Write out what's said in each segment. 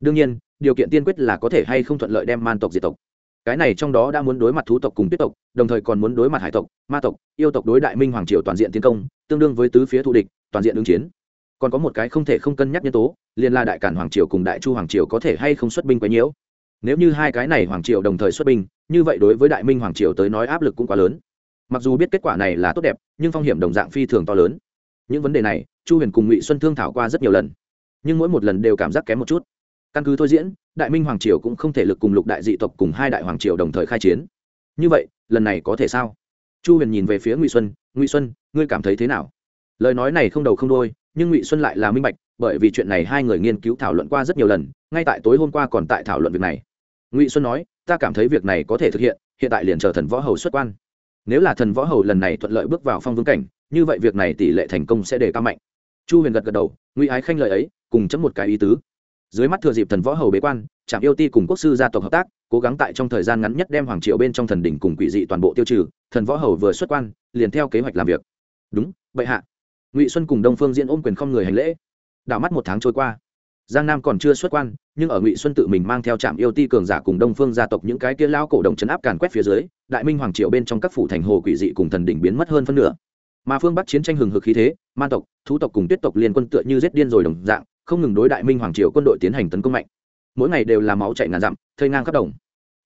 đương nhiên, điều kiện tiên quyết là có thể hay không thuận lợi đem man tộc diệt tộc. Cái này trong đó đã muốn đối mặt thú tộc cùng tuyết tộc, đồng thời còn muốn đối mặt hải tộc, ma tộc, yêu tộc đối đại minh hoàng triều toàn diện tiến công, tương đương với tứ phía thù địch, toàn diện ứng chiến. Còn có một cái không thể không cân nhắc nhân tố liên la đại cản hoàng triều cùng đại chu hoàng triều có thể hay không xuất binh quấy nhiễu nếu như hai cái này hoàng triều đồng thời xuất binh, như vậy đối với đại minh hoàng triều tới nói áp lực cũng quá lớn. Mặc dù biết kết quả này là tốt đẹp, nhưng phong hiểm đồng dạng phi thường to lớn. Những vấn đề này, chu huyền cùng ngụy xuân thương thảo qua rất nhiều lần, nhưng mỗi một lần đều cảm giác kém một chút căn cứ thôi diễn, đại minh hoàng triều cũng không thể lực cùng lục đại dị tộc cùng hai đại hoàng triều đồng thời khai chiến. Như vậy, lần này có thể sao? Chu huyền nhìn về phía ngụy xuân ngụy xuân, ngươi cảm thấy thế nào? Lời nói này không đầu không đôi nhưng ngụy xuân lại là minh bạch, bởi vì chuyện này hai người nghiên cứu thảo luận qua rất nhiều lần, ngay tại tối hôm qua còn tại thảo luận việc này. Ngụy xuân nói, ta cảm thấy việc này có thể thực hiện hiện tại liền chờ thần võ hầu xuất quan. Nếu là thần võ hầu lần này thuận lợi bước vào phong vương cảnh, như vậy việc này tỷ lệ thành công sẽ đề cao mạnh. Chu huyền gật gật đầu, ngụy ái khanh lời ấy, cùng chấm một cái ý tứ dưới mắt thừa dịp thần võ hầu bế quan trạm yêu ti cùng quốc sư gia tộc hợp tác, cố gắng tại trong thời gian ngắn nhất đem hoàng triệu bên trong thần đỉnh cùng quỷ dị toàn bộ tiêu trừ, thần võ hầu vừa xuất quan, liền theo kế hoạch làm việc. Đúng, bệ hạ. Ngụy xuân cùng đông phương diễn ôm quyền không người hành lễ. Đảo mắt một tháng trôi qua. Giang nam còn chưa xuất quan, nhưng ở ngụy xuân tự mình mang theo trạm yêu ti cường giả cùng đông phương gia tộc những cái kia lao cổ động chấn áp càn quét phía dưới, đại minh hoàng triều bên trong các phủ thành hồ quỷ dị cùng thần đỉnh biến mất hơn phân nửa mà phương bắc chiến tranh hừng hực khí thế, man tộc, thú tộc cùng tuyết tộc liên quân tựa như giết điên rồi đồng dạng, không ngừng đối đại minh hoàng triều quân đội tiến hành tấn công mạnh. Mỗi ngày đều là máu chạy ngàn dặm thơi ngang khắp đồng.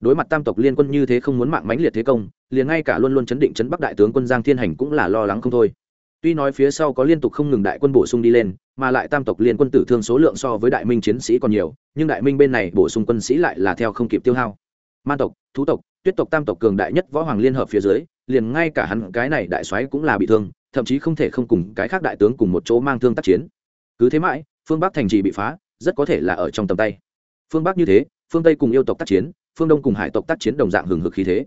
Đối mặt tam tộc liên quân như thế không muốn mạng mãnh liệt thế công, liền ngay cả luôn luôn chấn định chấn bắc đại tướng quân giang thiên hành cũng là lo lắng không thôi. Tuy nói phía sau có liên tục không ngừng đại quân bổ sung đi lên, mà lại tam tộc liên quân tử thương số lượng so với đại minh chiến sĩ còn nhiều, nhưng đại minh bên này bổ sung quân sĩ lại là theo không kịp tiêu hao. Man tộc, thú tộc tuyết tộc tam tộc cường đại nhất võ hoàng liên hợp phía dưới, liền ngay cả hắn cái này đại soái cũng là bị thương, thậm chí không thể không cùng cái khác đại tướng cùng một chỗ mang thương tác chiến. Cứ thế mãi, phương bắc thành trì bị phá, rất có thể là ở trong tầm tay. Phương bắc như thế, phương tây cùng yêu tộc tác chiến, phương đông cùng hải tộc tác chiến đồng dạng hừng hực khí thế.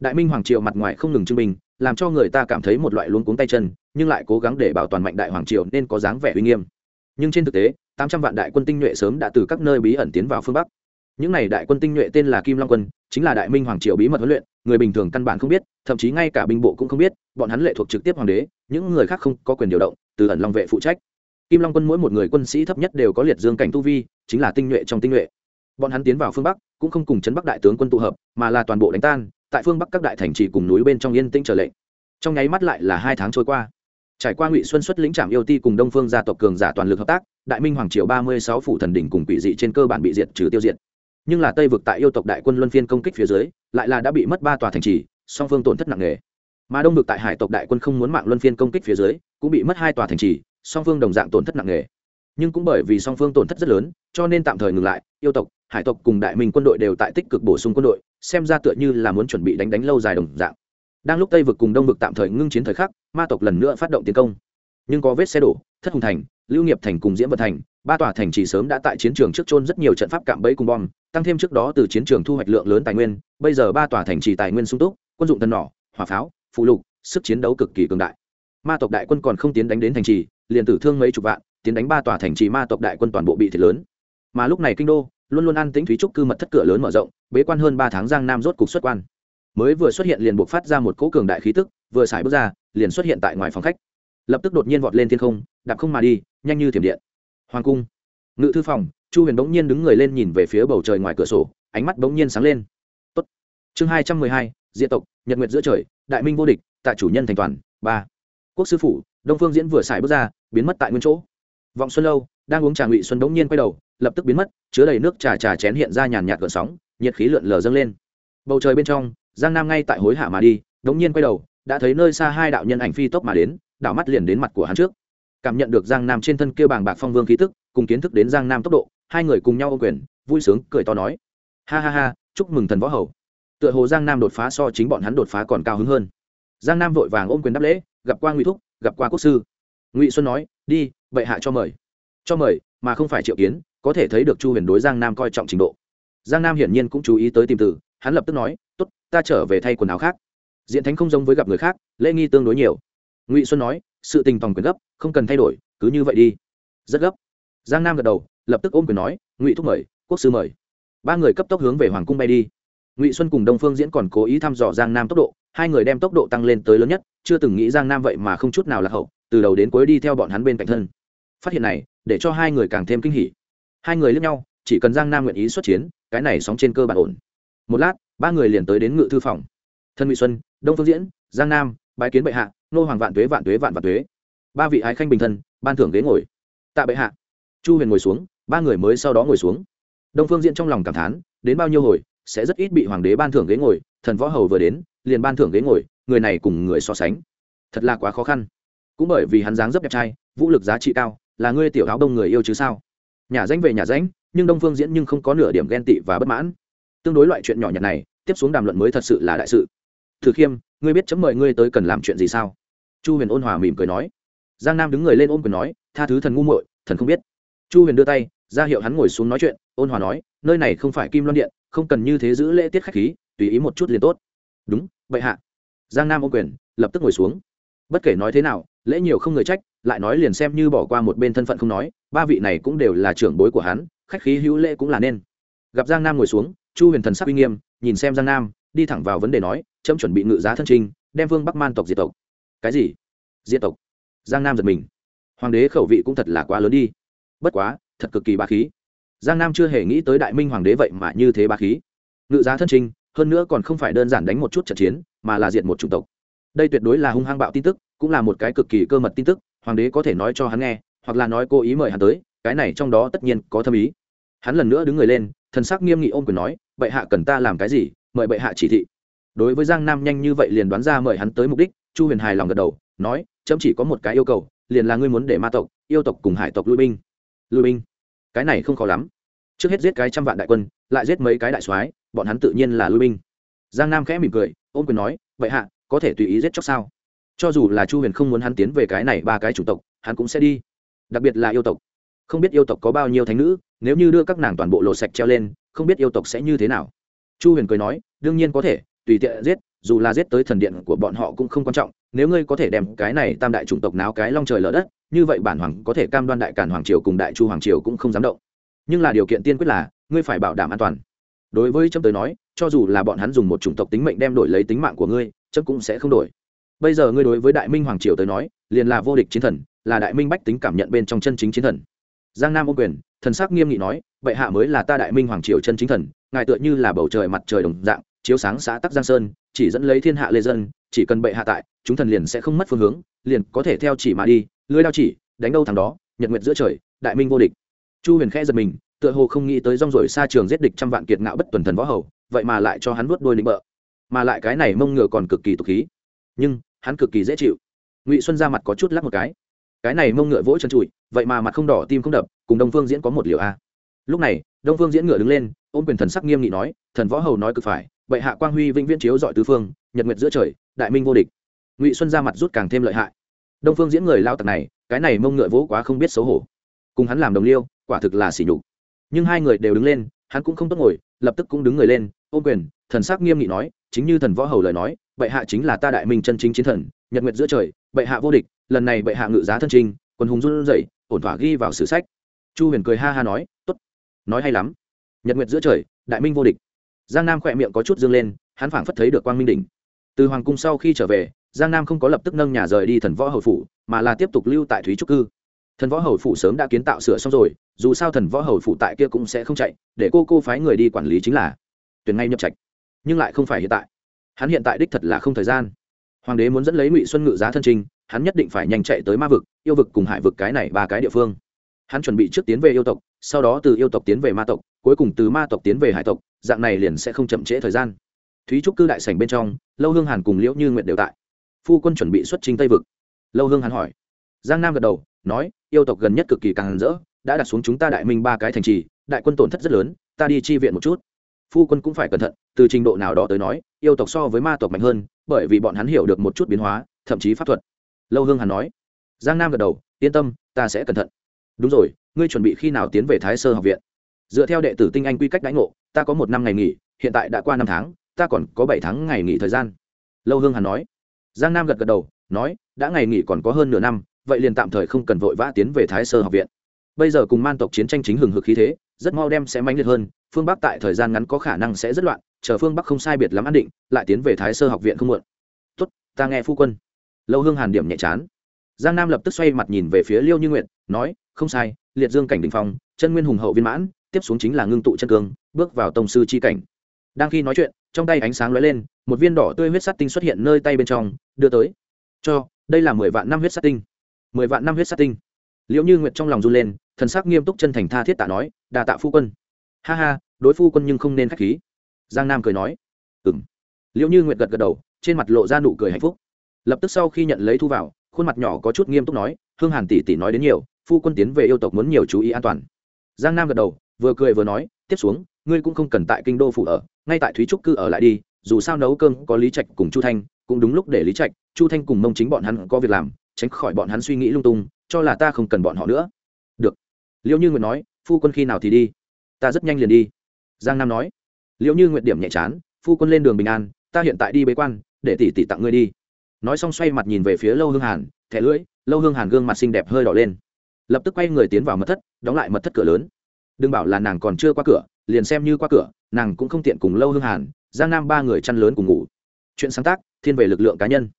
Đại minh hoàng triều mặt ngoài không ngừng trưng minh làm cho người ta cảm thấy một loại luống cuống tay chân, nhưng lại cố gắng để bảo toàn mạnh đại hoàng triều nên có dáng vẻ uy nghiêm. Nhưng trên thực tế, tám trăm vạn đại quân tinh nhuệ sớm đã từ các nơi bí ẩn tiến vào phương bắc những này đại quân tinh nhuệ tên là kim long quân, chính là đại minh hoàng triều bí mật huấn luyện, người bình thường căn bản không biết, thậm chí ngay cả binh bộ cũng không biết, bọn hắn lệ thuộc trực tiếp hoàng đế, những người khác không có quyền điều động, từ ẩn long vệ phụ trách. Kim long quân mỗi một người quân sĩ thấp nhất đều có liệt dương cảnh tu vi, chính là tinh nhuệ trong tinh nhuệ. Bọn hắn tiến vào phương bắc, cũng không cùng chấn bắc đại tướng quân tụ hợp, mà là toàn bộ đánh tan, tại phương bắc các đại thành trì cùng núi bên trong yên tĩnh trở lệnh. Trong nháy mắt lại là hai tháng trôi qua. Trải qua ngụy xuân xuất lĩnh trạm yêu ti cùng đông phương gia tộc cường giả toàn lực hợp tác, đại minh hoàng triều ba mươi sáu phủ thần đỉnh cùng quỷ dị trên cơ bản bị diệt trừ tiêu diệt nhưng là tây vực tại yêu tộc đại quân luân phiên công kích phía dưới, lại là đã bị mất ba tòa thành trì, song phương tổn thất nặng nề. Mà đông vực tại hải tộc đại quân không muốn mạng luân phiên công kích phía dưới, cũng bị mất hai tòa thành trì, song phương đồng dạng tổn thất nặng nề. Nhưng cũng bởi vì song phương tổn thất rất lớn, cho nên tạm thời ngừng lại, yêu tộc, hải tộc cùng đại minh quân đội đều tại tích cực bổ sung quân đội, xem ra tựa như là muốn chuẩn bị đánh đánh lâu dài đồng dạng. Đang lúc tây vực cùng đông vực tạm thời ngưng chiến thời khắc, ma tộc lần nữa phát động tiến công. Nhưng có vết xe đổ, thất hùng thành lưu nghiệp thành cùng diễm vật thành, ba tòa thành chỉ sớm đã tại chiến trường trước trôn rất nhiều trận pháp cạm bẫy cùng bom, tăng thêm trước đó từ chiến trường thu hoạch lượng lớn tài nguyên, bây giờ ba tòa thành trì tài nguyên sung túc, quân dụng tân nỏ, hỏa pháo, phụ lục, sức chiến đấu cực kỳ cường đại. Ma tộc đại quân còn không tiến đánh đến thành trì, liền tử thương mấy chục vạn, tiến đánh ba tòa thành trì ma tộc đại quân toàn bộ bị thiệt lớn. Mà lúc này kinh đô, luôn luôn an tĩnh thúy trúc cư mật thất cửa lớn mở rộng, bế quan hơn ba tháng giang nam rốt cục xuất quan. Mới vừa xuất hiện liền buộc phát ra một cỗ cường đại khí tức, vừa xài bước ra, liền xuất hiện tại ngoài phòng khách lập tức đột nhiên vọt lên thiên không, đạp không mà đi, nhanh như thiểm điện. Hoàng cung. Ngự thư phòng, chu huyền bỗng nhiên đứng người lên nhìn về phía bầu trời ngoài cửa sổ, ánh mắt bỗng nhiên sáng lên. Tốt. chương hai trăm mười hai diện tộc, nhật nguyệt giữa trời, đại minh vô địch tại chủ nhân thành toàn. Ba. Quốc sư phủ, đông phương diễn vừa xài bước ra, biến mất tại nguyên chỗ. Vọng xuân lâu, đang uống trà ngụy xuân bỗng nhiên quay đầu, lập tức biến mất, chứa đầy nước trà trà chén hiện ra nhàn nhạt gợn sóng, nhiệt khí lượn lờ dâng lên. Bầu trời bên trong, giang nam ngay tại hối hạ mà đi, đống nhiên quay đầu, đã thấy nơi xa hai đạo nhân ảnh phi tốc mà đến đảo mắt liền đến mặt của hắn trước. Cảm nhận được giang nam trên thân kêu bàng bạc phong vương khí tức, cùng kiến thức đến giang nam tốc độ, hai người cùng nhau ô quyền, vui sướng, cười to nói. Ha ha ha, chúc mừng thần võ hầu. Tựa hồ giang nam đột phá so chính bọn hắn đột phá còn cao hứng hơn. Giang nam vội vàng ôm quyền đáp lễ, gặp qua ngụy thúc, gặp qua quốc sư. Ngụy xuân nói, đi, bệ hạ cho mời. Cho mời, mà không phải triệu kiến, có thể thấy được chu huyền đối giang nam coi trọng trình độ. Giang nam hiển nhiên cũng chú ý tới tìm từ, hắn lập tức nói t ố t ta trở về thay quần áo khác. Diện thánh không giống với gặp người khác, lễ nghi tương đối nhiều ngụy xuân nói, sự tình tòng quyền gấp, không cần thay đổi, cứ như vậy đi. Rất gấp. Giang nam gật đầu, lập tức ôm quyền nói, ngụy thúc mời, quốc sư mời. Ba người cấp tốc hướng về hoàng cung bay đi. Ngụy xuân cùng đông phương diễn còn cố ý thăm dò giang nam tốc độ, hai người đem tốc độ tăng lên tới lớn nhất, chưa từng nghĩ giang nam vậy mà không chút nào là hậu, từ đầu đến cuối đi theo bọn hắn bên cạnh thân. Phát hiện này, để cho hai người càng thêm kinh hỉ. Hai người lướt nhau, chỉ cần giang nam nguyện ý xuất chiến, cái này sóng trên cơ bản ổn. Một lát, ba người liền tới đến ngự thư phòng. Thân ngụy xuân, đông phương diễn, giang nam, bái kiến bệ hạ nô hoàng vạn tuế vạn tuế vạn vạn tuế. Ba vị ái khanh bình thân, ban thưởng ghế ngồi. Tạ bệ hạ. Chu huyền ngồi xuống, ba người mới sau đó ngồi xuống. Đông phương diễn trong lòng cảm thán, đến bao nhiêu hồi, sẽ rất ít bị hoàng đế ban thưởng ghế ngồi, thần võ hầu vừa đến, liền ban thưởng ghế ngồi, người này cùng người so sánh. Thật là quá khó khăn. Cũng bởi vì hắn dáng dấp đẹp trai, vũ lực giá trị cao, là ngươi tiểu áo đông người yêu chứ sao? Nhà danh về nhà danh nhưng đông phương diễn nhưng không có nửa điểm ghen tị và bất mãn. Tương đối loại chuyện nhỏ nhặt này, tiếp xuống đàm luận mới thật sự là đại sự thử khiêm, ngươi biết chấm mời ngươi tới cần làm chuyện gì sao? Chu huyền ôn hòa mỉm cười nói. Giang nam đứng người lên ôm quyền nói, tha thứ thần ngu muội, thần không biết. Chu huyền đưa tay, ra hiệu hắn ngồi xuống nói chuyện, ôn hòa nói, nơi này không phải kim loan điện, không cần như thế giữ lễ tiết khách khí, tùy ý một chút liền tốt. Đúng, vậy hạ. Giang nam ôm quyền, lập tức ngồi xuống. Bất kể nói thế nào, lễ nhiều không người trách, lại nói liền xem như bỏ qua một bên thân phận không nói, ba vị này cũng đều là trưởng bối của hắn, khách khí hữu lễ cũng là nên. Gặp giang nam ngồi xuống, chu huyền thần sắc uy nghiêm, nhìn xem giang nam đi thẳng vào vấn đề nói trẫm chuẩn bị ngự giá thân trinh, đem vương bắc man tộc diệt tộc. Cái gì? Diệt tộc? Giang nam giật mình. Hoàng đế khẩu vị cũng thật là quá lớn đi. Bất quá, thật cực kỳ ba khí. Giang nam chưa hề nghĩ tới đại minh hoàng đế vậy mà như thế ba khí. Ngự giá thân trinh, hơn nữa còn không phải đơn giản đánh một chút trận chiến, mà là diệt một chủng tộc. Đây tuyệt đối là hung hăng bạo tin tức, cũng là một cái cực kỳ cơ mật tin tức, hoàng đế có thể nói cho hắn nghe, hoặc là nói cố ý mời hắn tới, cái này trong đó tất nhiên có thâm ý. Hắn lần nữa đứng người lên, thần sắc nghiêm nghị ôm quyền nói, bệ hạ cần ta làm cái gì? Mời bệ hạ chỉ thị. Đối với giang nam nhanh như vậy liền đoán ra mời hắn tới mục đích, chu huyền hài lòng gật đầu, nói, chấm chỉ có một cái yêu cầu, liền là ngươi muốn để ma tộc, yêu tộc cùng hải tộc lui binh. Lui binh? Cái này không khó lắm. Trước hết giết cái trăm vạn đại quân, lại giết mấy cái đại soái, bọn hắn tự nhiên là lui binh. Giang nam khẽ mỉm cười ôm quyền nói, bệ hạ, có thể tùy ý giết chóc sao? Cho dù là chu huyền không muốn hắn tiến về cái này ba cái chủng tộc, hắn cũng sẽ đi, đặc biệt là yêu tộc. Không biết yêu tộc có bao nhiêu thánh nữ, nếu như đưa các nàng toàn bộ lộ sạch treo lên, không biết yêu tộc sẽ như thế nào chu huyền cười nói, đương nhiên có thể, tùy tiện giết, dù là giết tới thần điện của bọn họ cũng không quan trọng. Nếu ngươi có thể đem cái này tam đại chủng tộc náo cái long trời lở đất, như vậy bản hoàng có thể cam đoan đại cản hoàng triều cùng đại chu hoàng triều cũng không dám động. Nhưng là điều kiện tiên quyết là, ngươi phải bảo đảm an toàn. Đối với trâm tới nói, cho dù là bọn hắn dùng một chủng tộc tính mệnh đem đổi lấy tính mạng của ngươi, trâm cũng sẽ không đổi. Bây giờ ngươi đối với đại minh hoàng triều tới nói, liền là vô địch chiến thần, là đại minh bách tính cảm nhận bên trong chân chính chiến thần. Giang nam ô quyền, thần sắc nghiêm nghị nói vậy hạ mới là ta đại minh hoàng triều chân chính thần ngài tựa như là bầu trời mặt trời đồng dạng, chiếu sáng xã tắc giang sơn, chỉ dẫn lấy thiên hạ lê dân, chỉ cần bệ hạ tại, chúng thần liền sẽ không mất phương hướng, liền có thể theo chỉ mà đi, lưới đao chỉ, đánh đâu thằng đó, nhật nguyệt giữa trời, đại minh vô địch. Chu huyền khẽ giật mình, tựa hồ không nghĩ tới rong rổi xa trường giết địch trăm vạn kiệt ngạo bất tuần thần võ hầu, vậy mà lại cho hắn vuốt đôi định bợ. Mà lại cái này mông ngựa còn cực kỳ tục khí. Nhưng, hắn cực kỳ dễ chịu. Ngụy xuân ra mặt có chút lắc một cái. Cái này mông ngựa vỗ chân trụi, vậy mà mặt không đỏ, tim không đập, cùng đông phương diễn có một liều a. Lúc này, đông phương diễn ngựa đứng lên ôm quyền thần sắc nghiêm nghị nói, thần võ hầu nói cực phải, bệ hạ quang huy vĩnh viễn chiếu dọi tứ phương, nhật nguyệt giữa trời, đại minh vô địch. Ngụy xuân ra mặt rút càng thêm lợi hại. Đông phương diễn người lao tặc này, cái này mông ngựa vỗ quá không biết xấu hổ. Cùng hắn làm đồng liêu, quả thực là xỉ nhục. Nhưng hai người đều đứng lên, hắn cũng không tốt ngồi, lập tức cũng đứng người lên, ôm quyền, thần sắc nghiêm nghị nói, chính như thần võ hầu lời nói, bệ hạ chính là ta đại minh chân chính chiến thần, nhật nguyệt giữa trời, bệ hạ vô địch, lần này bệ hạ ngự giá thân trinh quân hùng run rẩy, ổn thỏa ghi vào sử sách. Chu huyền cười ha ha nói, tốt, nói hay lắm nhật nguyệt giữa trời, đại minh vô địch. Giang nam khỏe miệng có chút dương lên, hắn phảng phất thấy được quang minh đỉnh. Từ hoàng cung sau khi trở về, giang nam không có lập tức nâng nhà rời đi thần võ hầu phủ, mà là tiếp tục lưu tại thúy trúc cư. Thần võ hầu phủ sớm đã kiến tạo sửa xong rồi, dù sao thần võ hầu phủ tại kia cũng sẽ không chạy, để cô cô phái người đi quản lý chính là tuyển ngay nhập trạch. Nhưng lại không phải hiện tại. Hắn hiện tại đích thật là không thời gian. Hoàng đế muốn dẫn lấy ngụy xuân ngự giá thân trình, hắn nhất định phải nhanh chạy tới ma vực, yêu vực cùng hải vực cái này ba cái địa phương. Hắn chuẩn bị trước tiến về yêu tộc sau đó từ yêu tộc tiến về ma tộc, cuối cùng từ ma tộc tiến về hải tộc, dạng này liền sẽ không chậm trễ thời gian. Thúy trúc cư đại sảnh bên trong, lâu hương hàn cùng liễu như nguyện đều tại. Phu quân chuẩn bị xuất trình tây vực. Lâu hương hàn hỏi. Giang nam gật đầu, nói, yêu tộc gần nhất cực kỳ càng rỡ, đã đặt xuống chúng ta đại minh ba cái thành trì, đại quân tổn thất rất lớn, ta đi chi viện một chút. Phu quân cũng phải cẩn thận, từ trình độ nào đó tới nói, yêu tộc so với ma tộc mạnh hơn, bởi vì bọn hắn hiểu được một chút biến hóa, thậm chí pháp thuật. Lâu hương hàn nói. Giang nam gật đầu, yên tâm, ta sẽ cẩn thận đúng rồi, ngươi chuẩn bị khi nào tiến về thái sơ học viện? Dựa theo đệ tử tinh anh quy cách đãi ngộ, ta có một năm ngày nghỉ, hiện tại đã qua năm tháng, ta còn có bảy tháng ngày nghỉ thời gian. Lâu hương hàn nói. Giang nam gật gật đầu, nói, đã ngày nghỉ còn có hơn nửa năm, vậy liền tạm thời không cần vội vã tiến về thái sơ học viện. Bây giờ cùng man tộc chiến tranh chính hừng hực khí thế, rất mau đem sẽ mãnh liệt hơn, phương bắc tại thời gian ngắn có khả năng sẽ rất loạn, chờ phương bắc không sai biệt lắm an định, lại tiến về thái sơ học viện không muộn. Tốt, ta nghe phu quân. Lâu hương hàn điểm nhẹ chán giang nam lập tức xoay mặt nhìn về phía liêu như nguyện nói, không sai, liệt dương cảnh đình phong, chân nguyên hùng hậu viên mãn, tiếp xuống chính là ngưng tụ chân cương, bước vào tông sư chi cảnh. Đang khi nói chuyện, trong tay ánh sáng lóe lên, một viên đỏ tươi huyết sắt tinh xuất hiện nơi tay bên trong, đưa tới. Cho, đây là mười vạn năm huyết sắt tinh. Mười vạn năm huyết sắt tinh. Liệu như nguyệt trong lòng run lên, thần sắc nghiêm túc chân thành tha thiết tạ nói đà tạ phu quân. Ha ha, đối phu quân nhưng không nên k h á c h khí. Giang nam cười nói. Ừ m liệu như nguyệt gật gật đầu, trên mặt lộ ra nụ cười hạnh phúc. Lập tức sau khi nhận lấy thu vào khuôn mặt nhỏ có chút nghiêm túc nói, hương hàn tỷ tỷ nói đến nhiều, phu quân tiến về yêu tộc muốn nhiều chú ý an toàn. Giang nam gật đầu, vừa cười vừa nói, tiếp xuống, ngươi cũng không cần tại kinh đô phủ ở, ngay tại thúy trúc cư ở lại đi, dù sao nấu cơm có lý trạch cùng chu thanh, cũng đúng lúc để lý trạch, chu thanh cùng mông chính bọn hắn có việc làm, tránh khỏi bọn hắn suy nghĩ lung tung, cho là ta không cần bọn họ nữa. Được. Liệu như nguyệt nói, phu quân khi nào thì đi? Ta rất nhanh liền đi. Giang nam nói. Liệu như nguyệt điểm nhẹ chán, phu quân lên đường bình an, ta hiện tại đi bế quan, để tỷ tỷ tặng ngươi đi nói xong xoay mặt nhìn về phía lâu hương hàn, thẻ lưỡi, lâu hương hàn gương mặt xinh đẹp hơi đỏ lên. Lập tức quay người tiến vào mật thất, đóng lại mật thất cửa lớn. Đừng bảo là nàng còn chưa qua cửa, liền xem như qua cửa, nàng cũng không tiện cùng lâu hương hàn, giang nam ba người chăn lớn cùng ngủ. Chuyện sáng tác, thiên về lực lượng cá nhân.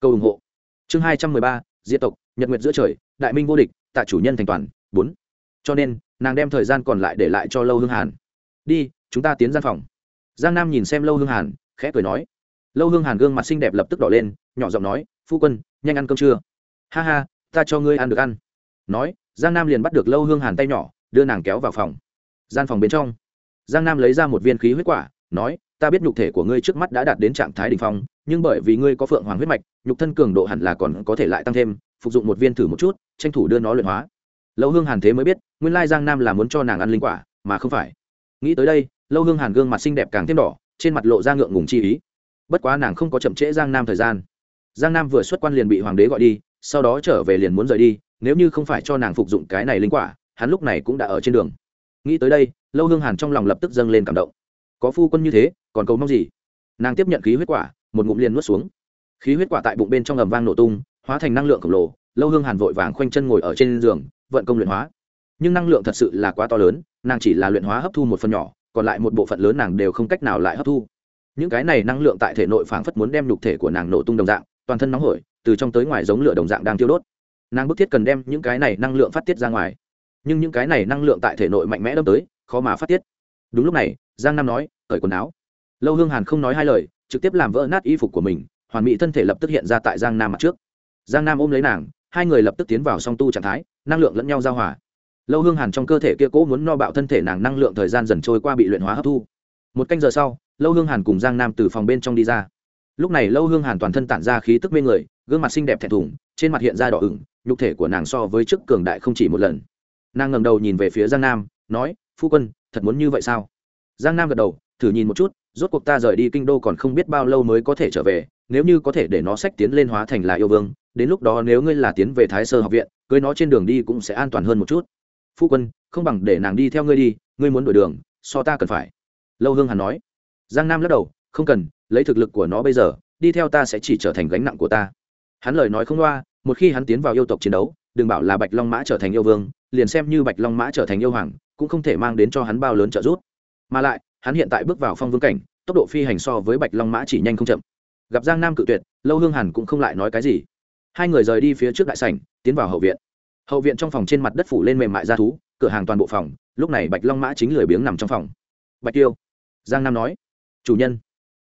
Câu ủng hộ. Chương hai trăm mười ba, diệt tộc, nhật nguyệt giữa trời, đại minh vô địch, tạ chủ nhân thành toàn, bốn. Cho nên, nàng đem thời gian còn lại để lại cho lâu hương hàn. Đi, chúng ta tiến gian phòng. Giang nam nhìn xem lâu hương hàn, khẽ cười nói lâu hương hàn gương mặt xinh đẹp lập tức đỏ lên, nhỏ giọng nói, phu quân, nhanh ăn cơm trưa ha ha, ta cho ngươi ăn được ăn. Nói, giang nam liền bắt được lâu hương hàn tay nhỏ, đưa nàng kéo vào phòng. Gian phòng bên trong, giang nam lấy ra một viên khí huyết quả, nói, ta biết nhục thể của ngươi trước mắt đã đạt đến trạng thái đ ỉ n h phong, nhưng bởi vì ngươi có phượng hoàng huyết mạch, nhục thân cường độ hẳn là còn có thể lại tăng thêm, phục dụng một viên thử một chút, tranh thủ đưa nó luyện hóa. Lâu hương hàn thế mới biết, nguyên lai giang nam là muốn cho nàng ăn linh quả, mà không phải. Nghĩ tới đây, lâu hương hàn gương mặt xinh đẹp càng thêm đỏ, trên mặt lộ ra ngượng ngùng chi ý bất quá nàng không có chậm trễ giang nam thời gian. Giang nam vừa xuất quan liền bị hoàng đế gọi đi, sau đó trở về liền muốn rời đi, nếu như không phải cho nàng phục dụng cái này linh quả, hắn lúc này cũng đã ở trên đường. Nghĩ tới đây, lâu hương hàn trong lòng lập tức dâng lên cảm động. Có phu quân như thế, còn cầu mong gì? Nàng tiếp nhận khí huyết quả, một ngụm liền nuốt xuống. Khí huyết quả tại bụng bên trong ầm vang nổ tung, hóa thành năng lượng khổng lồ, lâu hương hàn vội vàng khoanh chân ngồi ở trên giường, vận công luyện hóa. Nhưng năng lượng thật sự là quá to lớn, nàng chỉ là luyện hóa hấp thu một phần nhỏ, còn lại một bộ phận lớn nàng đều không cách nào lại hấp thu những cái này năng lượng tại thể nội phảng phất muốn đem nhục thể của nàng nổ tung đồng dạng, toàn thân nóng hổi, từ trong tới ngoài giống lửa đồng dạng đang tiêu đốt. Nàng bức thiết cần đem những cái này năng lượng phát tiết ra ngoài. Nhưng những cái này năng lượng tại thể nội mạnh mẽ đâm tới, khó mà phát tiết. Đúng lúc này, giang nam nói, cởi quần áo. Lâu hương hàn không nói hai lời, trực tiếp làm vỡ nát y phục của mình, hoàn mỹ thân thể lập tức hiện ra tại giang nam mặt trước. Giang nam ôm lấy nàng, hai người lập tức tiến vào song tu trạng thái, năng lượng lẫn nhau giao hòa. Lâu hương hàn trong cơ thể kia cố muốn no bạo thân thể nàng năng lượng thời gian dần trôi qua bị luyện hóa hấp thu một canh giờ sau, lâu hương hàn cùng giang nam từ phòng bên trong đi ra. Lúc này lâu hương hàn toàn thân tản ra khí tức mê người, gương mặt xinh đẹp thẹn thùng, trên mặt hiện ra đỏ ửng, nhục thể của nàng so với chức cường đại không chỉ một lần. Nàng ngầm đầu nhìn về phía giang nam, nói, phu quân, thật muốn như vậy sao? Giang nam gật đầu, thử nhìn một chút, rốt cuộc ta rời đi kinh đô còn không biết bao lâu mới có thể trở về, nếu như có thể để nó sách tiến lên hóa thành là yêu vương, đến lúc đó nếu ngươi là tiến về thái sơ học viện, cưới nó trên đường đi cũng sẽ an toàn hơn một chút. Phu quân, không bằng để nàng đi theo ngươi đi, ngươi muốn đổi đường, so ta cần phải lâu hương hàn nói. Giang nam lắc đầu, không cần, lấy thực lực của nó bây giờ, đi theo ta sẽ chỉ trở thành gánh nặng của ta. Hắn lời nói không loa, một khi hắn tiến vào yêu tộc chiến đấu, đừng bảo là bạch long mã trở thành yêu vương, liền xem như bạch long mã trở thành yêu hoàng, cũng không thể mang đến cho hắn bao lớn trợ giúp. Mà lại, hắn hiện tại bước vào phong vương cảnh, tốc độ phi hành so với bạch long mã chỉ nhanh không chậm. Gặp giang nam cự tuyệt, lâu hương hàn cũng không lại nói cái gì. Hai người rời đi phía trước đại sảnh, tiến vào hậu viện. Hậu viện trong phòng trên mặt đất phủ lên mềm mại ra thú, cửa hàng toàn bộ phòng, lúc này bạch long mã chính lười biếng nằm trong phòng. Bạch tiêu giang nam nói, chủ nhân.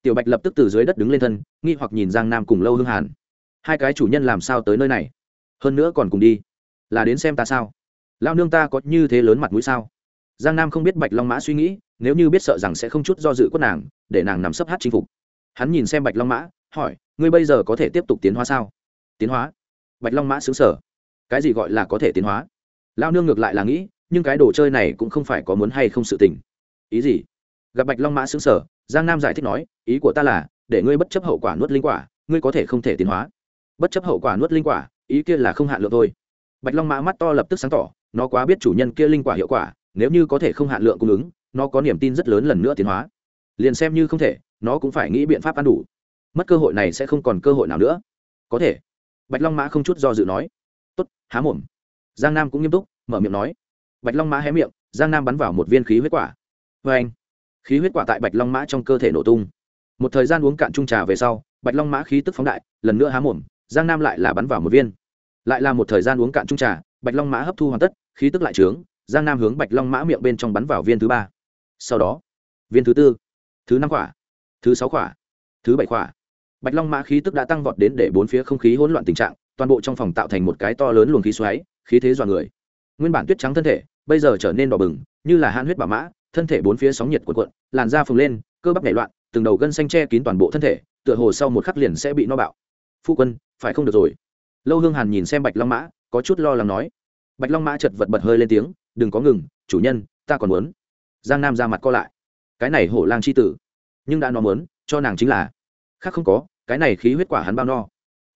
Tiểu bạch lập tức từ dưới đất đứng lên thân, nghi hoặc nhìn giang nam cùng lâu hương hàn. Hai cái chủ nhân làm sao tới nơi này? Hơn nữa còn cùng đi. Là đến xem ta sao? Lao nương ta có như thế lớn mặt mũi sao? Giang nam không biết bạch long mã suy nghĩ, nếu như biết sợ rằng sẽ không chút do dự quất nàng, để nàng nằm sấp hát chinh phục. Hắn nhìn xem bạch long mã, hỏi, ngươi bây giờ có thể tiếp tục tiến hóa sao? Tiến hóa? Bạch long mã xứng sở cái gì gọi là có thể tiến hóa? Lao nương ngược lại là nghĩ, nhưng cái đồ chơi này cũng không phải có muốn hay không sự tình. Ý gì? Gặp bạch long mã xứng sở, giang nam giải thích nói, ý của ta là, để ngươi bất chấp hậu quả nuốt linh quả, ngươi có thể không thể tiến hóa. Bất chấp hậu quả nuốt linh quả, ý kia là không hạn lượng thôi. Bạch long mã mắt to lập tức sáng tỏ, nó quá biết chủ nhân kia linh quả hiệu quả, nếu như có thể không hạn lượng cung ứng, nó có niềm tin rất lớn lần nữa tiến hóa. Liền xem như không thể, nó cũng phải nghĩ biện pháp ăn đủ. Mất cơ hội này sẽ không còn cơ hội nào nữa. Có thể. Bạch long mã không chút do dự nói. Tốt, há mồm. Giang nam cũng nghiêm túc, mở miệng nói. Bạch long mã hé miệng, giang nam bắn vào một viên khí huyết quả. Vê anh khí huyết quả tại bạch long mã trong cơ thể nổ tung. Một thời gian uống cạn trung trà về sau, bạch long mã khí tức phóng đại, lần nữa há mồm, giang nam lại là bắn vào một viên. Lại là một thời gian uống cạn trung trà, bạch long mã hấp thu hoàn tất, khí tức lại trướng, giang nam hướng bạch long mã miệng bên trong bắn vào viên thứ ba. Sau đó, viên thứ tư, thứ năm quả, thứ sáu quả, thứ bảy quả. Bạch long mã khí tức đã tăng vọt đến để bốn phía không khí hỗn loạn tình trạng, toàn bộ trong phòng tạo thành một cái to lớn luồng khí xoáy, khí thế dọa người. Nguyên bản tuyết trắng thân thể, bây giờ trở nên đỏ bừng, như là han huyết bà mã thân thể bốn phía sóng nhiệt cuộn cuộn, làn da phồng lên, cơ bắp nhảy loạn, từng đầu gân xanh che kín toàn bộ thân thể, tựa hồ sau một khắc liền sẽ bị no bạo. Phu quân, phải không được rồi? Lâu hương hàn nhìn xem bạch long mã, có chút lo lắng nói. Bạch long mã chật vật bật hơi lên tiếng, đừng có ngừng, chủ nhân, ta còn muốn. Giang nam ra mặt co lại. Cái này hổ lang c h i tử, nhưng đã nó muốn, cho nàng chính là khác không có, cái này khí huyết quả hắn bao no.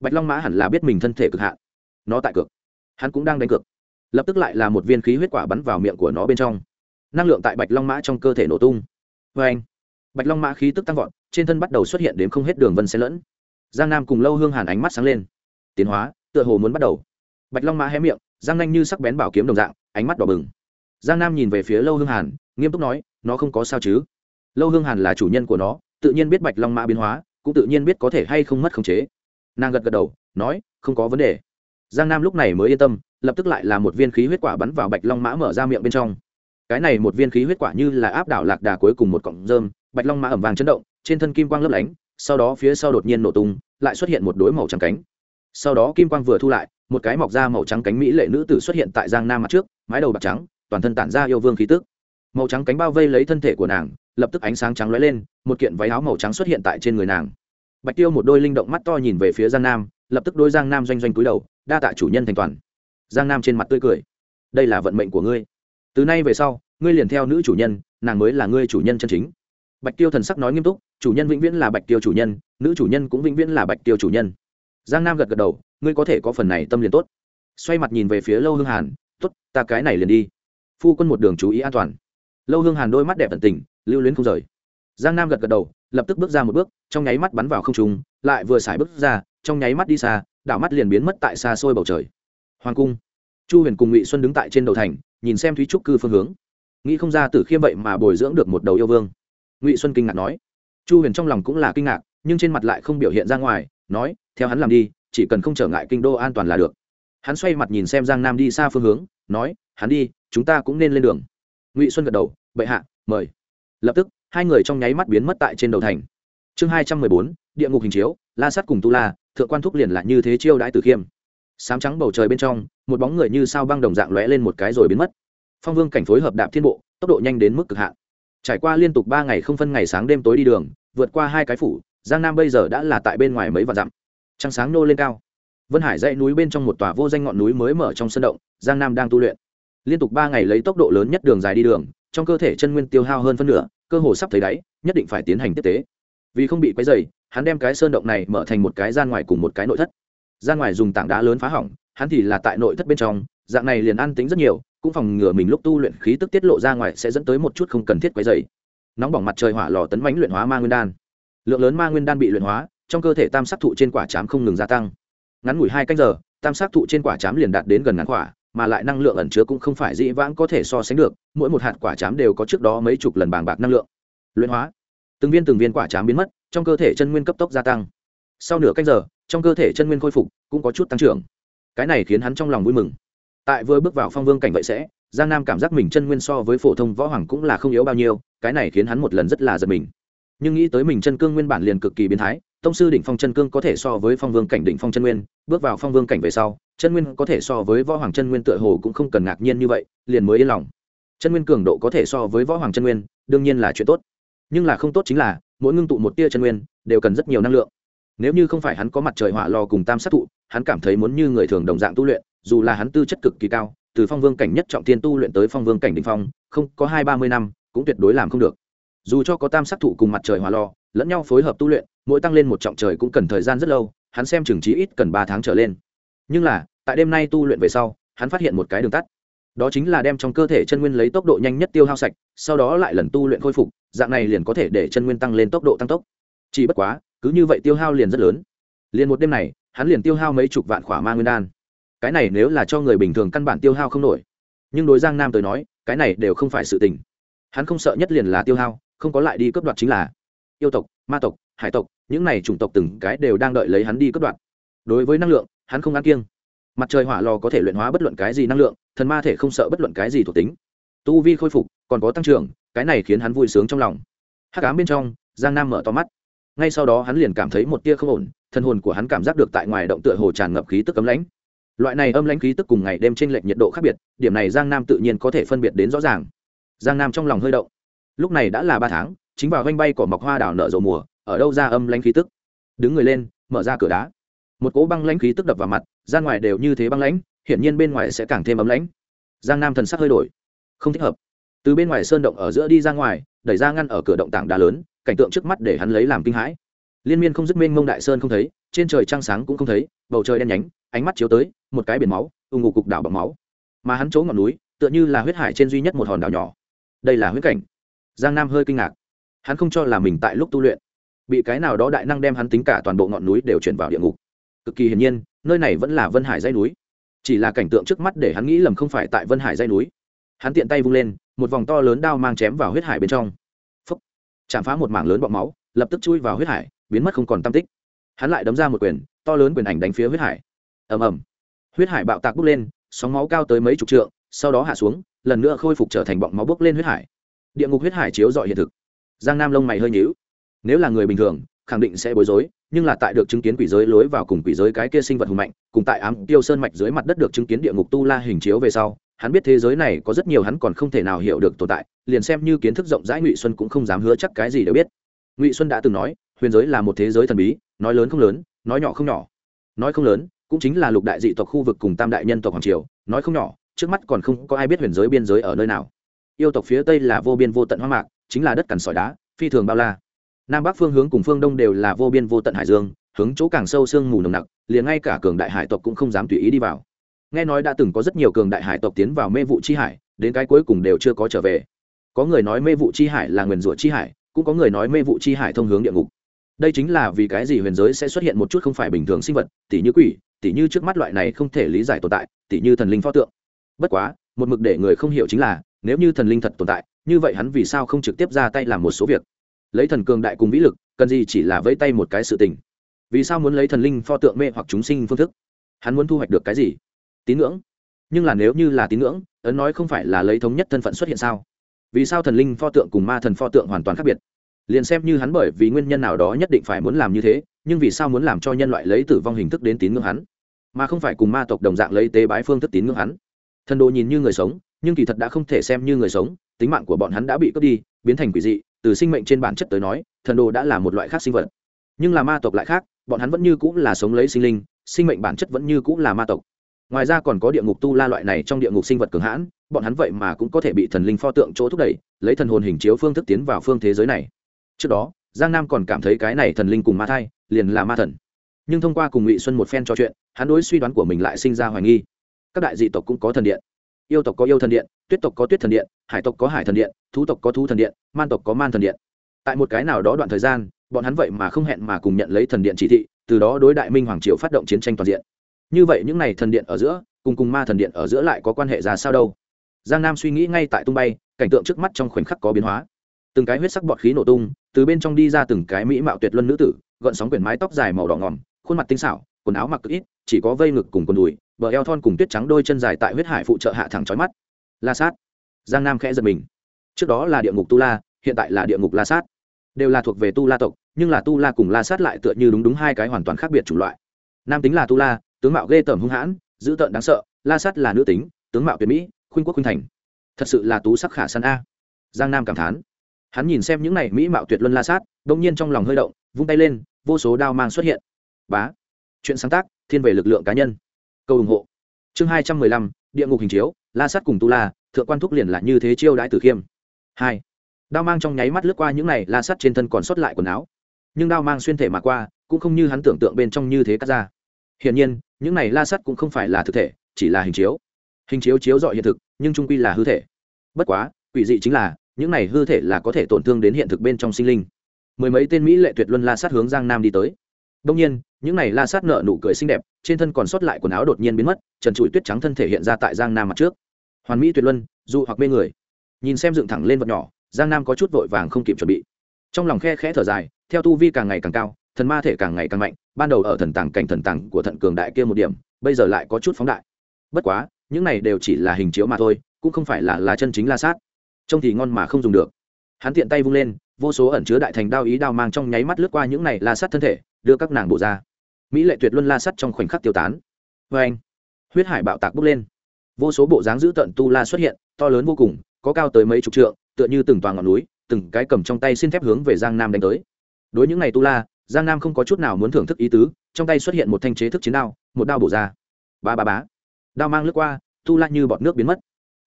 Bạch long mã hẳn là biết mình thân thể cực hạn, nó tại cược, hắn cũng đang đánh cược, lập tức lại là một viên khí huyết quả bắn vào miệng của nó bên trong năng lượng tại bạch long mã trong cơ thể nổ tung. Vê anh, bạch long mã khí tức tăng vọt, trên thân bắt đầu xuất hiện đến không hết đường vân xen lẫn. Giang nam cùng lâu hương hàn ánh mắt sáng lên. Tiến hóa, tựa hồ muốn bắt đầu. Bạch long mã hé miệng, giang nanh như sắc bén bảo kiếm đồng dạng, ánh mắt đỏ bừng. Giang nam nhìn về phía lâu hương hàn, nghiêm túc nói, nó không có sao chứ? Lâu hương hàn là chủ nhân của nó, tự nhiên biết bạch long mã biến hóa, cũng tự nhiên biết có thể hay không mất khống chế. Nàng gật gật đầu, nói, không có vấn đề. Giang nam lúc này mới yên tâm, lập tức lại là một viên khí huyết quả bắn vào bạch long mã mở ra miệng bên trong cái này một viên khí huyết quả như là áp đảo lạc đà cuối cùng một cọng rơm, bạch long mã ẩm vàng chấn động, trên thân kim quang lấp lánh, sau đó phía sau đột nhiên nổ tung, lại xuất hiện một đối màu trắng cánh. Sau đó kim quang vừa thu lại, một cái mọc da màu trắng cánh mỹ lệ nữ tử xuất hiện tại giang nam mặt trước, mái đầu bạc trắng, toàn thân tản ra yêu vương khí tức. Màu trắng cánh bao vây lấy thân thể của nàng, lập tức ánh sáng trắng lóe lên, một kiện váy áo màu trắng xuất hiện tại trên người nàng. Bạch tiêu một đôi linh động mắt to nhìn về phía giang nam, lập tức đôi giang nam doanh doanh cúi đầu, đa tạ chủ nhân thành toàn. Giang nam trên mặt tươi cười. Đây là vận mệnh của ngươi từ nay về sau, ngươi liền theo nữ chủ nhân, nàng mới là ngươi chủ nhân chân chính. Bạch tiêu thần sắc nói nghiêm túc, chủ nhân vĩnh viễn là bạch tiêu chủ nhân, nữ chủ nhân cũng vĩnh viễn là bạch tiêu chủ nhân. Giang nam gật gật đầu, ngươi có thể có phần này tâm liền tốt. Xoay mặt nhìn về phía lâu hương hàn t ố t ta cái này liền đi. Phu quân một đường chú ý an toàn. Lâu hương hàn đôi mắt đẹp tận tình, lưu luyến không rời. Giang nam gật gật đầu, lập tức bước ra một bước, trong nháy mắt bắn vào không trung, lại vừa xài bước ra, trong nháy mắt đi xa, đảo mắt liền biến mất tại xa xôi bầu trời. Hoàng cung chu huyền cùng ngụy xuân đứng tại trên đầu thành, nhìn xem thúy trúc cư phương hướng. Nghĩ không ra tử khiêm vậy mà bồi dưỡng được một đầu yêu vương. Ngụy xuân kinh ngạc nói. Chu huyền trong lòng cũng là kinh ngạc, nhưng trên mặt lại không biểu hiện ra ngoài, nói, theo hắn làm đi, chỉ cần không trở ngại kinh đô an toàn là được. Hắn xoay mặt nhìn xem giang nam đi xa phương hướng, nói, hắn đi, chúng ta cũng nên lên đường. Ngụy xuân gật đầu, bệ hạ, mời. Lập tức, hai người trong nháy mắt biến mất tại trên đầu thành. Chương hai trăm mười bốn, địa ngục hình chiếu, la sắt cùng tu la, thượng quan thúc liền là như thế chiêu đãi tử khiêm sám trắng bầu trời bên trong, một bóng người như sao băng đồng dạng lóe lên một cái rồi biến mất. Phong vương cảnh phối hợp đạp thiên bộ, tốc độ nhanh đến mức cực hạn. Trải qua liên tục ba ngày không phân ngày sáng đêm tối đi đường, vượt qua hai cái phủ, giang nam bây giờ đã là tại bên ngoài mấy vạn dặm. Trăng sáng nô lên cao. Vân hải dãy núi bên trong một tòa vô danh ngọn núi mới mở trong sân động, giang nam đang tu luyện. Liên tục ba ngày lấy tốc độ lớn nhất đường dài đi đường, trong cơ thể chân nguyên tiêu hao hơn phân nửa, cơ hồ sắp thấy đáy, nhất định phải tiến hành tiếp tế. Vì không bị quấy dày hắn đem cái sơn động này mở thành một cái gian ngoài cùng một cái nội thất. Ra ngoài dùng tảng đá lớn phá hỏng, hắn thì là tại nội thất bên trong, dạng này liền ăn tính rất nhiều, cũng phòng ngừa mình lúc tu luyện khí tức tiết lộ ra ngoài sẽ dẫn tới một chút không cần thiết quấy dày nóng bỏng mặt trời hỏa lò tấn bánh luyện hóa ma nguyên đan. Lượng lớn ma nguyên đan bị luyện hóa, trong cơ thể tam sắc thụ trên quả chám không ngừng gia tăng. Ngắn ngủi hai canh giờ, tam sắc thụ trên quả chám liền đạt đến gần ngắn quả, mà lại năng lượng ẩn chứa cũng không phải dĩ vãng có thể so sánh được, mỗi một hạt quả chám đều có trước đó mấy chục lần bàng bạc năng lượng. Luyện hóa. Từng viên từng viên quả chám biến mất, trong cơ thể chân nguyên cấp tốc gia tăng. Sau nửa canh giờ trong cơ thể chân nguyên khôi phục cũng có chút tăng trưởng. Cái này khiến hắn trong lòng vui mừng. Tại vừa bước vào phong vương cảnh vậy sẽ, giang nam cảm giác mình chân nguyên so với phổ thông võ hoàng cũng là không yếu bao nhiêu, cái này khiến hắn một lần rất là giật mình. Nhưng nghĩ tới mình chân cương nguyên bản liền cực kỳ biến thái, tông sư đỉnh phong chân cương có thể so với phong vương cảnh đỉnh phong chân nguyên, bước vào phong vương cảnh về sau, chân nguyên có thể so với võ hoàng chân nguyên tựa hồ cũng không cần ngạc nhiên như vậy, liền mới yên lòng. Chân nguyên cường độ có thể so với võ hoàng chân nguyên, đương nhiên là chuyện tốt. Nhưng là không tốt chính là, mỗi ngưng tụ một tia chân nguyên, đều cần rất nhiều năng lượng nếu như không phải hắn có mặt trời hỏa lò cùng tam sát thụ, hắn cảm thấy muốn như người thường đồng dạng tu luyện, dù là hắn tư chất cực kỳ cao, từ phong vương cảnh nhất trọng thiên tu luyện tới phong vương cảnh đ ỉ n h phong, không có hai ba mươi năm, cũng tuyệt đối làm không được. Dù cho có tam sát thụ cùng mặt trời hỏa lò, lẫn nhau phối hợp tu luyện, mỗi tăng lên một trọng trời cũng cần thời gian rất lâu, hắn xem chừng trí ít cần ba tháng trở lên. Nhưng là, tại đêm nay tu luyện về sau, hắn phát hiện một cái đường tắt. Đó chính là đem trong cơ thể chân nguyên lấy tốc độ nhanh nhất tiêu hao sạch, sau đó lại lần tu luyện khôi phục, dạng này liền có thể để chân nguyên tăng lên tốc độ tăng tốc chỉ bất quá, cứ như vậy tiêu hao liền rất lớn. Liền một đêm này, hắn liền tiêu hao mấy chục vạn khỏa ma nguyên đan. Cái này nếu là cho người bình thường căn bản tiêu hao không nổi. Nhưng đối giang nam tới nói, cái này đều không phải sự tình. Hắn không sợ nhất liền là tiêu hao, không có lại đi cướp đoạt chính là yêu tộc, ma tộc, hải tộc, những này chủng tộc từng cái đều đang đợi lấy hắn đi cướp đoạt. Đối với năng lượng, hắn không ăn kiêng. Mặt trời hỏa lò có thể luyện hóa bất luận cái gì năng lượng, thần ma thể không sợ bất luận cái gì thuộc tính. Tu vi khôi phục, còn có tăng trưởng, cái này khiến hắn vui sướng trong lòng. Hắc ám bên trong, giang nam mở to mắt ngay sau đó hắn liền cảm thấy một tia không ổn, thân hồn của hắn cảm giác được tại ngoài động tựa hồ tràn ngập khí tức ấm lãnh. Loại này âm lãnh khí tức cùng ngày đêm t r ê n lệch nhiệt độ khác biệt, điểm này giang nam tự nhiên có thể phân biệt đến rõ ràng. Giang nam trong lòng hơi động. Lúc này đã là ba tháng, chính vào vanh bay của mọc hoa đảo nở rộ mùa, ở đâu ra âm lãnh khí tức? Đứng người lên, mở ra cửa đá. Một cỗ băng lãnh khí tức đập vào mặt, ra ngoài đều như thế băng lãnh, hiển nhiên bên ngoài sẽ càng thêm ấm lãnh. Giang nam thần sắc hơi đổi. Không thích hợp từ bên ngoài sơn động ở giữa đi ra ngoài, đẩy ra ngăn ở cửa động tảng đá lớn, cảnh tượng trước mắt để hắn lấy làm kinh hãi. Liên miên không dứt mênh mông đại sơn không thấy, trên trời trăng sáng cũng không thấy, bầu trời đen nhánh, ánh mắt chiếu tới, một cái biển máu, ù ngụ cục đảo bằng máu. Mà hắn chỗ ngọn núi, tựa như là huyết hải trên duy nhất một hòn đảo nhỏ. Đây là huyết cảnh. Giang nam hơi kinh ngạc. Hắn không cho là mình tại lúc tu luyện. Bị cái nào đó đại năng đem hắn tính cả toàn bộ ngọn núi đều chuyển vào địa ngục. Cực kỳ hiển nhiên, nơi này vẫn là vân hải dãy núi. Chỉ là cảnh tượng trước mắt để hắn nghĩ lầm không phải tại vân hải dãy núi. Hắn tiện tay vung lên một vòng to lớn đao mang chém vào huyết hải bên trong. Phấp chạm phá một mảng lớn bọc máu, lập tức chui vào huyết hải, biến mất không còn tam tích. Hắn lại đấm ra một quyền, to lớn quyền ảnh đánh phía huyết hải. Ầm ầm. Huyết hải bạo tạc bốc lên, sóng máu cao tới mấy chục trượng, sau đó hạ xuống, lần nữa khôi phục trở thành bọng máu bốc lên huyết hải. Địa ngục huyết hải chiếu dọi hiện thực. Giang nam lông mày hơi nhíu. Nếu là người bình thường, khẳng định sẽ bối rối, nhưng là tại được chứng kiến quỷ giới lối vào cùng quỷ giới cái kia sinh vật hùng mạnh, cùng tại ám tiêu sơn mạch dưới mặt đất được chứng kiến địa ngục tu la hình chiếu về sau hắn biết thế giới này có rất nhiều hắn còn không thể nào hiểu được tồn tại, liền xem như kiến thức rộng rãi ngụy xuân cũng không dám hứa chắc cái gì đều biết. Ngụy xuân đã từng nói, huyền giới là một thế giới thần bí, nói lớn không lớn, nói nhỏ không nhỏ. Nói không lớn, cũng chính là lục đại dị tộc khu vực cùng tam đại nhân tộc hoàng triều, nói không nhỏ, trước mắt còn không có ai biết huyền giới biên giới ở nơi nào. Yêu tộc phía tây là vô biên vô tận hoang mạc, chính là đất cằn sỏi đá, phi thường bao la. Nam bắc phương hướng cùng phương đông đều là vô biên vô tận hải dương, hướng chỗ càng sâu sương mù nồng nặc, liền ngay cả cường đại hải tộc cũng không dám tùy ý đi vào nghe nói đã từng có rất nhiều cường đại hải tộc tiến vào mê vụ chi hải, đến cái cuối cùng đều chưa có trở về. Có người nói mê vụ chi hải là nguyền rủa chi hải, cũng có người nói mê vụ chi hải thông hướng địa ngục. Đây chính là vì cái gì huyền giới sẽ xuất hiện một chút không phải bình thường sinh vật, tỉ như quỷ, tỉ như trước mắt loại này không thể lý giải tồn tại, tỉ như thần linh pho tượng. Bất quá, một mực để người không hiểu chính là, nếu như thần linh thật tồn tại, như vậy hắn vì sao không trực tiếp ra tay làm một số việc? Lấy thần cường đại cùng vĩ lực, cần gì chỉ là vẫy tay một cái sự tình? Vì sao muốn lấy thần linh pho tượng mê hoặc chúng sinh phương thức? Hắn muốn thu hoạch được cái gì? Tín ngưỡng. Nhưng là nếu như là tín ngưỡng, ấn nói không phải là lấy thống nhất thân phận xuất hiện sao? Vì sao thần linh pho tượng cùng ma thần pho tượng hoàn toàn khác biệt? Liền xem như hắn bởi vì nguyên nhân nào đó nhất định phải muốn làm như thế, nhưng vì sao muốn làm cho nhân loại lấy tử vong hình thức đến tín ngưỡng hắn? Mà không phải cùng ma tộc đồng dạng lấy tế bái phương thức tín ngưỡng hắn. Thần đồ nhìn như người sống, nhưng kỳ thật đã không thể xem như người sống, tính mạng của bọn hắn đã bị cướp đi, biến thành quỷ dị, từ sinh mệnh trên bản chất tới nói, thần đồ đã là một loại khác sinh vật. Nhưng là ma tộc lại khác, bọn hắn vẫn như cũng là sống lấy sinh linh, sinh mệnh bản chất vẫn như cũng là ma tộc ngoài ra còn có địa ngục tu la loại này trong địa ngục sinh vật cường hãn, bọn hắn vậy mà cũng có thể bị thần linh pho tượng chỗ thúc đẩy, lấy thần hồn hình chiếu phương thức tiến vào phương thế giới này. Trước đó, giang nam còn cảm thấy cái này thần linh cùng ma thai, liền là ma thần. Nhưng thông qua cùng ngụy xuân một phen trò chuyện, hắn đối suy đoán của mình lại sinh ra hoài nghi. Các đại dị tộc cũng có thần điện. Yêu tộc có yêu thần điện, tuyết tộc có tuyết thần điện, hải tộc có hải thần điện, thú tộc có thú thần điện, man tộc có man thần điện. Tại một cái nào đó đoạn thời gian, bọn hắn vậy mà không hẹn mà cùng nhận lấy thần điện chỉ thị, từ đó đối đại minh hoàng triều phát động chiến tranh toàn diện như vậy những này thần điện ở giữa, cùng cùng ma thần điện ở giữa lại có quan hệ ra sao đâu? Giang nam suy nghĩ ngay tại tung bay, cảnh tượng trước mắt trong khoảnh khắc có biến hóa. Từng cái huyết sắc bọt khí nổ tung, từ bên trong đi ra từng cái mỹ mạo tuyệt luân nữ tử, gọn sóng quyển mái tóc dài màu đỏ ngòm, khuôn mặt tinh xảo, quần áo mặc cực ít, chỉ có vây ngực cùng quần đùi, bờ eo thon cùng tuyết trắng đôi chân dài tại huyết hải phụ trợ hạ thẳng trói mắt. La sát. Giang nam khẽ giật mình. Trước đó là địa ngục tu la, hiện tại là địa ngục la sát. Đều là thuộc về tu la tộc, nhưng là tu la cùng la sát lại tựa như đúng đúng hai cái hoàn toàn khác biệt chủng loại. Nam tính là tu la tướng mạo ghê tởm hung hãn, dữ tợn đáng sợ, la sát là nữ tính, tướng mạo tuyệt mỹ, khuynh quốc khuynh thành. Thật sự là tú sắc khả săn a. Giang nam cảm thán. Hắn nhìn xem những này mỹ mạo tuyệt luân la sát, đông nhiên trong lòng hơi động, vung tay lên, vô số đao mang xuất hiện. Bá. Chuyện sáng tác, thiên về lực lượng cá nhân. Câu ủng hộ. Chương hai trăm mười lăm, địa ngục hình chiếu, la sát cùng tu la, thượng quan thúc liền là như thế chiêu đãi tử khiêm. Hai. Đao mang trong nháy mắt lướt qua những này, la sát trên thân còn sót lại quần áo. Nhưng đao mang xuyên thể mà qua, cũng không như hắn tưởng tượng bên trong như thế cắt ra. Hiển nhiên những này la sắt cũng không phải là thực thể, chỉ là hình chiếu. Hình chiếu chiếu dọi hiện thực, nhưng trung quy là hư thể. Bất quá, quỷ dị chính là, những này hư thể là có thể tổn thương đến hiện thực bên trong sinh linh. Mười mấy tên mỹ lệ tuyệt luân la sát hướng giang nam đi tới. Đông nhiên, những này la sát nợ nụ cười xinh đẹp, trên thân còn sót lại quần áo đột nhiên biến mất, trần trụi tuyết trắng thân thể hiện ra tại giang nam mặt trước. Hoàn mỹ tuyệt luân dù hoặc mê người. Nhìn xem dựng thẳng lên vật nhỏ, giang nam có chút vội vàng không kịp chuẩn bị. Trong lòng khe khẽ thở dài, theo tu vi càng ngày càng cao thần ma thể càng ngày càng mạnh, ban đầu ở thần tàng cảnh thần tàng của thận cường đại kia một điểm, bây giờ lại có chút phóng đại. Bất quá, những này đều chỉ là hình chiếu mà thôi, cũng không phải là là chân chính la sát. Trông thì ngon mà không dùng được. Hắn tiện tay vung lên, vô số ẩn chứa đại thành đao ý đao mang trong nháy mắt lướt qua những này la sát thân thể, đưa các nàng bộ ra. Mỹ lệ tuyệt luân la sắt trong khoảnh khắc tiêu tán. Vê anh, huyết hải bạo tạc bốc lên. Vô số bộ dáng dữ tợn tu la xuất hiện, to lớn vô cùng, có cao tới mấy chục trượng, tựa như từng toàn ngọn núi, từng cái cầm trong tay xin thép hướng về giang nam đánh tới. Đối những ngày tu la giang nam không có chút nào muốn thưởng thức ý tứ, trong tay xuất hiện một thanh chế thức chiến đao, một đao bổ ra. Ba ba bá. Đao mang lướt qua tu la như bọt nước biến mất.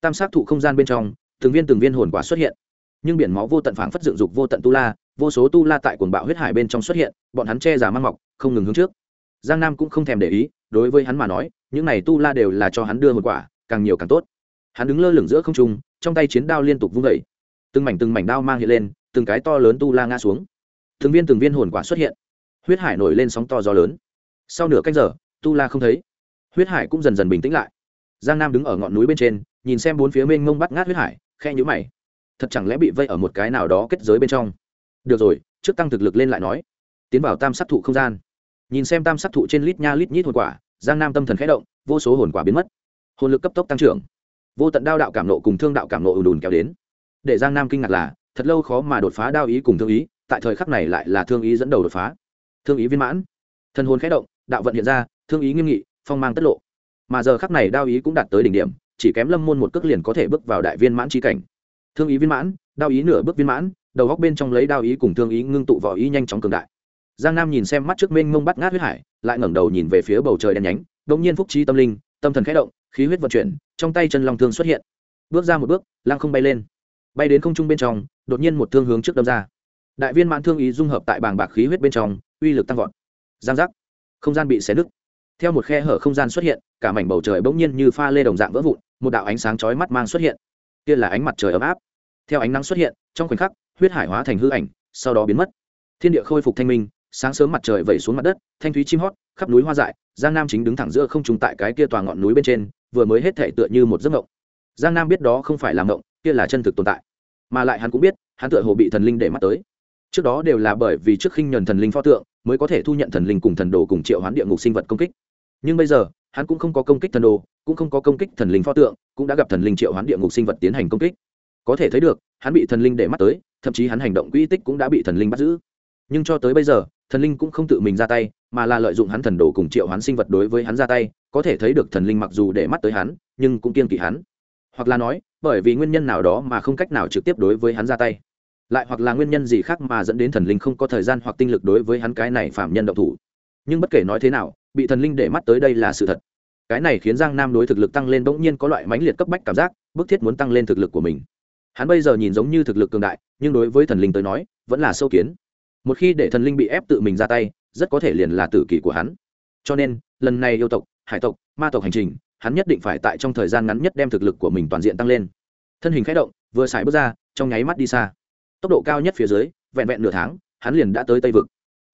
Tam sát thụ không gian bên trong, từng viên từng viên hồn quả xuất hiện. Nhưng biển máu vô tận phảng phất dựng dục vô tận tu la, vô số tu la tại cuồng bạo huyết hải bên trong xuất hiện, bọn hắn che giả mang mọc, không ngừng hướng trước. Giang nam cũng không thèm để ý, đối với hắn mà nói, những này tu la đều là cho hắn đưa hồn quả, càng nhiều càng tốt. Hắn đứng lơ lửng giữa không trung, trong tay chiến đao liên tục vung vẩy từng mảnh từng mảnh đao mang hiện lên, từng cái to lớn tu la ngã xuống từng viên từng viên hồn quả xuất hiện. Huyết hải nổi lên sóng to gió lớn. Sau nửa canh giờ, tu la không thấy. Huyết hải cũng dần dần bình tĩnh lại. Giang nam đứng ở ngọn núi bên trên, nhìn xem bốn phía mênh mông bắt ngát huyết hải khe nhũ mày. Thật chẳng lẽ bị vây ở một cái nào đó kết giới bên trong? Được rồi, trước tăng thực lực lên lại nói. Tiến vào tam sát thụ không gian. Nhìn xem tam sát thụ trên lít nha lít nhít hồn quả, giang nam tâm thần khẽ động, vô số hồn quả biến mất. Hồn lực cấp tốc tăng trưởng. Vô tận đao đạo cảm nộ cùng thương đạo cảm nộ ùn ùn kéo đến. Để giang nam kinh ngạc là, thật lâu khó mà đột phá đao ý cùng thương ý tại thời khắc này lại là thương ý dẫn đầu đột phá. Thương ý viên mãn. Thân hồn khẽ động, đạo vận hiện ra, thương ý nghiêm nghị, phong mang tất lộ. Mà giờ khắc này đao ý cũng đạt tới đỉnh điểm, chỉ kém lâm môn một cước liền có thể bước vào đại viên mãn trí cảnh. Thương ý viên mãn, đao ý nửa bước viên mãn, đầu góc bên trong lấy đao ý cùng thương ý ngưng tụ vỏ ý nhanh chóng cường đại. Giang nam nhìn xem mắt trước mênh mông bắt ngát huyết hải, lại ngẩng đầu nhìn về phía bầu trời đen nhánh đ ỗ n g nhiên phúc trí tâm linh, tâm thần khẽ động, khí huyết vận chuyển, trong tay chân long thương xuất hiện. Bước ra một bước lang không bay lên. Bay đến không trung bên trong, đột nhiên một thương hướng trước đâm ra đại viên mãn thương ý dung hợp tại bảng bạc khí huyết bên trong, uy lực tăng vọt. Giang giác. Không gian bị xé nứt. Theo một khe hở không gian xuất hiện, cả mảnh bầu trời bỗng nhiên như pha lê đồng dạng vỡ vụn, một đạo ánh sáng chói mắt mang xuất hiện. Kia là ánh mặt trời ấm áp. Theo ánh nắng xuất hiện, trong khoảnh khắc, huyết hải hóa thành hư ảnh, sau đó biến mất. Thiên địa khôi phục thanh minh, sáng sớm mặt trời vẩy xuống mặt đất, thanh thúy chim hót, khắp núi hoa dại, giang nam chính đứng thẳng giữa không trùng tại cái kia tòa ngọn núi bên trên, vừa mới hết thể tựa như một giấc mộng. Giang nam biết đó không phải là mộng, kia là chân thực tồn tại. Mà lại hắn cũng biết, hắn tựa hồ bị thần linh để mắt tới trước đó đều là bởi vì trước khinh nhuần thần linh pho tượng mới có thể thu nhận thần linh cùng thần đồ cùng triệu hoán địa ngục sinh vật công kích. Nhưng bây giờ, hắn cũng không có công kích thần đồ, cũng không có công kích thần linh pho tượng, cũng đã gặp thần linh triệu hoán địa ngục sinh vật tiến hành công kích. Có thể thấy được, hắn bị thần linh để mắt tới, thậm chí hắn hành động quỹ tích cũng đã bị thần linh bắt giữ. Nhưng cho tới bây giờ, thần linh cũng không tự mình ra tay, mà là lợi dụng hắn thần đồ cùng triệu hoán sinh vật đối với hắn ra tay, có thể thấy được thần linh mặc dù để mắt tới hắn, nhưng cũng kiên kỵ hắn. Hoặc là nói, bởi vì nguyên nhân nào đó mà không cách nào trực tiếp đối với hắn ra tay lại hoặc là nguyên nhân gì khác mà dẫn đến thần linh không có thời gian hoặc tinh lực đối với hắn cái này phạm nhân động thủ. Nhưng bất kể nói thế nào, bị thần linh để mắt tới đây là sự thật. Cái này khiến giang nam đối thực lực tăng lên bỗng nhiên có loại mãnh liệt cấp bách cảm giác, bức thiết muốn tăng lên thực lực của mình. Hắn bây giờ nhìn giống như thực lực cường đại, nhưng đối với thần linh tới nói, vẫn là sâu kiến. Một khi để thần linh bị ép tự mình ra tay, rất có thể liền là tử kỷ của hắn. Cho nên, lần này yêu tộc, hải tộc, ma tộc hành trình, hắn nhất định phải tại trong thời gian ngắn nhất đem thực lực của mình toàn diện tăng lên. Thân hình k h ẽ động, vừa xài bước ra, trong nháy mắt đi xa tốc độ cao nhất phía dưới, vẹn vẹn nửa tháng, hắn liền đã tới tây vực.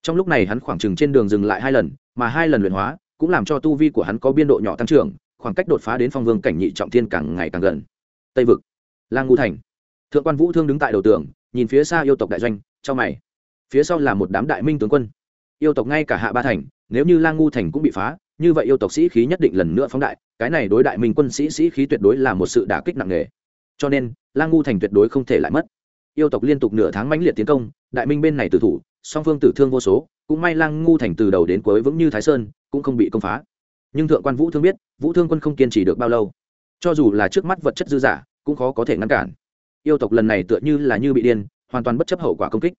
Trong lúc này hắn khoảng chừng trên đường dừng lại hai lần, mà hai lần luyện hóa cũng làm cho tu vi của hắn có biên độ nhỏ tăng trưởng, khoảng cách đột phá đến phong vương cảnh nhị trọng thiên càng ngày càng gần. Tây vực lang ngu thành. Thượng quan vũ thương đứng tại đầu tường, nhìn phía xa yêu tộc đại doanh cho mày. Phía sau là một đám đại minh tướng quân. Yêu tộc ngay cả hạ ba thành, nếu như lang ngu thành cũng bị phá, như vậy yêu tộc sĩ khí nhất định lần nữa phóng đại, cái này đối đại minh quân sĩ sĩ khí tuyệt đối là một sự đả kích nặng nề. Cho nên lang ngu thành tuyệt đối không thể lại mất yêu tộc liên tục nửa tháng mãnh liệt tiến công, đại minh bên này tử thủ, song phương tử thương vô số, cũng may lang ngu thành từ đầu đến cuối vững như thái sơn, cũng không bị công phá. Nhưng thượng quan vũ thương biết, vũ thương quân không kiên trì được bao lâu. Cho dù là trước mắt vật chất dư giả cũng khó có thể ngăn cản. Yêu tộc lần này tựa như là như bị điên, hoàn toàn bất chấp hậu quả công kích.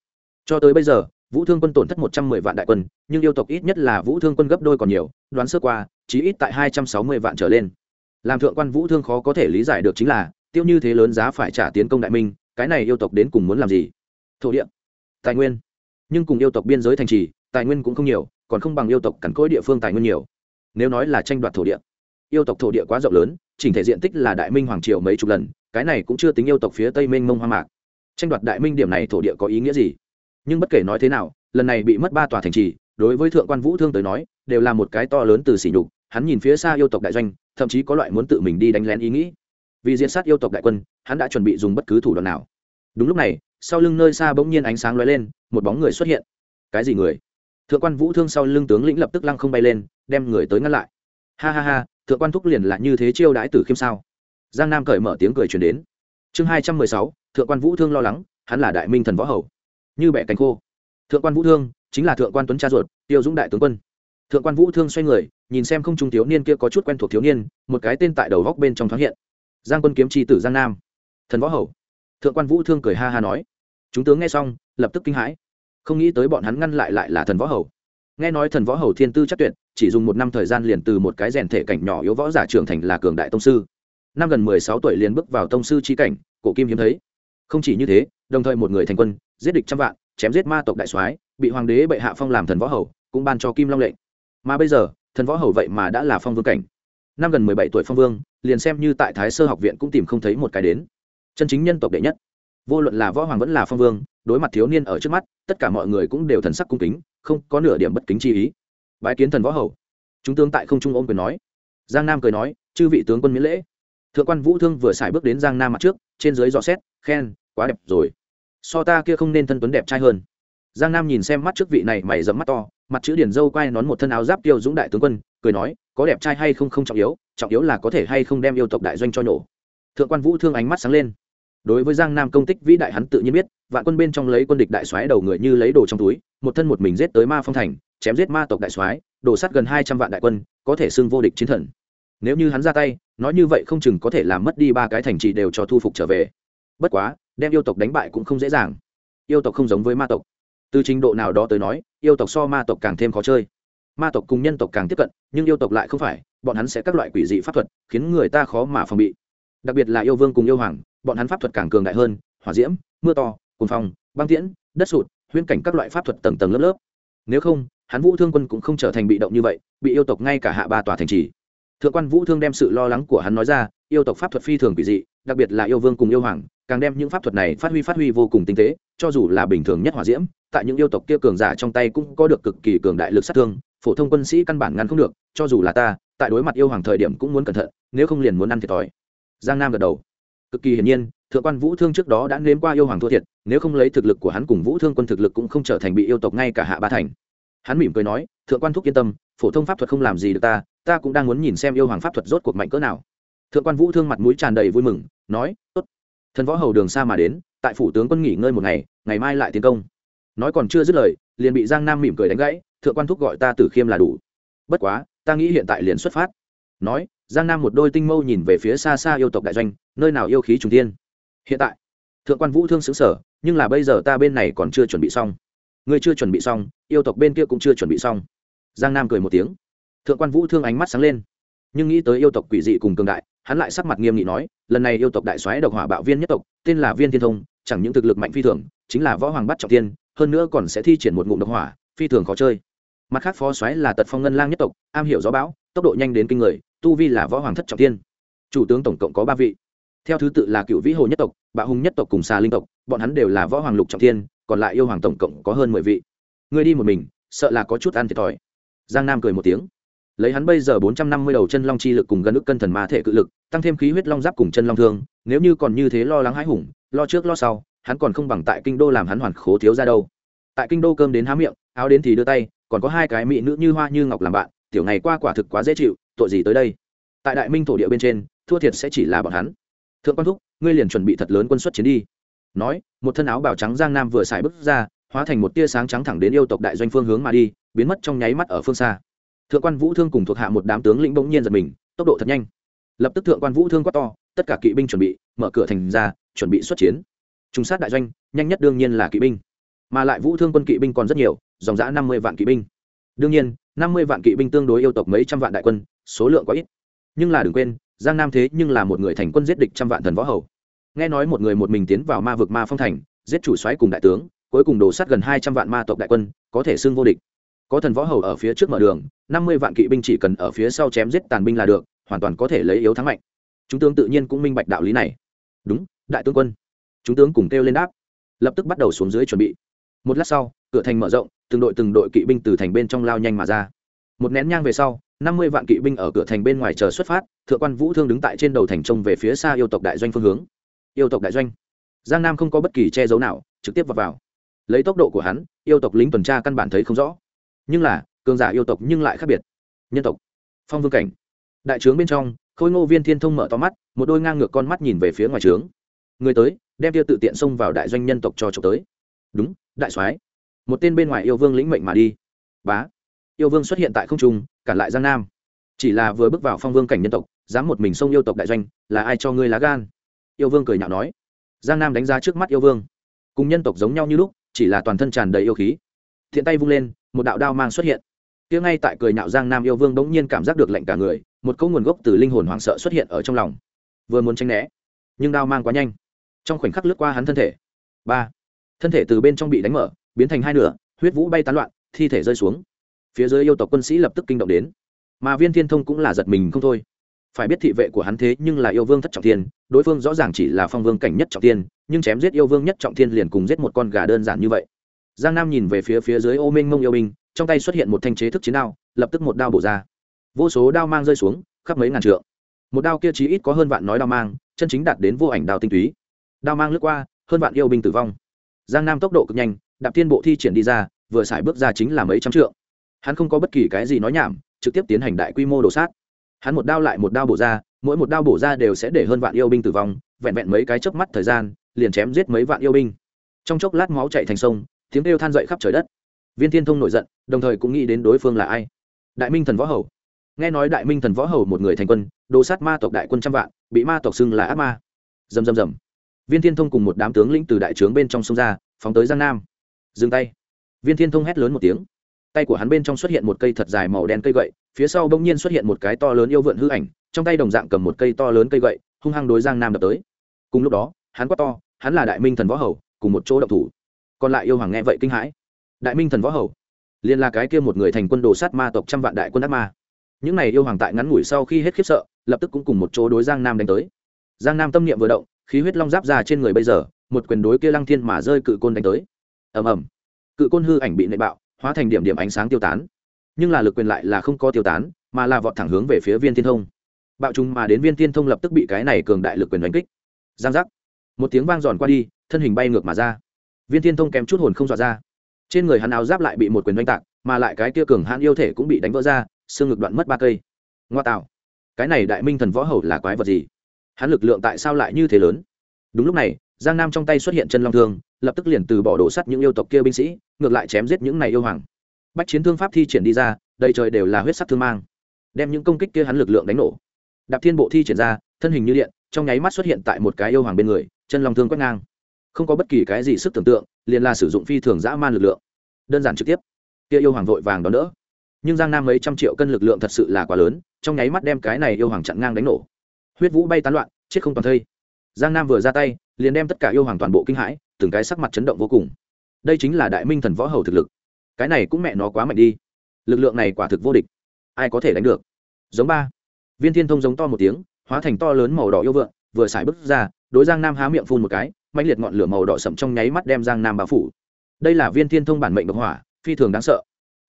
Cho tới bây giờ, vũ thương quân tổn thất một trăm mười vạn đại quân, nhưng yêu tộc ít nhất là vũ thương quân gấp đôi còn nhiều, đoán sơ qua, chí ít tại hai trăm sáu mươi vạn trở lên. Làm thượng quan vũ thương khó có thể lý giải được chính là, tiêu như thế lớn giá phải trả tiến công đại minh cái này yêu tộc đến cùng muốn làm gì? Thổ địa, tài nguyên. Nhưng cùng yêu tộc biên giới thành trì, tài nguyên cũng không nhiều, còn không bằng yêu tộc cắn cỗi địa phương tài nguyên nhiều. Nếu nói là tranh đoạt thổ địa, yêu tộc thổ địa quá rộng lớn, chỉnh thể diện tích là đại minh hoàng triều mấy chục lần, cái này cũng chưa tính yêu tộc phía tây minh mông hoang mạc. Tranh đoạt đại minh điểm này thổ địa có ý nghĩa gì? Nhưng bất kể nói thế nào, lần này bị mất ba tòa thành trì, đối với thượng quan vũ thương tới nói, đều là một cái to lớn từ sỉ nhục, hắn nhìn phía xa yêu tộc đại doanh, thậm chí có loại muốn tự mình đi đánh lén ý nghĩ vì diễn sát yêu tộc đại quân, hắn đã chuẩn bị dùng bất cứ thủ đoạn nào. Đúng lúc này, sau lưng nơi xa bỗng nhiên ánh sáng lóe lên, một bóng người xuất hiện. Cái gì người? Thượng quan vũ thương sau lưng tướng lĩnh lập tức lăng không bay lên, đem người tới ngăn lại. Ha ha ha, thượng quan thúc liền là như thế chiêu đãi tử khiêm sao? Giang nam cởi mở tiếng cười truyền đến. Chương hai trăm mười sáu, thượng quan vũ thương lo lắng, hắn là đại minh thần võ hầu. Như bẻ cánh khô. Thượng quan vũ thương, chính là thượng quan tuấn cha ruột, tiêu dũng đại tướng quân. Thượng quan vũ thương xoay người, nhìn xem không trung thiếu niên kia có chút quen thuộc thiếu niên, một cái tên tại đầu góc bên trong thoáng hiện giang quân kiếm tri tử giang nam. Thần võ hầu. Thượng quan vũ thương cười ha ha nói. Chúng tướng nghe xong, lập tức kinh hãi. Không nghĩ tới bọn hắn ngăn lại lại là thần võ hầu. Nghe nói thần võ hầu thiên tư chắc tuyệt, chỉ dùng một năm thời gian liền từ một cái rèn thể cảnh nhỏ yếu võ giả trưởng thành là cường đại tông sư. Năm gần mười sáu tuổi liền bước vào tông sư chi cảnh, cổ kim hiếm thấy. Không chỉ như thế, đồng thời một người thành quân, giết địch trăm vạn, chém giết ma tộc đại soái, bị hoàng đế bệ hạ phong làm thần võ hầu, cũng ban cho kim long lệnh. Mà bây giờ, thần võ hầu vậy mà đã là phong vương cảnh năm gần mười bảy tuổi phong vương, liền xem như tại thái sơ học viện cũng tìm không thấy một cái đến. Chân chính nhân tộc đệ nhất. Vô luận là võ hoàng vẫn là phong vương, đối mặt thiếu niên ở trước mắt, tất cả mọi người cũng đều thần sắc cung kính, không có nửa điểm bất kính chi ý. Bái kiến thần võ hầu. Chúng tướng tại không trung ôm quyền nói. Giang nam cười nói, chư vị tướng quân miễn lễ. Thượng quan vũ thương vừa xài bước đến giang nam mặt trước, trên dưới dò xét, khen, quá đẹp rồi. So ta kia không nên thân tuấn đẹp trai hơn. Giang nam nhìn xem mắt trước vị này mày dẫm mắt to, mặt chữ điển dâu quay nón một thân áo giáp tiêu dũng đại tướng quân, cười nói có đẹp trai hay không không trọng yếu trọng yếu là có thể hay không đem yêu tộc đại doanh cho nổ. Thượng quan vũ thương ánh mắt sáng lên. Đối với giang nam công tích vĩ đại hắn tự nhiên biết, vạn quân bên trong lấy quân địch đại soái đầu người như lấy đồ trong túi, một thân một mình giết tới ma phong thành, chém giết ma tộc đại soái, đổ sát gần hai trăm vạn đại quân, có thể xưng vô địch chiến thần. Nếu như hắn ra tay, nói như vậy không chừng có thể làm mất đi ba cái thành trì đều cho thu phục trở về. Bất quá, đem yêu tộc đánh bại cũng không dễ dàng. Yêu tộc không giống với ma tộc. Từ trình độ nào đó tới nói, yêu tộc so ma tộc càng thêm khó chơi ma tộc cùng nhân tộc càng tiếp cận, nhưng yêu tộc lại không phải, bọn hắn sẽ các loại quỷ dị pháp thuật, khiến người ta khó mà phòng bị. Đặc biệt là yêu vương cùng yêu hoàng, bọn hắn pháp thuật càng cường đại hơn, hỏa diễm, mưa to cồn phong, băng tiễn, đất sụt, huyễn cảnh các loại pháp thuật tầng tầng lớp lớp. Nếu không, hắn vũ thương quân cũng không trở thành bị động như vậy, bị yêu tộc ngay cả hạ ba tòa thành trì. Thượng quan vũ thương đem sự lo lắng của hắn nói ra, yêu tộc pháp thuật phi thường quỷ dị, đặc biệt là yêu vương cùng yêu hoàng, càng đem những pháp thuật này phát huy phát huy vô cùng tinh tế, cho dù là bình thường nhất hỏa diễm, tại những yêu tộc kia cường giả trong tay cũng có được cực kỳ cường đại lực sát thương phổ thông quân sĩ căn bản ngăn không được, cho dù là ta, tại đối mặt yêu hoàng thời điểm cũng muốn cẩn thận, nếu không liền muốn ăn thiệt thòi. Giang nam gật đầu. Cực kỳ hiển nhiên, thượng quan vũ thương trước đó đã nếm qua yêu hoàng thua thiệt, nếu không lấy thực lực của hắn cùng vũ thương quân thực lực cũng không trở thành bị yêu tộc ngay cả hạ ba thành. Hắn mỉm cười nói, thượng quan thúc yên tâm, phổ thông pháp thuật không làm gì được ta ta cũng đang muốn nhìn xem yêu hoàng pháp thuật rốt cuộc mạnh cỡ nào. Thượng quan vũ thương mặt mũi tràn đầy vui mừng, nói, tốt. Thần võ hầu đường xa mà đến, tại phủ tướng quân nghỉ ngơi một ngày ngày mai lại tiến công. Nói còn chưa dứt lời, liền bị giang nam mỉm cười đánh gãy thượng quan thúc gọi ta tử khiêm là đủ. Bất quá, ta nghĩ hiện tại liền xuất phát. Nói, giang nam một đôi tinh mâu nhìn về phía xa xa yêu tộc đại doanh, nơi nào yêu khí trùng tiên hiện tại, thượng quan vũ thương xứng sở nhưng là bây giờ ta bên này còn chưa chuẩn bị xong. Người chưa chuẩn bị xong, yêu tộc bên kia cũng chưa chuẩn bị xong. Giang nam cười một tiếng. Thượng quan vũ thương ánh mắt sáng lên. Nhưng nghĩ tới yêu tộc quỷ dị cùng cường đại, hắn lại sắc mặt nghiêm nghị nói, lần này yêu tộc đại xoáy độc hỏa bạo viên nhất tộc, tên là viên thiên thông, chẳng những thực lực mạnh phi thường, chính là võ hoàng bắt trọng tiên hơn nữa còn sẽ thi triển một ngụm độc hỏa phi thường khó chơi. Mặt khác phó soái là tật phong ngân lang nhất tộc, am hiểu gió bão, tốc độ nhanh đến kinh người, tu vi là võ hoàng thất trọng tiên chủ tướng tổng cộng có ba vị. Theo thứ tự là cựu vĩ hồ nhất tộc bạo hùng nhất tộc cùng xà linh tộc, bọn hắn đều là võ hoàng lục trọng tiên còn lại yêu hoàng tổng cộng có hơn mười vị. Người đi một mình, sợ là có chút ăn thiệt thòi. Giang nam cười một tiếng. Lấy hắn bây giờ bốn trăm năm mươi đầu chân long chi lực cùng gần ức cân thần ma thể cự lực, tăng thêm khí huyết long giáp cùng chân long thương, nếu như còn như thế lo lắng hãi hùng, lo trước lo sau, hắn còn không bằng tại kinh đô làm hắn hoàn khố thiếu ra đâu. Tại kinh đô cơm đến há miệng áo đến thì đưa tay, còn có hai cái mỹ nữ như hoa như ngọc làm bạn, tiểu ngày qua quả thực quá dễ chịu, tội gì tới đây? Tại đại minh thổ địa bên trên, thua thiệt sẽ chỉ là bọn hắn. Thượng quan thúc, ngươi liền chuẩn bị thật lớn quân xuất chiến đi. Nói, một thân áo bào trắng giang nam vừa xài bước ra, hóa thành một tia sáng trắng thẳng đến yêu tộc đại doanh phương hướng mà đi, biến mất trong nháy mắt ở phương xa. Thượng quan vũ thương cùng thuộc hạ một đám tướng lĩnh bỗng nhiên giật mình, tốc độ thật nhanh. Lập tức thượng quan vũ thương quát to, tất cả kỵ binh chuẩn bị, mở cửa thành ra, chuẩn bị xuất chiến. Trung sát đại doanh, nhanh nhất đương nhiên là kỵ binh mà lại vũ thương quân kỵ binh còn rất nhiều, dòng giã năm mươi vạn kỵ binh. Đương nhiên, năm mươi vạn kỵ binh tương đối yêu tộc mấy trăm vạn đại quân, số lượng quá ít. Nhưng là đừng quên, giang nam thế nhưng là một người thành quân giết địch trăm vạn thần võ hầu. Nghe nói một người một mình tiến vào ma vực ma phong thành, giết chủ xoáy cùng đại tướng, cuối cùng đổ sát gần hai trăm vạn ma tộc đại quân, có thể xưng vô địch. Có thần võ hầu ở phía trước mở đường, năm mươi vạn kỵ binh chỉ cần ở phía sau chém giết tàn binh là được, hoàn toàn có thể lấy yếu thắng mạnh. Chúng tướng tự nhiên cũng minh bạch đạo lý này. Đúng, đại tướng quân. Chúng tướng cùng kêu lên đáp. Lập tức bắt đầu xuống dưới chuẩn bị một lát sau cửa thành mở rộng từng đội từng đội kỵ binh từ thành bên trong lao nhanh mà ra. Một nén nhang về sau năm mươi vạn kỵ binh ở cửa thành bên ngoài chờ xuất phát thượng quan vũ thương đứng tại trên đầu thành trông về phía xa yêu tộc đại doanh phương hướng. Yêu tộc đại doanh. Giang nam không có bất kỳ che giấu nào trực tiếp vào, vào. lấy tốc độ của hắn yêu tộc lính tuần tra căn bản thấy không rõ. Nhưng là cường giả yêu tộc nhưng lại khác biệt. Nhân tộc. Phong vương cảnh. Đại trướng bên trong khôi ngô viên thiên thông mở to mắt một đôi ngang ngược con mắt nhìn về phía ngoài trướng. Người tới đem tiêu tự tiện xông vào đại doanh nhân tộc cho trộm tới. Đúng đại soái. Một tên bên ngoài yêu vương lĩnh mệnh mà đi. Bá. Yêu vương xuất hiện tại không trung, cản lại giang nam. Chỉ là vừa bước vào phong vương cảnh nhân tộc, dám một mình xông yêu tộc đại doanh, là ai cho ngươi lá gan? Yêu vương cười nhạo nói. Giang nam đánh giá trước mắt yêu vương. Cùng nhân tộc giống nhau như lúc, chỉ là toàn thân tràn đầy yêu khí. Thiện tay vung lên, một đạo đao mang xuất hiện. Tiếng ngay tại cười nhạo giang nam yêu vương bỗng nhiên cảm giác được lạnh cả người, một câu nguồn gốc từ linh hồn hoảng sợ xuất hiện ở trong lòng. Vừa muốn tranh né, nhưng đao mang quá nhanh. Trong khoảnh khắc lướt qua hắn thân thể. Ba thân thể từ bên trong bị đánh mở, biến thành hai nửa, huyết vũ bay tán loạn, thi thể rơi xuống. Phía dưới yêu tộc quân sĩ lập tức kinh động đến. Mà viên thiên thông cũng là giật mình không thôi. Phải biết thị vệ của hắn thế nhưng là yêu vương thất trọng thiên, đối phương rõ ràng chỉ là phong vương cảnh nhất trọng thiên, nhưng chém giết yêu vương nhất trọng thiên liền cùng giết một con gà đơn giản như vậy. Giang nam nhìn về phía phía dưới ô minh mông yêu binh, trong tay xuất hiện một thanh chế thức chiến đao, lập tức một đao bổ ra. Vô số đao mang rơi xuống, khắp mấy ngàn trượng. Một đao kia chí ít có hơn vạn nói đao mang, chân chính đạt đến vô ảnh đao tinh túy. Đao mang lướt qua, hơn vạn yêu binh tử vong giang nam tốc độ cực nhanh, đạp tiên bộ thi triển đi ra, vừa xài bước ra chính là mấy trăm trượng. Hắn không có bất kỳ cái gì nói nhảm, trực tiếp tiến hành đại quy mô đổ sát. Hắn một đao lại một đao bổ ra, mỗi một đao bổ ra đều sẽ để hơn vạn yêu binh tử vong, vẹn vẹn mấy cái chớp mắt thời gian, liền chém giết mấy vạn yêu binh. Trong chốc lát máu chạy thành sông, tiếng kêu than dậy khắp trời đất. Viên thiên thông nổi giận, đồng thời cũng nghĩ đến đối phương là ai. Đại minh thần võ hầu. Nghe nói đại minh thần võ hầu một người thành quân, đồ sát ma tộc đại quân trăm vạn, bị ma tộc xưng là ác ma. Dầm dầm dầm viên thiên thông cùng một đám tướng lĩnh từ đại trướng bên trong sông ra, phóng tới giang nam. Dừng tay. Viên thiên thông hét lớn một tiếng. Tay của hắn bên trong xuất hiện một cây thật dài màu đen cây gậy, phía sau bỗng nhiên xuất hiện một cái to lớn yêu vượn hư ảnh, trong tay đồng dạng cầm một cây to lớn cây gậy, hung hăng đối giang nam đập tới. Cùng lúc đó, hắn quát to, hắn là đại minh thần võ hầu, cùng một chỗ động thủ. Còn lại yêu hoàng nghe vậy kinh hãi. Đại minh thần võ hầu, liền là cái kia một người thành quân đồ sát ma tộc trăm vạn đại quân đắc ma. Những này yêu hoàng tại ngắn ngủi sau khi hết khiếp sợ, lập tức cũng cùng một chỗ đối giang nam đánh tới. Giang nam tâm niệm vừa động khí huyết long giáp ra trên người bây giờ, một quyền đối kia lăng thiên mà rơi cự côn đánh tới. Ầm ầm. Cự côn hư ảnh bị nệ bạo, hóa thành điểm điểm ánh sáng tiêu tán. Nhưng là lực quyền lại là không có tiêu tán, mà là vọt thẳng hướng về phía viên thiên thông. Bạo trùng mà đến viên thiên thông lập tức bị cái này cường đại lực quyền đánh kích. Giang giác. Một tiếng vang giòn qua đi, thân hình bay ngược mà ra. Viên thiên thông kém chút hồn không dọa ra. Trên người hắn áo giáp lại bị một quyền đánh tạc, mà lại cái kia cường hãn yêu thể cũng bị đánh vỡ ra, xương ngực đoạn mất ba cây. Ngoa tạo. Cái này đại minh thần võ hầu là quái vật gì? Hắn lực lượng tại sao lại như thế lớn? Đúng lúc này, giang nam trong tay xuất hiện chân long thương, lập tức liền từ bỏ đổ sắt những yêu tộc kia binh sĩ, ngược lại chém giết những này yêu hoàng. Bách chiến thương pháp thi triển đi ra, đầy trời đều là huyết sắc thương mang, đem những công kích kia hắn lực lượng đánh nổ. Đạp thiên bộ thi triển ra, thân hình như điện, trong nháy mắt xuất hiện tại một cái yêu hoàng bên người, chân long thương quét ngang. Không có bất kỳ cái gì sức tưởng tượng, liền là sử dụng phi thường dã man lực lượng. Đơn giản trực tiếp, kia yêu hoàng vội vàng đón đỡ. Nhưng giang nam mấy trăm triệu cân lực lượng thật sự là quá lớn, trong nháy mắt đem cái này yêu hoàng chặn ngang đánh nổ huyết vũ bay tán loạn, chết không toàn thây. Giang nam vừa ra tay, liền đem tất cả yêu hoàng toàn bộ kinh hãi, từng cái sắc mặt chấn động vô cùng. Đây chính là đại minh thần võ hầu thực lực. Cái này cũng mẹ nó quá mạnh đi. Lực lượng này quả thực vô địch. Ai có thể đánh được? Giống ba. Viên thiên thông giống to một tiếng, hóa thành to lớn màu đỏ yêu vượng, vừa xài bước ra, đối giang nam há miệng phun một cái mạnh liệt ngọn lửa màu đỏ sậm trong nháy mắt đem giang nam bao phủ. Đây là viên thiên thông bản mệnh độc hỏa, phi thường đáng sợ.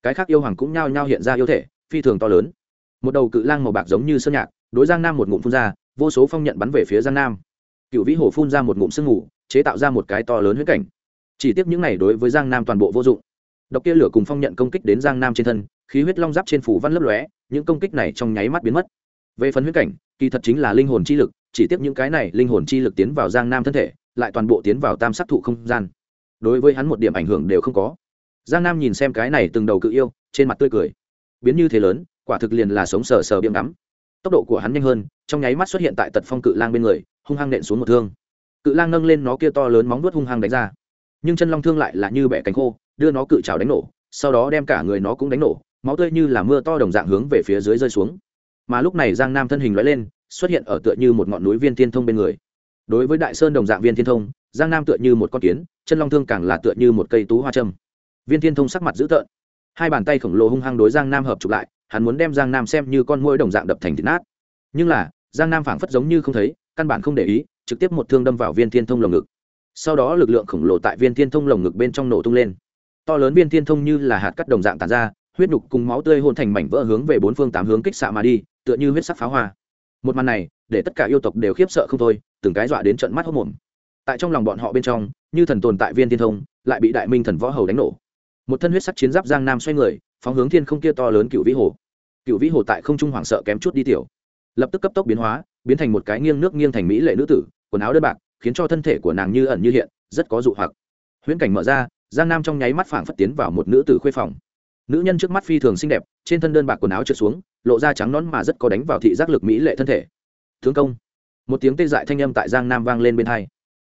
Cái khác yêu hoàng cũng nhao nhao hiện ra yêu thể, phi thường to lớn. Một đầu cự lang màu bạc giống như sơn nhạc đối giang nam một ngụm phun ra, vô số phong nhận bắn về phía giang nam. Cựu vĩ Hồ phun ra một ngụm sương ngủ chế tạo ra một cái to lớn huyết cảnh. Chỉ tiếc những này đối với giang nam toàn bộ vô dụng. Độc kia lửa cùng phong nhận công kích đến giang nam trên thân, khí huyết long giáp trên phủ văn lấp lóe, những công kích này trong nháy mắt biến mất. Về phần huyết cảnh, kỳ thật chính là linh hồn chi lực, chỉ tiếc những cái này linh hồn chi lực tiến vào giang nam thân thể, lại toàn bộ tiến vào tam sắc thụ không gian. Đối với hắn một điểm ảnh hưởng đều không có. Giang nam nhìn xem cái này từng đầu cự yêu, trên mặt tươi cười. Biến như thế lớn, quả thực liền là sống sờ sờ biếm đắm tốc độ của hắn nhanh hơn, trong nháy mắt xuất hiện tại tật phong cự lang bên người, hung hăng nện xuống một thương. Cự lang nâng lên nó kia to lớn móng vuốt hung hăng đánh ra. Nhưng chân long thương lại là như bẻ cánh khô, đưa nó cự trào đánh nổ, sau đó đem cả người nó cũng đánh nổ, máu tươi như là mưa to đồng dạng hướng về phía dưới rơi xuống. Mà lúc này giang nam thân hình lóe lên, xuất hiện ở tựa như một ngọn núi viên thiên thông bên người. Đối với đại sơn đồng dạng viên thiên thông, giang nam tựa như một con kiến, chân long thương càng là tựa như một cây tú hoa trâm viên thiên thông sắc mặt dữ tợn. Hai bàn tay khổng lồ hung hăng đối giang nam hợp chụp lại hắn muốn đem giang nam xem như con môi đồng dạng đập thành thịt nát. Nhưng là, giang nam phảng phất giống như không thấy, căn bản không để ý, trực tiếp một thương đâm vào viên thiên thông lồng ngực. Sau đó lực lượng khổng lồ tại viên thiên thông lồng ngực bên trong nổ tung lên. To lớn viên thiên thông như là hạt cắt đồng dạng tàn ra, huyết nhục cùng máu tươi hôn thành mảnh vỡ hướng về bốn phương tám hướng kích xạ mà đi, tựa như huyết sắc pháo hoa. Một màn này, để tất cả yêu tộc đều khiếp sợ không thôi, từng cái dọa đến trận mắt hốc mồm. Tại trong lòng bọn họ bên trong, như thần tồn tại viên thiên thông, lại bị đại minh thần võ hầu đánh nổ. Một thân huyết sắc chiến giáp giang nam xoay người phóng hướng thiên không kia to lớn cựu vĩ hồ. Cựu vĩ hồ tại không trung hoảng sợ kém chút đi tiểu. Lập tức cấp tốc biến hóa, biến thành một cái nghiêng nước nghiêng thành mỹ lệ nữ tử, quần áo đơn bạc, khiến cho thân thể của nàng như ẩn như hiện, rất có dụ hoặc. Huyễn cảnh mở ra, giang nam trong nháy mắt phảng phất tiến vào một nữ tử khuê phòng. Nữ nhân trước mắt phi thường xinh đẹp, trên thân đơn bạc quần áo trượt xuống, lộ ra trắng nón mà rất có đánh vào thị giác lực mỹ lệ thân thể. Thương công. Một tiếng tê dại thanh âm tại giang nam vang lên bên hai.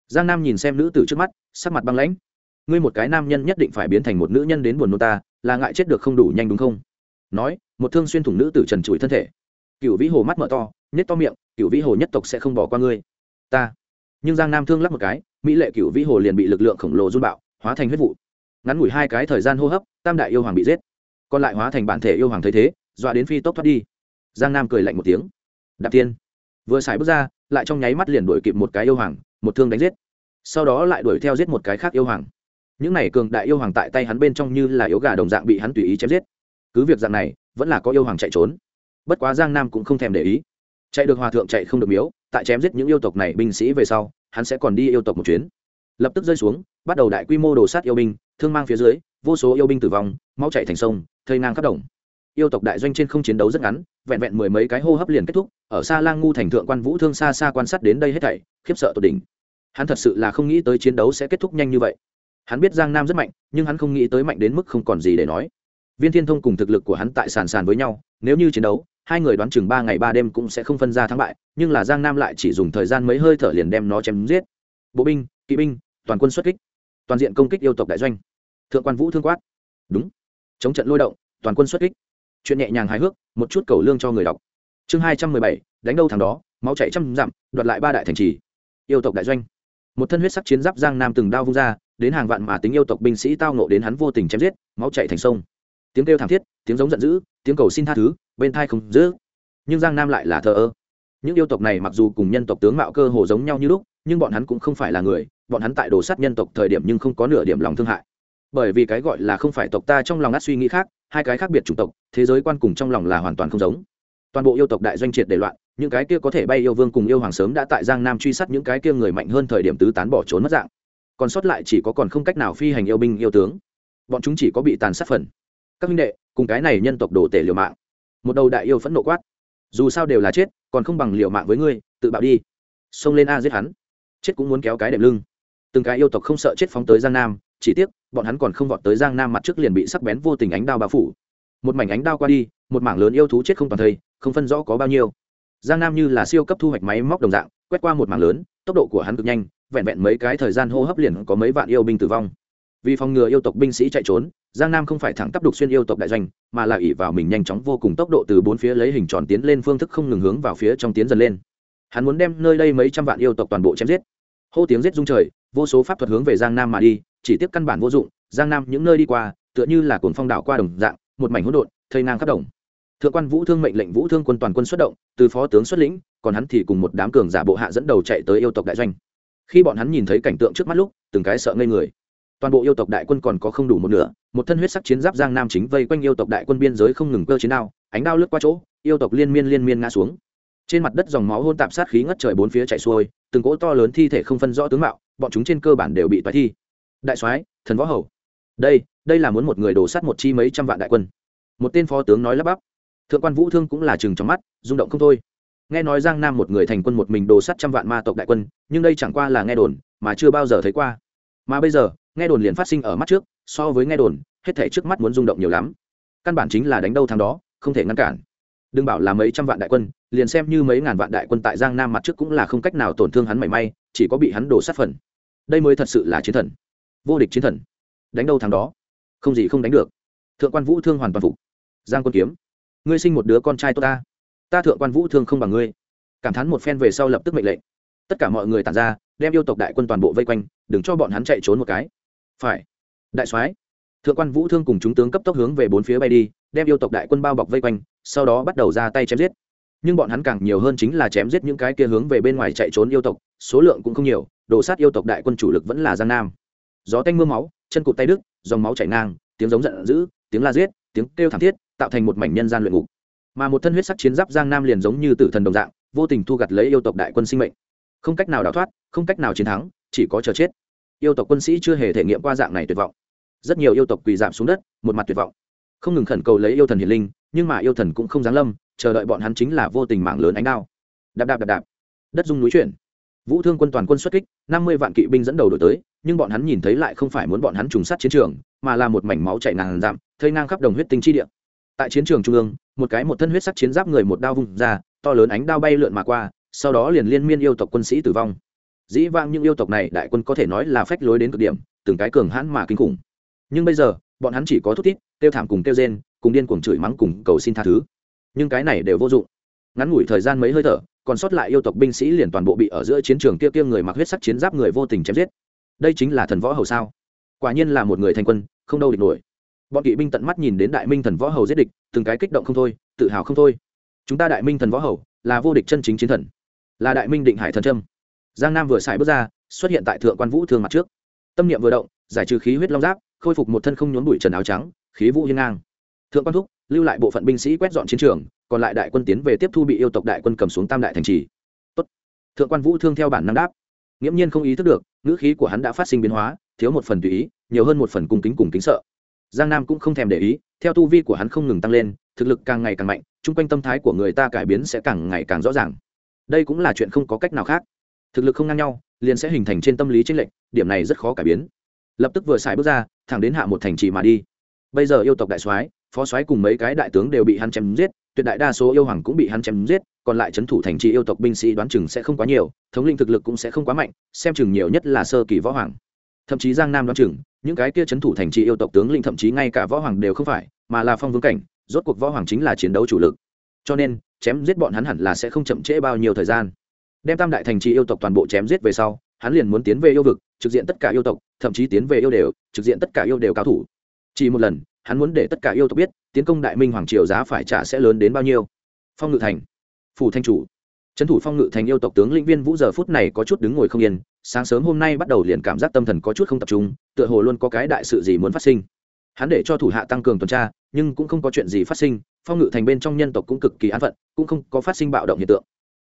Giang nam nhìn xem nữ tử trước mắt, sắc mặt băng lãnh. Ngươi một cái nam nhân nhất định phải biến thành một nữ nhân đến buồn nô ta là ngại chết được không đủ nhanh đúng không? Nói, một thương xuyên thủng nữ tử trần trụi thân thể. Cựu vĩ hồ mắt mở to nhét to miệng cựu vĩ hồ nhất tộc sẽ không bỏ qua ngươi. Ta. Nhưng giang nam thương lắc một cái, mỹ lệ cựu vĩ hồ liền bị lực lượng khổng lồ run bạo, hóa thành huyết vụ. Ngắn ngủi hai cái thời gian hô hấp, tam đại yêu hoàng bị giết. Còn lại hóa thành bản thể yêu hoàng thấy thế, dọa đến phi tốc thoát đi. Giang nam cười lạnh một tiếng. Đạp tiên. Vừa xài bước ra, lại trong nháy mắt liền đuổi kịp một cái yêu hoàng, một thương đánh giết. Sau đó lại đuổi theo giết một cái khác yêu hoàng những này cường đại yêu hoàng tại tay hắn bên trong như là yếu gà đồng dạng bị hắn tùy ý chém giết. Cứ việc dạng này, vẫn là có yêu hoàng chạy trốn. Bất quá giang nam cũng không thèm để ý. Chạy được hòa thượng chạy không được miếu, tại chém giết những yêu tộc này binh sĩ về sau, hắn sẽ còn đi yêu tộc một chuyến. Lập tức rơi xuống, bắt đầu đại quy mô đồ sát yêu binh, thương mang phía dưới, vô số yêu binh tử vong mau chạy thành sông, thây ngang khắp đồng. Yêu tộc đại doanh trên không chiến đấu rất ngắn, vẹn vẹn mười mấy cái hô hấp liền kết thúc, ở xa lang ngu thành thượng quan vũ thương xa xa quan sát đến đây hết thảy, khiếp sợ tột đỉnh. Hắn thật sự là không nghĩ tới chiến đấu sẽ kết thúc nhanh như vậy hắn biết giang nam rất mạnh, nhưng hắn không nghĩ tới mạnh đến mức không còn gì để nói. Viên thiên thông cùng thực lực của hắn tại sàn sàn với nhau, nếu như chiến đấu, hai người đoán chừng ba ngày ba đêm cũng sẽ không phân ra thắng bại, nhưng là giang nam lại chỉ dùng thời gian mấy hơi thở liền đem nó chém giết. Bộ binh, kỵ binh, toàn quân xuất kích. Toàn diện công kích yêu tộc đại doanh. Thượng quan vũ thương quát. Đúng. Chống trận lôi động, toàn quân xuất kích. Chuyện nhẹ nhàng hài hước, một chút cầu lương cho người đọc. Chương hai trăm mười bảy, đánh đâu thằng đó, máu chạy trăm dặm, đoạt lại ba đại thành trì. Yêu tộc đại doanh. Một thân huyết sắc chiến giáp giang nam từng đao vung ra đến hàng vạn mà tính yêu tộc binh sĩ tao nộ đến hắn vô tình chém giết, máu chạy thành sông. Tiếng kêu thảm thiết, tiếng giống giận dữ, tiếng cầu xin tha thứ, bên thai không giữ. Nhưng giang nam lại là thờ ơ. Những yêu tộc này mặc dù cùng nhân tộc tướng mạo cơ hồ giống nhau như lúc, nhưng bọn hắn cũng không phải là người, bọn hắn tại đồ sát nhân tộc thời điểm nhưng không có nửa điểm lòng thương hại. Bởi vì cái gọi là không phải tộc ta trong lòng ngắt suy nghĩ khác, hai cái khác biệt chủng tộc, thế giới quan cùng trong lòng là hoàn toàn không giống. Toàn bộ yêu tộc đại doanh triệt để loạn, những cái kia có thể bay yêu vương cùng yêu hoàng sớm đã tại giang nam truy sát những cái kia người mạnh hơn thời điểm tứ tán bỏ trốn mất dạng còn sót lại chỉ có còn không cách nào phi hành yêu binh yêu tướng. Bọn chúng chỉ có bị tàn sát phần. Các minh đệ, cùng cái này nhân tộc đổ tể liều mạng. Một đầu đại yêu phẫn nộ quát. Dù sao đều là chết, còn không bằng liều mạng với ngươi, tự bạo đi. Xông lên a giết hắn. Chết cũng muốn kéo cái đệm lưng. Từng cái yêu tộc không sợ chết phóng tới giang nam, chỉ tiếc, bọn hắn còn không vọt tới giang nam mặt trước liền bị sắc bén vô tình ánh đao bao phủ. Một mảnh ánh đao qua đi, một mảng lớn yêu thú chết không toàn thây, không phân rõ có bao nhiêu. Giang nam như là siêu cấp thu hoạch máy móc đồng dạng, quét qua một mảng lớn, tốc độ của hắn cực nhanh vẹn vẹn mấy cái thời gian hô hấp liền có mấy vạn yêu binh tử vong. Vì phòng ngừa yêu tộc binh sĩ chạy trốn, giang nam không phải thẳng tắp đục xuyên yêu tộc đại doanh, mà là ỉ vào mình nhanh chóng vô cùng tốc độ từ bốn phía lấy hình tròn tiến lên phương thức không ngừng hướng vào phía trong tiến dần lên. Hắn muốn đem nơi đây mấy trăm vạn yêu tộc toàn bộ chém giết. Hô tiếng giết rung trời, vô số pháp thuật hướng về giang nam mà đi, chỉ tiếp căn bản vô dụng, giang nam những nơi đi qua, tựa như là cồn phong đảo qua đồng dạng, một mảnh hỗn độn, thây ngang khắp đồng. Thượng quan vũ thương mệnh lệnh vũ thương quân toàn quân xuất động, từ phó tướng xuất lĩnh, còn hắn thì cùng một đám cường giả bộ hạ dẫn đầu chạy tới yêu tộc đại doanh khi bọn hắn nhìn thấy cảnh tượng trước mắt lúc, từng cái sợ ngây người. Toàn bộ yêu tộc đại quân còn có không đủ một nửa, một thân huyết sắc chiến giáp giang nam chính vây quanh yêu tộc đại quân biên giới không ngừng cơ chiến đao, ánh đao lướt qua chỗ, yêu tộc liên miên liên miên ngã xuống. Trên mặt đất dòng máu hôn tạp sát khí ngất trời bốn phía chạy xuôi, từng cỗ to lớn thi thể không phân rõ tướng mạo, bọn chúng trên cơ bản đều bị toái thi. Đại soái, thần võ hầu. Đây đây là muốn một người đổ sát một chi mấy trăm vạn đại quân. Một tên phó tướng nói lắp bắp. Thượng quan vũ thương cũng là chừng trong mắt, rung động không thôi nghe nói giang nam một người thành quân một mình đồ sát trăm vạn ma tộc đại quân, nhưng đây chẳng qua là nghe đồn, mà chưa bao giờ thấy qua. Mà bây giờ, nghe đồn liền phát sinh ở mắt trước, so với nghe đồn, hết thể trước mắt muốn rung động nhiều lắm. Căn bản chính là đánh đâu thắng đó, không thể ngăn cản. Đừng bảo là mấy trăm vạn đại quân, liền xem như mấy ngàn vạn đại quân tại giang nam mặt trước cũng là không cách nào tổn thương hắn mảy may, chỉ có bị hắn đổ sát phần. Đây mới thật sự là chiến thần. Vô địch chiến thần. Đánh đâu thắng đó. Không gì không đánh được. Thượng quan vũ thương hoàn toàn phục. Giang quân kiếm. Ngươi sinh một đứa con trai tốt ta ta thượng quan vũ thương không bằng ngươi. Cảm thán một phen về sau lập tức mệnh lệnh. Tất cả mọi người tàn ra, đem yêu tộc đại quân toàn bộ vây quanh, đừng cho bọn hắn chạy trốn một cái. Phải. Đại soái, thượng quan vũ thương cùng chúng tướng cấp tốc hướng về bốn phía bay đi, đem yêu tộc đại quân bao bọc vây quanh, sau đó bắt đầu ra tay chém giết. Nhưng bọn hắn càng nhiều hơn chính là chém giết những cái kia hướng về bên ngoài chạy trốn yêu tộc, số lượng cũng không nhiều, đồ sát yêu tộc đại quân chủ lực vẫn là giang nam. Gió tanh m ư a máu, chân cụt tay đức dòng máu chảy ngang, tiếng giống giận dữ, tiếng la giết, tiếng kêu thảm thiết, tạo thành một mảnh nhân gian luyện ngục mà một thân huyết sắc chiến giáp giang nam liền giống như tử thần đồng dạng, vô tình thu gặt lấy yêu tộc đại quân sinh mệnh. Không cách nào đào thoát, không cách nào chiến thắng, chỉ có chờ chết. Yêu tộc quân sĩ chưa hề thể nghiệm qua dạng này tuyệt vọng. Rất nhiều yêu tộc quỳ giảm xuống đất, một mặt tuyệt vọng. Không ngừng khẩn cầu lấy yêu thần hiền linh, nhưng mà yêu thần cũng không giáng lâm, chờ đợi bọn hắn chính là vô tình mạng lớn ánh đao. Đạp đạp đạp đạp. Đất dung núi chuyển. Vũ thương quân toàn quân xuất kích, năm mươi vạn kỵ binh dẫn đầu đổi tới, nhưng bọn hắn nhìn thấy lại không phải muốn bọn hắn trùng sát chiến trường, mà là một mảnh máu chảy ngàn dặm, thây ngang khắp đồng huyết tinh chi địa. Tại chiến trường trung ương một cái một thân huyết sắc chiến giáp người một đao vung ra, to lớn ánh đao bay lượn mà qua, sau đó liền liên miên yêu tộc quân sĩ tử vong. Dĩ vang những yêu tộc này đại quân có thể nói là phách lối đến cực điểm, từng cái cường hãn mà kinh khủng. Nhưng bây giờ, bọn hắn chỉ có thút thít, kêu thảm cùng kêu rên, cùng điên cuồng chửi mắng cùng cầu xin tha thứ. Nhưng cái này đều vô dụng. Ngắn ngủi thời gian mấy hơi thở, còn sót lại yêu tộc binh sĩ liền toàn bộ bị ở giữa chiến trường kia kia người mặc huyết sắc chiến giáp người vô tình chém giết. Đây chính là thần võ hầu sao? Quả nhiên là một người thành quân, không đâu địch nổi bọn kỵ binh tận mắt nhìn đến đại minh thần võ hầu giết địch, từng cái kích động không thôi, tự hào không thôi. Chúng ta đại minh thần võ hầu là vô địch chân chính chiến thần, là đại minh định hải thần trâm giang nam vừa xài bước ra, xuất hiện tại thượng quan vũ thương mặt trước. Tâm niệm vừa động, giải trừ khí huyết long giáp, khôi phục một thân không nhốn bụi trần áo trắng, khí vũ hiên ngang. Thượng quan thúc, lưu lại bộ phận binh sĩ quét dọn chiến trường, còn lại đại quân tiến về tiếp thu bị yêu tộc đại quân cầm xuống tam đại thành trì. Tốt. thượng quan vũ thương theo bản năng đáp. Nghiễm nhiên không ý thức được, ngữ khí của hắn đã phát sinh biến hóa, thiếu một phần tùy ý, nhiều hơn một phần cung kính cùng kính sợ giang nam cũng không thèm để ý, theo tu vi của hắn không ngừng tăng lên, thực lực càng ngày càng mạnh, chung quanh tâm thái của người ta cải biến sẽ càng ngày càng rõ ràng. Đây cũng là chuyện không có cách nào khác. Thực lực không ngang nhau, liền sẽ hình thành trên tâm lý tranh lệch, điểm này rất khó cải biến. Lập tức vừa xài bước ra, thẳng đến hạ một thành trì mà đi. Bây giờ yêu tộc đại soái, phó soái cùng mấy cái đại tướng đều bị hắn chém giết, tuyệt đại đa số yêu hoàng cũng bị hắn chém giết, còn lại c thủ thành trì yêu tộc binh sĩ đoán chừng sẽ không quá nhiều, thống linh thực lực cũng sẽ không quá mạnh, xem chừng nhiều nhất là sơ kỳ võ hoàng. Thậm chí giang nam đoán chừng những cái kia c thủ thành trì yêu tộc tướng linh thậm chí ngay cả võ hoàng đều không phải, mà là phong vương cảnh, rốt cuộc võ hoàng chính là chiến đấu chủ lực. Cho nên, chém giết bọn hắn hẳn là sẽ không chậm trễ bao nhiêu thời gian. Đem tam đại thành trì yêu tộc toàn bộ chém giết về sau, hắn liền muốn tiến về yêu vực, trực diện tất cả yêu tộc, thậm chí tiến về yêu đều, trực diện tất cả yêu đều cao thủ. Chỉ một lần, hắn muốn để tất cả yêu tộc biết, tiến công đại minh hoàng triều giá phải trả sẽ lớn đến bao nhiêu. Phong ngự thành. Phủ thanh chủ trấn thủ phong ngự thành yêu tộc tướng lĩnh viên vũ giờ phút này có chút đứng ngồi không yên, sáng sớm hôm nay bắt đầu liền cảm giác tâm thần có chút không tập trung, tựa hồ luôn có cái đại sự gì muốn phát sinh. Hắn để cho thủ hạ tăng cường tuần tra, nhưng cũng không có chuyện gì phát sinh, phong ngự thành bên trong nhân tộc cũng cực kỳ an phận, cũng không có phát sinh bạo động hiện tượng.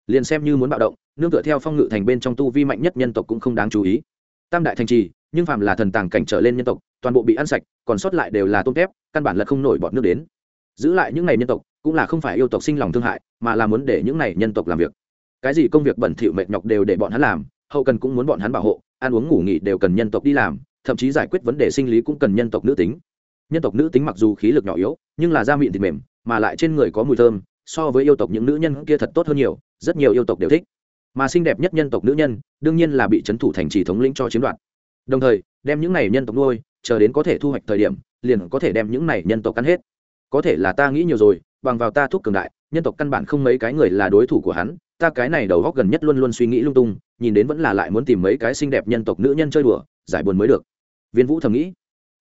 Liền xem như muốn bạo động, nương tựa theo phong ngự thành bên trong tu vi mạnh nhất nhân tộc cũng không đáng chú ý. Tam đại thành trì, nhưng phạm là thần tàng cảnh trở lên nhân tộc, toàn bộ bị ăn sạch, còn sót lại đều là tôm tép, căn bản là không nổi bọn nước đến. Giữ lại những n à y nhân tộc, cũng là không phải yêu tộc sinh lòng thương hại, mà là muốn để những n à y nhân tộc làm việc cái gì công việc bẩn thỉu mệt nhọc đều để bọn hắn làm, hậu cần cũng muốn bọn hắn bảo hộ, ăn uống ngủ nghỉ đều cần nhân tộc đi làm, thậm chí giải quyết vấn đề sinh lý cũng cần nhân tộc nữ tính. Nhân tộc nữ tính mặc dù khí lực nhỏ yếu, nhưng là da mịn thịt mềm, mà lại trên người có mùi thơm, so với yêu tộc những nữ nhân kia thật tốt hơn nhiều, rất nhiều yêu tộc đều thích. Mà xinh đẹp nhất nhân tộc nữ nhân, đương nhiên là bị c h ấ n thủ thành trì thống lĩnh cho chiếm đoạt. Đồng thời, đem những này nhân tộc nuôi, chờ đến có thể thu hoạch thời điểm, liền có thể đem những này nhân tộc cắn hết. Có thể là ta nghĩ nhiều rồi, bằng vào ta thuốc cường đại, nhân tộc căn bản không mấy cái người là đối thủ của hắn ta cái này đầu góc gần nhất luôn luôn suy nghĩ lung tung, nhìn đến vẫn là lại muốn tìm mấy cái xinh đẹp nhân tộc nữ nhân chơi đùa, giải buồn mới được. Viên vũ thầm nghĩ,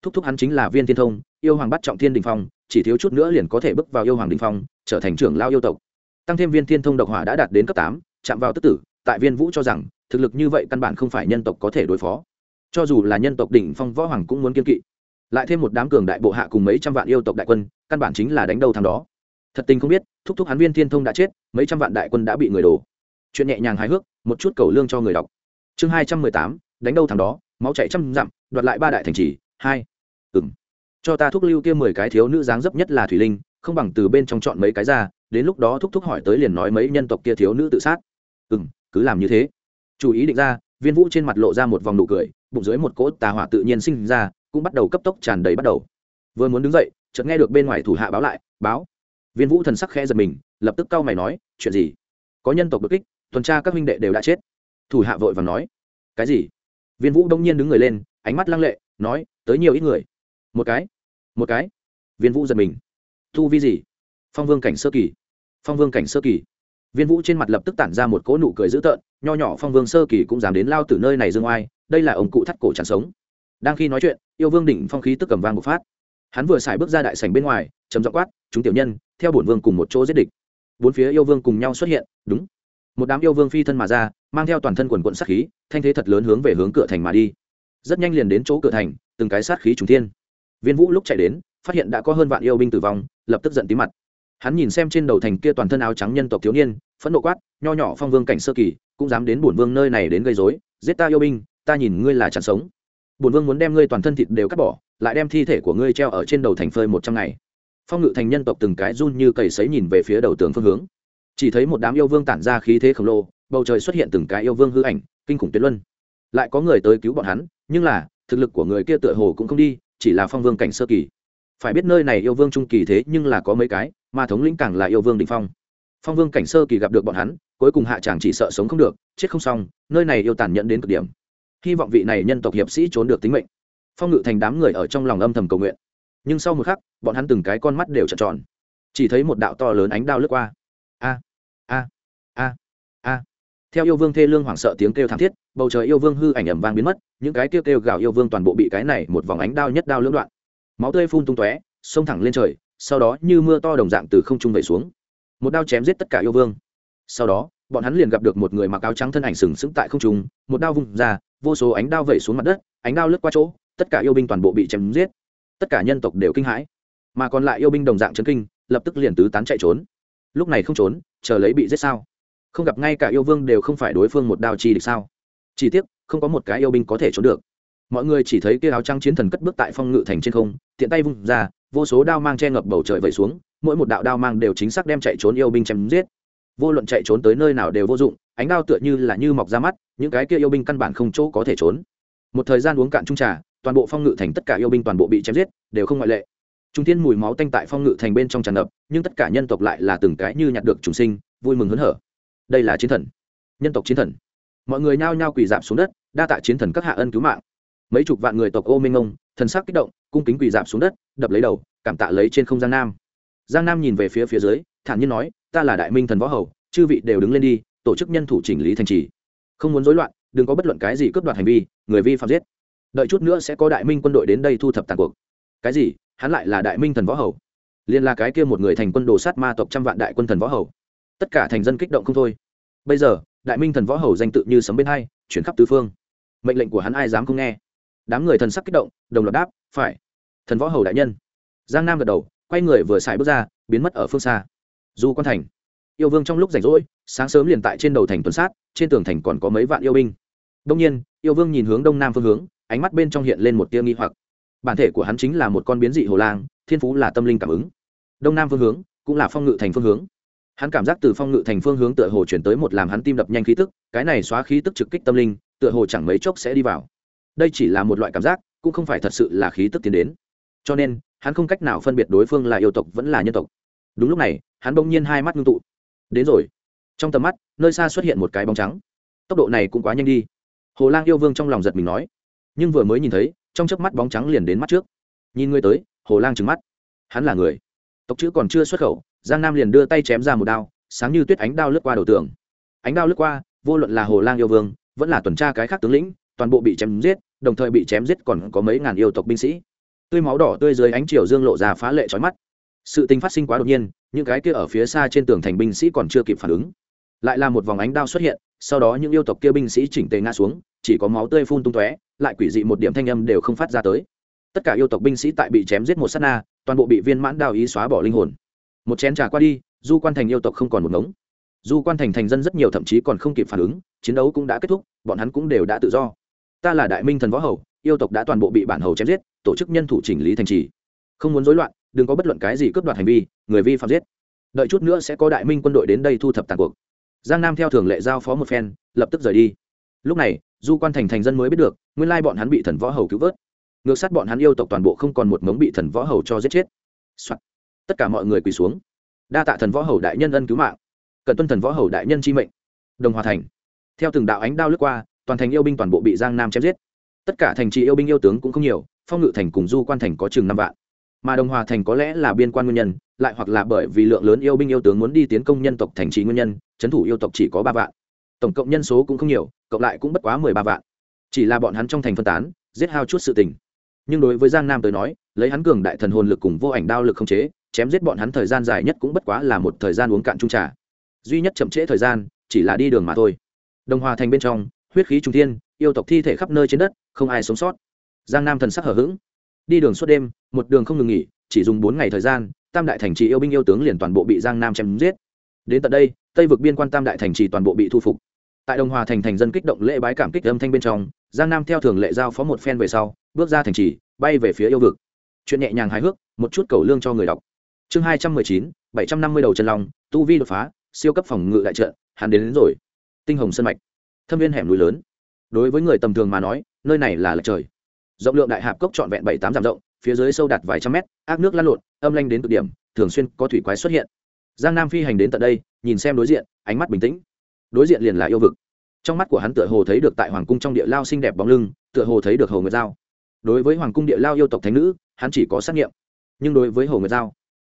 thúc thúc hắn chính là viên thiên thông, yêu hoàng bắt trọng thiên đình phong, chỉ thiếu chút nữa liền có thể bước vào yêu hoàng đình phong, trở thành trưởng lao yêu tộc. Tăng thêm viên thiên thông độc hỏa đã đạt đến cấp tám, chạm vào tức tử, tại viên vũ cho rằng, thực lực như vậy căn bản không phải nhân tộc có thể đối phó. Cho dù là nhân tộc đỉnh phong võ hoàng cũng muốn kiên kỵ. Lại thêm một đám cường đại bộ hạ cùng mấy trăm vạn yêu tộc đại quân, căn bản chính là đánh đầu thằng đó thật tình không biết, thúc thúc hắn viên thiên thông đã chết, mấy trăm vạn đại quân đã bị người đổ. Chuyện nhẹ nhàng hài hước, một chút cầu lương cho người đọc. Chương hai trăm mười tám, đánh đâu thằng đó, máu chạy trăm dặm, đoạt lại ba đại thành trì, hai. Ừng cho ta thúc lưu kia mười cái thiếu nữ dáng dấp nhất là thủy linh, không bằng từ bên trong chọn mấy cái ra, đến lúc đó thúc thúc hỏi tới liền nói mấy nhân tộc kia thiếu nữ tự sát. Ừng cứ làm như thế. Chủ ý định ra, viên vũ trên mặt lộ ra một vòng nụ cười, bụng dưới một cỗ tà hỏa tự nhiên sinh ra, cũng bắt đầu cấp tốc tràn đầy bắt đầu. Vừa muốn đứng dậy, chợt nghe được bên ngoài thủ hạ báo lại, báo viên vũ thần sắc khẽ giật mình, lập tức cau mày nói, chuyện gì? Có nhân tộc bất kích, tuần tra các huynh đệ đều đã chết. Thủ hạ vội và nói, cái gì? Viên vũ đông nhiên đứng người lên, ánh mắt lăng lệ, nói, tới nhiều ít người. Một cái một cái. Viên vũ giật mình. Thu vi gì? Phong vương cảnh sơ kỳ. Phong vương cảnh sơ kỳ. Viên vũ trên mặt lập tức tản ra một cỗ nụ cười dữ tợn, nho nhỏ phong vương sơ kỳ cũng dám đến lao từ nơi này dương oai, đây là ông cụ thắt cổ chẳng sống. Đang khi nói chuyện, yêu vương đỉnh phong khí tức cầm vang một phát hắn vừa xài bước ra đại sảnh bên ngoài chấm dọ quát, chúng tiểu nhân, theo bổn vương cùng một chỗ giết địch. Bốn phía yêu vương cùng nhau xuất hiện, đúng. Một đám yêu vương phi thân mà ra, mang theo toàn thân quần quận sát khí, thanh thế thật lớn hướng về hướng cửa thành mà đi. Rất nhanh liền đến chỗ cửa thành, từng cái sát khí trùng thiên. Viên vũ lúc chạy đến, phát hiện đã có hơn vạn yêu binh tử vong, lập tức giận tí mặt. Hắn nhìn xem trên đầu thành kia toàn thân áo trắng nhân tộc thiếu niên, phẫn nộ quát, nho nhỏ phong vương cảnh sơ kỳ, cũng dám đến bổn vương nơi này đến gây dối giết ta yêu binh, ta nhìn ngươi là chẳng sống bổn vương muốn đem ngươi toàn thân thịt đều cắt bỏ, lại đem thi thể của ngươi treo ở trên đầu thành phơi một trăm ngày. Phong ngự thành nhân tộc từng cái run như cầy sấy nhìn về phía đầu tường phương hướng. Chỉ thấy một đám yêu vương tản ra khí thế khổng lồ, bầu trời xuất hiện từng cái yêu vương hư ảnh, kinh khủng tuyệt luân. Lại có người tới cứu bọn hắn, nhưng là, thực lực của người kia tựa hồ cũng không đi, chỉ là phong vương cảnh sơ kỳ. Phải biết nơi này yêu vương trung kỳ thế nhưng là có mấy cái, mà thống lĩnh càng là yêu vương đình phong. Phong vương cảnh sơ kỳ gặp được bọn hắn, cuối cùng hạ chàng chỉ sợ sống không được, chết không xong, nơi này yêu tàn nhẫn đến cực điểm hy vọng vị này nhân tộc hiệp sĩ trốn được tính mệnh. Phong ngự thành đám người ở trong lòng âm thầm cầu nguyện. Nhưng sau một khắc, bọn hắn từng cái con mắt đều trợn tròn. Chỉ thấy một đạo to lớn ánh đao lướt qua. A a a a. Theo yêu vương thê lương hoảng sợ tiếng kêu thảm thiết, bầu trời yêu vương hư ảnh ẩm vang biến mất, những cái kêu kêu gào yêu vương toàn bộ bị cái này một vòng ánh đao nhất đao lưỡng đoạn. Máu tươi phun tung tóe, xông thẳng lên trời, sau đó như mưa to đồng dạng từ không trung về xuống. Một đao chém giết tất cả yêu vương. Sau đó, bọn hắn liền gặp được một người mặc áo trắng thân ảnh sừng sững tại không trung, một đao vung ra vô số ánh đao vẩy xuống mặt đất, ánh đao lướt qua chỗ, tất cả yêu binh toàn bộ bị chém giết. Tất cả nhân tộc đều kinh hãi. Mà còn lại yêu binh đồng dạng chấn kinh, lập tức liền tứ tán chạy trốn. Lúc này không trốn, chờ lấy bị giết sao? Không gặp ngay cả yêu vương đều không phải đối phương một đao chi địch sao? Chỉ tiếc, không có một cái yêu binh có thể trốn được. Mọi người chỉ thấy kia áo trăng chiến thần cất bước tại phong ngự thành trên không, tiện tay vung ra, vô số đao mang che ngập bầu trời vẩy xuống, mỗi một đạo đao mang đều chính xác đem chạy trốn yêu binh chém giết vô luận chạy trốn tới nơi nào đều vô dụng, ánh đao tựa như là như mọc ra mắt, những cái kia yêu binh căn bản không chỗ có thể trốn. Một thời gian uống cạn trung trà, toàn bộ phong ngự thành tất cả yêu binh toàn bộ bị chém giết, đều không ngoại lệ. Trung thiên mùi máu tanh tại phong ngự thành bên trong tràn ngập, nhưng tất cả nhân tộc lại là từng cái như nhặt được trùng sinh, vui mừng hớn hở. Đây là chiến thần. Nhân tộc chiến thần. Mọi người nhao nhao quỳ dạp xuống đất, đa tạ chiến thần các hạ ân cứu mạng. Mấy chục vạn người tộc ô minh ông, thần sắc kích động, cung kính quỳ dạp xuống đất, đập lấy đầu, cảm tạ lấy trên không gian nam. Giang nam nhìn về phía phía dưới, thản nhiên nói ta là đại minh thần võ hầu, chư vị đều đứng lên đi, tổ chức nhân thủ chỉnh lý thành trì. Không muốn rối loạn, đừng có bất luận cái gì cướp đoạt hành vi, người vi phạm giết. Đợi chút nữa sẽ có đại minh quân đội đến đây thu thập tàn cuộc. Cái gì? Hắn lại là đại minh thần võ hầu? Liên là cái kia một người thành quân đồ sát ma tộc trăm vạn đại quân thần võ hầu? Tất cả thành dân kích động không thôi. Bây giờ, đại minh thần võ hầu danh tự như sấm bên hai, chuyển khắp tứ phương. Mệnh lệnh của hắn ai dám không nghe? Đám người thần sắc kích động, đồng loạt đáp, phải. Thần võ hầu đại nhân. Giang nam gật đầu, quay người vừa xài bước ra, biến mất ở phương xa du quan thành, yêu vương trong lúc rảnh rỗi, sáng sớm liền tại trên đầu thành tuần sát, trên tường thành còn có mấy vạn yêu binh. Đông nhiên, yêu vương nhìn hướng đông nam phương hướng, ánh mắt bên trong hiện lên một tia nghi hoặc. Bản thể của hắn chính là một con biến dị hồ lang, thiên phú là tâm linh cảm ứng. Đông nam phương hướng, cũng là phong ngự thành phương hướng. Hắn cảm giác từ phong ngự thành phương hướng tựa hồ chuyển tới một làm hắn tim đập nhanh khí tức, cái này xóa khí tức trực kích tâm linh, tựa hồ chẳng mấy chốc sẽ đi vào. Đây chỉ là một loại cảm giác, cũng không phải thật sự là khí tức tiến đến. Cho nên, hắn không cách nào phân biệt đối phương là yêu tộc vẫn là nhân tộc đúng lúc này, hắn bỗng nhiên hai mắt ngưng tụ. Đến rồi. Trong tầm mắt, nơi xa xuất hiện một cái bóng trắng. Tốc độ này cũng quá nhanh đi. Hồ lang yêu vương trong lòng giật mình nói. Nhưng vừa mới nhìn thấy, trong chớp mắt bóng trắng liền đến mắt trước. Nhìn ngươi tới, hồ lang trừng mắt. Hắn là người. Tộc chữ còn chưa xuất khẩu, giang nam liền đưa tay chém ra một đao, sáng như tuyết ánh đao lướt qua đầu tường. Ánh đao lướt qua, vô luận là hồ lang yêu vương, vẫn là tuần tra cái khác tướng lĩnh, toàn bộ bị chém giết, đồng thời bị chém giết còn có mấy ngàn yêu tộc binh sĩ. Tươi máu đỏ tươi dưới ánh chiều dương lộ ra phá lệ trói mắt sự tình phát sinh quá đột nhiên, những cái kia ở phía xa trên tường thành binh sĩ còn chưa kịp phản ứng. Lại là một vòng ánh đao xuất hiện, sau đó những yêu tộc kia binh sĩ chỉnh tề ngã xuống, chỉ có máu tươi phun tung tóe, lại quỷ dị một điểm thanh âm đều không phát ra tới. Tất cả yêu tộc binh sĩ tại bị chém giết một s á t na, toàn bộ bị viên mãn đao ý xóa bỏ linh hồn. Một chén trà qua đi du quan thành yêu tộc không còn một ngống. Du quan thành thành dân rất nhiều thậm chí còn không kịp phản ứng, chiến đấu cũng đã kết thúc, bọn hắn cũng đều đã tự do. Ta là đại minh thần võ hầu, yêu tộc đã toàn bộ bị bản hầu chém giết, tổ chức nhân thủ chỉnh lý thành trì. Không muốn rối loạn đừng có bất luận cái gì cướp đoạt hành vi, người vi phạm giết. Đợi chút nữa sẽ có đại minh quân đội đến đây thu thập tàn cuộc. Giang nam theo thường lệ giao phó một phen, lập tức rời đi. Lúc này, du quan thành thành dân mới biết được, nguyên lai bọn hắn bị thần võ hầu cứu vớt. Ngược sát bọn hắn yêu tộc toàn bộ không còn một mống bị thần võ hầu cho giết chết、Soạn. tất cả mọi người quỳ xuống. Đa tạ thần võ hầu đại nhân ân cứu mạng. Cần tuân thần võ hầu đại nhân chi mệnh. Đồng hòa thành. Theo từng đạo ánh đao lướt qua, toàn thành yêu binh toàn bộ bị giang nam chém giết. Tất cả thành trì yêu binh yêu tướng cũng không nhiều, phong ngự thành cùng du quan thành có chừng năm vạn mà đồng hòa thành có lẽ là biên quan nguyên nhân, lại hoặc là bởi vì lượng lớn yêu binh yêu tướng muốn đi tiến công nhân tộc thành trì nguyên nhân, trấn thủ yêu tộc chỉ có ba vạn. Tổng cộng nhân số cũng không nhiều, cộng lại cũng bất quá mười ba vạn. Chỉ là bọn hắn trong thành phân tán, giết hao chút sự tình. Nhưng đối với giang nam tới nói, lấy hắn cường đại thần hồn lực cùng vô ảnh đao lực không chế, chém giết bọn hắn thời gian dài nhất cũng bất quá là một thời gian uống cạn trung trà. Duy nhất chậm trễ thời gian, chỉ là đi đường mà thôi. Đồng hòa thành bên trong, huyết khí trung thiên, yêu tộc thi thể khắp nơi trên đất, không ai sống sót. Giang nam thần sắc hở h ữ g đi đường suốt đêm một đường không ngừng nghỉ chỉ dùng bốn ngày thời gian tam đại thành trì yêu binh yêu tướng liền toàn bộ bị giang nam chém giết. Đến tận đây tây vực biên quan tam đại thành trì toàn bộ bị thu phục. Tại đồng hòa thành thành dân kích động lễ bái cảm kích âm thanh bên trong giang nam theo thường lệ giao phó một phen về sau bước ra thành trì bay về phía yêu vực. Chuyện nhẹ nhàng hài hước một chút cầu lương cho người đọc. Chương hai trăm mười chín bảy trăm năm mươi đầu chân long tu vi đột phá siêu cấp phòng ngự đại trợ, hắn đến, đến rồi. Tinh hồng sân mạch thâm viên hẻm núi lớn. Đối với người tầm thường mà nói nơi này là lệch trời rộng lượng đại hạp cốc trọn vẹn bảy tám dặm rộng, phía dưới sâu đạt vài trăm mét, ác nước lăn lộn, âm lanh đến cực điểm, thường xuyên có thủy quái xuất hiện. Giang nam phi hành đến tận đây, nhìn xem đối diện, ánh mắt bình tĩnh. Đối diện liền là yêu vực. Trong mắt của hắn tựa hồ thấy được tại hoàng cung trong địa lao xinh đẹp bóng lưng, tựa hồ thấy được hồ nguyệt giao. Đối với hoàng cung địa lao yêu tộc thánh nữ, hắn chỉ có xác nghiệm. Nhưng đối với hồ nguyệt giao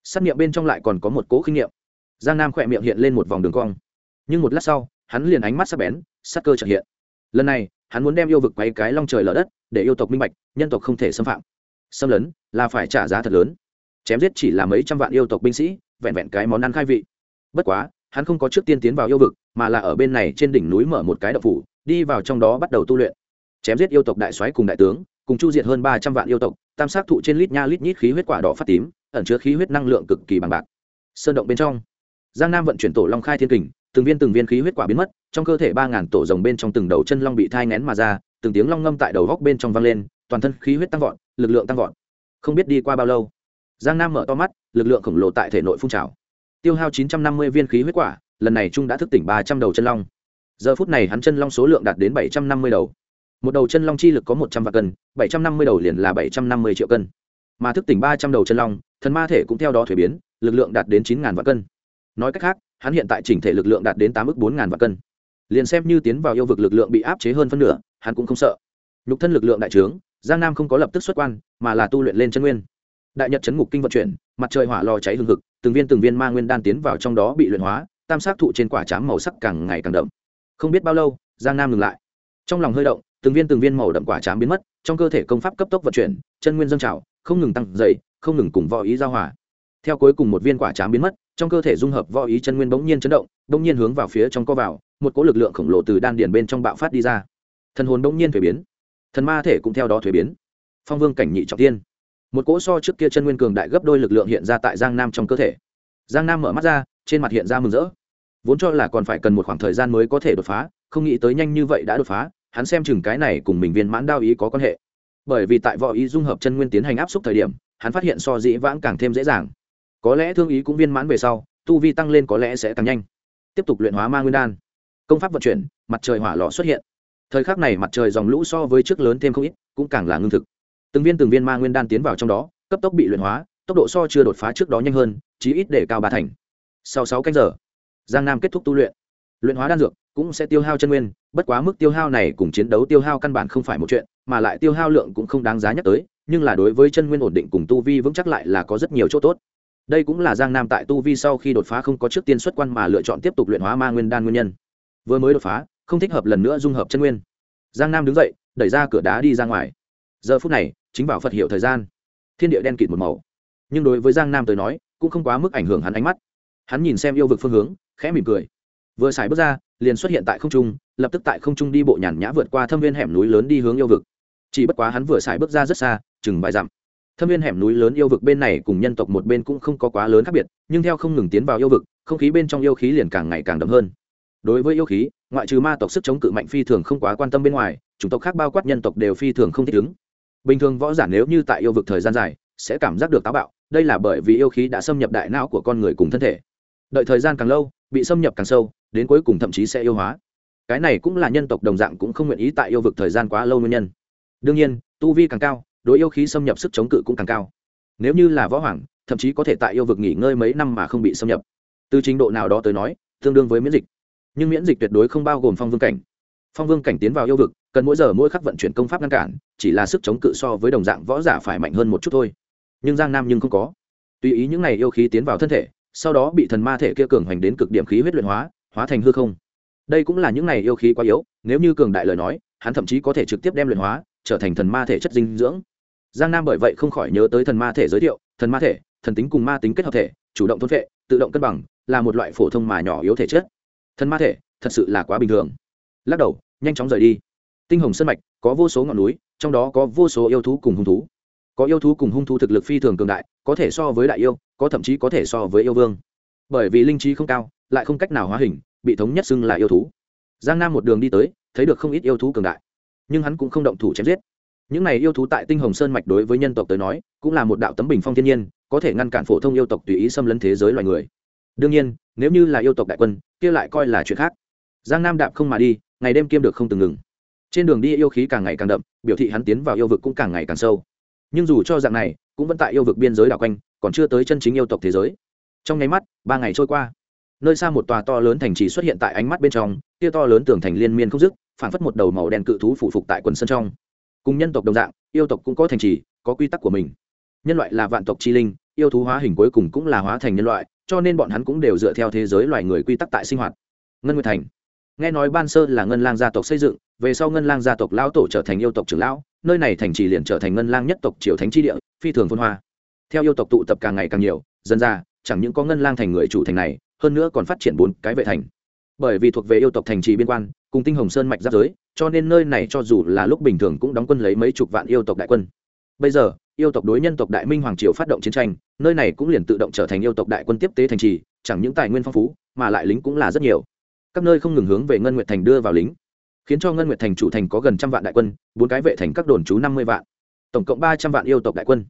xác nghiệm bên trong lại còn có một cố kinh nghiệm. Giang nam khỏe miệng hiện lên một vòng đường cong. Nhưng một lát sau, hắn liền ánh mắt sắc bén sắc cơ trợ hiện. Lần này hắn muốn đem yêu vực quay cái long trời lở đất, để yêu tộc minh bạch, nhân tộc không thể xâm phạm. Xâm lấn là phải trả giá thật lớn. Chém giết chỉ là mấy trăm vạn yêu tộc binh sĩ, vẹn vẹn cái món ăn khai vị. Bất quá, hắn không có trước tiên tiến vào yêu vực, mà là ở bên này trên đỉnh núi mở một cái đậu phủ, đi vào trong đó bắt đầu tu luyện. Chém giết yêu tộc đại soái cùng đại tướng, cùng chu diệt hơn ba trăm vạn yêu tộc, tam sát thụ trên lít nha lít nhít khí huyết quả đỏ phát tím, ẩn chứa khí huyết năng lượng cực kỳ bằng bạc. Sơn động bên trong, giang nam vận chuyển tổ long khai thiên kình từng viên từng viên khí huyết quả biến mất, trong cơ thể ba ngàn tổ rồng bên trong từng đầu chân long bị thai ngén mà ra, từng tiếng long ngâm tại đầu góc bên trong vang lên, toàn thân khí huyết tăng vọt, lực lượng tăng vọt. Không biết đi qua bao lâu, giang nam mở to mắt, lực lượng khổng lồ tại thể nội phun trào. Tiêu hao chín trăm năm mươi viên khí huyết quả, lần này trung đã thức tỉnh ba trăm đầu chân long. Giờ phút này hắn chân long số lượng đạt đến bảy trăm năm mươi đầu. Một đầu chân long chi lực có một trăm vạn cân, bảy trăm năm mươi đầu liền là bảy trăm năm mươi triệu cân. Mà thức tỉnh ba trăm đầu chân long, thần ma thể cũng theo đó thuế biến, lực lượng đạt đến chín ngàn vạn cân. Nói cách khác hắn hiện tại chỉnh thể lực lượng đạt đến tám ước bốn ngàn vạn cân. Liền xem như tiến vào yêu vực lực lượng bị áp chế hơn phân nửa, hắn cũng không sợ. Nhục thân lực lượng đại trướng, giang nam không có lập tức xuất quan, mà là tu luyện lên chân nguyên. Đại nhật chấn ngục kinh vận chuyển, mặt trời hỏa lò cháy hừng hực, từng viên từng viên ma nguyên đan tiến vào trong đó bị luyện hóa, tam sát thụ trên quả chám màu sắc càng ngày càng đậm. Không biết bao lâu, giang nam ngừng lại. Trong lòng hơi động, từng viên từng viên màu đậm quả chám biến mất, trong cơ thể công pháp cấp tốc vận chuyển, chân nguyên dâng trào, không ngừng tăng dày không ngừng cùng võ ý giao hòa. Theo cuối cùng một viên quả chám biến mất trong cơ thể dung hợp võ ý chân nguyên bỗng nhiên chấn động, bỗng nhiên hướng vào phía trong co vào, một cỗ lực lượng khổng lồ từ đan điền bên trong bạo phát đi ra. Thần hồn bỗng nhiên thuế biến, thần ma thể cũng theo đó thuế biến. Phong vương cảnh nhị trọng tiên một cỗ so trước kia chân nguyên cường đại gấp đôi lực lượng hiện ra tại giang nam trong cơ thể. Giang nam mở mắt ra, trên mặt hiện ra mừng rỡ. Vốn cho là còn phải cần một khoảng thời gian mới có thể đột phá, không nghĩ tới nhanh như vậy đã đột phá, hắn xem chừng cái này cùng mình viên mãn đao ý có quan hệ. Bởi vì tại võ ý dung hợp chân nguyên tiến hành áp suất thời điểm, hắn phát hiện so dĩ vãng càng thêm dễ dàng có lẽ thương ý cũng viên mãn về sau, tu vi tăng lên có lẽ sẽ tăng nhanh. Tiếp tục luyện hóa ma nguyên đan. Công pháp vận chuyển, mặt trời hỏa lò xuất hiện. Thời khắc này mặt trời dòng lũ so với trước lớn thêm không ít, cũng càng là ngưng thực. Từng viên từng viên ma nguyên đan tiến vào trong đó, cấp tốc bị luyện hóa, tốc độ so chưa đột phá trước đó nhanh hơn, chí ít để cao ba thành. Sau sáu canh giờ, giang nam kết thúc tu luyện. Luyện hóa đan dược cũng sẽ tiêu hao chân nguyên, bất quá mức tiêu hao này cùng chiến đấu tiêu hao căn bản không phải một chuyện, mà lại tiêu hao lượng cũng không đáng giá nhắc tới, nhưng là đối với chân nguyên ổn định cùng tu vi vững chắc lại là có rất nhiều chỗ tốt đây cũng là giang nam tại tu vi sau khi đột phá không có trước tiên xuất quan mà lựa chọn tiếp tục luyện hóa ma nguyên đan nguyên nhân. Vừa mới đột phá, không thích hợp lần nữa dung hợp chân nguyên. Giang nam đứng dậy, đẩy ra cửa đá đi ra ngoài. Giờ phút này, chính bảo phật hiểu thời gian. Thiên địa đen kịt một màu. Nhưng đối với giang nam tới nói, cũng không quá mức ảnh hưởng hắn ánh mắt. Hắn nhìn xem yêu vực phương hướng, khẽ mỉm cười. Vừa xài bước ra, liền xuất hiện tại không trung, lập tức tại không trung đi bộ nhàn nhã vượt qua thâm viên hẻm núi lớn đi hướng yêu vực. Chỉ bất quá hắn vừa xài bước ra rất xa, chừng vài dặm thâm viên hẻm núi lớn yêu vực bên này cùng nhân tộc một bên cũng không có quá lớn khác biệt, nhưng theo không ngừng tiến vào yêu vực, không khí bên trong yêu khí liền càng ngày càng đậm hơn. Đối với yêu khí, ngoại trừ ma tộc sức chống cự mạnh phi thường không quá quan tâm bên ngoài, chủng tộc khác bao quát nhân tộc đều phi thường không thích ứng. Bình thường võ giả nếu như tại yêu vực thời gian dài, sẽ cảm giác được táo bạo, đây là bởi vì yêu khí đã xâm nhập đại não của con người cùng thân thể. Đợi thời gian càng lâu, bị xâm nhập càng sâu, đến cuối cùng thậm chí sẽ yêu hóa. Cái này cũng là nhân tộc đồng dạng cũng không nguyện ý tại yêu vực thời gian quá lâu nguyên nhân. Đương nhiên, tu vi càng cao đối yêu khí xâm nhập sức chống cự cũng càng cao. Nếu như là võ hoàng, thậm chí có thể tại yêu vực nghỉ ngơi mấy năm mà không bị xâm nhập. Từ trình độ nào đó tới nói, tương đương với miễn dịch. Nhưng miễn dịch tuyệt đối không bao gồm phong vương cảnh. Phong vương cảnh tiến vào yêu vực, cần mỗi giờ mỗi khắc vận chuyển công pháp ngăn cản, chỉ là sức chống cự so với đồng dạng võ giả phải mạnh hơn một chút thôi. Nhưng giang nam nhưng không có. Tùy ý những này yêu khí tiến vào thân thể, sau đó bị thần ma thể kia cường hoành đến cực điểm khí huyết luyện hóa hóa thành hư không. Đây cũng là những này yêu khí quá yếu, nếu như cường đại lời nói, hắn thậm chí có thể trực tiếp đem luyện hóa, trở thành thần ma thể chất dinh dưỡng giang nam bởi vậy không khỏi nhớ tới thần ma thể giới thiệu, thần ma thể, thần tính cùng ma tính kết hợp thể, chủ động thôn vệ tự động cân bằng, là một loại phổ thông mà nhỏ yếu thể chất. Thần ma thể, thật sự là quá bình thường. Lắc đầu, nhanh chóng rời đi. Tinh hồng sân mạch, có vô số ngọn núi, trong đó có vô số yêu thú cùng hung thú. Có yêu thú cùng hung thú thực lực phi thường cường đại, có thể so với đại yêu, có thậm chí có thể so với yêu vương. Bởi vì linh trí không cao, lại không cách nào hóa hình, bị thống nhất xưng là yêu thú. Giang nam một đường đi tới, thấy được không ít yêu thú cường đại. Nhưng hắn cũng không động thủ chém giết những này yêu thú tại tinh hồng sơn mạch đối với nhân tộc tới nói, cũng là một đạo tấm bình phong thiên nhiên, có thể ngăn cản phổ thông yêu tộc tùy ý xâm lấn thế giới loài người. Đương nhiên, nếu như là yêu tộc đại quân, kia lại coi là chuyện khác. Giang nam đạp không mà đi, ngày đêm kiêm được không từng ngừng. Trên đường đi yêu khí càng ngày càng đậm, biểu thị hắn tiến vào yêu vực cũng càng ngày càng sâu. Nhưng dù cho dạng này, cũng vẫn tại yêu vực biên giới đảo quanh, còn chưa tới chân chính yêu tộc thế giới. Trong nháy mắt, ba ngày trôi qua. Nơi xa một tòa to lớn thành trì xuất hiện tại ánh mắt bên trong kia to lớn tường thành liên miên không dứt phản phất một đầu màu đen cự thú phụ phục tại quần sân trong cùng nhân tộc đồng dạng, yêu tộc cũng có thành trì, có quy tắc của mình. Nhân loại là vạn tộc chi linh, yêu thú hóa hình cuối cùng cũng là hóa thành nhân loại, cho nên bọn hắn cũng đều dựa theo thế giới loài người quy tắc tại sinh hoạt. Ngân nguyệt thành. Nghe nói ban sơ là ngân lang gia tộc xây dựng, về sau ngân lang gia tộc lão tổ trở thành yêu tộc trưởng lão, nơi này thành trì liền trở thành ngân lang nhất tộc triều thánh tri địa, phi thường phân hoa. Theo yêu tộc tụ tập càng ngày càng nhiều dân ra, chẳng những có ngân lang thành người chủ thành này, hơn nữa còn phát triển bốn cái vệ thành. Bởi vì thuộc về yêu tộc thành trì biên quan cùng tinh hồng sơn mạch giáp giới, cho nên nơi này cho dù là lúc bình thường cũng đóng quân lấy mấy chục vạn yêu tộc đại quân. Bây giờ, yêu tộc đối nhân tộc đại minh hoàng triều phát động chiến tranh, nơi này cũng liền tự động trở thành yêu tộc đại quân tiếp tế thành trì, chẳng những tài nguyên phong phú, mà lại lính cũng là rất nhiều. Các nơi không ngừng hướng về ngân nguyệt thành đưa vào lính, khiến cho ngân nguyệt thành chủ thành có gần trăm vạn đại quân, bốn cái vệ thành các đồn trú năm mươi vạn, tổng cộng ba trăm vạn yêu tộc đại quân.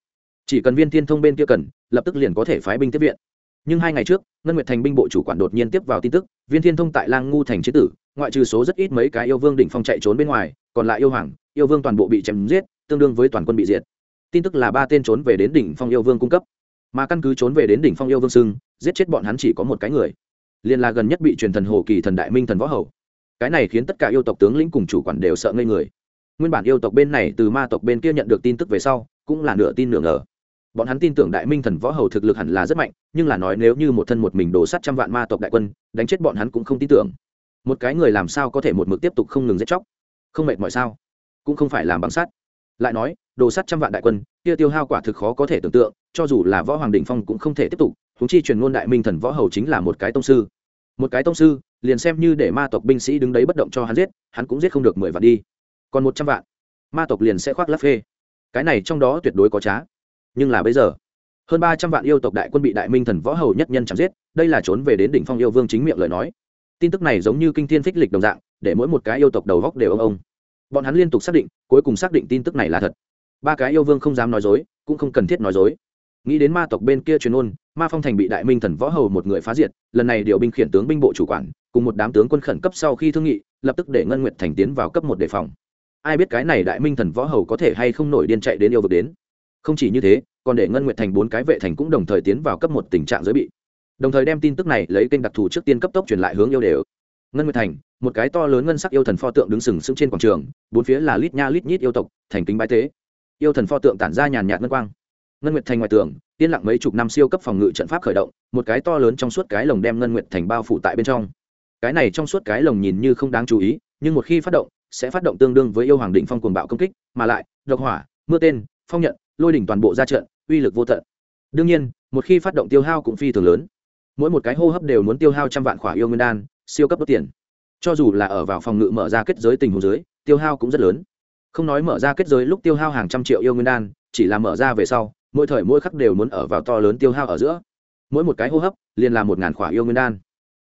Chỉ cần viên thiên thông bên kia cần, lập tức liền có thể phái binh tiếp viện nhưng hai ngày trước, ngân nguyệt thành binh bộ chủ quản đột nhiên tiếp vào tin tức, viên thiên thông tại lang ngu thành chế tử, ngoại trừ số rất ít mấy cái yêu vương đỉnh phong chạy trốn bên ngoài, còn lại yêu hoàng, yêu vương toàn bộ bị chém giết, tương đương với toàn quân bị diệt. Tin tức là ba tên trốn về đến đỉnh phong yêu vương cung cấp. Mà căn cứ trốn về đến đỉnh phong yêu vương sưng giết chết bọn hắn chỉ có một cái người. Liền là gần nhất bị truyền thần hồ kỳ thần đại minh thần võ hầu. Cái này khiến tất cả yêu tộc tướng lĩnh cùng chủ quản đều sợ ngây người. Nguyên bản yêu tộc bên này từ ma tộc bên kia nhận được tin tức về sau, cũng là nửa tin nửa ngờ bọn hắn tin tưởng đại minh thần võ hầu thực lực hẳn là rất mạnh, nhưng là nói nếu như một thân một mình đổ sát trăm vạn ma tộc đại quân, đánh chết bọn hắn cũng không tin tưởng. Một cái người làm sao có thể một mực tiếp tục không ngừng giết chóc? Không mệt mỏi sao? Cũng không phải làm bằng sắt. Lại nói đồ sắt trăm vạn đại quân, kia tiêu hao quả thực khó có thể tưởng tượng, cho dù là võ hoàng đình phong cũng không thể tiếp tục húng chi truyền ngôn đại minh thần võ hầu chính là một cái tông sư. Một cái tông sư, liền xem như để ma tộc binh sĩ đứng đấy bất động cho hắn giết, hắn cũng giết không được mười vạn đi. Còn một trăm vạn, ma tộc liền sẽ khoác lắp phê. Cái này trong đó tuyệt đối có trá nhưng là bây giờ, hơn ba trăm vạn yêu tộc đại quân bị đại minh thần võ hầu nhất nhân chạm giết, đây là trốn về đến đỉnh phong yêu vương chính miệng lời nói. Tin tức này giống như kinh thiên phích lịch đồng dạng, để mỗi một cái yêu tộc đầu góc đều ông ông. Bọn hắn liên tục xác định, cuối cùng xác định tin tức này là thật. Ba cái yêu vương không dám nói dối, cũng không cần thiết nói dối. Nghĩ đến ma tộc bên kia truyền ôn ma phong thành bị đại minh thần võ hầu một người phá diệt, lần này điều binh khiển tướng binh bộ chủ quản, cùng một đám tướng quân khẩn cấp sau khi thương nghị, lập tức để ngân nguyệt thành tiến vào cấp một đề phòng. Ai biết cái này đại minh thần võ hầu có thể hay không nổi điên chạy đến yêu vực đến? Không chỉ như thế, còn để ngân nguyệt thành bốn cái vệ thành cũng đồng thời tiến vào cấp một tình trạng giới bị. Đồng thời đem tin tức này lấy kênh đặc thù trước tiên cấp tốc truyền lại hướng yêu đều. Ngân nguyệt thành, một cái to lớn ngân sắc yêu thần pho tượng đứng sừng sững trên quảng trường, bốn phía là lít nha lít nhít yêu tộc, thành kính bái tế. Yêu thần pho tượng tản ra nhàn nhạt ngân quang. Ngân nguyệt thành ngoài tường tiên lặng mấy chục năm siêu cấp phòng ngự trận pháp khởi động, một cái to lớn trong suốt cái lồng đem ngân nguyệt thành bao phủ tại bên trong. Cái này trong suốt cái lồng nhìn như không đáng chú ý, nhưng một khi phát động, sẽ phát động tương đương với yêu hoàng định phong cuồng bạo công kích, mà lại, độc hỏa, mưa tên, phong nhận lôi đỉnh toàn bộ ra trận, uy lực vô tận. Đương nhiên, một khi phát động tiêu hao cũng phi thường lớn. Mỗi một cái hô hấp đều muốn tiêu hao trăm vạn khỏa yêu nguyên đan, siêu cấp đốt tiền. Cho dù là ở vào phòng ngự mở ra kết giới tình hồ dưới, tiêu hao cũng rất lớn. Không nói mở ra kết giới lúc tiêu hao hàng trăm triệu yêu nguyên đan, chỉ là mở ra về sau, mỗi thời mỗi khắc đều muốn ở vào to lớn tiêu hao ở giữa. Mỗi một cái hô hấp, liền là một ngàn khỏa yêu nguyên đan.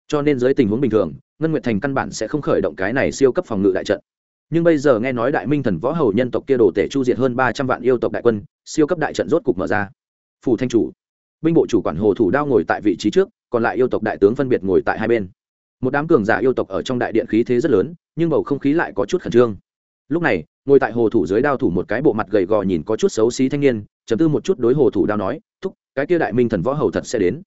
Cho nên dưới tình huống bình thường, ngân nguyệt thành căn bản sẽ không khởi động cái này siêu cấp phòng ngự đại trận nhưng bây giờ nghe nói đại minh thần võ hầu nhân tộc kia đồ tể chu diệt hơn ba trăm vạn yêu tộc đại quân, siêu cấp đại trận rốt cục mở ra. Phủ thanh chủ, binh bộ chủ quản hồ thủ đao ngồi tại vị trí trước, còn lại yêu tộc đại tướng phân biệt ngồi tại hai bên. Một đám cường giả yêu tộc ở trong đại điện khí thế rất lớn, nhưng bầu không khí lại có chút khẩn trương. Lúc này, ngồi tại hồ thủ dưới đao thủ một cái bộ mặt gầy gò nhìn có chút xấu xí thanh niên chấm tư một chút đối hồ thủ đao nói, thúc, cái kia đại minh thần võ hầu thật sẽ đến.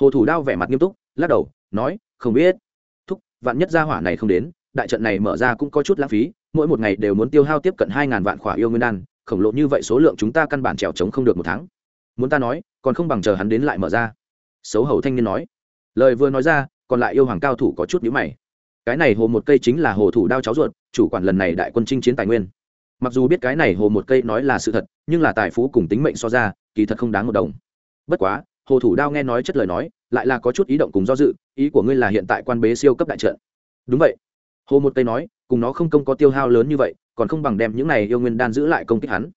Hồ thủ đao vẻ mặt nghiêm túc, lắc đầu, nói, không biết. Thúc, vạn nhất gia hỏa này không đến, đại trận này mở ra cũng có chút lãng phí mỗi một ngày đều muốn tiêu hao tiếp cận hai ngàn vạn khỏa yêu nguyên đan, khổng lồ như vậy số lượng chúng ta căn bản trèo trống không được một tháng. Muốn ta nói, còn không bằng chờ hắn đến lại mở ra. Xấu hầu thanh niên nói. Lời vừa nói ra, còn lại yêu hoàng cao thủ có chút nhíu mày. Cái này hồ một cây chính là hồ thủ đao cháu ruột, chủ quản lần này đại quân chinh chiến tài nguyên. Mặc dù biết cái này hồ một cây nói là sự thật, nhưng là tài phú cùng tính mệnh so ra, kỳ thật không đáng một đồng. Bất quá, hồ thủ đao nghe nói chất lời nói, lại là có chút ý động cùng do dự, ý của ngươi là hiện tại quan bế siêu cấp đại trận. Đúng vậy. Hồ một cây nói cùng nó không công có tiêu hao lớn như vậy, còn không bằng đem những này yêu nguyên đan giữ lại công kích hắn.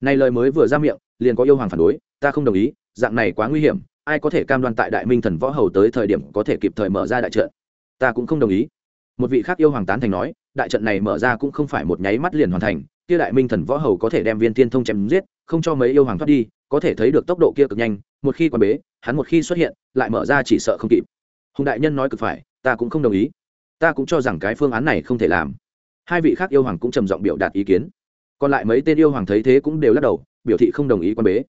Này lời mới vừa ra miệng, liền có yêu hoàng phản đối, ta không đồng ý, dạng này quá nguy hiểm, ai có thể cam đoan tại đại minh thần võ hầu tới thời điểm có thể kịp thời mở ra đại trận? Ta cũng không đồng ý. Một vị khác yêu hoàng tán thành nói, đại trận này mở ra cũng không phải một nháy mắt liền hoàn thành, kia đại minh thần võ hầu có thể đem viên thiên thông chém giết, không cho mấy yêu hoàng thoát đi, có thể thấy được tốc độ kia cực nhanh, một khi quan bế, hắn một khi xuất hiện, lại mở ra chỉ sợ không kịp. Hùng đại nhân nói cực phải, ta cũng không đồng ý ta cũng cho rằng cái phương án này không thể làm. Hai vị khác yêu hoàng cũng trầm giọng biểu đạt ý kiến. Còn lại mấy tên yêu hoàng thấy thế cũng đều lắc đầu, biểu thị không đồng ý quan bế.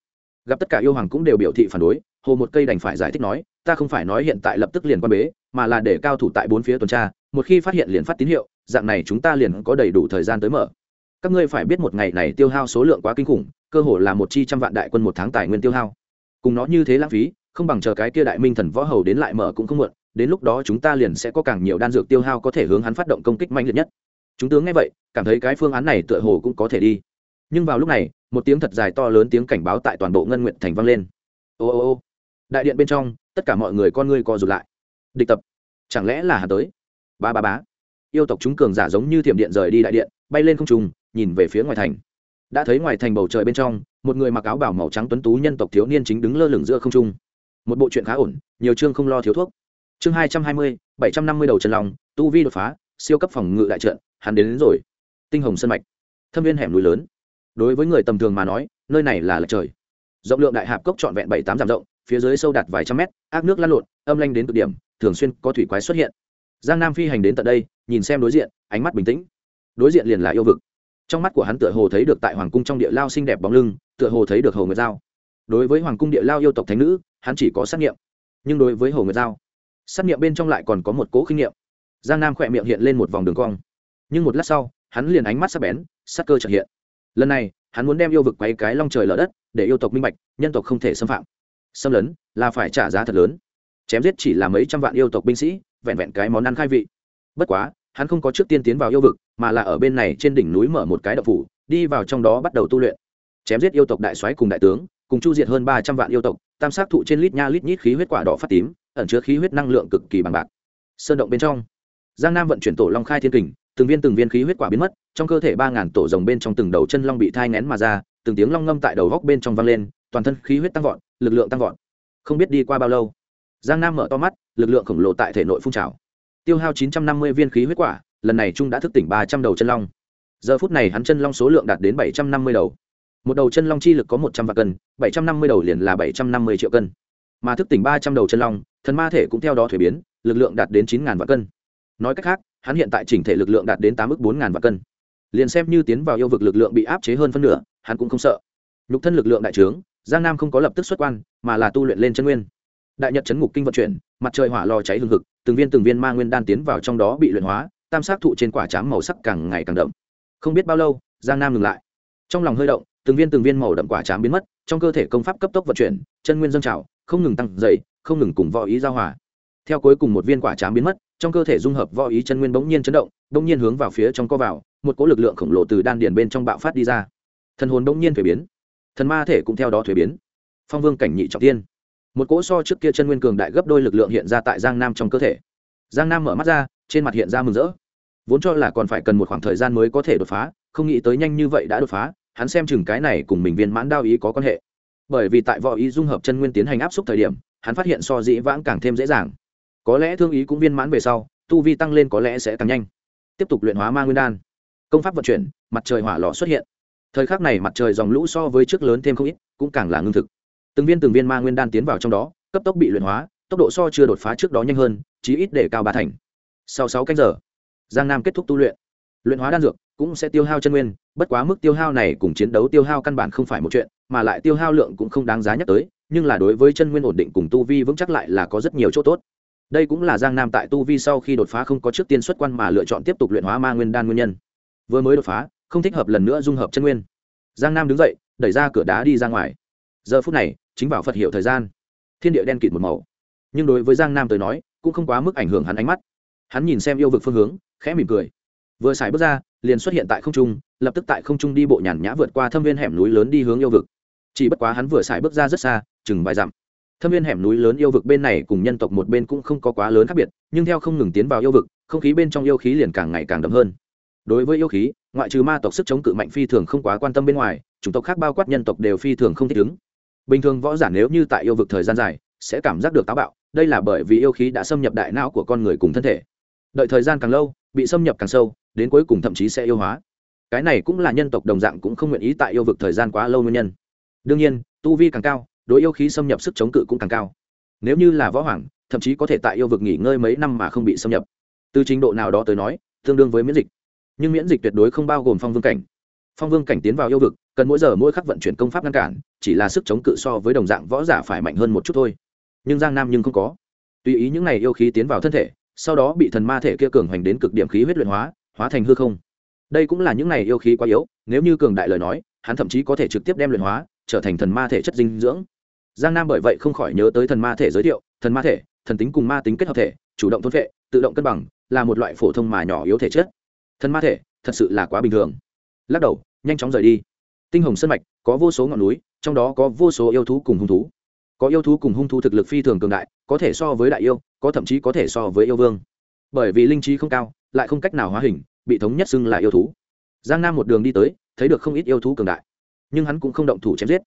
Gặp tất cả yêu hoàng cũng đều biểu thị phản đối, hồ một cây đành phải giải thích nói, ta không phải nói hiện tại lập tức liền quan bế, mà là để cao thủ tại bốn phía tuần tra, một khi phát hiện liền phát tín hiệu, dạng này chúng ta liền có đầy đủ thời gian tới mở. Các ngươi phải biết một ngày này tiêu hao số lượng quá kinh khủng, cơ hồ là một chi trăm vạn đại quân một tháng tài nguyên tiêu hao. Cùng nó như thế lãng phí, không bằng chờ cái kia đại minh thần võ hầu đến lại mở cũng không muộn đến lúc đó chúng ta liền sẽ có càng nhiều đan dược tiêu hao có thể hướng hắn phát động công kích mạnh liệt nhất. Chúng tướng nghe vậy, cảm thấy cái phương án này tựa hồ cũng có thể đi. Nhưng vào lúc này, một tiếng thật dài to lớn tiếng cảnh báo tại toàn bộ ngân nguyện thành vang lên. Ô ô ô, đại điện bên trong, tất cả mọi người con ngươi co rụt lại. Địch tập, chẳng lẽ là hà tới? Ba ba bá yêu tộc chúng cường giả giống như thiểm điện rời đi đại điện, bay lên không trùng nhìn về phía ngoài thành. Đã thấy ngoài thành bầu trời bên trong, một người mặc áo bảo màu trắng tuấn tú nhân tộc thiếu niên chính đứng lơ lửng giữa không trung. Một bộ chuyện khá ổn, nhiều chương không lo thiếu thuốc chương hai trăm hai mươi bảy trăm năm mươi đầu trần lòng tu vi đột phá siêu cấp phòng ngự đại trận hắn đến, đến rồi. Tinh hồng sân mạch thâm viên hẻm núi lớn. Đối với người tầm thường mà nói nơi này là lệch trời. Rộng lượng đại hạp cốc trọn vẹn bảy tám dặm rộng phía dưới sâu đạt vài trăm mét ác nước lăn lộn âm lanh đến cực điểm thường xuyên có thủy quái xuất hiện. Giang nam phi hành đến tận đây nhìn xem đối diện ánh mắt bình tĩnh. Đối diện liền là yêu vực. Trong mắt của hắn tựa hồ thấy được tại hoàng cung trong địa lao xinh đẹp bóng lưng tựa hồ thấy được hồ nguyệt giao. Đối với hoàng cung địa lao yêu tộc thánh nữ hắn chỉ có xác nghiệm. Nhưng đối với hồ nguyệt giao sát nghiệm bên trong lại còn có một cố khinh nghiệm giang nam khỏe miệng hiện lên một vòng đường cong. Nhưng một lát sau, hắn liền ánh mắt sắc bén sắc cơ trợ hiện. Lần này, hắn muốn đem yêu vực quay cái long trời lở đất, để yêu tộc minh bạch, nhân tộc không thể xâm phạm. Xâm lấn là phải trả giá thật lớn. Chém giết chỉ là mấy trăm vạn yêu tộc binh sĩ, vẹn vẹn cái món ăn khai vị. Bất quá, hắn không có trước tiên tiến vào yêu vực, mà là ở bên này trên đỉnh núi mở một cái đậu phủ, đi vào trong đó bắt đầu tu luyện. Chém giết yêu tộc đại soái cùng đại tướng, cùng chu diệt hơn ba trăm vạn yêu tộc, tam sát thụ trên lít nha lít nhít khí huyết quả đỏ phát tím ẩn chứa khí huyết năng lượng cực kỳ bằng bạc. Sơn động bên trong, giang nam vận chuyển tổ long khai thiên kình, từng viên từng viên khí huyết quả biến mất, trong cơ thể ba ngàn tổ rồng bên trong từng đầu chân long bị thai ngén mà ra, từng tiếng long ngâm tại đầu góc bên trong vang lên, toàn thân khí huyết tăng vọt, lực lượng tăng vọt. Không biết đi qua bao lâu, giang nam mở to mắt, lực lượng khổng lồ tại thể nội phun trào. Tiêu hao chín trăm năm mươi viên khí huyết quả, lần này trung đã thức tỉnh ba trăm đầu chân long. Giờ phút này hắn chân long số lượng đạt đến bảy trăm năm mươi đầu. Một đầu chân long chi lực có một trăm vạn cân, bảy trăm năm mươi đầu liền là bảy trăm năm mươi triệu cân mà thức tỉnh ba trăm đầu chân long, thần ma thể cũng theo đó thuế biến, lực lượng đạt đến chín ngàn vạn cân. Nói cách khác, hắn hiện tại chỉnh thể lực lượng đạt đến tám ước bốn ngàn vạn cân. Liền xem như tiến vào yêu vực lực lượng bị áp chế hơn phân nửa, hắn cũng không sợ. Nhục thân lực lượng đại trướng, giang nam không có lập tức xuất quan, mà là tu luyện lên chân nguyên. Đại nhật chấn ngục kinh vận chuyển, mặt trời hỏa lò cháy hương hực, từng viên từng viên ma nguyên đan tiến vào trong đó bị luyện hóa, tam sát thụ trên quả trám màu sắc càng ngày càng đậm. Không biết bao lâu, giang nam ngừng lại. Trong lòng hơi động, từng viên từng viên màu đậm quả trám biến mất, trong cơ thể công pháp cấp tốc vận chuyển, chân nguyên dâng trào không ngừng tăng dày không ngừng cùng võ ý giao hòa. Theo cuối cùng một viên quả trám biến mất, trong cơ thể dung hợp võ ý chân nguyên bỗng nhiên chấn động, bỗng nhiên hướng vào phía trong co vào, một cỗ lực lượng khổng lồ từ đan điền bên trong bạo phát đi ra. Thần hồn bỗng nhiên thuế biến, thần ma thể cũng theo đó thuế biến. Phong vương cảnh nhị trọng tiên. Một cỗ so trước kia chân nguyên cường đại gấp đôi lực lượng hiện ra tại giang nam trong cơ thể. Giang nam mở mắt ra, trên mặt hiện ra mừng rỡ. Vốn cho là còn phải cần một khoảng thời gian mới có thể đột phá, không nghĩ tới nhanh như vậy đã đột phá, hắn xem chừng cái này cùng mình viên mãn đao ý có quan hệ bởi vì tại võ ý dung hợp chân nguyên tiến hành áp suất thời điểm, hắn phát hiện so dĩ vãng càng thêm dễ dàng. Có lẽ thương ý cũng viên mãn về sau, tu vi tăng lên có lẽ sẽ càng nhanh. Tiếp tục luyện hóa ma nguyên đan. Công pháp vận chuyển, mặt trời hỏa lò xuất hiện. Thời khắc này mặt trời dòng lũ so với trước lớn thêm không ít, cũng càng là ngưng thực. Từng viên từng viên ma nguyên đan tiến vào trong đó, cấp tốc bị luyện hóa, tốc độ so chưa đột phá trước đó nhanh hơn, chí ít để cao ba thành. Sau sáu canh giờ, giang nam kết thúc tu luyện. Luyện hóa đan dược cũng sẽ tiêu hao chân nguyên, bất quá mức tiêu hao này cùng chiến đấu tiêu hao căn bản không phải một chuyện, mà lại tiêu hao lượng cũng không đáng giá nhắc tới, nhưng là đối với chân nguyên ổn định cùng tu vi vững chắc lại là có rất nhiều chỗ tốt. Đây cũng là giang nam tại tu vi sau khi đột phá không có trước tiên xuất quan mà lựa chọn tiếp tục luyện hóa ma nguyên đan nguyên nhân. Vừa mới đột phá, không thích hợp lần nữa dung hợp chân nguyên. Giang nam đứng dậy, đẩy ra cửa đá đi ra ngoài. Giờ phút này, chính vào phật hiệu thời gian. Thiên địa đen kịt một màu. Nhưng đối với giang nam tới nói, cũng không quá mức ảnh hưởng hắn ánh mắt. Hắn nhìn xem yêu vực phương hướng, khẽ mỉm cười vừa xài bước ra, liền xuất hiện tại không trung, lập tức tại không trung đi bộ nhàn nhã vượt qua thâm viên hẻm núi lớn đi hướng yêu vực. Chỉ bất quá hắn vừa xài bước ra rất xa, chừng vài dặm. Thâm viên hẻm núi lớn yêu vực bên này cùng nhân tộc một bên cũng không có quá lớn khác biệt, nhưng theo không ngừng tiến vào yêu vực, không khí bên trong yêu khí liền càng ngày càng đậm hơn. Đối với yêu khí, ngoại trừ ma tộc sức chống cự mạnh phi thường không quá quan tâm bên ngoài, chủng tộc khác bao quát nhân tộc đều phi thường không thích ứng. Bình thường võ giả nếu như tại yêu vực thời gian dài, sẽ cảm giác được táo bạo, đây là bởi vì yêu khí đã xâm nhập đại não của con người cùng thân thể. Đợi thời gian càng lâu bị xâm nhập càng sâu, đến cuối cùng thậm chí sẽ yêu hóa. Cái này cũng là nhân tộc đồng dạng cũng không nguyện ý tại yêu vực thời gian quá lâu nguyên nhân. Đương nhiên, tu vi càng cao, đối yêu khí xâm nhập sức chống cự cũng càng cao. Nếu như là võ hoàng, thậm chí có thể tại yêu vực nghỉ ngơi mấy năm mà không bị xâm nhập. Từ trình độ nào đó tới nói, tương đương với miễn dịch. Nhưng miễn dịch tuyệt đối không bao gồm phong vương cảnh. Phong vương cảnh tiến vào yêu vực, cần mỗi giờ mỗi khắc vận chuyển công pháp ngăn cản, chỉ là sức chống cự so với đồng dạng võ giả phải mạnh hơn một chút thôi. Nhưng giang nam nhưng không có. Tùy ý những này yêu khí tiến vào thân thể sau đó bị thần ma thể kia cường hoành đến cực điểm khí huyết luyện hóa hóa thành hư không. Đây cũng là những này yêu khí quá yếu, nếu như cường đại lời nói, hắn thậm chí có thể trực tiếp đem luyện hóa, trở thành thần ma thể chất dinh dưỡng. Giang nam bởi vậy không khỏi nhớ tới thần ma thể giới thiệu, thần ma thể, thần tính cùng ma tính kết hợp thể, chủ động thôn vệ tự động cân bằng, là một loại phổ thông mà nhỏ yếu thể chất. Thần ma thể, thật sự là quá bình thường. Lắc đầu, nhanh chóng rời đi. Tinh hồng sân mạch, có vô số ngọn núi, trong đó có vô số yêu thú cùng hung thú có yêu thú cùng hung thú thực lực phi thường cường đại, có thể so với đại yêu, có thậm chí có thể so với yêu vương. Bởi vì linh trí không cao, lại không cách nào hóa hình, bị thống nhất xưng là yêu thú. Giang nam một đường đi tới, thấy được không ít yêu thú cường đại. Nhưng hắn cũng không động thủ chém giết.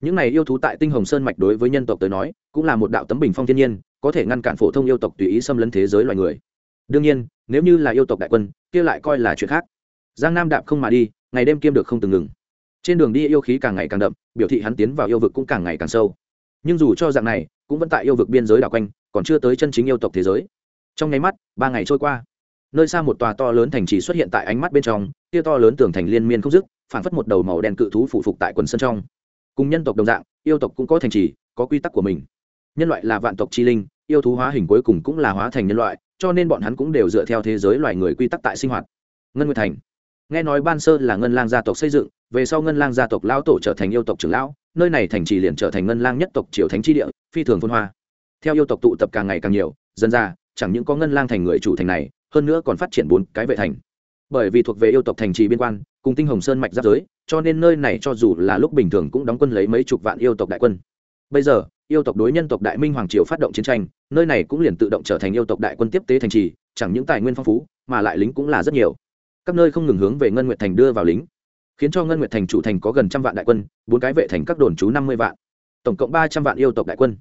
Những này yêu thú tại tinh hồng sơn mạch đối với nhân tộc tới nói, cũng là một đạo tấm bình phong thiên nhiên, có thể ngăn cản phổ thông yêu tộc tùy ý xâm lấn thế giới loài người. Đương nhiên, nếu như là yêu tộc đại quân, kia lại coi là chuyện khác. Giang nam đạp không mà đi, ngày đêm kiêm được không từng ngừng. Trên đường đi yêu khí càng ngày càng đậm, biểu thị hắn tiến vào yêu vực cũng càng ngày càng sâu nhưng dù cho dạng này, cũng vẫn tại yêu vực biên giới đảo quanh, còn chưa tới chân chính yêu tộc thế giới. Trong nháy mắt, ba ngày trôi qua. Nơi xa một tòa to lớn thành trì xuất hiện tại ánh mắt bên trong, kia to lớn tường thành liên miên không dứt phản phất một đầu màu đen cự thú phụ phục tại quần sân trong. Cùng nhân tộc đồng dạng, yêu tộc cũng có thành trì, có quy tắc của mình. Nhân loại là vạn tộc chi linh, yêu thú hóa hình cuối cùng cũng là hóa thành nhân loại, cho nên bọn hắn cũng đều dựa theo thế giới loài người quy tắc tại sinh hoạt. Ngân nguyệt thành. Nghe nói ban sơ là ngân lang gia tộc xây dựng, về sau ngân lang gia tộc lão tổ trở thành yêu tộc trưởng lão nơi này thành trì liền trở thành ngân lang nhất tộc triều thánh tri địa, phi thường phân hoa. Theo yêu tộc tụ tập càng ngày càng nhiều, dân ra, chẳng những có ngân lang thành người chủ thành này, hơn nữa còn phát triển bốn cái vệ thành. Bởi vì thuộc về yêu tộc thành trì biên quan, cùng tinh hồng sơn mạch giáp giới, cho nên nơi này cho dù là lúc bình thường cũng đóng quân lấy mấy chục vạn yêu tộc đại quân. Bây giờ, yêu tộc đối nhân tộc đại minh hoàng triều phát động chiến tranh, nơi này cũng liền tự động trở thành yêu tộc đại quân tiếp tế thành trì, chẳng những tài nguyên phong phú, mà lại lính cũng là rất nhiều. Các nơi không ngừng hướng về ngân nguyệt thành đưa vào lính khiến cho ngân nguyệt thành chủ thành có gần trăm vạn đại quân, bốn cái vệ thành các đồn trú năm mươi vạn. Tổng cộng ba trăm vạn yêu tộc đại quân.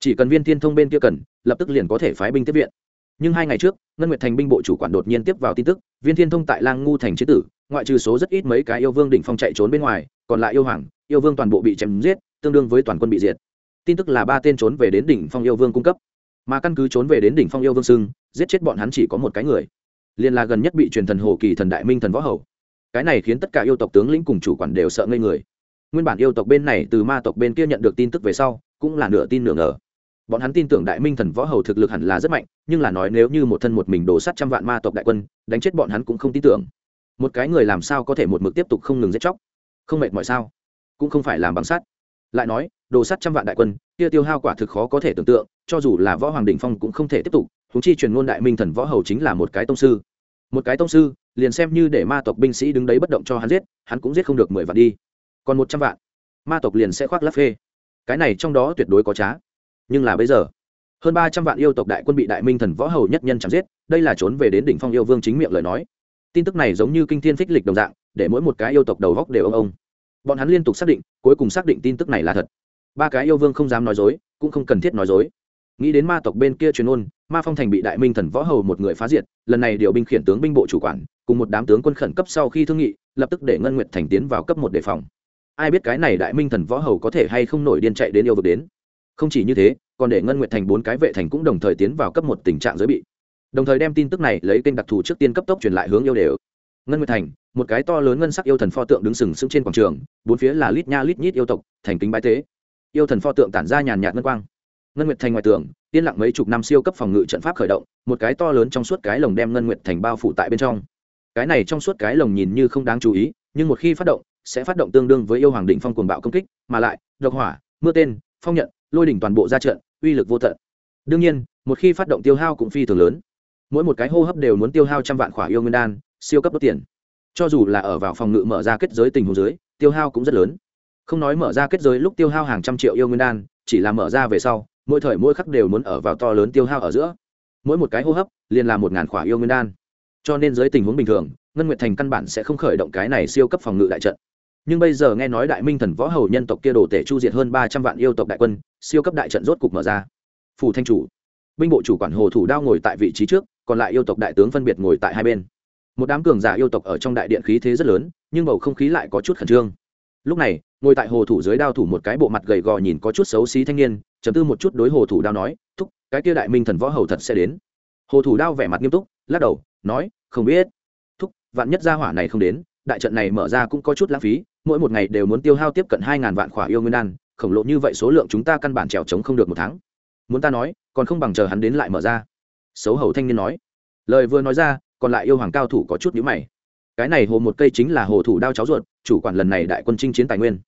Chỉ cần viên thiên thông bên kia cần, lập tức liền có thể phái binh tiếp viện. Nhưng hai ngày trước, ngân nguyệt thành binh bộ chủ quản đột nhiên tiếp vào tin tức, viên thiên thông tại lang ngu thành chế tử, ngoại trừ số rất ít mấy cái yêu vương đỉnh phong chạy trốn bên ngoài, còn lại yêu hoàng, yêu vương toàn bộ bị chém giết, tương đương với toàn quân bị diệt. Tin tức là ba tên trốn về đến đỉnh phong yêu vương cung cấp. Mà căn cứ trốn về đến đỉnh phong yêu vương xưng, giết chết bọn hắn chỉ có một cái người. Liền là gần nhất bị truyền thần hồ kỳ thần đại minh thần võ hầu cái này khiến tất cả yêu tộc tướng lĩnh cùng chủ quản đều sợ ngây người. Nguyên bản yêu tộc bên này từ ma tộc bên kia nhận được tin tức về sau, cũng là nửa tin nửa ngờ. Bọn hắn tin tưởng đại minh thần võ hầu thực lực hẳn là rất mạnh, nhưng là nói nếu như một thân một mình đổ sát trăm vạn ma tộc đại quân, đánh chết bọn hắn cũng không tin tưởng. Một cái người làm sao có thể một mực tiếp tục không ngừng giết chóc? Không mệt mọi sao? Cũng không phải làm bằng sắt. Lại nói đồ sắt trăm vạn đại quân, kia tiêu hao quả thực khó có thể tưởng tượng, cho dù là võ hoàng đình phong cũng không thể tiếp tục húng chi truyền ngôn đại minh thần võ hầu chính là một cái tông sư. Một cái tông sư liền xem như để ma tộc binh sĩ đứng đấy bất động cho hắn giết, hắn cũng giết không được mười vạn đi. Còn một trăm vạn, ma tộc liền sẽ khoác lắp phê. Cái này trong đó tuyệt đối có trá. Nhưng là bây giờ, hơn ba trăm vạn yêu tộc đại quân bị đại minh thần võ hầu nhất nhân chẳng giết, đây là trốn về đến đỉnh phong yêu vương chính miệng lời nói. Tin tức này giống như kinh thiên phích lịch đồng dạng, để mỗi một cái yêu tộc đầu góc đều ông ông. Bọn hắn liên tục xác định, cuối cùng xác định tin tức này là thật. Ba cái yêu vương không dám nói dối, cũng không cần thiết nói dối. Nghĩ đến ma tộc bên kia truyền ôn, ma phong thành bị đại minh thần võ hầu một người phá diệt, lần này điều binh khiển tướng binh bộ chủ quản cùng một đám tướng quân khẩn cấp sau khi thương nghị, lập tức để ngân nguyệt thành tiến vào cấp một đề phòng. Ai biết cái này đại minh thần võ hầu có thể hay không nổi điên chạy đến yêu vực đến? Không chỉ như thế, còn để ngân nguyệt thành bốn cái vệ thành cũng đồng thời tiến vào cấp một tình trạng giới bị. Đồng thời đem tin tức này lấy kênh đặc thù trước tiên cấp tốc truyền lại hướng yêu đều. Ngân nguyệt thành, một cái to lớn ngân sắc yêu thần pho tượng đứng sừng sững trên quảng trường, bốn phía là lít nha lít nhít yêu tộc, thành kính bái tế. Yêu thần pho tượng tản ra nhàn nhạt ngân quang. Ngân nguyệt thành ngoài tường, yên lặng mấy chục năm siêu cấp phòng ngự trận pháp khởi động, một cái to lớn trong suốt cái lồng đem ngân nguyệt thành bao phủ tại bên trong cái này trong suốt cái lồng nhìn như không đáng chú ý, nhưng một khi phát động, sẽ phát động tương đương với yêu hoàng đỉnh phong cuồng bạo công kích, mà lại, độc hỏa, mưa tên, phong nhận, lôi đỉnh toàn bộ ra trận, uy lực vô tận. Đương nhiên, một khi phát động tiêu hao cũng phi thường lớn. Mỗi một cái hô hấp đều muốn tiêu hao trăm vạn khỏa yêu nguyên đan, siêu cấp đốt tiền. Cho dù là ở vào phòng ngự mở ra kết giới tình hồ dưới, tiêu hao cũng rất lớn. Không nói mở ra kết giới lúc tiêu hao hàng trăm triệu yêu nguyên đan, chỉ là mở ra về sau, mỗi thời mỗi khắc đều muốn ở vào to lớn tiêu hao ở giữa. Mỗi một cái hô hấp, liền là một ngàn khỏa yêu nguyên đan cho nên dưới tình huống bình thường, ngân nguyệt thành căn bản sẽ không khởi động cái này siêu cấp phòng ngự đại trận. Nhưng bây giờ nghe nói đại minh thần võ hầu nhân tộc kia đồ tể chu diệt hơn ba trăm vạn yêu tộc đại quân, siêu cấp đại trận rốt cục mở ra. Phủ thanh chủ, binh bộ chủ quản hồ thủ đao ngồi tại vị trí trước, còn lại yêu tộc đại tướng phân biệt ngồi tại hai bên. Một đám cường giả yêu tộc ở trong đại điện khí thế rất lớn, nhưng bầu không khí lại có chút khẩn trương. Lúc này, ngồi tại hồ thủ dưới đao thủ một cái bộ mặt gầy gò nhìn có chút xấu xí thanh niên chấm tư một chút đối hồ thủ đao nói, thúc, cái kia đại minh thần võ hầu thật sẽ đến. Hồ thủ đao vẻ mặt nghiêm túc, lắc đầu, nói không biết. Thúc, vạn nhất gia hỏa này không đến, đại trận này mở ra cũng có chút lãng phí, mỗi một ngày đều muốn tiêu hao tiếp cận hai ngàn vạn khỏa yêu nguyên đan, khổng lồ như vậy số lượng chúng ta căn bản trèo trống không được một tháng. Muốn ta nói, còn không bằng chờ hắn đến lại mở ra. Xấu hầu thanh niên nói. Lời vừa nói ra, còn lại yêu hoàng cao thủ có chút nhữ mày. Cái này hồ một cây chính là hồ thủ đao cháu ruột, chủ quản lần này đại quân chinh chiến tài nguyên.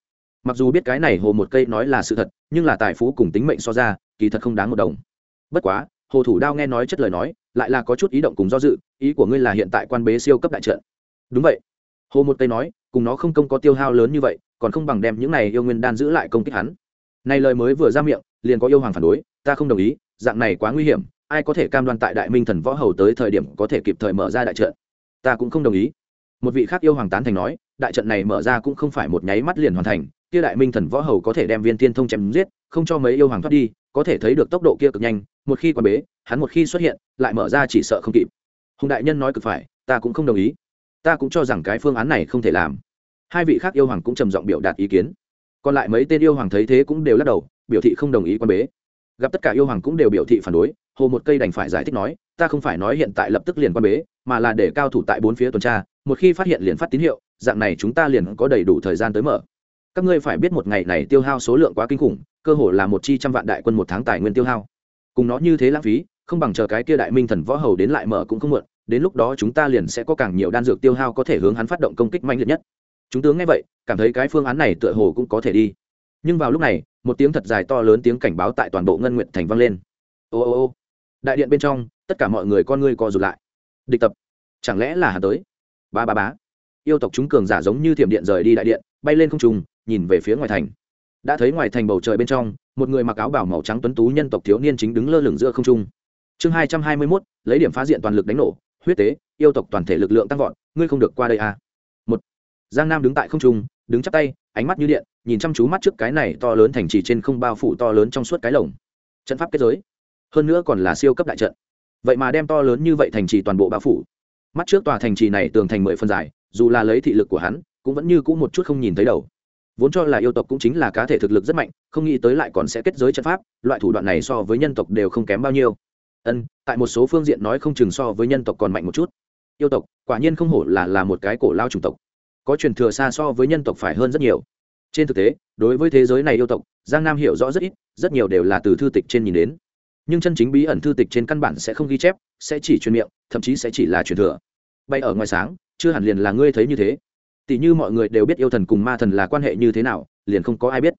Mặc dù biết cái này hồ một cây nói là sự thật, nhưng là tài phú cùng tính mệnh so ra, kỳ thật không đáng một đồng. Bất quá hồ thủ đao nghe nói chất lời nói, lại là có chút ý động cùng do dự, ý của ngươi là hiện tại quan bế siêu cấp đại trận. Đúng vậy. Hồ một tây nói, cùng nó không công có tiêu hao lớn như vậy, còn không bằng đem những này yêu nguyên đan giữ lại công kích hắn. Này lời mới vừa ra miệng, liền có yêu hoàng phản đối, ta không đồng ý, dạng này quá nguy hiểm, ai có thể cam đoan tại đại minh thần võ hầu tới thời điểm có thể kịp thời mở ra đại trận? Ta cũng không đồng ý. Một vị khác yêu hoàng tán thành nói, đại trận này mở ra cũng không phải một nháy mắt liền hoàn thành, kia đại minh thần võ hầu có thể đem viên tiên thông chém giết, không cho mấy yêu hoàng thoát đi, có thể thấy được tốc độ kia cực nhanh một khi quan bế, hắn một khi xuất hiện, lại mở ra chỉ sợ không kịp. Hùng đại nhân nói cực phải, ta cũng không đồng ý. Ta cũng cho rằng cái phương án này không thể làm. Hai vị khác yêu hoàng cũng trầm giọng biểu đạt ý kiến. Còn lại mấy tên yêu hoàng thấy thế cũng đều lắc đầu, biểu thị không đồng ý quan bế. Gặp tất cả yêu hoàng cũng đều biểu thị phản đối, hồ một cây đành phải giải thích nói, ta không phải nói hiện tại lập tức liền quan bế, mà là để cao thủ tại bốn phía tuần tra, một khi phát hiện liền phát tín hiệu, dạng này chúng ta liền có đầy đủ thời gian tới mở. Các ngươi phải biết một ngày này tiêu hao số lượng quá kinh khủng, cơ hồ là một chi trăm vạn đại quân một tháng tài nguyên tiêu hao cùng nó như thế lãng phí, không bằng chờ cái kia đại minh thần võ hầu đến lại mở cũng không muộn, đến lúc đó chúng ta liền sẽ có càng nhiều đan dược tiêu hao có thể hướng hắn phát động công kích mạnh liệt nhất. Chúng tướng nghe vậy, cảm thấy cái phương án này tựa hồ cũng có thể đi. Nhưng vào lúc này, một tiếng thật dài to lớn tiếng cảnh báo tại toàn bộ ngân nguyện thành vang lên. Ô ô ô, đại điện bên trong, tất cả mọi người con ngươi co rụt lại. Địch tập, chẳng lẽ là hà tới? Ba ba bá yêu tộc chúng cường giả giống như thiểm điện rời đi đại điện, bay lên không trùng nhìn về phía ngoài thành đã thấy ngoài thành bầu trời bên trong, một người mặc áo bảo màu trắng tuấn tú nhân tộc thiếu niên chính đứng lơ lửng giữa không trung. Chương hai trăm hai mươi mốt, lấy điểm phá diện toàn lực đánh nổ, huyết tế, yêu tộc toàn thể lực lượng tăng vọt, ngươi không được qua đây à. một, giang nam đứng tại không trung, đứng chắp tay, ánh mắt như điện, nhìn chăm chú mắt trước cái này to lớn thành trì trên không bao phủ to lớn trong suốt cái lồng. Trận pháp kết giới. Hơn nữa còn là siêu cấp đại trận. Vậy mà đem to lớn như vậy thành trì toàn bộ bao phủ. Mắt trước tòa thành trì này tường thành mười phân dài, dù là lấy thị lực của hắn, cũng vẫn như cũ một chút không nhìn thấy đầu vốn cho là yêu tộc cũng chính là cá thể thực lực rất mạnh, không nghĩ tới lại còn sẽ kết giới trận pháp, loại thủ đoạn này so với nhân tộc đều không kém bao nhiêu. Ân, tại một số phương diện nói không chừng so với nhân tộc còn mạnh một chút. Yêu tộc, quả nhiên không hổ là là một cái cổ lao chủng tộc. Có truyền thừa xa so với nhân tộc phải hơn rất nhiều. Trên thực tế, đối với thế giới này yêu tộc, giang nam hiểu rõ rất ít, rất nhiều đều là từ thư tịch trên nhìn đến. Nhưng chân chính bí ẩn thư tịch trên căn bản sẽ không ghi chép, sẽ chỉ truyền miệng, thậm chí sẽ chỉ là truyền thừa. Bay ở ngoài sáng, chưa hẳn liền là ngươi thấy như thế tỷ như mọi người đều biết yêu thần cùng ma thần là quan hệ như thế nào, liền không có ai biết.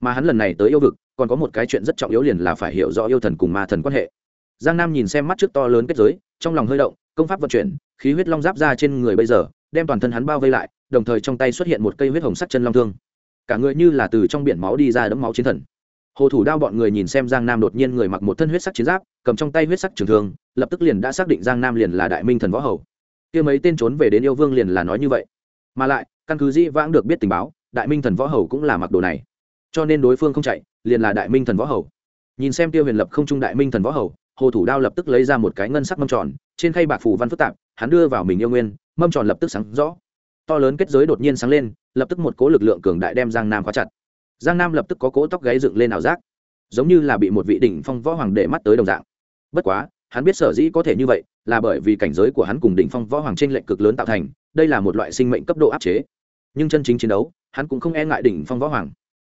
Mà hắn lần này tới yêu vực, còn có một cái chuyện rất trọng yếu liền là phải hiểu rõ yêu thần cùng ma thần quan hệ. Giang nam nhìn xem mắt trước to lớn kết giới, trong lòng hơi động, công pháp vận chuyển, khí huyết long giáp ra trên người bây giờ, đem toàn thân hắn bao vây lại, đồng thời trong tay xuất hiện một cây huyết hồng sắt chân long thương. Cả người như là từ trong biển máu đi ra đẫm máu chiến thần. Hồ thủ đao bọn người nhìn xem giang nam đột nhiên người mặc một thân huyết sắc chiến giáp, cầm trong tay huyết sắc trường thương, lập tức liền đã xác định giang nam liền là đại minh thần võ hầu. Kia mấy tên trốn về đến yêu vương liền là nói như vậy mà lại, căn cứ dĩ vãng được biết tình báo, đại minh thần võ hầu cũng là mặc đồ này. Cho nên đối phương không chạy, liền là đại minh thần võ hầu. Nhìn xem tiêu huyền lập không trung đại minh thần võ hầu, hồ thủ đao lập tức lấy ra một cái ngân sắc mâm tròn, trên khay bạc phù văn phức tạp, hắn đưa vào mình yêu nguyên, mâm tròn lập tức sáng rõ. To lớn kết giới đột nhiên sáng lên, lập tức một cố lực lượng cường đại đem giang nam khóa chặt. Giang nam lập tức có cố tóc gáy dựng lên ảo giác, giống như là bị một vị đỉnh phong võ hoàng để mắt tới đồng dạng. Bất quá, hắn biết sở dĩ có thể như vậy là bởi vì cảnh giới của hắn cùng đỉnh phong võ hoàng trên lệnh cực lớn tạo thành, đây là một loại sinh mệnh cấp độ áp chế. Nhưng chân chính chiến đấu, hắn cũng không e ngại đỉnh phong võ hoàng.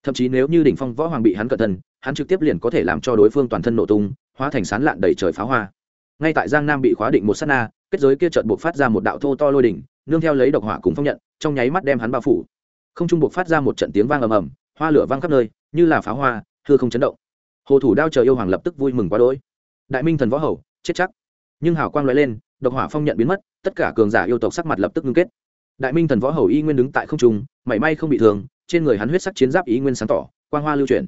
Thậm chí nếu như đỉnh phong võ hoàng bị hắn cẩn thân hắn trực tiếp liền có thể làm cho đối phương toàn thân nổ tung, hóa thành sán lạn đầy trời pháo hoa. Ngay tại giang nam bị khóa định một s á t na, kết giới kia chợt buộc phát ra một đạo thô to lôi đỉnh, nương theo lấy độc hỏa cùng phong nhận, trong nháy mắt đem hắn bao phủ. Không trung buộc phát ra một trận tiếng vang ầm ầm, hoa lửa vang khắp nơi, như là pháo hoa thưa không chấn động. Hồ thủ đao chờ yêu hoàng lập tức vui mừng quá đỗi. Đại minh thần võ hầu, chết chắc nhưng hào quang loại lên, độc hỏa phong nhận biến mất, tất cả cường giả yêu tộc sắc mặt lập tức ngưng kết. Đại minh thần võ hầu y nguyên đứng tại không trung, mảy may không bị thương, trên người hắn huyết sắc chiến giáp ý nguyên sáng tỏ, quang hoa lưu chuyển.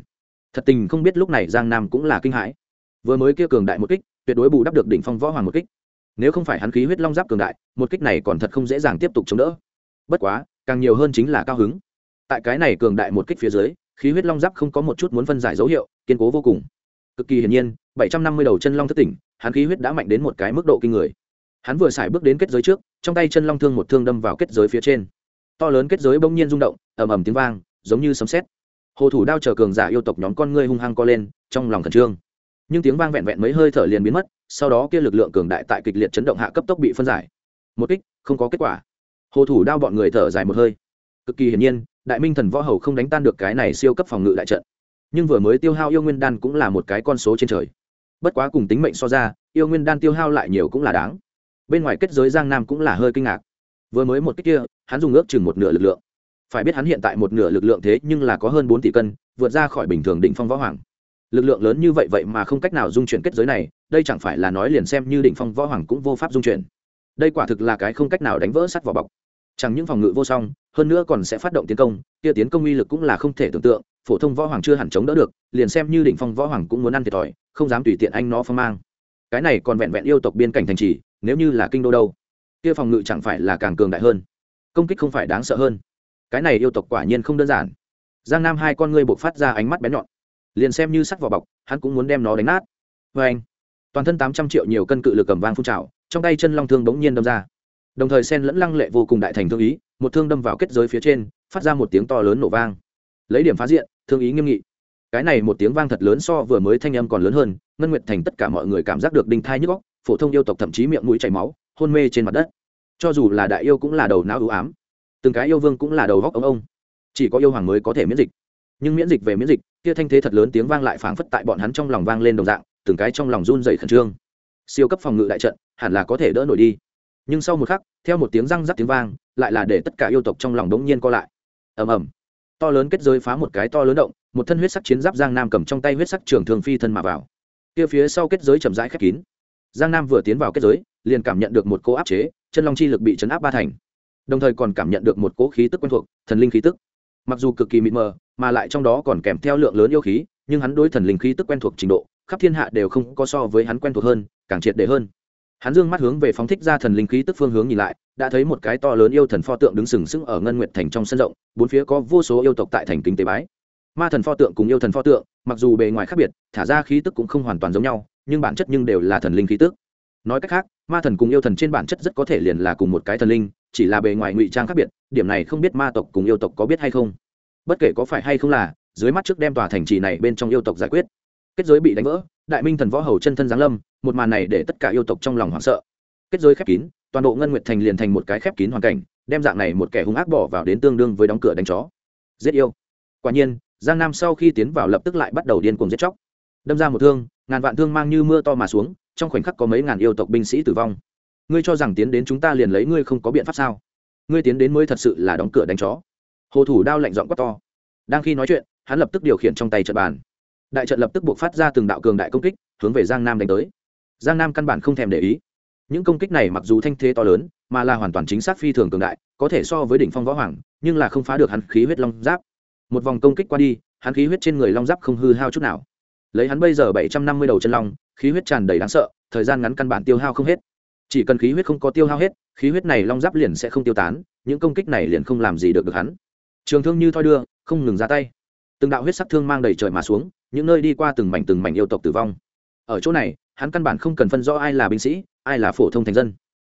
Thật tình không biết lúc này giang nam cũng là kinh hãi. Vừa mới kia cường đại một kích, tuyệt đối bù đắp được đỉnh phong võ hoàng một kích. Nếu không phải hắn khí huyết long giáp cường đại, một kích này còn thật không dễ dàng tiếp tục chống đỡ. Bất quá, càng nhiều hơn chính là cao hứng. Tại cái này cường đại một kích phía dưới, khí huyết long giáp không có một chút muốn phân giải dấu hiệu, kiên cố vô cùng. Cực kỳ hiển nhiên, bảy trăm năm mươi đầu chân long thất tỉnh hắn khí huyết đã mạnh đến một cái mức độ kinh người. Hắn vừa xài bước đến kết giới trước, trong tay chân long thương một thương đâm vào kết giới phía trên. To lớn kết giới bỗng nhiên rung động, ầm ầm tiếng vang, giống như sấm sét. Hồ thủ đao chờ cường giả yêu tộc nhóm con ngươi hung hăng co lên, trong lòng khẩn trương. Nhưng tiếng vang vẹn vẹn mấy hơi thở liền biến mất, sau đó kia lực lượng cường đại tại kịch liệt chấn động hạ cấp tốc bị phân giải. Một kích, không có kết quả. Hồ thủ đao bọn người thở dài một hơi. Cực kỳ hiển nhiên, đại minh thần võ hầu không đánh tan được cái này siêu cấp phòng ngự đại trận. Nhưng vừa mới tiêu hao yêu nguyên đan cũng là một cái con số trên trời bất quá cùng tính mệnh so ra, yêu nguyên đan tiêu hao lại nhiều cũng là đáng. Bên ngoài kết giới giang nam cũng là hơi kinh ngạc. Vừa mới một cách kia, hắn dùng ước chừng một nửa lực lượng. Phải biết hắn hiện tại một nửa lực lượng thế nhưng là có hơn bốn tỷ cân, vượt ra khỏi bình thường định phong võ hoàng. Lực lượng lớn như vậy vậy mà không cách nào dung chuyển kết giới này, đây chẳng phải là nói liền xem như định phong võ hoàng cũng vô pháp dung chuyển. Đây quả thực là cái không cách nào đánh vỡ sắt vỏ bọc. Chẳng những phòng ngự vô song, hơn nữa còn sẽ phát động tiến công, kia tiến công uy lực cũng là không thể tưởng tượng phổ thông võ hoàng chưa hẳn chống đỡ được, liền xem như định phong võ hoàng cũng muốn ăn thiệt thòi, không dám tùy tiện anh nó phong mang. Cái này còn vẹn vẹn yêu tộc biên cảnh thành trì, nếu như là kinh đô đâu, kia phòng ngự chẳng phải là càng cường đại hơn, công kích không phải đáng sợ hơn. Cái này yêu tộc quả nhiên không đơn giản. Giang nam hai con ngươi buộc phát ra ánh mắt bén nhọn. Liền xem như sắt vỏ bọc, hắn cũng muốn đem nó đánh nát. Vê anh, toàn thân tám trăm triệu nhiều cân cự lực cầm vang phun trào, trong tay chân long thương bỗng nhiên đâm ra. Đồng thời sen lẫn lăng lệ vô cùng đại thành thương ý, một thương đâm vào kết giới phía trên, phát ra một tiếng to lớn nổ vang. Lấy điểm phá diện thương ý nghiêm nghị. Cái này một tiếng vang thật lớn so vừa mới thanh âm còn lớn hơn, ngân nguyệt thành tất cả mọi người cảm giác được đinh thai nhức góc phổ thông yêu tộc thậm chí miệng mũi chảy máu, hôn mê trên mặt đất. Cho dù là đại yêu cũng là đầu não ưu ám. Từng cái yêu vương cũng là đầu góc ông ông. Chỉ có yêu hoàng mới có thể miễn dịch. Nhưng miễn dịch về miễn dịch, kia thanh thế thật lớn tiếng vang lại phảng phất tại bọn hắn trong lòng vang lên đồng dạng, từng cái trong lòng run dày khẩn trương. Siêu cấp phòng ngự đại trận, hẳn là có thể đỡ nổi đi. Nhưng sau một khắc, theo một tiếng răng rắc tiếng vang, lại là để tất cả yêu tộc trong lòng đống nhiên co lại. Ầm ầm to lớn kết giới phá một cái to lớn động, một thân huyết sắc chiến giáp giang nam cầm trong tay huyết sắc trường thường phi thân mà vào. Kia phía sau kết giới chậm rãi khép kín. Giang nam vừa tiến vào kết giới, liền cảm nhận được một cô áp chế, chân long chi lực bị chấn áp ba thành. Đồng thời còn cảm nhận được một cỗ khí tức quen thuộc, thần linh khí tức. Mặc dù cực kỳ mịt mờ, mà lại trong đó còn kèm theo lượng lớn yêu khí, nhưng hắn đối thần linh khí tức quen thuộc trình độ, khắp thiên hạ đều không có so với hắn quen thuộc hơn, càng triệt để hơn hắn dương mắt hướng về phóng thích ra thần linh khí tức phương hướng nhìn lại, đã thấy một cái to lớn yêu thần pho tượng đứng sừng sững ở ngân nguyệt thành trong sân rộng, bốn phía có vô số yêu tộc tại thành kính tế bái. Ma thần pho tượng cùng yêu thần pho tượng, mặc dù bề ngoài khác biệt, thả ra khí tức cũng không hoàn toàn giống nhau, nhưng bản chất nhưng đều là thần linh khí tức. Nói cách khác, ma thần cùng yêu thần trên bản chất rất có thể liền là cùng một cái thần linh, chỉ là bề ngoài ngụy trang khác biệt, điểm này không biết ma tộc cùng yêu tộc có biết hay không. Bất kể có phải hay không là, dưới mắt trước đem tòa thành trì này bên trong yêu tộc giải quyết. Kết giới bị đánh vỡ đại minh thần võ hầu chân thân giáng lâm, một màn này để tất cả yêu tộc trong lòng hoảng sợ. Kết giới khép kín, toàn bộ ngân nguyệt thành liền thành một cái khép kín hoàn cảnh, đem dạng này một kẻ hung ác bỏ vào đến tương đương với đóng cửa đánh chó. Giết yêu. Quả nhiên, giang nam sau khi tiến vào lập tức lại bắt đầu điên cuồng giết chóc. Đâm ra một thương, ngàn vạn thương mang như mưa to mà xuống, trong khoảnh khắc có mấy ngàn yêu tộc binh sĩ tử vong. Ngươi cho rằng tiến đến chúng ta liền lấy ngươi không có biện pháp sao? Ngươi tiến đến mới thật sự là đóng cửa đánh chó. Hồ thủ đao lạnh giọng quát to. Đang khi nói chuyện, hắn lập tức điều khiển trong tay trận bàn đại trận lập tức buộc phát ra từng đạo cường đại công kích, hướng về giang nam đánh tới. Giang nam căn bản không thèm để ý. Những công kích này mặc dù thanh thế to lớn, mà là hoàn toàn chính xác phi thường cường đại, có thể so với đỉnh phong võ hoàng, nhưng là không phá được hắn khí huyết long giáp. Một vòng công kích qua đi, hắn khí huyết trên người long giáp không hư hao chút nào. Lấy hắn bây giờ bảy trăm năm mươi đầu chân long, khí huyết tràn đầy đáng sợ, thời gian ngắn căn bản tiêu hao không hết. Chỉ cần khí huyết không có tiêu hao hết, khí huyết này long giáp liền sẽ không tiêu tán, những công kích này liền không làm gì được được hắn. Trường thương như thoi đưa, không ngừng ra tay. Từng đạo huyết sắc thương mang đầy trời mà xuống những nơi đi qua từng mảnh từng mảnh yêu tộc tử vong. Ở chỗ này, hắn căn bản không cần phân rõ ai là binh sĩ, ai là phổ thông thành dân.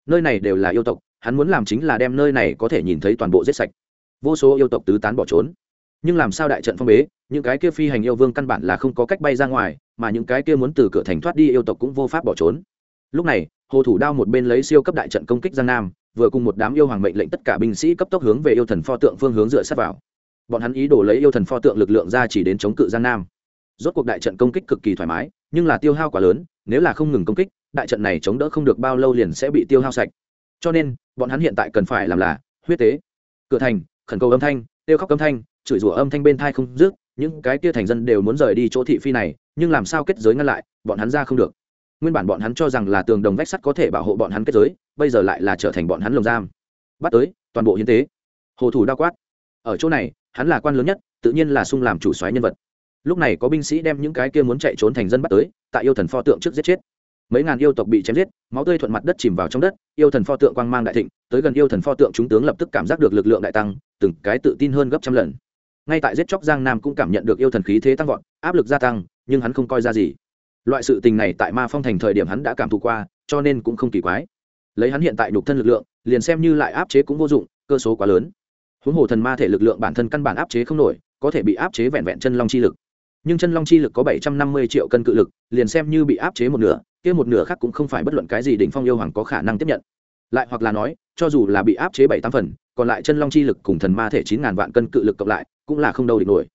Nơi này đều là yêu tộc, hắn muốn làm chính là đem nơi này có thể nhìn thấy toàn bộ giết sạch. Vô số yêu tộc tứ tán bỏ trốn. Nhưng làm sao đại trận phong bế, những cái kia phi hành yêu vương căn bản là không có cách bay ra ngoài, mà những cái kia muốn từ cửa thành thoát đi yêu tộc cũng vô pháp bỏ trốn. Lúc này, hồ thủ đao một bên lấy siêu cấp đại trận công kích giang nam, vừa cùng một đám yêu hoàng mệnh lệnh tất cả binh sĩ cấp tốc hướng về yêu thần pho tượng phương hướng dựa sát vào. Bọn hắn ý đồ lấy yêu thần pho tượng lực lượng ra chỉ đến chống cự giang nam rốt cuộc đại trận công kích cực kỳ thoải mái, nhưng là tiêu hao quá lớn, nếu là không ngừng công kích, đại trận này chống đỡ không được bao lâu liền sẽ bị tiêu hao sạch. Cho nên, bọn hắn hiện tại cần phải làm là huyết tế, cửa thành, khẩn cầu âm thanh tiêu khóc âm thanh, chửi rủa âm thanh bên thai không dứt, những cái kia thành dân đều muốn rời đi chỗ thị phi này, nhưng làm sao kết giới ngăn lại, bọn hắn ra không được. Nguyên bản bọn hắn cho rằng là tường đồng vách sắt có thể bảo hộ bọn hắn kết giới, bây giờ lại là trở thành bọn hắn lồng giam. Bắt tới, toàn bộ hiến tế. Hồ thủ đa quát. Ở chỗ này, hắn là quan lớn nhất, tự nhiên là sung làm chủ soái nhân vật lúc này có binh sĩ đem những cái kia muốn chạy trốn thành dân bắt tới, tại yêu thần pho tượng trước giết chết. Mấy ngàn yêu tộc bị chém giết, máu tươi thuận mặt đất chìm vào trong đất, yêu thần pho tượng quang mang đại thịnh, tới gần yêu thần pho tượng chúng tướng lập tức cảm giác được lực lượng đại tăng, từng cái tự tin hơn gấp trăm lần. Ngay tại giết chóc giang nam cũng cảm nhận được yêu thần khí thế tăng vọt, áp lực gia tăng, nhưng hắn không coi ra gì. Loại sự tình này tại ma phong thành thời điểm hắn đã cảm thụ qua, cho nên cũng không kỳ quái. Lấy hắn hiện tại nhục thân lực lượng, liền xem như lại áp chế cũng vô dụng, cơ số quá lớn. Huống hồ thần ma thể lực lượng bản thân căn bản áp chế không nổi, có thể bị áp chế vẹn vẹn chân long chi lực nhưng chân long chi lực có bảy trăm năm mươi triệu cân cự lực, liền xem như bị áp chế một nửa, kia một nửa khác cũng không phải bất luận cái gì đỉnh phong yêu hoàng có khả năng tiếp nhận. Lại hoặc là nói, cho dù là bị áp chế bảy tám phần, còn lại chân long chi lực cùng thần ma thể chín ngàn vạn cân cự lực cộng lại, cũng là không đâu địch nổi.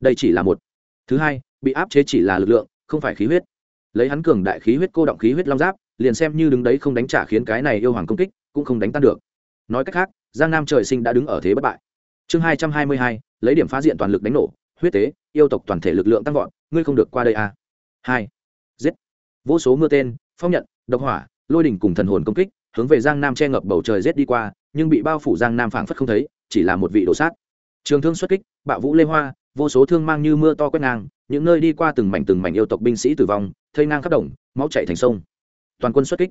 Đây chỉ là một. Thứ hai, bị áp chế chỉ là lực lượng, không phải khí huyết. Lấy hắn cường đại khí huyết cô động khí huyết long giáp, liền xem như đứng đấy không đánh trả khiến cái này yêu hoàng công kích, cũng không đánh tan được. Nói cách khác, giang nam trời sinh đã đứng ở thế bất bại. Chương hai trăm hai mươi hai, lấy điểm phá diện toàn lực đánh nổ huyết tế, yêu tộc toàn thể lực lượng tăng vọt, ngươi không được qua đây à. hai. Giết. Vô số mưa tên, phong nhận, độc hỏa, lôi đỉnh cùng thần hồn công kích, hướng về giang nam che ngập bầu trời rét đi qua, nhưng bị bao phủ giang nam phảng phất không thấy, chỉ là một vị đổ sát. Trường thương xuất kích, bạo vũ lê hoa, vô số thương mang như mưa to quét ngang, những nơi đi qua từng mảnh từng mảnh yêu tộc binh sĩ tử vong, thây ngang khắp đồng, máu chảy thành sông. Toàn quân xuất kích.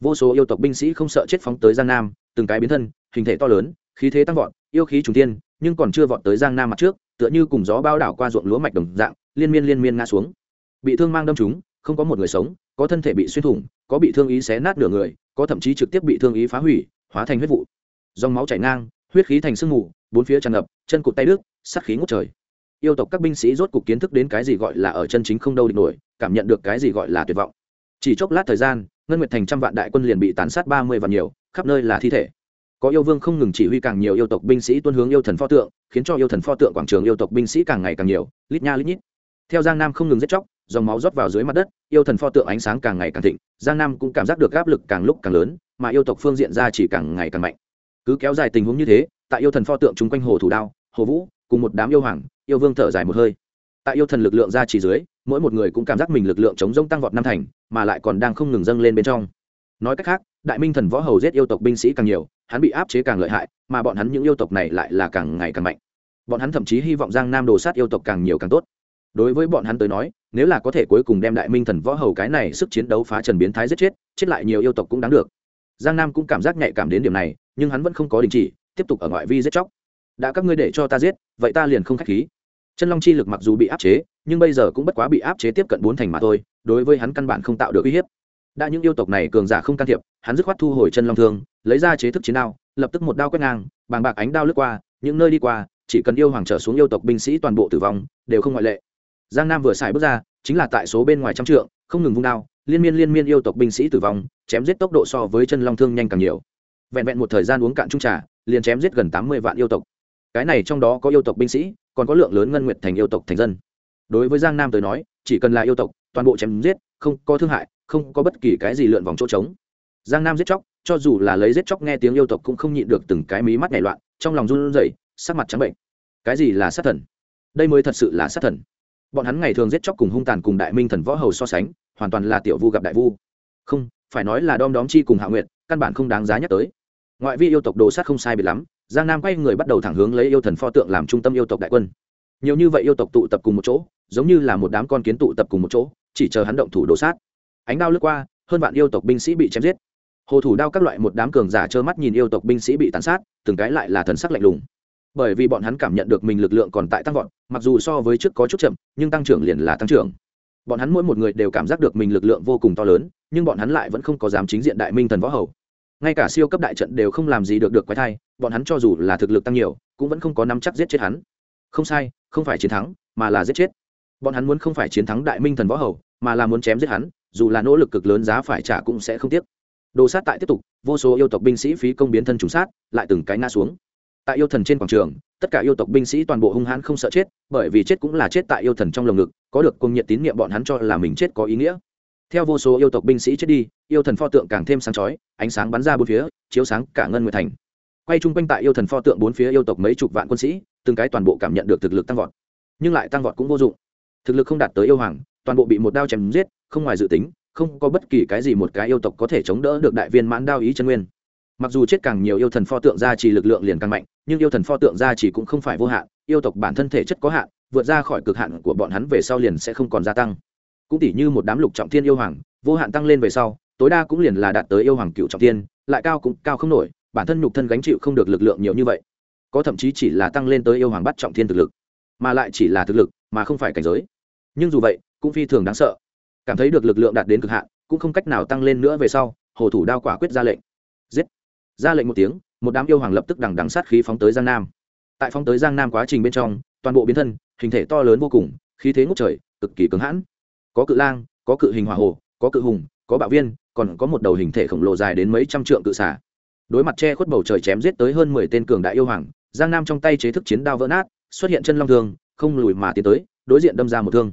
Vô số yêu tộc binh sĩ không sợ chết phóng tới giang nam, từng cái biến thân, hình thể to lớn, khí thế tăng vọt, yêu khí trùng tiên nhưng còn chưa vọt tới giang nam mặt trước, tựa như cùng gió bao đảo qua ruộng lúa mạch đồng dạng, liên miên liên miên ngã xuống. Bị thương mang đâm chúng không có một người sống, có thân thể bị xuyên thủng, có bị thương ý xé nát nửa người, có thậm chí trực tiếp bị thương ý phá hủy, hóa thành huyết vụ. Dòng máu chảy ngang, huyết khí thành sương mù, bốn phía tràn ngập, chân cụt tay đứt, sát khí ngút trời. Yêu tộc các binh sĩ rốt cục kiến thức đến cái gì gọi là ở chân chính không đâu địch nổi, cảm nhận được cái gì gọi là tuyệt vọng. Chỉ chốc lát thời gian, ngân nguyệt thành trăm vạn đại quân liền bị tàn sát ba mươi vạn nhiều, khắp nơi là thi thể có yêu vương không ngừng chỉ huy càng nhiều yêu tộc binh sĩ tuân hướng yêu thần pho tượng, khiến cho yêu thần pho tượng quảng trường yêu tộc binh sĩ càng ngày càng nhiều, lít nha lít nhít. Theo giang nam không ngừng giết chóc, dòng máu rót vào dưới mặt đất, yêu thần pho tượng ánh sáng càng ngày càng thịnh, giang nam cũng cảm giác được áp lực càng lúc càng lớn, mà yêu tộc phương diện ra chỉ càng ngày càng mạnh. Cứ kéo dài tình huống như thế, tại yêu thần pho tượng chung quanh hồ thủ đao, hồ vũ, cùng một đám yêu hoàng, yêu vương thở dài một hơi. Tại yêu thần lực lượng ra chỉ dưới, mỗi một người cũng cảm giác mình lực lượng chống rông tăng vọt năm thành, mà lại còn đang không ngừng dâng lên bên trong. Nói cách khác, đại minh thần võ hầu giết yêu tộc binh sĩ càng nhiều hắn bị áp chế càng lợi hại, mà bọn hắn những yêu tộc này lại là càng ngày càng mạnh. Bọn hắn thậm chí hy vọng giang nam đồ sát yêu tộc càng nhiều càng tốt. Đối với bọn hắn tới nói, nếu là có thể cuối cùng đem đại minh thần võ hầu cái này sức chiến đấu phá trần biến thái giết chết chết lại nhiều yêu tộc cũng đáng được. Giang nam cũng cảm giác nhạy cảm đến điểm này, nhưng hắn vẫn không có đình chỉ, tiếp tục ở ngoại vi giết chóc. Đã các ngươi để cho ta giết, vậy ta liền không k h á c h khí. Chân long chi lực mặc dù bị áp chế, nhưng bây giờ cũng bất quá bị áp chế tiếp cận bốn thành mà thôi, đối với hắn căn bản không tạo được uy hiếp. Đã những yêu tộc này cường giả không can thiệp, hắn dứt khoát thu hồi chân long thương lấy ra chế thức chiến đao, lập tức một đao quét ngang, bàng bạc ánh đao lướt qua, những nơi đi qua, chỉ cần yêu hoàng trở xuống yêu tộc binh sĩ toàn bộ tử vong, đều không ngoại lệ. Giang nam vừa xài bước ra, chính là tại số bên ngoài trăm trượng, không ngừng vung đao, liên miên liên miên yêu tộc binh sĩ tử vong, chém giết tốc độ so với chân long thương nhanh càng nhiều. Vẹn vẹn một thời gian uống cạn trung trà, liền chém giết gần tám mươi vạn yêu tộc. Cái này trong đó có yêu tộc binh sĩ, còn có lượng lớn ngân nguyệt thành yêu tộc thành dân. Đối với giang nam tới nói, chỉ cần là yêu tộc, toàn bộ chém giết, không có thương hại, không có bất kỳ cái gì lượn vòng chỗ trống. Giang nam giết chóc cho dù là lấy giết chóc nghe tiếng yêu tộc cũng không nhịn được từng cái mí mắt nhảy loạn, trong lòng run rẩy, sắc mặt trắng bệnh. Cái gì là sát thần? Đây mới thật sự là sát thần. Bọn hắn ngày thường giết chóc cùng hung tàn cùng đại minh thần võ hầu so sánh, hoàn toàn là tiểu vu gặp đại vu. Không, phải nói là đom đóm chi cùng hạ nguyệt, căn bản không đáng giá nhắc tới. Ngoại vi yêu tộc đồ sát không sai biệt lắm, giang nam quay người bắt đầu thẳng hướng lấy yêu thần pho tượng làm trung tâm yêu tộc đại quân. Nhiều như vậy yêu tộc tụ tập cùng một chỗ, giống như là một đám con kiến tụ tập cùng một chỗ, chỉ chờ hắn động thủ đồ sát. Ánh đao lướt qua, hơn vạn yêu tộc binh sĩ bị chém giết hồ thủ đao các loại một đám cường giả trơ mắt nhìn yêu tộc binh sĩ bị tàn sát, từng cái lại là thần sắc lạnh lùng. Bởi vì bọn hắn cảm nhận được mình lực lượng còn tại tăng vọt, mặc dù so với trước có chút chậm, nhưng tăng trưởng liền là tăng trưởng. Bọn hắn mỗi một người đều cảm giác được mình lực lượng vô cùng to lớn, nhưng bọn hắn lại vẫn không có dám chính diện đại minh thần võ hầu. Ngay cả siêu cấp đại trận đều không làm gì được được quái thai, bọn hắn cho dù là thực lực tăng nhiều, cũng vẫn không có nắm chắc giết chết hắn. Không sai, không phải chiến thắng, mà là giết chết. Bọn hắn muốn không phải chiến thắng đại minh thần võ hầu, mà là muốn chém giết hắn, dù là nỗ lực cực lớn giá phải trả cũng sẽ không tiếc đồ sát tại tiếp tục, vô số yêu tộc binh sĩ phí công biến thân trùng sát, lại từng cái ngã xuống. Tại yêu thần trên quảng trường, tất cả yêu tộc binh sĩ toàn bộ hung hãn không sợ chết, bởi vì chết cũng là chết tại yêu thần trong lồng ngực, có được công nhận tín nhiệm bọn hắn cho là mình chết có ý nghĩa. Theo vô số yêu tộc binh sĩ chết đi, yêu thần pho tượng càng thêm sáng chói, ánh sáng bắn ra bốn phía, chiếu sáng cả ngân nguyệt thành. Quay chung quanh tại yêu thần pho tượng bốn phía yêu tộc mấy chục vạn quân sĩ, từng cái toàn bộ cảm nhận được thực lực tăng vọt. Nhưng lại tăng vọt cũng vô dụng. Thực lực không đạt tới yêu hoàng, toàn bộ bị một đao chém giết, không ngoài dự tính không có bất kỳ cái gì một cái yêu tộc có thể chống đỡ được đại viên mãn đao ý chân nguyên. Mặc dù chết càng nhiều yêu thần pho tượng gia trì lực lượng liền càng mạnh, nhưng yêu thần pho tượng gia trì cũng không phải vô hạn, yêu tộc bản thân thể chất có hạn, vượt ra khỏi cực hạn của bọn hắn về sau liền sẽ không còn gia tăng. Cũng tỉ như một đám lục trọng thiên yêu hoàng, vô hạn tăng lên về sau, tối đa cũng liền là đạt tới yêu hoàng cựu trọng thiên, lại cao cũng cao không nổi, bản thân nhục thân gánh chịu không được lực lượng nhiều như vậy. Có thậm chí chỉ là tăng lên tới yêu hoàng bắt trọng thiên thực lực, mà lại chỉ là thực lực, mà không phải cảnh giới. Nhưng dù vậy, cũng phi thường đáng sợ cảm thấy được lực lượng đạt đến cực hạn, cũng không cách nào tăng lên nữa về sau, hồ thủ đao quả quyết ra lệnh. Giết. Ra lệnh một tiếng, một đám yêu hoàng lập tức đằng đằng sát khí phóng tới giang nam. Tại phóng tới giang nam quá trình bên trong, toàn bộ biến thân, hình thể to lớn vô cùng, khí thế ngốc trời, cực kỳ cứng hãn. Có cự lang, có cự hình hỏa hồ, có cự hùng, có bạo viên, còn có một đầu hình thể khổng lồ dài đến mấy trăm trượng cự xả đối mặt che khuất bầu trời chém giết tới hơn mười tên cường đại yêu hoàng, giang nam trong tay chế thức chiến đao vỡ nát, xuất hiện chân long thương, không lùi mà tiến tới, đối diện đâm ra một thương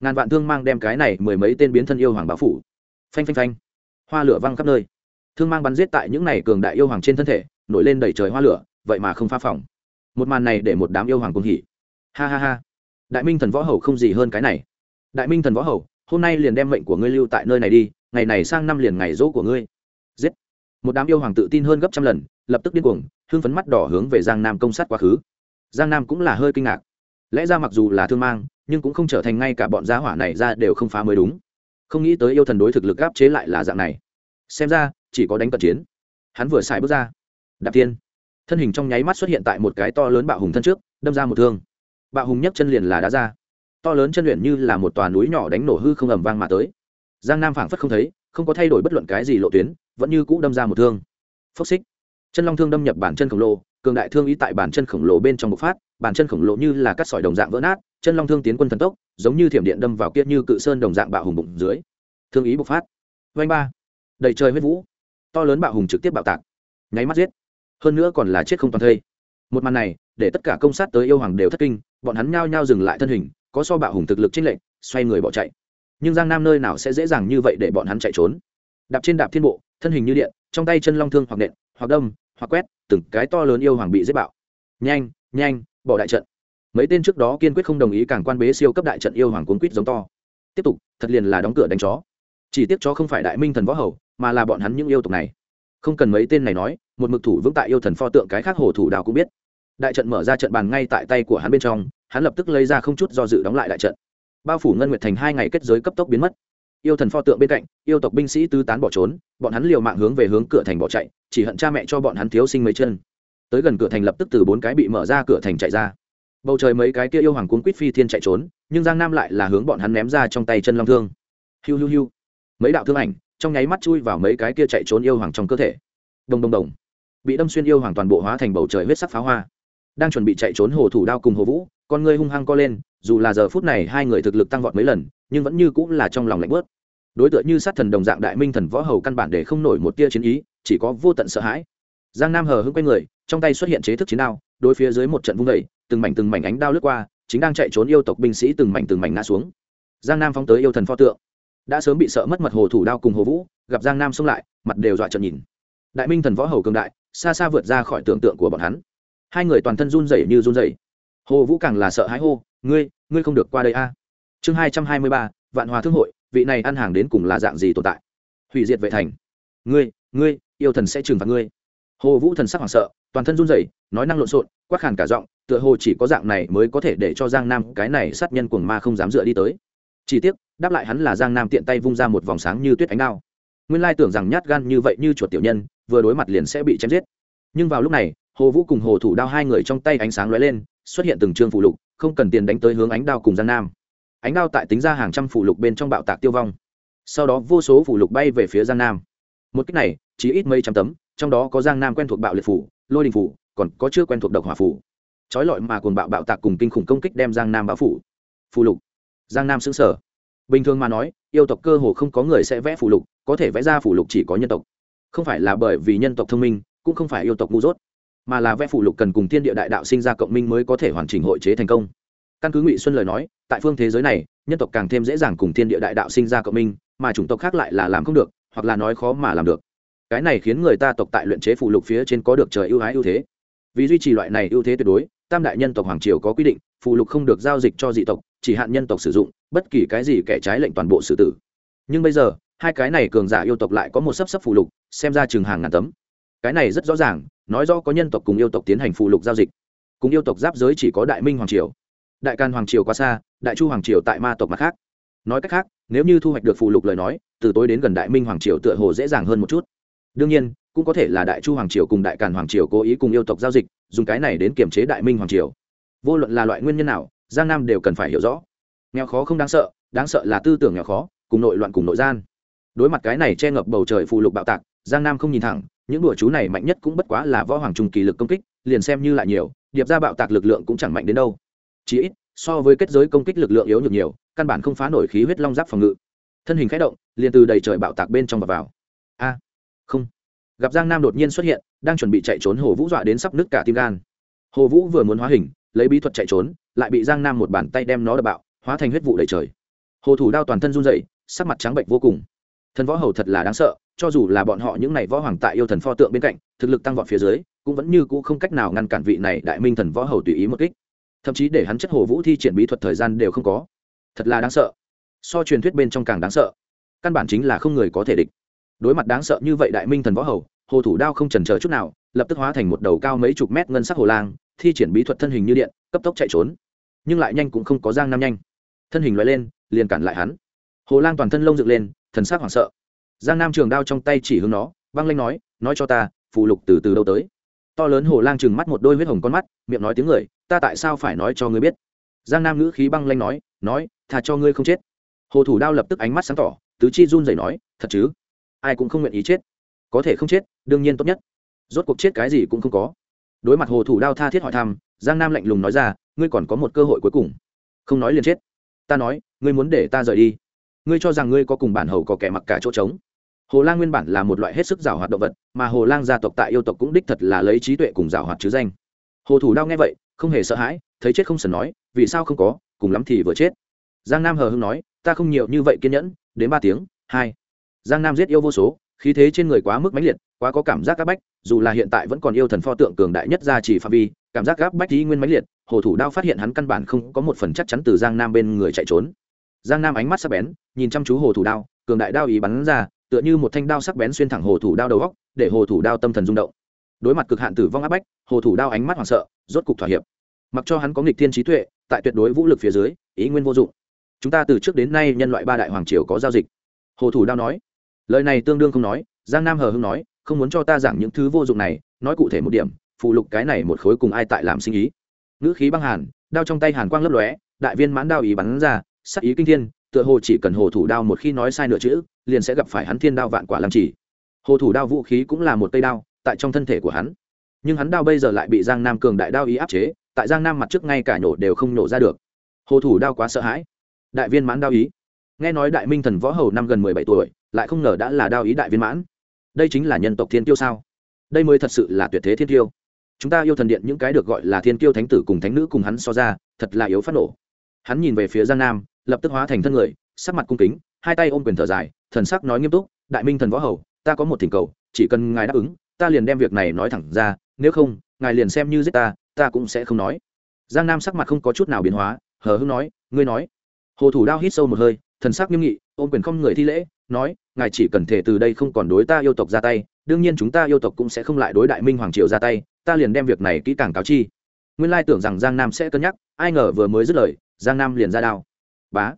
ngàn vạn thương mang đem cái này mười mấy tên biến thân yêu hoàng báo phủ. Phanh phanh phanh. Hoa lửa văng khắp nơi. Thương mang bắn giết tại những này cường đại yêu hoàng trên thân thể, nổi lên đầy trời hoa lửa, vậy mà không pha phòng. Một màn này để một đám yêu hoàng cùng hỉ. Ha ha ha. Đại minh thần võ hầu không gì hơn cái này. Đại minh thần võ hầu, hôm nay liền đem mệnh của ngươi lưu tại nơi này đi, ngày này sang năm liền ngày dỗ của ngươi. Giết. Một đám yêu hoàng tự tin hơn gấp trăm lần, lập tức điên cuồng, hưng phấn mắt đỏ hướng về giang nam công sát quá khứ. Giang nam cũng là hơi kinh ngạc. Lẽ ra mặc dù là thương mang nhưng cũng không trở thành ngay cả bọn gia hỏa này ra đều không phá mới đúng. Không nghĩ tới yêu thần đối thực lực áp chế lại là dạng này. Xem ra, chỉ có đánh cận chiến. Hắn vừa xài bước ra. Đạp tiên. Thân hình trong nháy mắt xuất hiện tại một cái to lớn bạo hùng thân trước, đâm ra một thương. Bạo hùng nhấc chân liền là đá ra. To lớn chân luyện như là một tòa núi nhỏ đánh nổ hư không ầm vang mà tới. Giang nam phảng phất không thấy, không có thay đổi bất luận cái gì lộ tuyến, vẫn như cũ đâm ra một thương. Phốc xích. Chân long thương đâm nhập bản chân khổng lồ, cường đại thương ý tại bản chân khổng lồ bên trong bộc phát bàn chân khổng lồ như là cắt sỏi đồng dạng vỡ nát, chân long thương tiến quân thần tốc, giống như thiểm điện đâm vào kia như cự sơn đồng dạng bạo hùng bụng dưới. Thương ý bộc phát. Vanh ba. Đầy trời huyết vũ. To lớn bạo hùng trực tiếp bạo tạc. Nháy mắt giết. Hơn nữa còn là chết không toàn thây. Một màn này, để tất cả công sát tới yêu hoàng đều thất kinh, bọn hắn nhao nhao dừng lại thân hình, có so bạo hùng thực lực chênh lệnh xoay người bỏ chạy. Nhưng giang nam nơi nào sẽ dễ dàng như vậy để bọn hắn chạy trốn? Đạp trên đạp thiên bộ, thân hình như điện, trong tay chân long thương hoặc nện, hoặc đâm, hoặc quét, từng cái to lớn yêu hoàng bị giết bạo. Nhanh nhanh bỏ đại trận. Mấy tên trước đó kiên quyết không đồng ý càng quan bế siêu cấp đại trận yêu hoàng cuốn quýt giống to. Tiếp tục, thật liền là đóng cửa đánh chó. Chỉ tiếc chó không phải đại minh thần võ hầu, mà là bọn hắn những yêu tộc này. Không cần mấy tên này nói, một mực thủ vững tại yêu thần pho tượng cái khác hồ thủ đào cũng biết. Đại trận mở ra trận bàn ngay tại tay của hắn bên trong, hắn lập tức lấy ra không chút do dự đóng lại đại trận. Bao phủ ngân nguyệt thành hai ngày kết giới cấp tốc biến mất. Yêu thần pho tượng bên cạnh, yêu tộc binh sĩ tứ tán bỏ trốn, bọn hắn liều mạng hướng về hướng cửa thành bỏ chạy, chỉ hận cha mẹ cho bọn hắn thiếu sinh mấy chân tới gần cửa thành lập tức từ bốn cái bị mở ra cửa thành chạy ra. Bầu trời mấy cái kia yêu hoàng cuốn quýt phi thiên chạy trốn, nhưng giang nam lại là hướng bọn hắn ném ra trong tay chân long thương. Hiu hiu hiu. Mấy đạo thương ảnh trong nháy mắt chui vào mấy cái kia chạy trốn yêu hoàng trong cơ thể. Đồng đồng đồng. Bị đâm xuyên yêu hoàng toàn bộ hóa thành bầu trời huyết sắc pháo hoa. Đang chuẩn bị chạy trốn hồ thủ đao cùng hồ vũ, con ngươi hung hăng co lên, dù là giờ phút này hai người thực lực tăng vọt mấy lần, nhưng vẫn như cũng là trong lòng lạnh bớt đối tượng như sát thần đồng dạng đại minh thần võ hầu căn bản để không nổi một tia chiến ý, chỉ có vô tận sợ hãi giang nam hờ hững quay người, trong tay xuất hiện chế thức chiến đao, đối phía dưới một trận vung đầy từng mảnh từng mảnh ánh đao lướt qua, chính đang chạy trốn yêu tộc binh sĩ từng mảnh từng mảnh ngã xuống. Giang nam phóng tới yêu thần pho tượng. Đã sớm bị sợ mất mật hồ thủ đao cùng hồ vũ, gặp giang nam xông lại, mặt đều dọa trận nhìn. Đại minh thần võ hầu cường đại, xa xa vượt ra khỏi tưởng tượng của bọn hắn. Hai người toàn thân run rẩy như run rẩy. Hồ vũ càng là sợ hãi hô, ngươi ngươi không được qua đây a. Chương hai trăm hai mươi ba, vạn hòa thương hội, vị này ăn hàng đến cùng là dạng gì tồn tại? Hủy diệt vệ thành. Ngươi ngươi, yêu thần sẽ trừng phạt ngươi hồ vũ thần sắc hoảng sợ, toàn thân run rẩy, nói năng lộn xộn, quát khàn cả giọng, tựa hồ chỉ có dạng này mới có thể để cho giang nam, cái này sát nhân cuồng ma không dám dựa đi tới. Chỉ tiếc, đáp lại hắn là giang nam tiện tay vung ra một vòng sáng như tuyết ánh đao. Nguyên lai tưởng rằng nhát gan như vậy như chuột tiểu nhân, vừa đối mặt liền sẽ bị chém giết. Nhưng vào lúc này, hồ vũ cùng hồ thủ đao hai người trong tay ánh sáng lóe lên, xuất hiện từng chương phụ lục, không cần tiền đánh tới hướng ánh đao cùng giang nam. Ánh đao tại tính ra hàng trăm phụ lục bên trong bạo tạc tiêu vong. Sau đó vô số phụ lục bay về phía giang nam. Một cách này, chỉ ít mấy trăm tấm trong đó có giang nam quen thuộc bạo liệt phủ, lôi đình phủ, còn có chưa quen thuộc độc hỏa phủ. Trói lọi mà cồn bạo bạo tạc cùng kinh khủng công kích đem giang nam báo phủ. Phụ lục. Giang nam xứng sở bình thường mà nói, yêu tộc cơ hồ không có người sẽ vẽ phù lục, có thể vẽ ra phù lục chỉ có nhân tộc. Không phải là bởi vì nhân tộc thông minh, cũng không phải yêu tộc ngu dốt, mà là vẽ phù lục cần cùng thiên địa đại đạo sinh ra cộng minh mới có thể hoàn chỉnh hội chế thành công. Căn cứ ngụy xuân lời nói, tại phương thế giới này, nhân tộc càng thêm dễ dàng cùng thiên địa đại đạo sinh ra cộng minh, mà chủng tộc khác lại là làm không được, hoặc là nói khó mà làm được cái này khiến người ta tộc tại luyện chế phụ lục phía trên có được trời ưu ái ưu thế. Vì duy trì loại này ưu thế tuyệt đối, tam đại nhân tộc hoàng triều có quy định, phụ lục không được giao dịch cho dị tộc, chỉ hạn nhân tộc sử dụng, bất kỳ cái gì kẻ trái lệnh toàn bộ xử tử. Nhưng bây giờ, hai cái này cường giả yêu tộc lại có một sấp sấp phụ lục, xem ra chừng hàng ngàn tấm. Cái này rất rõ ràng, nói rõ có nhân tộc cùng yêu tộc tiến hành phụ lục giao dịch. Cùng yêu tộc giáp giới chỉ có đại minh hoàng triều. Đại can hoàng triều quá xa, đại chu hoàng triều tại ma tộc mặt khác. Nói cách khác, nếu như thu hoạch được phụ lục lời nói, từ tối đến gần đại minh hoàng triều tựa hồ dễ dàng hơn một chút đương nhiên, cũng có thể là đại chu hoàng triều cùng đại càn hoàng triều cố ý cùng yêu tộc giao dịch, dùng cái này đến kiểm chế đại minh hoàng triều. Vô luận là loại nguyên nhân nào, giang nam đều cần phải hiểu rõ. Nghèo khó không đáng sợ đáng sợ là tư tưởng nghèo khó, cùng nội loạn cùng nội gian. Đối mặt cái này che ngập bầu trời phụ lục bạo tạc, giang nam không nhìn thẳng, những đùa chú này mạnh nhất cũng bất quá là võ hoàng trung kỳ lực công kích, liền xem như lại nhiều, điệp ra bạo tạc lực lượng cũng chẳng mạnh đến đâu. Chỉ ít, so với kết giới công kích lực lượng yếu nhược nhiều, căn bản không phá nổi khí huyết long giáp phòng ngự. Thân hình khẽ động, liền từ đầy trời bạo tạc bên trong và vào. A! Không. Gặp giang nam đột nhiên xuất hiện, đang chuẩn bị chạy trốn, hồ vũ dọa đến sắp nứt cả tim gan. Hồ vũ vừa muốn hóa hình, lấy bí thuật chạy trốn, lại bị giang nam một bàn tay đem nó đập bạo, hóa thành huyết vụ đầy trời. Hồ thủ đao toàn thân run dậy sắc mặt trắng bệnh vô cùng. Thần võ hầu thật là đáng sợ, cho dù là bọn họ những n à y võ hoàng tại yêu thần pho tượng bên cạnh, thực lực tăng vọt phía dưới, cũng vẫn như cũ không cách nào ngăn cản vị này đại minh thần võ hầu tùy ý một kích. Thậm chí để hắn chất hồ vũ thi triển bí thuật thời gian đều không có. Thật là đáng sợ. So truyền thuyết bên trong càng đáng sợ. Căn bản chính là không người có thể địch đối mặt đáng sợ như vậy đại minh thần võ hầu, hồ thủ đao không trần c chút nào, lập tức hóa thành một đầu cao mấy chục mét ngân sắc hồ lang, thi triển bí thuật thân hình như điện, cấp tốc chạy trốn. Nhưng lại nhanh cũng không có giang nam nhanh. Thân hình loại lên, liền cản lại hắn. Hồ lang toàn thân lông dựng lên, thần sắc hoảng sợ. Giang nam trường đao trong tay chỉ hướng nó, băng lanh nói nói cho ta phụ lục từ từ đâu tới? To lớn hồ lang chừng mắt một đôi huyết hồng con mắt, miệng nói tiếng người, ta tại sao phải nói cho ngươi biết? Giang nam ngữ khí băng lanh nói nói thà cho ngươi không chết. Hồ thủ đao lập tức ánh mắt sáng tỏ, tứ chi run rẩy nói, thật chứ? Ai cũng không nguyện ý chết. Có thể không chết, đương nhiên tốt nhất. Rốt cuộc chết cái gì cũng không có. Đối mặt hồ thủ đao tha thiết hỏi thăm, giang nam lạnh lùng nói ra, ngươi còn có một cơ hội cuối cùng. Không nói liền chết. Ta nói, ngươi muốn để ta rời đi. Ngươi cho rằng ngươi có cùng bản hầu có kẻ mặc cả chỗ trống. Hồ lang nguyên bản là một loại hết sức giảo hoạt động vật, mà hồ lang gia tộc tại yêu tộc cũng đích thật là lấy trí tuệ cùng giảo hoạt chứ danh. Hồ thủ đao nghe vậy, không hề sợ hãi, thấy chết không sần nói, vì sao không có, cùng lắm thì vừa chết. Giang nam hờ hưng nói, ta không nhiều như vậy kiên nhẫn. Đến ba tiếng, hai giang nam giết yêu vô số, khí thế trên người quá mức mãnh liệt, quá có cảm giác áp bách, dù là hiện tại vẫn còn yêu thần pho tượng cường đại nhất ra chỉ phạm vi, cảm giác áp bách ý nguyên mãnh liệt, hồ thủ đao phát hiện hắn căn bản không có một phần chắc chắn từ giang nam bên người chạy trốn. Giang nam ánh mắt sắc bén, nhìn chăm chú hồ thủ đao, cường đại đao ý bắn ra, tựa như một thanh đao sắc bén xuyên thẳng hồ thủ đao đầu góc, để hồ thủ đao tâm thần rung động. Đối mặt cực hạn tử vong áp bách, hồ thủ đao ánh mắt hoảng sợ, rốt cục thỏa hiệp. Mặc cho hắn có nghịch thiên trí tuệ, tại tuyệt đối vũ lực phía dưới, ý nguyên vô dụng. Chúng ta từ trước đến nay nhân loại ba đại hoàng triều có giao dịch. Hồ thủ đao nói lời này tương đương không nói, giang nam hờ hưng nói, không muốn cho ta giảng những thứ vô dụng này, nói cụ thể một điểm, phụ lục cái này một khối cùng ai tại làm sinh ý. Ngữ khí băng hàn, đao trong tay hàn quang lấp lóe, đại viên mãn đao ý bắn ra, sắc ý kinh thiên, tựa hồ chỉ cần hồ thủ đao một khi nói sai nửa chữ, liền sẽ gặp phải hắn thiên đao vạn quả làm chỉ hồ thủ đao vũ khí cũng là một cây đao, tại trong thân thể của hắn. Nhưng hắn đao bây giờ lại bị giang nam cường đại đao ý áp chế, tại giang nam mặt trước ngay cả nhổ đều không nhổ ra được. Hồ thủ đao quá sợ hãi. Đại viên mãn đao ý. Nghe nói đại minh thần võ hầu năm gần mười bảy tuổi lại không ngờ đã là đao ý đại viên mãn. Đây chính là nhân tộc thiên tiêu sao? Đây mới thật sự là tuyệt thế thiên tiêu chúng ta yêu thần điện những cái được gọi là thiên tiêu thánh tử cùng thánh nữ cùng hắn so ra, thật là yếu phát nổ. Hắn nhìn về phía giang nam, lập tức hóa thành thân người, sắc mặt cung kính, hai tay ôm quyền thở dài, thần sắc nói nghiêm túc, đại minh thần võ hầu, ta có một thỉnh cầu, chỉ cần ngài đáp ứng, ta liền đem việc này nói thẳng ra, nếu không, ngài liền xem như giết ta ta cũng sẽ không nói. Giang nam sắc mặt không có chút nào biến hóa, hờ hưng nói, ngươi nói. Hồ thủ đao hít sâu một hơi, thần sắc nghiêm nghị ôm quyền không người thi lễ, nói, ngài chỉ cần thể từ đây không còn đối ta yêu tộc ra tay, đương nhiên chúng ta yêu tộc cũng sẽ không lại đối đại minh hoàng triều ra tay, ta liền đem việc này kỹ càng cáo chi. Nguyên lai tưởng rằng giang nam sẽ cân nhắc, ai ngờ vừa mới dứt lời, giang nam liền ra đao. Bá.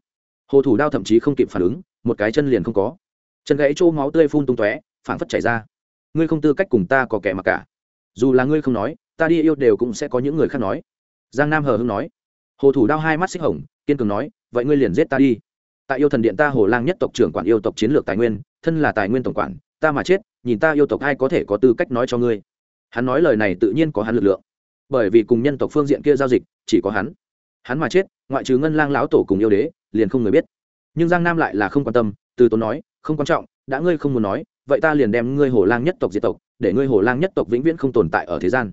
Hồ thủ đao thậm chí không kịp phản ứng, một cái chân liền không có. Chân gãy trô máu tươi phun tung tóe, phảng phất chảy ra. Ngươi không tư cách cùng ta có kẻ mặc cả. Dù là ngươi không nói, ta đi yêu đều cũng sẽ có những người khác nói. Giang nam hờ hưng nói. Hồ thủ đao hai mắt xích hồng, kiên cường nói, vậy ngươi liền giết ta đi tại yêu thần điện ta hồ lang nhất tộc trưởng quản yêu tộc chiến lược tài nguyên, thân là tài nguyên tổng quản, ta mà chết, nhìn ta yêu tộc ai có thể có tư cách nói cho ngươi. Hắn nói lời này tự nhiên có hắn lực lượng. Bởi vì cùng nhân tộc phương diện kia giao dịch, chỉ có hắn. Hắn mà chết, ngoại trừ ngân lang lão tổ cùng yêu đế, liền không người biết. Nhưng giang nam lại là không quan tâm, từ tốn nói, không quan trọng, đã ngươi không muốn nói, vậy ta liền đem ngươi hồ lang nhất tộc diệt tộc, để ngươi hồ lang nhất tộc vĩnh viễn không tồn tại ở thế gian.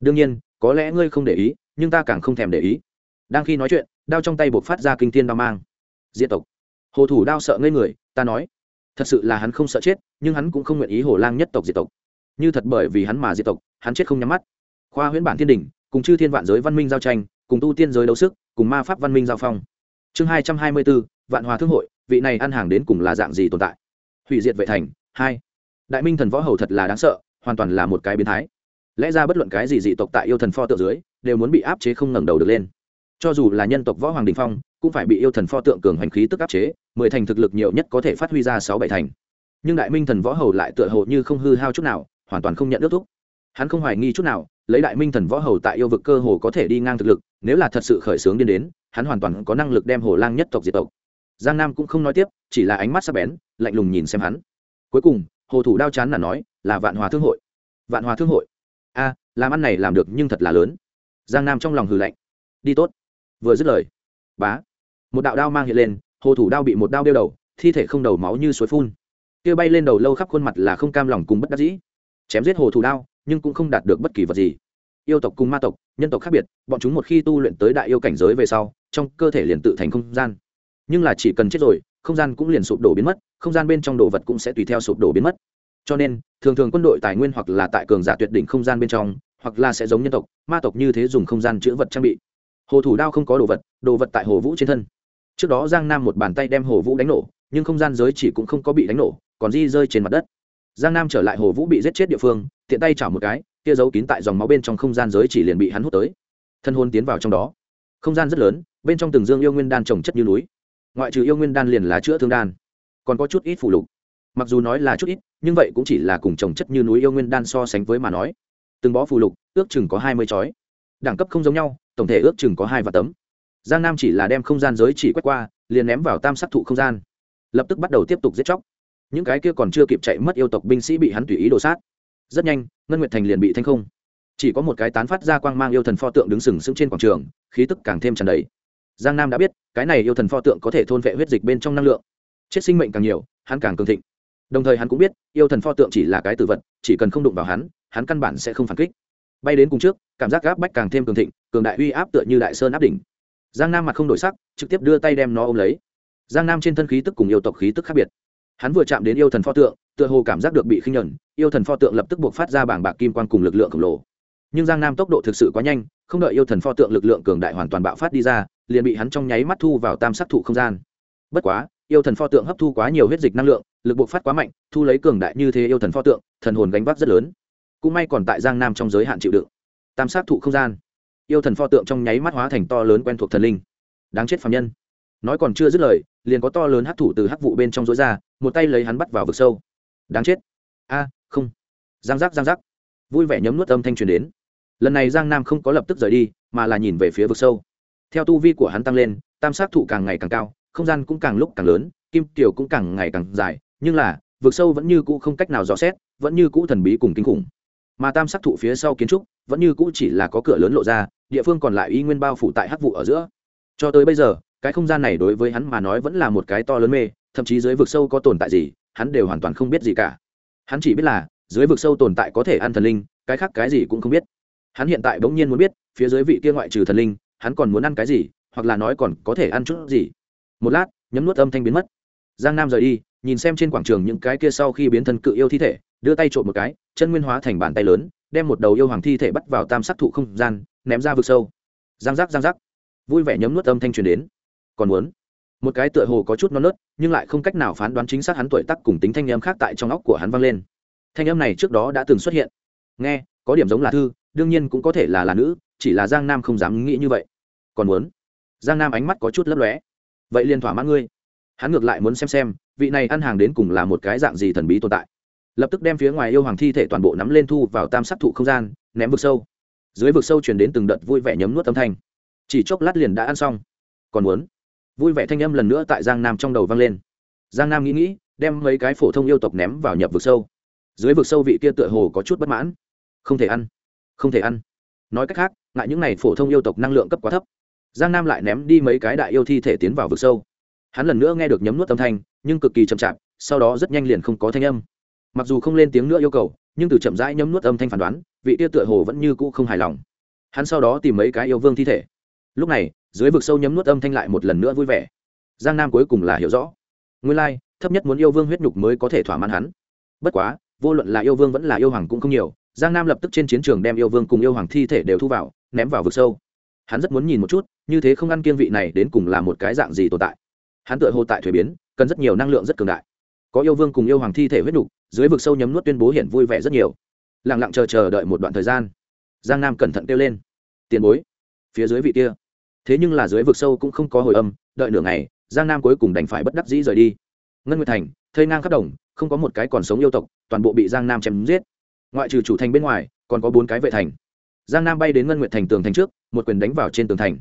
Đương nhiên, có lẽ ngươi không để ý, nhưng ta càng không thèm để ý. Đang khi nói chuyện, đao trong tay buộc phát ra kinh thiên đao mang. Diệt tộc hồ thủ đao sợ ngây người, ta nói, thật sự là hắn không sợ chết, nhưng hắn cũng không nguyện ý hồ lang nhất tộc diệt tộc. Như thật bởi vì hắn mà diệt tộc, hắn chết không nhắm mắt. Khoa huyễn bản thiên đình cùng chư thiên vạn giới văn minh giao tranh, cùng tu tiên giới đấu sức, cùng ma pháp văn minh giao phong. Chương hai trăm hai mươi bốn, vạn hòa thương hội, vị này ăn hàng đến cùng là dạng gì tồn tại? Hủy diệt vệ thành, hai. Đại minh thần võ hầu thật là đáng sợ, hoàn toàn là một cái biến thái. Lẽ ra bất luận cái gì dị tộc tại yêu thần pho tượng dưới, đều muốn bị áp chế không ngẩng đầu được lên. Cho dù là nhân tộc võ hoàng đình phong cũng phải bị yêu thần pho tượng cường hành khí tức áp chế, mười thành thực lực nhiều nhất có thể phát huy ra sáu bảy thành. Nhưng đại minh thần võ hầu lại tựa hồ như không hư hao chút nào, hoàn toàn không nhận ước thúc. Hắn không hoài nghi chút nào, lấy đại minh thần võ hầu tại yêu vực cơ hồ có thể đi ngang thực lực, nếu là thật sự khởi xướng điên đến, hắn hoàn toàn có năng lực đem hồ lang nhất tộc diệt tộc. Giang nam cũng không nói tiếp, chỉ là ánh mắt sắc bén, lạnh lùng nhìn xem hắn. Cuối cùng, hồ thủ đao chán là nói, là vạn hòa thương hội. Vạn hòa thương hội? A, làm ăn này làm được nhưng thật là lớn. Giang nam trong lòng hừ lạnh. Đi tốt. Vừa dứt lời, bá một đạo đao mang hiện lên, hồ thủ đao bị một đao đeo đầu, thi thể không đầu máu như suối phun. Kia bay lên đầu lâu khắp khuôn mặt là không cam lòng cùng bất đắc dĩ. Chém giết hồ thủ đao, nhưng cũng không đạt được bất kỳ vật gì. Yêu tộc cùng ma tộc, nhân tộc khác biệt, bọn chúng một khi tu luyện tới đại yêu cảnh giới về sau, trong cơ thể liền tự thành không gian. Nhưng là chỉ cần chết rồi, không gian cũng liền sụp đổ biến mất, không gian bên trong đồ vật cũng sẽ tùy theo sụp đổ biến mất. Cho nên, thường thường quân đội tài nguyên hoặc là tại cường giả tuyệt đỉnh không gian bên trong, hoặc là sẽ giống nhân tộc, ma tộc như thế dùng không gian chữ vật trang bị. Hồ thủ đao không có đồ vật đồ vật tại hồ vũ trên thân trước đó giang nam một bàn tay đem hồ vũ đánh nổ, nhưng không gian giới chỉ cũng không có bị đánh nổ, còn di rơi trên mặt đất. Giang nam trở lại hồ vũ bị giết chết địa phương, tiện tay chảo một cái, kia giấu kín tại dòng máu bên trong không gian giới chỉ liền bị hắn hút tới. Thân hôn tiến vào trong đó. Không gian rất lớn, bên trong từng dương yêu nguyên đan trồng chất như núi. Ngoại trừ yêu nguyên đan liền là chữa thương đan. Còn có chút ít phụ lục. Mặc dù nói là chút ít, nhưng vậy cũng chỉ là cùng trồng chất như núi yêu nguyên đan so sánh với mà nói. Từng bó phụ lục, ước chừng có hai mươi chói. Đẳng cấp không giống nhau, tổng thể ước chừng có hai và tấm giang nam chỉ là đem không gian giới chỉ quét qua, liền ném vào tam sắc thụ không gian. Lập tức bắt đầu tiếp tục giết chóc. Những cái kia còn chưa kịp chạy mất yêu tộc binh sĩ bị hắn tùy ý đổ sát. Rất nhanh, ngân nguyệt thành liền bị thanh không. Chỉ có một cái tán phát ra quang mang yêu thần pho tượng đứng sừng sững trên quảng trường, khí tức càng thêm tràn đầy. Giang nam đã biết, cái này yêu thần pho tượng có thể thôn vệ huyết dịch bên trong năng lượng. Chết sinh mệnh càng nhiều, hắn càng cường thịnh. Đồng thời hắn cũng biết, yêu thần pho tượng chỉ là cái tử vật, chỉ cần không đụng vào hắn hắn căn bản sẽ không phản kích. Bay đến cùng trước, cảm giác gáp bách càng thêm cường thịnh, cường đại uy áp tựa như đại sơn áp đỉnh giang nam mặt không đổi sắc, trực tiếp đưa tay đem nó ôm lấy. Giang nam trên thân khí tức cùng yêu tộc khí tức khác biệt. Hắn vừa chạm đến yêu thần pho tượng, tựa hồ cảm giác được bị khinh nhẫn, yêu thần pho tượng lập tức buộc phát ra bảng bạc kim quan cùng lực lượng khổng lồ. Nhưng giang nam tốc độ thực sự quá nhanh, không đợi yêu thần pho tượng lực lượng cường đại hoàn toàn bạo phát đi ra, liền bị hắn trong nháy mắt thu vào tam sắc thụ không gian. Bất quá, yêu thần pho tượng hấp thu quá nhiều huyết dịch năng lượng, lực buộc phát quá mạnh, thu lấy cường đại như thế yêu thần pho tượng, thần hồn gánh vác rất lớn. Cũng may còn tại giang nam trong giới hạn chịu đựng. Tam sắc thụ không gian yêu thần pho tượng trong nháy mắt hóa thành to lớn quen thuộc thần linh. Đáng chết phạm nhân. Nói còn chưa dứt lời, liền có to lớn hắc thủ từ hắc vụ bên trong rối ra, một tay lấy hắn bắt vào vực sâu. Đáng chết. A, không. Giang giác giang giác. Vui vẻ nhấm nuốt âm thanh truyền đến. Lần này giang nam không có lập tức rời đi, mà là nhìn về phía vực sâu. Theo tu vi của hắn tăng lên, tam sát thụ càng ngày càng cao, không gian cũng càng lúc càng lớn, kim tiểu cũng càng ngày càng dài, nhưng là, vực sâu vẫn như cũ không cách nào dò xét, vẫn như cũ thần bí cùng kinh khủng. Mà tam sắc thụ phía sau kiến trúc, vẫn như cũ chỉ là có cửa lớn lộ ra địa phương còn lại y nguyên bao phủ tại hắc vụ ở giữa. Cho tới bây giờ, cái không gian này đối với hắn mà nói vẫn là một cái to lớn mê, thậm chí dưới vực sâu có tồn tại gì, hắn đều hoàn toàn không biết gì cả. Hắn chỉ biết là, dưới vực sâu tồn tại có thể ăn thần linh, cái khác cái gì cũng không biết. Hắn hiện tại bỗng nhiên muốn biết, phía dưới vị kia ngoại trừ thần linh, hắn còn muốn ăn cái gì, hoặc là nói còn có thể ăn chút gì. Một lát, nhấm nuốt âm thanh biến mất. Giang nam rời đi, nhìn xem trên quảng trường những cái kia sau khi biến thân cự yêu thi thể, đưa tay trộm một cái, chân nguyên hóa thành bàn tay lớn, đem một đầu yêu hoàng thi thể bắt vào tam sắc thụ không gian ném ra vực sâu. Giang giác giang giác. Vui vẻ nhấm nuốt âm thanh truyền đến. Còn muốn? Một cái tựa hồ có chút non nớt, nhưng lại không cách nào phán đoán chính xác hắn tuổi tắc cùng tính thanh âm khác tại trong óc của hắn vang lên. Thanh âm này trước đó đã từng xuất hiện. Nghe, có điểm giống là thư, đương nhiên cũng có thể là là nữ, chỉ là giang nam không dám nghĩ như vậy. Còn muốn? Giang nam ánh mắt có chút lấp lóe. Vậy liền thỏa mãn ngươi. Hắn ngược lại muốn xem xem, vị này ăn hàng đến cùng là một cái dạng gì thần bí tồn tại. Lập tức đem phía ngoài yêu hoàng thi thể toàn bộ nắm lên thu vào tam sắc thụ không gian, ném vực sâu dưới vực sâu truyền đến từng đợt vui vẻ nhấm nuốt âm thanh. Chỉ chốc lát liền đã ăn xong. Còn muốn? Vui vẻ thanh âm lần nữa tại giang nam trong đầu vang lên. Giang nam nghĩ nghĩ, đem mấy cái phổ thông yêu tộc ném vào nhập vực sâu. Dưới vực sâu vị kia tựa hồ có chút bất mãn. Không thể ăn. Không thể ăn. Nói cách khác, ngại những n à y phổ thông yêu tộc năng lượng cấp quá thấp. Giang nam lại ném đi mấy cái đại yêu thi thể tiến vào vực sâu. Hắn lần nữa nghe được nhấm nuốt âm thanh, nhưng cực kỳ chậm chạp, sau đó rất nhanh liền không có thanh âm. Mặc dù không lên tiếng nữa yêu cầu, nhưng từ chậm rãi nhấm nuốt âm thanh phán đoán vị tia tựa hồ vẫn như cũ không hài lòng. Hắn sau đó tìm mấy cái yêu vương thi thể. Lúc này dưới vực sâu nhấm nuốt âm thanh lại một lần nữa vui vẻ. Giang nam cuối cùng là hiểu rõ. Nguyên lai、like, thấp nhất muốn yêu vương huyết nhục mới có thể thỏa mãn hắn. Bất quá vô luận là yêu vương vẫn là yêu hoàng cũng không nhiều. Giang nam lập tức trên chiến trường đem yêu vương cùng yêu hoàng thi thể đều thu vào ném vào vực sâu. Hắn rất muốn nhìn một chút như thế không ăn kiên vị này đến cùng là một cái dạng gì tồn tại. Hắn tựa hồ tại thuế biến cần rất nhiều năng lượng rất cường đại. Có yêu vương cùng yêu hoàng thi thể huyết nhục dưới vực sâu nhấm nuốt tuyên bố hiện vui vẻ rất nhiều lẳng lặng chờ chờ đợi một đoạn thời gian. Giang nam cẩn thận kêu lên, tiền bối, phía dưới vị kia. Thế nhưng là dưới vực sâu cũng không có hồi âm, đợi nửa ngày, giang nam cuối cùng đành phải bất đắc dĩ rời đi. Ngân nguyệt thành, thây ngang khắp đồng, không có một cái còn sống yêu tộc, toàn bộ bị giang nam chém giết. Ngoại trừ chủ thành bên ngoài, còn có bốn cái vệ thành. Giang nam bay đến ngân nguyệt thành tường thành trước, một quyền đánh vào trên tường thành.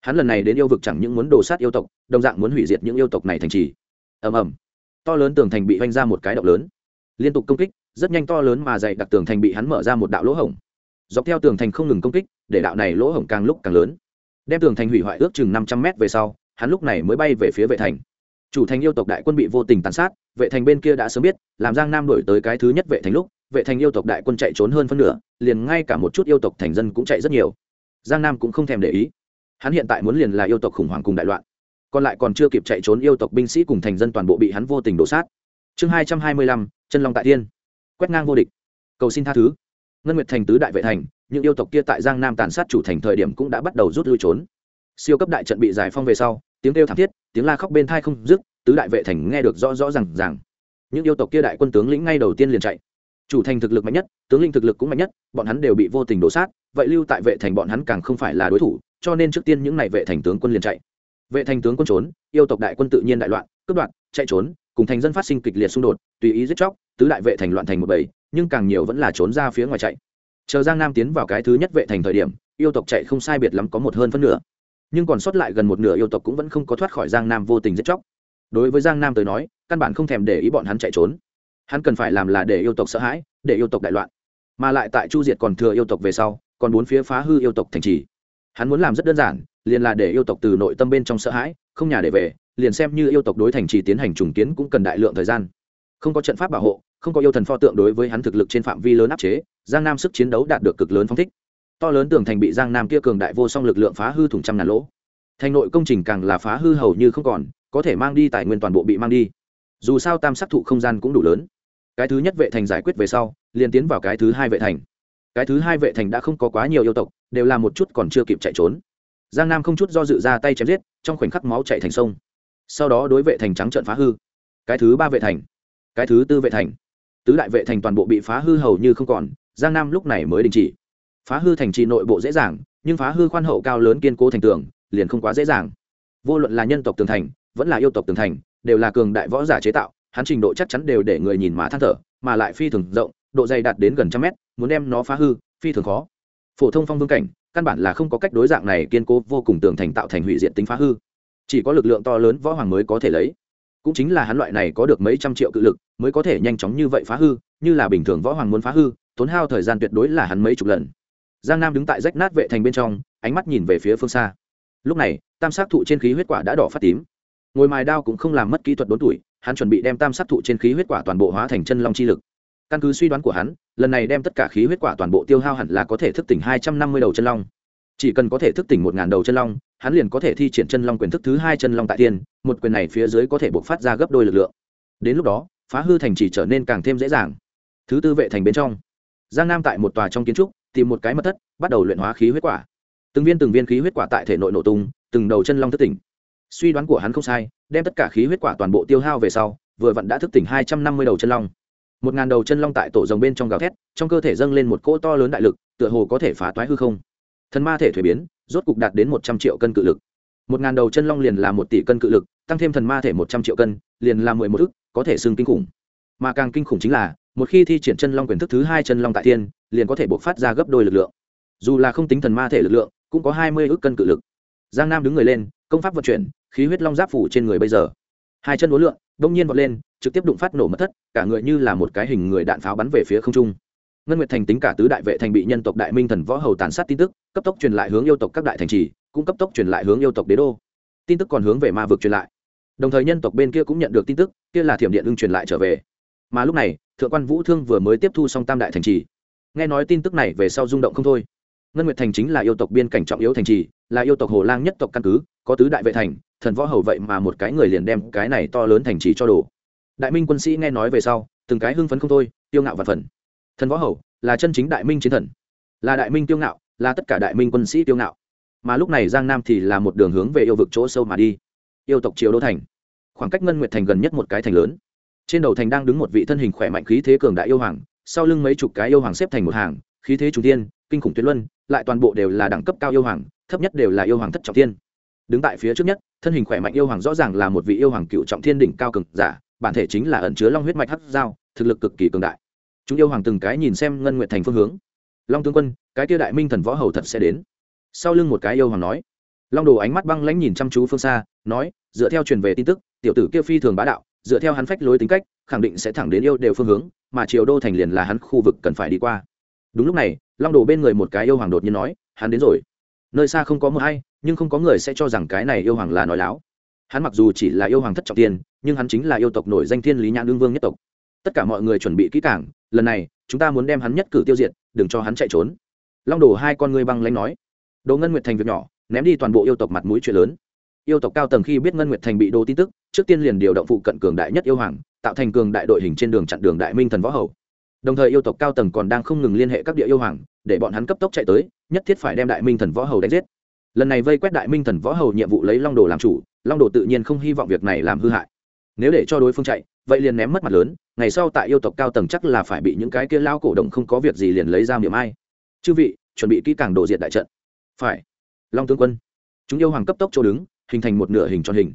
Hắn lần này đến yêu vực chẳng những muốn đổ sát yêu tộc, đồng dạng muốn hủy diệt những yêu tộc này thành trì. Ầm ầm. To lớn tường thành bị vanh ra một cái động lớn, liên tục công kích rất nhanh to lớn mà dày đặc tường thành bị hắn mở ra một đạo lỗ hổng. Dọc theo tường thành không ngừng công kích, để đạo này lỗ hổng càng lúc càng lớn. Đem tường thành hủy hoại ước chừng năm trăm mét về sau, hắn lúc này mới bay về phía vệ thành. Chủ thành yêu tộc đại quân bị vô tình tàn sát, vệ thành bên kia đã sớm biết, làm giang nam đổi tới cái thứ nhất vệ thành lúc, vệ thành yêu tộc đại quân chạy trốn hơn phân nửa, liền ngay cả một chút yêu tộc thành dân cũng chạy rất nhiều. Giang nam cũng không thèm để ý. Hắn hiện tại muốn liền là yêu tộc khủng hoảng cùng đại loạn. Còn lại còn chưa kịp chạy trốn yêu tộc binh sĩ cùng thành dân toàn bộ bị hắn vô tình đổ sát. Chương hai trăm hai mươi lăm, chân long tại thiên quét ngang vô địch. Cầu xin tha thứ. Ngân nguyệt thành tứ đại vệ thành, những yêu tộc kia tại giang nam tàn sát chủ thành thời điểm cũng đã bắt đầu rút lui trốn. Siêu cấp đại trận bị giải phong về sau, tiếng kêu thảm thiết, tiếng la khóc bên thai không dứt, tứ đại vệ thành nghe được rõ rõ r à n g rằng những yêu tộc kia đại quân tướng lĩnh ngay đầu tiên liền chạy. Chủ thành thực lực mạnh nhất, tướng lĩnh thực lực cũng mạnh nhất, bọn hắn đều bị vô tình đổ sát, vậy lưu tại vệ thành bọn hắn càng không phải là đối thủ, cho nên trước tiên những n à y vệ thành tướng quân liền chạy. Vệ thành tướng quân trốn, yêu tộc đại quân tự nhiên đại loạn, cướp đoạt, chạy trốn, cùng thành dân phát sinh kịch liệt xung đột, tùy ý giết chóc tứ đại vệ thành loạn thành một bầy, nhưng càng nhiều vẫn là trốn ra phía ngoài chạy. Chờ giang nam tiến vào cái thứ nhất vệ thành thời điểm, yêu tộc chạy không sai biệt lắm có một hơn phân nửa. Nhưng còn sót lại gần một nửa yêu tộc cũng vẫn không có thoát khỏi giang nam vô tình giết chóc. Đối với giang nam tới nói, căn bản không thèm để ý bọn hắn chạy trốn. Hắn cần phải làm là để yêu tộc sợ hãi, để yêu tộc đại loạn. Mà lại tại chu diệt còn thừa yêu tộc về sau, còn bốn phía phá hư yêu tộc thành trì. Hắn muốn làm rất đơn giản, liền là để yêu tộc từ nội tâm bên trong sợ hãi, không nhà để về, liền xem như yêu tộc đối thành trì tiến hành trùng kiến cũng cần đại lượng thời gian không có trận pháp bảo hộ, không có yêu thần pho tượng đối với hắn thực lực trên phạm vi lớn áp chế, giang nam sức chiến đấu đạt được cực lớn phong thích. To lớn tường thành bị giang nam kia cường đại vô song lực lượng phá hư thủng trăm ngàn lỗ. Thành nội công trình càng là phá hư hầu như không còn, có thể mang đi tài nguyên toàn bộ bị mang đi. Dù sao tam sắc thụ không gian cũng đủ lớn. Cái thứ nhất vệ thành giải quyết về sau, liền tiến vào cái thứ hai vệ thành. Cái thứ hai vệ thành đã không có quá nhiều yêu tộc, đều là một chút còn chưa kịp chạy trốn. Giang nam không chút do dự ra tay chém giết, trong khoảnh khắc máu chạy thành sông. Sau đó đối vệ thành trắng trợn phá hư. Cái thứ ba vệ thành cái thứ tư vệ thành. Tứ đại vệ thành toàn bộ bị phá hư hầu như không còn, giang nam lúc này mới đình chỉ. Phá hư thành trì nội bộ dễ dàng, nhưng phá hư khoan hậu cao lớn kiên cố thành tường, liền không quá dễ dàng. Vô luận là nhân tộc tường thành, vẫn là yêu tộc tường thành, đều là cường đại võ giả chế tạo, hắn trình độ chắc chắn đều để người nhìn mà than thở, mà lại phi thường rộng, độ dày đạt đến gần trăm mét, muốn đem nó phá hư, phi thường khó. Phổ thông phong vương cảnh, căn bản là không có cách đối dạng này kiên cố vô cùng tường thành tạo thành hủy diện tính phá hư. Chỉ có lực lượng to lớn võ hoàng mới có thể lấy cũng chính là hắn loại này có được mấy trăm triệu cự lực, mới có thể nhanh chóng như vậy phá hư, như là bình thường võ hoàng muốn phá hư, tốn hao thời gian tuyệt đối là hắn mấy chục lần. Giang nam đứng tại rách nát vệ thành bên trong, ánh mắt nhìn về phía phương xa. Lúc này, tam sát thụ trên khí huyết quả đã đỏ phát tím. Ngồi mài đao cũng không làm mất kỹ thuật đốn tuổi, hắn chuẩn bị đem tam sát thụ trên khí huyết quả toàn bộ hóa thành chân long chi lực. Căn cứ suy đoán của hắn, lần này đem tất cả khí huyết quả toàn bộ tiêu hao hẳn là có thể thức tỉnh hai trăm năm mươi đầu chân long chỉ cần có thể thức tỉnh một ngàn đầu chân long, hắn liền có thể thi triển chân long quyền thức thứ hai chân long tại tiên, một quyền này phía dưới có thể buộc phát ra gấp đôi lực lượng. Đến lúc đó, phá hư thành chỉ trở nên càng thêm dễ dàng. Thứ tư vệ thành bên trong, giang nam tại một tòa trong kiến trúc, tìm một cái mật thất, bắt đầu luyện hóa khí huyết quả. Từng viên từng viên khí huyết quả tại thể nội nổ tung, từng đầu chân long thức tỉnh. Suy đoán của hắn không sai, đem tất cả khí huyết quả toàn bộ tiêu hao về sau, vừa vặn đã thức tỉnh hai trăm năm mươi đầu chân long. Một ngàn đầu chân long tại tổ rồng bên trong gào thét, trong cơ thể dâng lên một cỗ to lớn đại lực, tựa hồ có thể phá toái hư không thần ma thể thuế biến, rốt cục đạt đến một trăm triệu cân cự lực. Một ngàn đầu chân long liền là một tỷ cân cự lực, tăng thêm thần ma thể một trăm triệu cân, liền là mười một ức, có thể xưng kinh khủng. Mà càng kinh khủng chính là, một khi thi triển chân long quyền thức thứ hai chân long tại thiên, liền có thể buộc phát ra gấp đôi lực lượng. Dù là không tính thần ma thể lực lượng, cũng có hai mươi ước cân cự lực. Giang nam đứng người lên, công pháp vận chuyển, khí huyết long giáp phủ trên người bây giờ. Hai chân uốn lượn, đông nhiên vọt lên, trực tiếp đụng phát nổ mất thất, cả người như là một cái hình người đạn pháo bắn về phía không trung ngân nguyệt thành tính cả tứ đại vệ thành bị nhân tộc đại minh thần võ hầu tàn sát tin tức, cấp tốc truyền lại hướng yêu tộc các đại thành trì, cũng cấp tốc truyền lại hướng yêu tộc đế đô. Tin tức còn hướng về ma vực truyền lại. Đồng thời nhân tộc bên kia cũng nhận được tin tức, kia là thiểm điện ưng truyền lại trở về. Mà lúc này, thượng quan vũ thương vừa mới tiếp thu xong tam đại thành trì. Nghe nói tin tức này về sau rung động không thôi. Ngân nguyệt thành chính là yêu tộc biên cảnh trọng yếu thành trì, là yêu tộc hồ lang nhất tộc căn cứ, có tứ đại vệ thành, thần võ hầu vậy mà một cái người liền đem cái này to lớn thành trì cho đồ đại minh quân sĩ nghe nói về sau, từng cái hưng phấn không thôi, tiêu ngạo và phần thần võ hầu, là chân chính đại minh chiến thần, là đại minh tiêu ngạo, là tất cả đại minh quân sĩ tiêu ngạo. Mà lúc này giang nam thì là một đường hướng về yêu vực chỗ sâu mà đi. Yêu tộc triều đô thành, khoảng cách ngân nguyệt thành gần nhất một cái thành lớn. Trên đầu thành đang đứng một vị thân hình khỏe mạnh khí thế cường đại yêu hoàng, sau lưng mấy chục cái yêu hoàng xếp thành một hàng, khí thế trung tiên kinh khủng tuyệt luân, lại toàn bộ đều là đẳng cấp cao yêu hoàng, thấp nhất đều là yêu hoàng thất trọng tiên đứng tại phía trước nhất, thân hình khỏe mạnh yêu hoàng rõ ràng là một vị yêu hoàng cựu trọng thiên đỉnh cao cường giả, bản thể chính là ẩn chứa long huyết mạch hắc giao, thực lực cực kỳ cường đại chúng yêu hoàng từng cái nhìn xem ngân nguyệt thành phương hướng. Long tướng quân, cái kia đại minh thần võ hầu thật sẽ đến. Sau lưng một cái yêu hoàng nói. Long đồ ánh mắt băng lãnh nhìn chăm chú phương xa, nói, dựa theo truyền về tin tức, tiểu tử kia phi thường bá đạo, dựa theo hắn phách lối tính cách, khẳng định sẽ thẳng đến yêu đều phương hướng, mà triều đô thành liền là hắn khu vực cần phải đi qua. Đúng lúc này, long đồ bên người một cái yêu hoàng đột nhiên nói, hắn đến rồi. Nơi xa không có mờ hay, nhưng không có người sẽ cho rằng cái này yêu hoàng là nói láo. Hắn mặc dù chỉ là yêu hoàng thất trọng tiền nhưng hắn chính là yêu tộc nổi danh thiên lý nhãn đương vương nhất tộc tất cả mọi người chuẩn bị kỹ càng. lần này, chúng ta muốn đem hắn nhất cử tiêu diệt, đừng cho hắn chạy trốn. Long đồ hai con ngươi băng lanh nói. Đồ ngân nguyệt thành việc nhỏ, ném đi toàn bộ yêu tộc mặt mũi chuyện lớn. Yêu tộc cao tầng khi biết ngân nguyệt thành bị đồ tin tức, trước tiên liền điều động phụ cận cường đại nhất yêu hoàng, tạo thành cường đại đội hình trên đường chặn đường đại minh thần võ hầu. Đồng thời yêu tộc cao tầng còn đang không ngừng liên hệ các địa yêu hoàng, để bọn hắn cấp tốc chạy tới, nhất thiết phải đem đại minh thần võ hầu đánh giết. Lần này vây quét đại minh thần võ hầu nhiệm vụ lấy long đồ làm chủ, long đồ tự nhiên không hy vọng việc này làm hư hại. Nếu để cho đối phương chạy vậy liền ném mất mặt lớn, ngày sau tại yêu tộc cao tầng chắc là phải bị những cái kia lao cổ động không có việc gì liền lấy ra miệng ai. Chư vị, chuẩn bị kỹ càng đồ diệt đại trận. Phải. Long tướng quân. Chúng yêu hoàng cấp tốc chỗ đứng, hình thành một nửa hình tròn hình.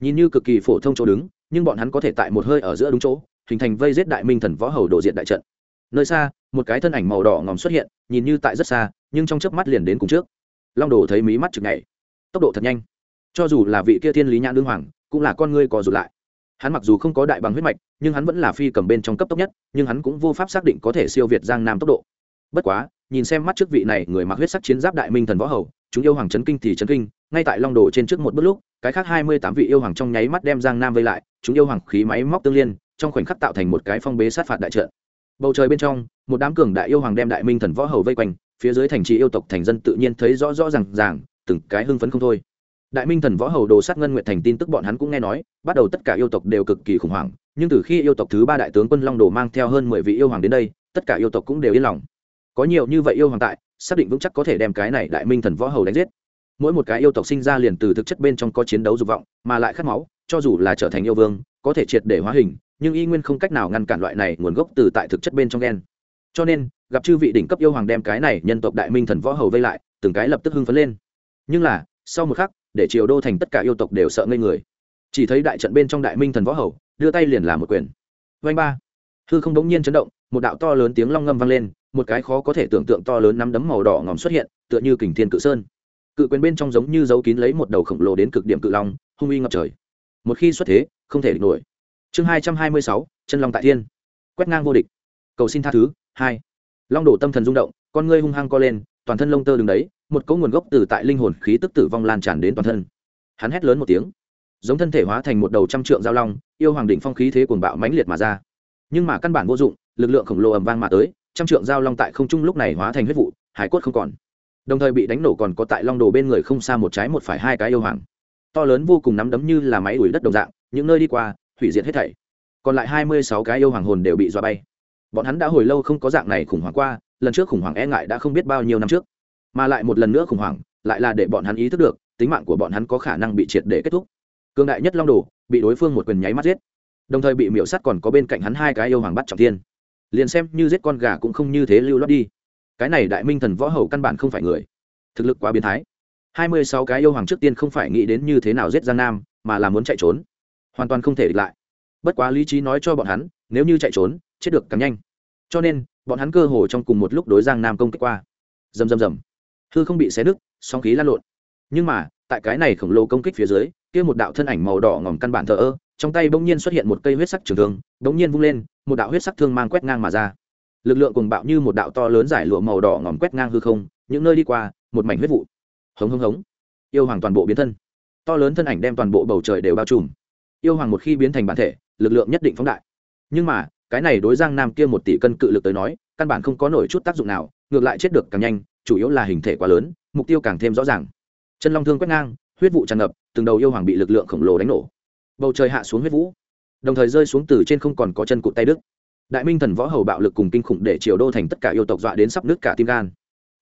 Nhìn như cực kỳ phổ thông chỗ đứng, nhưng bọn hắn có thể tại một hơi ở giữa đúng chỗ, hình thành vây giết đại minh thần võ hầu đồ diện đại trận. Nơi xa, một cái thân ảnh màu đỏ ngòm xuất hiện, nhìn như tại rất xa, nhưng trong chớp mắt liền đến cùng trước. Long đồ thấy mí mắt chực nhảy. Tốc độ thật nhanh. Cho dù là vị kia thiên lý nhãn đương hoàng, cũng là con ngươi cò rụt lại hắn mặc dù không có đại bằng huyết mạch, nhưng hắn vẫn là phi cầm bên trong cấp tốc nhất, nhưng hắn cũng vô pháp xác định có thể siêu việt giang nam tốc độ. Bất quá, nhìn xem mắt trước vị này người mặc huyết sắc chiến giáp đại minh thần võ hầu, chúng yêu hoàng chấn kinh thì chấn kinh, ngay tại long đồ trên trước một bước lúc, cái khác hai mươi tám vị yêu hoàng trong nháy mắt đem giang nam vây lại, chúng yêu hoàng khí máy móc tương liên, trong khoảnh khắc tạo thành một cái phong bế sát phạt đại trận. Bầu trời bên trong, một đám cường đại yêu hoàng đem đại minh thần võ hầu vây quanh, phía dưới thành trì yêu tộc thành dân tự nhiên thấy rõ rõ ràng ràng, từng cái hưng phấn không thôi đại minh thần võ hầu đồ sát ngân nguyện thành tin tức bọn hắn cũng nghe nói, bắt đầu tất cả yêu tộc đều cực kỳ khủng hoảng, nhưng từ khi yêu tộc thứ ba đại tướng quân long đồ mang theo hơn mười vị yêu hoàng đến đây, tất cả yêu tộc cũng đều yên lòng. Có nhiều như vậy yêu hoàng tại, xác định vững chắc có thể đem cái này đại minh thần võ hầu đánh giết. Mỗi một cái yêu tộc sinh ra liền từ thực chất bên trong có chiến đấu dục vọng, mà lại khát máu, cho dù là trở thành yêu vương, có thể triệt để hóa hình, nhưng y nguyên không cách nào ngăn cản loại này nguồn gốc từ tại thực chất bên trong gen. cho nên, gặp chư vị đỉnh cấp yêu hoàng đem cái này nhân tộc đại minh thần võ hầu vây lại, từng cái lập tức hưng phấn lên. Nhưng là, sau một khắc để triều đô thành tất cả yêu tộc đều sợ ngây người. Chỉ thấy đại trận bên trong đại minh thần võ hầu, đưa tay liền làm một quyền. Vanh ba. Hư không đống nhiên chấn động, một đạo to lớn tiếng long ngâm vang lên, một cái khó có thể tưởng tượng to lớn nắm đấm màu đỏ ngòm xuất hiện, tựa như kình thiên cự sơn. Cự quyền bên trong giống như dấu kín lấy một đầu khổng lồ đến cực điểm cự long, hung uy ngập trời. Một khi xuất thế, không thể địch nổi. Chương hai trăm hai mươi sáu, chân long tại thiên. Quét ngang vô địch. Cầu xin tha thứ, hai. Long đổ tâm thần rung động, con ngươi hung hăng co lên toàn thân lông tơ đứng đấy, một cỗ nguồn gốc từ tại linh hồn khí tức tử vong lan tràn đến toàn thân. Hắn hét lớn một tiếng, giống thân thể hóa thành một đầu trăm trượng giao long, yêu hoàng đỉnh phong khí thế cuồng bạo mãnh liệt mà ra. Nhưng mà căn bản vô dụng, lực lượng khổng lồ ầm vang mà tới, trăm trượng giao long tại không trung lúc này hóa thành huyết vụ, hải cốt không còn. Đồng thời bị đánh nổ còn có tại long đồ bên người không xa một trái một phải hai cái yêu hoàng. To lớn vô cùng nắm đấm như là máy đuổi đất đồng dạng, những nơi đi qua, hủy diệt hết thảy. Còn lại hai mươi sáu cái yêu hoàng hồn đều bị dọa bay. Bọn hắn đã hồi lâu không có dạng này khủng hoảng qua lần trước khủng hoảng e ngại đã không biết bao nhiêu năm trước. Mà lại một lần nữa khủng hoảng, lại là để bọn hắn ý thức được, tính mạng của bọn hắn có khả năng bị triệt để kết thúc. Cương đại nhất long đồ, bị đối phương một quyền nháy mắt giết. Đồng thời bị miễu sắt còn có bên cạnh hắn hai cái yêu hoàng bắt trọng thiên. Liền xem như giết con gà cũng không như thế lưu lót đi. Cái này đại minh thần võ hầu căn bản không phải người. Thực lực quá biến thái. Hai mươi sáu cái yêu hoàng trước tiên không phải nghĩ đến như thế nào giết giang nam, mà là muốn chạy trốn. Hoàn toàn không thể địch lại. Bất quá lý trí nói cho bọn hắn, nếu như chạy trốn, chết được càng nhanh. Cho nên bọn hắn cơ hồ trong cùng một lúc đối giang nam công kích qua. Rầm rầm rầm. Hư không bị xé nứt song khí lan lộn. Nhưng mà, tại cái này khổng lồ công kích phía dưới, kia một đạo thân ảnh màu đỏ ngòm căn bản thờ ơ, trong tay bỗng nhiên xuất hiện một cây huyết sắc trường thương, bỗng nhiên vung lên, một đạo huyết sắc thương mang quét ngang mà ra. Lực lượng cùng bạo như một đạo to lớn giải lụa màu đỏ ngòm quét ngang hư không, những nơi đi qua, một mảnh huyết vụ. Hống hống hống. Yêu hoàng toàn bộ biến thân. To lớn thân ảnh đem toàn bộ bầu trời đều bao trùm. Yêu hoàng một khi biến thành bản thể, lực lượng nhất định phóng đại. Nhưng mà cái này đối giang nam kia một tỷ cân cự lực tới nói, căn bản không có nổi chút tác dụng nào, ngược lại chết được càng nhanh, chủ yếu là hình thể quá lớn, mục tiêu càng thêm rõ ràng. Chân long thương quét ngang, huyết vụ tràn ngập, từng đầu yêu hoàng bị lực lượng khổng lồ đánh nổ. Bầu trời hạ xuống huyết vũ, đồng thời rơi xuống từ trên không còn có chân cụt tay đức đại minh thần võ hầu bạo lực cùng kinh khủng để triều đô thành tất cả yêu tộc dọa đến sắp nước cả tim gan.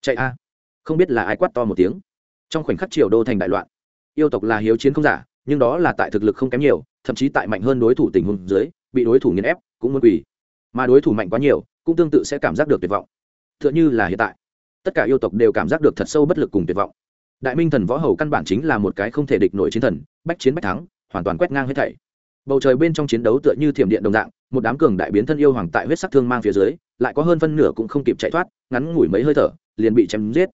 Chạy a. Không biết là ai quát to một tiếng. Trong khoảnh khắc triều đô thành đại loạn. Yêu tộc là hiếu chiến không giả, nhưng đó là tại thực lực không kém nhiều, thậm chí tại mạnh hơn đối thủ tình huống dưới, bị đối thủ nghiền ép cũng muốn quỳ. Mà đối thủ mạnh quá nhiều, cũng tương tự sẽ cảm giác được tuyệt vọng. T h ư ợ n h ư là hiện tại, tất cả yêu tộc đều cảm giác được thật sâu bất lực cùng tuyệt vọng. Đại minh thần võ hầu căn bản chính là một cái không thể địch nổi chiến thần, bách chiến bách thắng, hoàn toàn quét ngang hết thảy. Bầu trời bên trong chiến đấu tựa như thiểm điện đồng dạng, một đám cường đại biến thân yêu hoàng tại huyết sắc thương mang phía dưới, lại có hơn phân nửa cũng không kịp chạy thoát, ngắn ngủi mấy hơi thở, liền bị chém giết.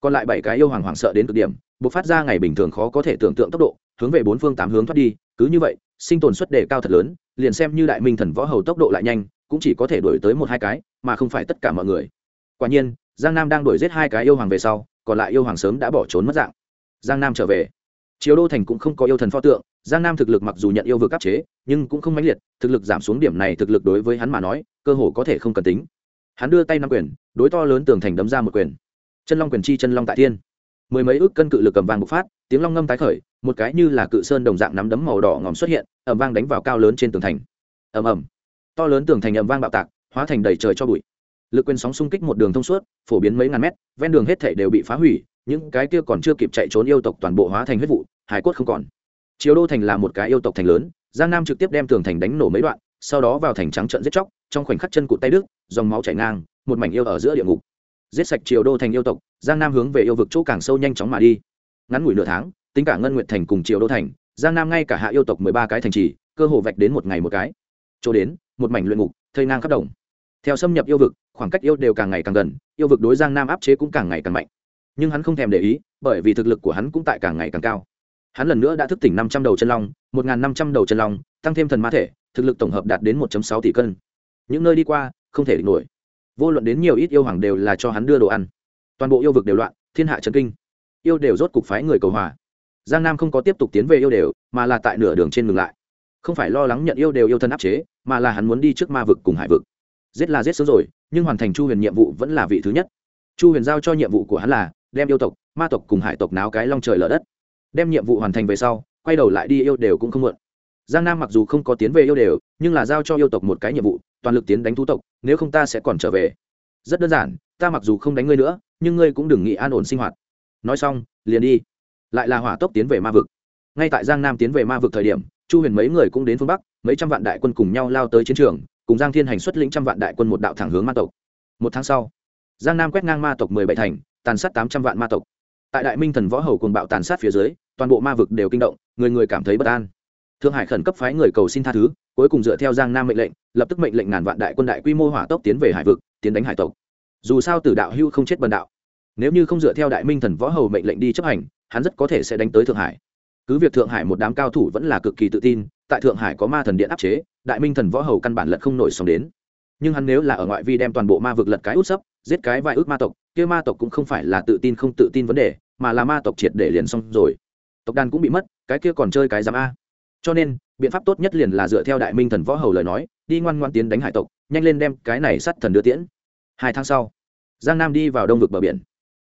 Còn lại bảy cái yêu hoàng hoảng sợ đến cực điểm buộc phát ra ngày bình thường khó có thể tưởng tượng tốc độ, hướng về bốn phương tám hướng thoát đi, cứ như vậy, sinh tồn suất đề cao thật lớn liền xem như đại minh thần võ hầu tốc độ lại nhanh, cũng chỉ có thể đổi tới một hai cái, mà không phải tất cả mọi người. Quả nhiên, giang nam đang đuổi giết hai cái yêu hoàng về sau, còn lại yêu hoàng sớm đã bỏ trốn mất dạng. Giang nam trở về. Chiếu đô thành cũng không có yêu thần pho tượng, giang nam thực lực mặc dù nhận yêu vực áp chế, nhưng cũng không mãnh liệt, thực lực giảm xuống điểm này thực lực đối với hắn mà nói, cơ hồ có thể không cần tính. Hắn đưa tay năm quyền, đối to lớn tường thành đấm ra một quyền. Chân long quyền chi chân long tại thiên. Mười mấy ước cân cự lực cầm vàng bộc phát, tiếng long ngâm tái khởi một cái như là cự sơn đồng dạng nắm đấm màu đỏ ngòm xuất hiện ẩm vang đánh vào cao lớn trên tường thành. Ẩm ẩm to lớn tường thành ẩm vang bạo tạc, hóa thành đầy trời cho bụi. Lực quyền sóng xung kích một đường thông suốt, phổ biến mấy ngàn mét, ven đường hết thể đều bị phá hủy, những cái kia còn chưa kịp chạy trốn yêu tộc toàn bộ hóa thành huyết vụ, hải cốt không còn. Chiếu đô thành là một cái yêu tộc thành lớn, giang nam trực tiếp đem tường thành đánh nổ mấy đoạn, sau đó vào thành trắng trận giết chóc, trong khoảnh khắc chân cụt tay đức dòng máu chảy ngang, một mảnh yêu ở giữa địa ngục. Giết sạch triều đô thành yêu tộc, giang nam hướng về yêu vực chỗ càng sâu nhanh chóng mà đi. Ngắn ngủi nửa tháng tính cả ngân Nguyệt thành cùng triều đô thành, giang nam ngay cả hạ yêu tộc mười ba cái thành trì, cơ hồ vạch đến một ngày một cái. Chỗ đến, một mảnh luyện ngục, thây ngang khắp đồng. Theo xâm nhập yêu vực, khoảng cách yêu đều càng ngày càng gần, yêu vực đối giang nam áp chế cũng càng ngày càng mạnh. Nhưng hắn không thèm để ý, bởi vì thực lực của hắn cũng tại càng ngày càng cao. Hắn lần nữa đã thức tỉnh năm trăm đầu chân long, một năm trăm đầu chân long, tăng thêm thần ma thể, thực lực tổng hợp đạt đến một sáu tỷ cân. Những nơi đi qua, không thể địch nổi. Vô luận đến nhiều ít yêu hoàng đều là cho hắn đưa đồ ăn. Toàn bộ yêu vực đều loạn, thiên hạ trần kinh. Yêu đều rốt cục phái người cầu hòa giang nam không có tiếp tục tiến về yêu đều, mà là tại nửa đường trên ngừng lại. Không phải lo lắng nhận yêu đều yêu thân áp chế, mà là hắn muốn đi trước ma vực cùng hải vực. Giết là giết sớm rồi, nhưng hoàn thành chu huyền nhiệm vụ vẫn là vị thứ nhất. Chu huyền giao cho nhiệm vụ của hắn là, đem yêu tộc, ma tộc cùng hải tộc náo cái long trời lở đất. Đem nhiệm vụ hoàn thành về sau, quay đầu lại đi yêu đều cũng không muộn. Giang nam mặc dù không có tiến về yêu đều, nhưng là giao cho yêu tộc một cái nhiệm vụ, toàn lực tiến đánh thú tộc, nếu không ta sẽ còn trở về. Rất đơn giản, ta mặc dù không đánh ngươi nữa, nhưng ngươi cũng đừng nghĩ an ổn sinh hoạt. Nói xong, liền đi lại là hỏa tốc tiến về ma vực. Ngay tại giang nam tiến về ma vực thời điểm, chu huyền mấy người cũng đến phương bắc, mấy trăm vạn đại quân cùng nhau lao tới chiến trường, cùng giang thiên hành xuất lĩnh trăm vạn đại quân một đạo thẳng hướng ma tộc. Một tháng sau, giang nam quét ngang ma tộc mười bảy thành, tàn sát tám trăm vạn ma tộc. Tại đại minh thần võ hầu cùng bạo tàn sát phía dưới, toàn bộ ma vực đều kinh động, người người cảm thấy bất an. Thượng hải khẩn cấp phái người cầu xin tha thứ, cuối cùng dựa theo giang nam mệnh lệnh, lập tức mệnh lệnh ngàn vạn đại quân đại quy mô hỏa tốc tiến về hải vực, tiến đánh hải tộc. Dù sao tử đạo hưu không chết bần đạo. Nếu như không dựa theo đại minh thần võ hầu mệnh lệnh đi chấp hành hắn rất có thể sẽ đánh tới thượng hải. Cứ việc thượng hải một đám cao thủ vẫn là cực kỳ tự tin, tại thượng hải có ma thần điện áp chế, đại minh thần võ hầu căn bản lật không nổi sóng đến. Nhưng hắn nếu là ở ngoại vi đem toàn bộ ma vực lật cái út sấp, giết cái vài ước ma tộc, kia ma tộc cũng không phải là tự tin không tự tin vấn đề, mà là ma tộc triệt để liền xong rồi. Tộc đàn cũng bị mất, cái kia còn chơi cái giám a. Cho nên, biện pháp tốt nhất liền là dựa theo đại minh thần võ hầu lời nói, đi ngoan ngoan tiến đánh hải tộc, nhanh lên đem cái này sắt thần đưa tiễn. Hai tháng sau, giang nam đi vào đông vực bờ biển.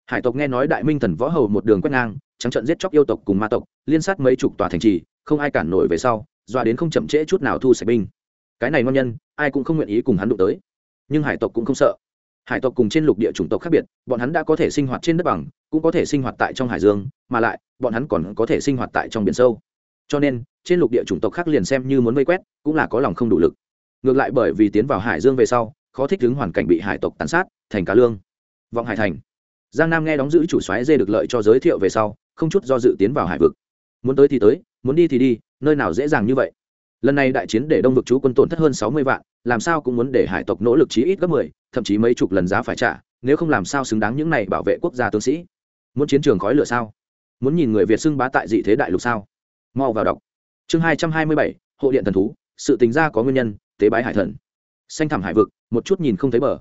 Hải tộc nghe nói đại minh thần võ hầu một đường quét ngang trắng trận giết chóc yêu tộc cùng ma tộc, liên sát mấy chục tòa thành trì, không ai cản nổi về sau, dọa đến không chậm trễ chút nào thu sạch binh. Cái này ngon nhân, ai cũng không nguyện ý cùng hắn đụng tới. Nhưng hải tộc cũng không sợ. Hải tộc cùng trên lục địa chủng tộc khác biệt, bọn hắn đã có thể sinh hoạt trên đất bằng, cũng có thể sinh hoạt tại trong hải dương, mà lại, bọn hắn còn có thể sinh hoạt tại trong biển sâu. Cho nên, trên lục địa chủng tộc khác liền xem như muốn vây quét, cũng là có lòng không đủ lực. Ngược lại bởi vì tiến vào hải dương về sau, khó thích ứng hoàn cảnh bị hải tộc tàn sát, thành cá lương. Vọng hải thành. Giang nam nghe đóng giữ chủ xoáy dê được lợi cho giới thiệu về sau không chút do dự tiến vào hải vực. Muốn tới thì tới, muốn đi thì đi, nơi nào dễ dàng như vậy. Lần này đại chiến để đông vực chú quân tổn thất hơn sáu mươi vạn, làm sao cũng muốn để hải tộc nỗ lực chí ít gấp mười, thậm chí mấy chục lần giá phải trả, nếu không làm sao xứng đáng những này bảo vệ quốc gia tướng sĩ. Muốn chiến trường khói lửa sao? Muốn nhìn người việt xưng bá tại dị thế đại lục sao? Mau vào đọc. Chương hai trăm hai mươi bảy, hộ điện thần thú, sự tính ra có nguyên nhân, tế bái hải thần. Xanh thẳm hải vực, một chút nhìn không thấy bờ.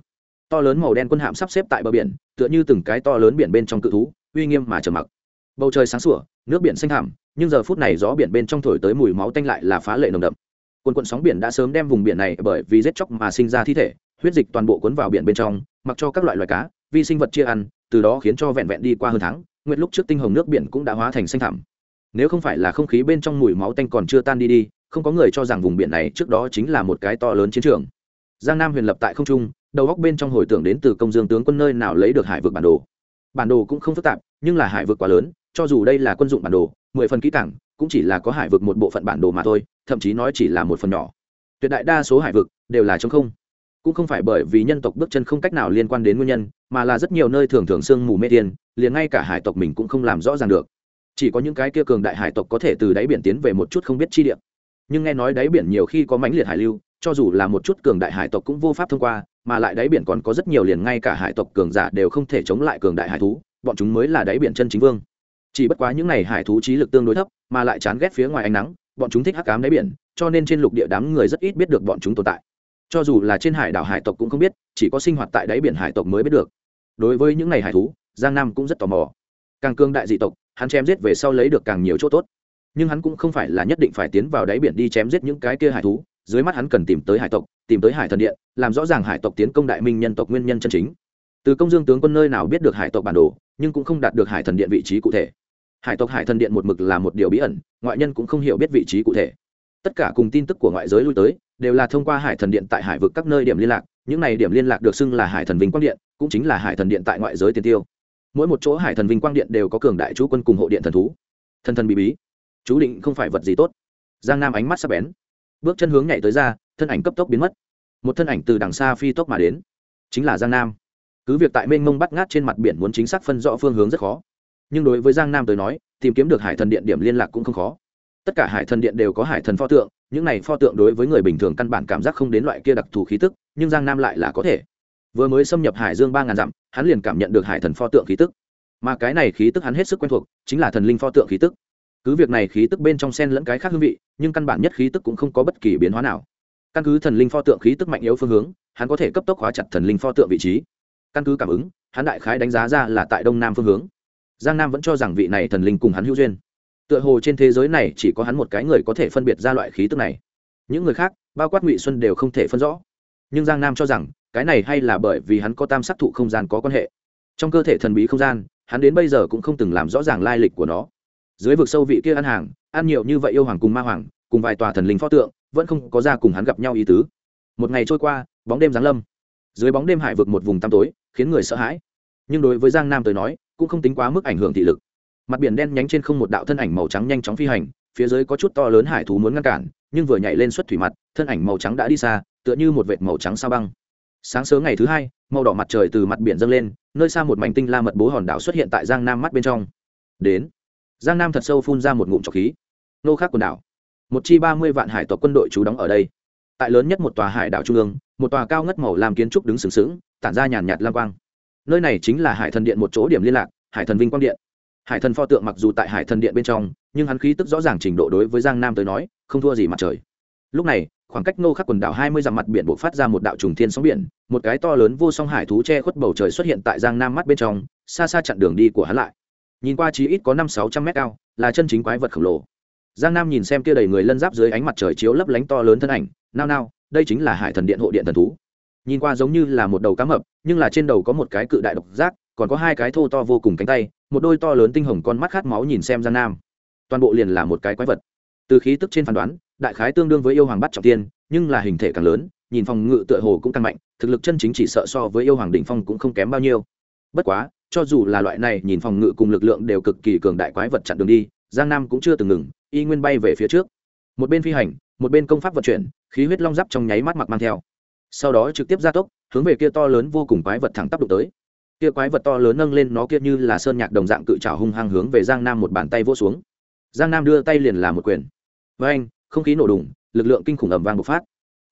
To lớn màu đen quân hạm sắp xếp tại bờ biển, tựa như từng cái to lớn biển bên trong cự thú, uy nghiêm mà trầm mặc bầu trời sáng sủa, nước biển xanh thẳm nhưng giờ phút này gió biển bên trong thổi tới mùi máu tanh lại là phá lệ nồng đậm. Quần quận sóng biển đã sớm đem vùng biển này bởi vì rết chóc mà sinh ra thi thể, huyết dịch toàn bộ cuốn vào biển bên trong, mặc cho các loại loài cá, vi sinh vật chia ăn, từ đó khiến cho vẹn vẹn đi qua hơn tháng, nguyệt lúc trước tinh hồng nước biển cũng đã hóa thành xanh thẳm nếu không phải là không khí bên trong mùi máu tanh còn chưa tan đi đi, không có người cho rằng vùng biển này trước đó chính là một cái to lớn chiến trường. Giang nam huyền lập tại không trung, đầu góc bên trong hồi tưởng đến từ công dương tướng quân nơi nào lấy được hải vực bản đồ. Bản đồ cũng không phức tạp, nhưng là hải vực quá lớn cho dù đây là quân dụng bản đồ, mười phần kỹ cảng cũng chỉ là có hải vực một bộ phận bản đồ mà thôi, thậm chí nói chỉ là một phần nhỏ. Tuyệt đại đa số hải vực đều là chống không. Cũng không phải bởi vì nhân tộc bước chân không cách nào liên quan đến nguyên nhân, mà là rất nhiều nơi thường thường sương mù mê tiên liền ngay cả hải tộc mình cũng không làm rõ ràng được. Chỉ có những cái kia cường đại hải tộc có thể từ đáy biển tiến về một chút không biết chi địa. Nhưng nghe nói đáy biển nhiều khi có mãnh liệt hải lưu, cho dù là một chút cường đại hải tộc cũng vô pháp thông qua, mà lại đáy biển còn có rất nhiều liền ngay cả hải tộc cường giả đều không thể chống lại cường đại hải thú, bọn chúng mới là đáy biển chân chính vương chỉ bất quá những n à y hải thú trí lực tương đối thấp, mà lại chán ghét phía ngoài ánh nắng, bọn chúng thích hắc cám đáy biển, cho nên trên lục địa đám người rất ít biết được bọn chúng tồn tại. Cho dù là trên hải đảo hải tộc cũng không biết, chỉ có sinh hoạt tại đáy biển hải tộc mới biết được. Đối với những ngày hải thú, giang nam cũng rất tò mò. Càng cương đại dị tộc, hắn chém giết về sau lấy được càng nhiều chỗ tốt. Nhưng hắn cũng không phải là nhất định phải tiến vào đáy biển đi chém giết những cái kia hải thú, dưới mắt hắn cần tìm tới hải tộc, tìm tới hải thần điện, làm rõ ràng hải tộc tiến công đại minh nhân tộc nguyên nhân chân chính. Từ công dương tướng quân nơi nào biết được hải tộc bản đồ, nhưng cũng không đạt được hải thần điện vị trí cụ thể hải tộc hải thần điện một mực là một điều bí ẩn, ngoại nhân cũng không hiểu biết vị trí cụ thể. Tất cả cùng tin tức của ngoại giới lui tới, đều là thông qua hải thần điện tại hải vực các nơi điểm liên lạc, những này điểm liên lạc được xưng là hải thần vinh quang điện, cũng chính là hải thần điện tại ngoại giới tiền tiêu. Mỗi một chỗ hải thần vinh quang điện đều có cường đại chú quân cùng hộ điện thần thú. Thần thần bí bí, chú định không phải vật gì tốt. Giang nam ánh mắt sắp bén, bước chân hướng nhảy tới ra, thân ảnh cấp tốc biến mất. Một thân ảnh từ đằng xa phi tốc mà đến, chính là giang nam. Cứ việc tại mênh mông bắt ngát trên mặt biển muốn chính xác phân rõ phương hướng rất khó nhưng đối với giang nam tới nói, tìm kiếm được hải thần điện điểm liên lạc cũng không khó. Tất cả hải thần điện đều có hải thần pho tượng, những này pho tượng đối với người bình thường căn bản cảm giác không đến loại kia đặc thù khí tức, nhưng giang nam lại là có thể. Vừa mới xâm nhập hải dương ba ngàn dặm, hắn liền cảm nhận được hải thần pho tượng khí tức. Mà cái này khí tức hắn hết sức quen thuộc, chính là thần linh pho tượng khí tức. Cứ việc này khí tức bên trong sen lẫn cái khác hương vị, nhưng căn bản nhất khí tức cũng không có bất kỳ biến hóa nào. Căn cứ thần linh pho tượng khí tức mạnh yếu phương hướng, hắn có thể cấp tốc hóa chặt thần linh pho tượng vị trí. Căn cứ cảm ứng, hắn đại khái đánh giá ra là tại đông nam phương hướng giang nam vẫn cho rằng vị này thần linh cùng hắn hữu duyên. Tựa hồ trên thế giới này chỉ có hắn một cái người có thể phân biệt ra loại khí tức này. Những người khác, bao quát ngụy xuân đều không thể phân rõ. Nhưng giang nam cho rằng, cái này hay là bởi vì hắn có tam sắc thụ không gian có quan hệ. Trong cơ thể thần bí không gian, hắn đến bây giờ cũng không từng làm rõ ràng lai lịch của nó. Dưới vực sâu vị kia ăn hàng, ăn nhiều như vậy yêu hoàng cùng ma hoàng, cùng vài tòa thần linh pho tượng, vẫn không có ra cùng hắn gặp nhau ý tứ. Một ngày trôi qua, bóng đêm giáng lâm. Dưới bóng đêm hải vực một vùng tăm tối, khiến người sợ hãi nhưng đối với giang nam tới nói, cũng không tính quá mức ảnh hưởng thị lực. Mặt biển đen nhánh trên không một đạo thân ảnh màu trắng nhanh chóng phi hành, phía dưới có chút to lớn hải thú muốn ngăn cản, nhưng vừa nhảy lên xuất thủy mặt, thân ảnh màu trắng đã đi xa, tựa như một vệt màu trắng sao băng. Sáng sớm ngày thứ hai, màu đỏ mặt trời từ mặt biển dâng lên, nơi xa một mảnh tinh la mật bố hòn đảo xuất hiện tại giang nam mắt bên trong. Đến, giang nam thật sâu phun ra một ngụm trọc khí. Nô khác quần đảo. Một chi ba mươi vạn hải tộc quân đội trú đóng ở đây. Tại lớn nhất một tòa hải đảo trung ương, một tòa cao ngất màu làm kiến trúc đứng sừng sững, tản ra nhàn nhạt lam quang nơi này chính là hải thần điện một chỗ điểm liên lạc, hải thần vinh quang điện. Hải thần pho tượng mặc dù tại hải thần điện bên trong, nhưng hắn khí tức rõ ràng trình độ đối với giang nam tới nói, không thua gì mặt trời. Lúc này, khoảng cách nô khắc quần đảo hai mươi dặm mặt biển buộc phát ra một đạo trùng thiên sóng biển, một cái to lớn vô song hải thú che khuất bầu trời xuất hiện tại giang nam mắt bên trong, xa xa chặn đường đi của hắn lại. Nhìn qua chí ít có năm sáu trăm mét cao, là chân chính quái vật khổng lồ. Giang nam nhìn xem kia đầy người lân giáp dưới ánh mặt trời chiếu lấp lánh to lớn thân ảnh, nao nao, đây chính là hải thần điện hộ điện thần thú nhìn qua giống như là một đầu cá mập, nhưng là trên đầu có một cái cự đại độc giác, còn có hai cái thô to vô cùng cánh tay, một đôi to lớn tinh hồng con mắt khát máu nhìn xem giang nam. Toàn bộ liền là một cái quái vật. Từ khí tức trên phán đoán, đại khái tương đương với yêu hoàng bắt trọng tiên, nhưng là hình thể càng lớn, nhìn phòng ngự tựa hồ cũng càng mạnh, thực lực chân chính chỉ sợ so với yêu hoàng đỉnh phong cũng không kém bao nhiêu. Bất quá, cho dù là loại này nhìn phòng ngự cùng lực lượng đều cực kỳ cường đại quái vật chặn đường đi, giang nam cũng chưa từng ngừng, y nguyên bay về phía trước. Một bên phi hành, một bên công pháp vận chuyển, khí huyết long giáp trong nháy mắt mặc mang theo sau đó trực tiếp gia tốc, hướng về kia to lớn vô cùng quái vật thẳng tắp đụng tới. Kia quái vật to lớn nâng lên nó kia như là sơn nhạc đồng dạng cự trào hung hăng hướng về giang nam một bàn tay vỗ xuống. Giang nam đưa tay liền làm một quyền. Với anh, không khí nổ đùng, lực lượng kinh khủng ầm vang bộc phát.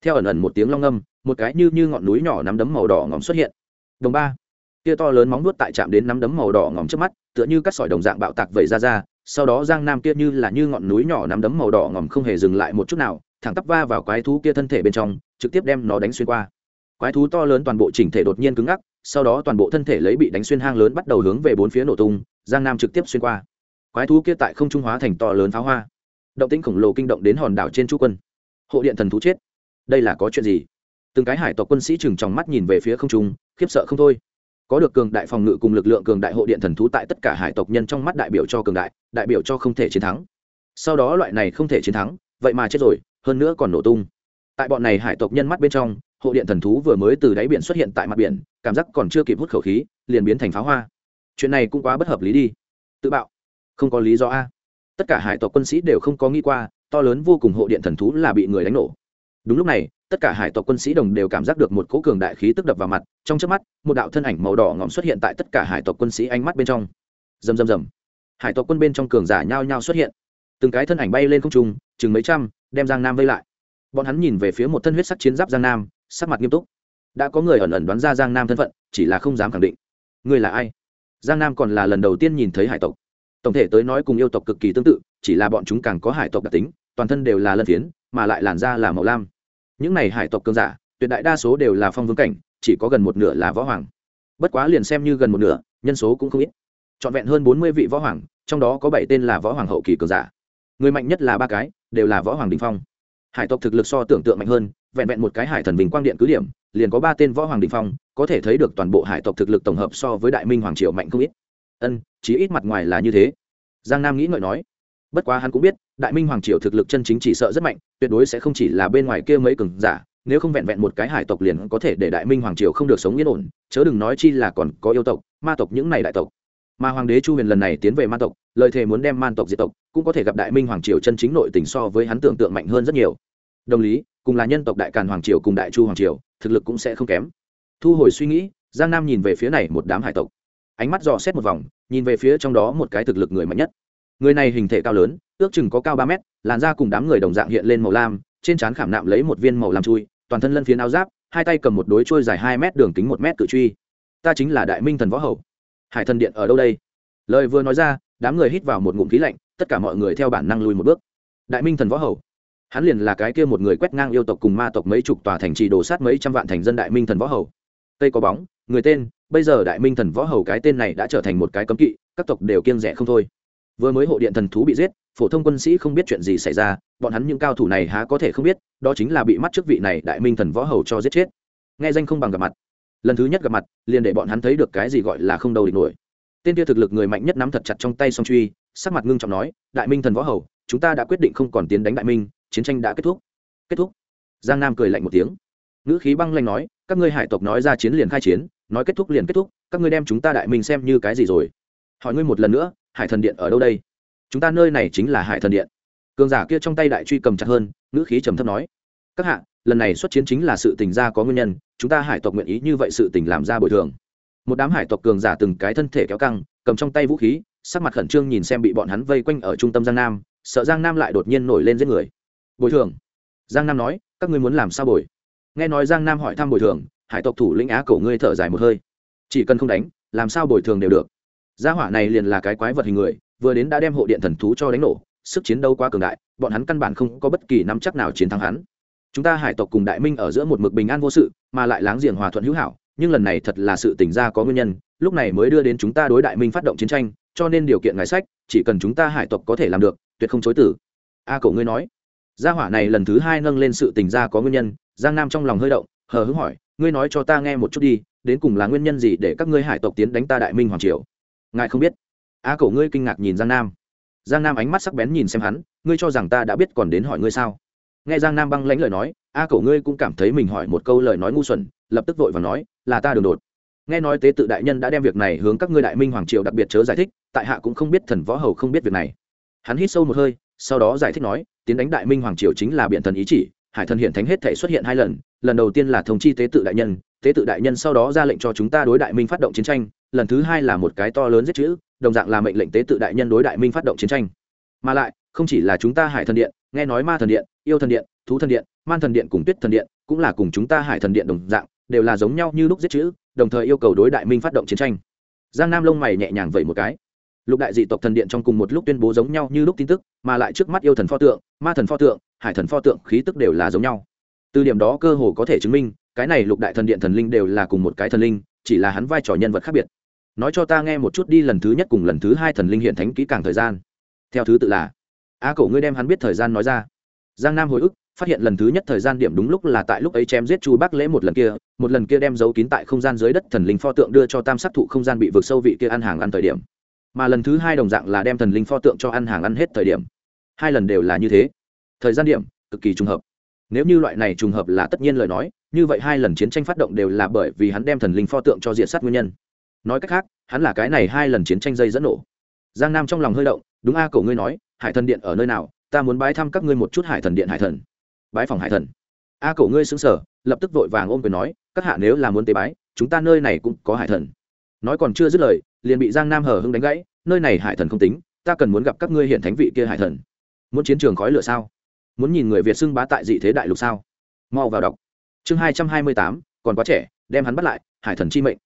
Theo ẩn ẩn một tiếng long âm, một cái như như ngọn núi nhỏ nắm đấm màu đỏ ngòm xuất hiện. Đồng ba, kia to lớn móng nuốt tại chạm đến nắm đấm màu đỏ ngòm trước mắt, tựa như cắt sỏi đồng dạng bạo tạc vẩy ra ra sau đó giang nam kia như là như ngọn núi nhỏ nắm đấm màu đỏ ngòm không hề dừng lại một chút nào, thẳng tắp va vào quái thú kia thân thể bên trong, trực tiếp đem nó đánh xuyên qua. Quái thú to lớn toàn bộ chỉnh thể đột nhiên cứng ngắc, sau đó toàn bộ thân thể lấy bị đánh xuyên hang lớn bắt đầu hướng về bốn phía nổ tung, giang nam trực tiếp xuyên qua. Quái thú kia tại không trung hóa thành to lớn pháo hoa. Động tĩnh khổng lồ kinh động đến hòn đảo trên chu quân. Hộ điện thần thú chết. Đây là có chuyện gì? Từng cái hải tộc quân sĩ chừng trong mắt nhìn về phía không trung, khiếp sợ không thôi có được cường đại phòng ngự cùng lực lượng cường đại hộ điện thần thú tại tất cả hải tộc nhân trong mắt đại biểu cho cường đại đại biểu cho không thể chiến thắng. Sau đó loại này không thể chiến thắng, vậy mà chết rồi, hơn nữa còn nổ tung. Tại bọn này hải tộc nhân mắt bên trong, hộ điện thần thú vừa mới từ đáy biển xuất hiện tại mặt biển, cảm giác còn chưa kịp hút khẩu khí, liền biến thành pháo hoa. Chuyện này cũng quá bất hợp lý đi. Tự bạo. Không có lý do a. Tất cả hải tộc quân sĩ đều không có nghĩ qua, to lớn vô cùng hộ điện thần thú là bị người đánh nổ đúng lúc này, tất cả hải tộc quân sĩ đồng đều cảm giác được một cỗ cường đại khí tức đập vào mặt, trong trước mắt, một đạo thân ảnh màu đỏ ngỏm xuất hiện tại tất cả hải tộc quân sĩ ánh mắt bên trong. Rầm rầm rầm. Hải tộc quân bên trong cường giả nhao nhao xuất hiện. Từng cái thân ảnh bay lên không trung, chừng mấy trăm, đem giang nam vây lại. Bọn hắn nhìn về phía một thân huyết sắc chiến giáp giang nam, sắc mặt nghiêm túc. Đã có người ẩn ẩn đoán ra giang nam thân phận, chỉ là không dám khẳng định. Người là ai? Giang nam còn là lần đầu tiên nhìn thấy hải tộc. Tổng thể tới nói cùng yêu tộc cực kỳ tương tự, chỉ là bọn chúng càng có hải tộc đặc tính, toàn thân đều là lân phiến mà lại làn da là màu lam. Những này hải tộc cường giả, tuyệt đại đa số đều là phong vương cảnh, chỉ có gần một nửa là võ hoàng. Bất quá liền xem như gần một nửa, nhân số cũng không ít. Trọn vẹn hơn bốn mươi vị võ hoàng, trong đó có bảy tên là võ hoàng hậu kỳ cường giả. Người mạnh nhất là ba cái, đều là võ hoàng đình phong. Hải tộc thực lực so tưởng tượng mạnh hơn, vẹn vẹn một cái hải thần bình quang điện cứ điểm, liền có ba tên võ hoàng đình phong, có thể thấy được toàn bộ hải tộc thực lực tổng hợp so với đại minh hoàng triều mạnh không ít. Ân, chí ít mặt ngoài là như thế. Giang nam nghĩ ngợi nói. Bất quá hắn cũng biết đại minh hoàng triều thực lực chân chính chỉ sợ rất mạnh, tuyệt đối sẽ không chỉ là bên ngoài kia mấy cường giả, nếu không vẹn vẹn một cái hải tộc liền có thể để đại minh hoàng triều không được sống yên ổn, chớ đừng nói chi là còn có yêu tộc, ma tộc những này đại tộc. Mà hoàng đế chu huyền lần này tiến về ma tộc, lời thề muốn đem man tộc diệt tộc, cũng có thể gặp đại minh hoàng triều chân chính nội tình so với hắn tưởng tượng mạnh hơn rất nhiều. Đồng lý, cùng là nhân tộc đại càn hoàng triều cùng đại chu hoàng triều, thực lực cũng sẽ không kém. Thu hồi suy nghĩ, giang nam nhìn về phía này một đám hải tộc. Ánh mắt dò xét một vòng, nhìn về phía trong đó một cái thực lực người mạnh nhất người này hình thể cao lớn, ước chừng có cao ba mét, làn da cùng đám người đồng dạng hiện lên màu lam, trên trán khảm nạm lấy một viên màu lam chui, toàn thân lân phiến áo giáp, hai tay cầm một đối trôi dài hai mét đường kính một mét cự truy. Ta chính là đại minh thần võ hầu. Hải thần điện ở đâu đây? Lời vừa nói ra, đám người hít vào một ngụm khí lạnh, tất cả mọi người theo bản năng lùi một bước. Đại minh thần võ hầu. Hắn liền là cái kia một người quét ngang yêu tộc cùng ma tộc mấy chục tòa thành trì đổ sát mấy trăm vạn thành dân đại minh thần võ hầu. Tây có bóng, người tên, bây giờ đại minh thần võ hầu cái tên này đã trở thành một cái cấm kỵ, các tộc đều kiêng rẻ không thôi vừa mới hộ điện thần thú bị giết, phổ thông quân sĩ không biết chuyện gì xảy ra, bọn hắn những cao thủ này há có thể không biết, đó chính là bị mắt trước vị này đại minh thần võ hầu cho giết chết. Nghe danh không bằng gặp mặt. Lần thứ nhất gặp mặt, liền để bọn hắn thấy được cái gì gọi là không đầu địch nổi. Tên kia thực lực người mạnh nhất nắm thật chặt trong tay song truy, sắc mặt ngưng trọng nói, đại minh thần võ hầu, chúng ta đã quyết định không còn tiến đánh đại minh, chiến tranh đã kết thúc. Kết thúc. Giang nam cười lạnh một tiếng. Ngữ khí băng lanh nói, các ngươi hải tộc nói ra chiến liền khai chiến, nói kết thúc liền kết thúc, các ngươi đem chúng ta đại minh xem như cái gì rồi? Hỏi ngươi một lần nữa hải thần điện ở đâu đây? Chúng ta nơi này chính là hải thần điện. Cường giả kia trong tay đại truy cầm chặt hơn, ngữ khí trầm thấp nói. Các hạ, lần này xuất chiến chính là sự tình ra có nguyên nhân, chúng ta hải tộc nguyện ý như vậy sự tình làm ra bồi thường. Một đám hải tộc cường giả từng cái thân thể kéo căng, cầm trong tay vũ khí, sắc mặt khẩn trương nhìn xem bị bọn hắn vây quanh ở trung tâm giang nam, sợ giang nam lại đột nhiên nổi lên giết người. Bồi thường. Giang nam nói, các ngươi muốn làm sao bồi? Nghe nói giang nam hỏi thăm bồi thường, hải tộc thủ lĩnh á cổ ngươi thở dài một hơi. Chỉ cần không đánh, làm sao bồi thường đều được gia hỏa này liền là cái quái vật hình người, vừa đến đã đem hộ điện thần thú cho đánh nổ, sức chiến đấu quá cường đại, bọn hắn căn bản không có bất kỳ nắm chắc nào chiến thắng hắn. Chúng ta hải tộc cùng đại minh ở giữa một mực bình an vô sự, mà lại láng giềng hòa thuận hữu hảo, nhưng lần này thật là sự tỉnh ra có nguyên nhân, lúc này mới đưa đến chúng ta đối đại minh phát động chiến tranh, cho nên điều kiện ngài sách, chỉ cần chúng ta hải tộc có thể làm được, tuyệt không chối tử a cổ ngươi nói. Gia hỏa này lần thứ hai nâng lên sự tình ra có nguyên nhân, giang nam trong lòng hơi động, hờ hững hỏi, ngươi nói cho ta nghe một chút đi, đến cùng là nguyên nhân gì để các ngươi hải tộc tiến đánh ta đại minh hoàng triều? Ngài không biết. A cổ ngươi kinh ngạc nhìn giang nam. Giang nam ánh mắt sắc bén nhìn xem hắn, ngươi cho rằng ta đã biết còn đến hỏi ngươi sao? Nghe giang nam băng lãnh lời nói a cổ ngươi cũng cảm thấy mình hỏi một câu lời nói ngu xuẩn, lập tức vội và nói, là ta đường đột. Nghe nói tế tự đại nhân đã đem việc này hướng các ngươi đại minh hoàng triều đặc biệt chớ giải thích, tại hạ cũng không biết thần võ hầu không biết việc này. Hắn hít sâu một hơi, sau đó giải thích nói, tiến đánh đại minh hoàng triều chính là biện thần ý chỉ, hải thần hiện thánh hết thể xuất hiện hai lần lần đầu tiên là thông chi tế tự đại nhân tế tự đại nhân sau đó ra lệnh cho chúng ta đối đại minh phát động chiến tranh, lần thứ hai là một cái to lớn giết chữ, đồng dạng là mệnh lệnh tế tự đại nhân đối đại minh phát động chiến tranh. Mà lại, không chỉ là chúng ta hải thần điện, nghe nói ma thần điện, yêu thần điện, thú thần điện, man thần điện cùng tuyết thần điện, cũng là cùng chúng ta hải thần điện đồng dạng, đều là giống nhau như lúc giết chữ, đồng thời yêu cầu đối đại minh phát động chiến tranh. Giang nam lông mày nhẹ nhàng vẩy một cái. Lục đại dị tộc thần điện trong cùng một lúc tuyên bố giống nhau như lúc tin tức, mà lại trước mắt yêu thần pho tượng, ma thần pho tượng, hải thần pho tượng khí tức đều là giống nhau. Từ điểm đó cơ hồ có thể chứng minh cái này lục đại thần điện thần linh đều là cùng một cái thần linh, chỉ là hắn vai trò nhân vật khác biệt. Nói cho ta nghe một chút đi lần thứ nhất cùng lần thứ hai thần linh hiện thánh kỹ càng thời gian. Theo thứ tự là, a cổ ngươi đem hắn biết thời gian nói ra. Giang nam hồi ức, phát hiện lần thứ nhất thời gian điểm đúng lúc là tại lúc ấy chém giết chu bác lễ một lần kia, một lần kia đem giấu kín tại không gian dưới đất thần linh pho tượng đưa cho tam sát thụ không gian bị vượt sâu vị kia ăn hàng ăn thời điểm. Mà lần thứ hai đồng dạng là đem thần linh pho tượng cho ăn hàng ăn hết thời điểm. Hai lần đều là như thế. Thời gian điểm, cực kỳ trùng hợp. Nếu như loại này trùng hợp là tất nhiên lời nói như vậy hai lần chiến tranh phát động đều là bởi vì hắn đem thần linh pho tượng cho diện sát nguyên nhân. Nói cách khác, hắn là cái này hai lần chiến tranh dây dẫn nổ. Giang nam trong lòng hơi động, đúng a cổ ngươi nói, hải thần điện ở nơi nào? Ta muốn bái thăm các ngươi một chút hải thần điện hải thần. Bái phòng hải thần? A cổ ngươi xứng sở lập tức vội vàng ôm quyền nói, các hạ nếu là muốn tế bái, chúng ta nơi này cũng có hải thần. Nói còn chưa dứt lời, liền bị giang nam hờ hưng đánh gãy, nơi này hải thần không tính, ta cần muốn gặp các ngươi hiện thánh vị kia hải thần. Muốn chiến trường khói lửa sao? Muốn nhìn người việt xưng bá tại dị thế đại lục sao? Mau vào đọc chương hai trăm hai mươi tám, còn quá trẻ, đem hắn bắt lại, hải thần chi mệnh.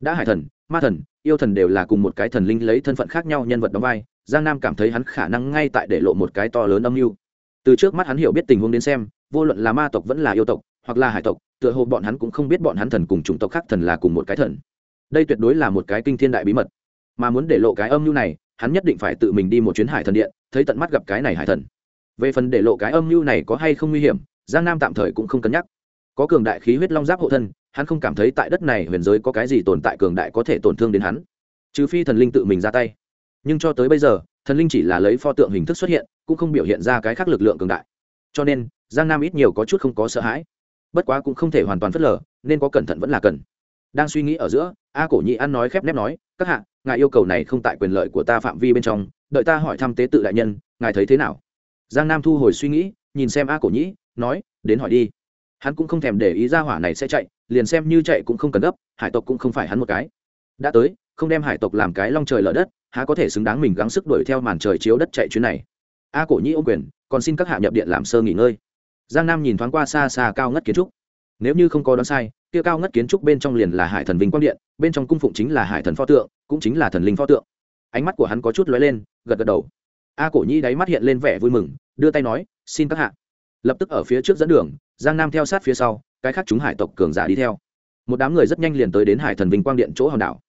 Đã hải thần, ma thần, yêu thần đều là cùng một cái thần linh lấy thân phận khác nhau nhân vật đóng vai, giang nam cảm thấy hắn khả năng ngay tại để lộ một cái to lớn âm mưu. Từ trước mắt hắn hiểu biết tình huống đến xem, vô luận là ma tộc vẫn là yêu tộc, hoặc là hải tộc, tựa hồ bọn hắn cũng không biết bọn hắn thần cùng chủng tộc khác thần là cùng một cái thần. Đây tuyệt đối là một cái kinh thiên đại bí mật. Mà muốn để lộ cái âm mưu này, hắn nhất định phải tự mình đi một chuyến hải thần điện, thấy tận mắt gặp cái này hải thần. Về phần để lộ cái âm mưu này có hay không nguy hiểm, giang nam tạm thời cũng không cân nhắc có cường đại khí huyết long giáp hộ thân, hắn không cảm thấy tại đất này huyền giới có cái gì tồn tại cường đại có thể tổn thương đến hắn. Trừ phi thần linh tự mình ra tay. Nhưng cho tới bây giờ, thần linh chỉ là lấy pho tượng hình thức xuất hiện, cũng không biểu hiện ra cái khác lực lượng cường đại. Cho nên, giang nam ít nhiều có chút không có sợ hãi. Bất quá cũng không thể hoàn toàn phớt lờ, nên có cẩn thận vẫn là cần. Đang suy nghĩ ở giữa, a cổ nhị ăn nói khép nép nói, các hạ, ngài yêu cầu này không tại quyền lợi của ta phạm vi bên trong, đợi ta hỏi thăm tế tự đại nhân, ngài thấy thế nào? Giang nam thu hồi suy nghĩ, nhìn xem a cổ nhĩ nói, đến hỏi đi hắn cũng không thèm để ý ra hỏa này sẽ chạy, liền xem như chạy cũng không cần gấp, hải tộc cũng không phải hắn một cái. Đã tới, không đem hải tộc làm cái long trời lở đất, há có thể xứng đáng mình gắng sức đuổi theo màn trời chiếu đất chạy chuyến này. A cổ nhĩ ô quyền, còn xin các hạ nhập điện làm sơ nghỉ ngơi. Giang nam nhìn thoáng qua xa xa cao ngất kiến trúc. Nếu như không có đoán sai, kia cao ngất kiến trúc bên trong liền là hải thần vinh quang điện, bên trong cung phụng chính là hải thần pho tượng, cũng chính là thần linh pho tượng. Ánh mắt của hắn có chút lóe lên, gật gật đầu. A cổ nhĩ đáy mắt hiện lên vẻ vui mừng, đưa tay nói, xin các hạ. Lập tức ở phía trước dẫn đường giang nam theo sát phía sau, cái khác chúng hải tộc cường giả đi theo. Một đám người rất nhanh liền tới đến hải thần vinh quang điện chỗ hòn đảo.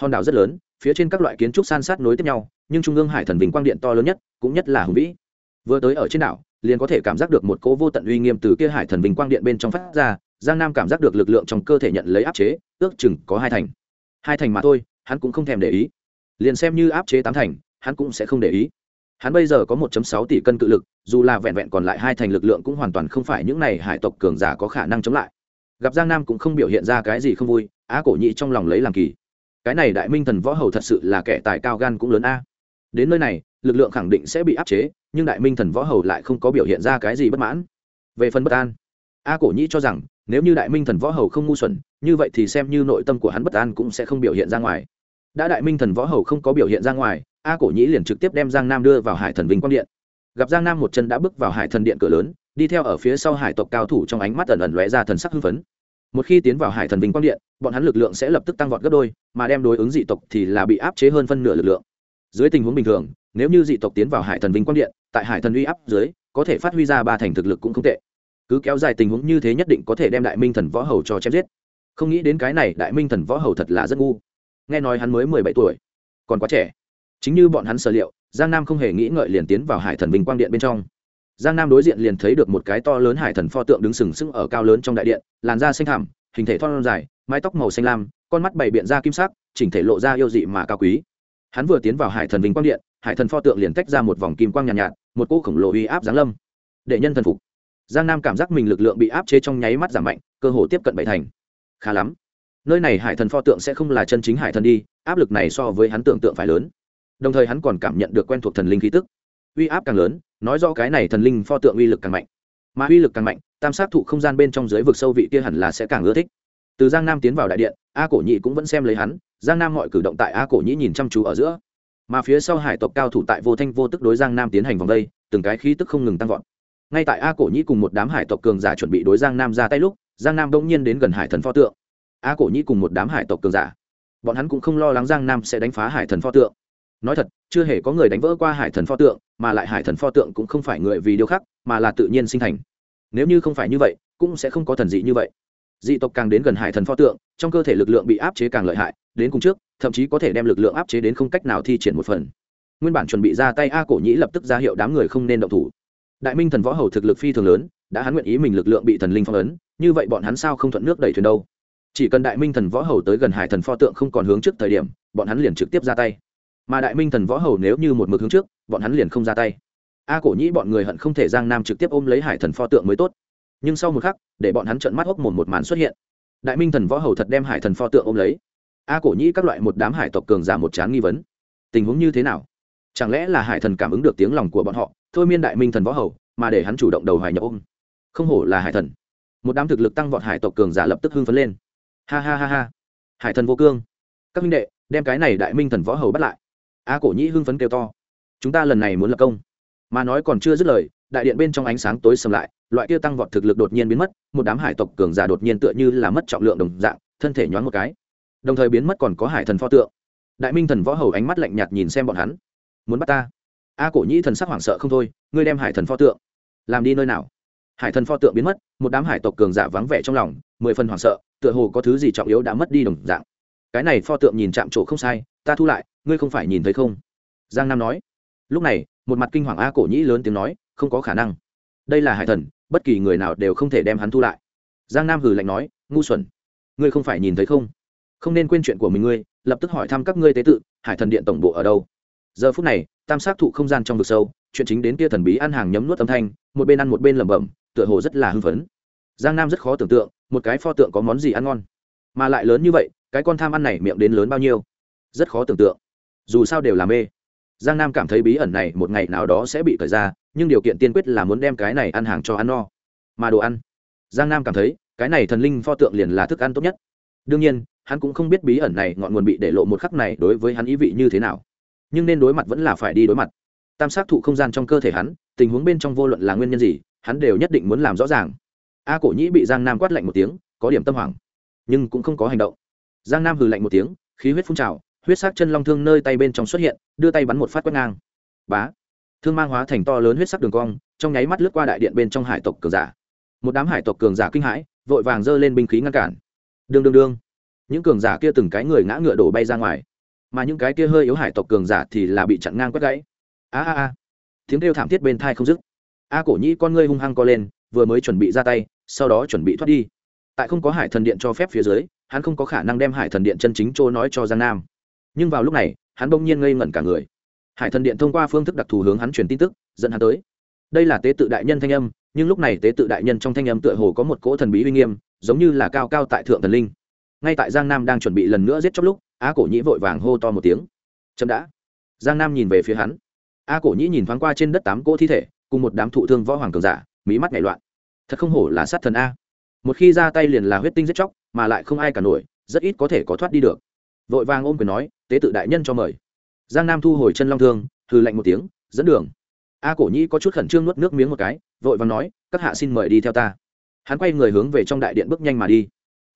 Hòn đảo rất lớn, phía trên các loại kiến trúc san sát nối tiếp nhau, nhưng trung ương hải thần vinh quang điện to lớn nhất, cũng nhất là hùng vĩ. Vừa tới ở trên đảo, liền có thể cảm giác được một cỗ vô tận uy nghiêm từ kia hải thần vinh quang điện bên trong phát ra, giang nam cảm giác được lực lượng trong cơ thể nhận lấy áp chế, ước chừng có hai thành. Hai thành mà thôi, hắn cũng không thèm để ý. Liền xem như áp chế tám thành, hắn cũng sẽ không để ý hắn bây giờ có 1.6 tỷ cân cự lực, dù là vẹn vẹn còn lại hai thành lực lượng cũng hoàn toàn không phải những này hải tộc cường giả có khả năng chống lại. Gặp giang nam cũng không biểu hiện ra cái gì không vui, á cổ nhị trong lòng lấy làm kỳ. Cái này đại minh thần võ hầu thật sự là kẻ tài cao gan cũng lớn a. Đến nơi này, lực lượng khẳng định sẽ bị áp chế, nhưng đại minh thần võ hầu lại không có biểu hiện ra cái gì bất mãn. Về phần bất an a cổ nhĩ cho rằng, nếu như đại minh thần võ hầu không ngu xuẩn, như vậy thì xem như nội tâm của hắn bất an cũng sẽ không biểu hiện ra ngoài. Đã đại minh thần võ hầu không có biểu hiện ra ngoài a cổ nhĩ liền trực tiếp đem giang nam đưa vào hải thần vinh quang điện. Gặp giang nam một chân đã bước vào hải thần điện cửa lớn, đi theo ở phía sau hải tộc cao thủ trong ánh mắt ẩn ẩn lóe ra thần sắc hưng phấn. Một khi tiến vào hải thần vinh quang điện, bọn hắn lực lượng sẽ lập tức tăng vọt gấp đôi, mà đem đối ứng dị tộc thì là bị áp chế hơn phân nửa lực lượng. Dưới tình huống bình thường, nếu như dị tộc tiến vào hải thần vinh quang điện, tại hải thần uy áp dưới, có thể phát huy ra ba thành thực lực cũng không tệ. Cứ kéo dài tình huống như thế nhất định có thể đem đại minh thần võ hầu cho chém giết. Không nghĩ đến cái này đại minh thần võ hầu thật là rất ngu. Nghe nói hắn mới mười bảy tuổi, còn quá trẻ chính như bọn hắn sở liệu giang nam không hề nghĩ ngợi liền tiến vào hải thần vinh quang điện bên trong. Giang nam đối diện liền thấy được một cái to lớn hải thần pho tượng đứng sừng sững ở cao lớn trong đại điện làn da xanh thẳm hình thể thon dài mái tóc màu xanh lam con mắt bày biện ra kim sắc chỉnh thể lộ ra yêu dị mà cao quý. Hắn vừa tiến vào hải thần vinh quang điện hải thần pho tượng liền tách ra một vòng kim quang nhàn nhạt, nhạt một cỗ khổng lồ uy áp giáng lâm. Để nhân thần phục. Giang nam cảm giác mình lực lượng bị áp chế trong nháy mắt giảm mạnh cơ hồ tiếp cận bảy thành. Khá lắm. Nơi này hải thần pho tượng sẽ không là chân chính hải thần đi áp lực này so với hắn tưởng tượng phải lớn đồng thời hắn còn cảm nhận được quen thuộc thần linh khí tức. Uy áp càng lớn, nói rõ cái này thần linh pho tượng uy lực càng mạnh. Mà uy lực càng mạnh, tam sát thụ không gian bên trong dưới vực sâu vị kia hẳn là sẽ càng ưa thích. Từ giang nam tiến vào đại điện, a cổ nhị cũng vẫn xem lấy hắn, giang nam mọi cử động tại a cổ nhị nhìn chăm chú ở giữa. Mà phía sau hải tộc cao thủ tại vô thanh vô tức đối giang nam tiến hành vòng đây, từng cái khí tức không ngừng tăng vọt. Ngay tại a cổ nhĩ cùng một đám hải tộc cường giả chuẩn bị đối giang nam ra tay lúc, giang nam đông nhiên đến gần hải thần pho tượng. A cổ nhĩ cùng một đám hải tộc cường giả. Bọn hắn cũng không lo lắng giang nam sẽ đánh phá hải thần pho tượng nói thật, chưa hề có người đánh vỡ qua hải thần pho tượng, mà lại hải thần pho tượng cũng không phải người vì điều khác mà là tự nhiên sinh thành. Nếu như không phải như vậy, cũng sẽ không có thần dị như vậy. Dị tộc càng đến gần hải thần pho tượng, trong cơ thể lực lượng bị áp chế càng lợi hại, đến cùng trước, thậm chí có thể đem lực lượng áp chế đến không cách nào thi triển một phần. Nguyên bản chuẩn bị ra tay a cổ nhĩ lập tức ra hiệu đám người không nên động thủ. Đại minh thần võ hầu thực lực phi thường lớn, đã hắn nguyện ý mình lực lượng bị thần linh phong ấn, như vậy bọn hắn sao không thuận nước đẩy thuyền đâu? Chỉ cần đại minh thần võ hầu tới gần hải thần pho tượng không còn hướng trước thời điểm, bọn hắn liền trực tiếp ra tay mà đại minh thần võ hầu nếu như một mực hướng trước, bọn hắn liền không ra tay. A cổ nhĩ bọn người hận không thể giang nam trực tiếp ôm lấy hải thần pho tượng mới tốt. Nhưng sau một khắc, để bọn hắn trợn mắt hốc mồm một màn xuất hiện. Đại minh thần võ hầu thật đem hải thần pho tượng ôm lấy. A cổ nhĩ các loại một đám hải tộc cường giả một chán nghi vấn. Tình huống như thế nào? Chẳng lẽ là hải thần cảm ứng được tiếng lòng của bọn họ, thôi miên đại minh thần võ hầu, mà để hắn chủ động đầu hoài nhập ôm. Không hổ là hải thần. Một đám thực lực tăng vọt hải tộc cường giả lập tức hưng phấn lên. Ha ha ha ha. Hải thần vô cương. Các minh đệ, đem cái này đại minh thần võ hầu bắt lại a cổ nhĩ hưng phấn kêu to. Chúng ta lần này muốn lập công. Mà nói còn chưa dứt lời, đại điện bên trong ánh sáng tối sầm lại, loại kia tăng vọt thực lực đột nhiên biến mất, một đám hải tộc cường giả đột nhiên tựa như là mất trọng lượng đồng dạng, thân thể nhoáng một cái. Đồng thời biến mất còn có hải thần pho tượng. Đại minh thần võ hầu ánh mắt lạnh nhạt nhìn xem bọn hắn. Muốn bắt ta? A cổ nhĩ thần sắc hoảng sợ không thôi, ngươi đem hải thần pho tượng làm đi nơi nào? Hải thần pho tượng biến mất, một đám hải tộc cường giả vắng vẻ trong lòng, mười phần hoảng sợ, tựa hồ có thứ gì trọng yếu đã mất đi đồng dạng. Cái này pho tượng nhìn chạm trổ không sai ta thu lại, ngươi không phải nhìn thấy không? Giang nam nói. Lúc này, một mặt kinh hoàng a cổ nhĩ lớn tiếng nói, không có khả năng. Đây là hải thần, bất kỳ người nào đều không thể đem hắn thu lại. Giang nam hừ lạnh nói, ngu xuẩn. Ngươi không phải nhìn thấy không? Không nên quên chuyện của mình ngươi, lập tức hỏi thăm các ngươi tế tự, hải thần điện tổng bộ ở đâu? Giờ phút này, tam sát thụ không gian trong vực sâu, chuyện chính đến kia thần bí ăn hàng nhấm nuốt âm thanh, một bên ăn một bên lẩm bẩm, tựa hồ rất là hưng phấn. Giang nam rất khó tưởng tượng, một cái pho tượng có món gì ăn ngon. Mà lại lớn như vậy, cái con tham ăn này miệng đến lớn bao nhiêu? Rất khó tưởng tượng. Dù sao đều là mê. Giang nam cảm thấy bí ẩn này một ngày nào đó sẽ bị cởi ra, nhưng điều kiện tiên quyết là muốn đem cái này ăn hàng cho ăn no. Mà đồ ăn. Giang nam cảm thấy, cái này thần linh pho tượng liền là thức ăn tốt nhất. Đương nhiên, hắn cũng không biết bí ẩn này ngọn nguồn bị để lộ một khắc này đối với hắn ý vị như thế nào. Nhưng nên đối mặt vẫn là phải đi đối mặt. Tam sát thụ không gian trong cơ thể hắn, tình huống bên trong vô luận là nguyên nhân gì, hắn đều nhất định muốn làm rõ ràng. A cổ nhĩ bị giang nam quát lạnh một tiếng, có điểm tâm hoảng, nhưng cũng không có hành động. Giang nam hừ lạnh một tiếng, khí huyết phun trào huyết sắc chân long thương nơi tay bên trong xuất hiện, đưa tay bắn một phát quét ngang. Bá! Thương mang hóa thành to lớn huyết sắc đường cong, trong nháy mắt lướt qua đại điện bên trong hải tộc cường giả. Một đám hải tộc cường giả kinh hãi, vội vàng giơ lên binh khí ngăn cản. Đương đương đương! Những cường giả kia từng cái người ngã ngựa đổ bay ra ngoài. Mà những cái kia hơi yếu hải tộc cường giả thì là bị chặn ngang quét gãy. A a a! Tiếng kêu thảm thiết bên thai không dứt. A cổ nhĩ con ngươi hung hăng co lên, vừa mới chuẩn bị ra tay, sau đó chuẩn bị thoát đi. Tại không có hải thần điện cho phép phía dưới, hắn không có khả năng đem hải thần điện chân chính chỗ nói cho giang nam nhưng vào lúc này, hắn bỗng nhiên ngây ngẩn cả người. Hải thần điện thông qua phương thức đặc thù hướng hắn truyền tin tức, dẫn hắn tới. Đây là tế tự đại nhân thanh âm, nhưng lúc này tế tự đại nhân trong thanh âm tựa hồ có một cỗ thần bí uy nghiêm, giống như là cao cao tại thượng thần linh. Ngay tại giang nam đang chuẩn bị lần nữa giết chóc lúc, a cổ nhĩ vội vàng hô to một tiếng. Chậm đã. Giang nam nhìn về phía hắn. A cổ nhĩ nhìn thoáng qua trên đất tám cỗ thi thể, cùng một đám thụ thương võ hoàng cường giả mỹ mắt nhảy loạn. Thật không hổ là sát thần a. Một khi ra tay liền là huyết tinh giết chóc, mà lại không ai cả nổi, rất ít có thể có thoát đi được vội vàng ôm quyền nói, tế tự đại nhân cho mời. Giang nam thu hồi chân long thương hư lạnh một tiếng, dẫn đường. A cổ nhĩ có chút khẩn trương nuốt nước miếng một cái, vội vàng nói, các hạ xin mời đi theo ta. Hắn quay người hướng về trong đại điện bước nhanh mà đi.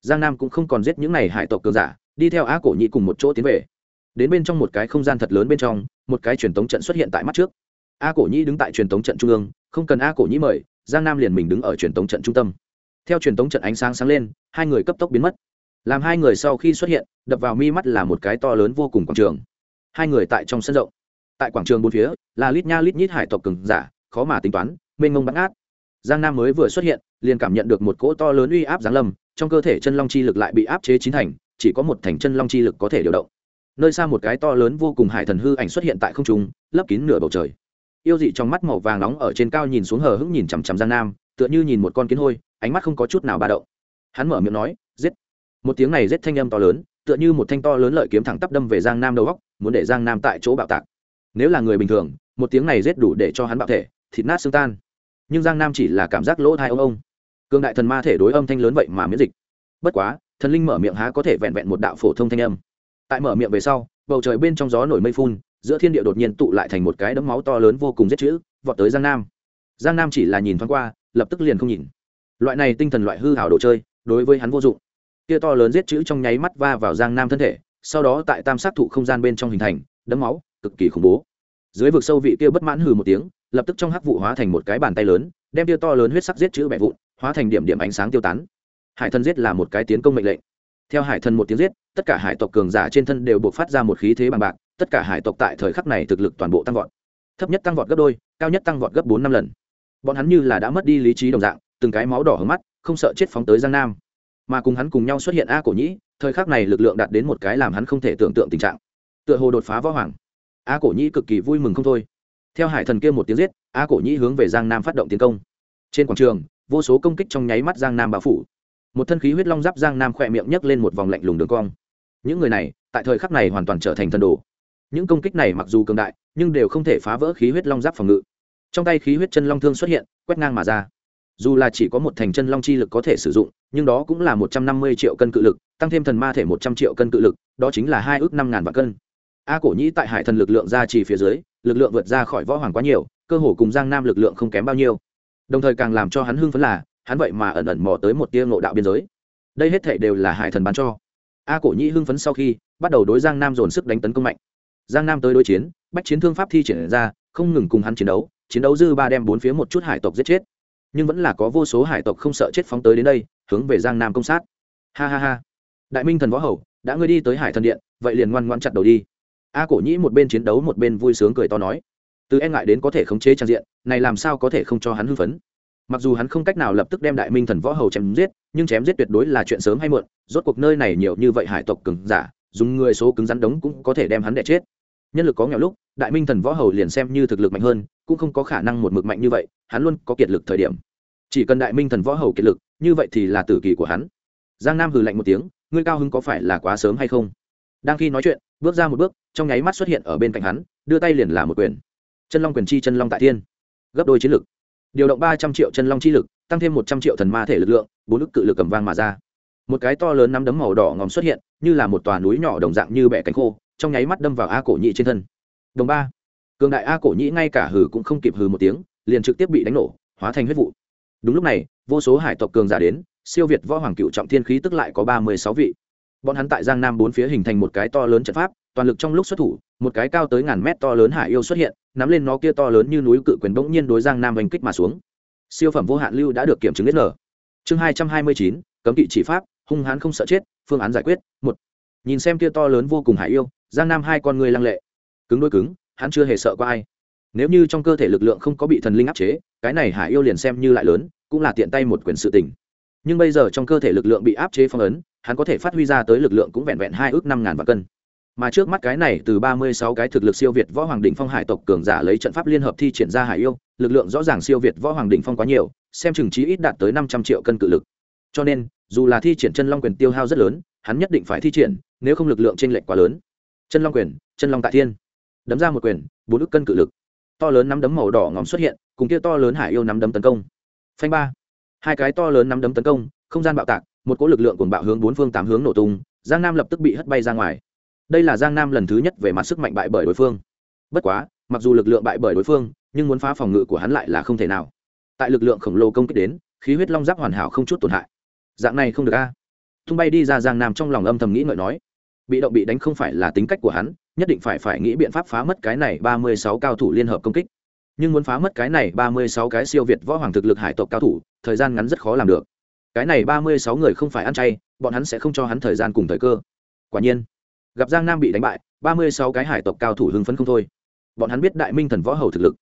Giang nam cũng không còn giết những n à y hải tộc cường giả, đi theo a cổ nhĩ cùng một chỗ tiến về. Đến bên trong một cái không gian thật lớn bên trong, một cái truyền tống trận xuất hiện tại mắt trước. A cổ nhĩ đứng tại truyền tống trận trung ương, không cần a cổ nhĩ mời, giang nam liền mình đứng ở truyền tống trận trung tâm. Theo truyền tống trận ánh sáng sáng lên, hai người cấp tốc biến mất làm hai người sau khi xuất hiện, đập vào mi mắt là một cái to lớn vô cùng quảng trường. Hai người tại trong sân rộng. Tại quảng trường bốn phía, là lít nha lít nhít hải tộc cừng giả, khó mà tính toán, mênh mông bắn át giang nam mới vừa xuất hiện, liền cảm nhận được một cỗ to lớn uy áp giáng lâm, trong cơ thể chân long chi lực lại bị áp chế chín thành, chỉ có một thành chân long chi lực có thể điều động. Nơi xa một cái to lớn vô cùng hải thần hư ảnh xuất hiện tại không trung, lấp kín nửa bầu trời. Yêu dị trong mắt màu vàng nóng ở trên cao nhìn xuống hờ hững nhìn chằm chằm giang nam, tựa như nhìn một con kiến hôi, ánh mắt không có chút nào ba động. Hắn mở miệng nói một tiếng này giết thanh âm to lớn, tựa như một thanh to lớn lợi kiếm thẳng tắp đâm về giang nam đầu góc, muốn để giang nam tại chỗ bạo tạc. Nếu là người bình thường, một tiếng này giết đủ để cho hắn bạo thể, thịt nát xương tan. Nhưng giang nam chỉ là cảm giác lỗ thai ông ông. Cương đại thần ma thể đối âm thanh lớn vậy mà miễn dịch. Bất quá, thần linh mở miệng há có thể vẹn vẹn một đạo phổ thông thanh âm. Tại mở miệng về sau, bầu trời bên trong gió nổi mây phun, giữa thiên địa đột nhiên tụ lại thành một cái đấm máu to lớn vô cùng giết chữ, vọt tới giang nam. Giang nam chỉ là nhìn thoáng qua, lập tức liền không nhìn. Loại này tinh thần loại hư hảo đồ chơi, đối với hắn vô dụng kia to lớn giết chữ trong nháy mắt va vào giang nam thân thể, sau đó tại tam sát thụ không gian bên trong hình thành đấm máu, cực kỳ khủng bố. Dưới vực sâu vị kia bất mãn hừ một tiếng, lập tức trong hắc vụ hóa thành một cái bàn tay lớn, đem kia to lớn huyết sắc giết chữ bẻ vụn, hóa thành điểm điểm ánh sáng tiêu tán. Hải thần giết là một cái tiến công mệnh lệnh. Theo hải thần một tiếng giết, tất cả hải tộc cường giả trên thân đều buộc phát ra một khí thế bằng bạc, tất cả hải tộc tại thời khắc này thực lực toàn bộ tăng vọt. Thấp nhất tăng vọt gấp đôi, cao nhất tăng vọt gấp bốn năm lần. Bọn hắn như là đã mất đi lý trí đồng dạng, từng cái máu đỏ hướng mắt, không sợ chết phóng tới giang nam mà cùng hắn cùng nhau xuất hiện a cổ nhĩ, thời khắc này lực lượng đạt đến một cái làm hắn không thể tưởng tượng tình trạng. Tựa hồ đột phá võ hoàng. A cổ nhĩ cực kỳ vui mừng không thôi. Theo hải thần kia một tiếng giết, a cổ nhĩ hướng về giang nam phát động tiến công. Trên quảng trường, vô số công kích trong nháy mắt giang nam bao phủ. Một thân khí huyết long giáp giang nam khỏe miệng nhấc lên một vòng lạnh lùng đường cong. Những người này, tại thời khắc này hoàn toàn trở thành thần đồ. Những công kích này mặc dù cường đại, nhưng đều không thể phá vỡ khí huyết long giáp phòng ngự. Trong tay khí huyết chân long thương xuất hiện, quét ngang mà ra dù là chỉ có một thành chân long chi lực có thể sử dụng, nhưng đó cũng là một trăm năm mươi triệu cân cự lực, tăng thêm thần ma thể một trăm triệu cân cự lực, đó chính là hai ước năm ngàn vạn cân. A cổ nhĩ tại hải thần lực lượng ra chỉ phía dưới, lực lượng vượt ra khỏi võ hoàng quá nhiều, cơ hồ cùng giang nam lực lượng không kém bao nhiêu. Đồng thời càng làm cho hắn hưng phấn là, hắn vậy mà ẩn ẩn mò tới một tia ngộ đạo biên giới. Đây hết thể đều là hải thần bán cho. A cổ nhĩ hưng phấn sau khi, bắt đầu đối giang nam dồn sức đánh tấn công mạnh. Giang nam tới đối chiến, bách chiến thương pháp thi triển ra, không ngừng cùng hắn chiến đấu chiến đấu dư ba đem bốn phía một chút hải tộc giết chết nhưng vẫn là có vô số hải tộc không sợ chết phóng tới đến đây, hướng về giang nam công sát. Ha ha ha. Đại minh thần võ hầu, đã ngươi đi tới hải thần điện, vậy liền ngoan ngoan chặt đầu đi. A cổ nhĩ một bên chiến đấu một bên vui sướng cười to nói. Từ e ngại đến có thể khống chế trang diện, này làm sao có thể không cho hắn hưng phấn? Mặc dù hắn không cách nào lập tức đem đại minh thần võ hầu chém giết, nhưng chém giết tuyệt đối là chuyện sớm hay muộn, rốt cuộc nơi này nhiều như vậy hải tộc cứng giả, dùng người số cứng rắn đống cũng có thể đem hắn đẻ chết. Nhân lực có nghèo lúc, đại minh thần võ hầu liền xem như thực lực mạnh hơn cũng không có khả năng một mực mạnh như vậy, hắn luôn có kiệt lực thời điểm. Chỉ cần đại minh thần võ hầu kiệt lực, như vậy thì là tử kỳ của hắn. Giang nam hừ lạnh một tiếng, ngươi cao hứng có phải là quá sớm hay không? Đang khi nói chuyện, bước ra một bước, trong nháy mắt xuất hiện ở bên cạnh hắn, đưa tay liền là một quyền. Chân long quyền chi chân long tại thiên. Gấp đôi chiến lực. Điều động ba trăm triệu chân long chi lực, tăng thêm một trăm triệu thần ma thể lực lượng, bốn ức cự lực cầm vang mà ra. Một cái to lớn nắm đấm màu đỏ ngòm xuất hiện, như là một tòa núi nhỏ đồng dạng như bẻ cánh khô, trong nháy mắt đâm vào a cổ nhị trên thân. Đồng ba cường đại a cổ nhĩ ngay cả hừ cũng không kịp hừ một tiếng, liền trực tiếp bị đánh nổ, hóa thành huyết vụ. Đúng lúc này, vô số hải tộc cường giả đến, siêu việt võ hoàng cựu trọng thiên khí tức lại có ba mươi sáu vị. Bọn hắn tại giang nam bốn phía hình thành một cái to lớn trận pháp, toàn lực trong lúc xuất thủ, một cái cao tới ngàn mét to lớn hải yêu xuất hiện, nắm lên nó kia to lớn như núi cự quyền bỗng nhiên đối giang nam oanh kích mà xuống. Siêu phẩm vô hạn lưu đã được kiểm chứng nhất nở chương hai trăm hai mươi chín, cấm kỵ chỉ pháp, hung hãn không sợ chết, phương án giải quyết, một. Nhìn xem kia to lớn vô cùng hải yêu, giang nam hai con người lăng lệ. Cứng đôi cứng hắn chưa hề sợ qua ai. Nếu như trong cơ thể lực lượng không có bị thần linh áp chế, cái này hải yêu liền xem như lại lớn, cũng là tiện tay một quyền sự tình. Nhưng bây giờ trong cơ thể lực lượng bị áp chế phong ấn, hắn có thể phát huy ra tới lực lượng cũng vẹn vẹn hai ước năm ngàn vạn cân. Mà trước mắt cái này, từ ba mươi sáu cái thực lực siêu việt võ hoàng đỉnh phong hải tộc cường giả lấy trận pháp liên hợp thi triển ra hải yêu, lực lượng rõ ràng siêu việt võ hoàng đỉnh phong quá nhiều, xem chừng trí ít đạt tới năm trăm triệu cân cự lực. Cho nên, dù là thi triển chân long quyền tiêu hao rất lớn, hắn nhất định phải thi triển, nếu không lực lượng t r ê n lệch quá lớn. Chân long quyền, chân long tại thiên đấm ra một quyền, bốn ức cân cự lực. To lớn nắm đấm màu đỏ ngòm xuất hiện, cùng kia to lớn hải yêu nắm đấm tấn công. Phanh ba. Hai cái to lớn nắm đấm tấn công, không gian bạo tạc, một cỗ lực lượng cuồng bạo hướng bốn phương tám hướng nổ tung, giang nam lập tức bị hất bay ra ngoài. Đây là giang nam lần thứ nhất về mặt sức mạnh bại bởi đối phương. Bất quá, mặc dù lực lượng bại bởi đối phương, nhưng muốn phá phòng ngự của hắn lại là không thể nào. Tại lực lượng khổng lồ công kích đến, khí huyết long giáp hoàn hảo không chút tổn hại. Dạng này không được a. Tung bay đi ra giang nam trong lòng âm thầm nghĩ ngợi nói bị động bị đánh không phải là tính cách của hắn, nhất định phải phải nghĩ biện pháp phá mất cái này ba mươi sáu cao thủ liên hợp công kích. Nhưng muốn phá mất cái này ba mươi sáu cái siêu việt võ hoàng thực lực hải tộc cao thủ, thời gian ngắn rất khó làm được. Cái này ba mươi sáu người không phải ăn chay, bọn hắn sẽ không cho hắn thời gian cùng thời cơ. Quả nhiên, gặp giang nam bị đánh bại, ba mươi sáu cái hải tộc cao thủ hưng phấn không thôi. Bọn hắn biết đại minh thần võ hầu thực lực.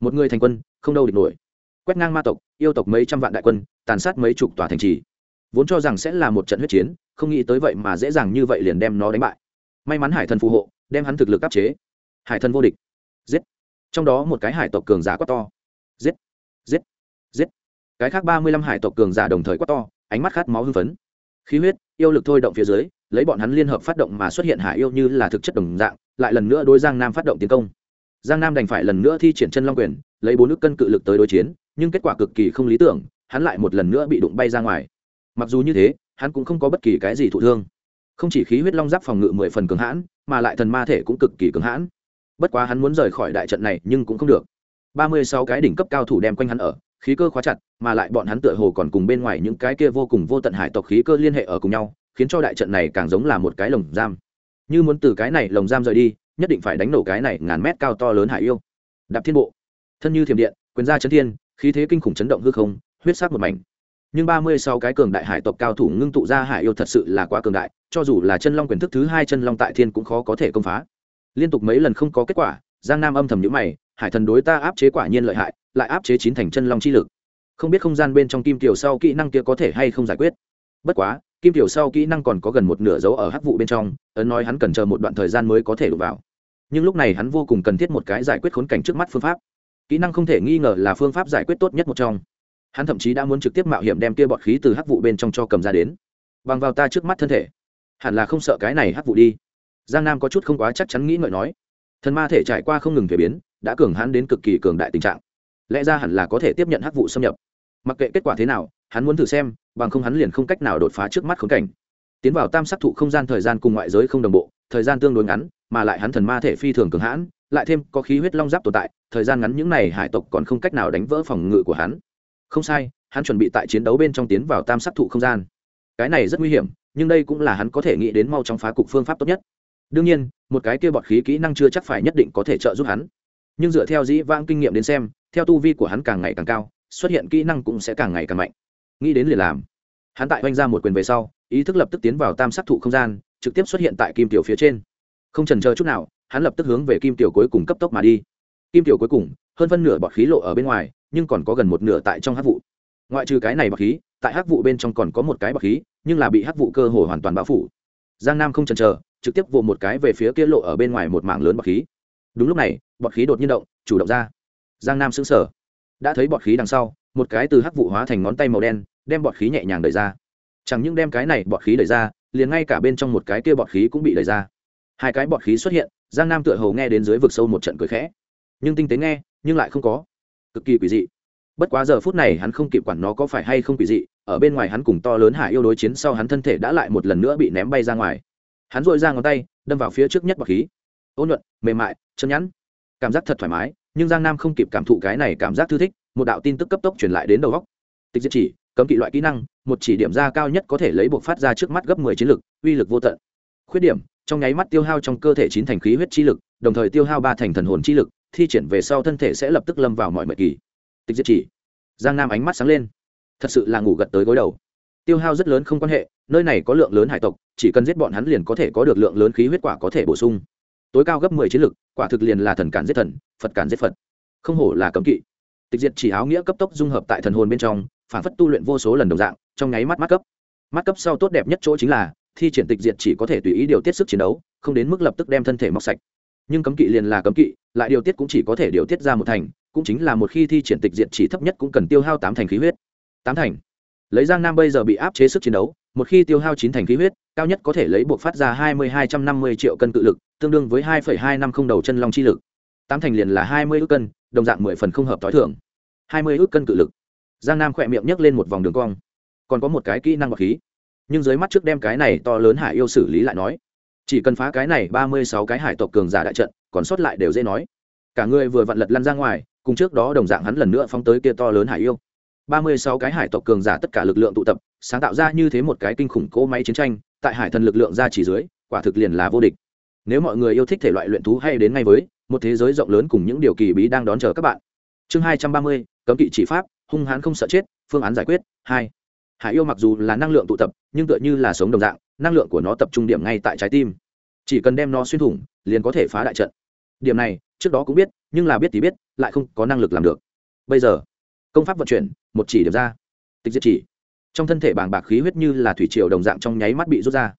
Một người thành quân, không đâu địch nổi. Quét ngang ma tộc, yêu tộc mấy trăm vạn đại quân, tàn sát mấy chục tòa thành trì vốn cho rằng sẽ là một trận huyết chiến, không nghĩ tới vậy mà dễ dàng như vậy liền đem nó đánh bại. May mắn hải thần phù hộ, đem hắn thực lực áp chế. Hải thần vô địch. Giết. Trong đó một cái hải tộc cường giả quát to. Giết. Giết. Giết. Cái khác ba mươi lăm hải tộc cường giả đồng thời quát to, ánh mắt khát máu hưng phấn. Khí huyết, yêu lực thôi động phía dưới, lấy bọn hắn liên hợp phát động mà xuất hiện hải yêu như là thực chất đồng dạng, lại lần nữa đối giang nam phát động tiến công. Giang nam đành phải lần nữa thi triển chân long quyền, lấy bốn nước cân cự lực tới đối chiến, nhưng kết quả cực kỳ không lý tưởng, hắn lại một lần nữa bị đụng bay ra ngoài mặc dù như thế, hắn cũng không có bất kỳ cái gì thụ thương. Không chỉ khí huyết long giáp phòng ngự mười phần cường hãn, mà lại thần ma thể cũng cực kỳ cường hãn. Bất quá hắn muốn rời khỏi đại trận này nhưng cũng không được. Ba mươi sáu cái đỉnh cấp cao thủ đem quanh hắn ở, khí cơ khóa chặt, mà lại bọn hắn tựa hồ còn cùng bên ngoài những cái kia vô cùng vô tận hải tộc khí cơ liên hệ ở cùng nhau, khiến cho đại trận này càng giống là một cái lồng giam. Như muốn từ cái này lồng giam rời đi, nhất định phải đánh nổ cái này ngàn mét cao to lớn hải yêu. Đạp thiên bộ. Thân như thiểm điện, quyền gia chấn thiên, khí thế kinh khủng chấn động hư không, huyết sát một mảnh nhưng ba mươi sáu cái cường đại hải tộc cao thủ ngưng tụ ra hải yêu thật sự là quá cường đại, cho dù là chân long quyền thức thứ hai chân long tại thiên cũng khó có thể công phá. Liên tục mấy lần không có kết quả, giang nam âm thầm nhữ mày, hải thần đối ta áp chế quả nhiên lợi hại, lại áp chế chín thành chân long chi lực. Không biết không gian bên trong kim tiểu sau kỹ năng kia có thể hay không giải quyết. Bất quá, kim tiểu sau kỹ năng còn có gần một nửa dấu ở hắc vụ bên trong, ấn nói hắn cần chờ một đoạn thời gian mới có thể đụng vào. Nhưng lúc này hắn vô cùng cần thiết một cái giải quyết khốn cảnh trước mắt phương pháp. Kỹ năng không thể nghi ngờ là phương pháp giải quyết tốt nhất một trong hắn thậm chí đã muốn trực tiếp mạo hiểm đem kia bọt khí từ hắc vụ bên trong cho cầm ra đến. Bằng vào ta trước mắt thân thể, hẳn là không sợ cái này hắc vụ đi. Giang nam có chút không quá chắc chắn nghĩ ngợi nói. Thần ma thể trải qua không ngừng thuế biến, đã cường hắn đến cực kỳ cường đại tình trạng. Lẽ ra hẳn là có thể tiếp nhận hắc vụ xâm nhập. Mặc kệ kết quả thế nào, hắn muốn thử xem, bằng không hắn liền không cách nào đột phá trước mắt khốn cảnh. Tiến vào tam sắc thụ không gian thời gian cùng ngoại giới không đồng bộ, thời gian tương đối ngắn, mà lại hắn thần ma thể phi thường cường hãn, lại thêm có khí huyết long giáp tồn tại, thời gian ngắn những này hải tộc còn không cách nào đánh vỡ phòng ngự của hắn không sai, hắn chuẩn bị tại chiến đấu bên trong tiến vào tam sát thụ không gian. Cái này rất nguy hiểm, nhưng đây cũng là hắn có thể nghĩ đến mau trong phá cục phương pháp tốt nhất. Đương nhiên, một cái kia bọt khí kỹ năng chưa chắc phải nhất định có thể trợ giúp hắn. Nhưng dựa theo dĩ vãng kinh nghiệm đến xem, theo tu vi của hắn càng ngày càng cao, xuất hiện kỹ năng cũng sẽ càng ngày càng mạnh. Nghĩ đến liền làm. Hắn tại oanh ra một quyền về sau, ý thức lập tức tiến vào tam sát thụ không gian, trực tiếp xuất hiện tại kim tiểu phía trên. Không trần chờ chút nào, hắn lập tức hướng về kim tiểu cuối cùng cấp tốc mà đi. Kim tiểu cuối cùng, hơn phân nửa bọt khí lộ ở bên ngoài nhưng còn có gần một nửa tại trong hắc vụ. Ngoại trừ cái này bạc khí, tại hắc vụ bên trong còn có một cái bạc khí, nhưng là bị hắc vụ cơ hồ hoàn toàn bao phủ. Giang nam không chần chờ, trực tiếp vụ một cái về phía kia lộ ở bên ngoài một mảng lớn bọt khí. Đúng lúc này bọt khí đột nhiên động, chủ động ra. Giang nam sững sờ. Đã thấy bọt khí đằng sau, một cái từ hắc vụ hóa thành ngón tay màu đen, đem bọt khí nhẹ nhàng đẩy ra. Chẳng những đem cái này bọt khí đẩy ra, liền ngay cả bên trong một cái kia bọt khí cũng bị đẩy ra. Hai cái bọt khí xuất hiện, giang nam tựa hầu nghe đến dưới vực sâu một trận cười khẽ. Nhưng tinh tế nghe, nhưng lại không có cực kỳ quỷ dị. Bất quá giờ phút này hắn không kịp quản nó có phải hay không quỷ dị, ở bên ngoài hắn cùng to lớn hải yêu đối chiến sau hắn thân thể đã lại một lần nữa bị ném bay ra ngoài. Hắn dội ra ngón tay, đâm vào phía trước nhất bọc khí. Ôn nhuận, mềm mại, chân nhẵn. Cảm giác thật thoải mái, nhưng giang nam không kịp cảm thụ cái này cảm giác thư thích, một đạo tin tức cấp tốc truyền lại đến đầu góc. Tịch diệt chỉ, cấm kỵ loại kỹ năng, một chỉ điểm ra cao nhất có thể lấy buộc phát ra trước mắt gấp mười chiến lực, uy lực vô tận. Khuyết điểm, trong nháy mắt tiêu hao trong cơ thể chín thành khí huyết chi lực, đồng thời tiêu hao ba thành thần hồn chi lực thi triển về sau thân thể sẽ lập tức lâm vào mọi mệt kỳ. Tịch diệt chỉ. Giang nam ánh mắt sáng lên. Thật sự là ngủ gật tới gối đầu. Tiêu hao rất lớn không quan hệ, nơi này có lượng lớn hải tộc, chỉ cần giết bọn hắn liền có thể có được lượng lớn khí huyết quả có thể bổ sung. Tối cao gấp mười chiến lực, quả thực liền là thần cản giết thần, phật cản giết phật. Không hổ là cấm kỵ. Tịch diệt chỉ áo nghĩa cấp tốc dung hợp tại thần hồn bên trong, phản phất tu luyện vô số lần đồng dạng, trong nháy mắt mắt cấp. Mắt cấp sau tốt đẹp nhất chỗ chính là, thi triển tịch diệt chỉ có thể tùy ý điều tiết sức chiến đấu, không đến mức lập tức đem thân thể mọc sạch nhưng cấm kỵ liền là cấm kỵ, lại điều tiết cũng chỉ có thể điều tiết ra một thành, cũng chính là một khi thi triển tịch diện chỉ thấp nhất cũng cần tiêu hao tám thành khí huyết. Tám thành. Lấy giang nam bây giờ bị áp chế sức chiến đấu, một khi tiêu hao chín thành khí huyết, cao nhất có thể lấy buộc phát ra hai mươi hai trăm năm mươi triệu cân cự lực, tương đương với hai hai năm không đầu chân long chi lực. Tám thành liền là hai mươi ước cân, đồng dạng mười phần không hợp t h i thưởng hai mươi ước cân cự lực. Giang nam khỏe miệng nhấc lên một vòng đường cong. Còn có một cái kỹ năng bọc khí. Nhưng dưới mắt trước đem cái này to lớn hải yêu xử lý lại nói chỉ cần phá cái này ba mươi sáu cái hải tộc cường giả đại trận, còn sót lại đều dễ nói. Cả người vừa vặn lật lăn ra ngoài, cùng trước đó đồng dạng hắn lần nữa phóng tới kia to lớn hải yêu. ba mươi sáu cái hải tộc cường giả tất cả lực lượng tụ tập, sáng tạo ra như thế một cái kinh khủng cỗ máy chiến tranh, tại hải thần lực lượng ra chỉ dưới, quả thực liền là vô địch. Nếu mọi người yêu thích thể loại luyện thú hay đến ngay với, một thế giới rộng lớn cùng những điều kỳ bí đang đón chờ các bạn. Chương hai trăm ba mươi, cấm kỵ chỉ pháp, hung hãn không sợ chết, phương án giải quyết, hai hải yêu mặc dù là năng lượng tụ tập, nhưng tựa như là sống đồng dạng, năng lượng của nó tập trung điểm ngay tại trái tim. Chỉ cần đem nó xuyên thủng, liền có thể phá đại trận. Điểm này, trước đó cũng biết, nhưng là biết thì biết, lại không có năng lực làm được. Bây giờ, công pháp vận chuyển, một chỉ điểm ra. Tịch diệt chỉ. Trong thân thể bàng bạc khí huyết như là thủy triều đồng dạng trong nháy mắt bị rút ra.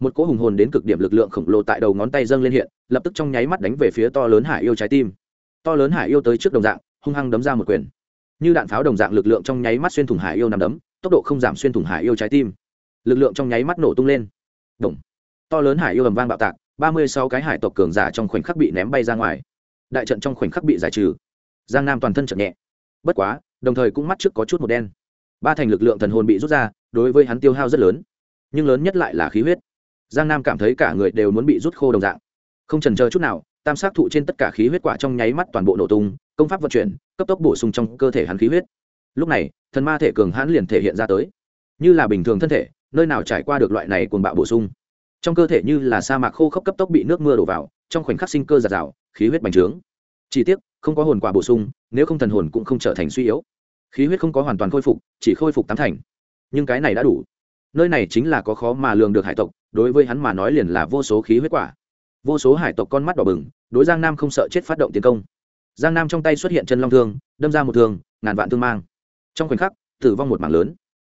Một cỗ hùng hồn đến cực điểm lực lượng khổng lồ tại đầu ngón tay dâng lên hiện, lập tức trong nháy mắt đánh về phía to lớn hải yêu trái tim. To lớn hải yêu tới trước đồng dạng, hung hăng đấm ra một quyền. Như đạn pháo đồng dạng lực lượng trong nháy mắt xuyên thủng hải yêu nằm đấm tốc độ không giảm xuyên thủng hải yêu trái tim. Lực lượng trong nháy mắt nổ tung lên. Động. to lớn hải yêu ầm vang bạo tạc, ba mươi sáu cái hải tộc cường giả trong khoảnh khắc bị ném bay ra ngoài. Đại trận trong khoảnh khắc bị giải trừ. Giang nam toàn thân chậm nhẹ. Bất quá, đồng thời cũng mắt trước có chút một đen. Ba thành lực lượng thần hồn bị rút ra, đối với hắn tiêu hao rất lớn. Nhưng lớn nhất lại là khí huyết. Giang nam cảm thấy cả người đều muốn bị rút khô đồng dạng. Không trần chờ chút nào, tam sát thụ trên tất cả khí huyết quả trong nháy mắt toàn bộ nổ tung, công pháp vận chuyển, cấp tốc bổ sung trong cơ thể hắn khí huyết lúc này, thần ma thể cường hãn liền thể hiện ra tới. Như là bình thường thân thể, nơi nào trải qua được loại này cuồng bạo bổ sung. Trong cơ thể như là sa mạc khô khốc cấp tốc bị nước mưa đổ vào, trong khoảnh khắc sinh cơ giạt rào, khí huyết bành trướng. Chỉ tiếc, không có hồn quả bổ sung, nếu không thần hồn cũng không trở thành suy yếu. Khí huyết không có hoàn toàn khôi phục, chỉ khôi phục tám thành. Nhưng cái này đã đủ. Nơi này chính là có khó mà lường được hải tộc, đối với hắn mà nói liền là vô số khí huyết quả. Vô số hải tộc con mắt đỏ bừng, đối giang nam không sợ chết phát động tiến công. Giang nam trong tay xuất hiện chân long thương, đâm ra một thương, ngàn vạn thương mang trong khoảnh khắc, tử vong một mảng lớn.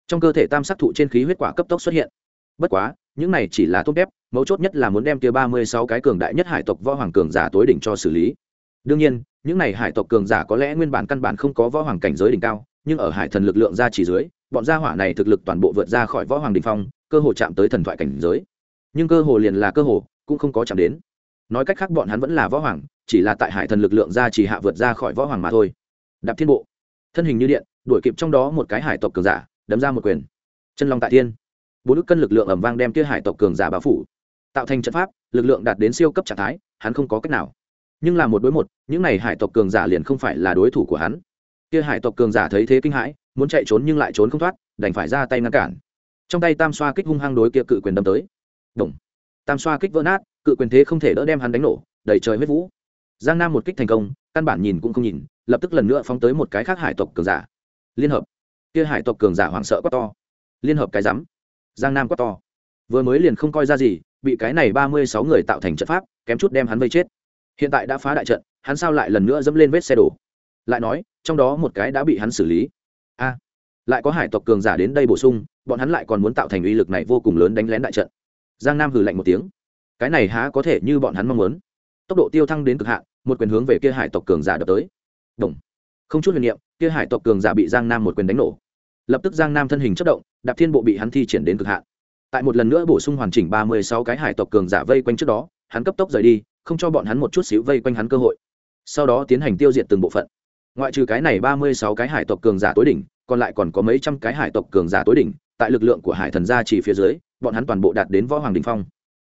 Trong cơ thể tam sắc thụ trên khí huyết quả cấp tốc xuất hiện. Bất quá, những này chỉ là tốt kép mấu chốt nhất là muốn đem kia ba mươi sáu cái cường đại nhất hải tộc võ hoàng cường giả tối đỉnh cho xử lý. Đương nhiên, những này hải tộc cường giả có lẽ nguyên bản căn bản không có võ hoàng cảnh giới đỉnh cao, nhưng ở hải thần lực lượng ra chỉ dưới, bọn gia hỏa này thực lực toàn bộ vượt ra khỏi võ hoàng đình phong, cơ hồ chạm tới thần thoại cảnh giới. Nhưng cơ hồ liền là cơ hồ, cũng không có chạm đến. Nói cách khác bọn hắn vẫn là võ hoàng, chỉ là tại hải thần lực lượng ra chỉ hạ vượt ra khỏi võ hoàng mà thôi. Đạp thiên bộ. Thân hình như điện đuổi kịp trong đó một cái hải tộc cường giả, đấm ra một quyền. Chân long tại thiên. Bốn đức cân lực lượng ẩm vang đem kia hải tộc cường giả bao phủ. Tạo thành trận pháp, lực lượng đạt đến siêu cấp trạng thái, hắn không có cách nào. Nhưng là một đối một, những này hải tộc cường giả liền không phải là đối thủ của hắn. Kia hải tộc cường giả thấy thế kinh hãi, muốn chạy trốn nhưng lại trốn không thoát, đành phải ra tay ngăn cản. Trong tay tam xoa kích hung hăng đối kia cự quyền đâm tới. Động. tam xoa kích vỡ nát, cự quyền thế không thể đỡ đem hắn đánh nổ, đầy trời huyết vũ. Giang nam một kích thành công, căn bản nhìn cũng không nhìn, lập tức lần nữa phóng tới một cái khác hải tộc cường giả liên hợp. Kia hải tộc cường giả hoảng sợ quá to. Liên hợp cái rắm giang nam quá to. Vừa mới liền không coi ra gì, bị cái này ba mươi sáu người tạo thành trận pháp, kém chút đem hắn vây chết. Hiện tại đã phá đại trận, hắn sao lại lần nữa dẫm lên vết xe đổ? Lại nói, trong đó một cái đã bị hắn xử lý. A, lại có hải tộc cường giả đến đây bổ sung, bọn hắn lại còn muốn tạo thành uy lực này vô cùng lớn đánh lén đại trận. Giang nam hừ lạnh một tiếng. Cái này há có thể như bọn hắn mong muốn. Tốc độ tiêu thăng đến cực hạn, một quyền hướng về kia hải tộc cường giả đập tới. Đồng không chút huyền niệm, kia hải tộc cường giả bị giang nam một quyền đánh nổ. Lập tức giang nam thân hình chất động, đạp thiên bộ bị hắn thi triển đến cực hạn. Tại một lần nữa bổ sung hoàn chỉnh ba mươi sáu cái hải tộc cường giả vây quanh trước đó, hắn cấp tốc rời đi, không cho bọn hắn một chút xíu vây quanh hắn cơ hội. Sau đó tiến hành tiêu diệt từng bộ phận. Ngoại trừ cái này ba mươi sáu cái hải tộc cường giả tối đỉnh, còn lại còn có mấy trăm cái hải tộc cường giả tối đỉnh, tại lực lượng của hải thần gia chỉ phía dưới, bọn hắn toàn bộ đạt đến võ hoàng đình phong.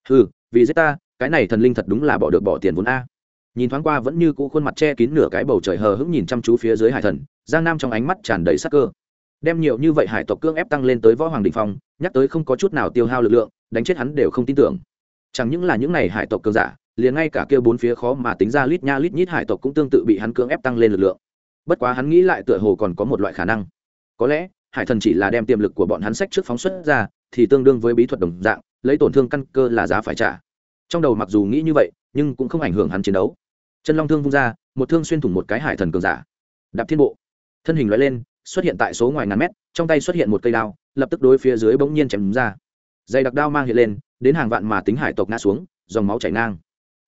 Ừ vì giết ta, cái này thần linh thật đúng là bỏ được bỏ tiền vốn a nhìn thoáng qua vẫn như cũ khuôn mặt che kín nửa cái bầu trời hờ hững nhìn chăm chú phía dưới hải thần, giang nam trong ánh mắt tràn đầy sắc cơ. Đem nhiều như vậy hải tộc cưỡng ép tăng lên tới võ hoàng đình phong, nhắc tới không có chút nào tiêu hao lực lượng, đánh chết hắn đều không tin tưởng. Chẳng những là những này hải tộc cường giả, liền ngay cả kia bốn phía khó mà tính ra lít nha lít nhít hải tộc cũng tương tự bị hắn cưỡng ép tăng lên lực lượng. Bất quá hắn nghĩ lại tựa hồ còn có một loại khả năng. Có lẽ, hải thần chỉ là đem tiềm lực của bọn hắn sách trước phóng xuất ra, thì tương đương với bí thuật đồng dạng, lấy tổn thương căn cơ là giá phải trả. Trong đầu mặc dù nghĩ như vậy, nhưng cũng không ảnh hưởng hắn chiến đấu chân long thương vung ra, một thương xuyên thủng một cái hải thần cường giả. Đạp thiên bộ. Thân hình loại lên, xuất hiện tại số ngoài ngàn mét, trong tay xuất hiện một cây đao, lập tức đối phía dưới bỗng nhiên chém ra. Dây đặc đao mang hiện lên, đến hàng vạn mà tính hải tộc ngã xuống, dòng máu chảy ngang.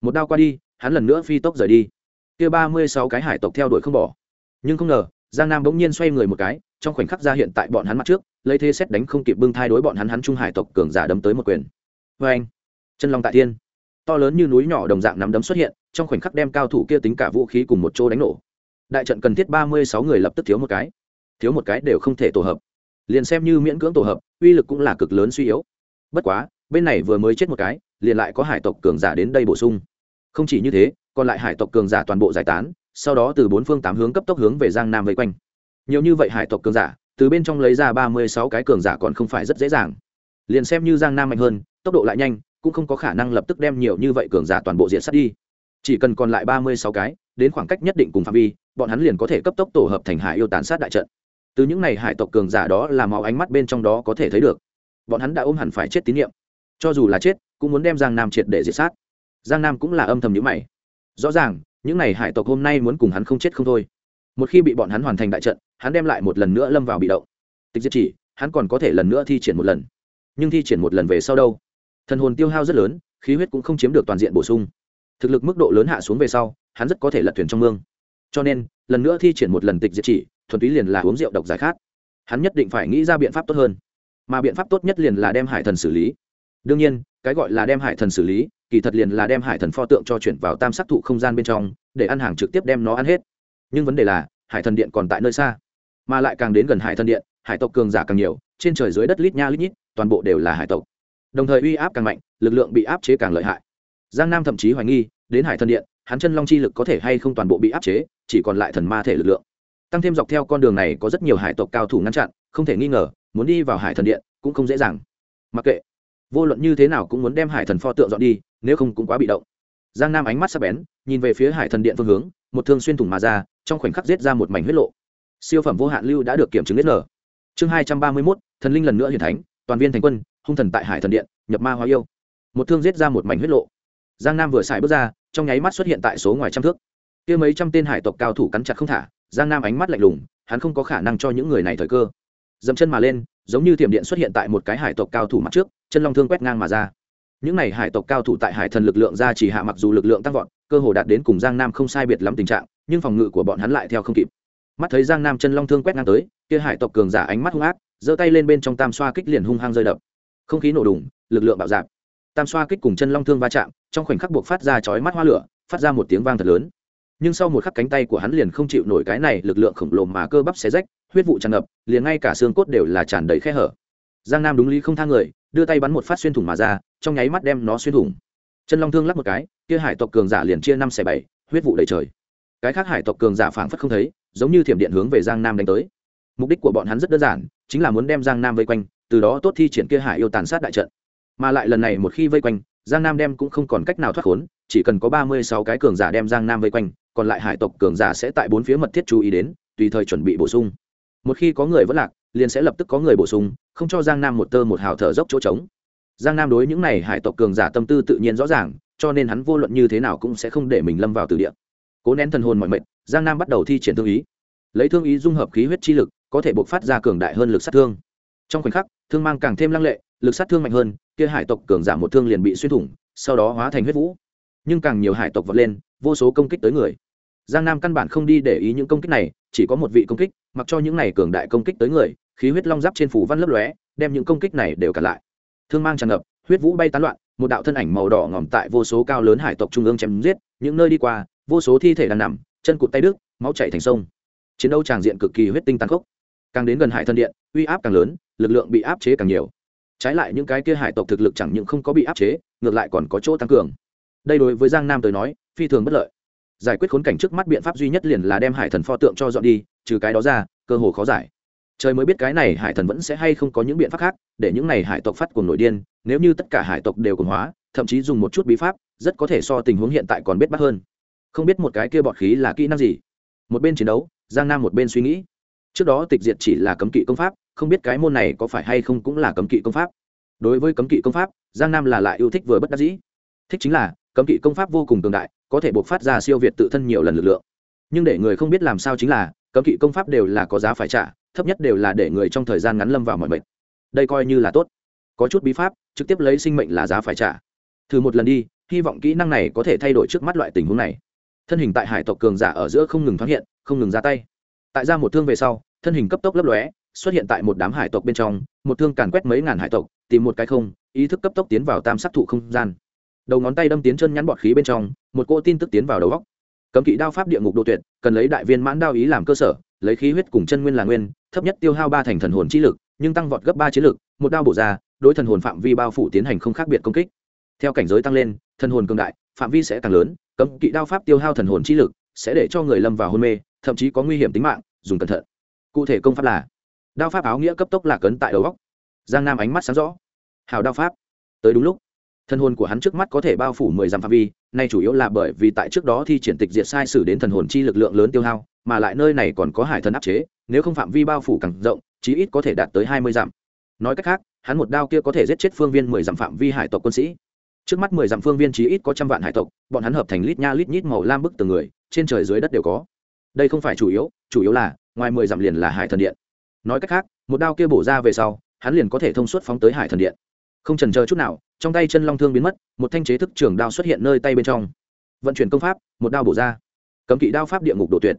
Một đao qua đi, hắn lần nữa phi tốc rời đi. Kia ba mươi sáu cái hải tộc theo đuổi không bỏ. Nhưng không ngờ, giang nam bỗng nhiên xoay người một cái, trong khoảnh khắc ra hiện tại bọn hắn mặt trước, lấy thế xét đánh không kịp bưng thai đối bọn hắn hắn trung hải tộc cường giả đấm tới một quyền. Vê anh chân long tại thiên. To lớn như núi nhỏ đồng dạng nắm đấm xuất hiện trong khoảnh khắc đem cao thủ kia tính cả vũ khí cùng một chỗ đánh nổ. Đại trận cần thiết ba mươi sáu người lập tức thiếu một cái. Thiếu một cái đều không thể tổ hợp. Liền xem như miễn cưỡng tổ hợp, uy lực cũng là cực lớn suy yếu. Bất quá, bên này vừa mới chết một cái, liền lại có hải tộc cường giả đến đây bổ sung. Không chỉ như thế, còn lại hải tộc cường giả toàn bộ giải tán, sau đó từ bốn phương tám hướng cấp tốc hướng về giang nam vây quanh. Nhiều như vậy hải tộc cường giả, từ bên trong lấy ra ba mươi sáu cái cường giả còn không phải rất dễ dàng. Liền xem như giang nam mạnh hơn, tốc độ lại nhanh, cũng không có khả năng lập tức đem nhiều như vậy cường giả toàn bộ diện sát đi chỉ cần còn lại ba mươi sáu cái, đến khoảng cách nhất định cùng phạm vi, bọn hắn liền có thể cấp tốc tổ hợp thành hải yêu tàn sát đại trận. Từ những này hải tộc cường giả đó là máu ánh mắt bên trong đó có thể thấy được. Bọn hắn đã ôm hẳn phải chết tín nhiệm. Cho dù là chết, cũng muốn đem giang nam triệt để diệt sát. Giang nam cũng là âm thầm nhữ mày. Rõ ràng, những n à y hải tộc hôm nay muốn cùng hắn không chết không thôi. Một khi bị bọn hắn hoàn thành đại trận, hắn đem lại một lần nữa lâm vào bị động. Tịch diệt chỉ, hắn còn có thể lần nữa thi triển một lần. Nhưng thi triển một lần về sau đâu? Thần hồn tiêu hao rất lớn, khí huyết cũng không chiếm được toàn diện bổ sung thực lực mức độ lớn hạ xuống về sau, hắn rất có thể lật thuyền trong mương. Cho nên, lần nữa thi triển một lần tịch diệt chỉ, thuần túy liền là uống rượu độc giải khát. Hắn nhất định phải nghĩ ra biện pháp tốt hơn. Mà biện pháp tốt nhất liền là đem hải thần xử lý. Đương nhiên, cái gọi là đem hải thần xử lý, kỳ thật liền là đem hải thần pho tượng cho chuyển vào tam sắc thụ không gian bên trong, để ăn hàng trực tiếp đem nó ăn hết. Nhưng vấn đề là, hải thần điện còn tại nơi xa. Mà lại càng đến gần hải thần điện, hải tộc cường giả càng nhiều, trên trời dưới đất lít nha lít nhít, toàn bộ đều là hải tộc. Đồng thời uy áp càng mạnh, lực lượng bị áp chế càng lợi hại giang nam thậm chí hoài nghi, đến hải thần điện, hắn chân long chi lực có thể hay không toàn bộ bị áp chế, chỉ còn lại thần ma thể lực lượng. Tăng thêm dọc theo con đường này có rất nhiều hải tộc cao thủ ngăn chặn, không thể nghi ngờ, muốn đi vào hải thần điện cũng không dễ dàng. Mặc kệ, vô luận như thế nào cũng muốn đem hải thần pho tượng dọn đi, nếu không cũng quá bị động. Giang nam ánh mắt sắp bén, nhìn về phía hải thần điện phương hướng, một thương xuyên thủng mà ra, trong khoảnh khắc giết ra một mảnh huyết lộ. Siêu phẩm vô hạn lưu đã được kiểm chứng nl chương hai trăm ba mươi mốt, thần linh lần nữa hiển thánh, toàn viên thành quân, hung thần tại hải thần điện, nhập ma hóa yêu. Một thương giết ra một mảnh huyết lộ giang nam vừa xài bước ra, trong nháy mắt xuất hiện tại số ngoài trăm thước. Kia mấy trăm tên hải tộc cao thủ cắn chặt không thả, giang nam ánh mắt lạnh lùng, hắn không có khả năng cho những người này thời cơ. Dẫm chân mà lên, giống như thiểm điện xuất hiện tại một cái hải tộc cao thủ mặt trước, chân long thương quét ngang mà ra. Những này hải tộc cao thủ tại hải thần lực lượng ra chỉ hạ mặc dù lực lượng tăng vọt, cơ hồ đạt đến cùng giang nam không sai biệt lắm tình trạng, nhưng phòng ngự của bọn hắn lại theo không kịp. Mắt thấy giang nam chân long thương quét ngang tới, kia hải tộc cường giả ánh mắt hung ác, giơ tay lên bên trong tam xoa kích liền hung hăng rơi đập. Không khí nổ đùng, lực lượng bạo dạp tam xoa kích cùng chân long thương va chạm, trong khoảnh khắc buộc phát ra chói mắt hoa lửa, phát ra một tiếng vang thật lớn. Nhưng sau một khắc cánh tay của hắn liền không chịu nổi cái này lực lượng khổng lồ mà cơ bắp xé rách, huyết vụ tràn ngập, liền ngay cả xương cốt đều là tràn đầy khe hở. Giang nam đúng lý không thang người, đưa tay bắn một phát xuyên thủng mà ra, trong nháy mắt đem nó xuyên thủng. Chân long thương lắc một cái, kia hải tộc cường giả liền chia năm xẻ bảy, huyết vụ đầy trời. Cái khác hải tộc cường giả phảng phất không thấy, giống như thiểm điện hướng về giang nam đánh tới. Mục đích của bọn hắn rất đơn giản, chính là muốn đem giang nam vây quanh, từ đó tốt thi triển kia hải yêu tàn sát đại trận mà lại lần này một khi vây quanh, giang nam đem cũng không còn cách nào thoát khốn, chỉ cần có ba mươi sáu cái cường giả đem giang nam vây quanh, còn lại hải tộc cường giả sẽ tại bốn phía mật thiết chú ý đến, tùy thời chuẩn bị bổ sung. Một khi có người vẫn lạc, liền sẽ lập tức có người bổ sung, không cho giang nam một tơ một hào thở dốc chỗ trống. Giang nam đối những này hải tộc cường giả tâm tư tự nhiên rõ ràng, cho nên hắn vô luận như thế nào cũng sẽ không để mình lâm vào từ địa. Cố nén thần hồn mọi mệnh giang nam bắt đầu thi triển thương ý. Lấy thương ý dung hợp khí huyết chi lực, có thể bộc phát ra cường đại hơn lực sát thương. Trong khoảnh khắc, thương mang càng thêm lăng lệ lực sát thương mạnh hơn, kia hải tộc cường giả một thương liền bị xuyên thủng, sau đó hóa thành huyết vũ. Nhưng càng nhiều hải tộc vọt lên, vô số công kích tới người. Giang nam căn bản không đi để ý những công kích này, chỉ có một vị công kích, mặc cho những này cường đại công kích tới người, khí huyết long giáp trên phủ văn lấp lóe, đem những công kích này đều cản lại. Thương mang tràn ngập, huyết vũ bay tán loạn, một đạo thân ảnh màu đỏ ngòm tại vô số cao lớn hải tộc trung ương chém giết, những nơi đi qua, vô số thi thể đang nằm, chân cụt tay đứt, máu chảy thành sông. Chiến đấu tràng diện cực kỳ huyết tinh tàn khốc. Càng đến gần hải thân điện, uy áp càng lớn, lực lượng bị áp chế càng nhiều trái lại những cái kia hải tộc thực lực chẳng những không có bị áp chế, ngược lại còn có chỗ tăng cường. Đây đối với giang nam tới nói, phi thường bất lợi. Giải quyết khốn cảnh trước mắt biện pháp duy nhất liền là đem hải thần pho tượng cho dọn đi, trừ cái đó ra, cơ hồ khó giải. Trời mới biết cái này hải thần vẫn sẽ hay không có những biện pháp khác, để những này hải tộc phát cuồng nổi điên, nếu như tất cả hải tộc đều cùng hóa, thậm chí dùng một chút bí pháp, rất có thể so tình huống hiện tại còn biết bắt hơn. Không biết một cái kia bọt khí là kỹ năng gì. Một bên chiến đấu, giang nam một bên suy nghĩ trước đó tịch diệt chỉ là cấm kỵ công pháp, không biết cái môn này có phải hay không cũng là cấm kỵ công pháp. Đối với cấm kỵ công pháp, giang nam là lại yêu thích vừa bất đắc dĩ. Thích chính là, cấm kỵ công pháp vô cùng cường đại, có thể buộc phát ra siêu việt tự thân nhiều lần lực lượng. Nhưng để người không biết làm sao chính là, cấm kỵ công pháp đều là có giá phải trả, thấp nhất đều là để người trong thời gian ngắn lâm vào mọi mệnh đây coi như là tốt. Có chút bí pháp, trực tiếp lấy sinh mệnh là giá phải trả. Thử một lần đi, hy vọng kỹ năng này có thể thay đổi trước mắt loại tình huống này. Thân hình tại hải tộc cường giả ở giữa không ngừng thoát hiện, không ngừng ra tay. Tại ra một thương về sau thân hình cấp tốc lấp lóe, xuất hiện tại một đám hải tộc bên trong, một thương càn quét mấy ngàn hải tộc, tìm một cái không, ý thức cấp tốc tiến vào tam sắc thụ không gian. Đầu ngón tay đâm tiến chân nhắn bọt khí bên trong, một cô tin tức tiến vào đầu góc. Cấm kỵ đao pháp địa ngục độ tuyệt, cần lấy đại viên mãn đao ý làm cơ sở, lấy khí huyết cùng chân nguyên là nguyên, thấp nhất tiêu hao ba thành thần hồn chi lực, nhưng tăng vọt gấp ba chiến lực, một đao bổ ra, đối thần hồn phạm vi bao phủ tiến hành không khác biệt công kích. Theo cảnh giới tăng lên, thần hồn cường đại, phạm vi sẽ càng lớn, cấm kỵ đao pháp tiêu hao thần hồn chi lực, sẽ để cho người lâm vào hôn mê, thậm chí có nguy hiểm tính mạng, dùng cẩn thận cụ thể công pháp là, đao pháp áo nghĩa cấp tốc là cấn tại đầu góc, giang nam ánh mắt sáng rõ. Hào đao pháp. Tới đúng lúc, thần hồn của hắn trước mắt có thể bao phủ mười dặm phạm vi, nay chủ yếu là bởi vì tại trước đó thi triển tịch diệt sai sử đến thần hồn chi lực lượng lớn tiêu hao, mà lại nơi này còn có hải thần áp chế, nếu không phạm vi bao phủ càng rộng, chí ít có thể đạt tới hai mươi dặm. Nói cách khác, hắn một đao kia có thể giết chết phương viên mười dặm phạm vi hải tộc quân sĩ. Trước mắt mười dặm phương viên chí ít có trăm vạn hải tộc, bọn hắn hợp thành lít nha lít nhít màu lam bức từng người, trên trời dưới đất đều có đây không phải chủ yếu chủ yếu là, ngoài mười dặm liền là hải thần điện. Nói cách khác, một đao kia bổ ra về sau, hắn liền có thể thông suốt phóng tới hải thần điện. Không trần chờ chút nào, trong tay chân long thương biến mất, một thanh chế thức trường đao xuất hiện nơi tay bên trong. Vận chuyển công pháp, một đao bổ ra. Cấm kỵ đao pháp địa ngục đổ tuyệt.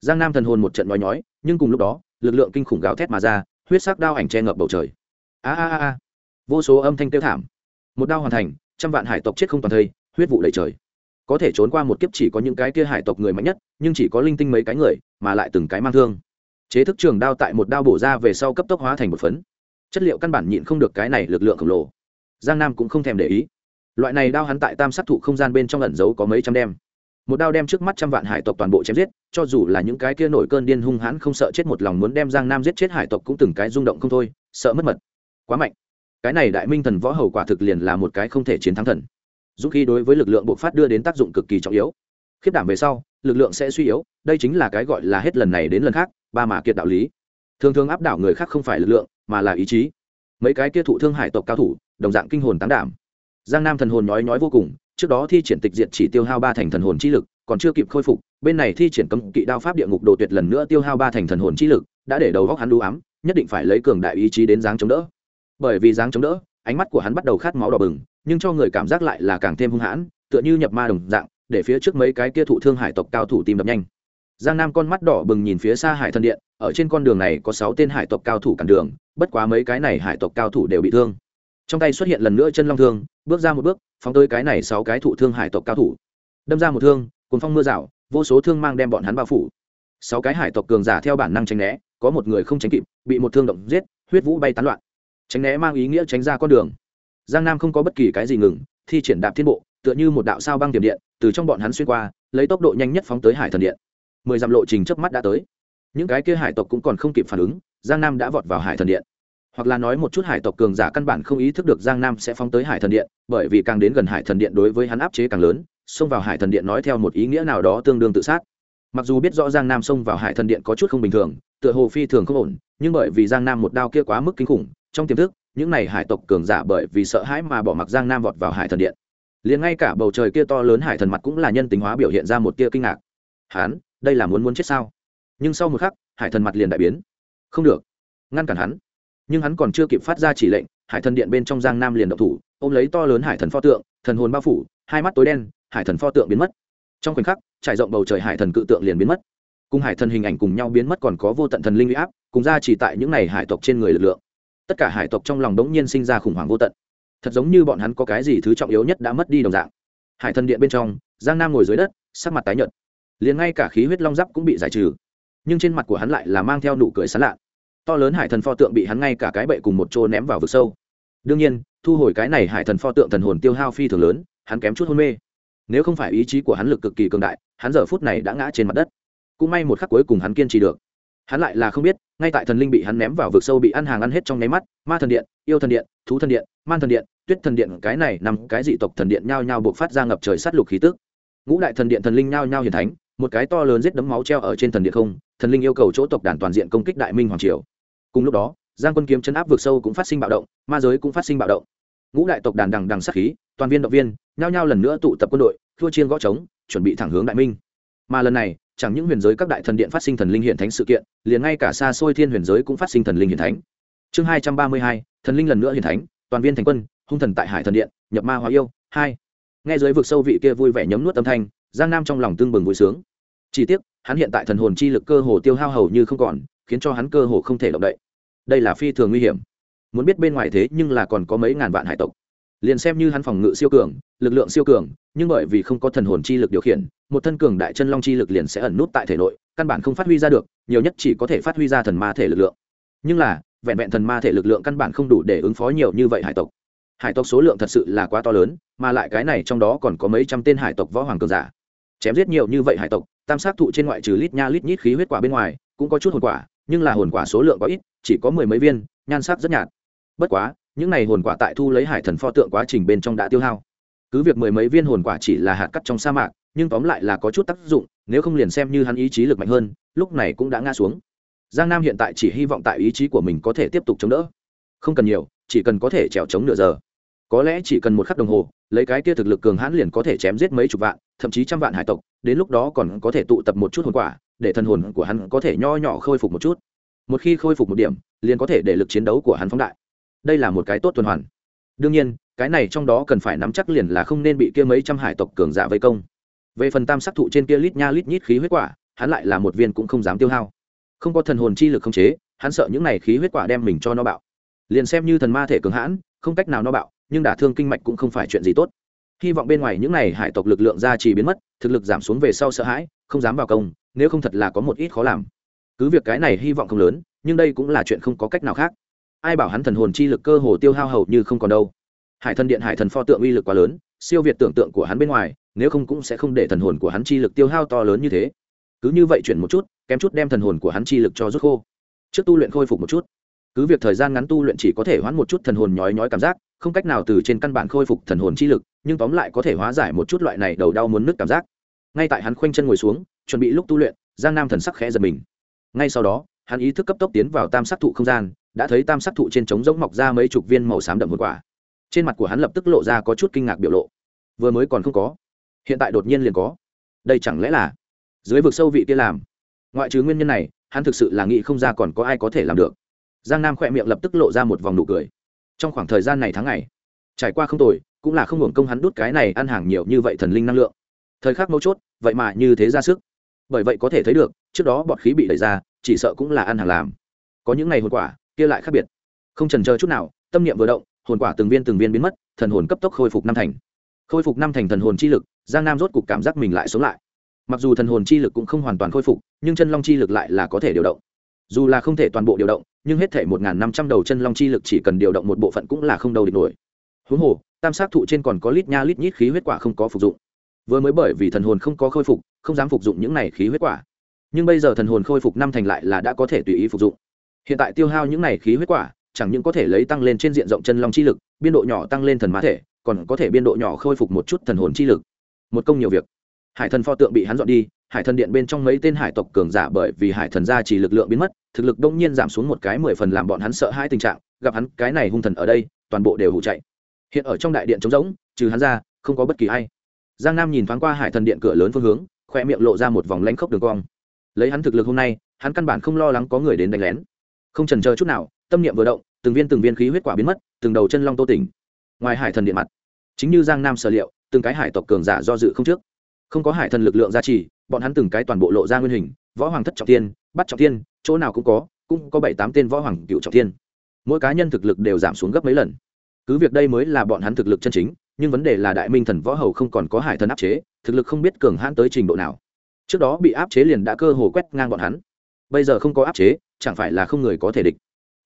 Giang nam thần hồn một trận nói nhói, nhưng cùng lúc đó, lực lượng kinh khủng gào thét mà ra, huyết sắc đao ảnh che ngập bầu trời. A a a vô số âm thanh tiêu thảm. Một đao hoàn thành, trăm vạn hải tộc chết không toàn thây, huyết vụ đầy trời có thể trốn qua một kiếp chỉ có những cái kia hải tộc người mạnh nhất, nhưng chỉ có linh tinh mấy cái người, mà lại từng cái mang thương. Chế thức trường đao tại một đao bổ ra về sau cấp tốc hóa thành một phấn. Chất liệu căn bản nhịn không được cái này lực lượng khổng lồ. Giang nam cũng không thèm để ý. Loại này đao hắn tại tam sát thụ không gian bên trong ẩn giấu có mấy trăm đem. Một đao đem trước mắt trăm vạn hải tộc toàn bộ chém giết, cho dù là những cái kia nổi cơn điên hung hãn không sợ chết một lòng muốn đem giang nam giết chết hải tộc cũng từng cái rung động không thôi, sợ mất mật. Quá mạnh. Cái này đại minh thần võ hầu quả thực liền là một cái không thể chiến thắng thần dũng khí đối với lực lượng bộc phát đưa đến tác dụng cực kỳ trọng yếu. Khiếp đảm về sau, lực lượng sẽ suy yếu, đây chính là cái gọi là hết lần này đến lần khác, ba mà kiệt đạo lý. Thường thường áp đảo người khác không phải lực lượng, mà là ý chí. Mấy cái kia thụ thương hải tộc cao thủ, đồng dạng kinh hồn tán đảm. Giang nam thần hồn nhói nhói vô cùng, trước đó thi triển tịch diệt chỉ tiêu hao ba thành thần hồn chi lực, còn chưa kịp khôi phục, bên này thi triển cấm kỵ đao pháp địa ngục đồ tuyệt lần nữa tiêu hao ba thành thần hồn chi lực, đã để đầu góc hắn đu ám, nhất định phải lấy cường đại ý chí đến dáng chống đỡ. Bởi vì dáng chống đỡ, ánh mắt của hắn bắt đầu khát máu đỏ bừng nhưng cho người cảm giác lại là càng thêm hung hãn, tựa như nhập ma đồng dạng, để phía trước mấy cái kia thụ thương hải tộc cao thủ tìm đập nhanh. Giang nam con mắt đỏ bừng nhìn phía xa hải thần điện, ở trên con đường này có sáu tên hải tộc cao thủ cản đường, bất quá mấy cái này hải tộc cao thủ đều bị thương. Trong tay xuất hiện lần nữa chân long thương, bước ra một bước, phóng tới cái này sáu cái thụ thương hải tộc cao thủ. Đâm ra một thương cuốn phong mưa rào, vô số thương mang đem bọn hắn bao phủ. Sáu cái hải tộc cường giả theo bản năng tránh né, có một người không tránh kịp, bị một thương động giết, huyết vũ bay tán loạn. Tránh né mang ý nghĩa tránh ra con đường giang nam không có bất kỳ cái gì ngừng, thi triển đạp thiên bộ, tựa như một đạo sao băng tiềm điện, từ trong bọn hắn xuyên qua, lấy tốc độ nhanh nhất phóng tới hải thần điện. Mười dặm lộ trình trước mắt đã tới. Những cái kia hải tộc cũng còn không kịp phản ứng, giang nam đã vọt vào hải thần điện. Hoặc là nói một chút hải tộc cường giả căn bản không ý thức được giang nam sẽ phóng tới hải thần điện, bởi vì càng đến gần hải thần điện đối với hắn áp chế càng lớn, xông vào hải thần điện nói theo một ý nghĩa nào đó tương đương tự sát. Mặc dù biết rõ giang nam xông vào hải thần điện có chút không bình thường, tựa hồ phi thường không ổn, nhưng bởi vì giang nam một đao kia quá mức kinh khủng, trong tiềm thức những này hải tộc cường giả bởi vì sợ hãi mà bỏ mặc giang nam vọt vào hải thần điện. Liền ngay cả bầu trời kia to lớn hải thần mặt cũng là nhân tính hóa biểu hiện ra một tia kinh ngạc. Hắn, đây là muốn muốn chết sao? Nhưng sau một khắc, hải thần mặt liền đại biến. Không được. Ngăn cản hắn. Nhưng hắn còn chưa kịp phát ra chỉ lệnh, hải thần điện bên trong giang nam liền động thủ, ôm lấy to lớn hải thần pho tượng, thần hồn bao phủ, hai mắt tối đen, hải thần pho tượng biến mất. Trong khoảnh khắc, trải rộng bầu trời hải thần cự tượng liền biến mất. Cùng hải thần hình ảnh cùng nhau biến mất còn có vô tận thần linh huy áp, cùng ra chỉ tại những n à y hải tộc trên người lực lượng tất cả hải tộc trong lòng đống nhiên sinh ra khủng hoảng vô tận. Thật giống như bọn hắn có cái gì thứ trọng yếu nhất đã mất đi đồng dạng. Hải thần điện bên trong, giang nam ngồi dưới đất, sắc mặt tái nhợt. Liền ngay cả khí huyết long giáp cũng bị giải trừ, nhưng trên mặt của hắn lại là mang theo nụ cười sán lạ. To lớn hải thần pho tượng bị hắn ngay cả cái bệ cùng một chỗ ném vào vực sâu. Đương nhiên, thu hồi cái này hải thần pho tượng thần hồn tiêu hao phi thường lớn, hắn kém chút hôn mê. Nếu không phải ý chí của hắn lực cực kỳ cường đại, hắn giờ phút này đã ngã trên mặt đất. Cũng may một khắc cuối cùng hắn kiên trì được hắn lại là không biết, ngay tại thần linh bị hắn ném vào vực sâu bị ăn hàng ăn hết trong nháy mắt, ma thần điện, yêu thần điện, thú thần điện, man thần điện, tuyết thần điện, cái này nằm cái dị tộc thần điện nhao nhao buộc phát ra ngập trời sát lục khí tức. Ngũ đại thần điện thần linh nhao nhao hiền thánh, một cái to lớn giết đấm máu treo ở trên thần điện không, thần linh yêu cầu chỗ tộc đàn toàn diện công kích đại minh hoàng triều. Cùng lúc đó, giang quân kiếm chấn áp vực sâu cũng phát sinh bạo động, ma giới cũng phát sinh bạo động. Ngũ đại tộc đàn đằng đằng sát khí, toàn viên động viên, nhao nhao lần nữa tụ tập quân đội, thua chiên gõ trống, chuẩn bị thẳng hướng đại minh. Mà lần này chẳng những huyền giới các đại thần điện phát sinh thần linh hiện thánh sự kiện, liền ngay cả xa xôi thiên huyền giới cũng phát sinh thần linh hiện thánh. Chương hai trăm ba mươi hai, thần linh lần nữa hiện thánh, toàn viên thành quân, hung thần tại hải thần điện, nhập ma hóa yêu, hai. Nghe dưới vực sâu vị kia vui vẻ nhấm nuốt âm thanh, giang nam trong lòng tương bừng vui sướng. Chỉ tiếc, hắn hiện tại thần hồn chi lực cơ hồ tiêu hao hầu như không còn, khiến cho hắn cơ hồ không thể động đậy. Đây là phi thường nguy hiểm. Muốn biết bên ngoài thế nhưng là còn có mấy ngàn vạn hải tộc liền xem như hắn phòng ngự siêu cường, lực lượng siêu cường, nhưng bởi vì không có thần hồn chi lực điều khiển, một thân cường đại chân long chi lực liền sẽ ẩn nút tại thể nội, căn bản không phát huy ra được, nhiều nhất chỉ có thể phát huy ra thần ma thể lực lượng. Nhưng là, vẹn vẹn thần ma thể lực lượng căn bản không đủ để ứng phó nhiều như vậy hải tộc. Hải tộc số lượng thật sự là quá to lớn, mà lại cái này trong đó còn có mấy trăm tên hải tộc võ hoàng cường giả. Chém giết nhiều như vậy hải tộc, tam sát thụ trên ngoại trừ lít nha lít nhít khí huyết quả bên ngoài, cũng có chút hồn quả, nhưng là hồn quả số lượng có ít, chỉ có mười mấy viên, nhan sắc rất nhạt. Bất quá những này hồn quả tại thu lấy hải thần pho tượng quá trình bên trong đã tiêu hao. Cứ việc mười mấy viên hồn quả chỉ là hạt cắt trong sa mạc, nhưng tóm lại là có chút tác dụng, nếu không liền xem như hắn ý chí lực mạnh hơn, lúc này cũng đã ngã xuống. Giang nam hiện tại chỉ hy vọng tại ý chí của mình có thể tiếp tục chống đỡ. Không cần nhiều, chỉ cần có thể trèo chống nửa giờ. Có lẽ chỉ cần một khắc đồng hồ, lấy cái kia thực lực cường hãn liền có thể chém giết mấy chục vạn, thậm chí trăm vạn hải tộc, đến lúc đó còn có thể tụ tập một chút hồn quả, để thần hồn của hắn có thể nho nhỏ khôi phục một chút. Một khi khôi phục một điểm, liền có thể để lực chiến đấu của hắn phóng đại đây là một cái tốt tuần hoàn. Đương nhiên, cái này trong đó cần phải nắm chắc liền là không nên bị kia mấy trăm hải tộc cường giả vây công. Về phần tam sắc thụ trên kia lít nha lít nhít khí huyết quả, hắn lại là một viên cũng không dám tiêu hao. Không có thần hồn chi lực không chế, hắn sợ những này khí huyết quả đem mình cho nó bạo. Liền xem như thần ma thể cường hãn, không cách nào nó bạo, nhưng đả thương kinh mạch cũng không phải chuyện gì tốt. Hy vọng bên ngoài những này hải tộc lực lượng ra chỉ biến mất, thực lực giảm xuống về sau sợ hãi, không dám vào công, nếu không thật là có một ít khó làm. Cứ việc cái này hy vọng không lớn, nhưng đây cũng là chuyện không có cách nào khác ai bảo hắn thần hồn chi lực cơ hồ tiêu hao hầu như không còn đâu. Hải thần điện, hải thần pho tượng uy lực quá lớn, siêu việt tưởng tượng của hắn bên ngoài, nếu không cũng sẽ không để thần hồn của hắn chi lực tiêu hao to lớn như thế. Cứ như vậy chuyển một chút, kém chút đem thần hồn của hắn chi lực cho rút khô. Trước tu luyện khôi phục một chút. Cứ việc thời gian ngắn tu luyện chỉ có thể hoãn một chút thần hồn nhói nhói cảm giác, không cách nào từ trên căn bản khôi phục thần hồn chi lực, nhưng tóm lại có thể hóa giải một chút loại này đầu đau muốn nứt cảm giác. Ngay tại hắn khoanh chân ngồi xuống, chuẩn bị lúc tu luyện, giang nam thần sắc khẽ giật mình. Ngay sau đó, hắn ý thức cấp tốc tiến vào tam sắc thụ không gian đã thấy tam sắc thụ trên trống rỗng mọc ra mấy chục viên màu xám đậm một quả. Trên mặt của hắn lập tức lộ ra có chút kinh ngạc biểu lộ. Vừa mới còn không có, hiện tại đột nhiên liền có. Đây chẳng lẽ là dưới vực sâu vị kia làm? Ngoại trừ nguyên nhân này, hắn thực sự là nghĩ không ra còn có ai có thể làm được. Giang nam khỏe miệng lập tức lộ ra một vòng nụ cười. Trong khoảng thời gian này tháng ngày, trải qua không tồi, cũng là không hưởng công hắn đút cái này ăn hàng nhiều như vậy thần linh năng lượng. Thời khắc mấu chốt, vậy mà như thế ra sức. Bởi vậy có thể thấy được, trước đó bọt khí bị đẩy ra, chỉ sợ cũng là ăn hàng làm. Có những ngày hồn quả kia lại khác biệt. Không trần chờ chút nào, tâm niệm vừa động, hồn quả từng viên từng viên biến mất, thần hồn cấp tốc khôi phục năm thành. Khôi phục năm thành thần hồn chi lực, giang nam rốt cục cảm giác mình lại sống lại. Mặc dù thần hồn chi lực cũng không hoàn toàn khôi phục, nhưng chân long chi lực lại là có thể điều động. Dù là không thể toàn bộ điều động, nhưng hết thể một năm trăm đầu chân long chi lực chỉ cần điều động một bộ phận cũng là không đầu địch nổi. Huống hồ, tam sát thụ trên còn có lít nha lít nhít khí huyết quả không có phục dụng. Vừa mới bởi vì thần hồn không có khôi phục, không dám phục dụng những này khí huyết quả. Nhưng bây giờ thần hồn khôi phục năm thành lại là đã có thể tùy ý phục dụng hiện tại tiêu hao những này khí huyết quả, chẳng những có thể lấy tăng lên trên diện rộng chân long chi lực, biên độ nhỏ tăng lên thần mã thể, còn có thể biên độ nhỏ khôi phục một chút thần hồn chi lực. Một công nhiều việc. Hải thần pho tượng bị hắn dọn đi, hải thần điện bên trong mấy tên hải tộc cường giả bởi vì hải thần gia chỉ lực lượng biến mất, thực lực đông nhiên giảm xuống một cái mười phần làm bọn hắn sợ hai tình trạng, gặp hắn cái này hung thần ở đây, toàn bộ đều hụ chạy. Hiện ở trong đại điện trống rỗng, trừ hắn ra, không có bất kỳ ai. Giang nam nhìn thoáng qua hải thần điện cửa lớn phương hướng, khoe miệng lộ ra một vòng lanh khốc đường cong. Lấy hắn thực lực hôm nay, hắn căn bản không lo lắng có người đến đánh lén không trần chờ chút nào, tâm niệm vừa động, từng viên từng viên khí huyết quả biến mất, từng đầu chân long tô tỉnh. Ngoài hải thần điện mặt, chính như giang nam sở liệu, từng cái hải tộc cường giả do dự không trước. Không có hải thần lực lượng gia trì, bọn hắn từng cái toàn bộ lộ ra nguyên hình, võ hoàng thất trọng tiên bắt trọng tiên chỗ nào cũng có cũng có bảy tám tên võ hoàng cựu trọng tiên mỗi cá nhân thực lực đều giảm xuống gấp mấy lần. Cứ việc đây mới là bọn hắn thực lực chân chính, nhưng vấn đề là đại minh thần võ hầu không còn có hải thần áp chế, thực lực không biết cường hãn tới trình độ nào. Trước đó bị áp chế liền đã cơ hồ quét ngang bọn hắn bây giờ không có áp chế, chẳng phải là không người có thể địch.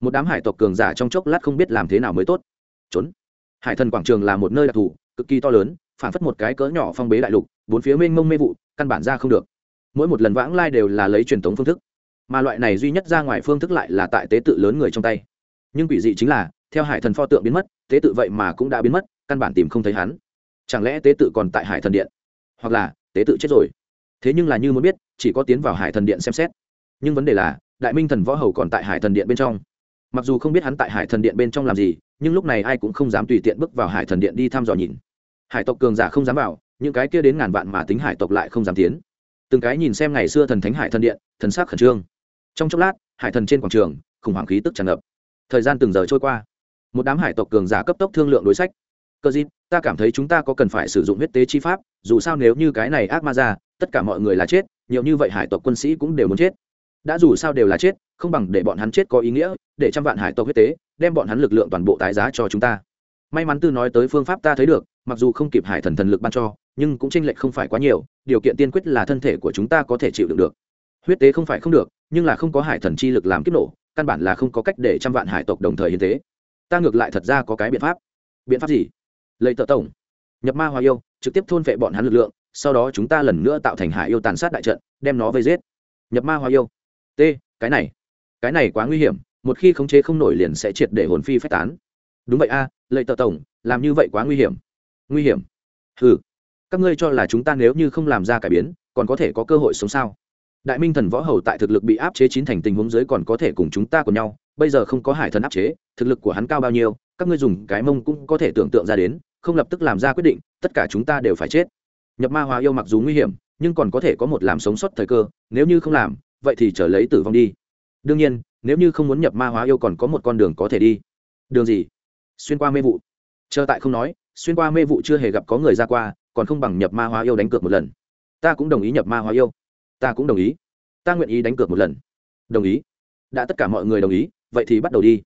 Một đám hải tộc cường giả trong chốc lát không biết làm thế nào mới tốt. Trốn. Hải thần quảng trường là một nơi đặc thù, cực kỳ to lớn, phản phất một cái cỡ nhỏ phong bế đại lục, bốn phía mênh mông mê vụ, căn bản ra không được. Mỗi một lần vãng lai đều là lấy truyền thống phương thức, mà loại này duy nhất ra ngoài phương thức lại là tại tế tự lớn người trong tay. Nhưng quỷ dị chính là, theo hải thần pho tượng biến mất, tế tự vậy mà cũng đã biến mất, căn bản tìm không thấy hắn. Chẳng lẽ tế tự còn tại hải thần điện? Hoặc là, tế tự chết rồi? Thế nhưng là như muốn biết, chỉ có tiến vào hải thần điện xem xét nhưng vấn đề là, đại minh thần võ hầu còn tại hải thần điện bên trong. Mặc dù không biết hắn tại hải thần điện bên trong làm gì, nhưng lúc này ai cũng không dám tùy tiện bước vào hải thần điện đi thăm dò nhìn. Hải tộc cường giả không dám vào, những cái kia đến ngàn vạn mà tính hải tộc lại không dám tiến. Từng cái nhìn xem ngày xưa thần thánh hải thần điện, thần sắc khẩn trương. Trong chốc lát, hải thần trên quảng trường, khủng hoảng khí tức tràn ngập. Thời gian từng giờ trôi qua. Một đám hải tộc cường giả cấp tốc thương lượng đối sách. Cơ dịp ta cảm thấy chúng ta có cần phải sử dụng huyết tế chi pháp, dù sao nếu như cái này ác ma ra, tất cả mọi người là chết, nhiều như vậy hải tộc quân sĩ cũng đều muốn chết đã dù sao đều là chết, không bằng để bọn hắn chết có ý nghĩa, để trăm vạn hải tộc huyết tế, đem bọn hắn lực lượng toàn bộ tái giá cho chúng ta. May mắn tư nói tới phương pháp ta thấy được, mặc dù không kịp hải thần thần lực ban cho, nhưng cũng tranh lệch không phải quá nhiều, điều kiện tiên quyết là thân thể của chúng ta có thể chịu đựng được. Huyết tế không phải không được, nhưng là không có hải thần chi lực làm kiếp nổ, căn bản là không có cách để trăm vạn hải tộc đồng thời hiến tế. Ta ngược lại thật ra có cái biện pháp. Biện pháp gì? Lấy tợ tổng. Nhập ma hòa yêu, trực tiếp thôn vệ bọn hắn lực lượng, sau đó chúng ta lần nữa tạo thành hải yêu tàn sát đại trận, đem nó vây giết. Nhập ma hòa yêu t cái này. Cái này quá nguy hiểm một khi khống chế không nổi liền sẽ triệt để hồn phi phách tán. Đúng vậy a à, lệ tợ tổng làm như vậy quá nguy hiểm. Nguy hiểm. Ừ các ngươi cho là chúng ta nếu như không làm ra cải biến còn có thể có cơ hội sống sao? Đại minh thần võ hầu tại thực lực bị áp chế chín thành tình huống dưới còn có thể cùng chúng ta cùng nhau bây giờ không có hải thần áp chế thực lực của hắn cao bao nhiêu các ngươi dùng cái mông cũng có thể tưởng tượng ra đến không lập tức làm ra quyết định tất cả chúng ta đều phải chết. Nhập ma hóa yêu mặc dù nguy hiểm nhưng còn có thể có một làm sống sót thời cơ nếu như không làm vậy thì trở lấy tử vong đi. Đương nhiên, nếu như không muốn nhập ma hóa yêu còn có một con đường có thể đi. Đường gì? Xuyên qua mê vụ. Chờ tại không nói, xuyên qua mê vụ chưa hề gặp có người ra qua, còn không bằng nhập ma hóa yêu đánh cược một lần. Ta cũng đồng ý nhập ma hóa yêu. Ta cũng đồng ý. Ta nguyện ý đánh cược một lần. Đồng ý. Đã tất cả mọi người đồng ý, vậy thì bắt đầu đi.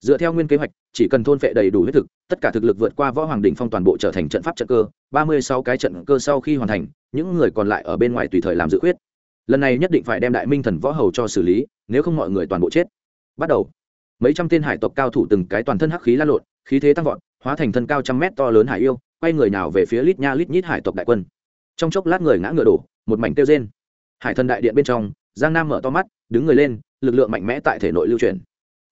Dựa theo nguyên kế hoạch, chỉ cần thôn vệ đầy đủ huyết thực, tất cả thực lực vượt qua võ hoàng đỉnh phong toàn bộ trở thành trận pháp trận cơ, ba mươi sáu cái trận cơ sau khi hoàn thành, những người còn lại ở bên ngoài tùy thời làm dự khuyết lần này nhất định phải đem đại minh thần võ hầu cho xử lý, nếu không mọi người toàn bộ chết. Bắt đầu. Mấy trăm tên hải tộc cao thủ từng cái toàn thân hắc khí lan lộn, khí thế tăng vọt, hóa thành thân cao trăm mét to lớn hải yêu, quay người nào về phía lít nha lít nhít hải tộc đại quân. Trong chốc lát người ngã ngựa đổ, một mảnh tiêu rên. Hải thần đại điện bên trong, giang nam mở to mắt, đứng người lên, lực lượng mạnh mẽ tại thể nội lưu truyền.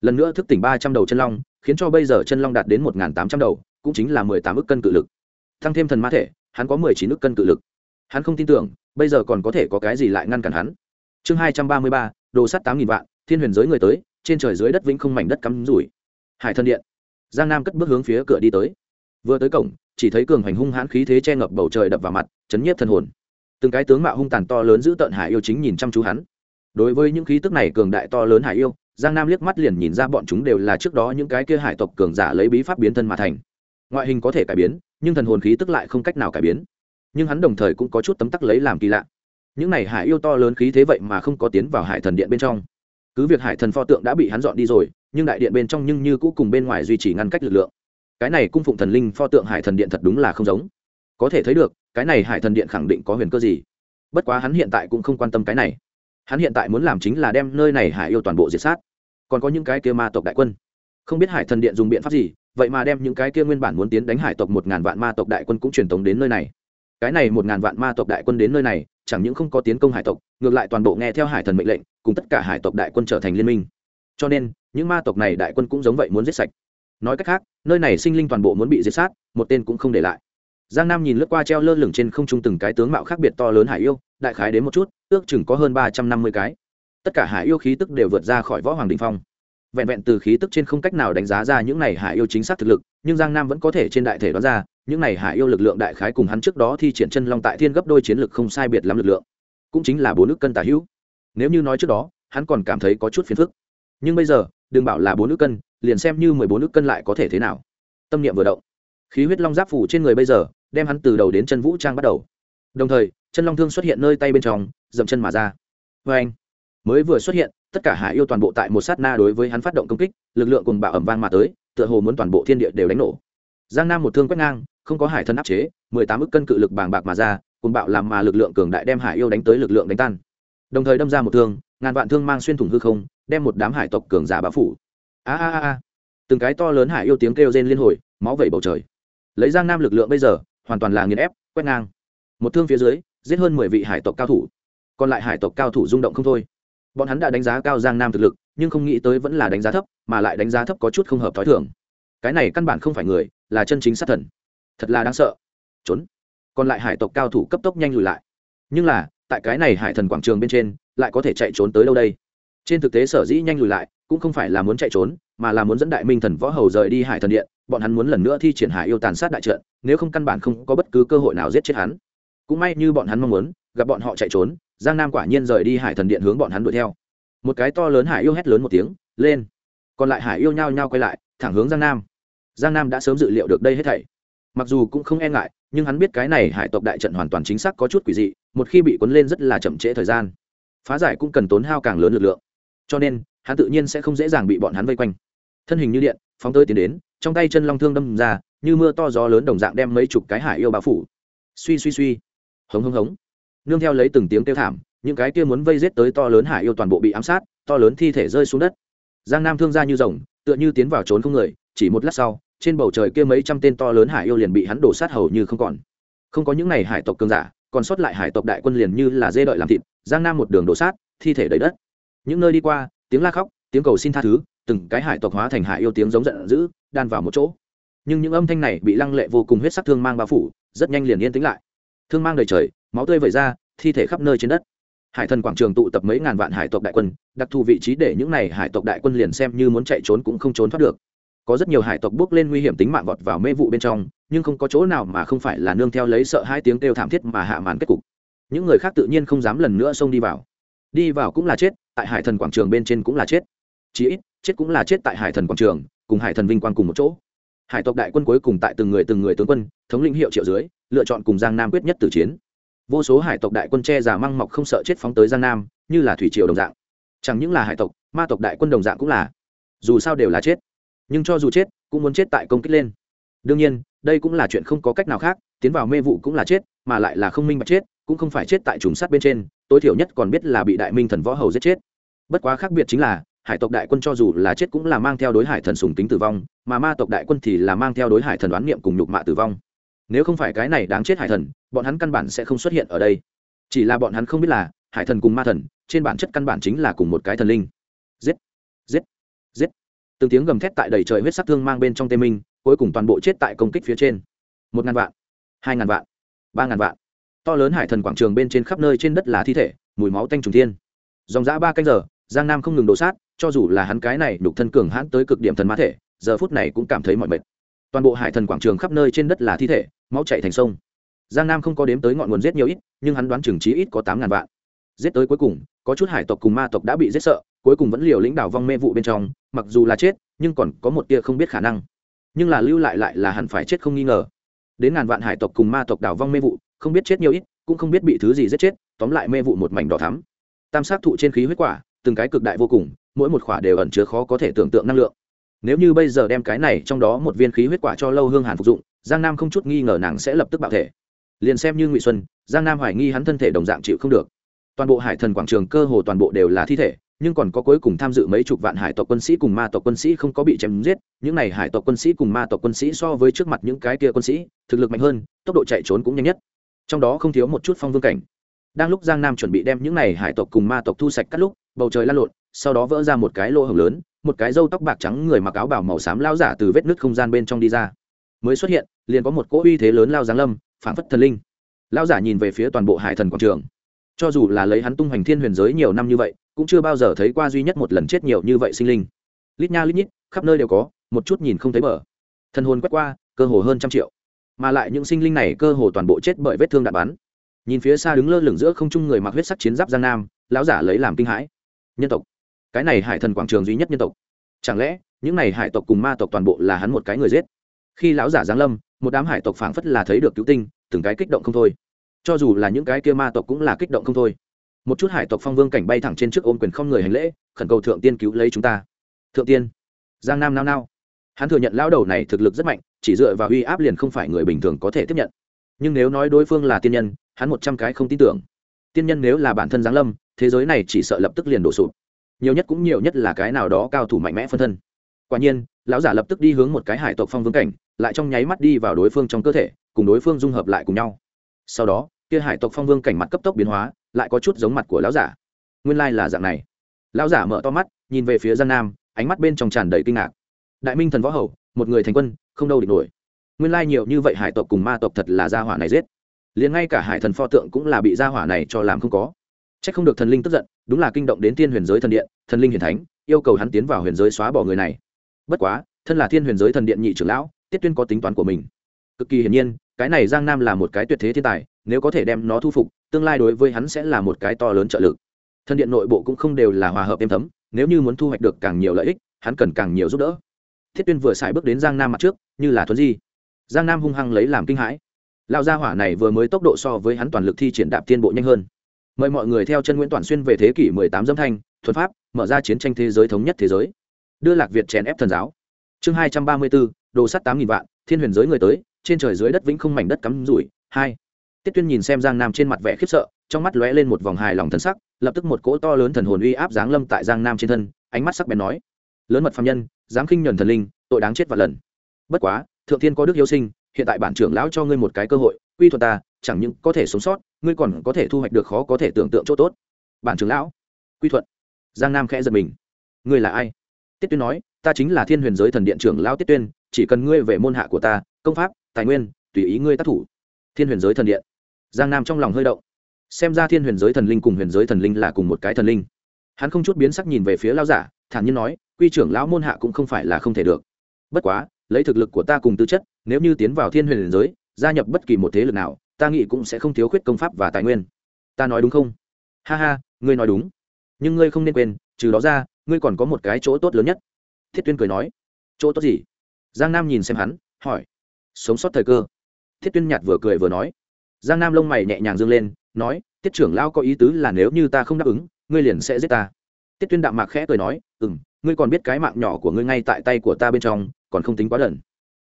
Lần nữa thức tỉnh ba trăm đầu chân long, khiến cho bây giờ chân long đạt đến một tám trăm đầu, cũng chính là mười tám ước cân cự lực. Tăng thêm thần ma thể, hắn có mười chín ước cân cự lực. Hắn không tin tưởng bây giờ còn có thể có cái gì lại ngăn cản hắn? Chương hai trăm ba mươi ba, đồ sắt tám nghìn vạn, thiên huyền giới người tới, trên trời dưới đất vĩnh không mảnh đất cắm rủi. Hải thần điện. Giang nam cất bước hướng phía cửa đi tới. Vừa tới cổng, chỉ thấy cường hành hung hãn khí thế che ngập bầu trời đập vào mặt, chấn nhiếp thân hồn. Từng cái tướng mạo hung tàn to lớn giữ tợn hải yêu chính nhìn chăm chú hắn. Đối với những khí tức này cường đại to lớn hải yêu, giang nam liếc mắt liền nhìn ra bọn chúng đều là trước đó những cái kia hải tộc cường giả lấy bí pháp biến thân mà thành. Ngoại hình có thể cải biến, nhưng thần hồn khí tức lại không cách nào cải biến nhưng hắn đồng thời cũng có chút tấm tắc lấy làm kỳ lạ. Những này hải yêu to lớn khí thế vậy mà không có tiến vào hải thần điện bên trong. Cứ việc hải thần pho tượng đã bị hắn dọn đi rồi, nhưng đại điện bên trong nhưng như cũ cùng bên ngoài duy trì ngăn cách lực lượng. Cái này cung phụng thần linh pho tượng hải thần điện thật đúng là không giống. Có thể thấy được, cái này hải thần điện khẳng định có huyền cơ gì. Bất quá hắn hiện tại cũng không quan tâm cái này. Hắn hiện tại muốn làm chính là đem nơi này hải yêu toàn bộ diệt sát. Còn có những cái kia ma tộc đại quân. Không biết hải thần điện dùng biện pháp gì, vậy mà đem những cái kia nguyên bản muốn tiến đánh hải tộc một ngàn vạn ma tộc đại quân cũng truyền tống đến nơi này cái này một ngàn vạn ma tộc đại quân đến nơi này, chẳng những không có tiến công hải tộc, ngược lại toàn bộ nghe theo hải thần mệnh lệnh, cùng tất cả hải tộc đại quân trở thành liên minh. Cho nên, những ma tộc này đại quân cũng giống vậy muốn giết sạch. Nói cách khác, nơi này sinh linh toàn bộ muốn bị giết sát, một tên cũng không để lại. Giang nam nhìn lướt qua treo lơ lửng trên không trung từng cái tướng mạo khác biệt to lớn hải yêu, đại khái đến một chút, ước chừng có hơn ba trăm năm mươi cái. Tất cả hải yêu khí tức đều vượt ra khỏi võ hoàng đình phong vẹn vẹn từ khí tức trên không cách nào đánh giá ra những này hải yêu chính xác thực lực, nhưng giang nam vẫn có thể trên đại thể đoán ra, những này hải yêu lực lượng đại khái cùng hắn trước đó thi triển chân long tại thiên gấp đôi chiến lực không sai biệt lắm lực lượng. Cũng chính là bốn nước cân tả hữu. Nếu như nói trước đó, hắn còn cảm thấy có chút phiền phức. Nhưng bây giờ, đừng bảo là bốn nước cân, liền xem như mười bốn nước cân lại có thể thế nào. Tâm niệm vừa động. Khí huyết long giáp phủ trên người bây giờ, đem hắn từ đầu đến chân vũ trang bắt đầu. Đồng thời, chân long thương xuất hiện nơi tay bên trong, dậm chân mà ra. Vê anh mới vừa xuất hiện tất cả hải yêu toàn bộ tại một sát na đối với hắn phát động công kích, lực lượng cùng bạo ẩm vang mà tới, tựa hồ muốn toàn bộ thiên địa đều đánh nổ. Giang nam một thương quét ngang, không có hải thân áp chế, mười tám ức cân cự lực bàng bạc mà ra cùng bạo làm mà lực lượng cường đại đem hải yêu đánh tới lực lượng đánh tan. Đồng thời đâm ra một thương, ngàn vạn thương mang xuyên thủng hư không, đem một đám hải tộc cường giả bão phủ. A a a a. Từng cái to lớn hải yêu tiếng kêu rên liên hồi, máu vẩy bầu trời. Lấy giang nam lực lượng bây giờ, hoàn toàn là nghiền ép, quét ngang. Một thương phía dưới, giết hơn mười vị hải tộc cao thủ. Còn lại hải tộc cao thủ rung động không thôi bọn hắn đã đánh giá cao giang nam thực lực, nhưng không nghĩ tới vẫn là đánh giá thấp, mà lại đánh giá thấp có chút không hợp t h ó i thường. Cái này căn bản không phải người, là chân chính sát thần. Thật là đáng sợ. Trốn. Còn lại hải tộc cao thủ cấp tốc nhanh lùi lại. Nhưng là, tại cái này hải thần quảng trường bên trên, lại có thể chạy trốn tới đâu đây? Trên thực tế sở dĩ nhanh lùi lại, cũng không phải là muốn chạy trốn, mà là muốn dẫn đại minh thần võ hầu rời đi hải thần điện, bọn hắn muốn lần nữa thi triển hải yêu tàn sát đại trận, nếu không căn bản không có bất cứ cơ hội nào giết chết hắn. Cũng may như bọn hắn mong muốn gặp bọn họ chạy trốn, giang nam quả nhiên rời đi hải thần điện hướng bọn hắn đuổi theo. Một cái to lớn hải yêu hét lớn một tiếng, lên! Còn lại hải yêu nhao nhao quay lại, thẳng hướng giang nam. Giang nam đã sớm dự liệu được đây hết thảy. Mặc dù cũng không e ngại, nhưng hắn biết cái này hải tộc đại trận hoàn toàn chính xác có chút quỷ dị, một khi bị cuốn lên rất là chậm trễ thời gian. Phá giải cũng cần tốn hao càng lớn lực lượng. Cho nên, hắn tự nhiên sẽ không dễ dàng bị bọn hắn vây quanh. Thân hình như điện, phóng tơi tiến đến, trong tay chân long thương đâm ra, như mưa to gió lớn đồng dạng đem mấy chục cái hải yêu bao phủ. Suy suy suy. Hống hống hống nương theo lấy từng tiếng kêu thảm, những cái kia muốn vây giết tới to lớn hải yêu toàn bộ bị ám sát, to lớn thi thể rơi xuống đất. Giang nam thương ra như rồng, tựa như tiến vào trốn không người, chỉ một lát sau, trên bầu trời kia mấy trăm tên to lớn hải yêu liền bị hắn đổ sát hầu như không còn. Không có những này hải tộc cường giả, còn sót lại hải tộc đại quân liền như là dê đợi làm thịt, giang nam một đường đổ sát, thi thể đầy đất. Những nơi đi qua, tiếng la khóc, tiếng cầu xin tha thứ, từng cái hải tộc hóa thành hải yêu tiếng giống giận dữ, đan vào một chỗ. Nhưng những âm thanh này bị lăng lệ vô cùng huyết sắc thương mang bao phủ, rất nhanh liền yên tĩnh lại. Thương mang đầy trời máu tươi vẩy ra, thi thể khắp nơi trên đất. Hải thần quảng trường tụ tập mấy ngàn vạn hải tộc đại quân, đặc thù vị trí để những này hải tộc đại quân liền xem như muốn chạy trốn cũng không trốn thoát được. Có rất nhiều hải tộc bước lên nguy hiểm tính mạng vọt vào mê vụ bên trong, nhưng không có chỗ nào mà không phải là nương theo lấy sợ hai tiếng kêu thảm thiết mà hạ màn kết cục. Những người khác tự nhiên không dám lần nữa xông đi vào. Đi vào cũng là chết, tại hải thần quảng trường bên trên cũng là chết. Chí ít, chết cũng là chết tại hải thần quảng trường, cùng hải thần vinh quang cùng một chỗ. Hải tộc đại quân cuối cùng tại từng người từng người tướng quân, thống lĩnh hiệu triệu dưới, lựa chọn cùng giang nam quyết nhất tử chiến vô số hải tộc đại quân che giả măng mọc không sợ chết phóng tới giang nam, như là thủy triều đồng dạng. Chẳng những là hải tộc, ma tộc đại quân đồng dạng cũng là. Dù sao đều là chết. Nhưng cho dù chết, cũng muốn chết tại công kích lên. Đương nhiên, đây cũng là chuyện không có cách nào khác, tiến vào mê vụ cũng là chết, mà lại là không minh bạch chết, cũng không phải chết tại trùng sát bên trên, tối thiểu nhất còn biết là bị đại minh thần võ hầu giết chết. Bất quá khác biệt chính là, hải tộc đại quân cho dù là chết cũng là mang theo đối hải thần sùng tính tử vong, mà ma tộc đại quân thì là mang theo đối hải thần đoán niệm cùng nhục mạ tử vong nếu không phải cái này đáng chết hải thần, bọn hắn căn bản sẽ không xuất hiện ở đây. Chỉ là bọn hắn không biết là, hải thần cùng ma thần, trên bản chất căn bản chính là cùng một cái thần linh. Giết! Giết! Giết! Từng tiếng gầm thét tại đầy trời huyết sắc thương mang bên trong tê minh, cuối cùng toàn bộ chết tại công kích phía trên. Một ngàn vạn, hai ngàn vạn, ba ngàn vạn. To lớn hải thần quảng trường bên trên khắp nơi trên đất là thi thể, mùi máu tanh trùng thiên. Dòng dã ba canh giờ, giang nam không ngừng đổ sát, cho dù là hắn cái này đục thân cường hãn tới cực điểm thần mã thể, giờ phút này cũng cảm thấy mọi mệt toàn bộ hải thần quảng trường khắp nơi trên đất là thi thể, máu chạy thành sông. Giang nam không có đếm tới ngọn nguồn giết nhiều ít, nhưng hắn đoán chừng trí ít có tám ngàn vạn. Giết tới cuối cùng, có chút hải tộc cùng ma tộc đã bị giết sợ, cuối cùng vẫn liều lĩnh đảo vong mê vụ bên trong, mặc dù là chết, nhưng còn có một tia không biết khả năng. Nhưng là lưu lại lại là hẳn phải chết không nghi ngờ. Đến ngàn vạn hải tộc cùng ma tộc đảo vong mê vụ, không biết chết nhiều ít, cũng không biết bị thứ gì giết chết, tóm lại mê vụ một mảnh đỏ thắm. Tam sát thụ trên khí huyết quả, từng cái cực đại vô cùng, mỗi một khỏa đều ẩn chứa khó có thể tưởng tượng năng lượng nếu như bây giờ đem cái này trong đó một viên khí huyết quả cho lâu hương hàn phục dụng, giang nam không chút nghi ngờ nàng sẽ lập tức bạo thể. Liền xem như ngụy xuân, giang nam hoài nghi hắn thân thể đồng dạng chịu không được. Toàn bộ hải thần quảng trường cơ hồ toàn bộ đều là thi thể, nhưng còn có cuối cùng tham dự mấy chục vạn hải tộc quân sĩ cùng ma tộc quân sĩ không có bị chém giết, những n à y hải tộc quân sĩ cùng ma tộc quân sĩ so với trước mặt những cái kia quân sĩ, thực lực mạnh hơn, tốc độ chạy trốn cũng nhanh nhất. Trong đó không thiếu một chút phong vương cảnh. Đang lúc giang nam chuẩn bị đem những n à y hải tộc cùng ma tộc thu sạch cắt lúc, bầu trời lan lộn, sau đó vỡ ra một cái lỗ hồng lớn một cái râu tóc bạc trắng người mặc áo bảo màu xám lao giả từ vết nứt không gian bên trong đi ra. Mới xuất hiện, liền có một cỗ uy thế lớn lao giáng lâm, phảng phất thần linh. Lao giả nhìn về phía toàn bộ hải thần quảng trường. Cho dù là lấy hắn tung hoành thiên huyền giới nhiều năm như vậy, cũng chưa bao giờ thấy qua duy nhất một lần chết nhiều như vậy sinh linh. Lít nha lít nhít, khắp nơi đều có, một chút nhìn không thấy mở thân hồn quét qua, cơ hồ hơn trăm triệu. Mà lại những sinh linh này cơ hồ toàn bộ chết bởi vết thương đạn bắn. Nhìn phía xa đứng lơ lửng giữa không trung người mặc huyết sắc chiến giáp giang nam, lão giả lấy làm kinh hãi. Nhân tộc cái này hải thần quảng trường duy nhất nhân tộc. Chẳng lẽ, những này hải tộc cùng ma tộc toàn bộ là hắn một cái người giết? Khi lão giả giáng lâm, một đám hải tộc phảng phất là thấy được cứu tinh, từng cái kích động không thôi. Cho dù là những cái kia ma tộc cũng là kích động không thôi. Một chút hải tộc phong vương cảnh bay thẳng trên trước ôm quyền không người hành lễ, khẩn cầu thượng tiên cứu lấy chúng ta. Thượng tiên. Giang nam nao nao. Hắn thừa nhận lão đầu này thực lực rất mạnh, chỉ dựa vào uy áp liền không phải người bình thường có thể tiếp nhận. Nhưng nếu nói đối phương là tiên nhân, hắn một trăm cái không tin tưởng. Tiên nhân nếu là bản thân giáng lâm, thế giới này chỉ sợ lập tức liền đổ sụp nhiều nhất cũng nhiều nhất là cái nào đó cao thủ mạnh mẽ phân thân. Quả nhiên, lão giả lập tức đi hướng một cái hải tộc phong vương cảnh, lại trong nháy mắt đi vào đối phương trong cơ thể, cùng đối phương dung hợp lại cùng nhau. Sau đó, kia hải tộc phong vương cảnh mặt cấp tốc biến hóa, lại có chút giống mặt của lão giả. Nguyên lai là dạng này. Lão giả mở to mắt, nhìn về phía giang nam, ánh mắt bên trong tràn đầy kinh ngạc. Đại minh thần võ hầu, một người thành quân, không đâu địch nổi. Nguyên lai nhiều như vậy hải tộc cùng ma tộc thật là gia hỏa này giết. Liền ngay cả hải thần pho tượng cũng là bị gia hỏa này cho làm không có. Chắc không được thần linh tức giận, đúng là kinh động đến tiên huyền giới thần điện, thần linh hiển thánh, yêu cầu hắn tiến vào huyền giới xóa bỏ người này. Bất quá, thân là thiên huyền giới thần điện nhị trưởng lão, tiết tuyên có tính toán của mình. Cực kỳ hiển nhiên, cái này giang nam là một cái tuyệt thế thiên tài, nếu có thể đem nó thu phục, tương lai đối với hắn sẽ là một cái to lớn trợ lực. Thần điện nội bộ cũng không đều là hòa hợp êm thấm, nếu như muốn thu hoạch được càng nhiều lợi ích, hắn cần càng nhiều giúp đỡ. Thiết tuyên vừa xài bước đến giang nam mặt trước, như là thuấn di. Giang nam hung hăng lấy làm kinh hãi. Lão gia hỏa này vừa mới tốc độ so với hắn toàn lực thi triển đạp tiên bộ nhanh hơn mời mọi người theo chân nguyễn toàn xuyên về thế kỷ 18 dâm thanh thuật pháp mở ra chiến tranh thế giới thống nhất thế giới. Đưa lạc việt chèn ép thần giáo. Chương 234, đồ sắt tám nghìn vạn thiên huyền giới người tới trên trời dưới đất vĩnh không mảnh đất cắm rủi. Hai. Tiết tuyên nhìn xem giang nam trên mặt vẻ khiếp sợ trong mắt lóe lên một vòng hài lòng thân sắc lập tức một cỗ to lớn thần hồn uy áp giáng lâm tại giang nam trên thân ánh mắt sắc bén nói lớn mật phạm nhân dám khinh nhuần thần linh tội đáng chết và lần. Bất quá thượng thiên có đức hiếu sinh hiện tại bản trưởng lão cho ngươi một cái cơ hội uy thuật ta chẳng những có thể sống sót ngươi còn có thể thu hoạch được khó có thể tưởng tượng chỗ tốt. Bản trưởng lão, quy thuận, giang nam khẽ giật mình. Ngươi là ai? Tiết tuyên nói, ta chính là thiên huyền giới thần điện trưởng lão tiết tuyên, chỉ cần ngươi về môn hạ của ta, công pháp, tài nguyên, tùy ý ngươi tác thủ. Thiên huyền giới thần điện. Giang nam trong lòng hơi động. Xem ra thiên huyền giới thần linh cùng huyền giới thần linh là cùng một cái thần linh. Hắn không chút biến sắc nhìn về phía lao giả, thản nhiên nói, quy trưởng lão môn hạ cũng không phải là không thể được. Bất quá, lấy thực lực của ta cùng tư chất, nếu như tiến vào thiên huyền giới, gia nhập bất kỳ một thế lực nào ta nghĩ cũng sẽ không thiếu khuyết công pháp và tài nguyên. Ta nói đúng không? Ha ha, ngươi nói đúng. Nhưng ngươi không nên quên, trừ đó ra, ngươi còn có một cái chỗ tốt lớn nhất. Thiết tuyên cười nói. Chỗ tốt gì? Giang nam nhìn xem hắn, hỏi. Sống sót thời cơ. Thiết tuyên nhạt vừa cười vừa nói. Giang nam lông mày nhẹ nhàng dâng lên, nói, tiết trưởng lao có ý tứ là nếu như ta không đáp ứng, ngươi liền sẽ giết ta. Tiết tuyên đạm mạc khẽ cười nói ừ m ngươi còn biết cái mạng nhỏ của ngươi ngay tại tay của ta bên trong, còn không tính quá đần.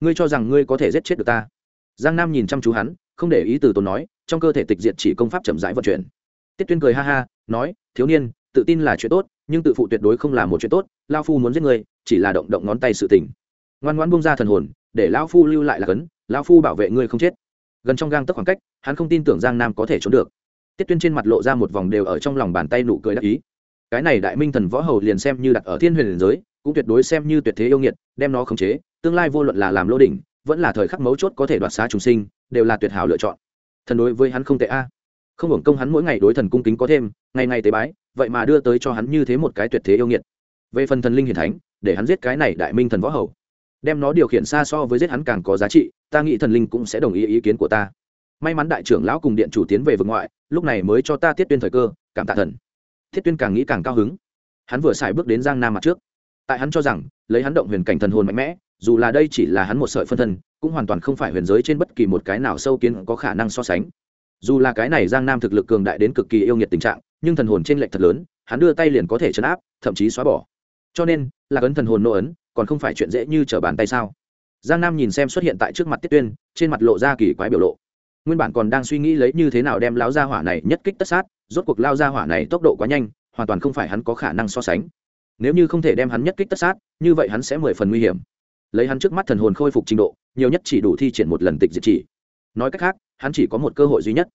Ngươi cho rằng ngươi có thể giết chết được ta. Giang nam nhìn chăm chú hắn không để ý từ tốn nói, trong cơ thể tịch diệt chỉ công pháp chậm rãi vận chuyển. Tiết tuyên cười ha ha, nói, thiếu niên, tự tin là chuyện tốt, nhưng tự phụ tuyệt đối không là một chuyện tốt lao phu muốn giết ngươi chỉ là động động ngón tay sự tình. Ngoan ngoãn bung ra thần hồn, để lao phu lưu lại là cấn lao phu bảo vệ ngươi không chết. Gần trong gang tấc khoảng cách, hắn không tin tưởng giang nam có thể trốn được. Tiết tuyên trên mặt lộ ra một vòng đều ở trong lòng bàn tay nụ cười đắc ý. Cái này đại minh thần võ hầu liền xem như đặt ở thiên huyền liền giới, cũng tuyệt đối xem như tuyệt thế yêu nghiệt, đem nó khống chế, tương lai vô luận là làm lô đỉnh vẫn là thời khắc mấu chốt có thể đoạt xá trùng sinh, đều là tuyệt hảo lựa chọn. Thần đối với hắn không tệ a. Không hưởng công hắn mỗi ngày đối thần cung kính có thêm, ngày ngày tế bái, vậy mà đưa tới cho hắn như thế một cái tuyệt thế yêu nghiệt. Về phần thần linh hiển thánh, để hắn giết cái này đại minh thần võ hầu. Đem nó điều khiển xa so với giết hắn càng có giá trị, ta nghĩ thần linh cũng sẽ đồng ý ý kiến của ta. May mắn đại trưởng lão cùng điện chủ tiến về vực ngoại, lúc này mới cho ta tiết tuyên thời cơ, cảm tạ thần. Thiết tuyên càng nghĩ càng cao hứng. Hắn vừa xài bước đến giang nam mặt trước. Tại hắn cho rằng, lấy hắn động huyền cảnh thần hồn mạnh mẽ dù là đây chỉ là hắn một sợi phân thân, cũng hoàn toàn không phải huyền giới trên bất kỳ một cái nào sâu kiến có khả năng so sánh. Dù là cái này giang nam thực lực cường đại đến cực kỳ yêu nghiệt tình trạng, nhưng thần hồn trên lệch thật lớn, hắn đưa tay liền có thể chấn áp, thậm chí xóa bỏ. Cho nên, là ấn thần hồn nô ấn, còn không phải chuyện dễ như trở bàn tay sao? Giang nam nhìn xem xuất hiện tại trước mặt tiết tuyên, trên mặt lộ ra kỳ quái biểu lộ. Nguyên bản còn đang suy nghĩ lấy như thế nào đem lão gia hỏa này nhất kích tất sát, rốt cuộc lao gia hỏa này tốc độ quá nhanh, hoàn toàn không phải hắn có khả năng so sánh. Nếu như không thể đem hắn nhất kích tất sát, như vậy hắn sẽ mười phần nguy hiểm lấy hắn trước mắt thần hồn khôi phục trình độ, nhiều nhất chỉ đủ thi triển một lần tịch diệt chỉ. Nói cách khác, hắn chỉ có một cơ hội duy nhất.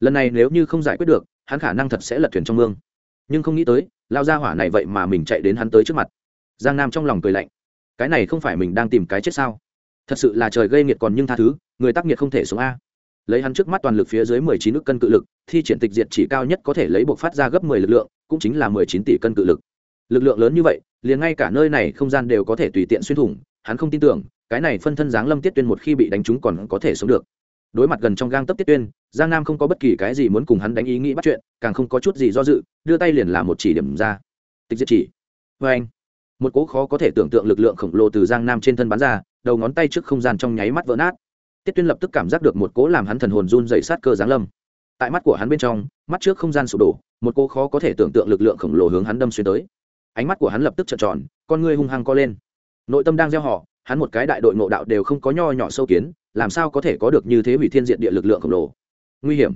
Lần này nếu như không giải quyết được, hắn khả năng thật sẽ lật thuyền trong mương. Nhưng không nghĩ tới lao ra hỏa này vậy mà mình chạy đến hắn tới trước mặt. Giang nam trong lòng cười lạnh. Cái này không phải mình đang tìm cái chết sao? Thật sự là trời gây nghiệt còn nhưng tha thứ, người tác nghiệt không thể sống a. Lấy hắn trước mắt toàn lực phía dưới mười chín ức cân cự lực, thi triển tịch diệt chỉ cao nhất có thể lấy buộc phát ra gấp mười lực lượng, cũng chính là mười chín tỷ cân cự lực. Lực lượng lớn như vậy, liền ngay cả nơi này không gian đều có thể tùy tiện xuyên thủng hắn không tin tưởng, cái này phân thân giáng lâm tiết tuyên một khi bị đánh trúng còn có thể sống được. Đối mặt gần trong gang tấp tiết tuyên, giang nam không có bất kỳ cái gì muốn cùng hắn đánh ý nghĩ bắt chuyện, càng không có chút gì do dự, đưa tay liền làm một chỉ điểm ra. Tịch diệt chỉ. Vê anh, một cỗ khó có thể tưởng tượng lực lượng khổng lồ từ giang nam trên thân bắn ra, đầu ngón tay trước không gian trong nháy mắt vỡ nát. Tiết tuyên lập tức cảm giác được một cỗ làm hắn thần hồn run dày sát cơ giáng lâm. Tại mắt của hắn bên trong, mắt trước không gian sụp đổ, một cỗ khó có thể tưởng tượng lực lượng khổng lồ hướng hắn đâm xuyên tới. Ánh mắt của hắn lập tức trợn tròn, con ngươi hung hăng co lên nội tâm đang gieo họ, hắn một cái đại đội ngộ đạo đều không có nho nhỏ sâu kiến, làm sao có thể có được như thế hủy thiên diện địa lực lượng khổng lồ? Nguy hiểm.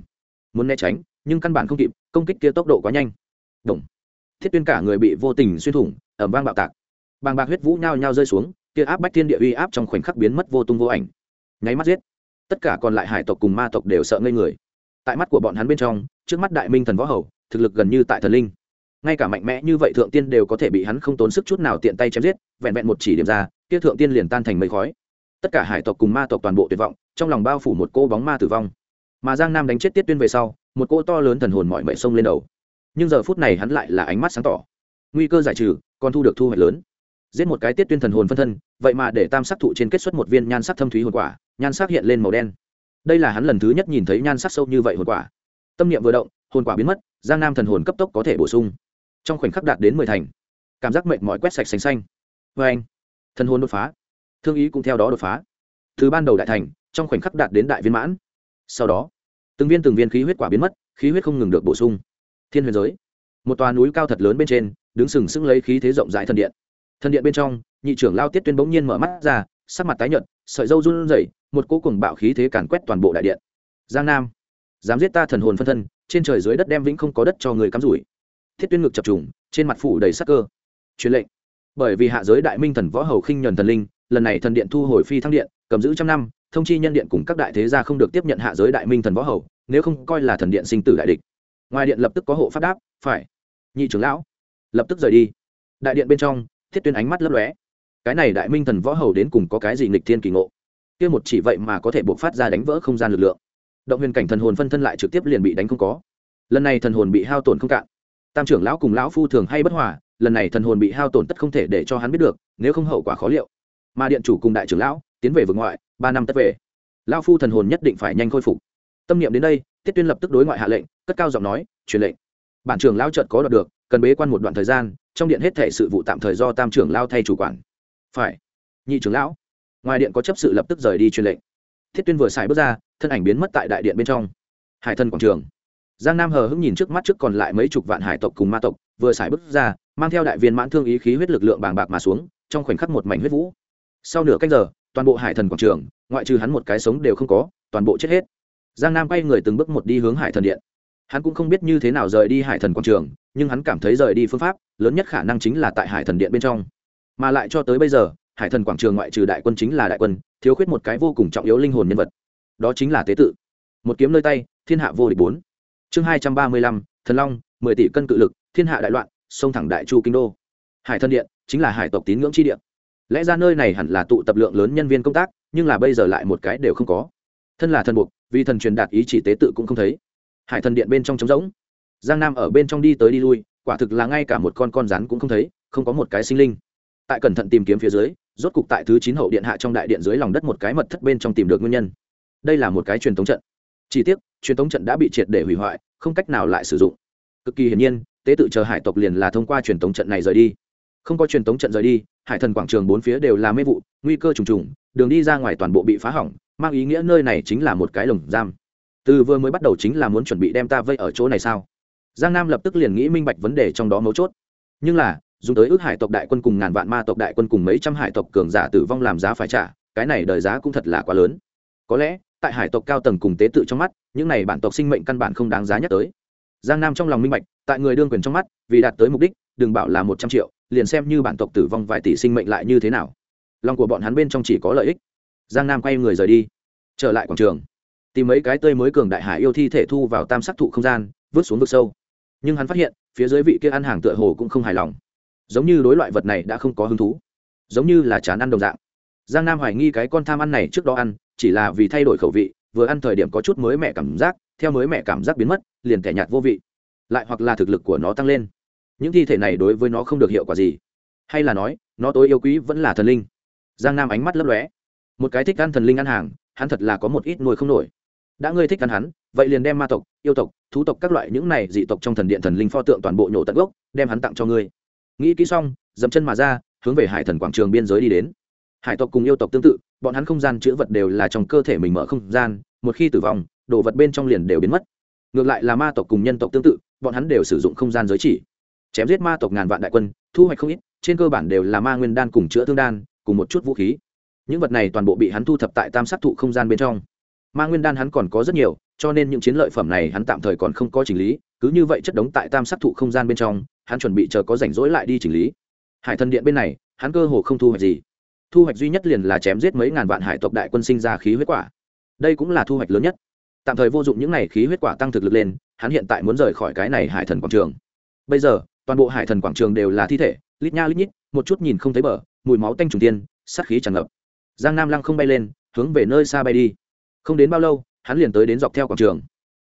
Muốn né tránh, nhưng căn bản không kịp, công kích kia tốc độ quá nhanh. Động. thiết tuyên cả người bị vô tình xuyên thủng ẩm vang bạo tạc. Bàng bạc huyết vũ nhao nhao rơi xuống, kia áp bách thiên địa uy áp trong khoảnh khắc biến mất vô tung vô ảnh. Nháy mắt giết. Tất cả còn lại hải tộc cùng ma tộc đều sợ ngây người. Tại mắt của bọn hắn bên trong, trước mắt đại minh thần võ hầu, thực lực gần như tại thần linh ngay cả mạnh mẽ như vậy thượng tiên đều có thể bị hắn không tốn sức chút nào tiện tay chém giết, vẹn vẹn một chỉ điểm ra, kia thượng tiên liền tan thành mây khói. Tất cả hải tộc cùng ma tộc toàn bộ tuyệt vọng, trong lòng bao phủ một cô bóng ma tử vong. Mà giang nam đánh chết tiết tuyên về sau, một cô to lớn thần hồn mọi mệ sông lên đầu. Nhưng giờ phút này hắn lại là ánh mắt sáng tỏ. Nguy cơ giải trừ, còn thu được thu hoạch lớn. Giết một cái tiết tuyên thần hồn phân thân, vậy mà để tam sắc thụ trên kết xuất một viên nhan sắc thâm thúy hồn quả, nhan sắc hiện lên màu đen. Đây là hắn lần thứ nhất nhìn thấy nhan sắc sâu như vậy hồn quả. Tâm niệm vừa động, hồn quả biến mất, giang nam thần hồn cấp tốc có thể bổ sung trong khoảnh khắc đạt đến mười thành. Cảm giác mệnh mỏi quét sạch xanh xanh. Vê anh thân hôn đột phá. Thương ý cũng theo đó đột phá. Từ ban đầu đại thành, trong khoảnh khắc đạt đến đại viên mãn. Sau đó, từng viên từng viên khí huyết quả biến mất, khí huyết không ngừng được bổ sung. Thiên huyền giới, một tòa núi cao thật lớn bên trên, đứng sừng sững lấy khí thế rộng rãi thần điện. Thần điện bên trong, nhị trưởng lao tiết tuyên bỗng nhiên mở mắt ra, sắc mặt tái nhợt, sợi dâu run rẩy, một cỗ cùng bạo khí thế càn quét toàn bộ đại điện. Giang nam, dám giết ta thần hồn phân thân, trên trời dưới đất đem vĩnh không có đất cho người cắm rủi thiết tuyên ngực chập trùng, trên mặt phủ đầy sắc cơ. Truyền lệnh. Bởi vì hạ giới đại minh thần võ hầu khinh nhuần thần linh, lần này thần điện thu hồi phi thăng điện, cầm giữ trăm năm, thông chi nhân điện cùng các đại thế gia không được tiếp nhận hạ giới đại minh thần võ hầu, nếu không coi là thần điện sinh tử đại địch. Ngoài điện lập tức có hộ phát đáp, phải. Nhị trưởng lão lập tức rời đi. Đại điện bên trong, thiết tuyên ánh mắt lấp lóe. Cái này đại minh thần võ hầu đến cùng có cái gì nghịch thiên kỳ ngộ? Kia một chỉ vậy mà có thể buộc phát ra đánh vỡ không gian lực lượng. Động huyền cảnh thần hồn phân thân lại trực tiếp liền bị đánh không có. Lần này thần hồn bị hao tổn không cạn tam trưởng lão cùng lão phu thường hay bất hòa, lần này thần hồn bị hao tổn tất không thể để cho hắn biết được, nếu không hậu quả khó liệu. Mà điện chủ cùng đại trưởng lão tiến về vực ngoại, ba năm tất về. Lão phu thần hồn nhất định phải nhanh khôi phục. Tâm niệm đến đây, tiết tuyên lập tức đối ngoại hạ lệnh, cất cao giọng nói, truyền lệnh. Bản trưởng lão trợt có đoạt được, cần bế quan một đoạn thời gian, trong điện hết thể sự vụ tạm thời do tam trưởng lao thay chủ quản. Phải. Nhị trưởng lão. Ngoài điện có chấp sự lập tức rời đi truyền lệnh. Thiết tuyên vừa xài bước ra, thân ảnh biến mất tại đại điện bên trong. Hải thân quảng trường giang nam hờ hững nhìn trước mắt trước còn lại mấy chục vạn hải tộc cùng ma tộc, vừa xài bước ra, mang theo đại viên mãn thương ý khí huyết lực lượng bàng bạc mà xuống, trong khoảnh khắc một mảnh huyết vũ. Sau nửa cách giờ, toàn bộ hải thần quảng trường, ngoại trừ hắn một cái sống đều không có, toàn bộ chết hết. Giang nam quay người từng bước một đi hướng hải thần điện. Hắn cũng không biết như thế nào rời đi hải thần quảng trường, nhưng hắn cảm thấy rời đi phương pháp, lớn nhất khả năng chính là tại hải thần điện bên trong. Mà lại cho tới bây giờ, hải thần quảng trường ngoại trừ đại quân chính là đại quân, thiếu khuyết một cái vô cùng trọng yếu linh hồn nhân vật. Đó chính là tế tự. Một kiếm nơi tay, thiên hạ vô địch bốn chương hai trăm ba mươi lăm, thần long, mười tỷ cân cự lực, thiên hạ đại loạn, sông thẳng đại chu kinh đô. Hải thần điện, chính là hải tộc tín ngưỡng chi điện lẽ ra nơi này hẳn là tụ tập lượng lớn nhân viên công tác, nhưng là bây giờ lại một cái đều không có. Thân là thần buộc, vì thần truyền đạt ý chỉ tế tự cũng không thấy. Hải thần điện bên trong trống rỗng. Giang nam ở bên trong đi tới đi lui, quả thực là ngay cả một con con rắn cũng không thấy, không có một cái sinh linh. Tại cẩn thận tìm kiếm phía dưới, rốt cục tại thứ chín hậu điện hạ trong đại điện dưới lòng đất một cái mật thất bên trong tìm được nguyên nhân. Đây là một cái truyền thống trận. Chi tiết truyền thống trận đã bị triệt để hủy hoại, không cách nào lại sử dụng. Cực kỳ hiển nhiên, tế tự chờ hải tộc liền là thông qua truyền thống trận này rời đi. Không có truyền thống trận rời đi, hải thần quảng trường bốn phía đều là mê vụ, nguy cơ trùng trùng, đường đi ra ngoài toàn bộ bị phá hỏng, mang ý nghĩa nơi này chính là một cái lồng giam. Từ vừa mới bắt đầu chính là muốn chuẩn bị đem ta vây ở chỗ này sao? Giang nam lập tức liền nghĩ minh bạch vấn đề trong đó mấu chốt. Nhưng là dùng tới ước hải tộc đại quân cùng ngàn vạn ma tộc đại quân cùng mấy trăm hải tộc cường giả tử vong làm giá phải trả, cái này đời giá cũng thật là quá lớn. Có lẽ tại hải tộc cao tầng cùng tế tự trong mắt, những này bản tộc sinh mệnh căn bản không đáng giá nhắc tới. Giang nam trong lòng minh bạch, tại người đương quyền trong mắt, vì đạt tới mục đích, đừng bảo là một trăm triệu, liền xem như bản tộc tử vong vài tỷ sinh mệnh lại như thế nào. Lòng của bọn hắn bên trong chỉ có lợi ích. Giang nam quay người rời đi, trở lại quảng trường. Tìm mấy cái tươi mới cường đại hải yêu thi thể thu vào tam sắc thụ không gian, vứt xuống vực sâu. Nhưng hắn phát hiện, phía dưới vị kia ăn hàng tựa hồ cũng không hài lòng. Giống như đối loại vật này đã không có hứng thú. Giống như là chán ăn đồng dạng. Giang nam hoài nghi cái con tham ăn này trước đó ăn chỉ là vì thay đổi khẩu vị, vừa ăn thời điểm có chút mới mẻ cảm giác, theo mới mẻ cảm giác biến mất, liền thẻ nhạt vô vị. Lại hoặc là thực lực của nó tăng lên. Những thi thể này đối với nó không được hiệu quả gì. Hay là nói, nó tối yêu quý vẫn là thần linh. Giang nam ánh mắt lấp lóe. Một cái thích ăn thần linh ăn hàng, hắn thật là có một ít nuôi không nổi. Đã ngươi thích ăn hắn, vậy liền đem ma tộc, yêu tộc, thú tộc các loại những này dị tộc trong thần điện thần linh pho tượng toàn bộ nhổ tận gốc, đem hắn tặng cho ngươi. Nghĩ kỹ xong, dậm chân mà ra, hướng về hải thần quảng trường biên giới đi đến. Hải tộc cùng yêu tộc tương tự bọn hắn không gian chữ vật đều là trong cơ thể mình mở không gian, một khi tử vong, đồ vật bên trong liền đều biến mất. Ngược lại là ma tộc cùng nhân tộc tương tự, bọn hắn đều sử dụng không gian giới chỉ. Chém giết ma tộc ngàn vạn đại quân, thu hoạch không ít, trên cơ bản đều là ma nguyên đan cùng chữa thương đan, cùng một chút vũ khí. Những vật này toàn bộ bị hắn thu thập tại tam sát thụ không gian bên trong. Ma nguyên đan hắn còn có rất nhiều, cho nên những chiến lợi phẩm này hắn tạm thời còn không có chỉnh lý, cứ như vậy chất đống tại tam sát thụ không gian bên trong, hắn chuẩn bị chờ có rảnh rỗi lại đi chỉnh lý. Hải thần điện bên này, hắn cơ hồ không thu hoạch gì thu hoạch duy nhất liền là chém giết mấy ngàn vạn hải tộc đại quân sinh ra khí huyết quả. Đây cũng là thu hoạch lớn nhất. Tạm thời vô dụng những n à y khí huyết quả tăng thực lực lên, hắn hiện tại muốn rời khỏi cái này hải thần quảng trường. Bây giờ, toàn bộ hải thần quảng trường đều là thi thể, lít nha lít nhít, một chút nhìn không thấy bờ, mùi máu tanh trùng tiên, sát khí tràn ngập. Giang nam lăng không bay lên, hướng về nơi xa bay đi. Không đến bao lâu, hắn liền tới đến dọc theo quảng trường.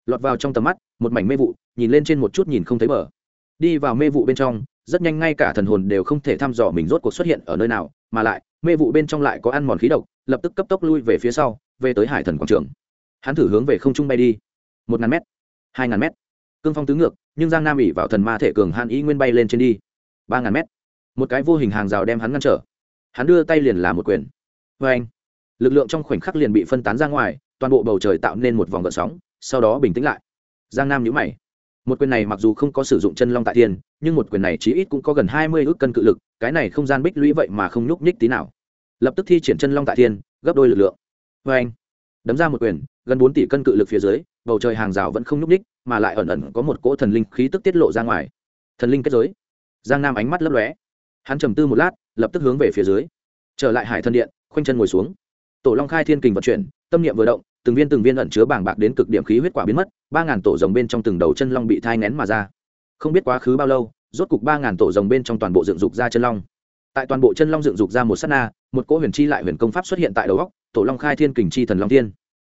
Lọt vào trong tầm mắt, một mảnh mê vụ, nhìn lên trên một chút nhìn không thấy bờ. Đi vào mê vụ bên trong, rất nhanh ngay cả thần hồn đều không thể thăm dò mình rốt cuộc xuất hiện ở nơi nào, mà lại mê vụ bên trong lại có ăn mòn khí độc, lập tức cấp tốc lui về phía sau, về tới hải thần quảng trường. Hắn thử hướng về không trung bay đi. Một ngàn m hai ngàn m cương phong tứ ngược, nhưng giang nam ỉ vào thần ma thể cường hàn ý nguyên bay lên trên đi. Ba ngàn m một cái vô hình hàng rào đem hắn ngăn trở. Hắn đưa tay liền làm một quyền. Vê anh, lực lượng trong khoảnh khắc liền bị phân tán ra ngoài, toàn bộ bầu trời tạo nên một vòng gợn sóng, sau đó bình tĩnh lại. Giang nam nhữ mày. Một quyền này mặc dù không có sử dụng chân long tại thiên nhưng một quyền này chí ít cũng có gần hai mươi ước cân cự lực cái này không gian bích lũy vậy mà không nhúc nhích tí nào. Lập tức thi triển chân long tại thiên, gấp đôi lực lượng. Vê anh, đấm ra một quyền, gần bốn tỷ cân cự lực phía dưới, bầu trời hàng rào vẫn không nhúc nhích, mà lại ẩn ẩn có một cỗ thần linh khí tức tiết lộ ra ngoài. Thần linh kết giới. Giang nam ánh mắt lấp lóe. Hắn trầm tư một lát, lập tức hướng về phía dưới. Trở lại hải thần điện, khoanh chân ngồi xuống. Tổ long khai thiên kình vận chuyển, tâm niệm vừa động, từng viên từng viên ẩn chứa bảng bạc đến cực điểm khí huyết quả biến mất, ba ngàn tổ rồng bên trong từng đầu chân long bị thai nén mà ra. Không biết quá khứ bao lâu rốt cục ba ngàn tổ rồng bên trong toàn bộ dựng dục ra chân long. Tại toàn bộ chân long dựng dục ra một s á t na, một cỗ huyền chi lại huyền công pháp xuất hiện tại đầu góc tổ long khai thiên kình chi thần long tiên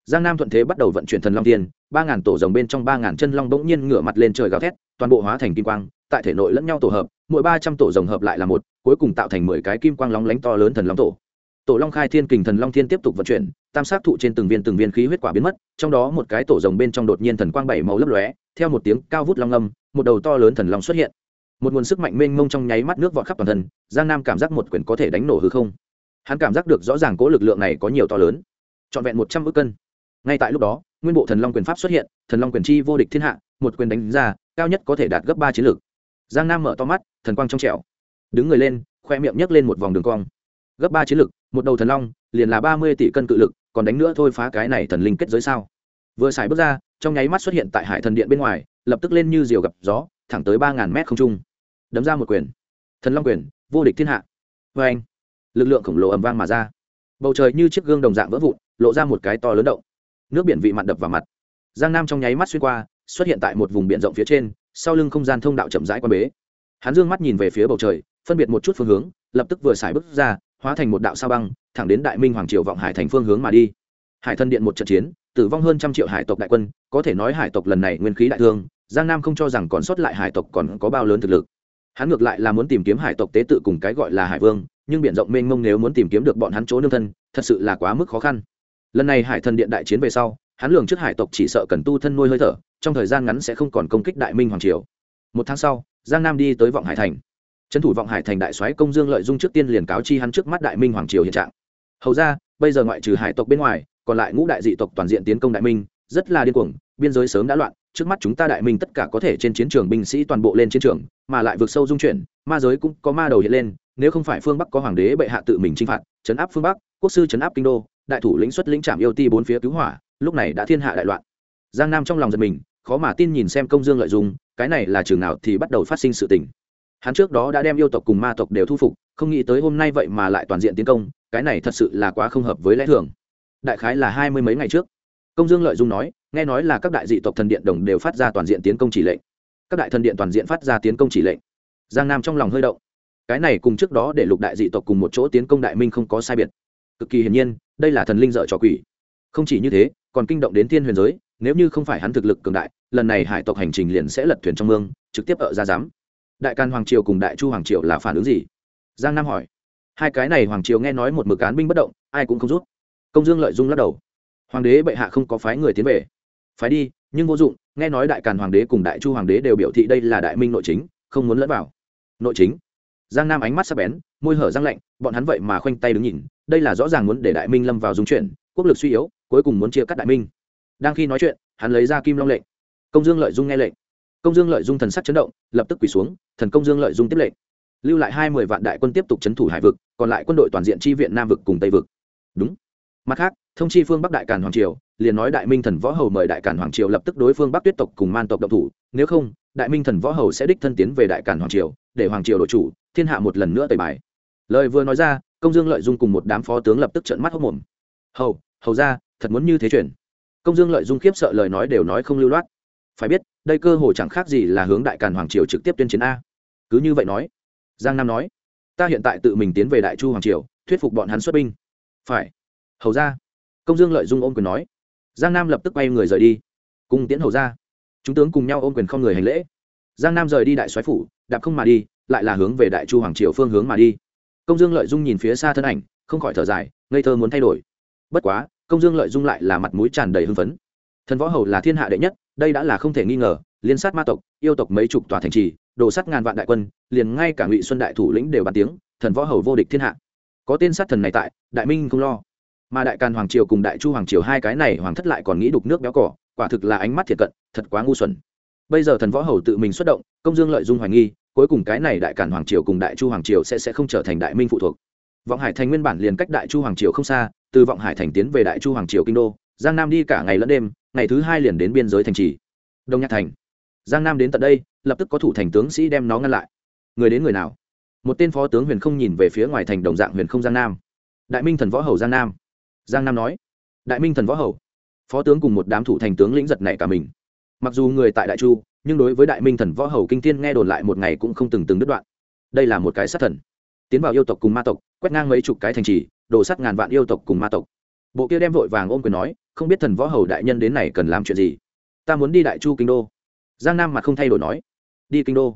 giang nam thuận thế bắt đầu vận chuyển thần long tiên ba ngàn tổ rồng bên trong ba ngàn chân long bỗng nhiên ngửa mặt lên trời gào thét, toàn bộ hóa thành kim quang, tại thể nội lẫn nhau tổ hợp, mỗi ba trăm tổ rồng hợp lại là một, cuối cùng tạo thành mười cái kim quang lóng lánh to lớn thần long tổ. Tổ long khai thiên kình thần long thiên tiếp tục vận chuyển, tam sát thụ trên từng viên từng viên khí huyết quả biến mất, trong đó một cái tổ rồng bên trong đột nhiên thần quang bảy màu lấp lóe, theo một tiếng cao vút long âm, một đầu to lớn thần long xuất hiện một nguồn sức mạnh mênh mông trong nháy mắt nước vọt khắp toàn thân, giang nam cảm giác một quyền có thể đánh nổ hư không. Hắn cảm giác được rõ ràng cố lực lượng này có nhiều to lớn, trọn vẹn một trăm ước cân. Ngay tại lúc đó, nguyên bộ thần long quyền pháp xuất hiện, thần long quyền chi vô địch thiên hạ, một quyền đánh ra, cao nhất có thể đạt gấp ba chiến lược. Giang nam mở to mắt, thần quang trong trẻo. Đứng người lên, khoe miệng nhấc lên một vòng đường cong. Gấp ba chiến lực một đầu thần long, liền là ba mươi tỷ cân cự lực, còn đánh nữa thôi phá cái này thần linh kết giới sao? Vừa xài bước ra, trong nháy mắt xuất hiện tại hải thần điện bên ngoài, lập tức lên như diều gặp gió, thẳng tới ba ngàn mét không trung đấm ra một quyền. Thần long quyền, vô địch thiên hạ. Vê anh, lực lượng khổng lồ ầm vang mà ra. Bầu trời như chiếc gương đồng dạng vỡ vụn, lộ ra một cái to lớn động. Nước biển vị mặn đập vào mặt. Giang nam trong nháy mắt xuyên qua, xuất hiện tại một vùng biển rộng phía trên, sau lưng không gian thông đạo chậm rãi quan bế. Hắn dương mắt nhìn về phía bầu trời, phân biệt một chút phương hướng, lập tức vừa xài bước ra, hóa thành một đạo sao băng, thẳng đến đại minh hoàng triều vọng hải thành phương hướng mà đi. Hải thân điện một trận chiến, tử vong hơn trăm triệu hải tộc đại quân, có thể nói hải tộc lần này nguyên khí đại thương, giang nam không cho rằng còn sót lại hải tộc còn có bao lớn thực lực hắn ngược lại là muốn tìm kiếm hải tộc tế tự cùng cái gọi là hải vương, nhưng biển rộng mênh mông nếu muốn tìm kiếm được bọn hắn chỗ nương thân, thật sự là quá mức khó khăn. Lần này hải thần điện đại chiến về sau, hắn lường trước hải tộc chỉ sợ cần tu thân nuôi hơi thở, trong thời gian ngắn sẽ không còn công kích đại minh hoàng triều. Một tháng sau, giang nam đi tới vọng hải thành. Trấn thủ vọng hải thành đại soái công dương lợi dung trước tiên liền cáo chi hắn trước mắt đại minh hoàng triều hiện trạng. Hầu ra, bây giờ ngoại trừ hải tộc bên ngoài, còn lại ngũ đại dị tộc toàn diện tiến công đại minh, rất là điên cuồng, biên giới sớm đã loạn trước mắt chúng ta đại minh tất cả có thể trên chiến trường binh sĩ toàn bộ lên chiến trường, mà lại vượt sâu dung chuyển, ma giới cũng có ma đầu hiện lên, nếu không phải phương bắc có hoàng đế bệ hạ tự mình chinh phạt, chấn áp phương bắc, quốc sư chấn áp kinh đô, đại thủ lĩnh xuất lĩnh trạm yêu ti bốn phía cứu hỏa, lúc này đã thiên hạ đại loạn. Giang nam trong lòng giật mình, khó mà tin nhìn xem công dương lợi dụng, cái này là trường nào thì bắt đầu phát sinh sự tình. Hắn trước đó đã đem yêu tộc cùng ma tộc đều thu phục, không nghĩ tới hôm nay vậy mà lại toàn diện tiến công, cái này thật sự là quá không hợp với lẽ thường. Đại khái là hai mươi mấy ngày trước. Công dương lợi dung nói nghe nói là các đại dị tộc thần điện đồng đều phát ra toàn diện tiến công chỉ lệnh. Các đại thần điện toàn diện phát ra tiến công chỉ lệnh. Giang nam trong lòng hơi động. Cái này cùng trước đó để lục đại dị tộc cùng một chỗ tiến công đại minh không có sai biệt. Cực kỳ hiển nhiên, đây là thần linh dợ trò quỷ. Không chỉ như thế, còn kinh động đến thiên huyền giới, nếu như không phải hắn thực lực cường đại, lần này hải tộc hành trình liền sẽ lật thuyền trong mương, trực tiếp ở ra giám. Đại can hoàng triều cùng đại chu hoàng triều là phản ứng gì? Giang nam hỏi. Hai cái này hoàng triều nghe nói một mực án binh bất động, ai cũng không rút. Công dương lợi dung lắc đầu. Hoàng đế bệ hạ không có phái người tiến về phái đi, nhưng vô dụng, nghe nói đại càn hoàng đế cùng đại chu hoàng đế đều biểu thị đây là đại minh nội chính, không muốn lẫn vào. Nội chính? Giang nam ánh mắt sắp bén, môi hở răng lạnh, bọn hắn vậy mà khoanh tay đứng nhìn, đây là rõ ràng muốn để đại minh lâm vào dung chuyển, quốc lực suy yếu, cuối cùng muốn chia cắt đại minh. Đang khi nói chuyện, hắn lấy ra kim long lệnh. Công dương lợi dung nghe lệnh. Công dương lợi dung thần sắc chấn động, lập tức quỳ xuống, thần công dương lợi dung tiếp lệnh. Lưu lại hai mươi vạn đại quân tiếp tục c h ấ n thủ hải vực, còn lại quân đội toàn diện tri viện nam vực cùng tây vực. Đúng mặt khác, thông chi phương bắc đại càn hoàng triều, liền nói đại minh thần võ hầu mời đại càn hoàng triều lập tức đối phương bắc tuyết tộc cùng man tộc độc thủ, nếu không, đại minh thần võ hầu sẽ đích thân tiến về đại càn hoàng triều, để hoàng triều đội chủ, thiên hạ một lần nữa tẩy bài. Lời vừa nói ra, công dương lợi dung cùng một đám phó tướng lập tức trợn mắt hốc mồm hầu hầu ra thật muốn như thế chuyển? Công dương lợi dung khiếp sợ lời nói đều nói không lưu loát. Phải biết, đây cơ hồ chẳng khác gì là hướng đại càn hoàng triều trực tiếp tuyên chiến a. Cứ như vậy nói, giang nam nói, ta hiện tại tự mình tiến về đại chu hoàng triều, thuyết phục bọn hắn xuất binh. Phải hầu ra. Công dương lợi dung ôm quyền nói. Giang nam lập tức quay người rời đi. Cùng tiễn hầu ra. Chúng tướng cùng nhau ôm quyền không người hành lễ. Giang nam rời đi đại soái phủ, đạp không mà đi, lại là hướng về đại chu hoàng triều phương hướng mà đi. Công dương lợi dung nhìn phía xa thân ảnh, không khỏi thở dài, ngây thơ muốn thay đổi. Bất quá, công dương lợi dung lại là mặt mũi tràn đầy hưng phấn. Thần võ hầu là thiên hạ đệ nhất, đây đã là không thể nghi ngờ, liên sát ma tộc, yêu tộc mấy chục tòa thành trì đổ sắt ngàn vạn đại quân, liền ngay cả ngụy xuân đại thủ lĩnh đều bàn tiếng, thần võ hầu vô địch thiên hạ. Có tên sát thần này tại, đại minh không lo mà đại càn hoàng triều cùng đại chu hoàng triều hai cái này hoàng thất lại còn nghĩ đục nước béo cỏ, quả thực là ánh mắt thiệt cận, thật quá ngu xuẩn. Bây giờ thần võ hầu tự mình xuất động, công dương lợi dung hoài nghi, cuối cùng cái này đại càn hoàng triều cùng đại chu hoàng triều sẽ sẽ không trở thành đại minh phụ thuộc. Vọng hải thành nguyên bản liền cách đại chu hoàng triều không xa, từ vọng hải thành tiến về đại chu hoàng triều kinh đô, giang nam đi cả ngày lẫn đêm, ngày thứ hai liền đến biên giới thành trì. Đông nhạc thành. Giang nam đến tận đây, lập tức có thủ thành tướng sĩ đem nó ngăn lại. Người đến người nào? Một tên phó tướng huyền không nhìn về phía ngoài thành đồng dạng huyền không giang nam. Đại minh thần võ hầu giang nam giang nam nói, đại minh thần võ hầu, phó tướng cùng một đám thủ thành tướng lĩnh giật này cả mình. Mặc dù người tại đại chu, nhưng đối với đại minh thần võ hầu kinh tiên nghe đồn lại một ngày cũng không từng từng đứt đoạn. Đây là một cái sát thần. Tiến vào yêu tộc cùng ma tộc, quét ngang mấy chục cái thành trì, đổ sắt ngàn vạn yêu tộc cùng ma tộc. Bộ kia đem vội vàng ôm quyền nói, không biết thần võ hầu đại nhân đến này cần làm chuyện gì? Ta muốn đi đại chu kinh đô. Giang nam mặt không thay đổi nói, đi kinh đô.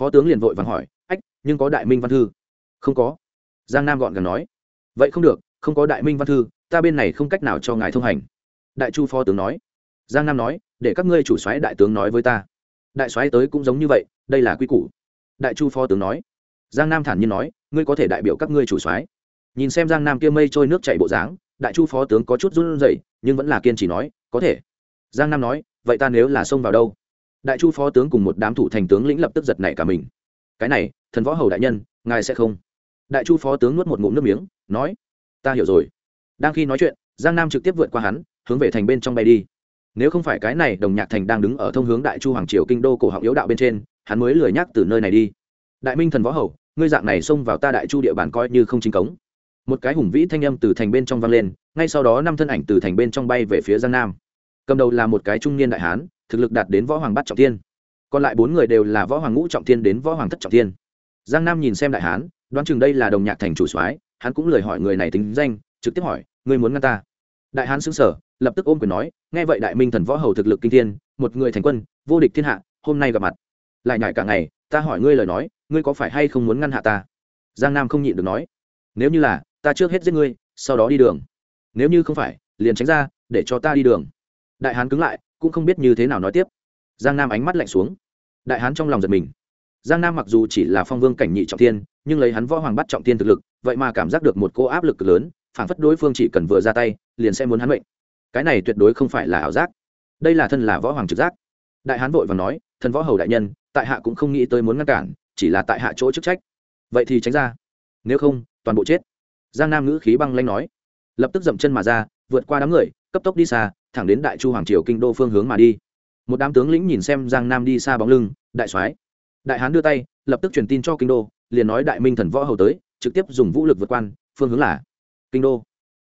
Phó tướng liền vội vàng hỏi, ách, nhưng có đại minh văn thư? Không có. Giang nam gọn gàng nói, vậy không được, không có đại minh văn thư ta bên này không cách nào cho ngài thông hành. Đại chu phó tướng nói. Giang nam nói, để các ngươi chủ soái đại tướng nói với ta. Đại soái tới cũng giống như vậy, đây là quy củ. Đại chu phó tướng nói. Giang nam thản nhiên nói, ngươi có thể đại biểu các ngươi chủ soái. Nhìn xem giang nam kia mây trôi nước chảy bộ dáng, đại chu phó tướng có chút run rẩy, nhưng vẫn là kiên trì nói, có thể. Giang nam nói, vậy ta nếu là xông vào đâu? Đại chu phó tướng cùng một đám thủ thành tướng lĩnh lập tức giật nảy cả mình. Cái này, thần võ hầu đại nhân, ngài sẽ không? Đại chu phó tướng nuốt một ngụm nước miếng, nói, ta hiểu rồi đang khi nói chuyện, giang nam trực tiếp vượt qua hắn, hướng về thành bên trong bay đi. Nếu không phải cái này đồng nhạc thành đang đứng ở thông hướng đại chu hoàng triều kinh đô cổ họng yếu đạo bên trên, hắn mới lười nhắc từ nơi này đi. Đại minh thần võ hầu, ngươi dạng này xông vào ta đại chu địa bàn coi như không chính cống. Một cái hùng vĩ thanh âm từ thành bên trong vang lên, ngay sau đó năm thân ảnh từ thành bên trong bay về phía giang nam. Cầm đầu là một cái trung niên đại hán, thực lực đạt đến võ hoàng bắt trọng thiên. Còn lại bốn người đều là võ hoàng ngũ trọng thiên đến võ hoàng thất trọng thiên. Giang nam nhìn xem đại hán, đoán chừng đây là đồng nhạc thành chủ soái, hắn cũng lời hỏi người này tính danh, trực tiếp hỏi ngươi muốn ngăn ta. Đại hán xứng sở lập tức ôm quyền nói, nghe vậy đại minh thần võ hầu thực lực kinh thiên, một người thành quân, vô địch thiên hạ, hôm nay gặp mặt. Lại nhải cả ngày, ta hỏi ngươi lời nói, ngươi có phải hay không muốn ngăn hạ ta? Giang nam không nhịn được nói, nếu như là, ta trước hết giết ngươi, sau đó đi đường. Nếu như không phải, liền tránh ra, để cho ta đi đường. Đại hán cứng lại, cũng không biết như thế nào nói tiếp. Giang nam ánh mắt lạnh xuống. Đại hán trong lòng giật mình. Giang nam mặc dù chỉ là phong vương cảnh nhị trọng tiên nhưng lấy hắn võ hoàng bắt trọng tiên thực lực, vậy mà cảm giác được một cô áp lực lớn phản phất đối phương chỉ cần vừa ra tay, liền sẽ muốn hắn mệnh. Cái này tuyệt đối không phải là ảo giác. Đây là thân là võ hoàng trực giác. Đại hán vội và nói, thần võ hầu đại nhân, tại hạ cũng không nghĩ tới muốn ngăn cản, chỉ là tại hạ chỗ chức trách. Vậy thì tránh ra. Nếu không, toàn bộ chết. Giang nam ngữ khí băng lanh nói. Lập tức dậm chân mà ra, vượt qua đám người, cấp tốc đi xa, thẳng đến đại chu hoàng triều kinh đô phương hướng mà đi. Một đám tướng lĩnh nhìn xem giang nam đi xa bóng lưng, đại soái. Đại hán đưa tay, lập tức truyền tin cho kinh đô, liền nói đại minh thần võ hầu tới, trực tiếp dùng vũ lực vượt quan phương hướng là kinh đô.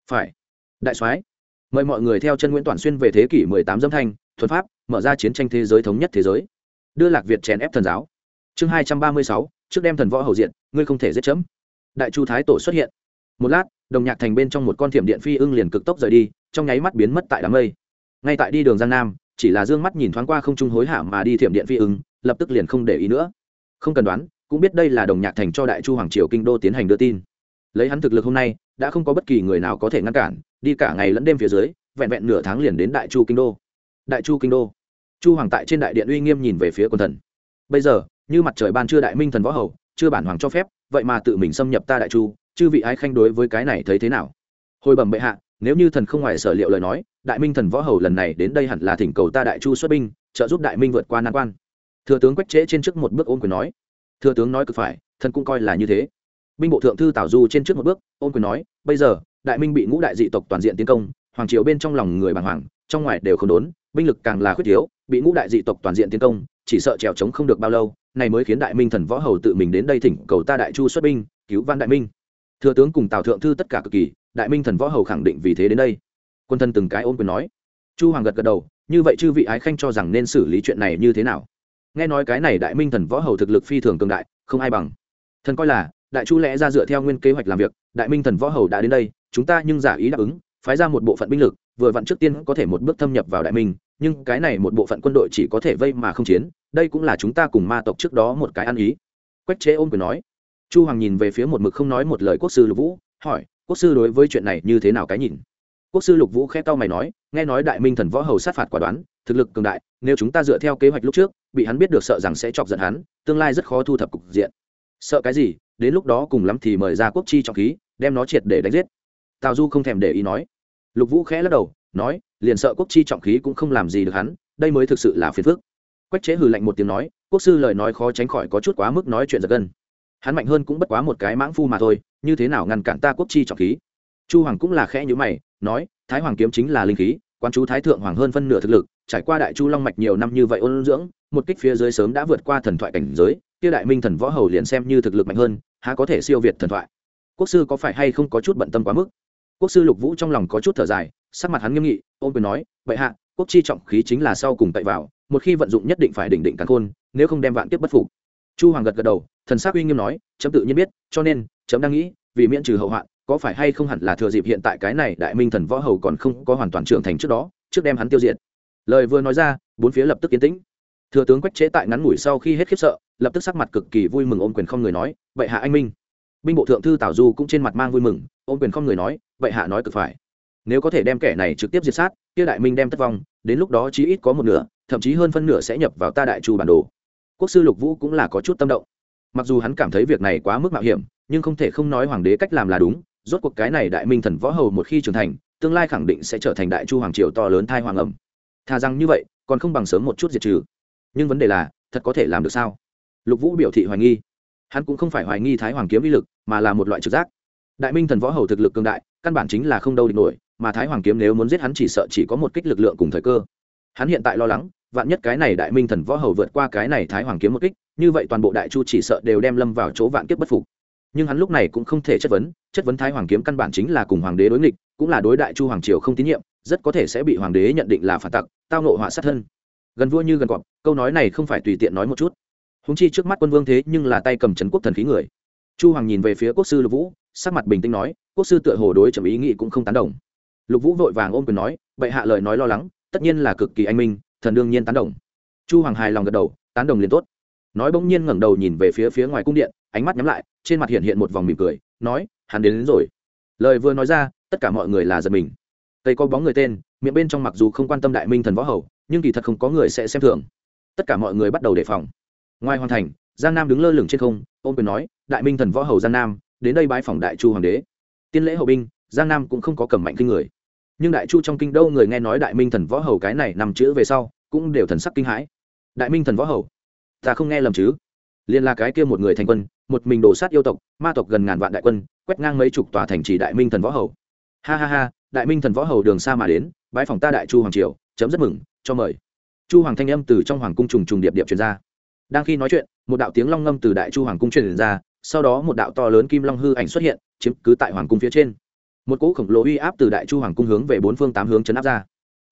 Phải. Đại soái mời mọi người theo chân nguyễn toàn xuyên về thế kỷ 18 dâm thanh thuần pháp mở ra chiến tranh thế giới thống nhất thế giới. Đưa lạc việt chèn ép thần giáo. Chương 236, trước đem thần võ hầu diện ngươi không thể giết chấm. Đại chu thái tổ xuất hiện. Một lát đồng nhạc thành bên trong một con thiểm điện phi ưng liền cực tốc rời đi trong nháy mắt biến mất tại đám mây. Ngay tại đi đường giang nam chỉ là Dương mắt nhìn thoáng qua không trung hối hả mà đi thiểm điện phi ứng lập tức liền không để ý nữa. Không cần đoán cũng biết đây là đồng nhạc thành cho đại chu hoàng triều kinh đô tiến hành đưa tin lấy hắn thực lực hôm nay, đã không có bất kỳ người nào có thể ngăn cản, đi cả ngày lẫn đêm phía dưới, vẹn vẹn nửa tháng liền đến đại chu kinh đô. Đại chu kinh đô. Chu hoàng tại trên đại điện uy nghiêm nhìn về phía quần thần. Bây giờ, như mặt trời ban chưa đại minh thần võ hầu, chưa bản hoàng cho phép, vậy mà tự mình xâm nhập ta đại chu, chư vị ái khanh đối với cái này thấy thế nào? Hồi bẩm bệ hạ, nếu như thần không ngoài sở liệu lời nói, đại minh thần võ hầu lần này đến đây hẳn là thỉnh cầu ta đại chu xuất binh, trợ giúp đại minh vượt qua nan quan. Thừa tướng quách trễ trên trước một bước ôm quyền nói. Thừa tướng nói cực phải, thần cũng coi là như thế binh bộ thượng thư tào du trên trước một bước, Ôn quyền nói, bây giờ, đại minh bị ngũ đại dị tộc toàn diện tiến công, hoàng triều bên trong lòng người bàng hoàng, trong ngoài đều không đốn, binh lực càng là khuyết thiếu, bị ngũ đại dị tộc toàn diện tiến công, chỉ sợ trèo trống không được bao lâu, này mới khiến đại minh thần võ hầu tự mình đến đây thỉnh cầu ta đại chu xuất binh, cứu văn đại minh. Thừa tướng cùng tào thượng thư tất cả cực kỳ, đại minh thần võ hầu khẳng định vì thế đến đây. Quân thân từng cái Ôn quyền nói. Chu hoàng gật gật đầu, như vậy chư vị ái khanh cho rằng nên xử lý chuyện này như thế nào? Nghe nói cái này đại minh thần võ hầu thực lực phi thường cường đại, không ai bằng. Thần coi là đại chu lẽ ra dựa theo nguyên kế hoạch làm việc, đại minh thần võ hầu đã đến đây, chúng ta nhưng giả ý đáp ứng, phái ra một bộ phận binh lực, vừa vặn trước tiên có thể một bước thâm nhập vào đại minh, nhưng cái này một bộ phận quân đội chỉ có thể vây mà không chiến, đây cũng là chúng ta cùng ma tộc trước đó một cái ăn ý. Quách chế ôm quyền nói. Chu hoàng nhìn về phía một mực không nói một lời quốc sư lục vũ, hỏi, quốc sư đối với chuyện này như thế nào cái nhìn? Quốc sư lục vũ khẽ tao mày nói, nghe nói đại minh thần võ hầu sát phạt quả đoán, thực lực cường đại, nếu chúng ta dựa theo kế hoạch lúc trước, bị hắn biết được sợ rằng sẽ chọc giận hắn, tương lai rất khó thu thập cục diện. Sợ cái gì? Đến lúc đó cùng lắm thì mời ra quốc chi trọng khí, đem nó triệt để đánh giết. Tào du không thèm để ý nói. Lục vũ khẽ lắc đầu, nói, liền sợ quốc chi trọng khí cũng không làm gì được hắn, đây mới thực sự là phiền phức. Quách chế hừ lạnh một tiếng nói, quốc sư lời nói khó tránh khỏi có chút quá mức nói chuyện giật gân. Hắn mạnh hơn cũng bất quá một cái mãng phu mà thôi, như thế nào ngăn cản ta quốc chi trọng khí? Chu hoàng cũng là khẽ nhữ mày, nói, thái hoàng kiếm chính là linh khí, quan chú thái thượng hoàng hơn phân nửa thực lực, trải qua đại chu long mạch nhiều năm như vậy ôn dưỡng, một kích phía dưới sớm đã vượt qua thần thoại cảnh giới kia đại minh thần võ hầu liền xem như thực lực mạnh hơn, há có thể siêu việt thần thoại. Quốc sư có phải hay không có chút bận tâm quá mức? Quốc sư lục vũ trong lòng có chút thở dài, sắc mặt hắn nghiêm nghị ôm quyền nói vậy hạ, quốc chi trọng khí chính là sau cùng tậy vào, một khi vận dụng nhất định phải đỉnh định cắn khôn, nếu không đem vạn tiếp bất phục. Chu hoàng gật gật đầu, thần s uy nghiêm nói, chấm tự nhiên biết, cho nên, chấm đang nghĩ, vì miễn trừ hậu hoạn, có phải hay không hẳn là thừa dịp hiện tại cái này đại minh thần võ hầu còn không có hoàn toàn trưởng thành trước đó, trước đem hắn tiêu diệt? Lời vừa nói ra, bốn phía lập tức yên tĩnh thừa tướng quách chế tại ngắn ngủi sau khi hết khiếp sợ, lập tức sắc mặt cực kỳ vui mừng ôm quyền không người nói vậy hạ anh minh. Binh bộ thượng thư tào du cũng trên mặt mang vui mừng, ôm quyền không người nói vậy hạ nói cực phải. Nếu có thể đem kẻ này trực tiếp diệt sát, kia đại minh đem thất vong, đến lúc đó chí ít có một nửa, thậm chí hơn phân nửa sẽ nhập vào ta đại chu bản đồ. Quốc sư lục vũ cũng là có chút tâm động. Mặc dù hắn cảm thấy việc này quá mức mạo hiểm, nhưng không thể không nói hoàng đế cách làm là đúng, rốt cuộc cái này đại minh thần võ hầu một khi trưởng thành, tương lai khẳng định sẽ trở thành đại chu hoàng triều to lớn thai hoàng ẩm. Thà rằng như vậy, còn không bằng sớm một chút diệt trừ nhưng vấn đề là, thật có thể làm được sao? Lục vũ biểu thị hoài nghi. Hắn cũng không phải hoài nghi thái hoàng kiếm uy lực, mà là một loại trực giác. Đại minh thần võ hầu thực lực cường đại, căn bản chính là không đâu địch nổi, mà thái hoàng kiếm nếu muốn giết hắn chỉ sợ chỉ có một kích lực lượng cùng thời cơ. Hắn hiện tại lo lắng, vạn nhất cái này đại minh thần võ hầu vượt qua cái này thái hoàng kiếm một kích, như vậy toàn bộ đại chu chỉ sợ đều đem lâm vào chỗ vạn kiếp bất phục. Nhưng hắn lúc này cũng không thể chất vấn chất vấn thái hoàng kiếm căn bản chính là cùng hoàng đế đối nghịch, cũng là đối đại chu hoàng triều không tín nhiệm, rất có thể sẽ bị hoàng đế nhận định là phản tặc, tao nộ họa sát thân gần vua như gần cọp câu nói này không phải tùy tiện nói một chút. Húng chi trước mắt quân vương thế nhưng là tay cầm trấn quốc thần khí người. Chu hoàng nhìn về phía quốc sư lục vũ sắc mặt bình tĩnh nói quốc sư tựa hồ đối trầm ý nghĩ cũng không tán đồng. Lục vũ vội vàng ôm quyền nói bệ hạ lời nói lo lắng tất nhiên là cực kỳ anh minh thần đương nhiên tán đồng. Chu hoàng hài lòng gật đầu tán đồng liền tốt. Nói bỗng nhiên ngẩng đầu nhìn về phía phía ngoài cung điện ánh mắt nhắm lại trên mặt hiện hiện một vòng mỉm cười nói hắn đến, đến rồi. Lời vừa nói ra tất cả mọi người là giật mình. Tây có bóng người tên miệng bên trong mặc dù không quan tâm đại minh thần võ hầu nhưng kỳ thật không có người sẽ xem thường. Tất cả mọi người bắt đầu đề phòng. Ngoài hoàn thành, giang nam đứng lơ lửng trên không, ôm quyền nói, đại minh thần võ hầu giang nam, đến đây bái phòng đại chu hoàng đế. Tiên lễ hậu binh, giang nam cũng không có cầm mạnh kinh người. Nhưng đại chu trong kinh đâu người nghe nói đại minh thần võ hầu cái này nằm chữ về sau, cũng đều thần sắc kinh hãi. Đại minh thần võ hầu, ta không nghe lầm chứ? Liên là cái kia một người thành quân, một mình đổ sát yêu tộc, ma tộc gần ngàn vạn đại quân, quét ngang mấy chục tòa thành trì đại minh thần võ hầu. Ha ha ha, đại minh thần võ hầu đường xa mà đến bãi phòng ta đại chu hoàng triều, chấm rất mừng cho mời. Chu hoàng thanh âm từ trong hoàng cung trùng trùng điệp điệp truyền ra. Đang khi nói chuyện, một đạo tiếng long ngâm từ đại chu hoàng cung truyền ra, sau đó một đạo to lớn kim long hư ảnh xuất hiện, chiếm cứ tại hoàng cung phía trên. Một cỗ khổng lồ uy áp từ đại chu hoàng cung hướng về bốn phương tám hướng chấn áp ra.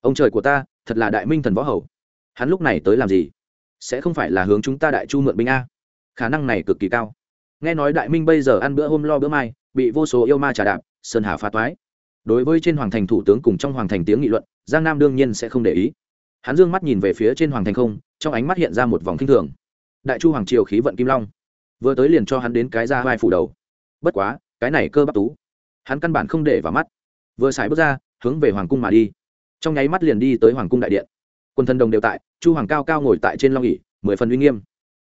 Ông trời của ta, thật là đại minh thần võ hầu. Hắn lúc này tới làm gì? Sẽ không phải là hướng chúng ta đại chu mượn binh a? Khả năng này cực kỳ cao. Nghe nói đại minh bây giờ ăn bữa hôm lo bữa mai, bị vô số yêu ma trả đạp, sơn hà phá toái. Đối với trên hoàng thành thủ tướng cùng trong hoàng thành tiếng nghị luận, giang nam đương nhiên sẽ không để ý hắn dương mắt nhìn về phía trên hoàng thành không, trong ánh mắt hiện ra một vòng k i n h thường. Đại chu hoàng triều khí vận kim long, vừa tới liền cho hắn đến cái ra vai phủ đầu. Bất quá, cái này cơ bắp tú, hắn căn bản không để vào mắt. Vừa xài bước ra, hướng về hoàng cung mà đi. Trong nháy mắt liền đi tới hoàng cung đại điện. Quân thân đồng đều tại, chu hoàng cao cao ngồi tại trên long ỉ mười phần uy nghiêm.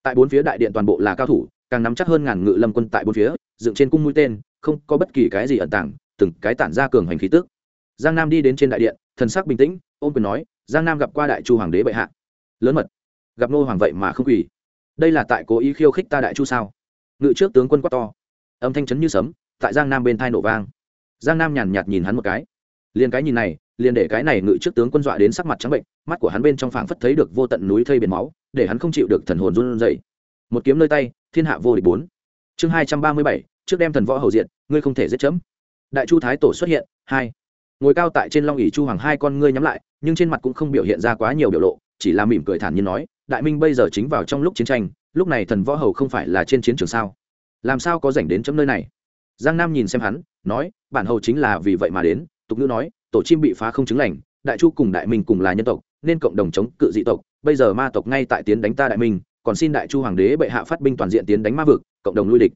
Tại bốn phía đại điện toàn bộ là cao thủ, càng nắm chắc hơn ngàn ngự lâm quân tại bốn phía, dựng trên cung mũi tên, không có bất kỳ cái gì ẩn tàng, từng cái tản ra cường hành khí tức. Giang nam đi đến trên đại điện, thần sắc bình tĩnh ôm quyền nói giang nam gặp qua đại chu hoàng đế bệ hạ. Lớn mật. Gặp nô hoàng vậy mà không quỳ. Đây là tại cố ý khiêu khích ta đại chu sao? Ngự trước tướng quân quát to. Âm thanh chấn như sấm, tại giang nam bên thai nổ vang. Giang nam nhàn nhạt nhìn hắn một cái. Liền cái nhìn này, liền để cái này ngự trước tướng quân dọa đến sắc mặt trắng bệnh, mắt của hắn bên trong phảng phất thấy được vô tận núi thây biển máu, để hắn không chịu được thần hồn run rẩy. Một kiếm nơi tay, thiên hạ vô địch bốn. Chương hai trăm ba mươi bảy, trước đem thần võ hầu diện, ngươi không thể giết chấm. Đại chu thái tổ xuất hiện, hai ngồi cao tại trên long ỉ chu hoàng hai con ngươi nhắm lại, nhưng trên mặt cũng không biểu hiện ra quá nhiều biểu lộ, chỉ là mỉm cười thản nhiên nói, đại minh bây giờ chính vào trong lúc chiến tranh, lúc này thần võ hầu không phải là trên chiến trường sao? Làm sao có dành đến chấm nơi này? Giang nam nhìn xem hắn, nói, bản hầu chính là vì vậy mà đến. Tục ngữ nói, tổ chim bị phá không chứng lành, đại chu cùng đại minh cùng là nhân tộc, nên cộng đồng chống cự dị tộc, bây giờ ma tộc ngay tại tiến đánh ta đại minh, còn xin đại chu hoàng đế bệ hạ phát binh toàn diện tiến đánh ma vực, cộng đồng lui địch.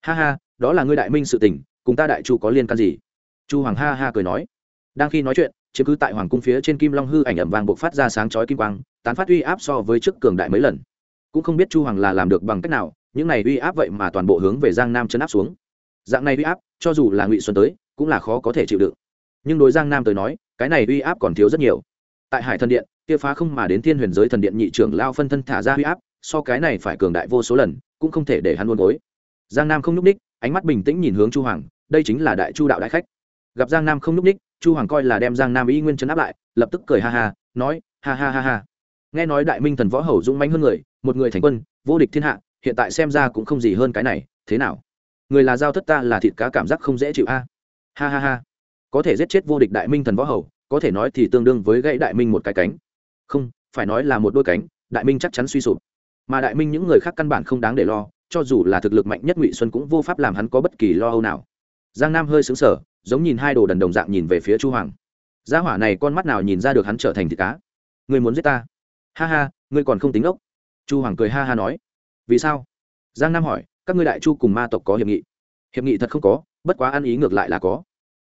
Ha ha, đó là ngươi đại minh sự tình, cùng ta đại chu có liên can gì? Chu hoàng ha ha cười nói đang khi nói chuyện, chiếm cứ tại hoàng cung phía trên kim long hư ảnh ẩm vàng buộc phát ra sáng chói kim quang, tán phát uy áp so với trước cường đại mấy lần. Cũng không biết chu hoàng là làm được bằng cách nào, những này uy áp vậy mà toàn bộ hướng về giang nam chấn áp xuống. Dạng này uy áp, cho dù là ngụy xuân tới, cũng là khó có thể chịu đựng. Nhưng đối giang nam tới nói, cái này uy áp còn thiếu rất nhiều. Tại hải thần điện, kia phá không mà đến thiên huyền giới thần điện nhị trưởng lao phân thân thả ra uy áp, so cái này phải cường đại vô số lần, cũng không thể để hắn luôn gối giang nam không n ú c ních ánh mắt bình tĩnh nhìn hướng chu hoàng, đây chính là đại chu đạo đại khách gặp giang nam không n ú c ních, chu hoàng coi là đem giang nam y nguyên chấn áp lại, lập tức cười ha ha, nói, ha ha ha ha. Nghe nói đại minh thần võ hầu dũng mánh hơn người, một người thành quân, vô địch thiên hạ, hiện tại xem ra cũng không gì hơn cái này, thế nào? Người là giao thất ta là thịt cá cảm giác không dễ chịu a. Ha ha ha. Có thể giết chết vô địch đại minh thần võ hầu, có thể nói thì tương đương với gãy đại minh một cái cánh. Không, phải nói là một đôi cánh, đại minh chắc chắn suy sụp. Mà đại minh những người khác căn bản không đáng để lo, cho dù là thực lực mạnh nhất ngụy xuân cũng vô pháp làm hắn có bất kỳ lo âu nào. Giang nam hơi xứng sở giống nhìn hai đồ đần đồng dạng nhìn về phía chu hoàng. Gia hỏa này con mắt nào nhìn ra được hắn trở thành thịt cá? Ngươi muốn giết ta? Ha ha, ngươi còn không tính ốc. Chu hoàng cười ha ha nói. Vì sao? Giang nam hỏi, các ngươi đại chu cùng ma tộc có hiệp nghị? Hiệp nghị thật không có, bất quá ăn ý ngược lại là có.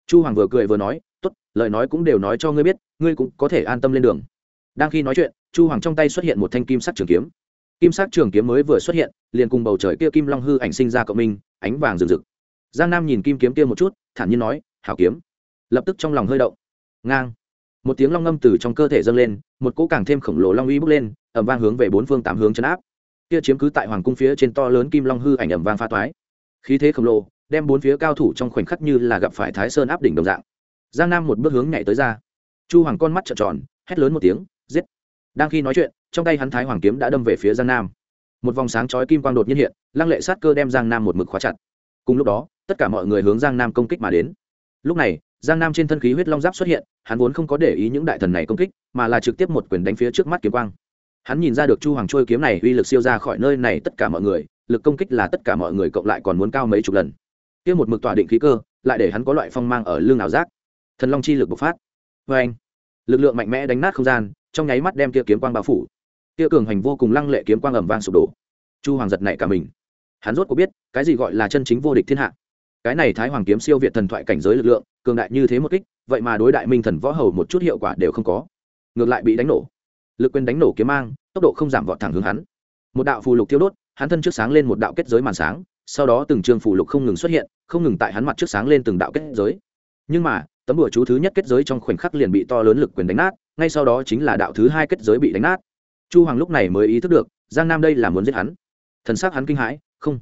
Chu hoàng vừa cười vừa nói t ố t lời nói cũng đều nói cho ngươi biết, ngươi cũng có thể an tâm lên đường. Đang khi nói chuyện, chu hoàng trong tay xuất hiện một thanh kim sắc trường kiếm. Kim sắc trường kiếm mới vừa xuất hiện, liền cùng bầu trời kia kim long hư ảnh sinh ra cộng minh, ánh vàng rực rực giang nam nhìn kim kiếm kia một chút, thản nhiên nói, hảo kiếm. Lập tức trong lòng hơi động. Ngang. Một tiếng long ngâm từ trong cơ thể dâng lên, một cỗ càng thêm khổng lồ long uy bốc lên ẩm vang hướng về bốn phương tám hướng chấn áp. Kia chiếm cứ tại hoàng cung phía trên to lớn kim long hư ảnh ẩm vang pha toái. Khí thế khổng lồ, đem bốn phía cao thủ trong khoảnh khắc như là gặp phải thái sơn áp đỉnh đồng dạng. Giang nam một bước hướng nhảy tới ra. Chu hoàng con mắt trợn tròn, hét lớn một tiếng, giết. Đang khi nói chuyện, trong tay hắn thái hoàng kiếm đã đâm về phía giang nam. Một vòng sáng chói kim quang đột nhiên hiện, lăng lệ sát cơ đem giang nam một mực khóa chặt. Cùng lúc đó tất cả mọi người hướng giang nam công kích mà đến lúc này giang nam trên thân khí huyết long giáp xuất hiện hắn vốn không có để ý những đại thần này công kích mà là trực tiếp một quyền đánh phía trước mắt kiếm quang hắn nhìn ra được chu hoàng trôi kiếm này uy lực siêu ra khỏi nơi này tất cả mọi người lực công kích là tất cả mọi người cộng lại còn muốn cao mấy chục lần kia một mực tỏa định khí cơ lại để hắn có loại phong mang ở lưng ảo giác thần long chi lực bộc phát vê anh lực lượng mạnh mẽ đánh nát không gian trong nháy mắt đem kia kiếm quang bao phủ kia cường hành vô cùng lăng lệ kiếm quang ầm vang sụp đổ chu hoàng giật nảy cả mình hắn rốt có biết cái gì gọi là chân chính vô địch thiên hạ cái này thái hoàng kiếm siêu việt thần thoại cảnh giới lực lượng, cường đại như thế một kích, vậy mà đối đại minh thần võ hầu một chút hiệu quả đều không có. Ngược lại bị đánh nổ. Lực quyền đánh nổ kiếm mang, tốc độ không giảm vọt thẳng hướng hắn. Một đạo phù lục thiêu đốt, hắn thân trước sáng lên một đạo kết giới màn sáng, sau đó từng trường phù lục không ngừng xuất hiện, không ngừng tại hắn mặt trước sáng lên từng đạo kết giới. Nhưng mà, tấm đùa chú thứ nhất kết giới trong khoảnh khắc liền bị to lớn lực quyền đánh nát, ngay sau đó chính là đạo thứ hai kết giới bị đánh nát. Chu hoàng lúc này mới ý thức được, giang nam đây là muốn giết hắn. Thần s c hắn kinh hãi, không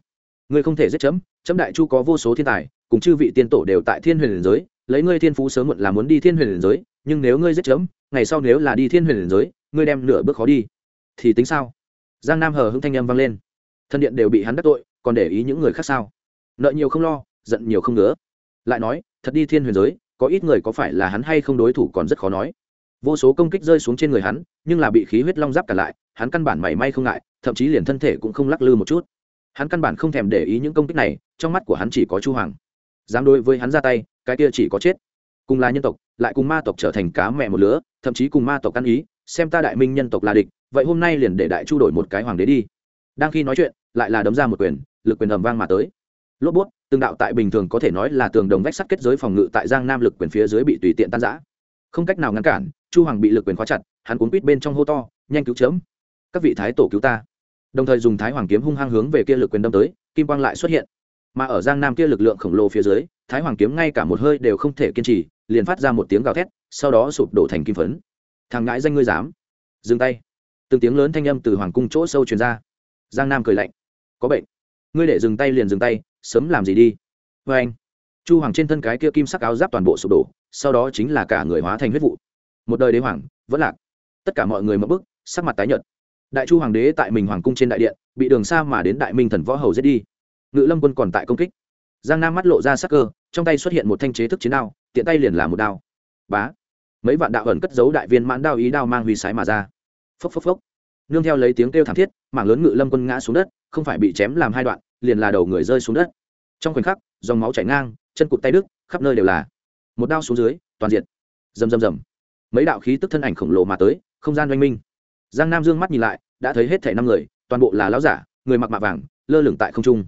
ngươi không thể giết chấm chấm đại chu có vô số thiên tài, cùng chư vị tiên tổ đều tại thiên huyền liền giới, lấy ngươi thiên phú sớm muộn là muốn đi thiên huyền liền giới, nhưng nếu ngươi giết chấm, ngày sau nếu là đi thiên huyền liền giới, ngươi đem nửa bước khó đi. Thì tính sao? Giang nam hờ hưng thanh â m vang lên. Thân điện đều bị hắn đắc tội, còn để ý những người khác sao? Nợ nhiều không lo, giận nhiều không ngứa. Lại nói, thật đi thiên huyền giới, có ít người có phải là hắn hay không đối thủ còn rất khó nói. Vô số công kích rơi xuống trên người hắn, nhưng là bị khí huyết long giáp cả lại, hắn căn bản mảy may không ngại, thậm chí liền thân thể cũng không lắc lư một chút hắn căn bản không thèm để ý những công kích này, trong mắt của hắn chỉ có chu hoàng. Dám đối với hắn ra tay, cái kia chỉ có chết. Cùng là nhân tộc, lại cùng ma tộc trở thành cá mẹ một lứa, thậm chí cùng ma tộc ăn ý, xem ta đại minh nhân tộc là địch, vậy hôm nay liền để đại chu đổi một cái hoàng đế đi. Đang khi nói chuyện, lại là đấm ra một quyền, lực quyền ầm vang mà tới. Lốp bút tương đạo tại bình thường có thể nói là tường đồng vách sắt kết giới phòng ngự tại giang nam lực quyền phía dưới bị tùy tiện tan giã không cách nào ngăn cản, chu hoàng bị lực quyền khóa chặt, hắn cuốn quýt bên trong hô to, nhanh cứu chớm! Các vị thái tổ cứu ta! Đồng thời dùng thái hoàng kiếm hung hăng hướng về kia lực quyền đâm tới, kim quang lại xuất hiện. Mà ở giang nam kia lực lượng khổng lồ phía dưới, thái hoàng kiếm ngay cả một hơi đều không thể kiên trì, liền phát ra một tiếng gào thét, sau đó sụp đổ thành kim phấn. Thằng ngãi danh ngươi dám. Dừng tay. Từng tiếng lớn thanh âm từ hoàng cung chỗ sâu truyền ra. Giang nam cười lạnh. Có bệnh. Ngươi để dừng tay liền dừng tay, sớm làm gì đi. Vê anh, chu hoàng trên thân cái kia kim sắc áo giáp toàn bộ sụp đổ, sau đó chính là cả người hóa thành huyết vụ. Một đời đế hoàng, vẫn lạc. Tất cả mọi người mất bức, sắc mặt tái nhợt đại chu hoàng đế tại mình hoàng cung trên đại điện, bị đường xa mà đến đại minh thần võ hầu giết đi. Ngự lâm quân còn tại công kích. Giang nam mắt lộ ra sắc cơ, trong tay xuất hiện một thanh chế thức chiến đao, tiện tay liền là một đao. Bá! Mấy vạn đạo ẩn cất giấu đại viên mãn đao ý đao mang huy sái mà ra. Phốc phốc phốc. Nương theo lấy tiếng kêu thảm thiết, mảng lớn ngự lâm quân ngã xuống đất, không phải bị chém làm hai đoạn, liền là đầu người rơi xuống đất. Trong khoảnh khắc, dòng máu chảy ngang, chân cụt tay đứt, khắp nơi đều là. Một đao xuống dưới, toàn diện. Rầm rầm rầm. Mấy đạo khí tức thân ảnh khổng lồ mà tới, không gian oanh minh giang nam dương mắt nhìn lại, đã thấy hết thảy năm người, toàn bộ là lão giả, người mặc mạ vàng, lơ lửng tại không trung.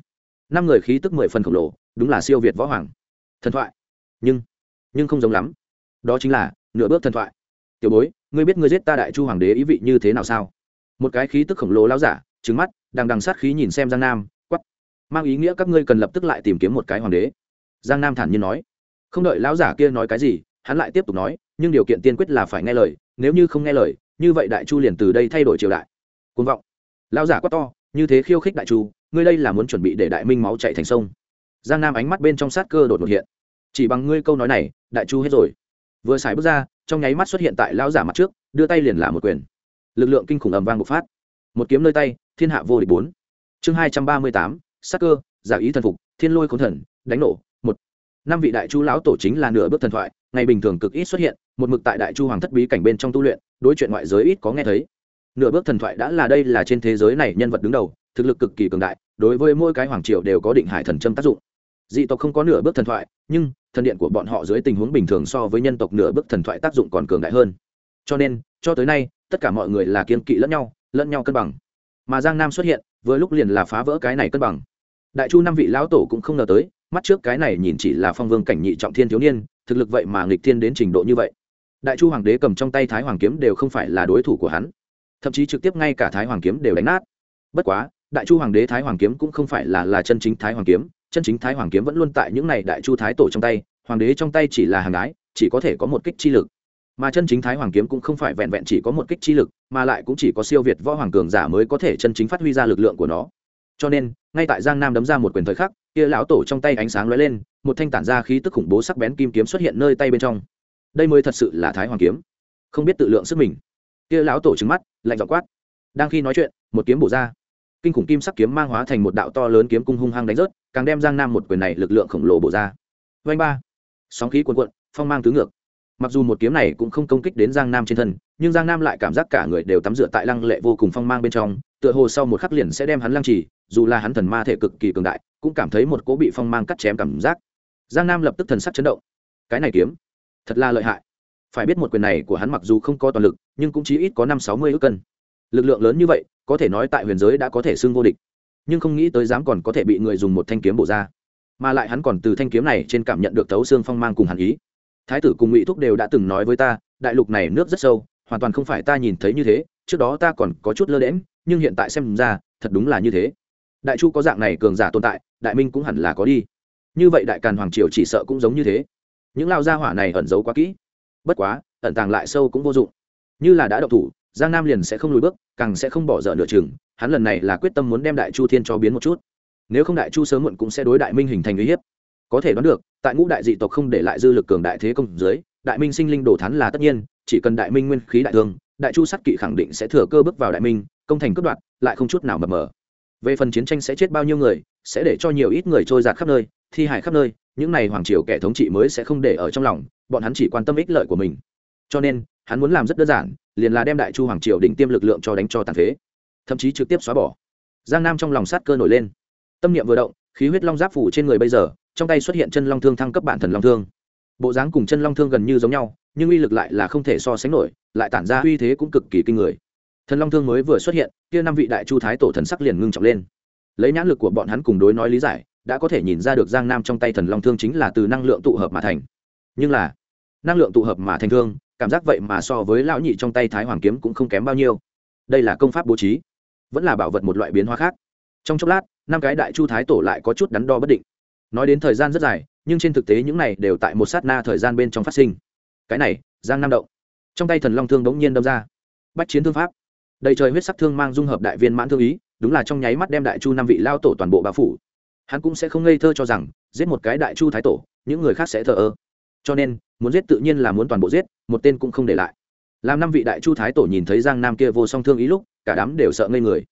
Năm người khí tức mười phần khổng lồ, đúng là siêu việt võ hoàng. Thần thoại. Nhưng nhưng không giống lắm. Đó chính là, nửa bước thần thoại. Tiểu bối, ngươi biết ngươi giết ta đại chu hoàng đế ý vị như thế nào sao? Một cái khí tức khổng lồ lão giả trứng mắt đang đằng sát khí nhìn xem giang nam quắp mang ý nghĩa các ngươi cần lập tức lại tìm kiếm một cái hoàng đế. Giang nam thản nhiên nói. Không đợi lão giả kia nói cái gì, hắn lại tiếp tục nói, nhưng điều kiện tiên quyết là phải nghe lời, nếu như không nghe lời như vậy đại chu liền từ đây thay đổi triều đại. Côn vọng. Lão giả quát to, như thế khiêu khích đại chu, ngươi đây là muốn chuẩn bị để đại minh máu chạy thành sông. Giang nam ánh mắt bên trong sát cơ đột ngột hiện. Chỉ bằng ngươi câu nói này, đại chu hết rồi. Vừa xài bước ra, trong nháy mắt xuất hiện tại lão giả mặt trước, đưa tay liền là một quyền. Lực lượng kinh khủng ầm vang bộc phát. Một kiếm nơi tay, thiên hạ vô địch bốn. Chương hai trăm ba mươi tám sắc cơ, giả ý thần phục, thiên lôi khốn thần, đánh nổ năm vị đại chu lão tổ chính là nửa bước thần thoại, ngày bình thường cực ít xuất hiện, một mực tại đại chu hoàng thất bí cảnh bên trong tu luyện, đối chuyện ngoại giới ít có nghe thấy. Nửa bước thần thoại đã là đây là trên thế giới này nhân vật đứng đầu, thực lực cực kỳ cường đại, đối với mỗi cái hoàng triều đều có định hải thần châm tác dụng. Dị tộc không có nửa bước thần thoại, nhưng thần điện của bọn họ dưới tình huống bình thường so với nhân tộc nửa bước thần thoại tác dụng còn cường đại hơn. Cho nên, cho tới nay, tất cả mọi người là kiên kỵ lẫn nhau lẫn nhau cân bằng. Mà giang nam xuất hiện với lúc liền là phá vỡ cái này cân bằng. Đại chu năm vị lão tổ cũng không ngờ tới mắt trước cái này nhìn chỉ là phong vương cảnh nhị trọng thiên thiếu niên, thực lực vậy mà nghịch thiên đến trình độ như vậy. Đại chu hoàng đế cầm trong tay thái hoàng kiếm đều không phải là đối thủ của hắn, thậm chí trực tiếp ngay cả thái hoàng kiếm đều đánh nát. Bất quá, đại chu hoàng đế thái hoàng kiếm cũng không phải là là chân chính thái hoàng kiếm, chân chính thái hoàng kiếm vẫn luôn tại những này đại chu thái tổ trong tay, hoàng đế trong tay chỉ là hàng ái chỉ có thể có một kích chi lực. Mà chân chính thái hoàng kiếm cũng không phải vẹn vẹn chỉ có một kích chi lực, mà lại cũng chỉ có siêu việt võ hoàng cường giả mới có thể chân chính phát huy ra lực lượng của nó cho nên, ngay tại giang nam đấm ra một quyền thời khắc, kia lão tổ trong tay ánh sáng lóe lên, một thanh tản ra khí tức khủng bố sắc bén kim kiếm xuất hiện nơi tay bên trong. Đây mới thật sự là thái hoàng kiếm. Không biết tự lượng sức mình. Kia lão tổ trứng mắt, lạnh dọ quát. Đang khi nói chuyện, một kiếm bổ ra. Kinh khủng kim sắc kiếm mang hóa thành một đạo to lớn kiếm cung hung hăng đánh rớt, càng đem giang nam một quyền này lực lượng khổng lồ bổ ra. Vanh ba. Sóng khí cuồn cuộn, phong mang tứ ngược. Mặc dù một kiếm này cũng không công kích đến giang nam trên thân, nhưng giang nam lại cảm giác cả người đều tắm rửa tại lăng lệ vô cùng phong mang bên trong tựa hồ sau một khắc liền sẽ đem hắn lăng trì, dù là hắn thần ma thể cực kỳ cường đại, cũng cảm thấy một cỗ bị phong mang cắt chém cảm giác. Giang nam lập tức thần sắc chấn động. Cái này kiếm, thật là lợi hại. Phải biết một quyền này của hắn mặc dù không có toàn lực, nhưng cũng chí ít có năm sáu mươi ước cân. Lực lượng lớn như vậy, có thể nói tại huyền giới đã có thể xưng vô địch. Nhưng không nghĩ tới dám còn có thể bị người dùng một thanh kiếm bổ ra. Mà lại hắn còn từ thanh kiếm này trên cảm nhận được thấu xương phong mang cùng hàn ý. Thái tử cùng ngụy thúc đều đã từng nói với ta, đại lục này nước rất sâu, hoàn toàn không phải ta nhìn thấy như thế trước đó ta còn có chút lơ đễm nhưng hiện tại xem ra, thật đúng là như thế. Đại chu có dạng này cường giả tồn tại, đại minh cũng hẳn là có đi. Như vậy đại càn hoàng triều chỉ sợ cũng giống như thế. Những lao gia hỏa này ẩn giấu quá kỹ. Bất quá, ẩn tàng lại sâu cũng vô dụng. Như là đã đậu thủ, giang nam liền sẽ không lùi bước, càng sẽ không bỏ dở nửa chừng. Hắn lần này là quyết tâm muốn đem đại chu thiên cho biến một chút. Nếu không đại chu sớm muộn cũng sẽ đối đại minh hình thành uy hiếp. Có thể đoán được, tại ngũ đại dị tộc không để lại dư lực cường đại thế công dưới, đại minh sinh linh đổ thắn là tất nhiên, chỉ cần đại minh nguyên khí đại thương đại chu sát kỵ khẳng định sẽ thừa cơ bước vào đại minh, công thành cướp đoạt, lại không chút nào mập mờ. Về phần chiến tranh sẽ chết bao nhiêu người, sẽ để cho nhiều ít người trôi giạt khắp nơi, thi hại khắp nơi, những này hoàng triều kẻ thống trị mới sẽ không để ở trong lòng, bọn hắn chỉ quan tâm ích lợi của mình. Cho nên, hắn muốn làm rất đơn giản, liền là đem đại chu hoàng triều đỉnh tiêm lực lượng cho đánh cho tàn phế, thậm chí trực tiếp xóa bỏ. Giang nam trong lòng sát cơ nổi lên. Tâm niệm vừa động, khí huyết long giáp phủ trên người bây giờ, trong tay xuất hiện chân long thương thăng cấp bản thần long thương. Bộ dáng cùng chân long thương gần như giống nhau nhưng uy lực lại là không thể so sánh nổi, lại tản ra uy thế cũng cực kỳ kinh người. Thần long thương mới vừa xuất hiện, kia năm vị đại chu thái tổ thần sắc liền ngưng trọng lên. Lấy nhãn lực của bọn hắn cùng đối nói lý giải, đã có thể nhìn ra được giang nam trong tay thần long thương chính là từ năng lượng tụ hợp mà thành. Nhưng là, năng lượng tụ hợp mà thành thương, cảm giác vậy mà so với lão nhị trong tay thái hoàng kiếm cũng không kém bao nhiêu. Đây là công pháp bố trí, vẫn là bảo vật một loại biến hóa khác. Trong chốc lát, năm cái đại chu thái tổ lại có chút đắn đo bất định. Nói đến thời gian rất dài, nhưng trên thực tế những này đều tại một sát na thời gian bên trong phát sinh cái này, giang nam động. Trong tay thần long thương bỗng nhiên đâm ra. Bách chiến thương pháp. Đầy trời huyết sắc thương mang dung hợp đại viên mãn thương ý, đúng là trong nháy mắt đem đại chu năm vị lao tổ toàn bộ bao phủ. Hắn cũng sẽ không ngây thơ cho rằng, giết một cái đại chu thái tổ, những người khác sẽ thờ ơ. Cho nên, muốn giết tự nhiên là muốn toàn bộ giết, một tên cũng không để lại. Làm năm vị đại chu thái tổ nhìn thấy giang nam kia vô song thương ý lúc, cả đám đều sợ ngây người.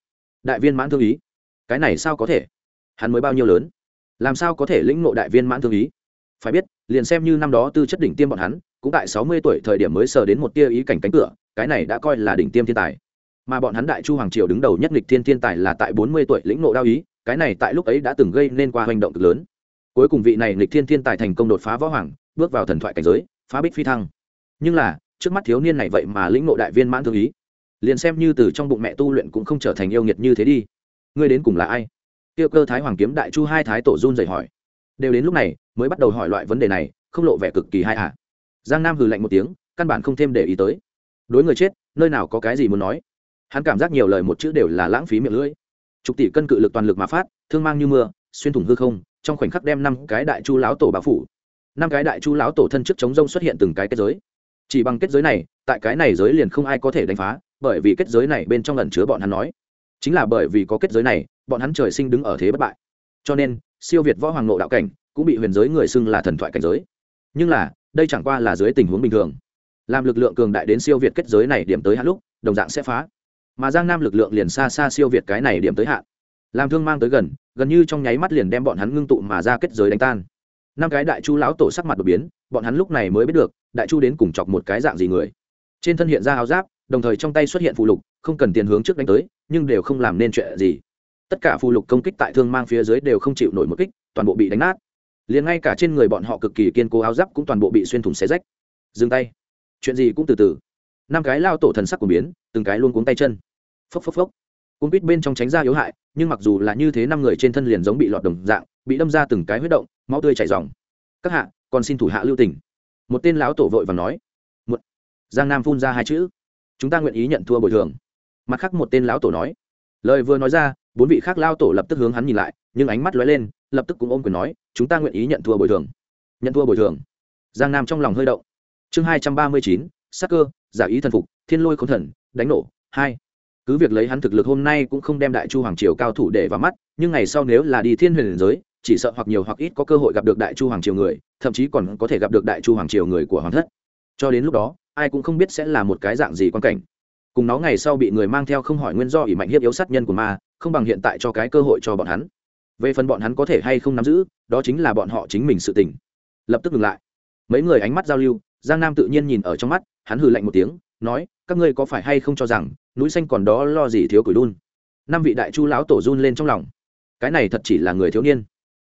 Đại viên mãn thương ý? Cái này sao có thể? Hắn mới bao nhiêu lớn? Làm sao có thể lĩnh ngộ đại viên mãn thương ý? Phải biết, liền xem như năm đó tư chất đỉnh tiêm bọn hắn cũng tại sáu mươi tuổi thời điểm mới sờ đến một tia ý cảnh cánh cửa, cái này đã coi là đỉnh tiêm thiên tài. Mà bọn hắn đại chu hoàng triều đứng đầu nhất nghịch thiên thiên tài là tại bốn mươi tuổi lĩnh ngộ đao ý, cái này tại lúc ấy đã từng gây nên qua hành động cực lớn. Cuối cùng vị này nghịch thiên thiên tài thành công đột phá võ hoàng, bước vào thần thoại cảnh giới, phá bích phi thăng. Nhưng là, trước mắt thiếu niên này vậy mà lĩnh ngộ đại viên mãn thương ý. Liền xem như từ trong bụng mẹ tu luyện cũng không trở thành yêu nghiệt như thế đi. Ngươi đến cùng là ai? Tiêu cơ thái hoàng kiếm đại chu hai thái tổ run dậy hỏi. Đều đến lúc này, mới bắt đầu hỏi loại vấn đề này, không lộ vẻ cực kỳ hai à giang nam hừ lạnh một tiếng, căn bản không thêm để ý tới. Đối người chết, nơi nào có cái gì muốn nói. Hắn cảm giác nhiều lời một chữ đều là lãng phí miệng lưỡi. Chục tỷ cân cự lực toàn lực mà phát, thương mang như mưa, xuyên thủng hư không, trong khoảnh khắc đem năm cái đại chu lão tổ bao phủ. Năm cái đại chu lão tổ thân trước chống rông xuất hiện từng cái kết giới. Chỉ bằng kết giới này, tại cái này giới liền không ai có thể đánh phá, bởi vì kết giới này bên trong lần chứa bọn hắn nói. Chính là bởi vì có kết giới này, bọn hắn trời sinh đứng ở thế bất bại. Cho nên, siêu việt võ hoàng nộ đạo cảnh, cũng bị huyền giới người xưng là thần thoại cảnh giới. Nhưng là đây chẳng qua là dưới tình huống bình thường. Làm lực lượng cường đại đến siêu việt kết giới này điểm tới hạn lúc, đồng dạng sẽ phá. Mà giang nam lực lượng liền xa xa siêu việt cái này điểm tới hạn. Làm thương mang tới gần gần như trong nháy mắt liền đem bọn hắn ngưng tụ mà ra kết giới đánh tan. Năm cái đại chu lão tổ sắc mặt đột biến, bọn hắn lúc này mới biết được, đại chu đến cùng chọc một cái dạng gì người. Trên thân hiện ra áo giáp, đồng thời trong tay xuất hiện phụ lục, không cần tiền hướng trước đánh tới, nhưng đều không làm nên chuyện gì. Tất cả phụ lục công kích tại thương mang phía dưới đều không chịu nổi một kích, toàn bộ bị đánh nát liền ngay cả trên người bọn họ cực kỳ kiên cố áo giáp cũng toàn bộ bị xuyên thủng xé rách. Dừng tay. Chuyện gì cũng từ từ. Năm cái lao tổ thần sắc của biến, từng cái luôn cuống tay chân. Phốc phốc phốc. Cuốn quýt bên trong tránh ra yếu hại, nhưng mặc dù là như thế năm người trên thân liền giống bị lọt đồng dạng, bị đâm ra từng cái huyết động, máu tươi chảy dòng các hạ, còn xin thủ hạ lưu tình. Một tên lão tổ vội và nói. Một giang nam phun ra hai chữ. Chúng ta nguyện ý nhận thua bồi thường. Mặt khác một tên lão tổ nói. Lời vừa nói ra bốn vị khác lao tổ lập tức hướng hắn nhìn lại, nhưng ánh mắt lóe lên, lập tức cũng ôm quyền nói, chúng ta nguyện ý nhận thua bồi thường. Nhận thua bồi thường. Giang nam trong lòng hơi động. Chương hai trăm ba mươi chín, sắc cơ, giả ý thần phục, thiên lôi không thần, đánh nổ, hai. Cứ việc lấy hắn thực lực hôm nay cũng không đem đại chu hoàng triều cao thủ để vào mắt, nhưng ngày sau nếu là đi thiên huyền giới, chỉ sợ hoặc nhiều hoặc ít có cơ hội gặp được đại chu hoàng triều người, thậm chí còn có thể gặp được đại chu hoàng triều người của hoàng thất. Cho đến lúc đó, ai cũng không biết sẽ là một cái dạng gì quan cảnh. Cùng nó ngày sau bị người mang theo không hỏi nguyên do ỷ mạnh hiếp yếu sát nhân của ma không bằng hiện tại cho cái cơ hội cho bọn hắn. Về phần bọn hắn có thể hay không nắm giữ, đó chính là bọn họ chính mình sự tỉnh lập tức ngừng lại. Mấy người ánh mắt giao lưu, giang nam tự nhiên nhìn ở trong mắt, hắn hừ lạnh một tiếng, nói, các ngươi có phải hay không cho rằng, núi xanh còn đó lo gì thiếu cửi đun? Năm vị đại chu lão tổ run lên trong lòng. Cái này thật chỉ là người thiếu niên.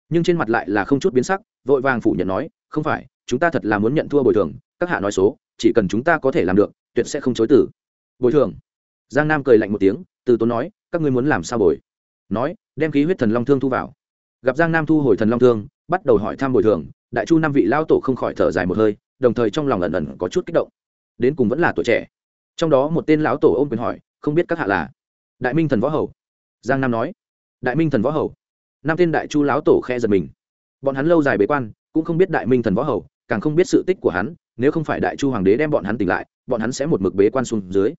Nhưng trên mặt lại là không chút biến sắc, vội vàng phủ nhận nói, không phải, chúng ta thật là muốn nhận thua bồi thường, các hạ nói số, chỉ cần chúng ta có thể làm được, tuyệt sẽ không chối tử bồi thường? Giang nam cười lạnh một tiếng, từ tốn nói các ngươi muốn làm sao bồi? Nói, đem khí huyết thần long thương thu vào. Gặp giang nam thu hồi thần long thương, bắt đầu hỏi thăm bồi thường, đại chu năm vị lao tổ không khỏi thở dài một hơi, đồng thời trong lòng ẩn ẩn có chút kích động. Đến cùng vẫn là tuổi trẻ. Trong đó một tên lão tổ ôm quyền hỏi, không biết các hạ là? Đại minh thần võ hầu. Giang nam nói, đại minh thần võ hầu. Năm tên đại chu lão tổ khe giật mình. Bọn hắn lâu dài bế quan, cũng không biết đại minh thần võ hầu, càng không biết sự tích của hắn, nếu không phải đại chu hoàng đế đem bọn hắn tỉnh lại, bọn hắn sẽ một mực bế quan xuống dưới.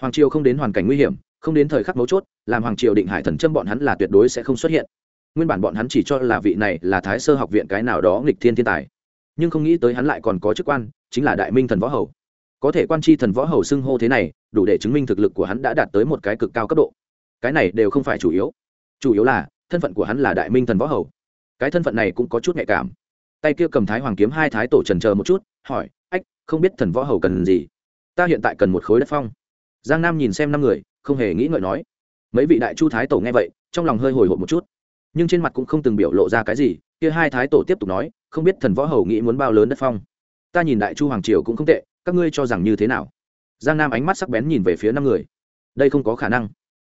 Hoàng triều không đến hoàn cảnh nguy hiểm không đến thời khắc mấu chốt, làm hoàng triều định hải thần châm bọn hắn là tuyệt đối sẽ không xuất hiện. Nguyên bản bọn hắn chỉ cho là vị này là thái sơ học viện cái nào đó nghịch thiên thiên tài. Nhưng không nghĩ tới hắn lại còn có chức quan, chính là đại minh thần võ hầu. Có thể quan tri thần võ hầu xưng hô thế này, đủ để chứng minh thực lực của hắn đã đạt tới một cái cực cao cấp độ. Cái này đều không phải chủ yếu. Chủ yếu là, thân phận của hắn là đại minh thần võ hầu. Cái thân phận này cũng có chút nhạy cảm. Tay kia cầm thái hoàng kiếm hai thái tổ trần chờ một chút, hỏi, ách, không biết thần võ hầu cần gì? Ta hiện tại cần một khối đất phong. Giang nam nhìn xem năm người không hề nghĩ ngợi nói. Mấy vị đại chu thái tổ nghe vậy, trong lòng hơi hồi hộp một chút. Nhưng trên mặt cũng không từng biểu lộ ra cái gì, kia hai thái tổ tiếp tục nói, không biết thần võ hầu nghĩ muốn bao lớn đất phong. Ta nhìn đại chu hoàng triều cũng không tệ, các ngươi cho rằng như thế nào? Giang nam ánh mắt sắc bén nhìn về phía năm người. Đây không có khả năng.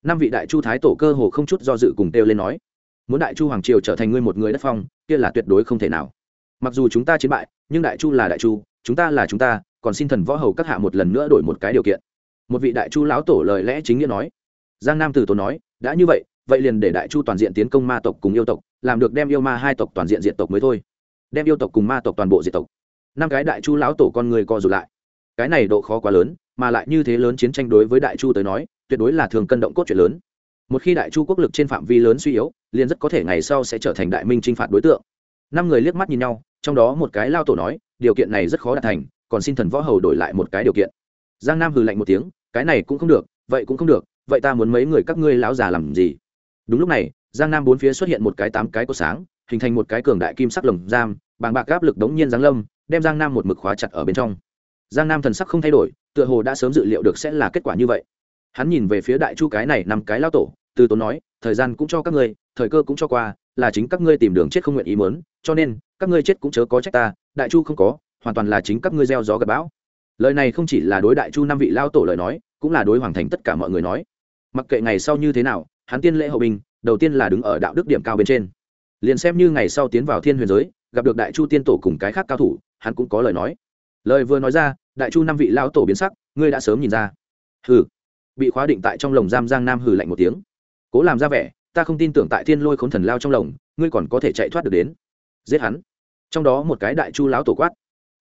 Năm vị đại chu thái tổ cơ hồ không chút do dự cùng têu lên nói, muốn đại chu hoàng triều trở thành ngươi một người đất phong, kia là tuyệt đối không thể nào. Mặc dù chúng ta chiến bại, nhưng đại chu là đại chu, chúng ta là chúng ta, còn xin thần võ hầu các hạ một lần nữa đổi một cái điều kiện một vị đại chu lão tổ lời lẽ chính nghĩa nói. Giang nam tử tổ nói, đã như vậy vậy liền để đại chu toàn diện tiến công ma tộc cùng yêu tộc, làm được đem yêu ma hai tộc toàn diện diện tộc mới thôi. Đem yêu tộc cùng ma tộc toàn bộ diệt tộc. Năm cái đại chu lão tổ con người co rụt lại. Cái này độ khó quá lớn, mà lại như thế lớn chiến tranh đối với đại chu tới nói, tuyệt đối là thường cân động cốt chuyện lớn. Một khi đại chu quốc lực trên phạm vi lớn suy yếu, liền rất có thể ngày sau sẽ trở thành đại minh t r i n h phạt đối tượng. Năm người liếc mắt nhìn nhau, trong đó một cái lao tổ nói, điều kiện này rất khó đạt thành, còn xin thần võ hầu đổi lại một cái điều kiện. Giang nam hừ lạnh một tiếng cái này cũng không được, vậy cũng không được, vậy ta muốn mấy người các ngươi lão già làm gì? Đúng lúc này, giang nam bốn phía xuất hiện một cái tám cái có sáng, hình thành một cái cường đại kim sắc lồng giam, bàng bạc áp lực đống nhiên giáng lâm, đem giang nam một mực khóa chặt ở bên trong. Giang nam thần sắc không thay đổi, tựa hồ đã sớm dự liệu được sẽ là kết quả như vậy. Hắn nhìn về phía đại chu cái này năm cái lao tổ, từ tốn nói, thời gian cũng cho các ngươi, thời cơ cũng cho qua, là chính các ngươi tìm đường chết không nguyện ý mớn cho nên các ngươi chết cũng chớ có trách ta, đại chu không có, hoàn toàn là chính các ngươi gieo gió gặp bão lời này không chỉ là đối đại chu năm vị lao tổ lời nói, cũng là đối hoàng thành tất cả mọi người nói. Mặc kệ ngày sau như thế nào, hắn tiên lễ hậu bình, đầu tiên là đứng ở đạo đức điểm cao bên trên. Liền xem như ngày sau tiến vào thiên huyền giới, gặp được đại chu tiên tổ cùng cái khác cao thủ, hắn cũng có lời nói. Lời vừa nói ra, đại chu năm vị lao tổ biến sắc, ngươi đã sớm nhìn ra. Hừ. Bị khóa định tại trong lồng giam giang nam hừ lạnh một tiếng. Cố làm ra vẻ, ta không tin tưởng tại thiên lôi khốn thần lao trong lồng, ngươi còn có thể chạy thoát được đến. Giết hắn. Trong đó một cái đại chu lão tổ quát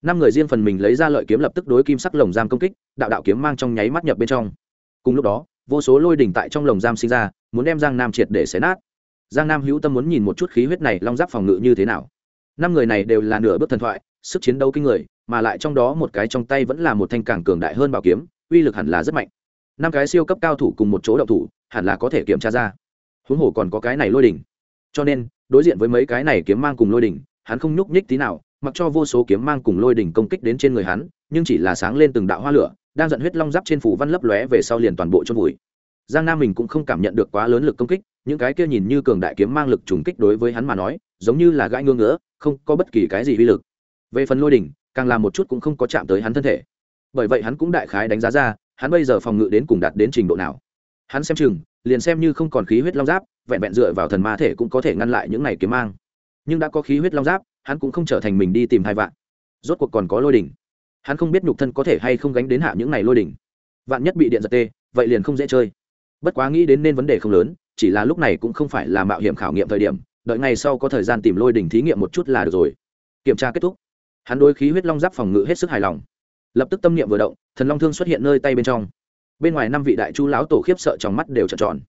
năm người riêng phần mình lấy ra lợi kiếm lập tức đối kim sắc lồng giam công kích, đạo đạo kiếm mang trong nháy mắt nhập bên trong. Cùng lúc đó, vô số lôi đỉnh tại trong lồng giam sinh ra, muốn đem giang nam triệt để xé nát. Giang nam hữu tâm muốn nhìn một chút khí huyết này long giáp phòng ngự như thế nào. Năm người này đều là nửa bước thần thoại, sức chiến đấu kinh người, mà lại trong đó một cái trong tay vẫn là một thanh cảng cường đại hơn bảo kiếm, uy lực hẳn là rất mạnh. Năm cái siêu cấp cao thủ cùng một chỗ đậu thủ, hẳn là có thể kiểm tra ra. Huống hồ còn có cái này lôi đỉnh. Cho nên, đối diện với mấy cái này kiếm mang cùng lôi đỉnh, hắn không nhúc nhích tí nào mặc cho vô số kiếm mang cùng lôi đỉnh công kích đến trên người hắn, nhưng chỉ là sáng lên từng đạo hoa lửa, đang giận huyết long giáp trên phủ văn lấp lóe về sau liền toàn bộ chôn vùi. Giang nam mình cũng không cảm nhận được quá lớn lực công kích, những cái kia nhìn như cường đại kiếm mang lực trùng kích đối với hắn mà nói, giống như là gãi ngưỡng ngỡ không có bất kỳ cái gì uy lực. Về phần lôi đỉnh, càng làm một chút cũng không có chạm tới hắn thân thể. Bởi vậy hắn cũng đại khái đánh giá ra, hắn bây giờ phòng ngự đến cùng đạt đến trình độ nào. Hắn xem chừng, liền xem như không còn khí huyết long giáp, vẹn vẹn dựa vào thần ma thể cũng có thể ngăn lại những này kiếm mang nhưng đã có khí huyết long giáp, hắn cũng không trở thành mình đi tìm hai vạn. Rốt cuộc còn có lôi đỉnh. Hắn không biết nhục thân có thể hay không gánh đến hạ những này lôi đỉnh. Vạn nhất bị điện giật tê, vậy liền không dễ chơi. Bất quá nghĩ đến nên vấn đề không lớn, chỉ là lúc này cũng không phải là mạo hiểm khảo nghiệm thời điểm, đợi ngày sau có thời gian tìm lôi đỉnh thí nghiệm một chút là được rồi. Kiểm tra kết thúc. Hắn đôi khí huyết long giáp phòng ngự hết sức hài lòng. Lập tức tâm niệm vừa động, thần long thương xuất hiện nơi tay bên trong. Bên ngoài năm vị đại chu lão tổ khiếp sợ trong mắt đều trợn tròn.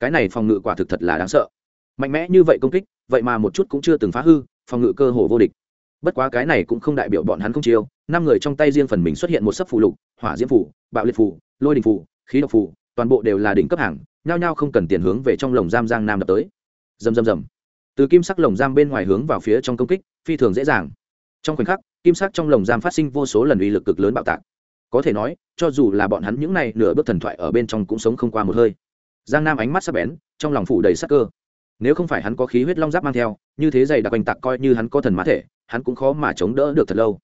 Cái này phòng ngự quả thực thật là đáng sợ. Mạnh mẽ như vậy công kích vậy mà một chút cũng chưa từng phá hư, phòng ngự cơ hồ vô địch. Bất quá cái này cũng không đại biểu bọn hắn không chiêu, năm người trong tay riêng phần mình xuất hiện một sấp phù lục, hỏa diễm phù, bạo liệt phù, lôi đình phù, khí độc phù, toàn bộ đều là đỉnh cấp hàng, nhao nhao không cần tiền hướng về trong lồng giam giang nam đập tới. Dầm dầm dầm từ kim sắc lồng giam bên ngoài hướng vào phía trong công kích, phi thường dễ dàng. Trong khoảnh khắc, kim sắc trong lồng giam phát sinh vô số lần uy lực cực lớn bạo tạc. Có thể nói, cho dù là bọn hắn những này nửa bước thần thoại ở bên trong cũng sống không qua một hơi. Giang nam ánh mắt sắc bén, trong lòng phủ đầy sắc cơ nếu không phải hắn có khí huyết long giáp mang theo, như thế dày đặc oanh tạc coi như hắn có thần mã thể, hắn cũng khó mà chống đỡ được thật lâu.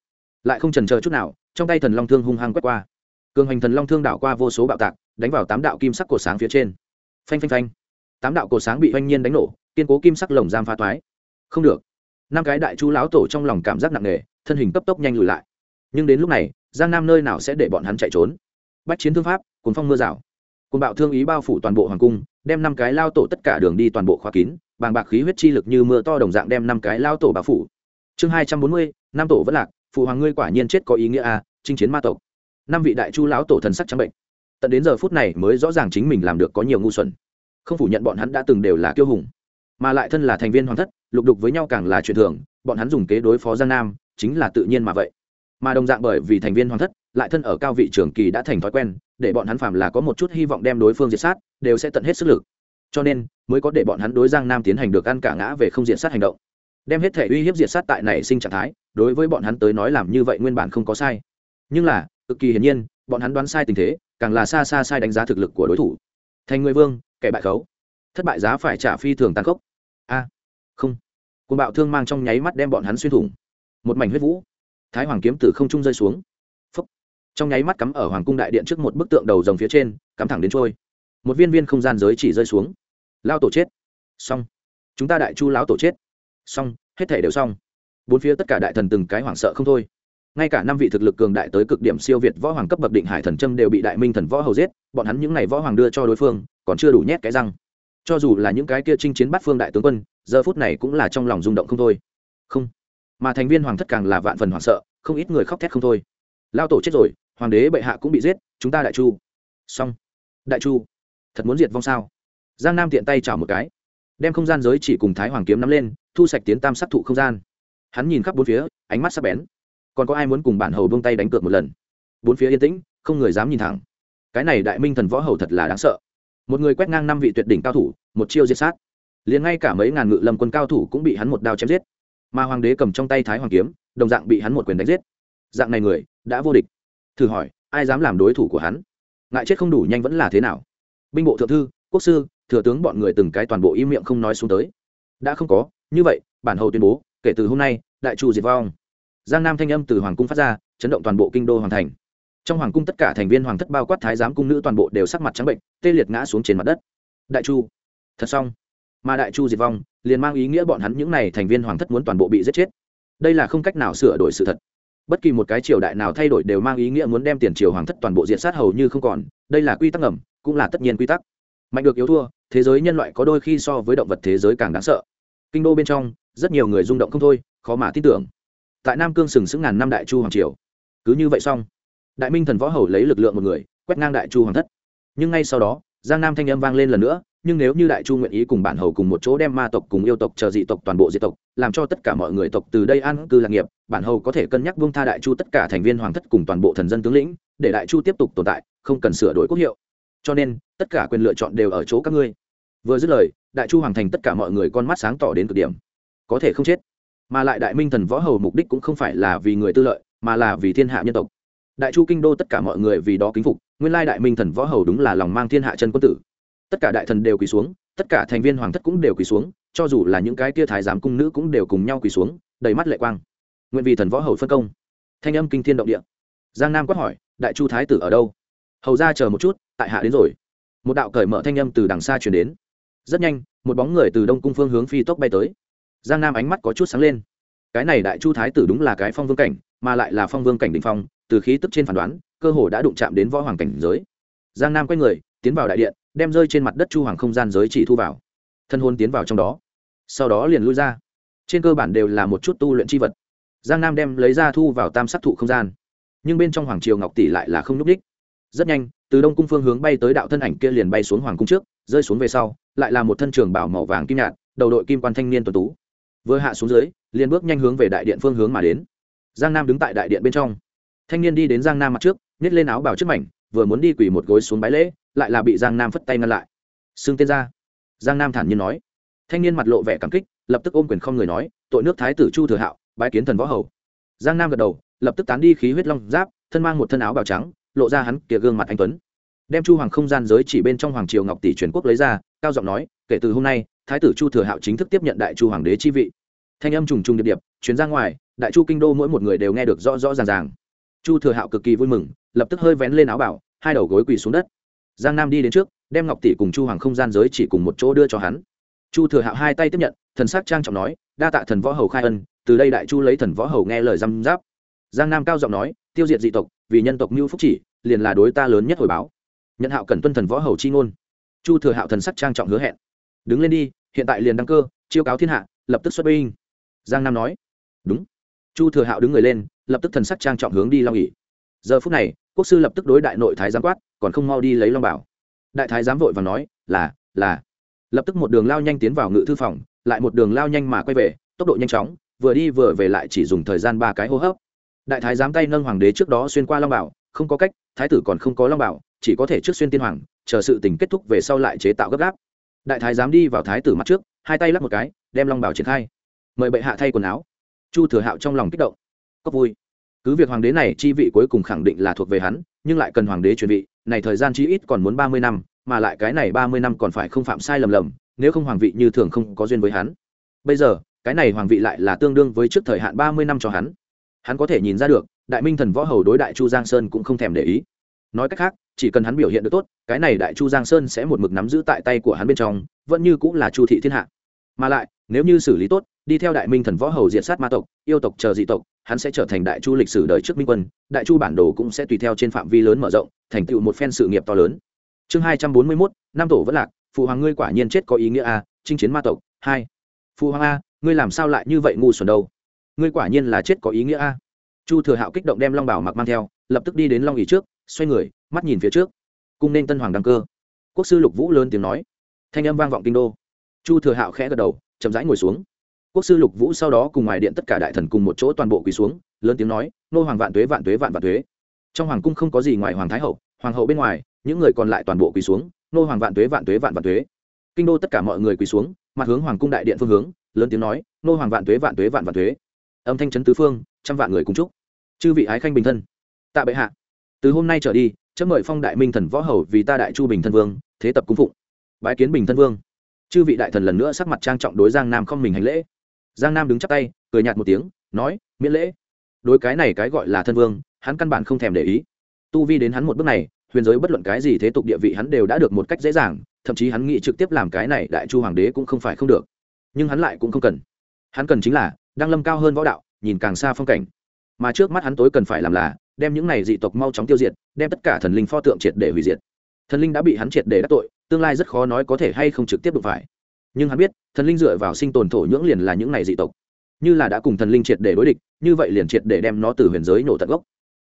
Lại không trần chờ chút nào, trong tay thần long thương hung hăng quét qua. Cường hành thần long thương đảo qua vô số bạo tạc, đánh vào tám đạo kim sắc cổ sáng phía trên. Phanh phanh phanh. Tám đạo cổ sáng bị oanh nhiên đánh nổ, kiên cố kim sắc lồng giam pha toái. Không được. Năm cái đại chú lão tổ trong lòng cảm giác nặng nề, thân hình cấp tốc nhanh lùi lại. Nhưng đến lúc này, giang nam nơi nào sẽ để bọn hắn chạy trốn? Bách chiến thương pháp cuốn phong mưa rào. Cuốn bạo thương ý bao phủ toàn bộ hoàng cung đem năm cái lao tổ tất cả đường đi toàn bộ khóa kín bàng bạc khí huyết chi lực như mưa to đồng dạng đem năm cái lao tổ bà phủ. Chương hai trăm bốn mươi năm tổ vẫn lạc phụ hoàng ngươi quả nhiên chết có ý nghĩa a à, chinh chiến ma tộc. Năm vị đại chu lão tổ thần sắc trắng bệnh. Tận đến giờ phút này mới rõ ràng chính mình làm được có nhiều ngu xuẩn. Không phủ nhận bọn hắn đã từng đều là kiêu hùng mà lại thân là thành viên hoàng thất lục đục với nhau càng là chuyện thường bọn hắn dùng kế đối phó giang nam chính là tự nhiên mà vậy. Mà đồng dạng bởi vì thành viên hoàng thất lại thân ở cao vị trường kỳ đã thành thói quen để bọn hắn phàm là có một chút hy vọng đem đối phương diệt sát đều sẽ tận hết sức lực. Cho nên, mới có để bọn hắn đối giang nam tiến hành được ăn cả ngã về không diện sát hành động. Đem hết thể uy hiếp diệt sát tại nảy sinh trạng thái, đối với bọn hắn tới nói làm như vậy nguyên bản không có sai. Nhưng là, cực kỳ hiển nhiên, bọn hắn đoán sai tình thế, càng là xa xa sai đánh giá thực lực của đối thủ. Thành người vương, kẻ bại khấu. Thất bại giá phải trả phi thường tàn khốc. A, không. Côn bạo thương mang trong nháy mắt đem bọn hắn xuyên thủng. Một mảnh huyết vũ. Thái hoàng kiếm từ không trung rơi xuống. Phúc. trong nháy mắt cắm ở hoàng cung đại điện trước một bức tượng đầu rồng phía trên, cắm thẳng đến trôi một viên viên không gian giới chỉ rơi xuống. Lao tổ chết. Xong. Chúng ta đại chu lão tổ chết. Xong, hết thể đều xong. Bốn phía tất cả đại thần từng cái hoảng sợ không thôi. Ngay cả năm vị thực lực cường đại tới cực điểm siêu việt võ hoàng cấp bậc định hải thần trâm đều bị đại minh thần võ hầu giết, bọn hắn những n à y võ hoàng đưa cho đối phương, còn chưa đủ nhét cái răng. Cho dù là những cái kia chinh chiến bắt phương đại tướng quân, giờ phút này cũng là trong lòng rung động không thôi. Không. Mà thành viên hoàng thất càng là vạn phần hoảng sợ, không ít người khóc thét không thôi. Lao tổ chết rồi, hoàng đế bệ hạ cũng bị giết, chúng ta đại chu. Xong. Đại chu thật muốn diệt vong sao? Giang nam tiện tay chảo một cái, đem không gian giới chỉ cùng thái hoàng kiếm nắm lên, thu sạch tiến tam sát thụ không gian. Hắn nhìn khắp bốn phía, ánh mắt sắc bén. Còn có ai muốn cùng bản hầu buông tay đánh cược một lần? Bốn phía yên tĩnh, không người dám nhìn thẳng. Cái này đại minh thần võ hầu thật là đáng sợ. Một người quét ngang năm vị tuyệt đỉnh cao thủ, một chiêu diệt sát. Liền ngay cả mấy ngàn ngự lâm quân cao thủ cũng bị hắn một đao chém giết. Mà hoàng đế cầm trong tay thái hoàng kiếm, đồng dạng bị hắn một quyền đánh giết. Dạng này người, đã vô địch. Thử hỏi, ai dám làm đối thủ của hắn? Ngại chết không đủ nhanh vẫn là thế nào? Binh bộ thượng thư, quốc sư, thừa tướng bọn người từng cái toàn bộ im miệng không nói xuống tới. Đã không có, như vậy, bản hầu tuyên bố, kể từ hôm nay, đại chu diệt vong. Giang nam thanh âm từ hoàng cung phát ra, chấn động toàn bộ kinh đô hoàng thành. Trong hoàng cung tất cả thành viên hoàng thất bao quát thái giám cung nữ toàn bộ đều sắc mặt trắng bệnh, tê liệt ngã xuống trên mặt đất. Đại chu, thật xong. Mà đại chu diệt vong, liền mang ý nghĩa bọn hắn những n à y thành viên hoàng thất muốn toàn bộ bị giết chết. Đây là không cách nào sửa đổi sự thật. Bất kỳ một cái triều đại nào thay đổi đều mang ý nghĩa muốn đem tiền triều hoàng thất toàn bộ diện sát hầu như không còn, đây là quy tắc ngầm cũng là tất nhiên quy tắc. Mạnh được yếu thua, thế giới nhân loại có đôi khi so với động vật thế giới càng đáng sợ. Kinh đô bên trong, rất nhiều người rung động không thôi, khó mà tin tưởng. Tại nam cương sừng sững ngàn năm đại chu hoàng triều. Cứ như vậy xong, đại minh thần võ hầu lấy lực lượng một người, quét ngang đại chu hoàng thất. Nhưng ngay sau đó, giang nam thanh âm vang lên lần nữa, nhưng nếu như đại chu nguyện ý cùng bản hầu cùng một chỗ đem ma tộc cùng yêu tộc chờ dị tộc toàn bộ diệt tộc, làm cho tất cả mọi người tộc từ đây an cư lạc nghiệp, bản hầu có thể cân nhắc buông tha đại chu tất cả thành viên hoàng thất cùng toàn bộ thần dân tướng lĩnh, để đại chu tiếp tục tồn tại, không cần sửa đổi quốc hiệu cho nên, tất cả quyền lựa chọn đều ở chỗ các ngươi. Vừa dứt lời, đại chu hoàng thành tất cả mọi người con mắt sáng tỏ đến cực điểm. Có thể không chết, mà lại đại minh thần võ hầu mục đích cũng không phải là vì người tư lợi, mà là vì thiên hạ nhân tộc. Đại chu kinh đô tất cả mọi người vì đó kính phục, nguyên lai đại minh thần võ hầu đúng là lòng mang thiên hạ chân quân tử. Tất cả đại thần đều quỳ xuống, tất cả thành viên hoàng thất cũng đều quỳ xuống, cho dù là những cái tia thái giám cung nữ cũng đều cùng nhau quỳ xuống, đầy mắt lệ quang. Nguyện vì thần võ hầu phân công. Thanh âm kinh thiên động địa. Giang nam quát hỏi, đại chu thái tử ở đâu? Hầu ra chờ một chút, tại hạ đến rồi. Một đạo cởi mở thanh âm từ đằng xa chuyển đến. Rất nhanh, một bóng người từ đông cung phương hướng phi tốc bay tới. Giang nam ánh mắt có chút sáng lên. Cái này đại chu thái tử đúng là cái phong vương cảnh, mà lại là phong vương cảnh đình phong, từ khí tức trên phán đoán, cơ hồ đã đụng chạm đến võ hoàng cảnh giới. Giang nam quay người, tiến vào đại điện, đem rơi trên mặt đất chu hoàng không gian giới chỉ thu vào. Thân hôn tiến vào trong đó. Sau đó liền lui ra. Trên cơ bản đều là một chút tu luyện c h i vật. Giang nam đem lấy ra thu vào tam sắc thụ không gian. Nhưng bên trong hoàng triều ngọc tỷ lại là không n ú c đích rất nhanh, từ đông cung phương hướng bay tới đạo thân ảnh kia liền bay xuống hoàng cung trước, rơi xuống về sau, lại là một thân trường bảo màu vàng kim nhạt, đầu đội kim quan thanh niên tuần tú. Vừa hạ xuống dưới, liền bước nhanh hướng về đại điện phương hướng mà đến. Giang nam đứng tại đại điện bên trong. Thanh niên đi đến giang nam mặt trước, nhét lên áo bảo trước mảnh, vừa muốn đi quỳ một gối xuống bái lễ, lại là bị giang nam phất tay ngăn lại. Xưng tên ra. Giang nam thản nhiên nói. Thanh niên mặt lộ vẻ cảm kích, lập tức ôm quyền không người nói, tội nước thái tử chu thừa hạo, bái kiến thần võ hầu. Giang nam gật đầu, lập tức tán đi khí huyết long giáp, thân mang một thân áo bào trắng lộ ra hắn kia gương mặt anh tuấn. Đem chu hoàng không gian giới chỉ bên trong hoàng triều ngọc tỷ truyền quốc lấy ra, cao giọng nói, kể từ hôm nay, thái tử chu thừa hạo chính thức tiếp nhận đại chu hoàng đế chi vị. Thanh âm trùng trùng điệp điệp chuyến ra ngoài, đại chu kinh đô mỗi một người đều nghe được rõ rõ ràng ràng. Chu thừa hạo cực kỳ vui mừng, lập tức hơi vén lên áo bảo, hai đầu gối quỳ xuống đất. Giang nam đi đến trước, đem ngọc tỷ cùng chu hoàng không gian giới chỉ cùng một chỗ đưa cho hắn. Chu thừa hạo hai tay tiếp nhận, thần sắc trang trọng nói, đa tạ thần võ hầu khai ân, từ đây đại chu lấy thần võ hầu nghe lời răm giáp. Giang nam cao giọng nói, tiêu diệt dị tộc vì nhân tộc mưu phúc chỉ, liền là đối ta lớn nhất hồi báo. Nhận hạo cần tuân thần võ hầu chi ngôn. Chu thừa hạo thần sắc trang trọng hứa hẹn. Đứng lên đi, hiện tại liền đăng cơ, chiêu cáo thiên hạ, lập tức xuất binh. Giang nam nói. Đúng. Chu thừa hạo đứng người lên, lập tức thần sắc trang trọng hướng đi long ỉ giờ phút này, quốc sư lập tức đối đại nội thái giám quát, còn không mau đi lấy long bảo. Đại thái giám vội và nói, là là. Lập tức một đường lao nhanh tiến vào ngự thư phòng, lại một đường lao nhanh mà quay về, tốc độ nhanh chóng, vừa đi vừa về lại chỉ dùng thời gian ba cái hô hấp đại thái giám tay nâng hoàng đế trước đó xuyên qua long bảo, không có cách, thái tử còn không có long bảo, chỉ có thể trước xuyên tiên hoàng, chờ sự tình kết thúc về sau lại chế tạo gấp gáp. Đại thái giám đi vào thái tử mặt trước, hai tay lắp một cái, đem long bảo triển khai. Mời bệ hạ thay quần áo. Chu thừa hạo trong lòng kích động. Cốc vui. Cứ việc hoàng đế này chi vị cuối cùng khẳng định là thuộc về hắn, nhưng lại cần hoàng đế chuẩn bị này thời gian chi ít còn muốn ba mươi năm, mà lại cái này ba mươi năm còn phải không phạm sai lầm lầm, nếu không hoàng vị như thường không có duyên với hắn. Bây giờ, cái này hoàng vị lại là tương đương với trước thời hạn ba mươi năm cho hắn hắn có thể nhìn ra được, đại minh thần võ hầu đối đại chu giang sơn cũng không thèm để ý. Nói cách khác, chỉ cần hắn biểu hiện được tốt, cái này đại chu giang sơn sẽ một mực nắm giữ tại tay của hắn bên trong, vẫn như cũng là chu thị thiên hạ. Mà lại, nếu như xử lý tốt, đi theo đại minh thần võ hầu diệt sát ma tộc, yêu tộc chờ dị tộc, hắn sẽ trở thành đại chu lịch sử đời trước minh quân, đại chu bản đồ cũng sẽ tùy theo trên phạm vi lớn mở rộng, thành tựu một phen sự nghiệp to lớn. Chương hai trăm bốn mươi mốt, năm tổ vẫn lạc, phụ hoàng ngươi quả nhiên chết có ý nghĩa a, chinh chiến ma tộc, hai. Phụ hoàng a, ngươi làm sao lại như vậy ngu xuẩn đâu? Ngươi quả nhiên là chết có ý nghĩa a. Chu thừa hạo kích động đem long bảo mặc mang theo, lập tức đi đến long ỉ trước, xoay người, mắt nhìn phía trước. Cung nên tân hoàng đăng cơ. Quốc sư lục vũ lớn tiếng nói. Thanh âm vang vọng kinh đô. Chu thừa hạo khẽ gật đầu, chậm rãi ngồi xuống. Quốc sư lục vũ sau đó cùng ngoài điện tất cả đại thần cùng một chỗ toàn bộ quỳ xuống, lớn tiếng nói, nô hoàng vạn tuế vạn tuế, vạn vạn tuế. Trong hoàng cung không có gì ngoài hoàng thái hậu, hoàng hậu bên ngoài, những người còn lại toàn bộ quỳ xuống, nô hoàng vạn tuế vạn tuế, vạn vạn tuế. Kinh đô tất cả mọi người quỳ xuống, mặt hướng hoàng cung đại điện phương hướng, lớn tiếng nói, nô hoàng vạn tuế vạn tuế, vạn vạn tuế âm thanh trấn tứ phương, trăm vạn người cùng chúc. Chư vị ái khanh bình thân. Tạ bệ hạ. Từ hôm nay trở đi chấm mời phong đại minh thần võ hầu vì ta đại chu bình thân vương, thế tập cung phụng. Bái kiến bình thân vương. Chư vị đại thần lần nữa sắc mặt trang trọng đối giang nam không mình hành lễ. Giang nam đứng chắp tay, cười nhạt một tiếng, nói, miễn lễ. Đối cái này cái gọi là thân vương, hắn căn bản không thèm để ý. Tu vi đến hắn một bước này, huyền giới bất luận cái gì thế tục địa vị hắn đều đã được một cách dễ dàng, thậm chí hắn nghĩ trực tiếp làm cái này đại chu hoàng đế cũng không phải không được. Nhưng hắn lại cũng không cần. Hắn cần chính là đang lâm cao hơn võ đạo, nhìn càng xa phong cảnh. Mà trước mắt hắn tối cần phải làm là, đem những này dị tộc mau chóng tiêu diệt, đem tất cả thần linh pho tượng triệt để hủy diệt. Thần linh đã bị hắn triệt để đắc tội, tương lai rất khó nói có thể hay không trực tiếp đụng phải. Nhưng hắn biết, thần linh dựa vào sinh tồn thổ nhưỡng liền là những này dị tộc. Như là đã cùng thần linh triệt để đối địch, như vậy liền triệt để đem nó từ huyền giới nổ tận gốc.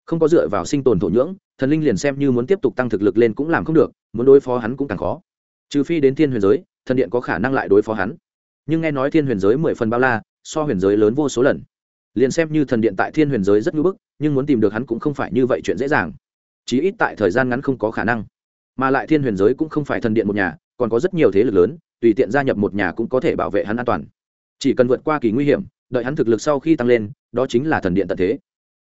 Không có dựa vào sinh tồn thổ nhưỡng, thần linh liền xem như muốn tiếp tục tăng thực lực lên cũng làm không được, muốn đối phó hắn cũng càng khó. Trừ phi đến thiên huyền giới, thần điện có khả năng lại đối phó hắn. Nhưng nghe nói thiên huyền giới mười phần bao la so huyền giới lớn vô số lần. Liền xem như thần điện tại thiên huyền giới rất ngưỡng bức, nhưng muốn tìm được hắn cũng không phải như vậy chuyện dễ dàng. Chí ít tại thời gian ngắn không có khả năng. Mà lại thiên huyền giới cũng không phải thần điện một nhà, còn có rất nhiều thế lực lớn, tùy tiện gia nhập một nhà cũng có thể bảo vệ hắn an toàn. Chỉ cần vượt qua kỳ nguy hiểm, đợi hắn thực lực sau khi tăng lên, đó chính là thần điện tận thế.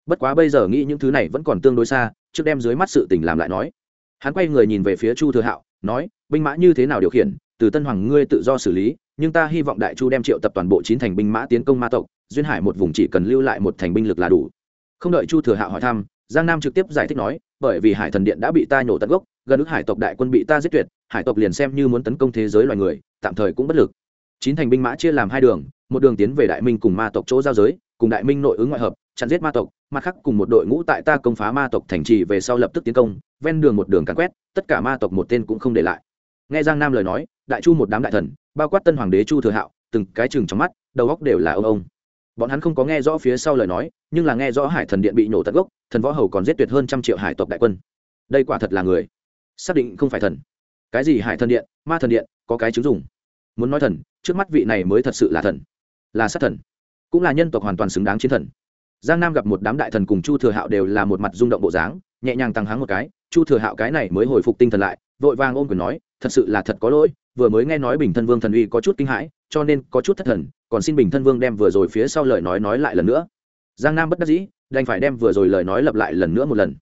Bất quá bây giờ nghĩ những thứ này vẫn còn tương đối xa, trước đem dưới mắt sự tình làm lại nói. Hắn quay người nhìn về phía chu thừa hạo, nói, binh mã như thế nào điều khiển? Từ tân hoàng ngươi tự do xử lý, nhưng ta hy vọng đại chu đem triệu tập toàn bộ chín thành binh mã tiến công ma tộc, duyên hải một vùng chỉ cần lưu lại một thành binh lực là đủ. Không đợi chu thừa hạo hỏi thăm, giang nam trực tiếp giải thích nói, bởi vì hải thần điện đã bị ta nhổ tận gốc, gần ước hải tộc đại quân bị ta giết tuyệt, hải tộc liền xem như muốn tấn công thế giới loài người, tạm thời cũng bất lực. Chín thành binh mã chia làm hai đường, một đường tiến về đại minh cùng ma tộc chỗ giao giới, cùng đại minh nội ứng ngoại hợp, chặn giết ma tộc, mặt khác cùng một đội ngũ tại ta công phá ma tộc thành trì về sau lập tức tiến công, ven đường một đường càn quét, tất cả ma tộc một tên cũng không để lại. Nghe giang nam lời nói đại chu một đám đại thần, bao quát tân hoàng đế chu thừa hạo, từng cái chừng trong mắt, đầu góc đều là ông ông. Bọn hắn không có nghe rõ phía sau lời nói, nhưng là nghe rõ hải thần điện bị nổ tận gốc, thần võ hầu còn giết tuyệt hơn trăm triệu hải tộc đại quân. Đây quả thật là người. Xác định không phải thần. Cái gì hải thần điện, ma thần điện, có cái chứng dùng. Muốn nói thần, trước mắt vị này mới thật sự là thần. Là sát thần. Cũng là nhân tộc hoàn toàn xứng đáng chiến thần. Giang nam gặp một đám đại thần cùng chu thừa hạo đều là một mặt rung động bộ dáng, nhẹ nhàng tăng háng một cái, chu thừa hạo cái này mới hồi phục tinh thần lại, vội vàng ôm quyền nói, thật sự là thật có lỗi vừa mới nghe nói bình thân vương thần uy có chút kinh hãi, cho nên có chút thất thần, còn xin bình thân vương đem vừa rồi phía sau lời nói nói lại lần nữa. Giang nam bất đắc dĩ, đành phải đem vừa rồi lời nói lặp lại lần nữa một lần.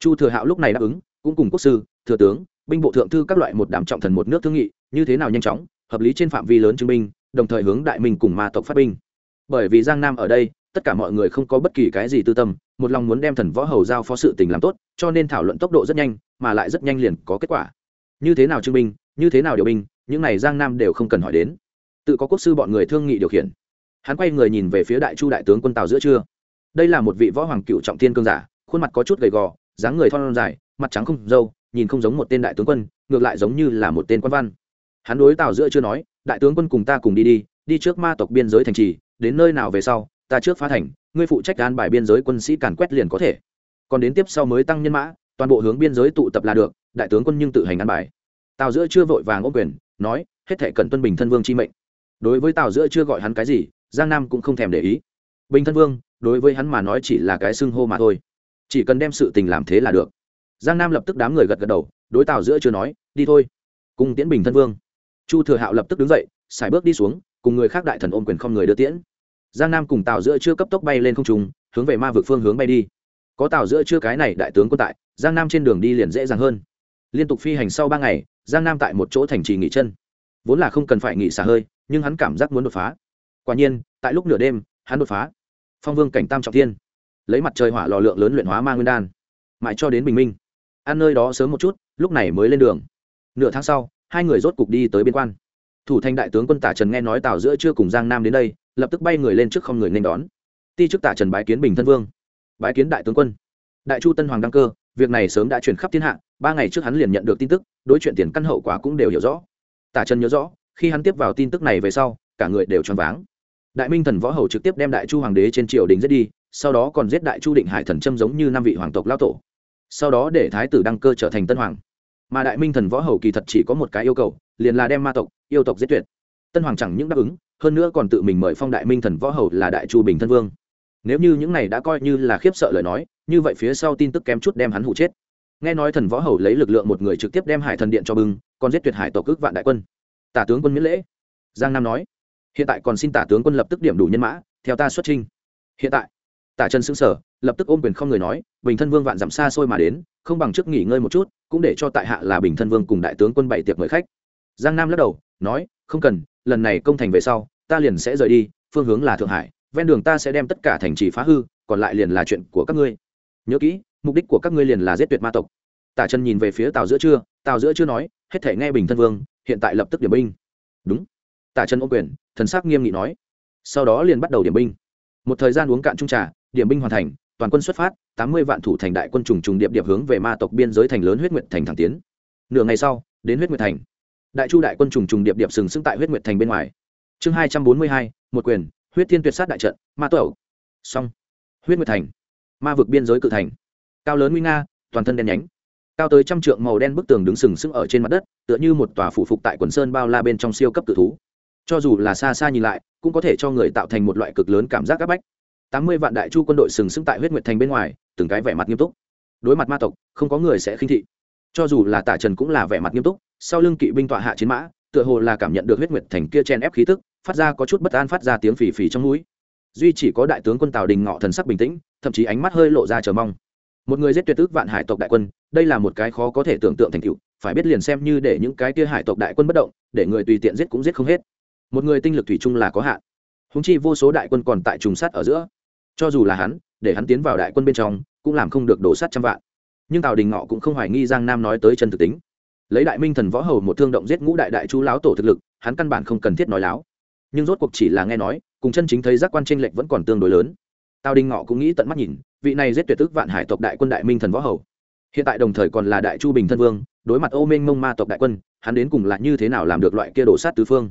Chu thừa hạo lúc này đáp ứng, cũng cùng quốc sư, thừa tướng, binh bộ thượng thư các loại một đám trọng thần một nước thương nghị, như thế nào nhanh chóng, hợp lý trên phạm vi lớn chứng minh, đồng thời hướng đại minh cùng ma tộc phát binh. Bởi vì giang nam ở đây, tất cả mọi người không có bất kỳ cái gì tư tâm, một lòng muốn đem thần võ hầu giao phó sự tình làm tốt, cho nên thảo luận tốc độ rất nhanh, mà lại rất nhanh liền có kết quả. Như thế nào chứng minh, như thế nào điều binh những này giang nam đều không cần hỏi đến. Tự có quốc sư bọn người thương nghị điều khiển. Hắn quay người nhìn về phía đại chu đại tướng quân tàu giữa trưa. Đây là một vị võ hoàng cựu trọng thiên cương giả, khuôn mặt có chút gầy gò, dáng người thon dài, mặt trắng không dâu nhìn không giống một tên đại tướng quân, ngược lại giống như là một tên quan văn. Hắn đối tào giữa chưa nói, đại tướng quân cùng ta cùng đi đi đi trước ma tộc biên giới thành trì, đến nơi nào về sau, ta trước phá thành, ngươi phụ trách an bài biên giới quân sĩ càn quét liền có thể. Còn đến tiếp sau mới tăng nhân mã, toàn bộ hướng biên giới tụ tập là được, đại tướng quân nhưng tự hành an bài. Tào giữa chưa vội vàng ô quyền nói, hết thệ cần tuân bình thân vương chi mệnh. Đối với tào giữa chưa gọi hắn cái gì, giang nam cũng không thèm để ý. Bình thân vương, đối với hắn mà nói chỉ là cái xưng hô mà thôi. Chỉ cần đem sự tình làm thế là được. Giang nam lập tức đám người gật gật đầu, đối tào giữa chưa nói, đi thôi. Cùng tiễn bình thân vương. Chu thừa hạo lập tức đứng dậy, xài bước đi xuống, cùng người khác đại thần ôm quyền không người đưa tiễn. Giang nam cùng tào giữa chưa cấp tốc bay lên không trùng hướng về ma vực phương hướng bay đi. Có tào giữa chưa cái này đại tướng quân tại, giang nam trên đường đi liền dễ dàng hơn. Liên tục phi hành sau ba ngày giang nam tại một chỗ thành trì nghỉ chân. Vốn là không cần phải nghỉ xả hơi, nhưng hắn cảm giác muốn đột phá. Quả nhiên, tại lúc nửa đêm, hắn đột phá. Phong vương cảnh tam trọng thiên. Lấy mặt trời hỏa lò lượng lớn luyện hóa ma nguyên đan. Mãi cho đến bình minh. Ăn nơi đó sớm một chút, lúc này mới lên đường. Nửa tháng sau, hai người rốt cục đi tới biên quan. Thủ thành đại tướng quân tả trần nghe nói tào giữa chưa cùng giang nam đến đây, lập tức bay người lên trước không người nên đón. Ti chức tả trần bái kiến bình thân vương. Bái kiến đại tướng quân. Đại chu tân hoàng đăng cơ, việc này sớm đã chuyển khắp thiên hạ ba ngày trước hắn liền nhận được tin tức, đối chuyện tiền căn hậu quả cũng đều hiểu rõ. Tả trần nhớ rõ, khi hắn tiếp vào tin tức này về sau, cả người đều choáng váng. Đại minh thần võ hầu trực tiếp đem đại chu hoàng đế trên triều đình giết đi, sau đó còn giết đại chu định hải thần châm giống như năm vị hoàng tộc lao tổ. Sau đó để thái tử đăng cơ trở thành tân hoàng. Mà đại minh thần võ hầu kỳ thật chỉ có một cái yêu cầu, liền là đem ma tộc, yêu tộc giết tuyệt. Tân hoàng chẳng những đáp ứng, hơn nữa còn tự mình mời phong đại minh thần võ hầu là đại chu bình thân vương. Nếu như những này đã coi như là khiếp sợ lời nói, như vậy phía sau tin tức kém chút đem hắn hụ chết nghe nói thần võ hầu lấy lực lượng một người trực tiếp đem hải thần điện cho bưng, còn giết tuyệt hải tộc ước vạn đại quân. Tả tướng quân miễn lễ. Giang nam nói, hiện tại còn xin tả tướng quân lập tức điểm đủ nhân mã, theo ta xuất trình. hiện tại, tả trần xứng sở lập tức ôm quyền không người nói, bình thân vương vạn dặm xa xôi mà đến, không bằng trước nghỉ ngơi một chút, cũng để cho tại hạ là bình thân vương cùng đại tướng quân bảy tiệc mời khách. Giang nam lắc đầu, nói, không cần, lần này công thành về sau, ta liền sẽ rời đi, phương hướng là thượng hải, ven đường ta sẽ đem tất cả thành trì phá hư, còn lại liền là chuyện của các ngươi. Nhớ kỹ mục đích của các ngươi liền là giết tuyệt ma tộc. Tả trần nhìn về phía tàu giữa trưa tàu giữa chưa nói, hết thể nghe bình thân vương, hiện tại lập tức điểm binh. Đúng. Tả trần ô quyền, thần sắc nghiêm nghị nói. Sau đó liền bắt đầu điểm binh. Một thời gian uống cạn trung trà, điểm binh hoàn thành, toàn quân xuất phát, tám mươi vạn thủ thành đại quân trùng trùng điệp điệp hướng về ma tộc biên giới thành lớn huyết nguyệt thành thẳng tiến. Nửa ngày sau, đến huyết nguyệt thành. Đại chu đại quân trùng trùng điệp điệp sừng sững tại huyết nguyệt thành bên ngoài. Chương hai trăm bốn mươi hai, một quyền, huyết thiên tuyệt sát đại trận, ma tẩu song huyết nguyệt thành. Ma vực biên giới cự thành cao lớn nguy nga, toàn thân đen nhánh. Cao tới trăm trượng màu đen bức tường đứng sừng sững ở trên mặt đất, tựa như một tòa phủ phục tại quần sơn bao la bên trong siêu cấp tự thú. Cho dù là xa xa nhìn lại, cũng có thể cho người tạo thành một loại cực lớn cảm giác áp bách. Tám mươi vạn đại chu quân đội sừng sững tại huyết nguyệt thành bên ngoài, từng cái vẻ mặt nghiêm túc. Đối mặt ma tộc, không có người sẽ khinh thị. Cho dù là tả trần cũng là vẻ mặt nghiêm túc, sau lưng kỵ binh tọa hạ chiến mã, tựa hồ là cảm nhận được huyết nguyệt thành kia chen ép khí tức, phát ra có chút bất an phát ra tiếng phì phì trong núi. Duy chỉ có đại tướng quân tào đình ngọ thần sắc bình tĩnh, thậm chí ánh mắt hơi lộ ra chờ mong một người giết tuyệt ước vạn hải tộc đại quân, đây là một cái khó có thể tưởng tượng thành tựu, phải biết liền xem như để những cái kia hải tộc đại quân bất động, để người tùy tiện giết cũng giết không hết. Một người tinh lực thủy chung là có hạn. Húng chi vô số đại quân còn tại trùng sát ở giữa. Cho dù là hắn, để hắn tiến vào đại quân bên trong, cũng làm không được đổ sát trăm vạn. Nhưng tào đình ngọ cũng không hoài nghi giang nam nói tới chân thực tính. Lấy đại minh thần võ hầu một thương động giết ngũ đại đại chú láo tổ thực lực, hắn căn bản không cần thiết nói láo. Nhưng rốt cuộc chỉ là nghe nói, cùng chân chính thấy giác quan tranh lệch vẫn còn tương đối lớn. Tào đình ngọ cũng nghĩ tận mắt nhìn vị này giết tuyệt tức vạn hải tộc đại quân đại minh thần võ hầu. Hiện tại đồng thời còn là đại chu bình thân vương, đối mặt ô minh mông ma tộc đại quân, hắn đến cùng là như thế nào làm được loại kia đổ sát tứ phương?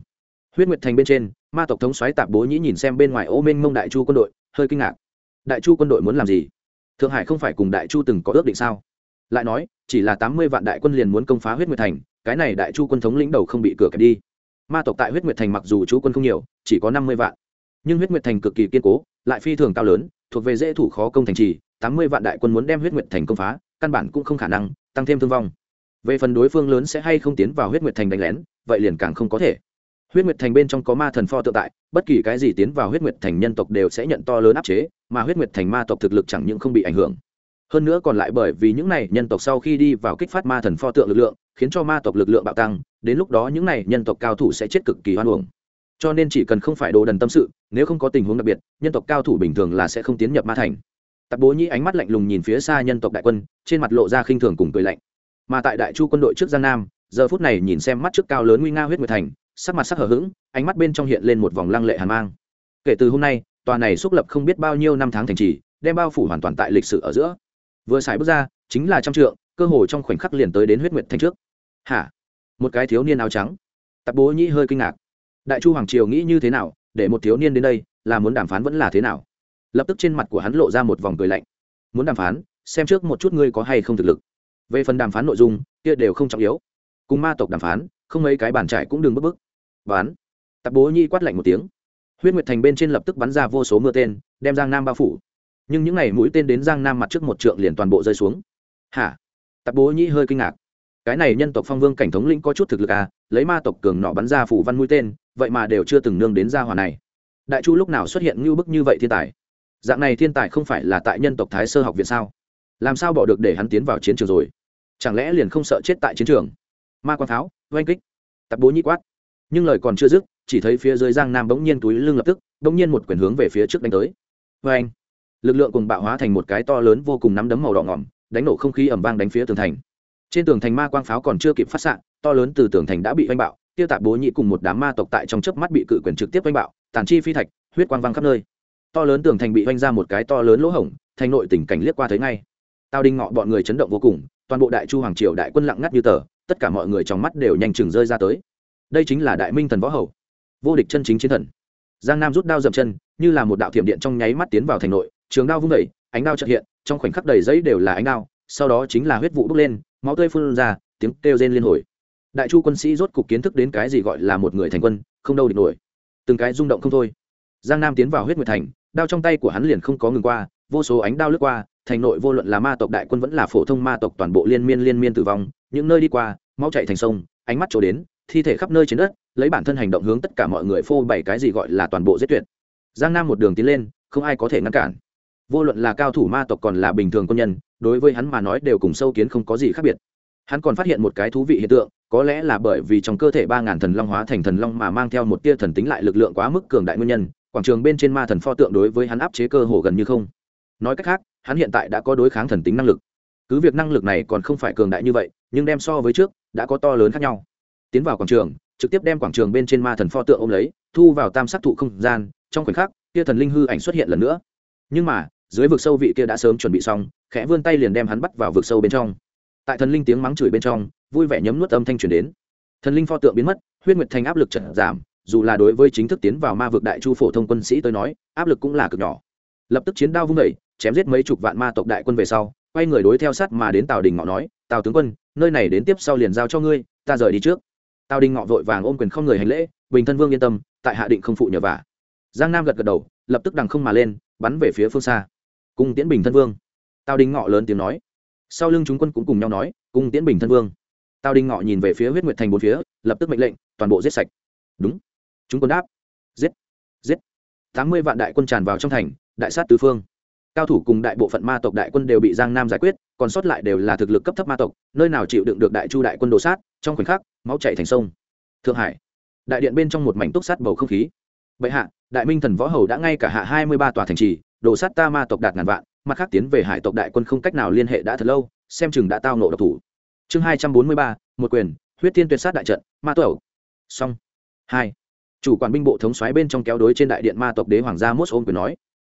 Huyết nguyệt thành bên trên, ma tộc thống xoáy tạp bố nhĩ nhìn xem bên ngoài ô minh mông đại chu quân đội, hơi kinh ngạc. Đại chu quân đội muốn làm gì? Thượng hải không phải cùng đại chu từng có ước định sao? Lại nói, chỉ là tám mươi vạn đại quân liền muốn công phá huyết nguyệt thành, cái này đại chu quân thống lĩnh đầu không bị cửa kẹp đi. Ma tộc tại huyết nguyệt thành mặc dù chú quân không nhiều, chỉ có năm mươi vạn. Nhưng huyết nguyệt thành cực kỳ kiên cố, lại phi thường cao lớn thuộc về dễ thủ khó công thành trì, tám mươi vạn đại quân muốn đem huyết nguyệt thành công phá, căn bản cũng không khả năng tăng thêm thương vong. Về phần đối phương lớn sẽ hay không tiến vào huyết nguyệt thành đánh lén, vậy liền càng không có thể. Huyết nguyệt thành bên trong có ma thần pho tượng tại, bất kỳ cái gì tiến vào huyết nguyệt thành nhân tộc đều sẽ nhận to lớn áp chế, mà huyết nguyệt thành ma tộc thực lực chẳng những không bị ảnh hưởng. Hơn nữa còn lại bởi vì những này nhân tộc sau khi đi vào kích phát ma thần pho tượng lực lượng, khiến cho ma tộc lực lượng bạo tăng, đến lúc đó những này nhân tộc cao thủ sẽ chết cực kỳ hoan hồng cho nên chỉ cần không phải đồ đần tâm sự, nếu không có tình huống đặc biệt, nhân tộc cao thủ bình thường là sẽ không tiến nhập ma thành. Tạp bố nhĩ ánh mắt lạnh lùng nhìn phía xa nhân tộc đại quân, trên mặt lộ ra khinh thường cùng cười lạnh. Mà tại đại chu quân đội trước giang nam, giờ phút này nhìn xem mắt trước cao lớn nguy nga huyết nguyệt thành, sắc mặt sắc hở h ữ g ánh mắt bên trong hiện lên một vòng lăng lệ hàn mang. Kể từ hôm nay, tòa này xúc lập không biết bao nhiêu năm tháng thành trì, đem bao phủ hoàn toàn tại lịch sử ở giữa. Vừa xài bước ra, chính là trăm trượng, cơ hồ trong khoảnh khắc liền tới đến huyết nguyệt thành trước. Hả? Một cái thiếu niên áo trắng. Tạp bố nhĩ hơi kinh ngạc đại chu hoàng triều nghĩ như thế nào, để một thiếu niên đến đây, là muốn đàm phán vẫn là thế nào? Lập tức trên mặt của hắn lộ ra một vòng cười lạnh. Muốn đàm phán, xem trước một chút ngươi có hay không thực lực. Về phần đàm phán nội dung, kia đều không trọng yếu. Cùng ma tộc đàm phán, không mấy cái bàn trải cũng đừng bức bức. Bán tạp bố nhi quát lạnh một tiếng. Huyết nguyệt thành bên trên lập tức bắn ra vô số mưa tên, đem giang nam bao phủ. Nhưng những n à y mũi tên đến giang nam mặt trước một trượng liền toàn bộ rơi xuống. Hả? Tạp bố nhi hơi kinh ngạc cái này nhân tộc phong vương cảnh thống lĩnh có chút thực lực à lấy ma tộc cường nọ bắn ra phủ văn mũi tên, vậy mà đều chưa từng nương đến gia hòa này. Đại chu lúc nào xuất hiện ngưu bức như vậy thiên tài? Dạng này thiên tài không phải là tại nhân tộc thái sơ học viện sao? Làm sao bỏ được để hắn tiến vào chiến trường rồi? Chẳng lẽ liền không sợ chết tại chiến trường? Ma quang pháo, oanh kích. Tạp bố nhĩ quát. Nhưng lời còn chưa dứt, chỉ thấy phía dưới giang nam bỗng nhiên túi lưng lập tức, bỗng nhiên một quyền hướng về phía trước đánh tới. Vê anh lực lượng cùng bạo hóa thành một cái to lớn vô cùng nắm đấm màu đỏ ngỏm, đánh nổ không khí ẩm vang đánh phía tường thành trên tường thành ma quang pháo còn chưa kịp phát xạ, to lớn từ tường thành đã bị oanh bạo, tiêu tạp bố nhị cùng một đám ma tộc tại trong chớp mắt bị cự quyền trực tiếp oanh bạo, tàn chi phi thạch, huyết quang văng khắp nơi. To lớn tường thành bị oanh ra một cái to lớn lỗ hổng, thành nội tỉnh cảnh liếc qua thấy ngay. Tao đinh ngọ bọn người chấn động vô cùng, toàn bộ đại chu hoàng triều đại quân lặng ngắt như tờ, tất cả mọi người trong mắt đều nhanh chừng rơi ra tới. Đây chính là đại minh thần võ hầu, vô địch chân chính chiến thần. Giang nam rút đao dậm chân, như là một đạo thiểm điện trong nháy mắt tiến vào thành nội, trường đao vung vẩy ánh đao trật hiện, trong khoảnh khắc đầy giấy đều là ánh đao, sau đó chính là huyết vụ bốc lên máu tươi phun ra, tiếng kêu rên liên hồi. Đại chu quân sĩ rốt cục kiến thức đến cái gì gọi là một người thành quân, không đâu địch nổi. Từng cái rung động không thôi. Giang nam tiến vào huyết nguyệt thành, đao trong tay của hắn liền không có ngừng qua, vô số ánh đao lướt qua, thành nội vô luận là ma tộc đại quân vẫn là phổ thông ma tộc toàn bộ liên miên liên miên tử vong, những nơi đi qua, máu chạy thành sông, ánh mắt trổ đến, thi thể khắp nơi trên đất, lấy bản thân hành động hướng tất cả mọi người phô bày cái gì gọi là toàn bộ giết tuyệt. Giang nam một đường tiến lên, không ai có thể ngăn cản vô luận là cao thủ ma tộc còn là bình thường quân nhân, đối với hắn mà nói đều cùng sâu kiến không có gì khác biệt. Hắn còn phát hiện một cái thú vị hiện tượng, có lẽ là bởi vì trong cơ thể ba ngàn thần long hóa thành thần long mà mang theo một tia thần tính lại lực lượng quá mức cường đại nguyên nhân, quảng trường bên trên ma thần pho tượng đối với hắn áp chế cơ hồ gần như không. Nói cách khác, hắn hiện tại đã có đối kháng thần tính năng lực. Cứ việc năng lực này còn không phải cường đại như vậy, nhưng đem so với trước, đã có to lớn khác nhau. Tiến vào quảng trường, trực tiếp đem quảng trường bên trên ma thần pho tượng ôm lấy, thu vào tam sắc thụ không gian, trong khoảnh khắc kia thần linh hư ảnh xuất hiện lần nữa. Nhưng mà dưới vực sâu vị kia đã sớm chuẩn bị xong, khẽ vươn tay liền đem hắn bắt vào vực sâu bên trong. Tại thần linh tiếng mắng chửi bên trong, vui vẻ nhấm nuốt âm thanh truyền đến. Thần linh pho tượng biến mất, huyết nguyệt thành áp lực chật giảm, dù là đối với chính thức tiến vào ma vực đại chu phổ thông quân sĩ tới nói, áp lực cũng là cực nhỏ. Lập tức chiến đao vung đẩy chém giết mấy chục vạn ma tộc đại quân về sau, quay người đối theo sát mà đến tào đình ngọ nói, tào tướng quân, nơi này đến tiếp sau liền giao cho ngươi, ta rời đi trước. Tào đình ngọ vội vàng ôm quyền không người hành lễ, bình thân vương yên tâm, tại hạ định không phụ nhờ vả. Giang nam gật gật đầu, lập tức đằng không mà lên, bắn về phía phương xa cung tiễn bình thân vương. Tào đình ngọ lớn tiếng nói. Sau lưng chúng quân cũng cùng nhau nói, cung tiễn bình thân vương. Tào đình ngọ nhìn về phía huyết nguyệt thành bốn phía, lập tức mệnh lệnh, toàn bộ giết sạch. Đúng. Chúng quân đáp. Giết. Giết. Tám mươi vạn đại quân tràn vào trong thành, đại sát tứ phương. Cao thủ cùng đại bộ phận ma tộc đại quân đều bị giang nam giải quyết, còn sót lại đều là thực lực cấp thấp ma tộc, nơi nào chịu đựng được đại chu đại quân đồ sát, trong khoảnh khắc, máu chảy thành sông. Thượng hải. Đại điện bên trong một mảnh túc sát bầu không khí. Bệ hạ, đại minh thần võ hầu đã ngay cả hạ hai mươi ba tòa thành trì đồ sát ta ma tộc đạt ngàn vạn, mặt khác tiến về hải tộc đại quân không cách nào liên hệ đã thật lâu, xem chừng đã tao nổ độc thủ. Chương hai trăm bốn mươi ba, một quyền, huyết thiên tuyệt sát đại trận, ma tuẩu song hai. Chủ quản binh bộ thống xoáy bên trong kéo đối trên đại điện ma tộc đế hoàng gia mốt ôm quyền nói.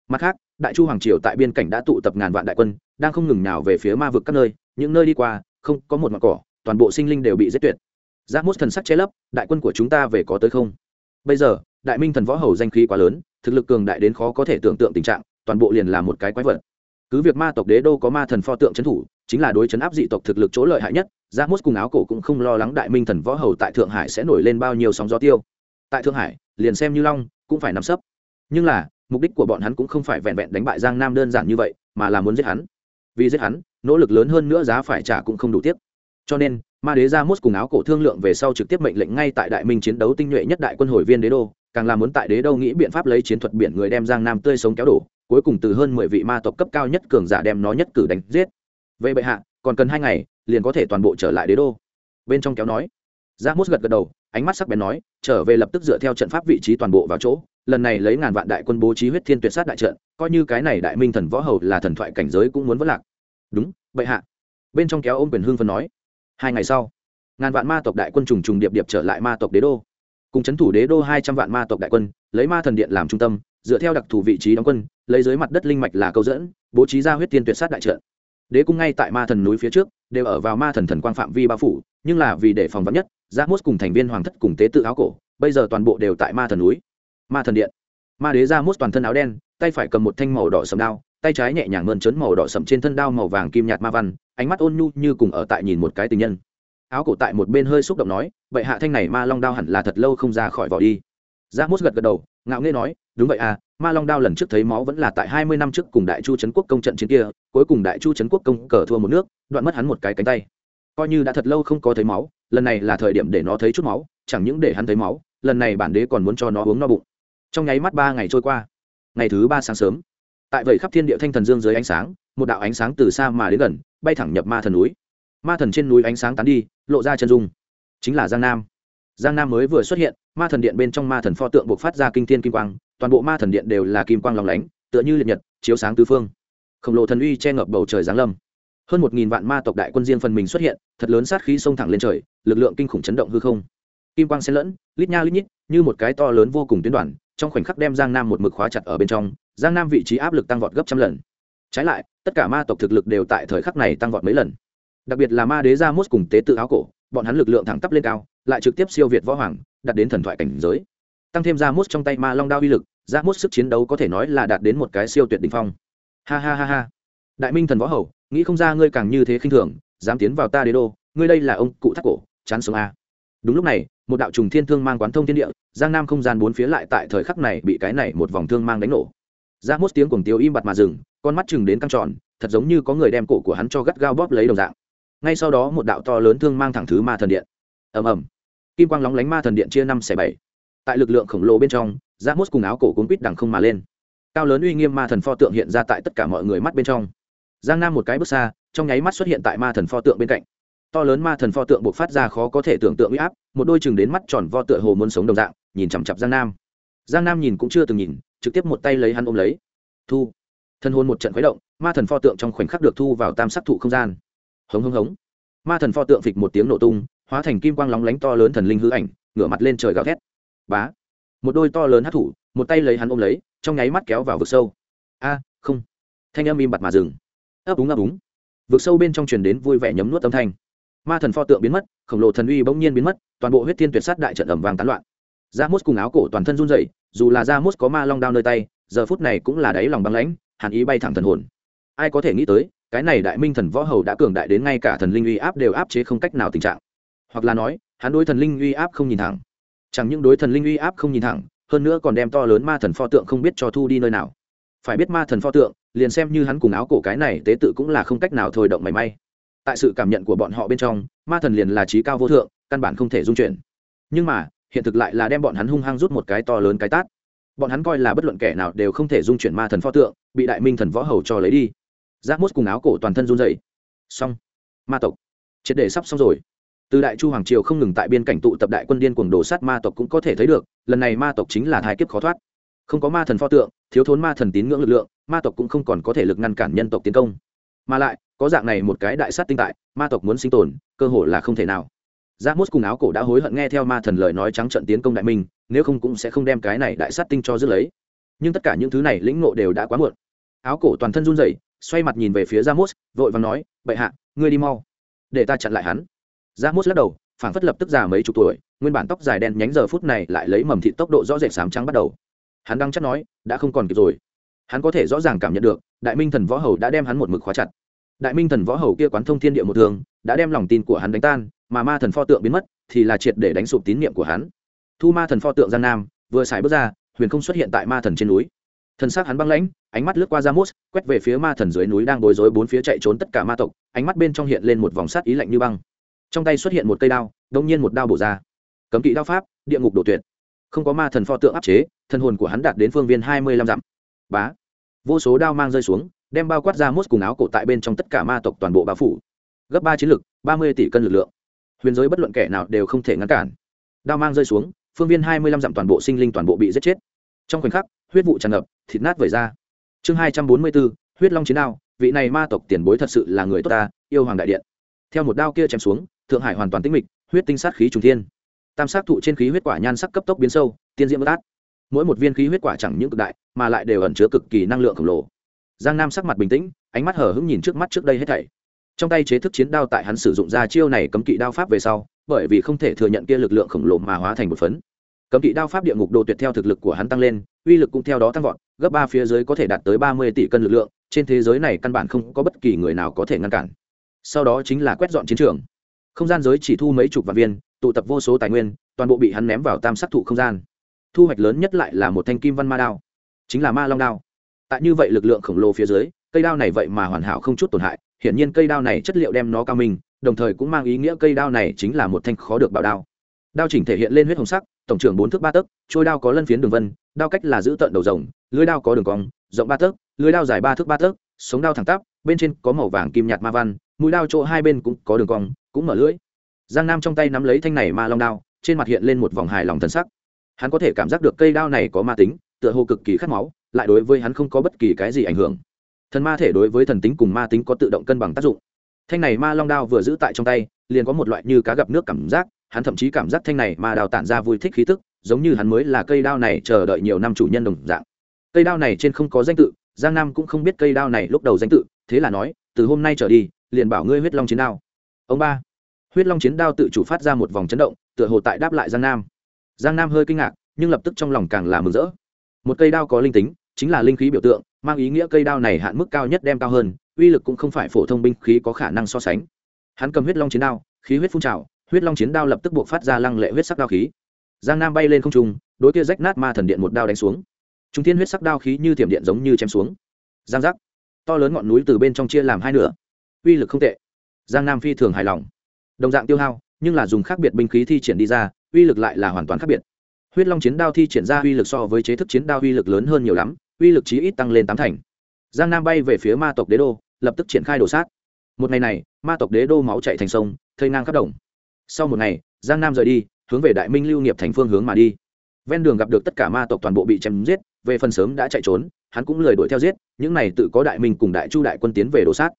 Mặt khác, đại chu hoàng triều tại biên cảnh đã tụ tập ngàn vạn đại quân, đang không ngừng nào về phía ma vực các nơi, những nơi đi qua, không có một mặt cỏ, toàn bộ sinh linh đều bị giết tuyệt. Giác mốt thần sắc che lấp, đại quân của chúng ta về có tới không? Bây giờ, đại minh thần võ hầu danh khí quá lớn, thực lực cường đại đến khó có thể tưởng tượng tình trạng toàn bộ liền là một cái quái vật. Cứ việc ma tộc đế đô có ma thần pho tượng trấn thủ, chính là đối chấn áp dị tộc thực lực chỗ lợi hại nhất Ra mốt cùng áo cổ cũng không lo lắng đại minh thần võ hầu tại thượng hải sẽ nổi lên bao nhiêu sóng gió tiêu. Tại thượng hải, liền xem như long cũng phải nắm sấp. Nhưng là, mục đích của bọn hắn cũng không phải vẹn vẹn đánh bại giang nam đơn giản như vậy, mà là muốn giết hắn. Vì giết hắn, nỗ lực lớn hơn nữa giá phải trả cũng không đủ tiếp cho nên, ma đế ra mốt cùng áo cổ thương lượng về sau trực tiếp mệnh lệnh ngay tại đại minh chiến đấu tinh nhuệ nhất đại quân hồi viên đế đô, càng là muốn tại đế đô nghĩ biện pháp lấy chiến thuật biển người đem giang nam tươi sống kéo đổ cuối cùng từ hơn mười vị ma tộc cấp cao nhất cường giả đem nó nhất cử đánh giết. Vậy bệ hạ, còn cần hai ngày, liền có thể toàn bộ trở lại đế đô. Bên trong kéo nói. Ra mốt gật gật đầu, ánh mắt sắc bén nói, trở về lập tức dựa theo trận pháp vị trí toàn bộ vào chỗ, lần này lấy ngàn vạn đại quân bố trí huyết thiên tuyệt sát đại trận, coi như cái này đại minh thần võ hầu là thần thoại cảnh giới cũng muốn vất lạc. Đúng, bệ hạ. Bên trong kéo ôm quyền hương phân nói. Hai ngày sau, ngàn vạn ma tộc đại quân trùng trùng điệp điệp trở lại ma tộc đế đô. Cùng c h ấ n thủ đế đô hai trăm vạn ma tộc đại quân, lấy ma thần điện làm trung tâm dựa theo đặc thù vị trí đóng quân, lấy dưới mặt đất linh mạch là câu dẫn, bố trí ra huyết tiên tuyệt sát đại trận. Đế cung ngay tại ma thần núi phía trước, đều ở vào ma thần thần quang phạm vi bao phủ, nhưng là vì để phòng vắn nhất giác mốt cùng thành viên hoàng thất cùng tế tự áo cổ, bây giờ toàn bộ đều tại ma thần núi. Ma thần điện. Ma đế ra mốt toàn thân áo đen, tay phải cầm một thanh màu đỏ sầm đao, tay trái nhẹ nhàng mơn trớn màu đỏ sầm trên thân đao màu vàng kim nhạt ma văn, ánh mắt ôn nhu như cùng ở tại nhìn một cái tình nhân. Áo cổ tại một bên hơi xúc động nói vậy hạ thanh này ma long đao hẳn là thật lâu không ra khỏi vỏ đi ra mốt gật gật đầu, ngạo nghê nói, đúng vậy à ma long đao lần trước thấy máu vẫn là tại hai mươi năm trước cùng đại chu trấn quốc công trận chiến kia, cuối cùng đại chu trấn quốc công cờ thua một nước, đoạn mất hắn một cái cánh tay. Coi như đã thật lâu không có thấy máu, lần này là thời điểm để nó thấy chút máu, chẳng những để hắn thấy máu, lần này bản đế còn muốn cho nó uống no bụng. Trong nháy mắt ba ngày trôi qua, ngày thứ ba sáng sớm, tại vậy khắp thiên địa thanh thần dương dưới ánh sáng, một đạo ánh sáng từ xa mà đến gần, bay thẳng nhập ma thần núi. Ma thần trên núi ánh sáng tán đi, lộ ra chân dung, chính là giang nam giang nam mới vừa xuất hiện, ma thần điện bên trong ma thần pho tượng buộc phát ra kinh thiên kim quang, toàn bộ ma thần điện đều là kim quang lòng lánh, tựa như liệt nhật, chiếu sáng tứ phương. Khổng lồ thần uy che ngập bầu trời giáng lâm. Hơn một nghìn vạn ma tộc đại quân riêng phần mình xuất hiện, thật lớn sát khí xông thẳng lên trời, lực lượng kinh khủng chấn động hư không. Kim quang xen lẫn, lít nha lít nhít, như một cái to lớn vô cùng tuyến đoàn, trong khoảnh khắc đem giang nam một mực khóa chặt ở bên trong, giang nam vị trí áp lực tăng vọt gấp trăm lần. Trái lại, tất cả ma tộc thực lực đều tại thời khắc này tăng vọt mấy lần đặc biệt là ma đế gia mốt cùng tế tự áo cổ, bọn hắn lực lượng thẳng tắp lên cao, lại trực tiếp siêu việt võ hoàng, đạt đến thần thoại cảnh giới. Tăng thêm gia mốt trong tay ma long đao uy lực, gia mốt sức chiến đấu có thể nói là đạt đến một cái siêu tuyệt đỉnh phong. Ha ha ha ha. Đại minh thần võ hầu, nghĩ không ra ngươi càng như thế khinh thường, dám tiến vào ta đế đô, ngươi đây là ông cụ thác cổ, chán sống a. Đúng lúc này, một đạo trùng thiên thương mang quán thông thiên địa, giang nam không gian bốn phía lại tại thời khắc này bị cái này một vòng thương mang đánh nổ. Ra mốt tiếng cuồng tiêu im bặt mà dừng, con mắt chừng đến căng tròn, thật giống như có người đem cổ của hắn cho gắt gao bóp lấy đồng dạng ngay sau đó một đạo to lớn thương mang thẳng thứ ma thần điện. Ầm ầm. Kim quang lóng lánh ma thần điện chia năm xẻ bảy. Tại lực lượng khổng lồ bên trong ra mốt cùng áo cổ cuốn quýt đằng không mà lên. Cao lớn uy nghiêm ma thần pho tượng hiện ra tại tất cả mọi người mắt bên trong. Giang nam một cái bước xa, trong nháy mắt xuất hiện tại ma thần pho tượng bên cạnh. To lớn ma thần pho tượng buộc phát ra khó có thể tưởng tượng uy áp, một đôi chừng đến mắt tròn vo tựa hồ muốn sống đồng dạng, nhìn chằm chặp giang nam. Giang nam nhìn cũng chưa từng nhìn, trực tiếp một tay lấy hắn ôm lấy. Thu. Thân hôn một trận khuấy động, ma thần pho tượng trong khoảnh khắc được thu vào tam sắc thụ không gian hống hống hống. Ma thần pho tượng phịch một tiếng nổ tung, hóa thành kim quang lóng lánh to lớn thần linh hư ảnh, ngửa mặt lên trời gào thét. Bá. Một đôi to lớn hát thủ, một tay lấy hắn ôm lấy, trong nháy mắt kéo vào vực sâu. A, không. Thanh âm im bặt mà dừng. Ấp úng ấp úng. Vực sâu bên trong truyền đến vui vẻ nhấm nuốt âm thanh. Ma thần pho tượng biến mất, khổng lồ thần uy bỗng nhiên biến mất, toàn bộ huyết thiên tuyệt sát đại trận ẩm vàng tán loạn. Da mốt cùng áo cổ toàn thân run dậy dù là da mốt có ma long đao nơi tay, giờ phút này cũng là đáy lòng băng lãnh, hàn ý bay thẳng thần hồn. Ai có thể nghĩ tới cái này đại minh thần võ hầu đã cường đại đến ngay cả thần linh uy áp đều áp chế không cách nào tình trạng. Hoặc là nói, hắn đối thần linh uy áp không nhìn thẳng. Chẳng những đối thần linh uy áp không nhìn thẳng, hơn nữa còn đem to lớn ma thần pho tượng không biết cho thu đi nơi nào. Phải biết ma thần pho tượng, liền xem như hắn cùng áo cổ cái này tế tự cũng là không cách nào thôi động mảy may. Tại sự cảm nhận của bọn họ bên trong, ma thần liền là trí cao vô thượng, căn bản không thể dung chuyển. Nhưng mà, hiện thực lại là đem bọn hắn hung hăng rút một cái to lớn cái tát. Bọn hắn coi là bất luận kẻ nào đều không thể dung chuyển ma thần pho tượng, bị đại minh thần võ hầu cho lấy đi giác mốt cùng áo cổ toàn thân run dày xong. Ma tộc. Triệt để sắp xong rồi. Từ đại chu hoàng triều không ngừng tại biên cảnh tụ tập đại quân điên cuồng đổ sát ma tộc cũng có thể thấy được, lần này ma tộc chính là thái kiếp khó thoát. Không có ma thần pho tượng, thiếu thốn ma thần tín ngưỡng lực lượng, ma tộc cũng không còn có thể lực ngăn cản nhân tộc tiến công. Mà lại, có dạng này một cái đại sát tinh tại, ma tộc muốn sinh tồn, cơ hội là không thể nào. G mốt cùng áo cổ đã hối hận nghe theo ma thần lời nói trắng trận tiến công đại minh, nếu không cũng sẽ không đem cái này đại sát tinh cho dứt lấy. Nhưng tất cả những thứ này lĩnh ngộ đều đã quá muộn. Áo cổ toàn thân run rẩy xoay mặt nhìn về phía g mốt vội và nói, bệ hạ, ngươi đi mau, để ta chặn lại hắn. G mốt lắc đầu, phảng phất lập tức già mấy chục tuổi, nguyên bản tóc dài đen nhánh giờ phút này lại lấy mầm thị tốc độ rõ rệt sám trắng bắt đầu. Hắn đang chắc nói, đã không còn kịp rồi. Hắn có thể rõ ràng cảm nhận được, đại minh thần võ hầu đã đem hắn một mực khóa chặt. Đại minh thần võ hầu kia quán thông thiên địa một thường đã đem lòng tin của hắn đánh tan, mà ma thần pho tượng biến mất, thì là triệt để đánh sụp tín nhiệm của hắn. Thu ma thần pho tượng gian nam, vừa xài bước ra, huyền không xuất hiện tại ma thần trên núi thân xác hắn băng lãnh, ánh mắt lướt qua ra mút quét về phía ma thần dưới núi đang bối rối bốn phía chạy trốn tất cả ma tộc, ánh mắt bên trong hiện lên một vòng sắt ý lạnh như băng. Trong tay xuất hiện một cây đao đông nhiên một đao bổ ra. Cấm kỵ đao pháp, địa ngục đổ tuyệt. Không có ma thần pho tượng áp chế, thần hồn của hắn đạt đến phương viên hai mươi lăm dặm. Bá. Vô số đao mang rơi xuống, đem bao quát ra mốt cùng áo cổ tại bên trong tất cả ma tộc toàn bộ bao phủ. Gấp ba chiến lực, ba mươi tỷ cân lực lượng. Huyền giới bất luận kẻ nào đều không thể ngăn cản. Đao mang rơi xuống, phương viên hai mươi lăm dặm toàn bộ sinh linh toàn bộ bị giết chết. Trong khoảnh khắc huyết vụ tràn ngập, thịt nát vẩy ra. Chương hai trăm bốn mươi bốn, huyết long chiến đao, vị này ma tộc tiền bối thật sự là người tốt ta, yêu hoàng đại điện. Theo một đao kia chém xuống, thượng hải hoàn toàn tĩnh mịch, huyết tinh sát khí trùng thiên. Tam sát thụ trên khí huyết quả nhan sắc cấp tốc biến sâu, tiên diễm bất át. Mỗi một viên khí huyết quả chẳng những cực đại, mà lại đều ẩn chứa cực kỳ năng lượng khổng lồ. Giang nam sắc mặt bình tĩnh, ánh mắt hở hững nhìn trước mắt trước đây hết thảy. Trong tay chế thức chiến đao tại hắn sử dụng ra chiêu này cấm kỵ đao pháp về sau, bởi vì không thể thừa nhận kia lực lượng khổng lồ mà hóa thành một phấn. Cấm kỵ đao pháp địa ngục đồ tuyệt theo thực lực của hắn tăng lên uy lực cũng theo đó tăng vọt, gấp ba phía dưới có thể đạt tới ba mươi tỷ cân lực lượng, trên thế giới này căn bản không có bất kỳ người nào có thể ngăn cản. Sau đó chính là quét dọn chiến trường. Không gian giới chỉ thu mấy chục vạn viên, tụ tập vô số tài nguyên, toàn bộ bị hắn ném vào tam sát thụ không gian. Thu hoạch lớn nhất lại là một thanh kim văn ma đao, chính là ma long đao. Tại như vậy lực lượng khổng lồ phía dưới, cây đao này vậy mà hoàn hảo không chút tổn hại, hiển nhiên cây đao này chất liệu đem nó cao minh đồng thời cũng mang ý nghĩa cây đao này chính là một thanh khó được bảo đao. Đao chỉnh thể hiện lên huyết hồng sắc, tổng trưởng bốn thước ba tấc, trôi đao có lân phiến đường vân đao cách là giữ tận đầu rồng lưới đao có đường cong rộng ba thước, lưới đao dài ba thước ba tấc sống đao thẳng tắp bên trên có màu vàng kim nhạt ma văn mũi đao chỗ hai bên cũng có đường cong cũng mở lưỡi. Giang nam trong tay nắm lấy thanh này ma long đao trên mặt hiện lên một vòng hài lòng thân sắc. Hắn có thể cảm giác được cây đao này có ma tính tựa hồ cực kỳ khát máu lại đối với hắn không có bất kỳ cái gì ảnh hưởng. Thần ma thể đối với thần tính cùng ma tính có tự động cân bằng tác dụng. Thanh này ma long đao vừa giữ tại trong tay liền có một loại như cá gặp nước cảm giác hắn thậm chí cảm giác thanh này ma đào tản ra vui thích khí tức giống như hắn mới là cây đao này chờ đợi nhiều năm chủ nhân đồng dạng. Cây đao này trên không có danh tự, giang nam cũng không biết cây đao này lúc đầu danh tự, thế là nói, từ hôm nay trở đi, liền bảo ngươi huyết long chiến đao. Ông ba, huyết long chiến đao tự chủ phát ra một vòng chấn động, tựa hồ tại đáp lại giang nam. Giang nam hơi kinh ngạc, nhưng lập tức trong lòng càng là mừng rỡ. Một cây đao có linh tính, chính là linh khí biểu tượng, mang ý nghĩa cây đao này hạn mức cao nhất đem cao hơn, uy lực cũng không phải phổ thông binh khí có khả năng so sánh. Hắn cầm huyết long chiến đao, khí huyết phun trào, huyết long chiến đao lập tức buộc phát ra lăng lệ huyết sắc đao khí giang nam bay lên không trung, đối kia rách nát ma thần điện một đao đánh xuống. Trung thiên huyết sắc đao khí như thiểm điện giống như chém xuống. Giang giác. To lớn ngọn núi từ bên trong chia làm hai nửa. Uy lực không tệ. Giang nam phi thường hài lòng. Đồng dạng tiêu hao, nhưng là dùng khác biệt binh khí thi triển đi ra, uy lực lại là hoàn toàn khác biệt. Huyết long chiến đao thi triển ra uy lực so với chế thức chiến đao uy lực lớn hơn nhiều lắm, uy lực chí ít tăng lên tám thành. Giang nam bay về phía ma tộc đế đô, lập tức triển khai đổ sát. Một ngày này, ma tộc đế đô máu chạy thành sông, thây ngang khắp đồng. Sau một ngày, giang nam rời đi hướng về đại minh lưu nghiệp thành phương hướng mà đi. Ven đường gặp được tất cả ma tộc toàn bộ bị chém giết, về phần sớm đã chạy trốn, hắn cũng lười đuổi theo giết, những này tự có đại minh cùng đại chu đại quân tiến về đổ sát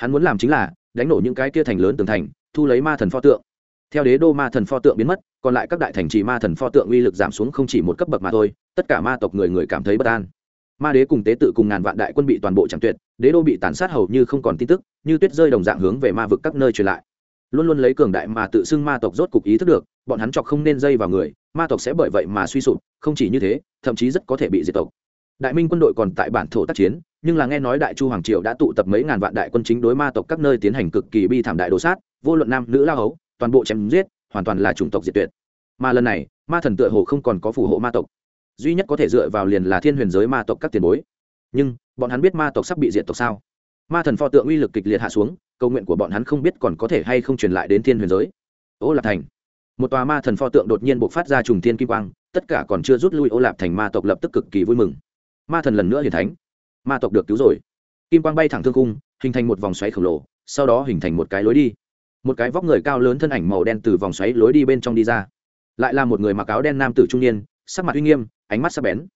hắn muốn làm chính là đánh nổ những cái kia thành lớn tường thành, thu lấy ma thần pho tượng. Theo đế đô ma thần pho tượng biến mất, còn lại các đại thành trì ma thần pho tượng uy lực giảm xuống không chỉ một cấp bậc mà thôi, tất cả ma tộc người người cảm thấy bất an. Ma đế cùng tế tự cùng ngàn vạn đại quân bị toàn bộ chẳng tuyệt, đế đô bị tàn sát hầu như không còn tin tức, như tuyết rơi đồng dạng hướng về ma vực các nơi truyền lại. Luôn luôn lấy cường đại mà tự xưng ma tộc rốt cục ý thức được bọn hắn chọc không nên dây vào người, ma tộc sẽ bởi vậy mà suy sụp, không chỉ như thế, thậm chí rất có thể bị diệt tộc. Đại minh quân đội còn tại bản thổ tác chiến, nhưng là nghe nói đại chu hoàng triều đã tụ tập mấy ngàn vạn đại quân chính đối ma tộc các nơi tiến hành cực kỳ bi thảm đại đồ sát, vô luận nam, nữ, la hấu, toàn bộ chém giết, hoàn toàn là chủng tộc diệt tuyệt. Mà lần này, ma thần tựa hồ không còn có phù hộ ma tộc. Duy nhất có thể dựa vào liền là thiên huyền giới ma tộc các tiền bối. Nhưng, bọn hắn biết ma tộc sắp bị diệt tộc sao? Ma thần pho tượng uy lực kịch liệt hạ xuống, cầu nguyện của bọn hắn không biết còn có thể hay không truyền lại đến thiên huyền giới. Ô lạc thành một tòa ma thần pho tượng đột nhiên buộc phát ra trùng thiên kim quang, tất cả còn chưa rút lui ô lạp thành ma tộc lập tức cực kỳ vui mừng. Ma thần lần nữa hiển thánh. Ma tộc được cứu rồi. Kim quang bay thẳng thương cung hình thành một vòng xoáy khổng lồ, sau đó hình thành một cái lối đi. Một cái vóc người cao lớn thân ảnh màu đen từ vòng xoáy lối đi bên trong đi ra. Lại là một người mặc áo đen nam tử trung niên, sắc mặt uy nghiêm, ánh mắt sắc bén.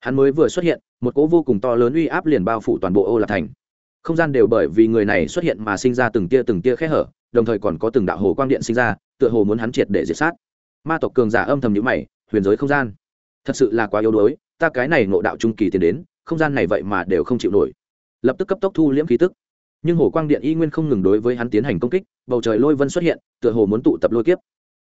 Hắn mới vừa xuất hiện, một cỗ vô cùng to lớn uy áp liền bao phủ toàn bộ ô lạp thành không gian đều bởi vì người này xuất hiện mà sinh ra từng tia từng tia khe hở, đồng thời còn có từng đạo hồ quang điện sinh ra, tựa hồ muốn hắn triệt để diệt sát. Ma tộc cường giả âm thầm nhữ mày, huyền giới không gian. Thật sự là quá yếu đuối, ta cái này nộ đạo trung kỳ tiến đến, không gian này vậy mà đều không chịu nổi. Lập tức cấp tốc thu liễm khí tức. Nhưng hồ quang điện y nguyên không ngừng đối với hắn tiến hành công kích, bầu trời lôi vân xuất hiện, tựa hồ muốn tụ tập lôi kiếp.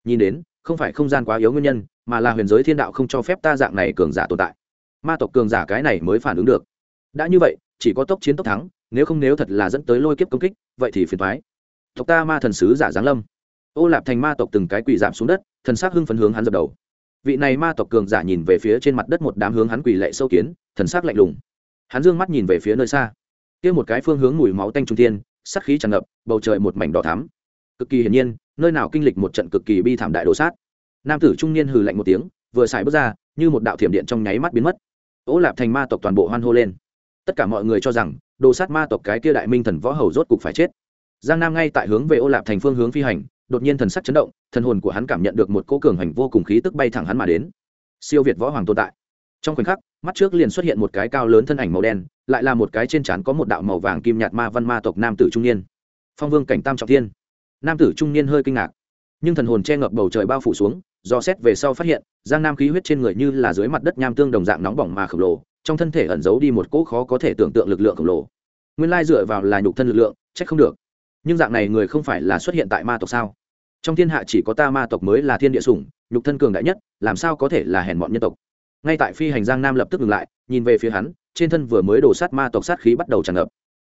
Nhìn đến, không phải không gian quá yếu nguyên nhân, mà là huyền giới thiên đạo không cho phép ta dạng này cường giả tồn tại. Ma tộc cường giả cái này mới phản ứng được. Đã như vậy, chỉ có tốc chiến tốc thắng nếu không nếu thật là dẫn tới lôi kiếp công kích, vậy thì phiền thoái tộc ta ma thần sứ giả giáng lâm. Ô lạp thành ma tộc từng cái quỳ giảm xuống đất, thần s ắ c hưng phấn hướng hắn dập đầu. Vị này ma tộc cường giả nhìn về phía trên mặt đất một đám hướng hắn quỳ lệ sâu kiến, thần s ắ c lạnh lùng. Hắn d ư ơ n g mắt nhìn về phía nơi xa. Kia một cái phương hướng mùi máu tanh trung tiên sắc khí tràn ngập, bầu trời một mảnh đỏ thắm. Cực kỳ hiển nhiên, nơi nào kinh lịch một trận cực kỳ bi thảm đại đồ sát. Nam tử trung niên hừ lạnh một tiếng, vừa xài bước ra, như một đạo thiểm điện trong nháy mắt biến mất. Ô lạp thành ma tộc toàn bộ hoan hô lên. Tất cả mọi người cho rằng đồ sát ma tộc cái kia đại minh thần võ hầu rốt cục phải chết. Giang nam ngay tại hướng về ô lạp thành phương hướng phi hành, đột nhiên thần sắc chấn động, thần hồn của hắn cảm nhận được một cỗ cường hành vô cùng khí tức bay thẳng hắn mà đến. Siêu việt võ hoàng tồn tại. Trong khoảnh khắc, mắt trước liền xuất hiện một cái cao lớn thân ảnh màu đen, lại là một cái trên trán có một đạo màu vàng kim nhạt ma văn ma tộc nam tử trung niên. Phong vương cảnh tam trọng thiên. Nam tử trung niên hơi kinh ngạc, nhưng thần hồn che ngập bầu trời bao phủ xuống, do xét về sau phát hiện, giang nam khí huyết trên người như là dưới mặt đất nham tương đồng dạng nóng bỏng mà khổng lồ trong thân thể ẩn giấu đi một cỗ khó có thể tưởng tượng lực lượng khổng lồ. Nguyên lai dựa vào là nhục thân lực lượng trách không được. Nhưng dạng này người không phải là xuất hiện tại ma tộc sao? Trong thiên hạ chỉ có ta ma tộc mới là thiên địa sủng, nhục thân cường đại nhất, làm sao có thể là hèn mọn nhân tộc? Ngay tại phi hành giang nam lập tức ngừng lại, nhìn về phía hắn, trên thân vừa mới đổ sát ma tộc sát khí bắt đầu tràn ngập.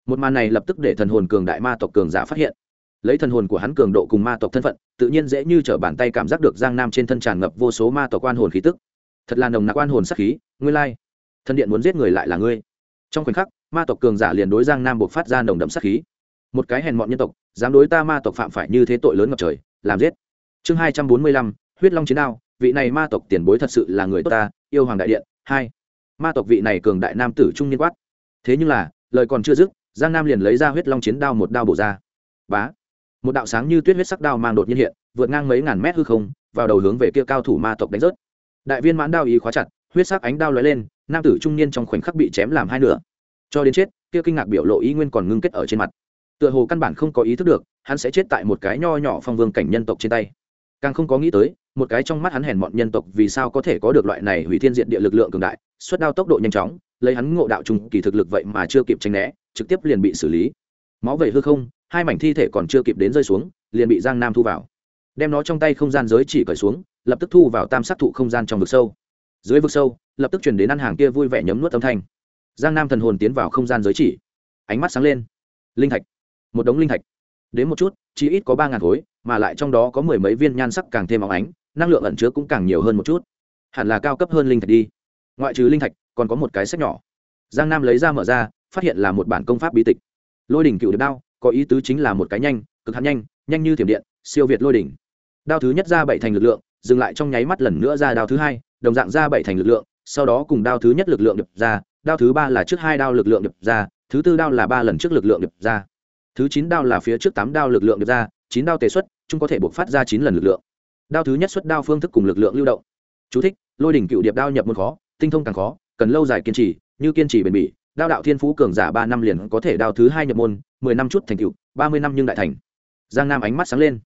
Một màn này lập tức để thần hồn cường đại ma tộc cường giả phát hiện. Lấy thần hồn của hắn cường độ cùng ma tộc thân phận, tự nhiên dễ như t bàn tay cảm giác được giang nam trên thân tràn ngập vô số ma tộc quan hồn khí tức. Thật là nồng nặc quan hồn sát khí, nguyên lai、Thần điện muốn giết người lại là ngươi. Trong khoảnh khắc, ma tộc cường giả liền đối giang nam buộc phát ra nồng đậm sát khí. Một cái hèn mọn nhân tộc, dám đối ta ma tộc phạm phải như thế tội lớn ngập trời, làm giết. Chương hai trăm bốn mươi lăm, huyết long chiến đao, vị này ma tộc tiền bối thật sự là người tốt ta, yêu hoàng đại điện, hai. Ma tộc vị này cường đại nam tử trung niên quát. Thế nhưng là, lời còn chưa dứt, giang nam liền lấy ra huyết long chiến đao một đao bổ ra. Bá. Một đạo sáng như tuyết huyết sắc đao mang đột nhiên hiện, vượt ngang mấy ngàn mét hư không, vào đầu hướng về kia cao thủ ma tộc đánh rớt. Đại viên mãn đao ý khóa chặt, huyết sắc ánh đao lóe lên nam tử trung niên trong khoảnh khắc bị chém làm hai nửa. Cho đến chết, kia kinh ngạc biểu lộ ý nguyên còn ngưng kết ở trên mặt. Tựa hồ căn bản không có ý thức được, hắn sẽ chết tại một cái nho nhỏ phong vương cảnh nhân tộc trên tay. Càng không có nghĩ tới, một cái trong mắt hắn hèn mọn nhân tộc vì sao có thể có được loại này hủy thiên diện địa lực lượng cường đại, xuất đao tốc độ nhanh chóng, lấy hắn ngộ đạo trùng kỳ thực lực vậy mà chưa kịp tranh né, trực tiếp liền bị xử lý. Máu vẩy hư không, hai mảnh thi thể còn chưa kịp đến rơi xuống, liền bị giang nam thu vào. Đem nó trong tay không gian giới chỉ cởi xuống, lập tức thu vào tam sát thụ không gian trong vực sâu. Dưới vực sâu lập tức chuyển đến ăn hàng kia vui vẻ nhấm nuốt âm thanh. Giang nam thần hồn tiến vào không gian giới chỉ. Ánh mắt sáng lên. Linh thạch. Một đống linh thạch. Đến một chút, chỉ ít có ba ngàn khối, mà lại trong đó có mười mấy viên nhan sắc càng thêm óng ánh, năng lượng ẩn chứa cũng càng nhiều hơn một chút. Hẳn là cao cấp hơn linh thạch đi. Ngoại trừ linh thạch, còn có một cái sách nhỏ. Giang nam lấy ra mở ra, phát hiện là một bản công pháp bí tịch. Lôi đỉnh cựu được đao, có ý tứ chính là một cái nhanh, cực hạn nhanh nhanh như thiểm điện, siêu việt lôi đỉnh. Đao thứ nhất ra bảy thành lực lượng, dừng lại trong nháy mắt lần nữa ra đao thứ hai, đồng dạng ra bảy thành lực lượng sau đó cùng đao thứ nhất lực lượng đập ra đao thứ ba là trước hai đao lực lượng đập ra thứ tư đao là ba lần trước lực lượng đập ra. Thứ chín đao là phía trước tám đao lực lượng đập ra chín đao tề xuất chúng có thể buộc phát ra chín lần lực lượng. Đao thứ nhất xuất đao phương thức cùng lực lượng lưu động. Chú thích, lôi đỉnh cựu điệp đao nhập môn khó tinh thông càng khó cần lâu dài kiên trì như kiên trì bền bỉ đao đạo thiên phú cường giả ba năm liền có thể đao thứ hai nhập môn mười năm chút thành tựu, ba mươi năm nhưng đại thành. Giang nam ánh mắt sáng lên.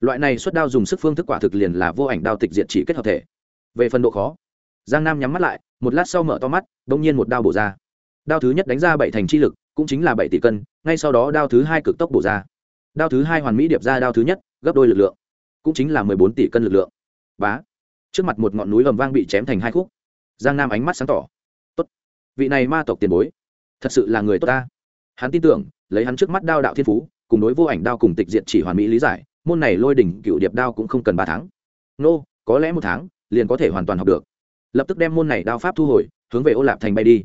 Loại này xuất đao dùng sức phương thức quả thực liền là vô ảnh đao tịch diện chỉ kết hợp thể. Về phần độ khó giang nam nhắm mắt lại, một lát sau mở to mắt đ ỗ n g nhiên một đao bổ ra. Đao thứ nhất đánh ra bảy thành chi lực, cũng chính là bảy tỷ cân, ngay sau đó đao thứ hai cực tốc bổ ra. Đao thứ hai hoàn mỹ điệp ra đao thứ nhất, gấp đôi lực lượng, cũng chính là mười bốn tỷ cân lực lượng. Bá. Trước mặt một ngọn núi gầm vang bị chém thành hai khúc. Giang nam ánh mắt sáng tỏ. Tốt. Vị này ma tộc tiền bối, thật sự là người tốt ta. Hắn tin tưởng, lấy hắn trước mắt đao đạo thiên phú, cùng đối vô ảnh đao cùng tịch diện chỉ hoàn mỹ lý giải, môn này lôi đỉnh cựu điệp đao cũng không cần ba tháng. Nô, có lẽ một tháng, liền có thể hoàn toàn học được lập tức đem môn này đao pháp thu hồi, hướng về ô lạp thành bay đi.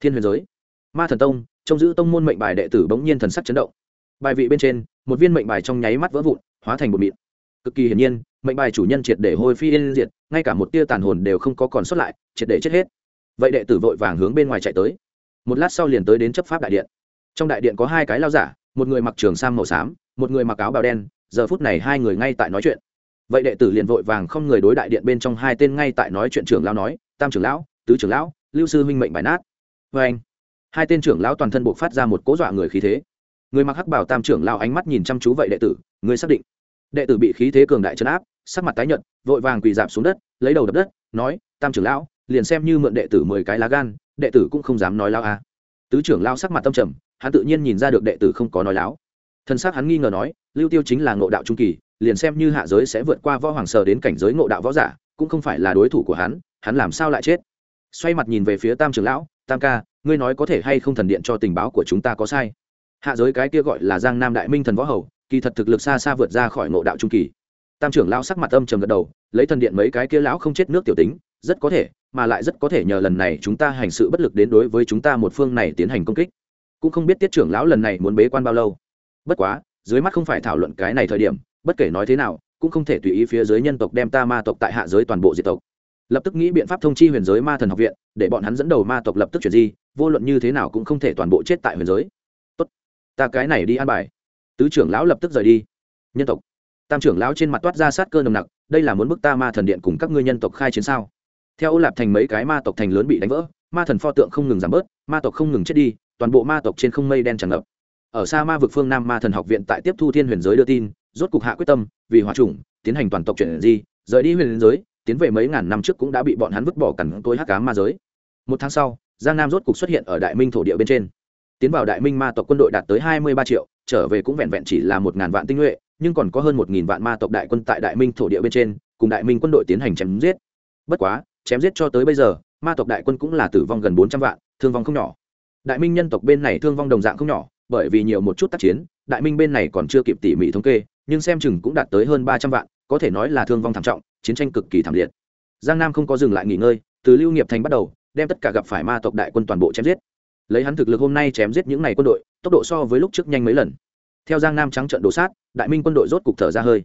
Thiên huyền giới. Ma thần tông, trông giữ tông môn mệnh bài đệ tử bỗng nhiên thần sắc chấn động. Bài vị bên trên, một viên mệnh bài trong nháy mắt vỡ vụn, hóa thành một mịn. Cực kỳ hiển nhiên, mệnh bài chủ nhân triệt để hôi phi yên diệt, ngay cả một tia tàn hồn đều không có còn sót lại, triệt để chết hết. Vậy đệ tử vội vàng hướng bên ngoài chạy tới. Một lát sau liền tới đến chấp pháp đại điện. Trong đại điện có hai cái lao giả, một người mặc trường sam màu xám, một người mặc áo bào đen, giờ phút này hai người ngay tại nói chuyện vậy đệ tử liền vội vàng không người đối đại điện bên trong hai tên ngay tại nói chuyện trưởng lão nói, tam trưởng lão, tứ trưởng lão, lưu sư huynh mệnh bài nát. Vê anh, hai tên trưởng lão toàn thân buộc phát ra một cố dọa người khí thế. Người mặc hắc bảo tam trưởng lão ánh mắt nhìn chăm chú vậy đệ tử người xác định? Đệ tử bị khí thế cường đại chấn áp, sắc mặt tái nhợt, vội vàng quỳ dạp xuống đất, lấy đầu đập đất, nói, tam trưởng lão, liền xem như mượn đệ tử mười cái lá gan, đệ tử cũng không dám nói lao à. tứ trưởng lão sắc mặt tâm trầm, hắn tự nhiên nhìn ra được đệ tử không có nói láo. Thân xác hắn nghi ngờ nói, lưu tiêu chính là ngộ đạo trung kỳ liền xem như hạ giới sẽ vượt qua võ hoàng sở đến cảnh giới ngộ đạo võ giả, cũng không phải là đối thủ của hắn hắn làm sao lại chết? Xoay mặt nhìn về phía tam trưởng lão, tam ca, ngươi nói có thể hay không thần điện cho tình báo của chúng ta có sai? Hạ giới cái kia gọi là giang nam đại minh thần võ hầu, kỳ thật thực lực xa xa vượt ra khỏi ngộ đạo trung kỳ. Tam trưởng lão sắc mặt âm trầm gật đầu, lấy thần điện mấy cái kia lão không chết nước tiểu tính, rất có thể, mà lại rất có thể nhờ lần này chúng ta hành sự bất lực đến đối với chúng ta một phương này tiến hành công kích. Cũng không biết tiết trưởng lão lần này muốn bế quan bao lâu. Bất quá dưới mắt không phải thảo luận cái này thời điểm, bất kể nói thế nào, cũng không thể tùy ý phía dưới nhân tộc đem ta ma tộc tại hạ giới toàn bộ diệt tộc. Lập tức nghĩ biện pháp thông chi huyền giới ma thần học viện, để bọn hắn dẫn đầu ma tộc lập tức chuyển di, vô luận như thế nào cũng không thể toàn bộ chết tại huyền giới. Tốt, ta cái này đi an bài. Tứ trưởng lão lập tức rời đi. Nhân tộc. Tam trưởng lão trên mặt toát ra sát cơ nồng nặc, đây là muốn bức ta ma thần điện cùng các ngươi nhân tộc khai chiến sao? Theo ô lạp thành mấy cái ma tộc thành lớn bị đánh vỡ, ma thần pho tượng không ngừng giảm bớt, ma tộc không ngừng chết đi, toàn bộ ma tộc trên không mây đen tràn ngập ở xa ma vực phương nam ma thần học viện tại tiếp thu thiên huyền giới đưa tin, rốt cục hạ quyết tâm, vì hòa chủng, tiến hành toàn tộc chuyển di, rời đi huyền giới, tiến về mấy ngàn năm trước cũng đã bị bọn hắn vứt bỏ cẳng tối hắc cá ma giới. Một tháng sau, giang nam rốt cục xuất hiện ở đại minh thổ địa bên trên. Tiến vào đại minh ma tộc quân đội đạt tới hai mươi ba triệu, trở về cũng vẹn vẹn chỉ là một ngàn vạn tinh nhuệ, nhưng còn có hơn một nghìn vạn ma tộc đại quân tại đại minh thổ địa bên trên, cùng đại minh quân đội tiến hành chém giết. Bất quá, chém giết cho tới bây giờ, ma tộc đại quân cũng là tử vong gần bốn trăm vạn, thương vong không nhỏ. Đại minh nhân tộc bên này thương vong đồng dạng không nhỏ bởi vì nhiều một chút tác chiến, đại minh bên này còn chưa kịp tỉ mỉ thống kê, nhưng xem chừng cũng đạt tới hơn ba trăm vạn, có thể nói là thương vong thảm trọng, chiến tranh cực kỳ thảm liệt. Giang nam không có dừng lại nghỉ ngơi, từ lưu nghiệp thành bắt đầu, đem tất cả gặp phải ma tộc đại quân toàn bộ chém giết. Lấy hắn thực lực hôm nay chém giết những n à y quân đội, tốc độ so với lúc trước nhanh mấy lần. Theo giang nam trắng trận đổ sát, đại minh quân đội rốt cục thở ra hơi.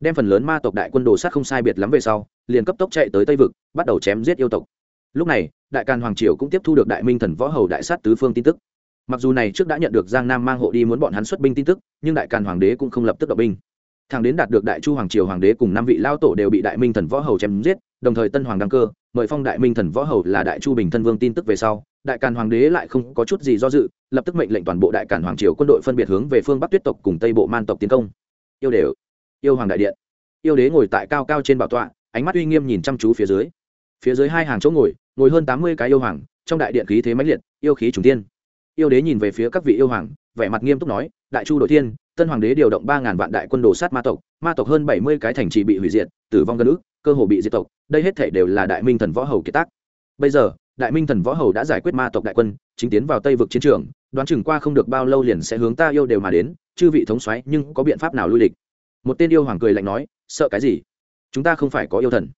Đem phần lớn ma tộc đại quân đồ sát không sai biệt lắm về sau, liền cấp tốc chạy tới tây vực, bắt đầu chém giết yêu tộc. Lúc này, đại càn hoàng triều cũng tiếp thu được đại minh thần võ hầu đại sát tứ phương tin tức mặc dù này trước đã nhận được giang nam mang hộ đi muốn bọn hắn xuất binh tin tức, nhưng đại càn hoàng đế cũng không lập tức động binh. Thằng đến đạt được đại chu hoàng triều hoàng đế cùng năm vị lao tổ đều bị đại minh thần võ hầu chém giết, đồng thời tân hoàng đăng cơ, mời phong đại minh thần võ hầu là đại chu bình thân vương tin tức về sau, đại càn hoàng đế lại không có chút gì do dự, lập tức mệnh lệnh toàn bộ đại càn hoàng triều quân đội phân biệt hướng về phương bắc tuyết tộc cùng tây bộ man tộc tiến công. Yêu đều yêu hoàng đại điện. Yêu đế ngồi tại cao cao trên bảo tọa, ánh mắt uy nghiêm nhìn chăm chú phía dưới. Phía dưới hai hàng chỗ ngồi ngồi hơn tám mươi cái yêu hoàng, trong đại điện khí thế mãnh liệt, yêu khí trùng tiên yêu đế nhìn về phía các vị yêu hoàng, vẻ mặt nghiêm túc nói, đại chu đội thiên, tân hoàng đế điều động ba ngàn vạn đại quân đồ sát ma tộc ma tộc hơn bảy mươi cái thành trì bị hủy diệt, tử vong gần ước cơ hồ bị diệt tộc, đây hết thể đều là đại minh thần võ hầu kiệt tác. Bây giờ, đại minh thần võ hầu đã giải quyết ma tộc đại quân, chính tiến vào tây vực chiến trường, đoán chừng qua không được bao lâu liền sẽ hướng ta yêu đều mà đến, chư vị thống xoáy nhưng có biện pháp nào lui địch một tên yêu hoàng cười lạnh nói, sợ cái gì? Chúng ta không phải có yêu thần.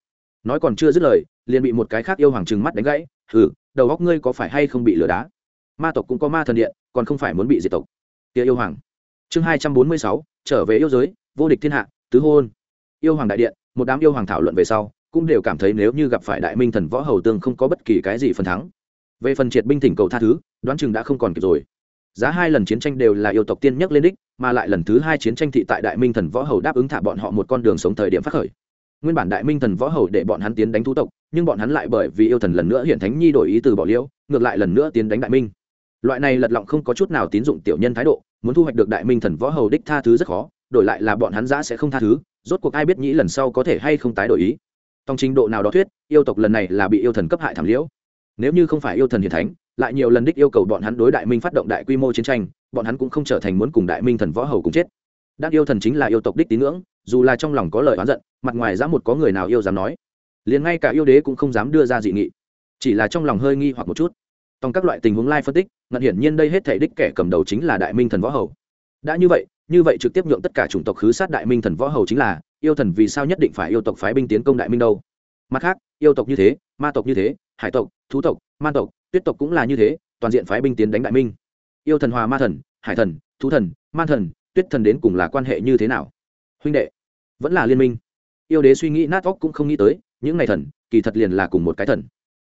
Nói còn chưa dứt lời, liền bị một cái khác yêu hoàng trừng mắt đánh gãy, hừ, đầu góc ngươi có phải hay không bị lừa đá? Ma tộc cũng có ma thần điện, còn không phải muốn bị diệt tộc. Tia yêu hoàng. Chương hai trăm bốn mươi sáu, trở về yêu giới, vô địch thiên hạ, tứ hôn. Yêu hoàng đại điện, một đám yêu hoàng thảo luận về sau, cũng đều cảm thấy nếu như gặp phải đại minh thần võ hầu tương không có bất kỳ cái gì phần thắng. Về phần triệt binh thỉnh cầu tha thứ, đoán chừng đã không còn kịp rồi. Giá hai lần chiến tranh đều là yêu tộc tiên nhất lên đích, mà lại lần thứ hai chiến tranh thị tại đại minh thần võ hầu đáp ứng thả bọn họ một con đường sống thời điểm phát khởi. Nguyên bản đại minh thần võ hầu để bọn hắn tiến đánh thú tộc, nhưng bọn hắn lại bởi vì yêu thần lần nữa hiện thánh nhi đổi ý từ bỏ liễu, ngược lại lần nữa tiến đánh đại minh loại này lật lọng không có chút nào tín dụng tiểu nhân thái độ, muốn thu hoạch được đại minh thần võ hầu đích tha thứ rất khó, đổi lại là bọn hắn giã sẽ không tha thứ, rốt cuộc ai biết nhĩ lần sau có thể hay không tái đổi ý. Trong trình độ nào đó thuyết, yêu tộc lần này là bị yêu thần cấp hại thảm liễu. Nếu như không phải yêu thần hiền thánh, lại nhiều lần đích yêu cầu bọn hắn đối đại minh phát động đại quy mô chiến tranh, bọn hắn cũng không trở thành muốn cùng đại minh thần võ hầu cùng chết. Đắc yêu thần chính là yêu tộc đích tín ngưỡng, dù là trong lòng có lời oán giận, mặt ngoài dám một có người nào yêu dám nói. Liền ngay cả yêu đế cũng không dám đưa ra dị nghị. Chỉ là trong lòng hơi nghi hoặc một chút trong các loại tình huống lai phân tích, ngận hiển nhiên đây hết thảy đích kẻ cầm đầu chính là đại minh thần võ hầu. Đã như vậy như vậy trực tiếp nhượng tất cả chủng tộc khứ sát đại minh thần võ hầu chính là, yêu thần vì sao nhất định phải yêu tộc phái binh tiến công đại minh đâu? Mặt khác, yêu tộc như thế, ma tộc như thế, hải tộc, thú tộc man tộc, tuyết tộc cũng là như thế, toàn diện phái binh tiến đánh đại minh. Yêu thần hòa ma thần, hải thần, thú thần man thần, tuyết thần đến cùng là quan hệ như thế nào? Huynh đệ, vẫn là liên minh. Yêu đế suy nghĩ nát óc cũng không nghĩ tới, những ngày thần, kỳ thật liền là cùng một cái thần.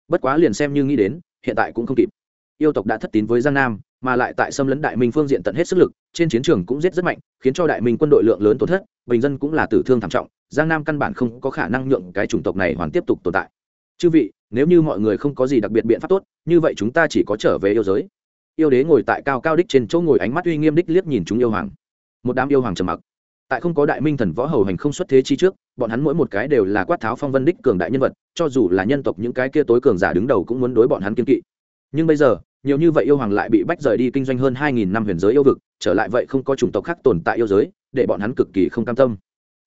Bất quá liền xem như nghĩ đến hiện tại cũng không kịp. Yêu tộc đã thất tín với giang nam, mà lại tại xâm lấn đại minh phương diện tận hết sức lực, trên chiến trường cũng giết rất mạnh, khiến cho đại minh quân đội lượng lớn tổn thất, bình dân cũng là tử thương thảm trọng, giang nam căn bản không có khả năng nhượng cái chủng tộc này hoàn tiếp tục tồn tại. Chư vị, nếu như mọi người không có gì đặc biệt biện pháp tốt, như vậy chúng ta chỉ có trở về yêu giới. Yêu đế ngồi tại cao cao đích trên chỗ ngồi ánh mắt uy nghiêm đích liếc nhìn chúng yêu hoàng. Một đám yêu hoàng trầm mặc tại không có đại minh thần võ hầu hành không xuất thế chi trước, bọn hắn mỗi một cái đều là quát tháo phong vân đích cường đại nhân vật, cho dù là nhân tộc những cái kia tối cường giả đứng đầu cũng muốn đối bọn hắn kiên kỵ. Nhưng bây giờ, nhiều như vậy yêu hoàng lại bị bách rời đi kinh doanh hơn hai nghìn năm huyền giới yêu vực, trở lại vậy không có chủng tộc khác tồn tại yêu giới, để bọn hắn cực kỳ không cam tâm.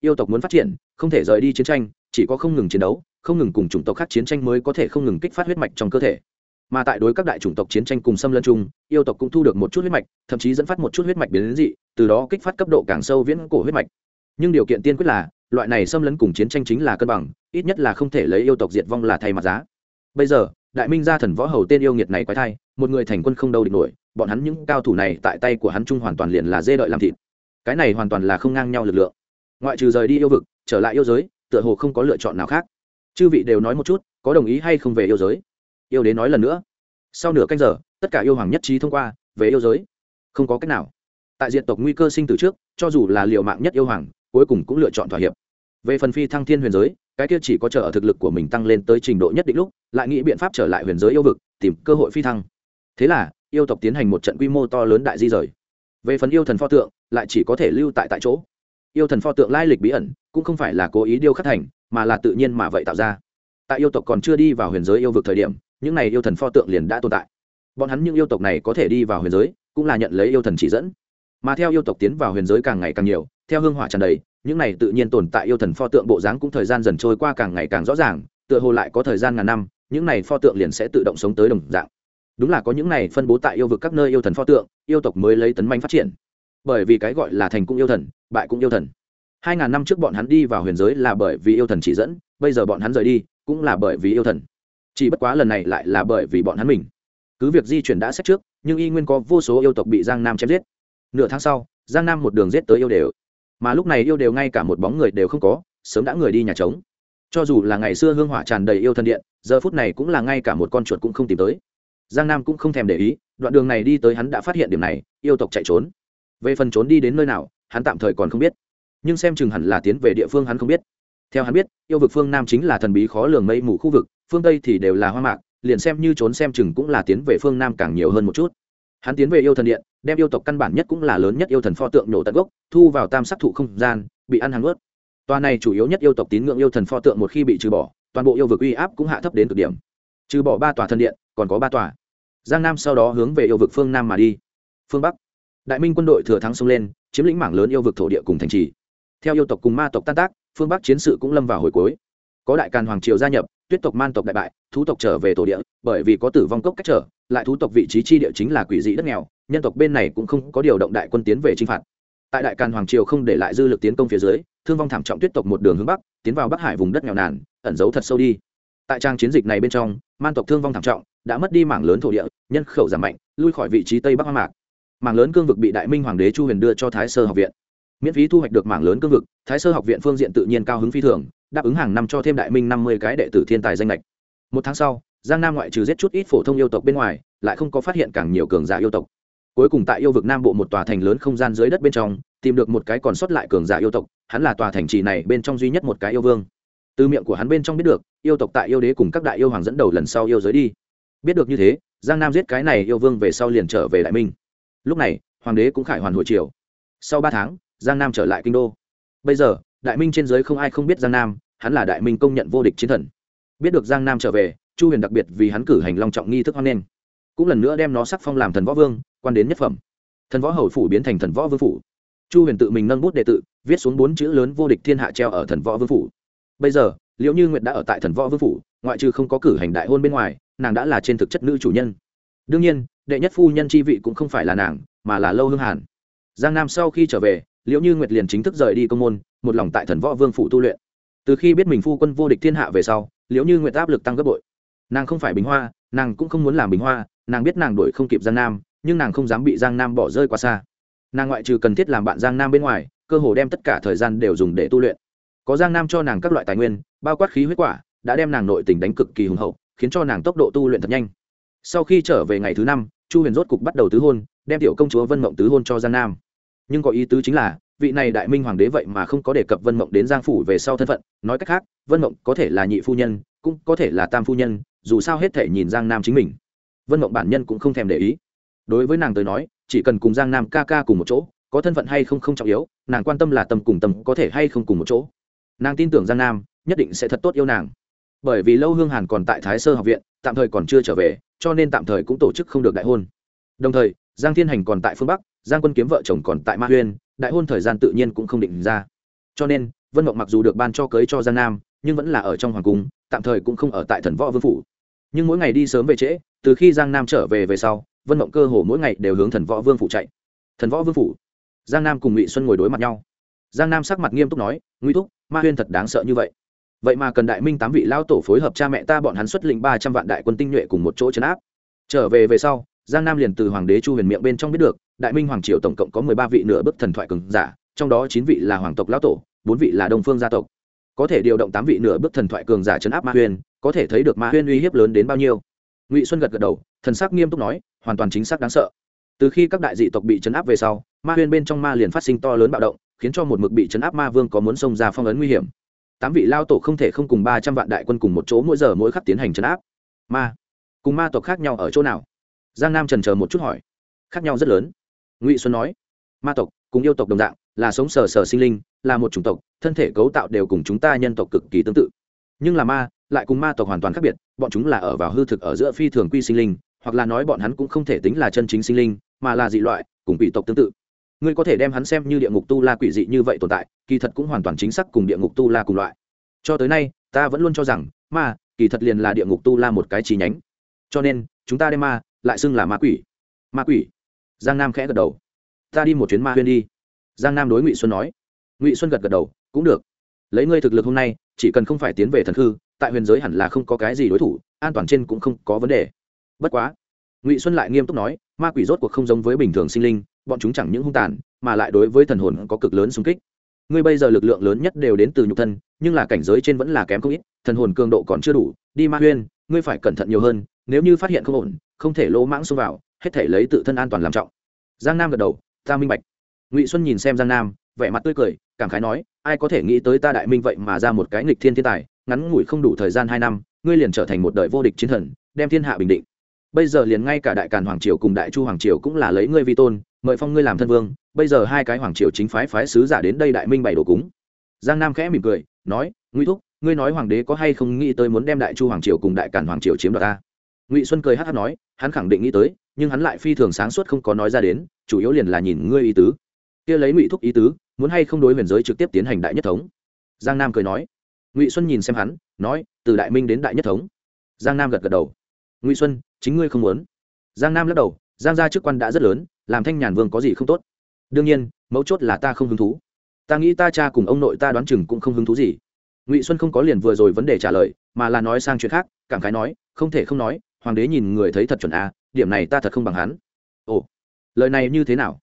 Yêu tộc muốn phát triển, không thể rời đi chiến tranh, chỉ có không ngừng chiến đấu, không ngừng cùng chủng tộc khác chiến tranh mới có thể không ngừng kích phát huyết mạch trong cơ thể mà tại đối các đại chủng tộc chiến tranh cùng xâm lân chung, yêu tộc cũng thu được một chút huyết mạch, thậm chí dẫn phát một chút huyết mạch biến đến dị, từ đó kích phát cấp độ càng sâu viễn cổ huyết mạch. Nhưng điều kiện tiên quyết là, loại này xâm lấn cùng chiến tranh chính là cân bằng, ít nhất là không thể lấy yêu tộc diệt vong là thay mặt giá. Bây giờ, đại minh gia thần võ hầu tên yêu nghiệt này quái thai, một người thành quân không đâu địch nổi, bọn hắn những cao thủ này tại tay của hắn trung hoàn toàn liền là dê đợi làm thịt. Cái này hoàn toàn là không ngang nhau lực lượng. Ngoại trừ rời đi yêu vực, trở lại yêu giới, tựa hồ không có lựa chọn nào khác. Chư vị đều nói một chút, có đồng ý hay không về yêu giới? Yêu đế nói lần nữa. Sau nửa canh giờ, tất cả yêu hoàng nhất trí thông qua, về yêu giới. Không có cách nào. Tại diện tộc nguy cơ sinh từ trước, cho dù là liệu mạng nhất yêu hoàng, cuối cùng cũng lựa chọn thỏa hiệp. Về phần phi thăng thiên huyền giới, cái kia chỉ có chờ ở thực lực của mình tăng lên tới trình độ nhất định lúc, lại nghĩ biện pháp trở lại huyền giới yêu vực, tìm cơ hội phi thăng. Thế là, yêu tộc tiến hành một trận quy mô to lớn đại di rời. Về phần yêu thần pho tượng, lại chỉ có thể lưu tại tại chỗ. Yêu thần pho tượng lai lịch bí ẩn, cũng không phải là cố ý điêu khắc thành, mà là tự nhiên mà vậy tạo ra. Tại yêu tộc còn chưa đi vào huyền giới yêu vực thời điểm những này yêu thần pho tượng liền đã tồn tại. Bọn hắn những yêu tộc này có thể đi vào huyền giới, cũng là nhận lấy yêu thần chỉ dẫn. Mà theo yêu tộc tiến vào huyền giới càng ngày càng nhiều, theo hương hỏa tràn đầy, những này tự nhiên tồn tại yêu thần pho tượng bộ dáng cũng thời gian dần trôi qua càng ngày càng rõ ràng, tựa hồ lại có thời gian ngàn năm, những này pho tượng liền sẽ tự động sống tới đồng dạng. Đúng là có những này phân bố tại yêu vực các nơi yêu thần pho tượng, yêu tộc mới lấy tấn manh phát triển. Bởi vì cái gọi là thành cũng yêu thần, bại cũng yêu thần. Hai ngàn năm trước bọn hắn đi vào huyền giới là bởi vì yêu thần chỉ dẫn, bây giờ bọn hắn rời đi, cũng là bởi vì yêu thần chỉ bất quá lần này lại là bởi vì bọn hắn mình. Cứ việc di chuyển đã xét trước, nhưng y nguyên có vô số yêu tộc bị giang nam chém giết. Nửa tháng sau, giang nam một đường giết tới yêu đều. Mà lúc này yêu đều ngay cả một bóng người đều không có, sớm đã người đi nhà trống. Cho dù là ngày xưa hương hỏa tràn đầy yêu thân điện, giờ phút này cũng là ngay cả một con chuột cũng không tìm tới. Giang nam cũng không thèm để ý, đoạn đường này đi tới hắn đã phát hiện điểm này, yêu tộc chạy trốn. Về phần trốn đi đến nơi nào, hắn tạm thời còn không biết. Nhưng xem chừng hẳn là tiến về địa phương hắn không biết. Theo hắn biết, yêu vực phương nam chính là thần bí khó lường mây mù khu vực phương tây thì đều là hoa mạc, liền xem như trốn xem chừng cũng là tiến về phương nam càng nhiều hơn một chút. Hắn tiến về yêu thần điện, đem yêu tộc căn bản nhất cũng là lớn nhất yêu thần pho tượng nổ tận gốc, thu vào tam sắc thụ không gian, bị ăn hàng ướt tòa này chủ yếu nhất yêu tộc tín ngưỡng yêu thần pho tượng một khi bị trừ bỏ, toàn bộ yêu vực uy áp cũng hạ thấp đến cực điểm. Trừ bỏ ba tòa thần điện, còn có ba tòa. Giang nam sau đó hướng về yêu vực phương nam mà đi. Phương bắc. Đại minh quân đội thừa thắng xông lên, chiếm lĩnh mảng lớn yêu vực thổ địa cùng thành trì. Theo yêu tộc cùng ma tộc tan tác, phương bắc chiến sự cũng lâm vào hồi cuối. Có đại càn hoàng triều gia nhập tuyết tộc man tộc đại bại, thú tộc trở về tổ địa, bởi vì có tử vong cốc cách trở, lại thú tộc vị trí chi địa chính là quỷ dị đất nghèo, nhân tộc bên này cũng không có điều động đại quân tiến về chinh phạt. Tại đại càn hoàng triều không để lại dư lực tiến công phía dưới, thương vong thảm trọng tuyết tộc một đường hướng bắc, tiến vào bắc hải vùng đất nghèo nàn, ẩn giấu thật sâu đi. Tại trang chiến dịch này bên trong, man tộc thương vong thảm trọng, đã mất đi mảng lớn thổ địa, nhân khẩu giảm mạnh, lui khỏi vị trí tây bắc hoang mạc. Mảng lớn cương vực bị đại minh hoàng đế chu huyền đưa cho thái sơ học viện. Miễn phí thu hoạch được mảng lớn cương vực, thái sơ học viện phương diện tự nhiên cao hứng phi thường đáp ứng hàng năm cho thêm đại minh năm mươi cái đệ tử thiên tài danh lệch. Một tháng sau, giang nam ngoại trừ giết chút ít phổ thông yêu tộc bên ngoài, lại không có phát hiện càng nhiều cường giả yêu tộc. Cuối cùng tại yêu vực nam bộ một tòa thành lớn không gian dưới đất bên trong, tìm được một cái còn sót lại cường giả yêu tộc, hắn là tòa thành trì này bên trong duy nhất một cái yêu vương. Từ miệng của hắn bên trong biết được, yêu tộc tại yêu đế cùng các đại yêu hoàng dẫn đầu lần sau yêu giới đi. Biết được như thế, giang nam giết cái này yêu vương về sau liền trở về đại minh. Lúc này, hoàng đế cũng khải hoàn hồi triều. Sau ba tháng, giang nam trở lại kinh đô. Bây giờ đại minh trên giới không ai không biết giang nam, hắn là đại minh công nhận vô địch chiến thần. Biết được giang nam trở về, chu huyền đặc biệt vì hắn cử hành long trọng nghi thức hoan nghênh. Cũng lần nữa đem nó sắc phong làm thần võ vương, quan đến nhất phẩm. Thần võ hầu phủ biến thành thần võ vương phủ. Chu huyền tự mình nâng bút đệ tự, viết xuống bốn chữ lớn vô địch thiên hạ treo ở thần võ vương phủ. Bây giờ liệu như nguyệt đã ở tại thần võ vương phủ, ngoại trừ không có cử hành đại hôn bên ngoài, nàng đã là trên thực chất nữ chủ nhân. Đương nhiên, đệ nhất phu nhân chi vị cũng không phải là nàng, mà là lâu hương hàn. Giang nam sau khi trở về liệu như nguyệt liền chính thức rời đi công môn một lòng tại thần võ vương phủ tu luyện. Từ khi biết mình phu quân vô địch thiên hạ về sau liệu như nguyện áp lực tăng gấp bội. Nàng không phải bình hoa, nàng cũng không muốn làm bình hoa, nàng biết nàng đuổi không kịp giang nam, nhưng nàng không dám bị giang nam bỏ rơi quá xa. Nàng ngoại trừ cần thiết làm bạn giang nam bên ngoài, cơ hồ đem tất cả thời gian đều dùng để tu luyện. Có giang nam cho nàng các loại tài nguyên, bao quát khí huyết quả, đã đem nàng nội tình đánh cực kỳ hùng hậu, khiến cho nàng tốc độ tu luyện thật nhanh. Sau khi trở về ngày thứ năm, chu huyền rốt cục bắt đầu tứ hôn, đem tiểu công chúa vân mộng tứ hôn cho giang nam. Nhưng có ý tứ chính là vị này đại minh hoàng đế vậy mà không có đề cập vân mộng đến giang phủ về sau thân phận. Nói cách khác, vân mộng có thể là nhị phu nhân, cũng có thể là tam phu nhân, dù sao hết thể nhìn giang nam chính mình. Vân mộng bản nhân cũng không thèm để ý. Đối với nàng tới nói, chỉ cần cùng giang nam ca ca cùng một chỗ, có thân phận hay không không trọng yếu, nàng quan tâm là tâm cùng tâm có thể hay không cùng một chỗ. Nàng tin tưởng giang nam, nhất định sẽ thật tốt yêu nàng. Bởi vì lâu hương hàn còn tại thái sơ học viện, tạm thời còn chưa trở về, cho nên tạm thời cũng tổ chức không được đại hôn. Đồng thời giang thiên hành còn tại phương bắc, giang quân kiếm vợ chồng còn tại ma huyên, đại hôn thời gian tự nhiên cũng không định ra. Cho nên, vân mộng mặc dù được ban cho cưới cho giang nam, nhưng vẫn là ở trong hoàng cung, tạm thời cũng không ở tại thần võ vương phủ. Nhưng mỗi ngày đi sớm về trễ, từ khi giang nam trở về về sau, vân mộng cơ hồ mỗi ngày đều hướng thần võ vương phủ chạy. Thần võ vương phủ, giang nam cùng ngụy xuân ngồi đối mặt nhau. Giang nam sắc mặt nghiêm túc nói nguy thúc, ma huyên thật đáng sợ như vậy. Vậy mà cần đại minh tám vị lao tổ phối hợp cha mẹ ta bọn hắn xuất lĩnh ba trăm vạn đại quân tinh nhuệ cùng một chỗ chấn áp. Trở về về sau giang nam liền từ hoàng đế chu huyền miệng bên trong biết được, đại minh hoàng triều tổng cộng có mười ba vị nửa bức thần thoại cường giả, trong đó chín vị là hoàng tộc lão tổ, bốn vị là đông phương gia tộc. Có thể điều động tám vị nửa bức thần thoại cường giả chấn áp ma huyên, có thể thấy được ma huyên uy hiếp lớn đến bao nhiêu. Ngụy xuân gật gật đầu, thần sắc nghiêm túc nói, hoàn toàn chính xác đáng sợ. Từ khi các đại dị tộc bị chấn áp về sau, ma huyên bên trong ma liền phát sinh to lớn bạo động, khiến cho một mực bị chấn áp ma vương có muốn xông ra phong ấn nguy hiểm. Tám vị lao tổ không thể không cùng ba trăm vạn đại quân cùng một chỗ mỗi giờ mỗi khắc tiến hành chấn áp. Ma, cùng ma tộc khác nhau ở chỗ nào? Giang nam trần chờ một chút hỏi. Khác nhau rất lớn. Ngụy xuân nói, ma tộc cùng yêu tộc đồng dạng, là sống sờ sờ sinh linh, là một chủng tộc, thân thể cấu tạo đều cùng chúng ta nhân tộc cực kỳ tương tự. Nhưng là ma, lại cùng ma tộc hoàn toàn khác biệt, bọn chúng là ở vào hư thực ở giữa phi thường quy sinh linh, hoặc là nói bọn hắn cũng không thể tính là chân chính sinh linh, mà là dị loại, cùng quỷ tộc tương tự. Ngươi có thể đem hắn xem như địa ngục tu la quỷ dị như vậy tồn tại, kỳ thật cũng hoàn toàn chính xác cùng địa ngục tu la cùng loại. Cho tới nay, ta vẫn luôn cho rằng, ma, kỳ thật liền là địa ngục tu la một cái chi nhánh. Cho nên, chúng ta đem ma lại xưng là ma quỷ. Ma quỷ? Giang nam khẽ gật đầu. Ta đi một chuyến ma huyên đi. Giang nam đối ngụy xuân nói. Ngụy xuân gật gật đầu, cũng được. Lấy ngươi thực lực hôm nay, chỉ cần không phải tiến về thần hư tại huyền giới hẳn là không có cái gì đối thủ, an toàn trên cũng không có vấn đề. Bất quá, ngụy xuân lại nghiêm túc nói, ma quỷ rốt cuộc không giống với bình thường sinh linh, bọn chúng chẳng những hung tàn, mà lại đối với thần hồn có cực lớn xung kích. Ngươi bây giờ lực lượng lớn nhất đều đến từ nhục thân, nhưng là cảnh giới trên vẫn là kém không ít, thần hồn cường độ còn chưa đủ, đi ma huyên, ngươi phải cẩn thận nhiều hơn, nếu như phát hiện không ổn không thể lỗ mãng xông vào, hết thể lấy tự thân an toàn làm trọng. Giang nam gật đầu, ta minh bạch. Ngụy xuân nhìn xem giang nam, vẻ mặt tươi cười, cảm khái nói, ai có thể nghĩ tới ta đại minh vậy mà ra một cái nghịch thiên thiên tài, ngắn ngủi không đủ thời gian hai năm, ngươi liền trở thành một đời vô địch chiến thần, đem thiên hạ bình định. Bây giờ liền ngay cả đại càn hoàng triều cùng đại chu hoàng triều cũng là lấy ngươi vi tôn, mời phong ngươi làm thân vương, bây giờ hai cái hoàng triều chính phái phái sứ giả đến đây đại minh bày đồ cúng. Giang nam khẽ mỉm cười, nói, ngụy thúc, ngươi nói hoàng đế có hay không nghĩ tới muốn đem đại chu hoàng triều cùng đại càn hoàng triều chiếm đoạt ta? Ngụy xuân cười hát hát nói, hắn khẳng định nghĩ tới, nhưng hắn lại phi thường sáng suốt không có nói ra đến, chủ yếu liền là nhìn ngươi ý tứ. Kia lấy ngụy thúc ý tứ, muốn hay không đối huyền giới trực tiếp tiến hành đại nhất thống? Giang nam cười nói. Ngụy xuân nhìn xem hắn, nói, từ đại minh đến đại nhất thống. Giang nam gật gật đầu. Ngụy xuân, chính ngươi không muốn. Giang nam lắc đầu, giang gia chức quan đã rất lớn, làm thanh nhàn vương có gì không tốt? Đương nhiên, mấu chốt là ta không hứng thú. Ta nghĩ ta cha cùng ông nội ta đoán chừng cũng không hứng thú gì. Ngụy xuân không có liền vừa rồi vấn đề trả lời, mà là nói sang chuyện khác, cảm khái nói, không thể không nói hoàng đế nhìn người thấy thật chuẩn à điểm này ta thật không bằng hắn. Ồ, lời này như thế nào?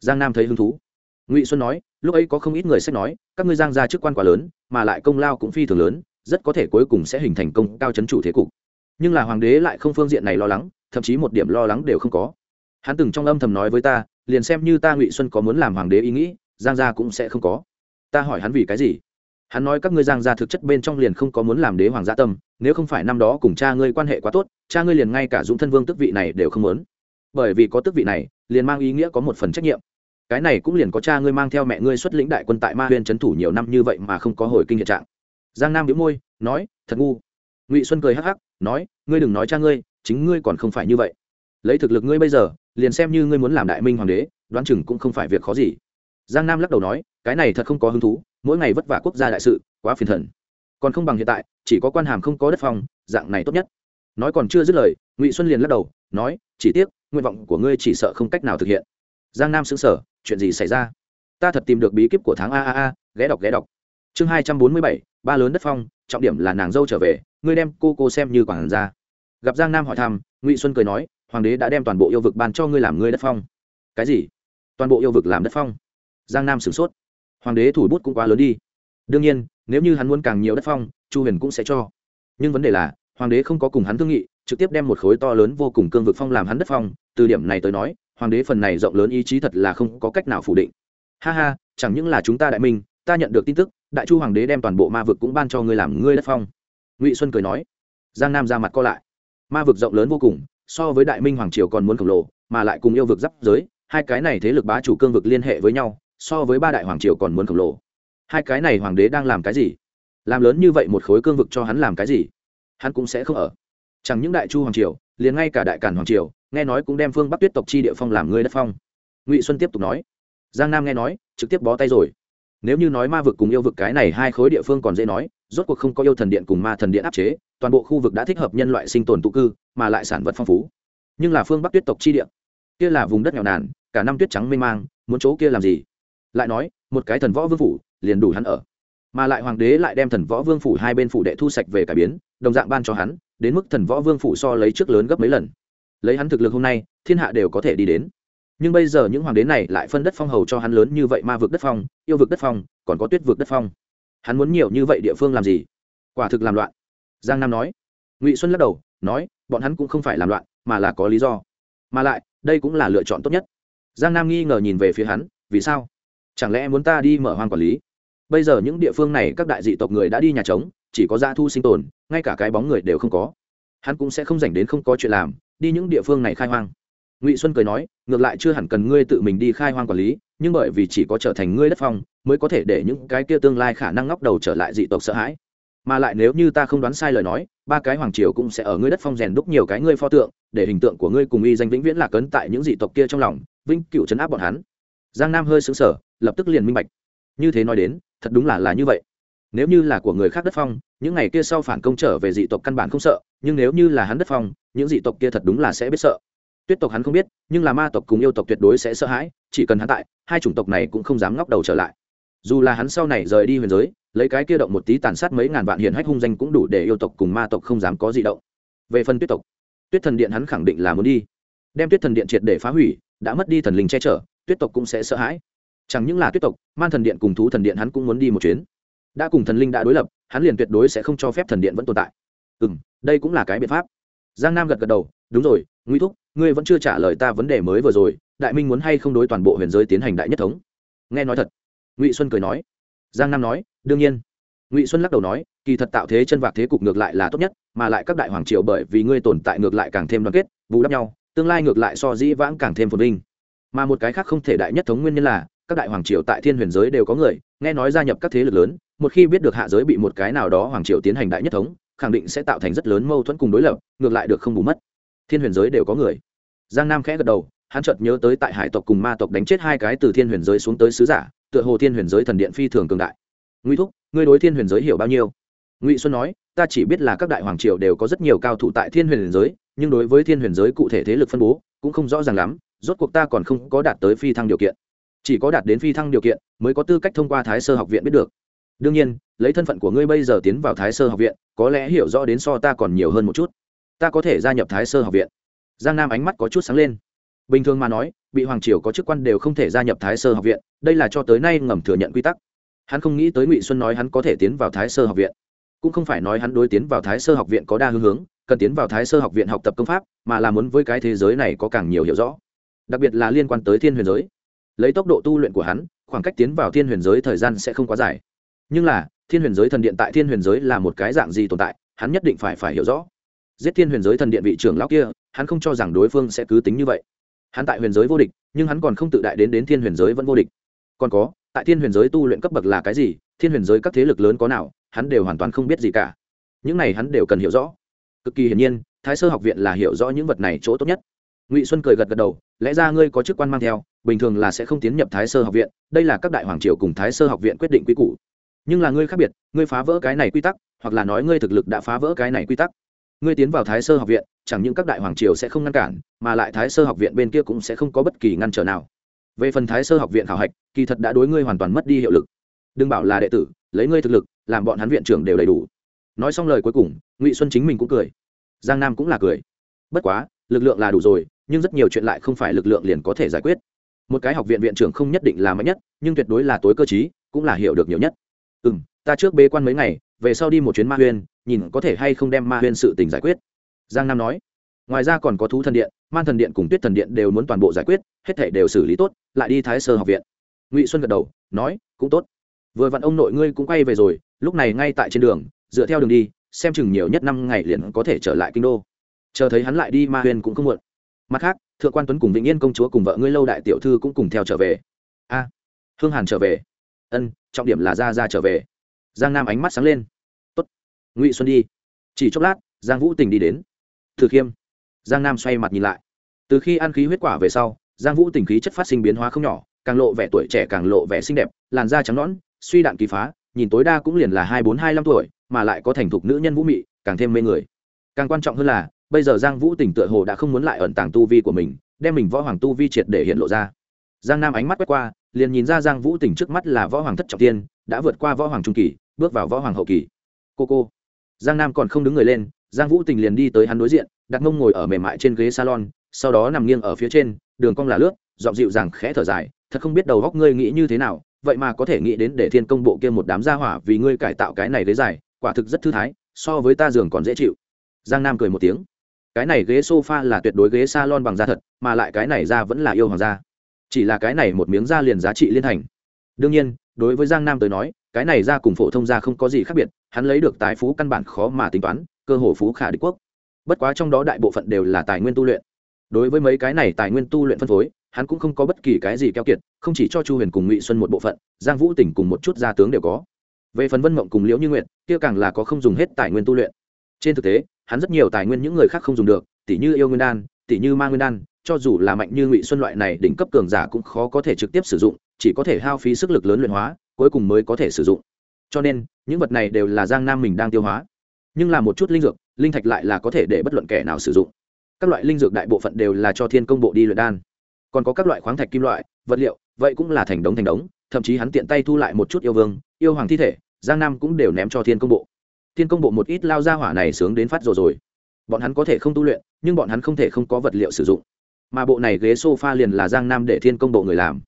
Giang nam thấy hứng thú. Ngụy xuân nói, lúc ấy có không ít người sẽ nói, các ngươi giang gia chức quan quá lớn, mà lại công lao cũng phi thường lớn, rất có thể cuối cùng sẽ hình thành công cao chấn chủ thế cục. Nhưng là hoàng đế lại không phương diện này lo lắng, thậm chí một điểm lo lắng đều không có. Hắn từng trong âm thầm nói với ta, liền xem như ta ngụy xuân có muốn làm hoàng đế ý nghĩ, giang gia cũng sẽ không có. Ta hỏi hắn vì cái gì? Hắn nói các ngươi giang gia thực chất bên trong liền không có muốn làm đế hoàng gia tâm nếu không phải năm đó cùng cha ngươi quan hệ quá tốt, cha ngươi liền ngay cả dũng thân vương tức vị này đều không muốn. Bởi vì có tức vị này, liền mang ý nghĩa có một phần trách nhiệm. Cái này cũng liền có cha ngươi mang theo mẹ ngươi xuất lĩnh đại quân tại ma huyên trấn thủ nhiều năm như vậy mà không có hồi kinh hiện trạng. Giang nam đĩu môi, nói, thật ngu. Ngụy xuân cười hắc hắc, nói, ngươi đừng nói cha ngươi, chính ngươi còn không phải như vậy. Lấy thực lực ngươi bây giờ, liền xem như ngươi muốn làm đại minh hoàng đế, đoán chừng cũng không phải việc khó gì. Giang nam lắc đầu nói, cái này thật không có hứng thú, mỗi ngày vất vả quốc gia đại sự, quá phiền thần còn không bằng hiện tại, chỉ có quan hàm không có đất phòng dạng này tốt nhất. Nói còn chưa dứt lời, ngụy xuân liền lắc đầu, nói, chỉ tiếc, nguyện vọng của ngươi chỉ sợ không cách nào thực hiện. Giang nam xứng sở chuyện gì xảy ra? Ta thật tìm được bí kíp của tháng a a a, ghé đọc ghé đọc. Chương hai trăm bốn mươi bảy, ba lớn đất phong, trọng điểm là nàng dâu trở về, ngươi đem cô cô xem như quản gia. Gặp giang nam hỏi thăm, ngụy xuân cười nói, hoàng đế đã đem toàn bộ yêu vực ban cho ngươi làm ngươi đất phong. Cái gì? Toàn bộ yêu vực làm đất phong? Giang nam sửng sốt. Hoàng đế thủ bút cũng quá lớn đi đương nhiên, nếu như hắn muốn càng nhiều đất phong, chu huyền cũng sẽ cho. Nhưng vấn đề là, hoàng đế không có cùng hắn thương nghị, trực tiếp đem một khối to lớn vô cùng cương vực phong làm hắn đất phong. Từ điểm này tới nói, hoàng đế phần này rộng lớn ý chí thật là không có cách nào phủ định. Ha ha, chẳng những là chúng ta đại minh, ta nhận được tin tức, đại chu hoàng đế đem toàn bộ ma vực cũng ban cho ngươi làm ngươi đất phong. Ngụy xuân cười nói. Giang nam ra mặt co lại. Ma vực rộng lớn vô cùng, so với đại minh hoàng triều còn muốn khổng lồ, mà lại cùng yêu vực giáp giới, hai cái này thế lực bá chủ cương vực liên hệ với nhau, so với ba đại hoàng triều còn muốn khổng lồ hai cái này hoàng đế đang làm cái gì? Làm lớn như vậy một khối cương vực cho hắn làm cái gì? Hắn cũng sẽ không ở. Chẳng những đại chu hoàng triều, liền ngay cả đại cản hoàng triều, nghe nói cũng đem phương bắc tuyết tộc chi địa phong làm người đất phong. Ngụy xuân tiếp tục nói. Giang nam nghe nói, trực tiếp bó tay rồi. Nếu như nói ma vực cùng yêu vực cái này hai khối địa phương còn dễ nói, rốt cuộc không có yêu thần điện cùng ma thần điện áp chế, toàn bộ khu vực đã thích hợp nhân loại sinh tồn tụ cư, mà lại sản vật phong phú. Nhưng là phương bắc tuyết tộc chi địa, kia là vùng đất nghèo nàn, cả năm tuyết trắng mênh mang, muốn chỗ kia làm gì? Lại nói, một cái thần võ vương phủ liền đủ hắn ở. Mà lại hoàng đế lại đem thần võ vương phủ hai bên phủ đệ thu sạch về cải biến, đồng dạng ban cho hắn, đến mức thần võ vương phủ so lấy trước lớn gấp mấy lần. Lấy hắn thực lực hôm nay, thiên hạ đều có thể đi đến. Nhưng bây giờ những hoàng đế này lại phân đất phong hầu cho hắn lớn như vậy ma vực đất phong, yêu vực đất phong, còn có tuyết vực đất phong. Hắn muốn nhiều như vậy địa phương làm gì? Quả thực làm loạn. Giang nam nói. Ngụy xuân lắc đầu, nói, bọn hắn cũng không phải làm loạn, mà là có lý do. Mà lại, đây cũng là lựa chọn tốt nhất. Giang nam nghi ngờ nhìn về phía hắn, vì sao? Chẳng lẽ muốn ta đi mở hoang quản lý? Bây giờ những địa phương này các đại dị tộc người đã đi nhà trống, chỉ có gia thu sinh tồn, ngay cả cái bóng người đều không có. Hắn cũng sẽ không dành đến không có chuyện làm, đi những địa phương này khai hoang. Ngụy xuân cười nói, ngược lại chưa hẳn cần ngươi tự mình đi khai hoang quản lý, nhưng bởi vì chỉ có trở thành ngươi đất phong, mới có thể để những cái kia tương lai khả năng ngóc đầu trở lại dị tộc sợ hãi. Mà lại nếu như ta không đoán sai lời nói, ba cái hoàng triều cũng sẽ ở ngươi đất phong rèn đúc nhiều cái ngươi pho tượng, để hình tượng của ngươi cùng y danh vĩnh viễn lạc ấn tại những dị tộc kia trong lòng, vĩnh cựu chấn áp bọn hắn. Giang nam hơi xứng sở lập tức liền minh bạch. Như thế nói đến thật đúng là là như vậy. Nếu như là của người khác đất phong, những ngày kia sau phản công trở về dị tộc căn bản không sợ, nhưng nếu như là hắn đất phong, những dị tộc kia thật đúng là sẽ biết sợ. Tuyết tộc hắn không biết, nhưng là ma tộc cùng yêu tộc tuyệt đối sẽ sợ hãi, chỉ cần hắn tại, hai chủng tộc này cũng không dám ngóc đầu trở lại. Dù là hắn sau này rời đi huyền giới, lấy cái kia động một tí tàn sát mấy ngàn vạn hiền hách hung danh cũng đủ để yêu tộc cùng ma tộc không dám có gì động. Về phần tuyết tộc, tuyết thần điện hắn khẳng định là muốn đi. Đem tuyết thần điện triệt để phá hủy, đã mất đi thần linh che chở, tuyết tộc cũng sẽ sợ hãi chẳng những là tuyết tộc, man thần điện cùng thú thần điện hắn cũng muốn đi một chuyến. Đã cùng thần linh đã đối lập, hắn liền tuyệt đối sẽ không cho phép thần điện vẫn tồn tại. Ừ m đây cũng là cái biện pháp. Giang nam gật gật đầu, đúng rồi nguy thúc, ngươi vẫn chưa trả lời ta vấn đề mới vừa rồi, đại minh muốn hay không đối toàn bộ huyền giới tiến hành đại nhất thống? Nghe nói thật, ngụy xuân cười nói. Giang nam nói, đương nhiên. Ngụy xuân lắc đầu nói, kỳ thật tạo thế chân vạc thế cục ngược lại là tốt nhất, mà lại các đại hoàng triều bởi vì ngươi tồn tại ngược lại càng thêm đoàn kết, bù đắp nhau, tương lai ngược lại so dĩ vãng càng thêm phồn vinh. Mà một cái khác không thể đại nhất thống nguyên nhân là các đại hoàng triều tại thiên huyền giới đều có người, nghe nói gia nhập các thế lực lớn, một khi biết được hạ giới bị một cái nào đó hoàng triều tiến hành đại nhất thống, khẳng định sẽ tạo thành rất lớn mâu thuẫn cùng đối lập, ngược lại được không bù mất. Thiên huyền giới đều có người. Giang nam khẽ gật đầu, hắn chợt nhớ tới tại hải tộc cùng ma tộc đánh chết hai cái từ thiên huyền giới xuống tới sứ giả, tựa hồ thiên huyền giới thần điện phi thường cường đại. Nguy thúc, ngươi đối thiên huyền giới hiểu bao nhiêu? Ngụy xuân nói, ta chỉ biết là các đại hoàng triều đều có rất nhiều cao thủ tại thiên huyền giới, nhưng đối với thiên huyền giới cụ thể thế lực phân bố, cũng không rõ ràng lắm, rốt cuộc ta còn không có đạt tới phi thăng điều kiện chỉ có đạt đến phi thăng điều kiện mới có tư cách thông qua thái sơ học viện biết được. Đương nhiên, lấy thân phận của ngươi bây giờ tiến vào thái sơ học viện, có lẽ hiểu rõ đến so ta còn nhiều hơn một chút. Ta có thể gia nhập thái sơ học viện. Giang nam ánh mắt có chút sáng lên. Bình thường mà nói, bị hoàng triều có chức quan đều không thể gia nhập thái sơ học viện, đây là cho tới nay ngầm thừa nhận quy tắc. Hắn không nghĩ tới ngụy xuân nói hắn có thể tiến vào thái sơ học viện. Cũng không phải nói hắn đối tiến vào thái sơ học viện có đa hướng hướng cần tiến vào thái sơ học viện học tập công pháp, mà là muốn với cái thế giới này có càng nhiều hiểu rõ. Đặc biệt là liên quan tới thiên huyền giới lấy tốc độ tu luyện của hắn, khoảng cách tiến vào thiên huyền giới thời gian sẽ không quá dài. Nhưng là, thiên huyền giới thần điện tại thiên huyền giới là một cái dạng gì tồn tại, hắn nhất định phải phải hiểu rõ. Giết thiên huyền giới thần điện vị trưởng lão kia, hắn không cho rằng đối phương sẽ cứ tính như vậy. Hắn tại huyền giới vô địch, nhưng hắn còn không tự đại đến đến thiên huyền giới vẫn vô địch. Còn có, tại thiên huyền giới tu luyện cấp bậc là cái gì, thiên huyền giới các thế lực lớn có nào, hắn đều hoàn toàn không biết gì cả. Những này hắn đều cần hiểu rõ. Cực kỳ hiển nhiên, thái sơ học viện là hiểu rõ những vật này chỗ tốt nhất. Ngụy xuân cười gật gật đầu, lẽ ra ngươi có chức quan mang theo bình thường là sẽ không tiến nhập thái sơ học viện, đây là các đại hoàng triều cùng thái sơ học viện quyết định quy củ. Nhưng là ngươi khác biệt, ngươi phá vỡ cái này quy tắc, hoặc là nói ngươi thực lực đã phá vỡ cái này quy tắc. Ngươi tiến vào thái sơ học viện, chẳng những các đại hoàng triều sẽ không ngăn cản, mà lại thái sơ học viện bên kia cũng sẽ không có bất kỳ ngăn trở nào. Về phần thái sơ học viện khảo hạch, kỳ thật đã đối ngươi hoàn toàn mất đi hiệu lực. Đừng bảo là đệ tử, lấy ngươi thực lực, làm bọn hắn viện trưởng đều đầy đủ. Nói xong lời cuối cùng, ngụy xuân chính mình cũng cười. Giang nam cũng là cười. Bất quá, lực lượng là đủ rồi, nhưng rất nhiều chuyện lại không phải lực lượng liền có thể giải quyết một cái học viện viện trưởng không nhất định là mạnh nhất, nhưng tuyệt đối là tối cơ chí cũng là hiểu được nhiều nhất. Ừ m ta trước bê quan mấy ngày, về sau đi một chuyến ma huyên, nhìn có thể hay không đem ma huyên sự tình giải quyết. Giang nam nói. Ngoài ra còn có thú thần điện, man thần điện cùng tuyết thần điện đều muốn toàn bộ giải quyết, hết thể đều xử lý tốt, lại đi thái sơ học viện. Ngụy xuân gật đầu, nói, cũng tốt. Vừa vặn ông nội ngươi cũng quay về rồi, lúc này ngay tại trên đường, dựa theo đường đi, xem chừng nhiều nhất năm ngày liền có thể trở lại kinh đô. Chờ thấy hắn lại đi ma huyền cũng không muộn mặt khác, thượng quan tuấn cùng vĩnh yên công chúa cùng vợ ngươi lâu đại tiểu thư cũng cùng theo trở về. A à, hương hàn trở về. Ân, trọng điểm là ra ra trở về. Giang nam ánh mắt sáng lên. Tốt, ngụy xuân đi. Chỉ chốc lát, giang vũ tình đi đến. Thử khiêm. Giang nam xoay mặt nhìn lại. Từ khi ăn khí huyết quả về sau, giang vũ tình khí chất phát sinh biến hóa không nhỏ, càng lộ vẻ tuổi trẻ càng lộ vẻ xinh đẹp, làn da trắng nõn, suy đạn kỳ phá, nhìn tối đa cũng liền là hai bốn hai năm tuổi, mà lại có thành thục nữ nhân vũ mị, càng thêm mê người. Càng quan trọng hơn là bây giờ giang vũ tình tựa hồ đã không muốn lại ẩn tàng tu vi của mình, đem mình võ hoàng tu vi triệt để hiện lộ ra. Giang nam ánh mắt quét qua, liền nhìn ra giang vũ tình trước mắt là võ hoàng thất trọng tiên, đã vượt qua võ hoàng trung kỳ, bước vào võ hoàng hậu kỳ. Cô cô. Giang nam còn không đứng người lên, giang vũ tình liền đi tới hắn đối diện, đặt mông ngồi ở mềm mại trên ghế salon, sau đó nằm nghiêng ở phía trên, đường cong là lướt dọn dịu rằng khẽ thở dài, thật không biết đầu góc ngươi nghĩ như thế nào, vậy mà có thể nghĩ đến để thiên công bộ kia một đám gia hỏa vì ngươi cải tạo cái này ghế dài, quả thực rất thư thái, so với ta giường còn dễ chịu. Giang nam cười một tiếng cái này ghế sofa là tuyệt đối ghế salon bằng da thật, mà lại cái này da vẫn là yêu hoàng da. Chỉ là cái này một miếng da liền giá trị liên thành. Đương nhiên, đối với giang nam tới nói, cái này da cùng phổ thông da không có gì khác biệt, hắn lấy được tài phú căn bản khó mà tính toán, cơ hồ phú khả đế quốc. Bất quá trong đó đại bộ phận đều là tài nguyên tu luyện. Đối với mấy cái này tài nguyên tu luyện phân phối, hắn cũng không có bất kỳ cái gì keo kiệt, không chỉ cho chu huyền cùng ngụy xuân một bộ phận, giang vũ tỉnh cùng một chút gia tướng đều có. Về phần vân mộng cùng liễu như nguyện kia càng là có không dùng hết tài nguyên tu luyện. Trên thực tế hắn rất nhiều tài nguyên những người khác không dùng được tỷ như yêu nguyên đan tỷ như ma nguyên đan, cho dù là mạnh như ngụy xuân loại này đỉnh cấp cường giả cũng khó có thể trực tiếp sử dụng, chỉ có thể hao phí sức lực lớn luyện hóa, cuối cùng mới có thể sử dụng. Cho nên, những vật này đều là giang nam mình đang tiêu hóa. Nhưng là một chút linh dược, linh thạch lại là có thể để bất luận kẻ nào sử dụng. Các loại linh dược đại bộ phận đều là cho thiên công bộ đi luyện đan. Còn có các loại khoáng thạch kim loại, vật liệu, vậy cũng là thành đống thành đống, thậm chí hắn tiện tay thu lại một chút yêu vương, yêu hoàng thi thể, giang nam cũng đều ném cho thiên công bộ thiên công bộ một ít lao ra hỏa này sướng đến phát rồi rồi. Bọn hắn có thể không tu luyện, nhưng bọn hắn không thể không có vật liệu sử dụng. Mà bộ này ghế sofa liền là giang nam để thiên công bộ người làm.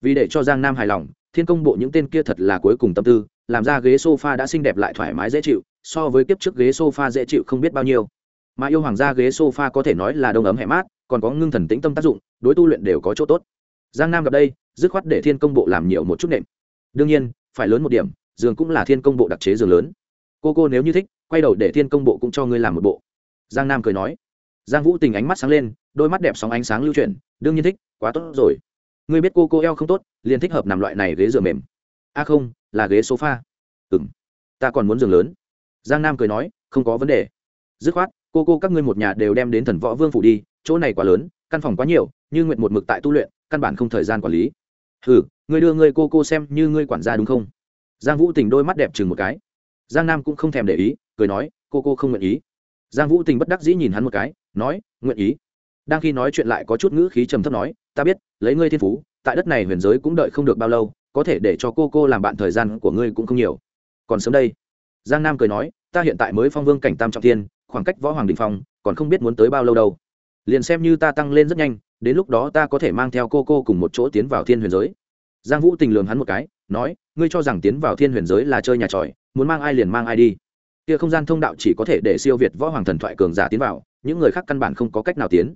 Vì để cho giang nam hài lòng, thiên công bộ những tên kia thật là cuối cùng tâm tư, làm ra ghế sofa đã xinh đẹp lại thoải mái dễ chịu, so với kiếp trước ghế sofa dễ chịu không biết bao nhiêu. Mà yêu hoàng gia ghế sofa có thể nói là đông ấm hẹ mát, còn có ngưng thần tĩnh tâm tác dụng, đối tu luyện đều có chỗ tốt. Giang nam gặp đây, dứt khoát để thiên công bộ làm nhiều một chút nệm. Đương nhiên, phải lớn một điểm, giường cũng là thiên công bộ đặc chế giường lớn cô cô nếu như thích, quay đầu để thiên công bộ cũng cho ngươi làm một bộ. Giang nam cười nói. Giang vũ tình ánh mắt sáng lên, đôi mắt đẹp sóng ánh sáng lưu chuyển, đương nhiên thích, quá tốt rồi. Ngươi biết cô cô eo không tốt, liền thích hợp nằm loại này ghế dựa mềm. A không, là ghế sofa. Ừ m ta còn muốn giường lớn. Giang nam cười nói, không có vấn đề. Dứt khoát, cô cô các ngươi một nhà đều đem đến thần võ vương phủ đi, chỗ này quá lớn, căn phòng quá nhiều, như nguyện một mực tại tu luyện, căn bản không thời gian quản lý. Ừ ngươi đưa ngươi cô cô xem như ngươi quản gia đúng không? Giang vũ tình đôi mắt đẹp chừng một cái giang nam cũng không thèm để ý, cười nói, cô cô không nguyện ý. Giang vũ tình bất đắc dĩ nhìn hắn một cái, nói, nguyện ý. Đang khi nói chuyện lại có chút ngữ khí trầm thấp nói, ta biết, lấy ngươi thiên phú, tại đất này huyền giới cũng đợi không được bao lâu, có thể để cho cô cô làm bạn thời gian của ngươi cũng không nhiều. Còn sớm đây. Giang nam cười nói, ta hiện tại mới phong vương cảnh tam trọng thiên, khoảng cách võ hoàng đình phong, còn không biết muốn tới bao lâu đâu. Liền xem như ta tăng lên rất nhanh, đến lúc đó ta có thể mang theo cô cô cùng một chỗ tiến vào thiên huyền giới. Giang vũ tình lường hắn một cái, nói, ngươi cho rằng tiến vào thiên huyền giới là chơi nhà tròi muốn mang ai liền mang ai đi. Kia không gian thông đạo chỉ có thể để siêu việt võ hoàng thần thoại cường giả tiến vào, những người khác căn bản không có cách nào tiến.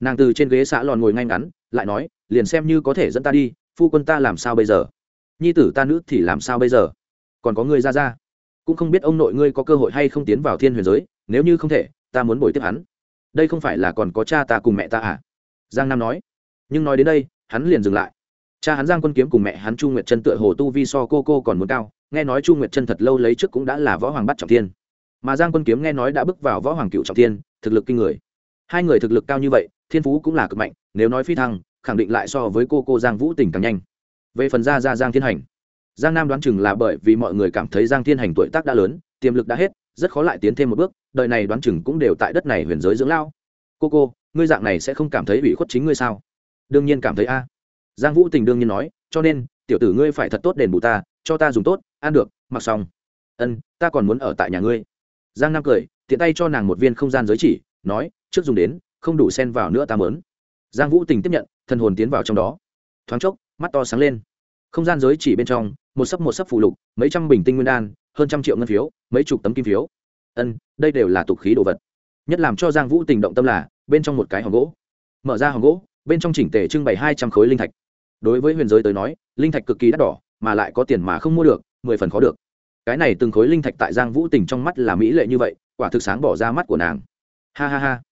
Nàng từ trên ghế xã lòn ngồi ngay ngắn, lại nói, liền xem như có thể dẫn ta đi, phu quân ta làm sao bây giờ? Nhi tử ta nữ thì làm sao bây giờ? Còn có ngươi ra ra. Cũng không biết ông nội ngươi có cơ hội hay không tiến vào thiên huyền giới, nếu như không thể, ta muốn bồi tiếp hắn. Đây không phải là còn có cha ta cùng mẹ ta à? Giang nam nói. Nhưng nói đến đây, hắn liền dừng lại. Cha hắn giang quân kiếm cùng mẹ hắn chu nguyệt chân tựa hồ tu vi so cô cô còn muốn cao nghe nói chu nguyệt chân thật lâu lấy trước cũng đã là võ hoàng bắt trọng thiên. Mà giang quân kiếm nghe nói đã bước vào võ hoàng cựu trọng thiên, thực lực kinh người. Hai người thực lực cao như vậy, thiên phú cũng là cực mạnh, nếu nói phi thăng, khẳng định lại so với cô cô giang vũ tình càng nhanh. Về phần ra ra giang thiên hành, giang nam đoán chừng là bởi vì mọi người cảm thấy giang thiên hành tuổi tác đã lớn, tiềm lực đã hết, rất khó lại tiến thêm một bước, đời này đoán chừng cũng đều tại đất này huyền giới dưỡng lao. Cô cô, ngươi dạng này sẽ không cảm thấy ủy khuất chính ngươi sao? Đương nhiên cảm thấy a. Giang vũ tình đương nhiên nói, cho nên, tiểu tử ngươi phải thật tốt đền bù ta, cho ta dùng tốt ăn được, mặc xong. Ân, ta còn muốn ở tại nhà ngươi. Giang nam cười, tiện tay cho nàng một viên không gian giới chỉ, nói, trước dùng đến, không đủ sen vào nữa ta mớn giang vũ tình tiếp nhận, thần hồn tiến vào trong đó. Thoáng chốc, mắt to sáng lên. Không gian giới chỉ bên trong, một sấp một sấp phụ lục, mấy trăm bình tinh nguyên đan, hơn trăm triệu ngân phiếu, mấy chục tấm kim phiếu. Ân, đây đều là tục khí đồ vật. Nhất làm cho giang vũ tình động tâm là, bên trong một cái hòm gỗ. Mở ra hòm gỗ, bên trong chỉnh tề trưng bày hai trăm khối linh thạch. Đối với huyền giới tới nói, linh thạch cực kỳ đắt đỏ, mà lại có tiền mà không mua được mười phần khó được. Cái này từng khối linh thạch tại giang vũ tình trong mắt là mỹ lệ như vậy, quả thực sáng bỏ ra mắt của nàng. Ha ha ha.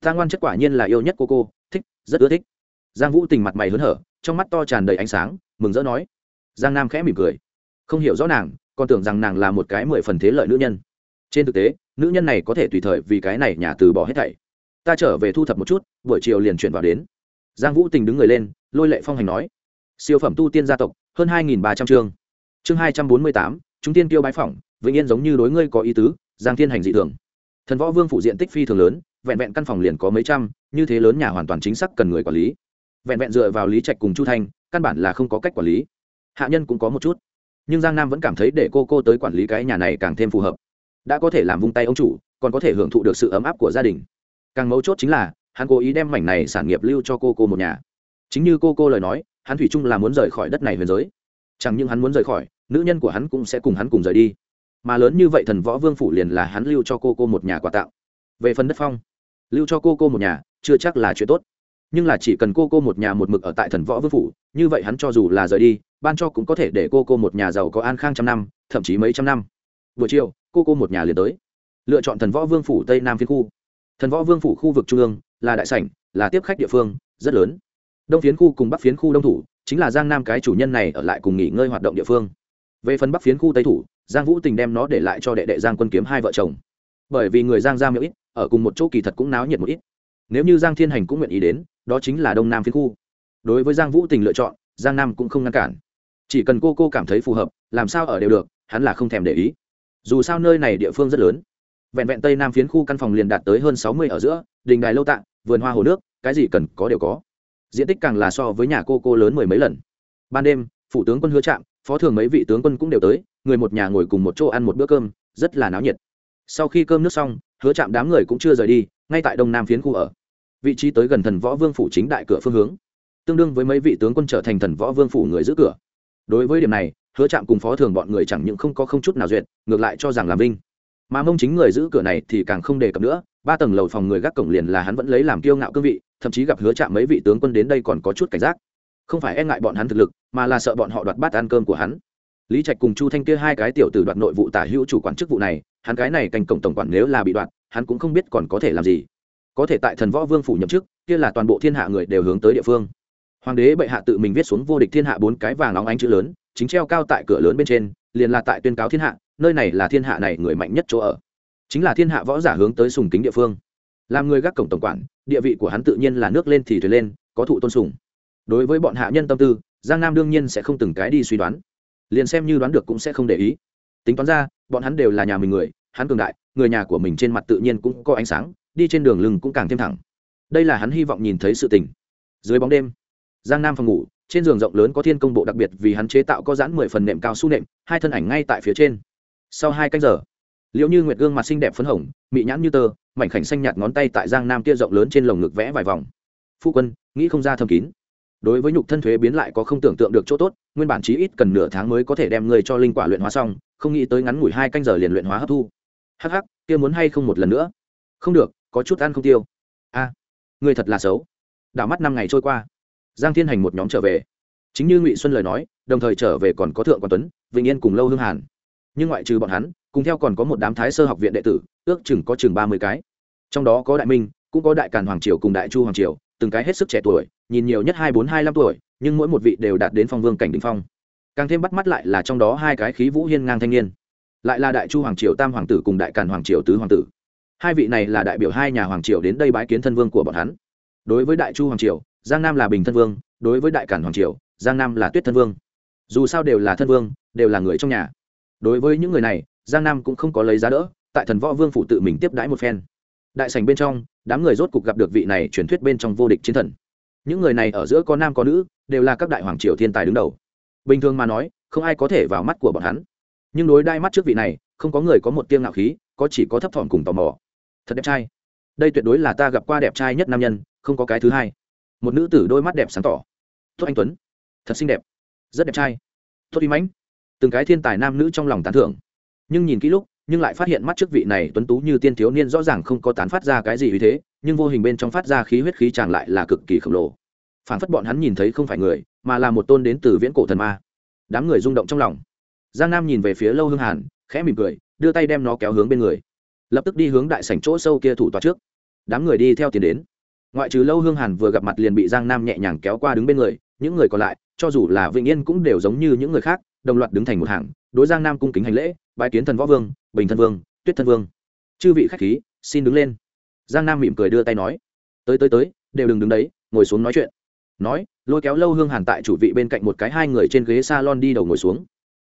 Ta ngoan chất quả nhiên là yêu nhất cô cô, thích, rất ưa thích. Giang vũ tình mặt mày hớn hở, trong mắt to tràn đầy ánh sáng, mừng rỡ nói. Giang nam khẽ mỉm cười. Không hiểu rõ nàng, còn tưởng rằng nàng là một cái mười phần thế lợi nữ nhân. Trên thực tế, nữ nhân này có thể tùy thời vì cái này nhà từ bỏ hết thảy. Ta trở về thu thập một chút, buổi chiều liền chuyển vào đến. Giang vũ tình đứng người lên, lôi lệ phong hành nói. Siêu phẩm tu tiên gia tộc, hơn hai ba trăm chương chương hai trăm bốn mươi tám, chúng tiên tiêu bái phỏng, vĩnh yên giống như đối ngươi có ý tứ, giang thiên hành dị thường. Thần võ vương phủ diện tích phi thường lớn, vẹn vẹn căn phòng liền có mấy trăm, như thế lớn nhà hoàn toàn chính xác cần người quản lý. Vẹn vẹn dựa vào lý trạch cùng chu thanh, căn bản là không có cách quản lý. Hạ nhân cũng có một chút, nhưng giang nam vẫn cảm thấy để cô cô tới quản lý cái nhà này càng thêm phù hợp. Đã có thể làm vung tay ông chủ, còn có thể hưởng thụ được sự ấm áp của gia đình. Càng mấu chốt chính là, hắn cố ý đem mảnh này sản nghiệp lưu cho cô cô một nhà. Chính như cô cô lời nói, hắn thủy chung là muốn rời khỏi đất này huyền giới. Chẳng những hắn muốn rời khỏi nữ nhân của hắn cũng sẽ cùng hắn cùng rời đi. Mà lớn như vậy thần võ vương phủ liền là hắn lưu cho cô cô một nhà quà tặng. Về phần đất phong, lưu cho cô cô một nhà, chưa chắc là chuyện tốt. Nhưng là chỉ cần cô cô một nhà một mực ở tại thần võ vương phủ, như vậy hắn cho dù là rời đi, ban cho cũng có thể để cô cô một nhà giàu có an khang trăm năm, thậm chí mấy trăm năm. Buổi chiều, cô cô một nhà liền tới. Lựa chọn thần võ vương phủ tây nam phiên khu. Thần võ vương phủ khu vực trung ương, là đại sảnh, là tiếp khách địa phương, rất lớn. Đông phiến khu cùng bắc phiến khu đông thủ, chính là giang nam cái chủ nhân này ở lại cùng nghỉ ngơi hoạt động địa phương về phần bắc phiến khu tây thủ, giang vũ tình đem nó để lại cho đệ đệ giang quân kiếm hai vợ chồng. Bởi vì người giang ra miễu ít, ở cùng một chỗ kỳ thật cũng náo nhiệt một ít. Nếu như giang thiên hành cũng nguyện ý đến, đó chính là đông nam phiến khu. Đối với giang vũ tình lựa chọn, giang nam cũng không ngăn cản. Chỉ cần cô cô cảm thấy phù hợp, làm sao ở đều được, hắn là không thèm để ý. Dù sao nơi này địa phương rất lớn. Vẹn vẹn tây nam phiến khu căn phòng liền đạt tới hơn sáu mươi ở giữa, đình đài lâu tạng, vườn hoa hồ nước, cái gì cần có đều có. Diện tích càng là so với nhà cô cô lớn mười mấy lần. Ban đêm, phủ tướng quân hứa trạm phó thường mấy vị tướng quân cũng đều tới, người một nhà ngồi cùng một chỗ ăn một bữa cơm, rất là náo nhiệt. Sau khi cơm nước xong, hứa trạm đám người cũng chưa rời đi, ngay tại đông nam phiến khu ở. Vị trí tới gần thần võ vương phủ chính đại cửa phương hướng. Tương đương với mấy vị tướng quân trở thành thần võ vương phủ người giữ cửa. Đối với điểm này, hứa trạm cùng phó thường bọn người chẳng những không có không chút nào duyệt, ngược lại cho rằng làm vinh. Mà mông chính người giữ cửa này thì càng không đề cập nữa, ba tầng lầu phòng người gác cổng liền là hắn vẫn lấy làm kiêu ngạo cương vị, thậm chí gặp hứa chạm mấy vị tướng quân đến đây còn có chút cảnh giác không phải e ngại bọn hắn thực lực, mà là sợ bọn họ đoạt bát ăn cơm của hắn. Lý trạch cùng chu thanh kia hai cái tiểu tử đoạt nội vụ tả hữu chủ quản chức vụ này, hắn cái này cành cổng tổng quản nếu là bị đoạt, hắn cũng không biết còn có thể làm gì. Có thể tại thần võ vương phủ nhậm chức, kia là toàn bộ thiên hạ người đều hướng tới địa phương. Hoàng đế bệ hạ tự mình viết xuống vô địch thiên hạ bốn cái vàng óng ánh chữ lớn, chính treo cao tại cửa lớn bên trên, liền là tại tuyên cáo thiên hạ, nơi này là thiên hạ này người mạnh nhất chỗ ở. Chính là thiên hạ võ giả hướng tới sùng kính địa phương. Làm người gác cổng tổng quản, địa vị của hắn tự nhiên là nước lên thì thuyền lên, có thụ tôn sùng đối với bọn hạ nhân tâm tư, giang nam đương nhiên sẽ không từng cái đi suy đoán. Liền xem như đoán được cũng sẽ không để ý. Tính toán ra, bọn hắn đều là nhà mình người, hắn cường đại, người nhà của mình trên mặt tự nhiên cũng có ánh sáng, đi trên đường lưng cũng càng thêm thẳng. Đây là hắn hy vọng nhìn thấy sự tình. Dưới bóng đêm, giang nam phòng ngủ, trên giường rộng lớn có thiên công bộ đặc biệt vì hắn chế tạo có dãn mười phần nệm cao su nệm, hai thân ảnh ngay tại phía trên. Sau hai canh giờ liệu như nguyệt gương mặt xinh đẹp phấn hồng, mị nhãn như tơ, mảnh khảnh xanh nhạt ngón tay tại giang nam kia rộng lớn trên lồng ngực vẽ vài vòng. Phu quân, nghĩ không ra thâm kín đối với nhục thân thuế biến lại có không tưởng tượng được chỗ tốt, nguyên bản chí ít cần nửa tháng mới có thể đem người cho linh quả luyện hóa xong, không nghĩ tới ngắn ngủi hai canh giờ liền luyện hóa hấp thu. Hắc hắc, kia muốn hay không một lần nữa? Không được, có chút ăn không tiêu. A ngươi thật là xấu. Đảo mắt năm ngày trôi qua. Giang thiên hành một nhóm trở về. Chính như ngụy xuân lời nói, đồng thời trở về còn có thượng quan tuấn, vĩnh yên cùng lâu hương hàn. Nhưng ngoại trừ bọn hắn, cùng theo còn có một đám thái sơ học viện đệ tử, ước chừng có chừng ba mươi cái. Trong đó có đại minh, cũng có đại càn hoàng triều cùng đại chu hoàng triều, từng cái hết sức trẻ tuổi nhìn nhiều nhất hai bốn hai năm tuổi, nhưng mỗi một vị đều đạt đến phong vương cảnh đình phong. Càng thêm bắt mắt lại là trong đó hai cái khí vũ hiên ngang thanh niên. Lại là đại chu hoàng triều tam hoàng tử cùng đại càn hoàng triều tứ hoàng tử. Hai vị này là đại biểu hai nhà hoàng triều đến đây bái kiến thân vương của bọn hắn. Đối với đại chu hoàng triều, giang nam là bình thân vương, đối với đại cản hoàng triều, giang nam là tuyết thân vương. Dù sao đều là thân vương, đều là người trong nhà. Đối với những người này, giang nam cũng không có lấy giá đỡ, tại thần võ vương phủ tự mình tiếp đãi một phen. Đại sành bên trong, đám người rốt cục gặp được vị này truyền thuyết bên trong vô địch chiến thần những người này ở giữa có nam có nữ, đều là các đại hoàng triều thiên tài đứng đầu. Bình thường mà nói, không ai có thể vào mắt của bọn hắn. Nhưng đối đai mắt trước vị này, không có người có một tiêng ngạo khí, có chỉ có thấp thỏm cùng tò mò. Thật đẹp trai. Đây tuyệt đối là ta gặp qua đẹp trai nhất nam nhân, không có cái thứ hai. Một nữ tử đôi mắt đẹp sáng tỏ. Tốt anh tuấn. Thật xinh đẹp. Rất đẹp trai. Tốt uy mãnh. Từng cái thiên tài nam nữ trong lòng tán thưởng. Nhưng nhìn kỹ lúc, nhưng lại phát hiện mắt trước vị này tuấn tú như tiên thiếu niên rõ ràng không có tán phát ra cái gì uy thế nhưng vô hình bên trong phát ra khí huyết khí tràn lại là cực kỳ khổng lồ. Phản phất bọn hắn nhìn thấy không phải người, mà là một tôn đến từ viễn cổ thần ma. Đám người rung động trong lòng. Giang nam nhìn về phía lâu hương hàn, khẽ mỉm cười, đưa tay đem nó kéo hướng bên người. Lập tức đi hướng đại sảnh chỗ sâu kia thủ tòa trước. Đám người đi theo tiền đến. Ngoại trừ lâu hương hàn vừa gặp mặt liền bị giang nam nhẹ nhàng kéo qua đứng bên người, những người còn lại, cho dù là vĩnh yên cũng đều giống như những người khác, đồng loạt đứng thành một hàng, đối giang nam cung kính hành lễ, bái kiến thần võ vương, bình thân vương, tuyết thân vương. Chư vị khách khí, xin đứng lên giang nam mỉm cười đưa tay nói, tới tới tới, đều đừng đứng đấy, ngồi xuống nói chuyện. Nói, lôi kéo lâu hương hàn tại chủ vị bên cạnh một cái hai người trên ghế s a lon đi đầu ngồi xuống.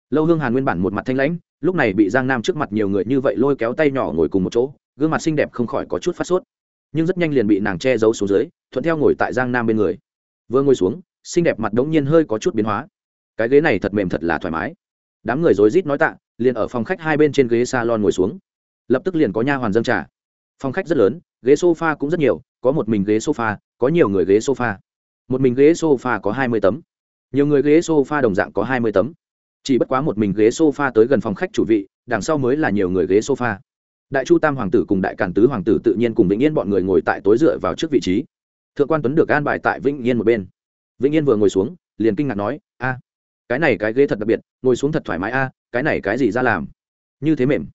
Lâu hương hàn nguyên bản một mặt thanh lãnh, lúc này bị giang nam trước mặt nhiều người như vậy lôi kéo tay nhỏ ngồi cùng một chỗ, gương mặt xinh đẹp không khỏi có chút phát sốt. Nhưng rất nhanh liền bị nàng che giấu xuống dưới, thuận theo ngồi tại giang nam bên người. Vừa ngồi xuống, xinh đẹp mặt đống nhiên hơi có chút biến hóa. Cái ghế này thật mềm thật là thoải mái. Đám người rối rít nói tạ, liền ở phòng khách hai bên trên ghế salon ngồi xuống. Lập tức liền có nha hoàn dâng trà. Phòng khách rất lớn ghế sofa cũng rất nhiều, có một mình ghế sofa, có nhiều người ghế sofa. Một mình ghế sofa có hai mươi tấm. Nhiều người ghế sofa đồng dạng có hai mươi tấm. Chỉ bất quá một mình ghế sofa tới gần phòng khách chủ vị, đằng sau mới là nhiều người ghế sofa. Đại chu tam hoàng tử cùng đại càn tứ hoàng tử tự nhiên cùng vĩnh yên bọn người ngồi tại tối dựa vào trước vị trí. Thượng quan tuấn được an bài tại vĩnh yên một bên. Vĩnh yên vừa ngồi xuống, liền kinh ngạc nói, a, cái này cái ghế thật đặc biệt, ngồi xuống thật thoải mái a, cái này cái gì ra làm? Như thế mềm.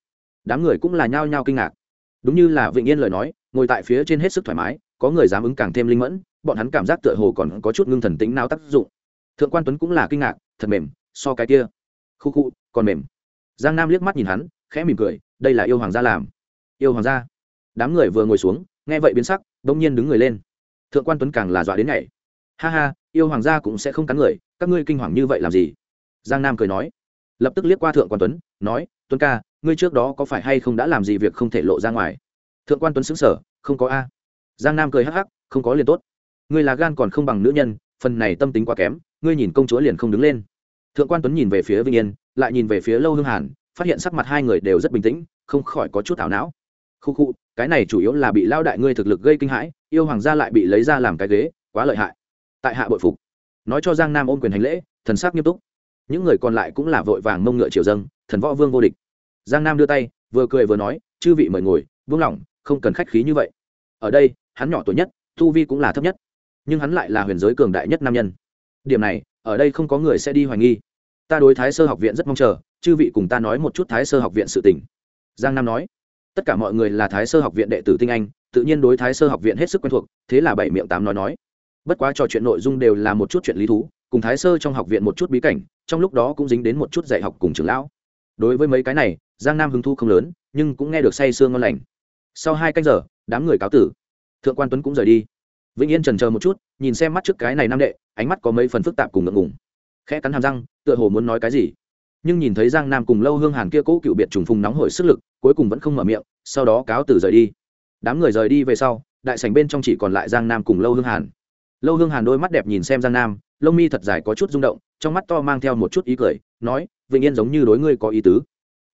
Đám người cũng là nhao nhao kinh ngạc. Đúng như là vĩnh yên lời nói ngồi tại phía trên hết sức thoải mái, có người dám ứng càng thêm linh mẫn, bọn hắn cảm giác tựa hồ còn có chút ngưng thần tính nào tác dụng. Thượng quan tuấn cũng là kinh ngạc, thật mềm, so cái kia. Khu khu, còn mềm. Giang nam liếc mắt nhìn hắn, khẽ mỉm cười, đây là yêu hoàng gia làm. Yêu hoàng gia. Đám người vừa ngồi xuống, nghe vậy biến sắc đông nhiên đứng người lên. Thượng quan tuấn càng là dọa đến ngày ha ha, yêu hoàng gia cũng sẽ không cắn người, các ngươi kinh hoàng như vậy làm gì? Giang nam cười nói. Lập tức liếc qua thượng quan tuấn, nói, tuấn ca, ngươi trước đó có phải hay không đã làm gì việc không thể lộ ra ngoài? Thượng quan tuấn xứng sở, không có a. Giang nam cười hắc hắc, không có liền tốt. Ngươi là gan còn không bằng nữ nhân, phần này tâm tính quá kém, ngươi nhìn công chúa liền không đứng lên. Thượng quan tuấn nhìn về phía vinh yên, lại nhìn về phía lâu hương hàn, phát hiện sắc mặt hai người đều rất bình tĩnh, không khỏi có chút ảo não. Khu khu, cái này chủ yếu là bị lao đại ngươi thực lực gây kinh hãi, yêu hoàng gia lại bị lấy ra làm cái ghế, quá lợi hại. Tại hạ bội phục. Nói cho giang nam ôm quyền hành lễ, thần sắc nghiêm túc. Những người còn lại cũng là vội vàng mông ngựa triều dâng, thần võ vương vô địch. Giang nam đưa tay, vừa cười vừa nói, chư vị mời ngồi, vương lòng không cần khách khí như vậy. Ở đây, hắn nhỏ tuổi nhất, tu vi cũng là thấp nhất, nhưng hắn lại là huyền giới cường đại nhất nam nhân. Điểm này, ở đây không có người sẽ đi hoài nghi. Ta đối thái sơ học viện rất mong chờ, chư vị cùng ta nói một chút thái sơ học viện sự tình. Giang nam nói. Tất cả mọi người là thái sơ học viện đệ tử tinh anh, tự nhiên đối thái sơ học viện hết sức quen thuộc, thế là bảy miệng tám nói nói. Bất quá trò chuyện nội dung đều là một chút chuyện lý thú, cùng thái sơ trong học viện một chút bí cảnh, trong lúc đó cũng dính đến một chút dạy học cùng trường lão. Đối với mấy cái này, giang nam hứng thu không lớn, nhưng cũng nghe được say sương ngon lành sau hai canh giờ, đám người cáo tử. Thượng quan tuấn cũng rời đi. Vĩnh yên trần chờ một chút, nhìn xem mắt trước cái này nam đệ, ánh mắt có mấy phần phức tạp cùng ngượng ngùng. Khẽ cắn hàm răng, tựa hồ muốn nói cái gì. Nhưng nhìn thấy giang nam cùng lâu hương hàn kia cũ cựu biệt trùng phùng nóng hổi sức lực, cuối cùng vẫn không mở miệng, sau đó cáo từ rời đi. Đám người rời đi về sau, đại sảnh bên trong chỉ còn lại giang nam cùng lâu hương hàn. Lâu hương hàn đôi mắt đẹp nhìn xem giang nam, lông mi thật dài có chút rung động, trong mắt to mang theo một chút ý cười, nói, vĩnh yên giống như đối ngươi có ý tứ.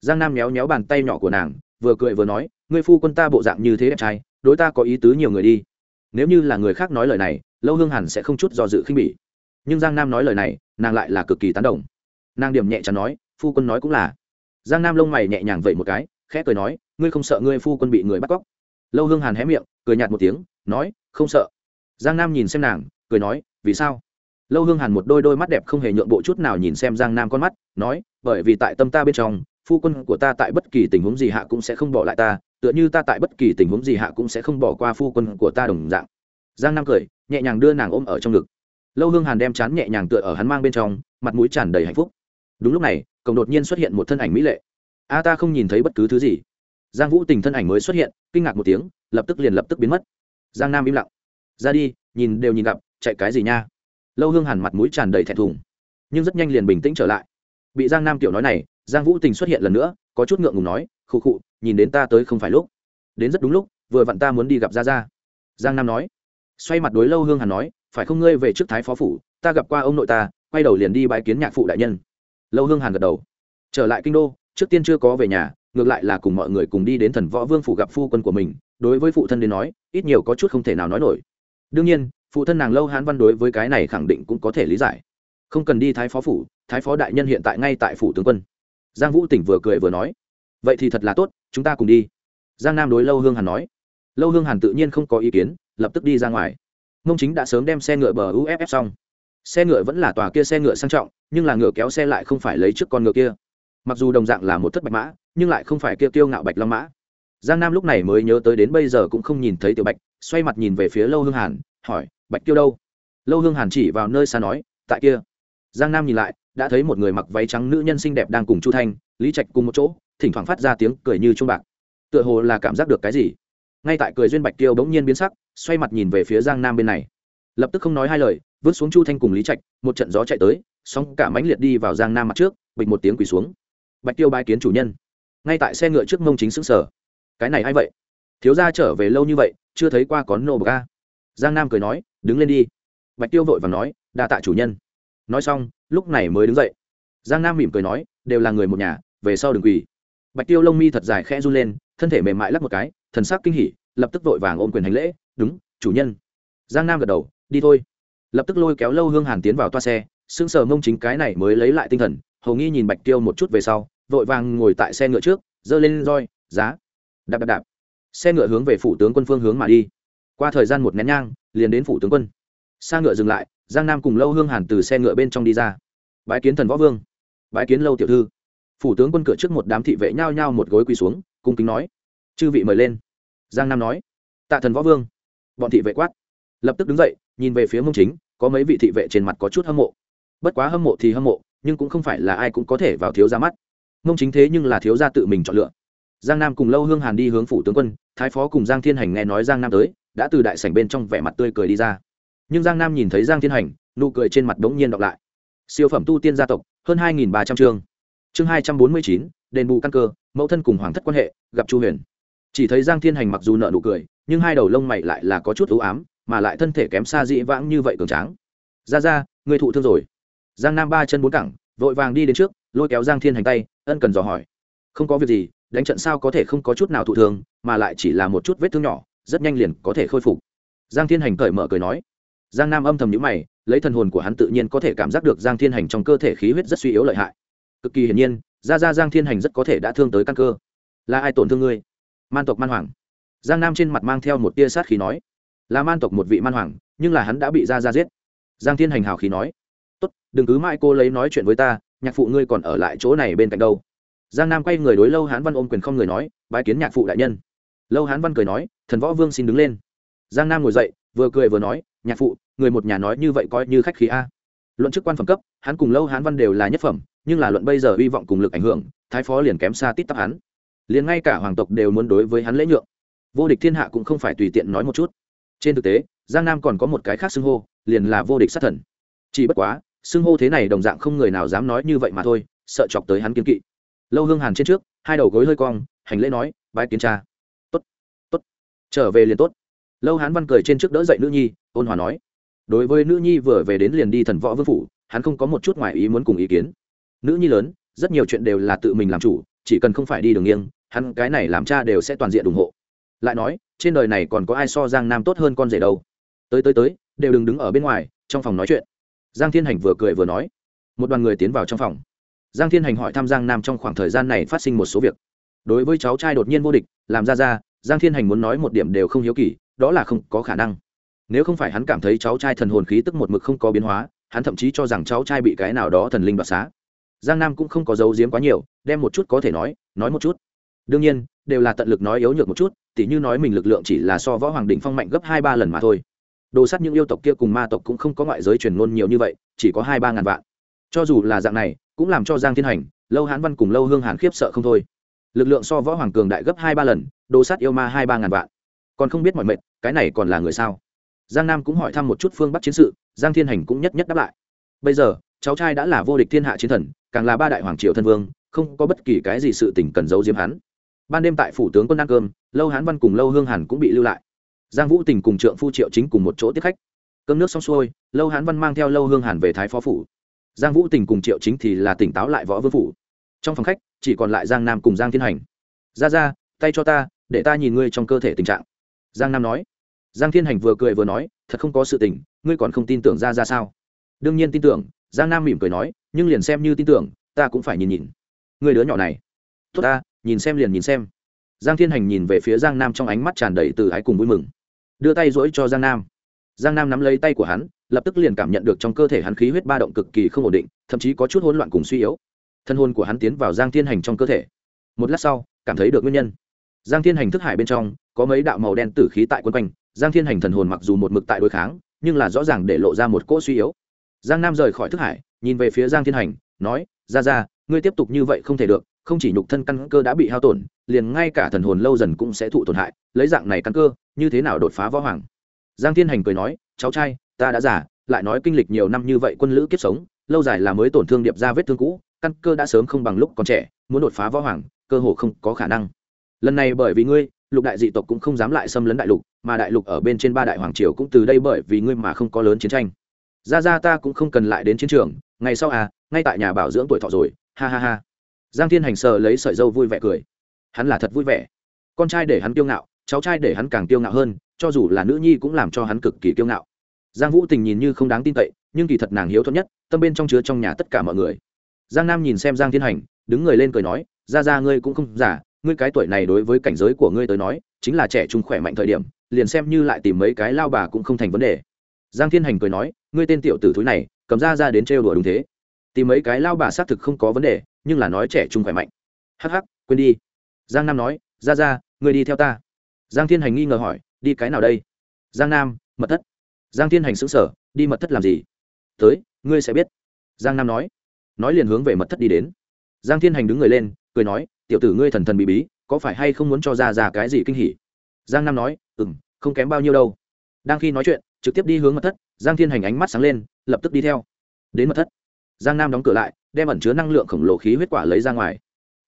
Giang nam méo méo bàn tay nhỏ của nàng, vừa cười vừa nói ngươi phu quân ta bộ dạng như thế đẹp trai, đối ta có ý tứ nhiều người đi. Nếu như là người khác nói lời này, lâu hương hẳn sẽ không chút do dự khinh bỉ. Nhưng giang nam nói lời này, nàng lại là cực kỳ tán đồng. Nàng điểm nhẹ chắn nói, phu quân nói cũng là. Giang nam lông mày nhẹ nhàng vậy một cái, khẽ cười nói, ngươi không sợ ngươi phu quân bị người bắt cóc? Lâu hương hàn hé miệng, cười nhạt một tiếng, nói, không sợ. Giang nam nhìn xem nàng, cười nói, vì sao? Lâu hương hàn một đôi đôi mắt đẹp không hề nhượng bộ chút nào nhìn xem giang nam con mắt, nói, bởi vì tại tâm ta bên trong phu quân của ta tại bất kỳ tình huống gì hạ cũng sẽ không bỏ lại ta, tựa như ta tại bất kỳ tình huống gì hạ cũng sẽ không bỏ qua phu quân của ta đồng dạng. Giang nam cười, nhẹ nhàng đưa nàng ôm ở trong ngực. Lâu hương hàn đem chán nhẹ nhàng tựa ở hắn mang bên trong, mặt mũi tràn đầy hạnh phúc. Đúng lúc này, cổng đột nhiên xuất hiện một thân ảnh mỹ lệ. A, ta không nhìn thấy bất cứ thứ gì. Giang vũ tình thân ảnh mới xuất hiện, kinh ngạc một tiếng, lập tức liền lập tức biến mất. Giang nam im lặng. Ra đi, nhìn đều nhìn gặp, chạy cái gì nha? Lâu hương hàn mặt mũi tràn đầy thẹn thùng, nhưng rất nhanh liền bình tĩnh trở lại. Bị giang nam tiểu nói này giang vũ tình xuất hiện lần nữa, có chút ngượng ngùng nói, khụ khụ, nhìn đến ta tới không phải lúc. Đến rất đúng lúc, vừa vặn ta muốn đi gặp ra ra giang nam nói. Xoay mặt đối lâu hương hàn nói, phải không ngươi về trước thái phó phủ, ta gặp qua ông nội ta, quay đầu liền đi bãi kiến nhạc phụ đại nhân. Lâu hương hàn gật đầu. Trở lại kinh đô, trước tiên chưa có về nhà, ngược lại là cùng mọi người cùng đi đến thần võ vương phủ gặp phu quân của mình, đối với phụ thân đến nói, ít nhiều có chút không thể nào nói nổi. Đương nhiên, phụ thân nàng lâu hán văn đối với cái này khẳng định cũng có thể lý giải. Không cần đi thái phó phủ, thái phó đại nhân hiện tại ngay tại phủ tướng quân giang vũ tỉnh vừa cười vừa nói, vậy thì thật là tốt, chúng ta cùng đi. Giang nam đối lâu hương hàn nói. Lâu hương hàn tự nhiên không có ý kiến, lập tức đi ra ngoài. Mông chính đã sớm đem xe ngựa bờ uff xong. Xe ngựa vẫn là tòa kia xe ngựa sang trọng, nhưng là ngựa kéo xe lại không phải lấy trước con ngựa kia. Mặc dù đồng dạng là một thất bạch mã, nhưng lại không phải kia tiêu ngạo bạch long mã. Giang nam lúc này mới nhớ tới đến bây giờ cũng không nhìn thấy tiểu bạch, xoay mặt nhìn về phía lâu hương hàn, hỏi, bạch tiêu đâu? Lâu hương hàn chỉ vào nơi xa nói, tại kia. Giang nam nhìn lại đã thấy một người mặc váy trắng nữ nhân xinh đẹp đang cùng chu thanh, lý trạch cùng một chỗ, thỉnh thoảng phát ra tiếng cười như trung bạc. Tựa hồ là cảm giác được cái gì. Ngay tại cười duyên bạch tiêu bỗng nhiên biến sắc, xoay mặt nhìn về phía giang nam bên này. Lập tức không nói hai lời, vứt xuống chu thanh cùng lý trạch, một trận gió chạy tới, sóng cả mãnh liệt đi vào giang nam mặt trước bịch một tiếng quỳ xuống. Bạch tiêu bái kiến chủ nhân. Ngay tại xe ngựa trước mông chính xứng sở cái này a i vậy? Thiếu gia trở về lâu như vậy, chưa thấy qua có nô bờ ca giang nam cười nói, đứng lên đi. Bạch tiêu vội và nói, đa tạ chủ nhân. Nói xong lúc này mới đứng dậy. Giang nam mỉm cười nói, đều là người một nhà, về sau đừng quỳ. Bạch tiêu lông mi thật dài khẽ run lên, thân thể mềm mại lắc một cái, thần sắc kinh hỉ, lập tức vội vàng ôm quyền hành lễ, đúng, chủ nhân. Giang nam gật đầu, đi thôi. Lập tức lôi kéo lâu hương hàn tiến vào toa xe, sững sờ mông chính cái này mới lấy lại tinh thần, hầu nghi nhìn bạch tiêu một chút về sau, vội vàng ngồi tại xe ngựa trước, giơ lên roi, giá. Đạp đạp đạp. Xe ngựa hướng về phủ tướng quân phương hướng mà đi. Qua thời gian một nén nhang, liền đến phủ tướng quân. Xa ngựa dừng lại, giang nam cùng lâu hương hàn từ xe ngựa bên trong đi ra bái kiến thần võ vương, bái kiến lâu tiểu thư. Phủ tướng quân cửa trước một đám thị vệ nhao nhao một gối quỳ xuống, cung kính nói. Chư vị mời lên. Giang nam nói. Tạ thần võ vương. Bọn thị vệ quát. Lập tức đứng dậy, nhìn về phía mông chính, có mấy vị thị vệ trên mặt có chút hâm mộ. Bất quá hâm mộ thì hâm mộ, nhưng cũng không phải là ai cũng có thể vào thiếu ra mắt. Mông chính thế nhưng là thiếu gia tự mình chọn lựa. Giang nam cùng lâu hương hàn đi hướng phủ tướng quân, thái phó cùng giang thiên hành nghe nói giang nam tới, đã từ đại sảnh bên trong vẻ mặt tươi cười đi ra. Nhưng giang nam nhìn thấy giang thiên hành, nụ cười trên mặt đống nhiên đọc lại siêu phẩm tu tiên gia tộc, hơn hai nghìn ba trăm chương. Chương hai trăm bốn mươi chín, đền bù căn cơ, mẫu thân cùng hoàng thất quan hệ, gặp chu huyền. Chỉ thấy giang thiên hành mặc dù nợ nụ cười, nhưng hai đầu lông mày lại là có chút ưu ám, mà lại thân thể kém xa dĩ vãng như vậy cường tráng. Ra ra người thụ thương rồi. Giang nam ba chân bốn cẳng, vội vàng đi đến trước, lôi kéo giang thiên hành tay, ân cần dò hỏi. Không có việc gì, đánh trận sao có thể không có chút nào thụ thương, mà lại chỉ là một chút vết thương nhỏ, rất nhanh liền có thể khôi phục. Giang thiên hành cởi mở cười nói. Giang nam âm thầm nhữ mày lấy thần hồn của hắn tự nhiên có thể cảm giác được giang thiên hành trong cơ thể khí huyết rất suy yếu lợi hại. Cực kỳ hiển nhiên, ra ra giang thiên hành rất có thể đã thương tới căn cơ. Là ai tổn thương ngươi? Man tộc man hoàng. Giang nam trên mặt mang theo một tia sát khí nói. Là man tộc một vị man hoàng, nhưng là hắn đã bị ra ra giết. Giang thiên hành hào khí nói. Tốt, đừng cứ mãi cô lấy nói chuyện với ta, nhạc phụ ngươi còn ở lại chỗ này bên cạnh đâu. Giang nam quay người đối lâu hán văn ôm quyền không người nói, bái kiến nhạc phụ đại nhân. Lâu hán văn cười nói, thần võ vương xin đứng lên. Giang nam ngồi dậy, vừa cười vừa nói, nhạc phụ người một nhà nói như vậy coi như khách khí a. Luận chức quan phẩm cấp, hắn cùng lâu hán văn đều là nhất phẩm, nhưng là luận bây giờ hy vọng cùng lực ảnh hưởng, thái phó liền kém xa tít tắp hắn. Liền ngay cả hoàng tộc đều muốn đối với hắn lễ nhượng. Vô địch thiên hạ cũng không phải tùy tiện nói một chút. Trên thực tế, giang nam còn có một cái khác xưng hô, liền là vô địch sát thần. Chỉ bất quá, xưng hô thế này đồng dạng không người nào dám nói như vậy mà thôi, sợ chọc tới hắn kiên kỵ. Lâu hương hàn trên trước, hai đầu gối hơi cong, hành lễ nói, bái kiến cha. Tốt tốt, trở về liền tốt. Lâu hán văn cười trên trước đỡ dậy nữ nhi, ôn hòa nói đối với nữ nhi vừa về đến liền đi thần võ vương phủ, hắn không có một chút ngoài ý muốn cùng ý kiến. Nữ nhi lớn, rất nhiều chuyện đều là tự mình làm chủ, chỉ cần không phải đi đường nghiêng, hắn cái này làm cha đều sẽ toàn diện ủng hộ. Lại nói, trên đời này còn có ai so giang nam tốt hơn con rể đâu? Tới tới tới, đều đừng đứng ở bên ngoài, trong phòng nói chuyện. Giang thiên hành vừa cười vừa nói. Một đoàn người tiến vào trong phòng. Giang thiên hành hỏi thăm giang nam trong khoảng thời gian này phát sinh một số việc. Đối với cháu trai đột nhiên vô địch, làm ra ra, giang thiên hành muốn nói một điểm đều không hiếu kỳ, đó là không có khả năng nếu không phải hắn cảm thấy cháu trai thần hồn khí tức một mực không có biến hóa, hắn thậm chí cho rằng cháu trai bị cái nào đó thần linh đoạt xá. Giang nam cũng không có giấu giếm quá nhiều, đem một chút có thể nói nói một chút. Đương nhiên, đều là tận lực nói yếu nhược một chút, tỉ như nói mình lực lượng chỉ là so võ hoàng định phong mạnh gấp hai ba lần mà thôi. Đồ sắt những yêu tộc kia cùng ma tộc cũng không có ngoại giới truyền ngôn nhiều như vậy, chỉ có hai ba ngàn vạn. Cho dù là dạng này, cũng làm cho giang thiên hành, lâu hán văn cùng lâu hương hàn khiếp sợ không thôi. Lực lượng so võ hoàng cường đại gấp hai ba lần, đồ sắt yêu ma hai ba ngàn vạn. Còn không biết mọi mệnh, cái này còn là người sao? Giang nam cũng hỏi thăm một chút phương bắc chiến sự, giang thiên hành cũng nhất nhất đáp lại. Bây giờ, cháu trai đã là vô địch thiên hạ chiến thần, càng là ba đại hoàng triều thân vương, không có bất kỳ cái gì sự tình cần giấu diếm hắn. Ban đêm tại phủ tướng quân ăn cơm, lâu hán văn cùng lâu hương hàn cũng bị lưu lại. Giang vũ tình cùng trượng phu triệu chính cùng một chỗ tiếp khách. Cơm nước xong xuôi, lâu hán văn mang theo lâu hương hàn về thái phó phủ. Giang vũ tình cùng triệu chính thì là tỉnh táo lại võ vương phủ. Trong phòng khách, chỉ còn lại giang nam cùng giang thiên hành. Ra ra tay cho ta, để ta nhìn ngươi trong cơ thể tình trạng. Giang nam nói giang thiên hành vừa cười vừa nói, thật không có sự tình, ngươi còn không tin tưởng ra ra sao? Đương nhiên tin tưởng, giang nam mỉm cười nói, nhưng liền xem như tin tưởng, ta cũng phải nhìn nhìn. Người đứa nhỏ này. Tốt ta, nhìn xem liền nhìn xem. Giang thiên hành nhìn về phía giang nam trong ánh mắt tràn đầy từ ái cùng vui mừng. Đưa tay dỗi cho giang nam. Giang nam nắm lấy tay của hắn, lập tức liền cảm nhận được trong cơ thể hắn khí huyết ba động cực kỳ không ổn định, thậm chí có chút hỗn loạn cùng suy yếu. Thân hồn của hắn tiến vào giang thiên hành trong cơ thể. Một lát sau, cảm thấy được nguyên nhân. Giang thiên hành thức hải bên trong, có mấy đạo màu đen tử khí tại quân quanh giang thiên hành thần hồn mặc dù một mực tại đối kháng, nhưng là rõ ràng để lộ ra một cỗ suy yếu. Giang nam rời khỏi thức hải, nhìn về phía giang thiên hành, nói, ra ra, ngươi tiếp tục như vậy không thể được, không chỉ nhục thân căn cơ đã bị hao tổn, liền ngay cả thần hồn lâu dần cũng sẽ thụ tổn hại, lấy dạng này căn cơ, như thế nào đột phá võ hoàng? Giang thiên hành cười nói, cháu trai, ta đã giả lại nói kinh lịch nhiều năm như vậy quân lữ kiếp sống, lâu dài là mới tổn thương điệp ra vết thương cũ, căn cơ đã sớm không bằng lúc còn trẻ, muốn đột phá võ hoàng, cơ hồ không có khả năng. Lần này bởi vì ngươi, lục đại dị tộc cũng không dám lại xâm lấn đại lục mà đại lục ở bên trên ba đại hoàng triều cũng từ đây bởi vì ngươi mà không có lớn chiến tranh. Ra ra ta cũng không cần lại đến chiến trường, ngày sau à ngay tại nhà bảo dưỡng tuổi thọ rồi, ha ha ha. Giang thiên hành sờ lấy sợi dâu vui vẻ cười. Hắn là thật vui vẻ. Con trai để hắn kiêu ngạo, cháu trai để hắn càng kiêu ngạo hơn, cho dù là nữ nhi cũng làm cho hắn cực kỳ kiêu ngạo. Giang vũ tình nhìn như không đáng tin cậy, nhưng kỳ thật nàng hiếu thuận nhất, tâm bên trong chứa trong nhà tất cả mọi người. Giang nam nhìn xem giang thiên hành, đứng người lên cười nói, ra ra ngươi cũng không giả, ngươi cái tuổi này đối với cảnh giới của ngươi tới nói, chính là trẻ trung khỏe mạnh thời điểm liền xem như lại tìm mấy cái lao bà cũng không thành vấn đề. Giang thiên hành cười nói, ngươi tên tiểu tử thúi này, cầm ra ra đến trêu đùa đúng thế. Tìm mấy cái lao bà xác thực không có vấn đề, nhưng là nói trẻ trung khỏe mạnh. Hắc hắc, quên đi. Giang nam nói, ra ra, ngươi đi theo ta. Giang thiên hành nghi ngờ hỏi, đi cái nào đây? Giang nam, mật thất. Giang thiên hành xứng sở đi mật thất làm gì? Tới, ngươi sẽ biết. Giang nam nói nói liền hướng về mật thất đi đến. Giang thiên hành đứng người lên, cười nói, tiểu tử ngươi thần thần bị bí, có phải hay không muốn cho ra ra cái gì kinh hỉ? Giang nam nói ừ m không kém bao nhiêu đâu. Đang khi nói chuyện, trực tiếp đi hướng mật thất, giang thiên hành ánh mắt sáng lên, lập tức đi theo. Đến mật thất, giang nam đóng cửa lại, đem ẩn chứa năng lượng khổng lồ khí huyết quả lấy ra ngoài.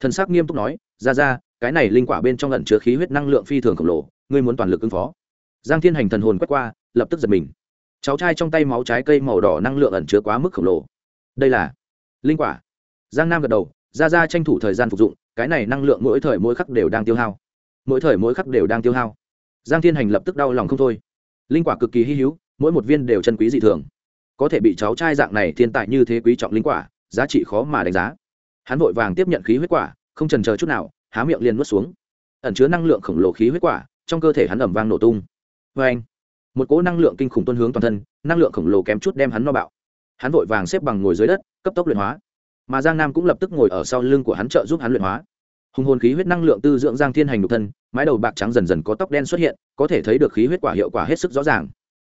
Thần sắc nghiêm túc nói, ra ra, cái này linh quả bên trong ẩn chứa khí huyết năng lượng phi thường khổng lồ, ngươi muốn toàn lực ứng phó. Giang thiên hành thần hồn quét qua, lập tức giật mình. Cháu trai trong tay máu trái cây màu đỏ năng lượng ẩn chứa quá mức khổng lồ. Đây là linh quả. Giang nam gật đầu, ra ra, tranh thủ thời gian phục dụng, cái này năng lượng mỗi thời mỗi khắc đều đang tiêu hao mỗi thời mỗi khắc đều đang tiêu hao. Giang thiên hành lập tức đau lòng không thôi. Linh quả cực kỳ hy hữu, mỗi một viên đều chân quý dị thường. Có thể bị cháu trai dạng này thiên tài như thế quý trọng linh quả, giá trị khó mà đánh giá. Hắn vội vàng tiếp nhận khí huyết quả, không trần chờ chút nào, há miệng liền nuốt xuống. Ẩn chứa năng lượng khổng lồ khí huyết quả, trong cơ thể hắn ẩm vang nổ tung. Vê anh một cỗ năng lượng kinh khủng tuân hướng toàn thân, năng lượng khổng lồ kém chút đem hắn no bạo. Hắn vội vàng xếp bằng ngồi dưới đất, cấp tốc luyện hóa. Mà giang nam cũng lập tức ngồi ở sau lưng của hắn trợ giúp hắn luyện hóa hùng hồn khí huyết năng lượng tư dưỡng giang thiên hành độc thân, mái đầu bạc trắng dần dần có tóc đen xuất hiện, có thể thấy được khí huyết quả hiệu quả hết sức rõ ràng.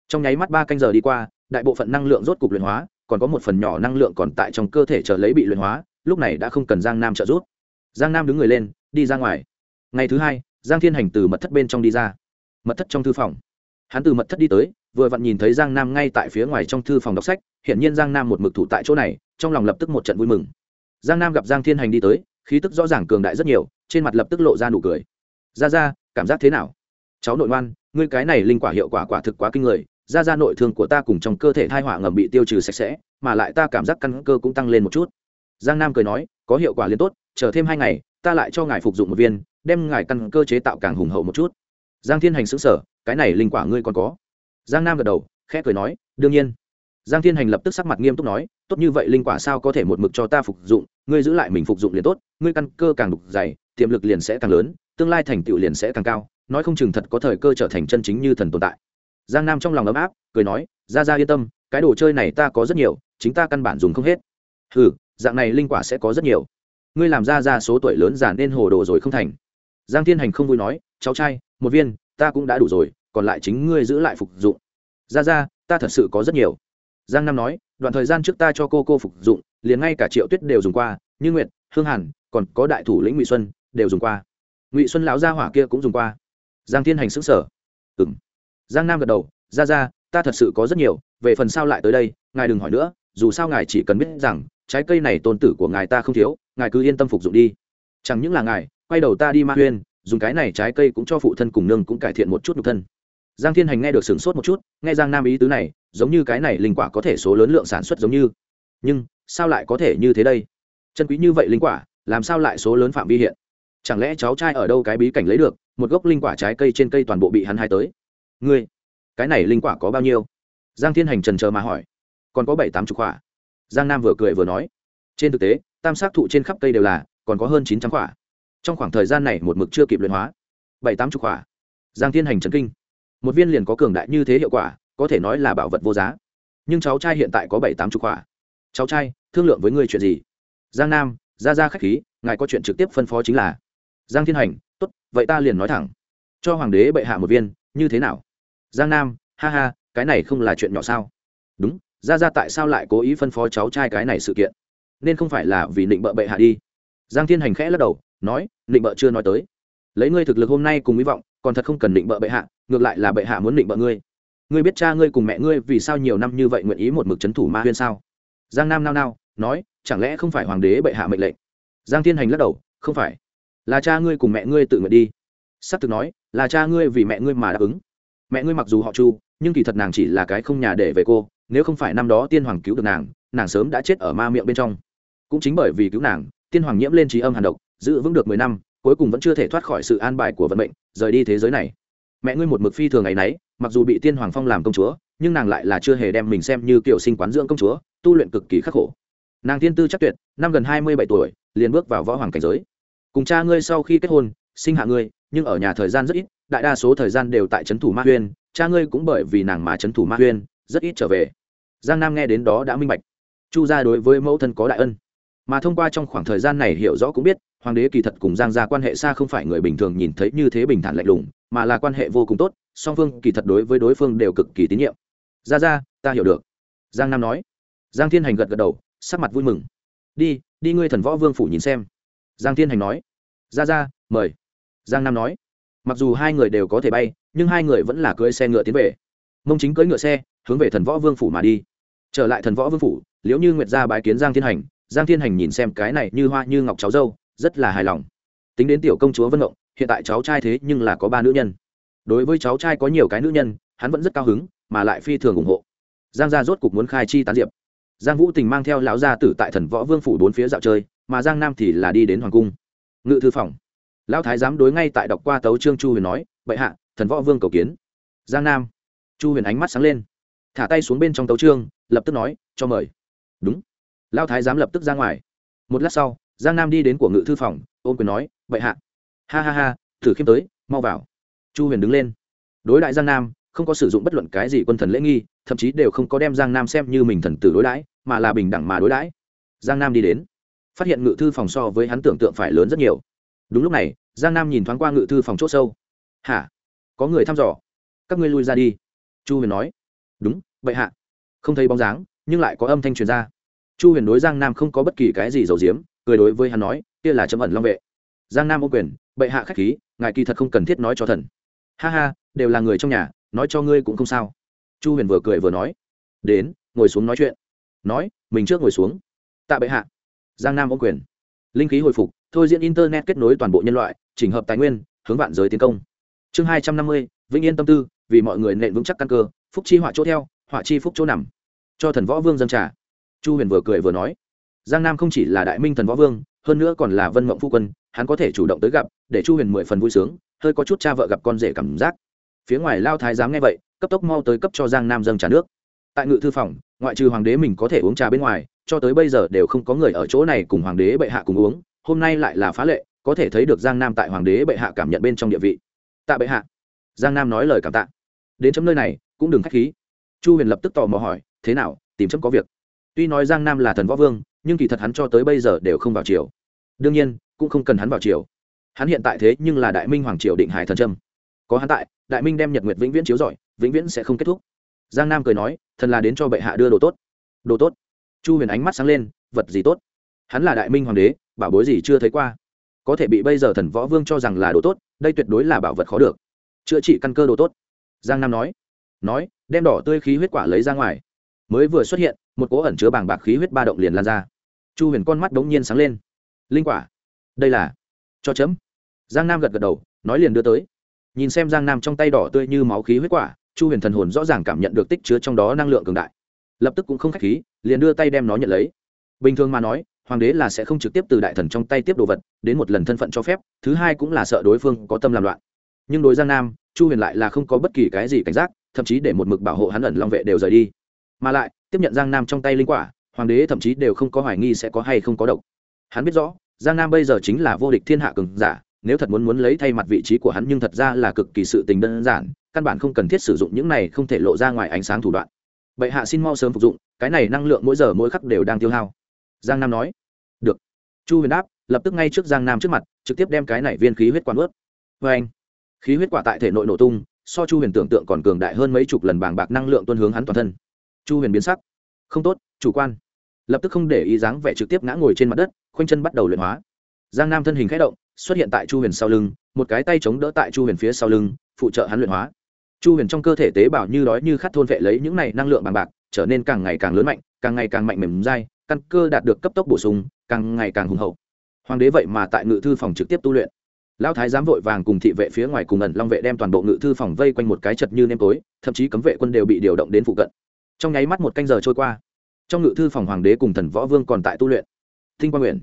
Trong nháy mắt ba canh giờ đi qua, đại bộ phận năng lượng rốt cục luyện hóa, còn có một phần nhỏ năng lượng còn tại trong cơ thể chờ lấy bị luyện hóa, lúc này đã không cần giang nam trợ giúp. Giang nam đứng người lên, đi ra ngoài. Ngày thứ hai, giang thiên hành từ mật thất bên trong đi ra. Mật thất trong thư phòng. Hắn từ mật thất đi tới, vừa vặn nhìn thấy giang nam ngay tại phía ngoài trong thư phòng đọc sách, hiển nhiên giang nam một mực thủ tại chỗ này, trong lòng lập tức một trận vui mừng. Giang nam gặp giang thiên hành đi tới khí tức rõ ràng cường đại rất nhiều, trên mặt lập tức lộ ra nụ cười. Ra ra cảm giác thế nào? Cháu nội ngoan, ngươi cái này linh quả hiệu quả quả thực quá kinh người ra ra nội thương của ta cùng trong cơ thể thai hỏa ngầm bị tiêu trừ sạch sẽ, mà lại ta cảm giác căn cơ cũng tăng lên một chút. Giang nam cười nói, có hiệu quả liên tốt, chờ thêm hai ngày, ta lại cho ngài phục dụng một viên, đem ngài căn cơ chế tạo càng hùng hậu một chút. Giang thiên hành xứng sở cái này linh quả ngươi còn có? Giang nam gật đầu, khẽ cười nói, đương nhiên. Giang thiên hành lập tức sắc mặt nghiêm túc nói, tốt như vậy linh quả sao có thể một mực cho ta phục dụng ngươi giữ lại mình phục dụng liền tốt, ngươi căn cơ càng đục dày, tiềm lực liền sẽ càng lớn, tương lai thành tựu liền sẽ càng cao, nói không chừng thật có thời cơ trở thành chân chính như thần tồn tại. Giang nam trong lòng ấm áp, cười nói, ra ra yên tâm, cái đồ chơi này ta có rất nhiều, chính ta căn bản dùng không hết. Ừ dạng này linh quả sẽ có rất nhiều. Ngươi làm ra ra số tuổi lớn giản nên hồ đồ rồi không thành. Giang thiên hành không vui nói, cháu trai, một viên, ta cũng đã đủ rồi, còn lại chính ngươi giữ lại phục dụng. Ra ra, ta thật sự có rất nhiều giang nam nói, đoạn thời gian trước ta cho cô cô phục dụng, liền ngay cả triệu tuyết đều dùng qua, như nguyệt, hương hàn, còn có đại thủ lĩnh ngụy xuân đều dùng qua. Ngụy xuân lão gia hỏa kia cũng dùng qua. Giang thiên hành xứng sở ừ m giang nam gật đầu ra ra ta thật sự có rất nhiều, về phần sao lại tới đây, ngài đừng hỏi nữa, dù sao ngài chỉ cần biết rằng, trái cây này tôn tử của ngài ta không thiếu, ngài cứ yên tâm phục dụng đi. Chẳng những là ngài, quay đầu ta đi ma huyên, dùng cái này trái cây cũng cho phụ thân cùng nương cũng cải thiện một chút nhục thân giang thiên hành nghe được sửng sốt một chút, nghe giang nam ý tứ này, giống như cái này linh quả có thể số lớn lượng sản xuất giống như. Nhưng, sao lại có thể như thế đây? Chân quý như vậy linh quả, làm sao lại số lớn phạm vi hiện? Chẳng lẽ cháu trai ở đâu cái bí cảnh lấy được, một gốc linh quả trái cây trên cây toàn bộ bị hắn hai tới? Ngươi, cái này linh quả có bao nhiêu? Giang thiên hành trần chờ mà hỏi. Còn có bảy tám chục quả. Giang nam vừa cười vừa nói. Trên thực tế, tam sát thụ trên khắp cây đều là, còn có hơn chín trăm quả. Trong khoảng thời gian này một mực chưa kịp luyện hóa. Bảy tám chục quả. Giang thiên hành trần kinh một viên liền có cường đại như thế hiệu quả, có thể nói là bảo vật vô giá. Nhưng cháu trai hiện tại có bảy tám chục quả. Cháu trai, thương lượng với ngươi chuyện gì? Giang nam, ra ra khách khí, ngài có chuyện trực tiếp phân phó chính là. Giang thiên hành, tốt, vậy ta liền nói thẳng. Cho hoàng đế bệ hạ một viên, như thế nào? Giang nam, ha ha, cái này không là chuyện nhỏ sao? Đúng, ra ra tại sao lại cố ý phân phó cháu trai cái này sự kiện? Nên không phải là vì định bợ bệ hạ đi. Giang thiên hành khẽ lắc đầu, nói định bợ chưa nói tới. Lấy ngươi thực lực hôm nay cùng hy vọng, còn thật không cần định bợ bệ hạ ngược lại là bệ hạ muốn định bợ ngươi. Ngươi biết cha ngươi cùng mẹ ngươi vì sao nhiều năm như vậy nguyện ý một mực c h ấ n thủ ma huyên sao? Giang nam nao nao, nói, chẳng lẽ không phải hoàng đế bệ hạ mệnh lệnh? Giang thiên hành lắc đầu, không phải. Là cha ngươi cùng mẹ ngươi tự nguyện đi. S ắ c thực nói, là cha ngươi vì mẹ ngươi mà đáp ứng. Mẹ ngươi mặc dù họ chu, nhưng kỳ thật nàng chỉ là cái không nhà để về cô, nếu không phải năm đó tiên hoàng cứu được nàng nàng sớm đã chết ở ma miệng bên trong. Cũng chính bởi vì cứu nàng, tiên hoàng nhiễm lên trí âm hàn độc, giữ vững được mười năm, cuối cùng vẫn chưa thể thoát khỏi sự an bài của vận mệnh, rời đi thế giới này mẹ ngươi một mực phi thường ngày nấy, mặc dù bị tiên hoàng phong làm công chúa, nhưng nàng lại là chưa hề đem mình xem như kiểu sinh quán dưỡng công chúa, tu luyện cực kỳ khắc khổ. Nàng tiên tư chắc tuyệt, năm gần hai mươi bảy tuổi, liền bước vào võ hoàng cảnh giới. Cùng cha ngươi sau khi kết hôn, sinh hạ ngươi, nhưng ở nhà thời gian rất ít, đại đa số thời gian đều tại trấn thủ ma huyên, cha ngươi cũng bởi vì nàng mà trấn thủ ma huyên, rất ít trở về. Giang nam nghe đến đó đã minh bạch. Chu gia đối với mẫu thân có đại ân. Mà thông qua trong khoảng thời gian này hiểu rõ cũng biết hoàng đế kỳ thật cùng giang gia quan hệ xa không phải người bình thường nhìn thấy như thế bình thản lạnh lùng, mà là quan hệ vô cùng tốt, song phương kỳ thật đối với đối phương đều cực kỳ tín nhiệm. Ra ra ta hiểu được. Giang nam nói. Giang thiên hành gật gật đầu, sắc mặt vui mừng. Đi đi ngươi thần võ vương phủ nhìn xem. Giang thiên hành nói. Ra ra mời. Giang nam nói. Mặc dù hai người đều có thể bay, nhưng hai người vẫn là cưỡi xe ngựa tiến về. Mông chính cưỡi ngựa xe, hướng về thần võ vương phủ mà đi. Trở lại thần võ vương phủ, liễu như nguyệt ra bái kiến giang thiên hành. Giang thiên hành nhìn xem cái này như hoa như ngọc cháu dâu rất là hài lòng. Tính đến tiểu công chúa vân động hiện tại cháu trai thế nhưng là có ba nữ nhân. Đối với cháu trai có nhiều cái nữ nhân, hắn vẫn rất cao hứng, mà lại phi thường ủng hộ. Giang gia rốt cục muốn khai chi tán diệp. Giang vũ tình mang theo lão gia tử tại thần võ vương phủ bốn phía dạo chơi, mà giang nam thì là đi đến hoàng cung. Ngự thư phòng. Lão thái giám đối ngay tại đọc qua tấu trương chu huyền nói, bệ hạ, thần võ vương cầu kiến. Giang nam. Chu huyền ánh mắt sáng lên. Thả tay xuống bên trong tấu trương lập tức nói, cho mời. Đúng. Lão thái giám lập tức ra ngoài. Một lát sau giang nam đi đến của ngự thư phòng, ôm quyền nói, bệ hạ. Ha ha ha, thử khiêm tới, mau vào. Chu huyền đứng lên. Đối đại giang nam, không có sử dụng bất luận cái gì quân thần lễ nghi, thậm chí đều không có đem giang nam xem như mình thần tử đối đãi, mà là bình đẳng mà đối đãi. Giang nam đi đến. Phát hiện ngự thư phòng so với hắn tưởng tượng phải lớn rất nhiều. Đúng lúc này, giang nam nhìn thoáng qua ngự thư phòng c h ỗ sâu. Hả? Có người thăm dò? Các ngươi lui ra đi. Chu huyền nói. Đúng vậy hạ. Không thấy bóng dáng, nhưng lại có âm thanh truyền ra. Chu huyền đối giang nam không có bất kỳ cái gì giấu diếm cười đối với hắn nói, kia là chấm ẩn long vệ. Giang nam ô quyền, bệ hạ khách khí, ngài kỳ thật không cần thiết nói cho thần. Ha ha, đều là người trong nhà, nói cho ngươi cũng không sao. Chu huyền vừa cười vừa nói, đến, ngồi xuống nói chuyện. Nói, mình trước ngồi xuống. Tạ bệ hạ. Giang nam ô quyền, linh khí hồi phục, thôi diễn internet kết nối toàn bộ nhân loại, chỉnh hợp tài nguyên, hướng vạn giới tiến công. Chương hai trăm năm mươi, vĩnh yên tâm tư, vì mọi người nện vững chắc căn cơ, phúc chi họa chỗ theo, họa chi phúc chỗ nằm. Cho thần võ vương dân trả chu huyền vừa cười vừa nói giang nam không chỉ là đại minh thần võ vương, hơn nữa còn là vân mộng phu quân, hắn có thể chủ động tới gặp, để chu huyền mười phần vui sướng, hơi có chút cha vợ gặp con rể cảm giác. Phía ngoài lao thái giám nghe vậy, cấp tốc mau tới cấp cho giang nam dâng trà nước. Tại ngự thư phòng, ngoại trừ hoàng đế mình có thể uống trà bên ngoài, cho tới bây giờ đều không có người ở chỗ này cùng hoàng đế bệ hạ cùng uống, hôm nay lại là phá lệ, có thể thấy được giang nam tại hoàng đế bệ hạ cảm nhận bên trong địa vị. Tạ bệ hạ. Giang nam nói lời cảm tạ. Đến chấm nơi này, cũng đừng k h á c h khí. Chu huyền lập tức tò mò hỏi, thế nào, tìm chấm có việc? Tuy nói giang nam là thần võ vương nhưng kỳ thật hắn cho tới bây giờ đều không vào triều. Đương nhiên, cũng không cần hắn vào triều. Hắn hiện tại thế nhưng là đại minh hoàng triều định hải thần trâm. Có hắn tại, đại minh đem nhật nguyệt vĩnh viễn chiếu giỏi vĩnh viễn sẽ không kết thúc. Giang nam cười nói, thần là đến cho bệ hạ đưa đồ tốt. Đồ tốt? Chu huyền ánh mắt sáng lên, vật gì tốt? Hắn là đại minh hoàng đế, bảo bối gì chưa thấy qua. Có thể bị bây giờ thần võ vương cho rằng là đồ tốt, đây tuyệt đối là bảo vật khó được. Chữa trị căn cơ đồ tốt. Giang nam nói. Nói, đem đỏ tươi khí huyết quả lấy ra ngoài. Mới vừa xuất hiện, một cỗ ẩn chứa bàng bạc khí huyết ba động liền lan ra chu huyền con mắt đ ố n g nhiên sáng lên. Linh quả. Đây là cho chấm. Giang nam gật gật đầu, nói liền đưa tới. Nhìn xem giang nam trong tay đỏ tươi như máu khí huyết quả, chu huyền thần hồn rõ ràng cảm nhận được tích chứa trong đó năng lượng cường đại. Lập tức cũng không k h á c h khí, liền đưa tay đem nó nhận lấy. Bình thường mà nói, hoàng đế là sẽ không trực tiếp từ đại thần trong tay tiếp đồ vật, đến một lần thân phận cho phép, thứ hai cũng là sợ đối phương có tâm làm loạn. Nhưng đối giang nam, chu huyền lại là không có bất kỳ cái gì cảnh giác, thậm chí để một mực bảo hộ hắn ẩn long vệ đều rời đi. Mà lại, tiếp nhận giang nam trong tay linh quả hoàng đế thậm chí đều không có hoài nghi sẽ có hay không có độc. Hắn biết rõ, giang nam bây giờ chính là vô địch thiên hạ cường giả, nếu thật muốn muốn lấy thay mặt vị trí của hắn nhưng thật ra là cực kỳ sự tình đơn giản, căn bản không cần thiết sử dụng những này không thể lộ ra ngoài ánh sáng thủ đoạn. Bệ hạ xin mau sớm phục dụng, cái này năng lượng mỗi giờ mỗi khắc đều đang tiêu hao. Giang nam nói. Được. Chu huyền đáp, lập tức ngay trước giang nam trước mặt, trực tiếp đem cái này viên khí huyết quản ướt. Vê anh, khí huyết quả tại thể nội nổ tung, so chu huyền tưởng tượng còn cường đại hơn mấy chục lần bàng bạc năng lượng tuân hướng hắn toàn thân. Chu huyền biến sắc. Không tốt, chủ quan lập tức không để ý dáng vẻ trực tiếp ngã ngồi trên mặt đất, khoanh chân bắt đầu luyện hóa. Giang nam thân hình k h ẽ động, xuất hiện tại chu huyền sau lưng, một cái tay chống đỡ tại chu huyền phía sau lưng, phụ trợ hắn luyện hóa. Chu huyền trong cơ thể tế bào như đói như khát thôn vệ lấy những này năng lượng bằng bạc, trở nên càng ngày càng lớn mạnh, càng ngày càng mạnh mềm dai, căn cơ đạt được cấp tốc bổ sung, càng ngày càng hùng hậu. Hoàng đế vậy mà tại ngự thư phòng trực tiếp tu luyện. Lão thái giám vội vàng cùng thị vệ phía ngoài cùng ẩn long vệ đem toàn bộ ngự thư phòng vây quanh một cái chật như nêm tối, thậm chí cấm vệ quân đều bị điều động đến phụ cận. Trong nháy mắt một canh giờ trôi qua trong ngự thư phòng hoàng đế cùng thần võ vương còn tại tu luyện. Thinh quang nguyện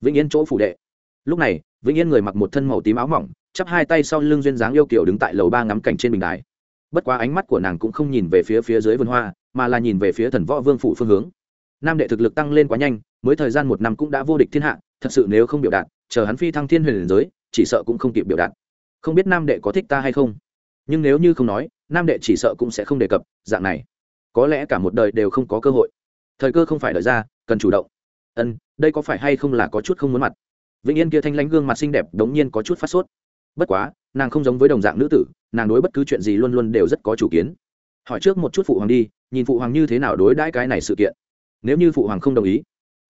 vĩnh yên chỗ phủ đệ. Lúc này, vĩnh yên người mặc một thân màu tím áo mỏng, chắp hai tay sau lưng duyên dáng yêu kiểu đứng tại lầu ba ngắm cảnh trên bình đài. Bất quá ánh mắt của nàng cũng không nhìn về phía phía dưới vườn hoa, mà là nhìn về phía thần võ vương phủ phương hướng. Nam đệ thực lực tăng lên quá nhanh, mới thời gian một năm cũng đã vô địch thiên hạ, thật sự nếu không biểu đạt, chờ hắn phi thăng thiên huyền giới, chỉ sợ cũng không kịp biểu đạt. Không biết nam đệ có thích ta hay không? Nhưng nếu như không nói, nam đệ chỉ sợ cũng sẽ không đề cập, dạng này. Có lẽ cả một đời đều không có cơ hội thời cơ không phải đợi ra cần chủ động. Ân đây có phải hay không là có chút không muốn mặt? Vĩnh yên kia thanh lãnh gương mặt xinh đẹp đống nhiên có chút phát sốt. Bất quá nàng không giống với đồng dạng nữ tử nàng đối bất cứ chuyện gì luôn luôn đều rất có chủ kiến. Hỏi trước một chút phụ hoàng đi nhìn phụ hoàng như thế nào đối đãi cái này sự kiện. Nếu như phụ hoàng không đồng ý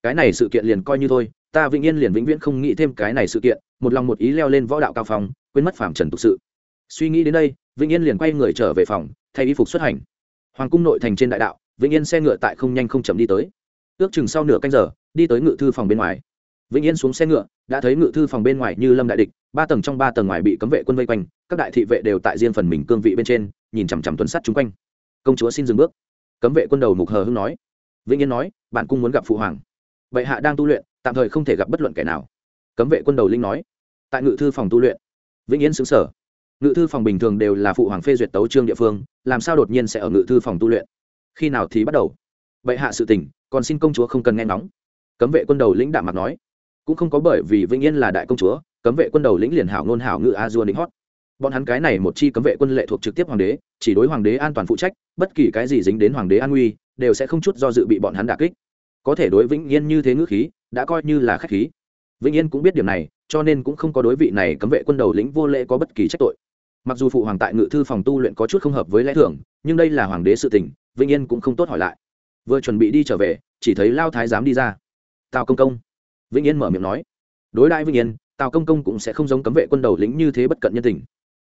cái này sự kiện liền coi như thôi ta vĩnh yên liền vĩnh viễn không nghĩ thêm cái này sự kiện một lòng một ý leo lên võ đạo cao phòng, quên mất phạm trần tục sự. Suy nghĩ đến đây vĩnh yên liền quay người trở về phòng thay y phục xuất hành. Hoàng cung nội thành trên đại đạo vĩnh yên xe ngựa tại không nhanh không chậm đi tới. Ước chừng sau nửa canh giờ, đi tới ngự thư phòng bên ngoài. Vĩnh yên xuống xe ngựa, đã thấy ngự thư phòng bên ngoài như lâm đại địch, ba tầng trong ba tầng ngoài bị cấm vệ quân vây quanh, các đại thị vệ đều tại riêng phần mình cương vị bên trên, nhìn chằm chằm tuần sắt chung quanh. Công chúa xin dừng bước. Cấm vệ quân đầu mục hờ hưng nói. Vĩnh yên nói, bạn cung muốn gặp phụ hoàng. Vậy hạ đang tu luyện, tạm thời không thể gặp bất luận kẻ nào. Cấm vệ quân đầu linh nói. Tại ngự thư phòng tu luyện. Vĩnh yên xứng sở ngự thư phòng bình thường đều là phụ hoàng phê duyệt tấu trương địa phương, làm sao đột nhiên sẽ ở ngự thư phòng tu luyện? Khi nào thì bắt đầu? Vậy hạ sự tình, còn xin công chúa không cần nghe ngóng. Cấm vệ quân đầu lĩnh đạm mặt nói. Cũng không có bởi vì vĩnh yên là đại công chúa, cấm vệ quân đầu lĩnh liền hảo ngôn hảo ngự a dua lính hót. Bọn hắn cái này một chi cấm vệ quân lệ thuộc trực tiếp hoàng đế, chỉ đối hoàng đế an toàn phụ trách, bất kỳ cái gì dính đến hoàng đế an nguy, đều sẽ không chút do dự bị bọn hắn đả kích. Có thể đối vĩnh yên như thế ngữ khí, đã coi như là khách khí. Vĩnh yên cũng biết điểm này, cho nên cũng không có đối vị này cấm vệ quân đầu lĩnh vô lễ có bất kỳ trách tội. Mặc dù phụ hoàng tại ngự thư phòng tu luyện có chút không hợp với lẽ thường, nhưng đây là hoàng đế sự tình vĩnh yên cũng không tốt hỏi lại. Vừa chuẩn bị đi trở về, chỉ thấy lao thái giám đi ra. Tào công công. Vĩnh yên mở miệng nói. Đối đại vĩnh yên, tào công công cũng sẽ không giống cấm vệ quân đầu lĩnh như thế bất cận nhân tình.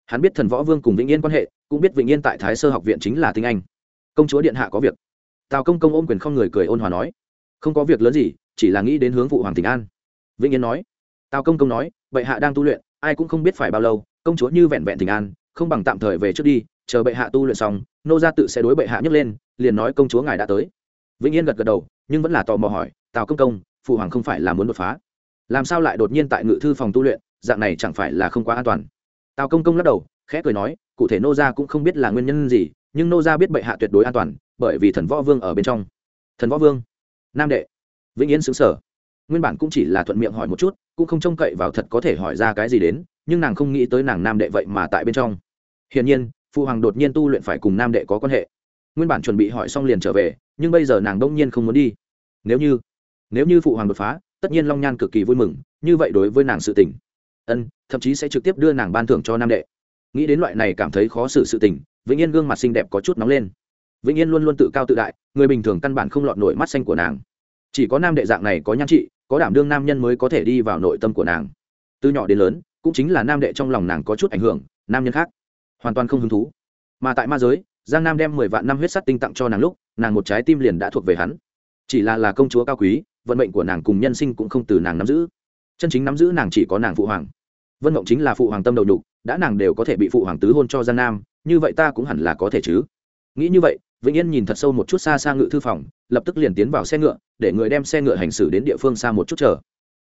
Hắn biết thần võ vương cùng vĩnh yên quan hệ, cũng biết vĩnh yên tại thái sơ học viện chính là tinh anh. Công chúa điện hạ có việc. Tào công công ôm quyền không người cười ôn hòa nói. Không có việc lớn gì, chỉ là nghĩ đến hướng phụ hoàng tỉnh an. Vĩnh yên nói. Tào công công nói, bệ hạ đang tu luyện, ai cũng không biết phải bao lâu, công chúa như vẹn vẹn tỉnh an, không bằng tạm thời về trước đi, chờ bệ hạ tu luyện xong nô gia tự sẽ đối bệ hạ nhấc lên, liền nói công chúa ngài đã tới. Vĩnh yên gật gật đầu, nhưng vẫn là tò mò hỏi, tào công công, phụ hoàng không phải là muốn đột phá? Làm sao lại đột nhiên tại ngự thư phòng tu luyện, dạng này chẳng phải là không quá an toàn? Tào công công lắc đầu, khẽ cười nói, cụ thể nô gia cũng không biết là nguyên nhân gì, nhưng nô gia biết bệ hạ tuyệt đối an toàn, bởi vì thần võ vương ở bên trong. Thần võ vương? Nam đệ. Vĩnh yên xứng sở nguyên bản cũng chỉ là thuận miệng hỏi một chút, cũng không trông cậy vào thật có thể hỏi ra cái gì đến, nhưng nàng không nghĩ tới nàng nam đệ vậy mà tại bên trong. Hiển nhiên phụ hoàng đột nhiên tu luyện phải cùng nam đệ có quan hệ. Nguyên bản chuẩn bị hỏi xong liền trở về, nhưng bây giờ nàng đông nhiên không muốn đi. Nếu như nếu như phụ hoàng đột phá, tất nhiên long nhan cực kỳ vui mừng, như vậy đối với nàng sự tình. Ân, thậm chí sẽ trực tiếp đưa nàng ban thưởng cho nam đệ. Nghĩ đến loại này cảm thấy khó xử sự tình, vĩnh yên gương mặt xinh đẹp có chút nóng lên. Vĩnh yên luôn luôn tự cao tự đại, người bình thường căn bản không lọt nổi mắt xanh của nàng. Chỉ có nam đệ dạng này có nhan trị, có đảm đương nam nhân mới có thể đi vào nội tâm của nàng. Từ nhỏ đến lớn, cũng chính là nam đệ trong lòng nàng có chút ảnh hưởng, nam nhân khác hoàn toàn không hứng thú. Mà tại ma giới, giang nam đem mười vạn năm huyết sắt tinh tặng cho nàng lúc, nàng một trái tim liền đã thuộc về hắn. Chỉ là là công chúa cao quý, vận mệnh của nàng cùng nhân sinh cũng không từ nàng nắm giữ. Chân chính nắm giữ nàng chỉ có nàng phụ hoàng. Vân mộng chính là phụ hoàng tâm đầu đục đã nàng đều có thể bị phụ hoàng tứ hôn cho giang nam, như vậy ta cũng hẳn là có thể chứ. Nghĩ như vậy, vĩnh yên nhìn thật sâu một chút xa xa ngự thư phòng, lập tức liền tiến vào xe ngựa, để người đem xe ngựa hành xử đến địa phương xa một chút chờ.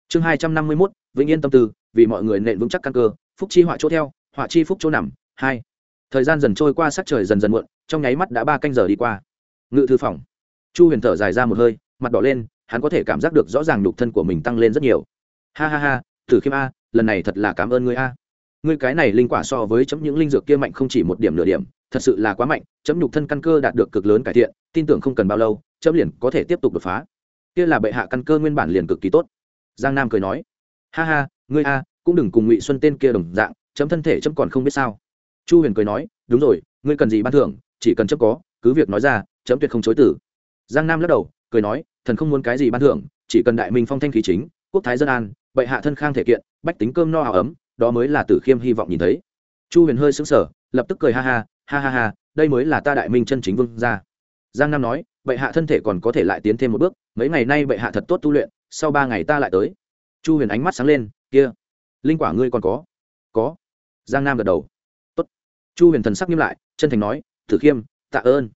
Chương hai trăm năm mươi mốt, vĩnh yên tâm tư, vì mọi người nện vững chắc căn cơ, phúc chi họa chỗ theo, họa chi phúc chỗ nằm, hai thời gian dần trôi qua sắc trời dần dần muộn, trong nháy mắt đã ba canh giờ đi qua. Ngự thư phòng. Chu huyền thở dài ra một hơi, mặt đỏ lên, hắn có thể cảm giác được rõ ràng nhục thân của mình tăng lên rất nhiều. Ha ha ha thử khiêm a, lần này thật là cảm ơn ngươi a. Ngươi cái này linh quả so với chấm những linh dược kia mạnh không chỉ một điểm nửa điểm, thật sự là quá mạnh, chấm nhục thân căn cơ đạt được cực lớn cải thiện, tin tưởng không cần bao lâu, chấm liền có thể tiếp tục đột phá. Kia là bệ hạ căn cơ nguyên bản liền cực kỳ tốt. Giang nam cười nói, ha ha, ngươi a, cũng đừng cùng ngụy xuân tên kia đồng dạng, chấm thân thể chấm còn không biết sao chu huyền cười nói, đúng rồi, ngươi cần gì ban thưởng, chỉ cần chấp có, cứ việc nói ra, chấm tuyệt không chối tử giang nam lắc đầu, cười nói, thần không muốn cái gì ban thưởng, chỉ cần đại minh phong thanh khí chính, quốc thái dân an, bệ hạ thân khang thể kiện, bách tính cơm no áo ấm, đó mới là tử khiêm hy vọng nhìn thấy. Chu huyền hơi sững sờ, lập tức cười ha ha ha ha ha, đây mới là ta đại minh chân chính vương gia. Giang nam nói, bệ hạ thân thể còn có thể lại tiến thêm một bước, mấy ngày nay bệ hạ thật tốt tu luyện, sau ba ngày ta lại tới. Chu huyền ánh mắt sáng lên, kia, linh quả ngươi còn có. Có. Giang nam gật đầu chu huyền thần sắc nghiêm lại, chân thành nói thử khiêm, tạ ơn.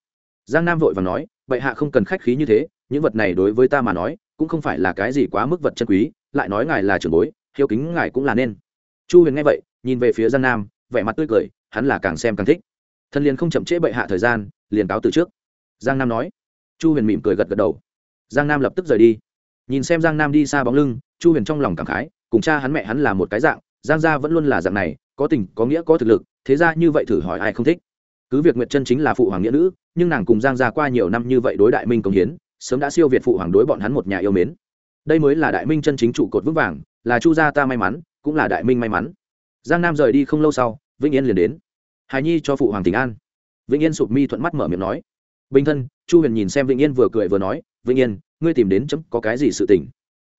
Giang nam vội và nói, bệ hạ không cần khách khí như thế, những vật này đối với ta mà nói, cũng không phải là cái gì quá mức vật chân quý, lại nói ngài là trưởng bối, hiếu kính ngài cũng là nên. Chu huyền nghe vậy, nhìn về phía giang nam, vẻ mặt tươi cười, hắn là càng xem càng thích. Thân liền không chậm trễ bệ hạ thời gian, liền cáo từ trước. Giang nam nói. Chu huyền mỉm cười gật gật đầu. Giang nam lập tức rời đi. Nhìn xem giang nam đi xa bóng lưng, chu huyền trong lòng cảm khái, cùng cha hắn mẹ hắn là một cái dạng, giang gia vẫn luôn là dạng này có tình, có nghĩa, có thực lực, thế ra như vậy thử hỏi ai không thích. Cứ việc nguyệt chân chính là phụ hoàng nghĩa nữ, nhưng nàng cùng giang gia qua nhiều năm như vậy đối đại minh công hiến, sớm đã siêu việt phụ hoàng đối bọn hắn một nhà yêu mến. Đây mới là đại minh chân chính trụ cột vững vàng, là chu gia ta may mắn, cũng là đại minh may mắn. Giang nam rời đi không lâu sau, vĩnh yên liền đến. Hài nhi cho phụ hoàng tỉnh an. Vĩnh yên sụp mi thuận mắt mở miệng nói. Bình thân, chu huyền nhìn xem vĩnh yên vừa cười vừa nói, vĩnh yên, ngươi tìm đến chấm có cái gì sự tỉnh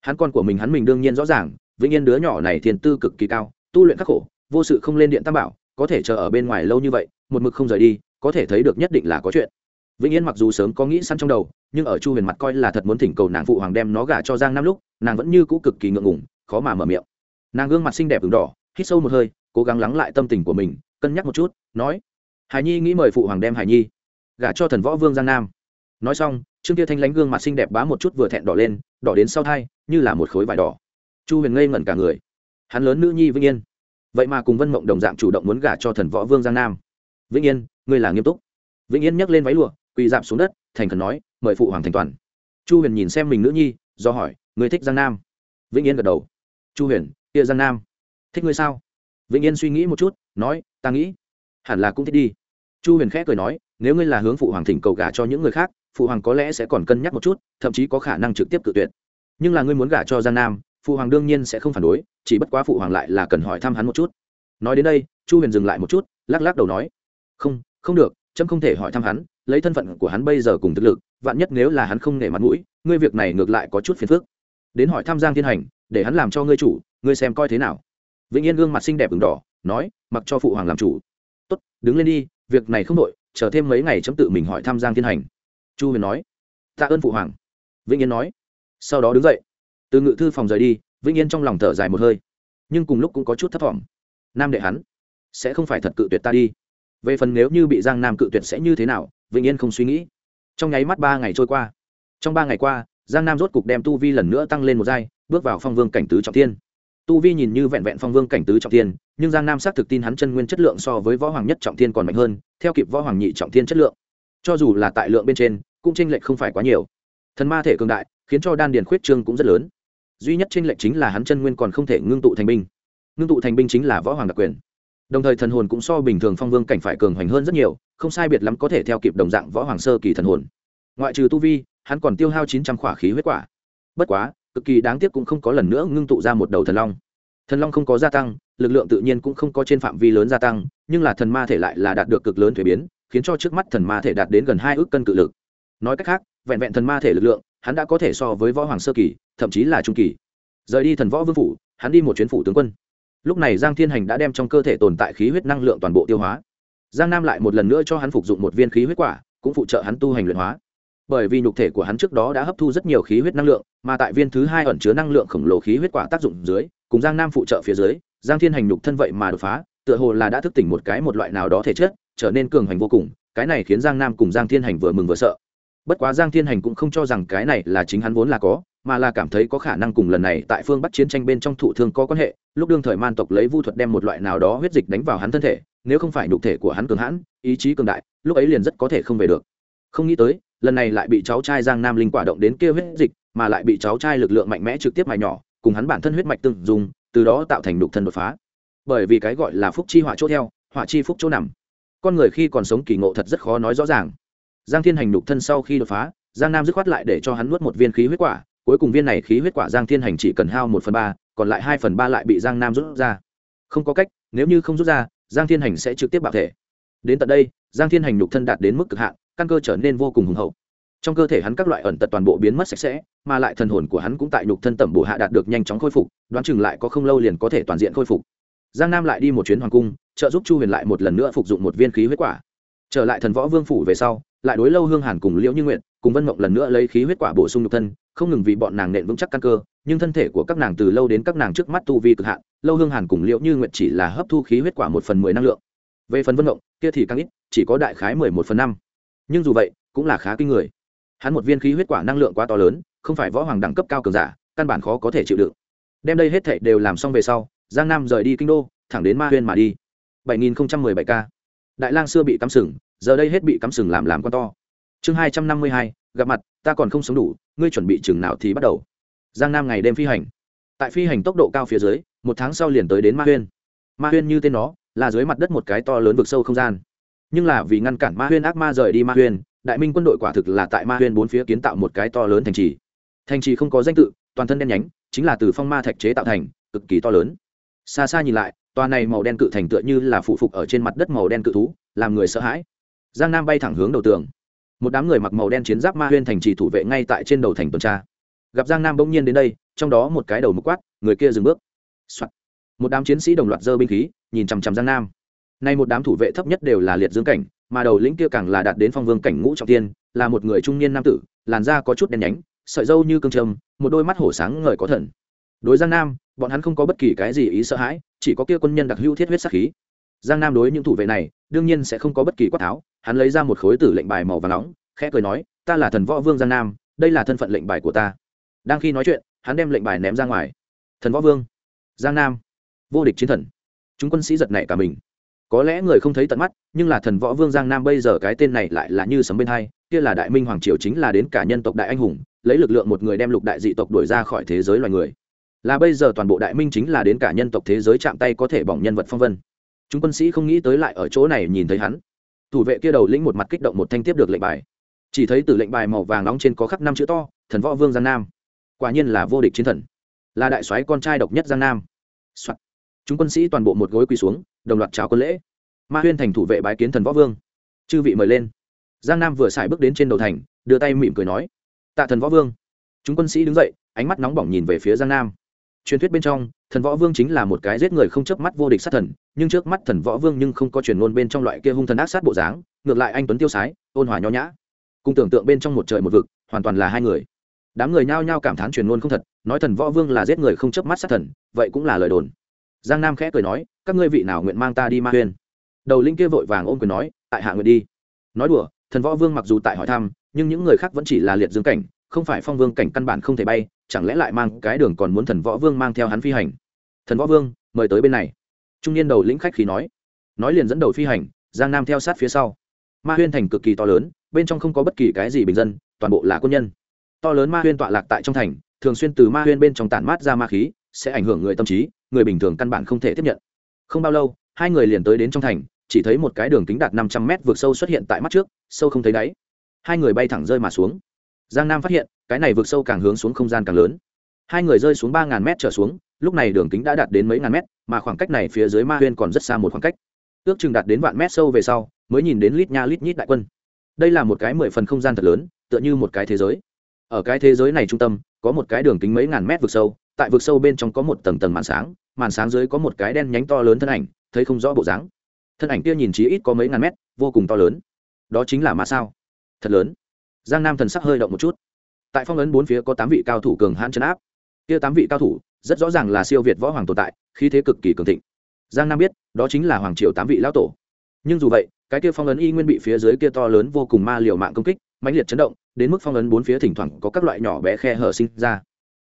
hắn con của mình hắn mình đương nhiên rõ ràng, vĩnh yên đứa nhỏ này thiền tư cực kỳ cao, tu luyện khắc khổ vô sự không lên điện tam bảo, có thể chờ ở bên ngoài lâu như vậy, một mực không rời đi, có thể thấy được nhất định là có chuyện. Vĩnh yên mặc dù sớm có nghĩ săn trong đầu, nhưng ở chu huyền mặt coi là thật muốn thỉnh cầu nàng phụ hoàng đem nó gả cho giang nam lúc, nàng vẫn như cũ cực kỳ ngượng ngùng, khó mà mở miệng. Nàng gương mặt xinh đẹp v đỏ, hít sâu một hơi, cố gắng lắng lại tâm tình của mình, cân nhắc một chút, nói, hải nhi nghĩ mời phụ hoàng đem hải nhi gả cho thần võ vương giang nam. Nói xong, trương kia thanh lánh gương mặt xinh đẹp bá một chút vừa thẹn đỏ lên, đỏ đến sau thai, như là một khối vải đỏ. Chu huyền ngây ngẩn cả người. Hắn lớn nữ nhi vĩnh yên vậy mà cùng vân mộng đồng dạng chủ động muốn gả cho thần võ vương giang nam. Vĩnh yên, ngươi là nghiêm túc. Vĩnh yên nhấc lên váy lụa, quỳ dạp xuống đất, thành khẩn nói, mời phụ hoàng thành toàn. Chu huyền nhìn xem mình nữ nhi, do hỏi, ngươi thích giang nam? Vĩnh yên gật đầu. Chu huyền, kia giang nam. Thích ngươi sao? Vĩnh yên suy nghĩ một chút, nói, ta nghĩ, hẳn là cũng thích đi. Chu huyền khẽ cười nói, nếu ngươi là hướng phụ hoàng thỉnh cầu gả cho những người khác, phụ hoàng có lẽ sẽ còn cân nhắc một chút, thậm chí có khả năng trực tiếp cự tuyệt. Nhưng là ngươi muốn gả cho giang nam phụ hoàng đương nhiên sẽ không phản đối, chỉ bất quá phụ hoàng lại là cần hỏi thăm hắn một chút. Nói đến đây, chu huyền dừng lại một chút, lắc lắc đầu nói, không không được trâm không thể hỏi thăm hắn, lấy thân phận của hắn bây giờ cùng thực lực, vạn nhất nếu là hắn không nể mặt mũi, ngươi việc này ngược lại có chút phiền phức. Đến hỏi thăm giang thiên hành, để hắn làm cho ngươi chủ, ngươi xem coi thế nào. Vĩnh yên gương mặt xinh đẹp ửng đỏ, nói, mặc cho phụ hoàng làm chủ. Tốt, đứng lên đi, việc này không đội chờ thêm mấy ngày chấm tự mình hỏi thăm giang thiên hành. Chu huyền nói, tạ ơn phụ hoàng. Vĩnh yên nói, sau đó đứng dậy từ ngự thư phòng rời đi, vĩnh yên trong lòng thở dài một hơi. Nhưng cùng lúc cũng có chút thấp t nam đệ hắn, sẽ không phải thật cự tuyệt ta đi. Về phần nếu như bị giang nam cự tuyệt sẽ như thế nào, vĩnh yên không suy nghĩ. Trong nháy mắt ba ngày trôi qua. Trong ba ngày qua, giang nam rốt cục đem tu vi lần nữa tăng lên một giai, bước vào phong vương cảnh tứ trọng thiên. Tu vi nhìn như vẹn vẹn phong vương cảnh tứ trọng thiên, nhưng giang nam xác thực tin hắn chân nguyên chất lượng so với võ hoàng nhất trọng thiên còn mạnh hơn, theo kịp võ hoàng nhị trọng thiên chất lượng. Cho dù là tại lượng bên trên, cũng tranh lệch không phải quá nhiều. Thần ma thể cường đại khiến cho đan điền khuyết trương cũng rất lớn. Duy nhất trên lệch chính là hắn chân nguyên còn không thể ngưng tụ thành binh. Ngưng tụ thành binh chính là võ hoàng đặc quyền. Đồng thời thần hồn cũng so bình thường phong vương cảnh phải cường hoành hơn rất nhiều, không sai biệt lắm có thể theo kịp đồng dạng võ hoàng sơ kỳ thần hồn. Ngoại trừ tu vi, hắn còn tiêu hao chín trăm khỏa khí huyết quả. Bất quá, cực kỳ đáng tiếc cũng không có lần nữa ngưng tụ ra một đầu thần long. Thần long không có gia tăng, lực lượng tự nhiên cũng không có trên phạm vi lớn gia tăng, nhưng là thần ma thể lại là đạt được cực lớn thuế biến, khiến cho trước mắt thần ma thể đạt đến gần hai ước cân cự lực. Nói cách khác, vẹn vẹn thần ma thể lực lượng hắn đã có thể so với võ hoàng sơ kỳ, thậm chí là trung kỳ. Rời đi thần võ vương phủ, hắn đi một chuyến phủ tướng quân. Lúc này giang thiên hành đã đem trong cơ thể tồn tại khí huyết năng lượng toàn bộ tiêu hóa. Giang nam lại một lần nữa cho hắn phục dụng một viên khí huyết quả, cũng phụ trợ hắn tu hành luyện hóa. Bởi vì nhục thể của hắn trước đó đã hấp thu rất nhiều khí huyết năng lượng, mà tại viên thứ hai ẩn chứa năng lượng khổng lồ khí huyết quả tác dụng dưới, cùng giang nam phụ trợ phía dưới, giang thiên hành nhục thân vậy mà đột phá, tựa hồ là đã thức tỉnh một cái một loại nào đó thể chất, trở nên cường hành vô cùng. Cái này khiến giang nam cùng giang thiên hành vừa mừng vừa sợ bất quá giang thiên hành cũng không cho rằng cái này là chính hắn vốn là có, mà là cảm thấy có khả năng cùng lần này tại phương bắc chiến tranh bên trong thụ thương có quan hệ, lúc đương thời man tộc lấy vu thuật đem một loại nào đó huyết dịch đánh vào hắn thân thể, nếu không phải nhục thể của hắn cường hãn, ý chí cường đại, lúc ấy liền rất có thể không về được. Không nghĩ tới, lần này lại bị cháu trai giang nam linh quả động đến kia huyết dịch, mà lại bị cháu trai lực lượng mạnh mẽ trực tiếp mài nhỏ, cùng hắn bản thân huyết mạch tương dùng từ đó tạo thành đục thân đột phá. Bởi vì cái gọi là phúc chi họa chỗ theo, họa chi phúc chỗ nằm. Con người khi còn sống kỳ ngộ thật rất khó nói rõ ràng giang thiên hành đục thân sau khi đột phá, giang nam dứt khoát lại để cho hắn nuốt một viên khí huyết quả, cuối cùng viên này khí huyết quả giang thiên hành chỉ cần hao một phần ba, còn lại hai phần ba lại bị giang nam rút ra. Không có cách, nếu như không rút ra, giang thiên hành sẽ trực tiếp bạo thể. Đến tận đây, giang thiên hành nhục thân đạt đến mức cực hạn, căn cơ trở nên vô cùng hùng hậu. Trong cơ thể hắn các loại ẩn tật toàn bộ biến mất sạch sẽ, mà lại thần hồn của hắn cũng tại nhục thân tẩm bổ hạ đạt được nhanh chóng khôi phục, đoán chừng lại có không lâu liền có thể toàn diện khôi phục. Giang nam lại đi một chuyến hoàng cung, trợ giúp chu huyền lại một lần nữa phục dụng một viên khí huyết quả trở lại thần võ vương phủ về sau, lại đối lâu hương hàn cùng liễu như nguyện cùng vân mộng lần nữa lấy khí huyết quả bổ sung nhục thân, không ngừng vì bọn nàng nện vững chắc căn cơ, nhưng thân thể của các nàng từ lâu đến các nàng trước mắt tu vi cực hạn, lâu hương hàn cùng liễu như nguyện chỉ là hấp thu khí huyết quả một phần mười năng lượng. Về phần vân mộng, kia thì càng ít, chỉ có đại khái mười một phần năm. Nhưng dù vậy, cũng là khá kinh người. Hắn một viên khí huyết quả năng lượng quá to lớn, không phải võ hoàng đẳng cấp cao cường giả, căn bản khó có thể chịu đựng. Đem đây hết thệ đều làm xong về sau, giang nam rời đi kinh đô, thẳng đến ma huyên mà đi. Bảy nghìn bảy k đại lang xưa bị cắm sừng, giờ đây hết bị cắm sừng làm làm con to. Chương hai trăm năm mươi hai, gặp mặt, ta còn không sống đủ, ngươi chuẩn bị chừng nào thì bắt đầu. Giang nam ngày đêm phi hành. Tại phi hành tốc độ cao phía dưới, một tháng sau liền tới đến ma huyên. Ma huyên như tên nó, là dưới mặt đất một cái to lớn vực sâu không gian. Nhưng là vì ngăn cản ma huyên ác ma rời đi ma huyên, đại minh quân đội quả thực là tại ma huyên bốn phía kiến tạo một cái to lớn thành trì. Thành trì không có danh tự, toàn thân đen nhánh, chính là từ phong ma thạch chế tạo thành, cực kỳ to lớn. Xa xa nhìn lại tòa này màu đen cự thành tựa như là phụ phục ở trên mặt đất màu đen cự thú, làm người sợ hãi. Giang nam bay thẳng hướng đầu tường. Một đám người mặc màu đen chiến giáp ma huyên thành trì thủ vệ ngay tại trên đầu thành tuần tra. Gặp giang nam bỗng nhiên đến đây, trong đó một cái đầu mục quát, người kia dừng bước、Soạn. một đám chiến sĩ đồng loạt giơ binh khí, nhìn chằm chằm giang nam. Nay một đám thủ vệ thấp nhất đều là liệt dương cảnh, mà đầu lĩnh kia càng là đạt đến phong vương cảnh ngũ trọng tiên, là một người trung niên nam tử, làn da có chút đen nhánh, sợi dâu như cương trâm, một đôi mắt hổ sáng ngời có thần. Đối giang nam, bọn hắn không có bất kỳ cái gì ý sợ hãi chỉ có kia quân nhân đặc hữu thiết huyết sắc khí. Giang nam đối những thủ vệ này, đương nhiên sẽ không có bất kỳ quát tháo, hắn lấy ra một khối tử lệnh bài màu và nóng, khẽ cười nói, ta là thần võ vương giang nam, đây là thân phận lệnh bài của ta. Đang khi nói chuyện, hắn đem lệnh bài ném ra ngoài. Thần võ vương, giang nam, vô địch chiến thần. Chúng quân sĩ giật nảy cả mình. Có lẽ người không thấy tận mắt, nhưng là thần võ vương giang nam bây giờ cái tên này lại là như sấm bên hai, kia là đại minh hoàng triều chính là đến cả nhân tộc đại anh hùng, lấy lực lượng một người đem lục đại dị tộc đuổi ra khỏi thế giới loài người là bây giờ toàn bộ đại minh chính là đến cả nhân tộc thế giới chạm tay có thể bỏng nhân vật phong vân. Chúng quân sĩ không nghĩ tới lại ở chỗ này nhìn thấy hắn. Thủ vệ kia đầu lĩnh một mặt kích động một thanh tiếp được lệnh bài. Chỉ thấy từ lệnh bài màu vàng nóng trên có khắc năm chữ to, thần võ vương giang nam. Quả nhiên là vô địch chiến thần. Là đại soái con trai độc nhất giang nam、Soạn. chúng quân sĩ toàn bộ một gối quỳ xuống, đồng loạt chào quân lễ. Ma huyên thành thủ vệ bái kiến thần võ vương. Chư vị mời lên. Giang nam vừa xài bước đến trên đầu thành, đưa tay mỉm cười nói, tạ thần võ vương. Chúng quân sĩ đứng dậy, ánh mắt nóng bỏng nhìn về phía giang nam truyền thuyết bên trong, thần võ vương chính là một cái giết người không chớp mắt vô địch sát thần, nhưng trước mắt thần võ vương nhưng không có truyền ngôn bên trong loại kia hung thần ác sát bộ dáng, ngược lại anh tuấn tiêu sái, ôn hòa nho nhã. Cùng tưởng tượng bên trong một trời một vực, hoàn toàn là hai người. Đám người nhao nhao cảm thán truyền ngôn không thật, nói thần võ vương là giết người không chớp mắt sát thần, vậy cũng là lời đồn. Giang nam khẽ cười nói, các ngươi vị nào nguyện mang ta đi ma huyên? Đầu linh kia vội vàng ôm quyền nói, tại hạ nguyện đi. Nói đùa, thần võ vương mặc dù tại hỏi thăm, nhưng những người khác vẫn chỉ là liệt dương cảnh không phải phong vương cảnh căn bản không thể bay, chẳng lẽ lại mang cái đường còn muốn thần võ vương mang theo hắn phi hành? Thần võ vương, mời tới bên này. Trung niên đầu lĩnh khách khí nói. Nói liền dẫn đầu phi hành, giang nam theo sát phía sau. Ma huyên thành cực kỳ to lớn, bên trong không có bất kỳ cái gì bình dân, toàn bộ là quân nhân. To lớn ma huyên tọa lạc tại trong thành, thường xuyên từ ma huyên bên trong tản mát ra ma khí, sẽ ảnh hưởng người tâm trí, người bình thường căn bản không thể tiếp nhận. Không bao lâu, hai người liền tới đến trong thành, chỉ thấy một cái đường kính đạt năm trăm mét vượt sâu xuất hiện tại mắt trước, sâu không thấy đáy. Hai người bay thẳng rơi mà xuống giang nam phát hiện, cái này vượt sâu càng hướng xuống không gian càng lớn. Hai người rơi xuống ba ngàn mét trở xuống, lúc này đường kính đã đạt đến mấy ngàn mét, mà khoảng cách này phía dưới ma huyên còn rất xa một khoảng cách. Ước chừng đạt đến vạn mét sâu về sau, mới nhìn đến lít nha lít nhít đại quân. Đây là một cái mười phần không gian thật lớn, tựa như một cái thế giới. Ở cái thế giới này trung tâm, có một cái đường kính mấy ngàn mét vực sâu, tại vực sâu bên trong có một tầng tầng màn sáng màn sáng dưới có một cái đen nhánh to lớn thân ảnh, thấy không rõ bộ dáng. Thân ảnh kia nhìn chí ít có mấy ngàn mét, vô cùng to lớn. Đó chính là ma sao. Thật lớn giang nam thần sắc hơi động một chút. Tại phong ấn bốn phía có tám vị cao thủ cường hãn chấn áp. Kia tám vị cao thủ, rất rõ ràng là siêu việt võ hoàng tồn tại, khí thế cực kỳ cường thịnh. Giang nam biết, đó chính là hoàng triều tám vị lão tổ. Nhưng dù vậy, cái kia phong ấn y nguyên bị phía dưới kia to lớn vô cùng ma liều mạng công kích, mãnh liệt chấn động, đến mức phong ấn bốn phía thỉnh thoảng có các loại nhỏ bé khe hở sinh ra.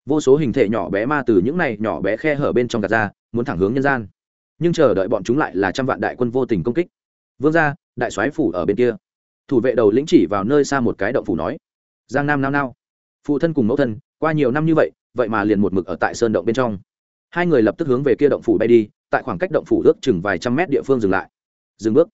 Vô số hình thể nhỏ bé ma từ những này nhỏ bé khe hở bên trong gạt ra, muốn thẳng hướng nhân gian. Nhưng chờ đợi bọn chúng lại là trăm vạn đại quân vô tình công kích. Vương gia, đại soái phủ ở bên kia thủ vệ đầu lĩnh chỉ vào nơi xa một cái động phủ nói, giang nam nao nao, phụ thân cùng mẫu thân, qua nhiều năm như vậy vậy mà liền một mực ở tại sơn động bên trong. Hai người lập tức hướng về kia động phủ bay đi, tại khoảng cách động phủ ước chừng vài trăm mét địa phương dừng lại. Dừng bước.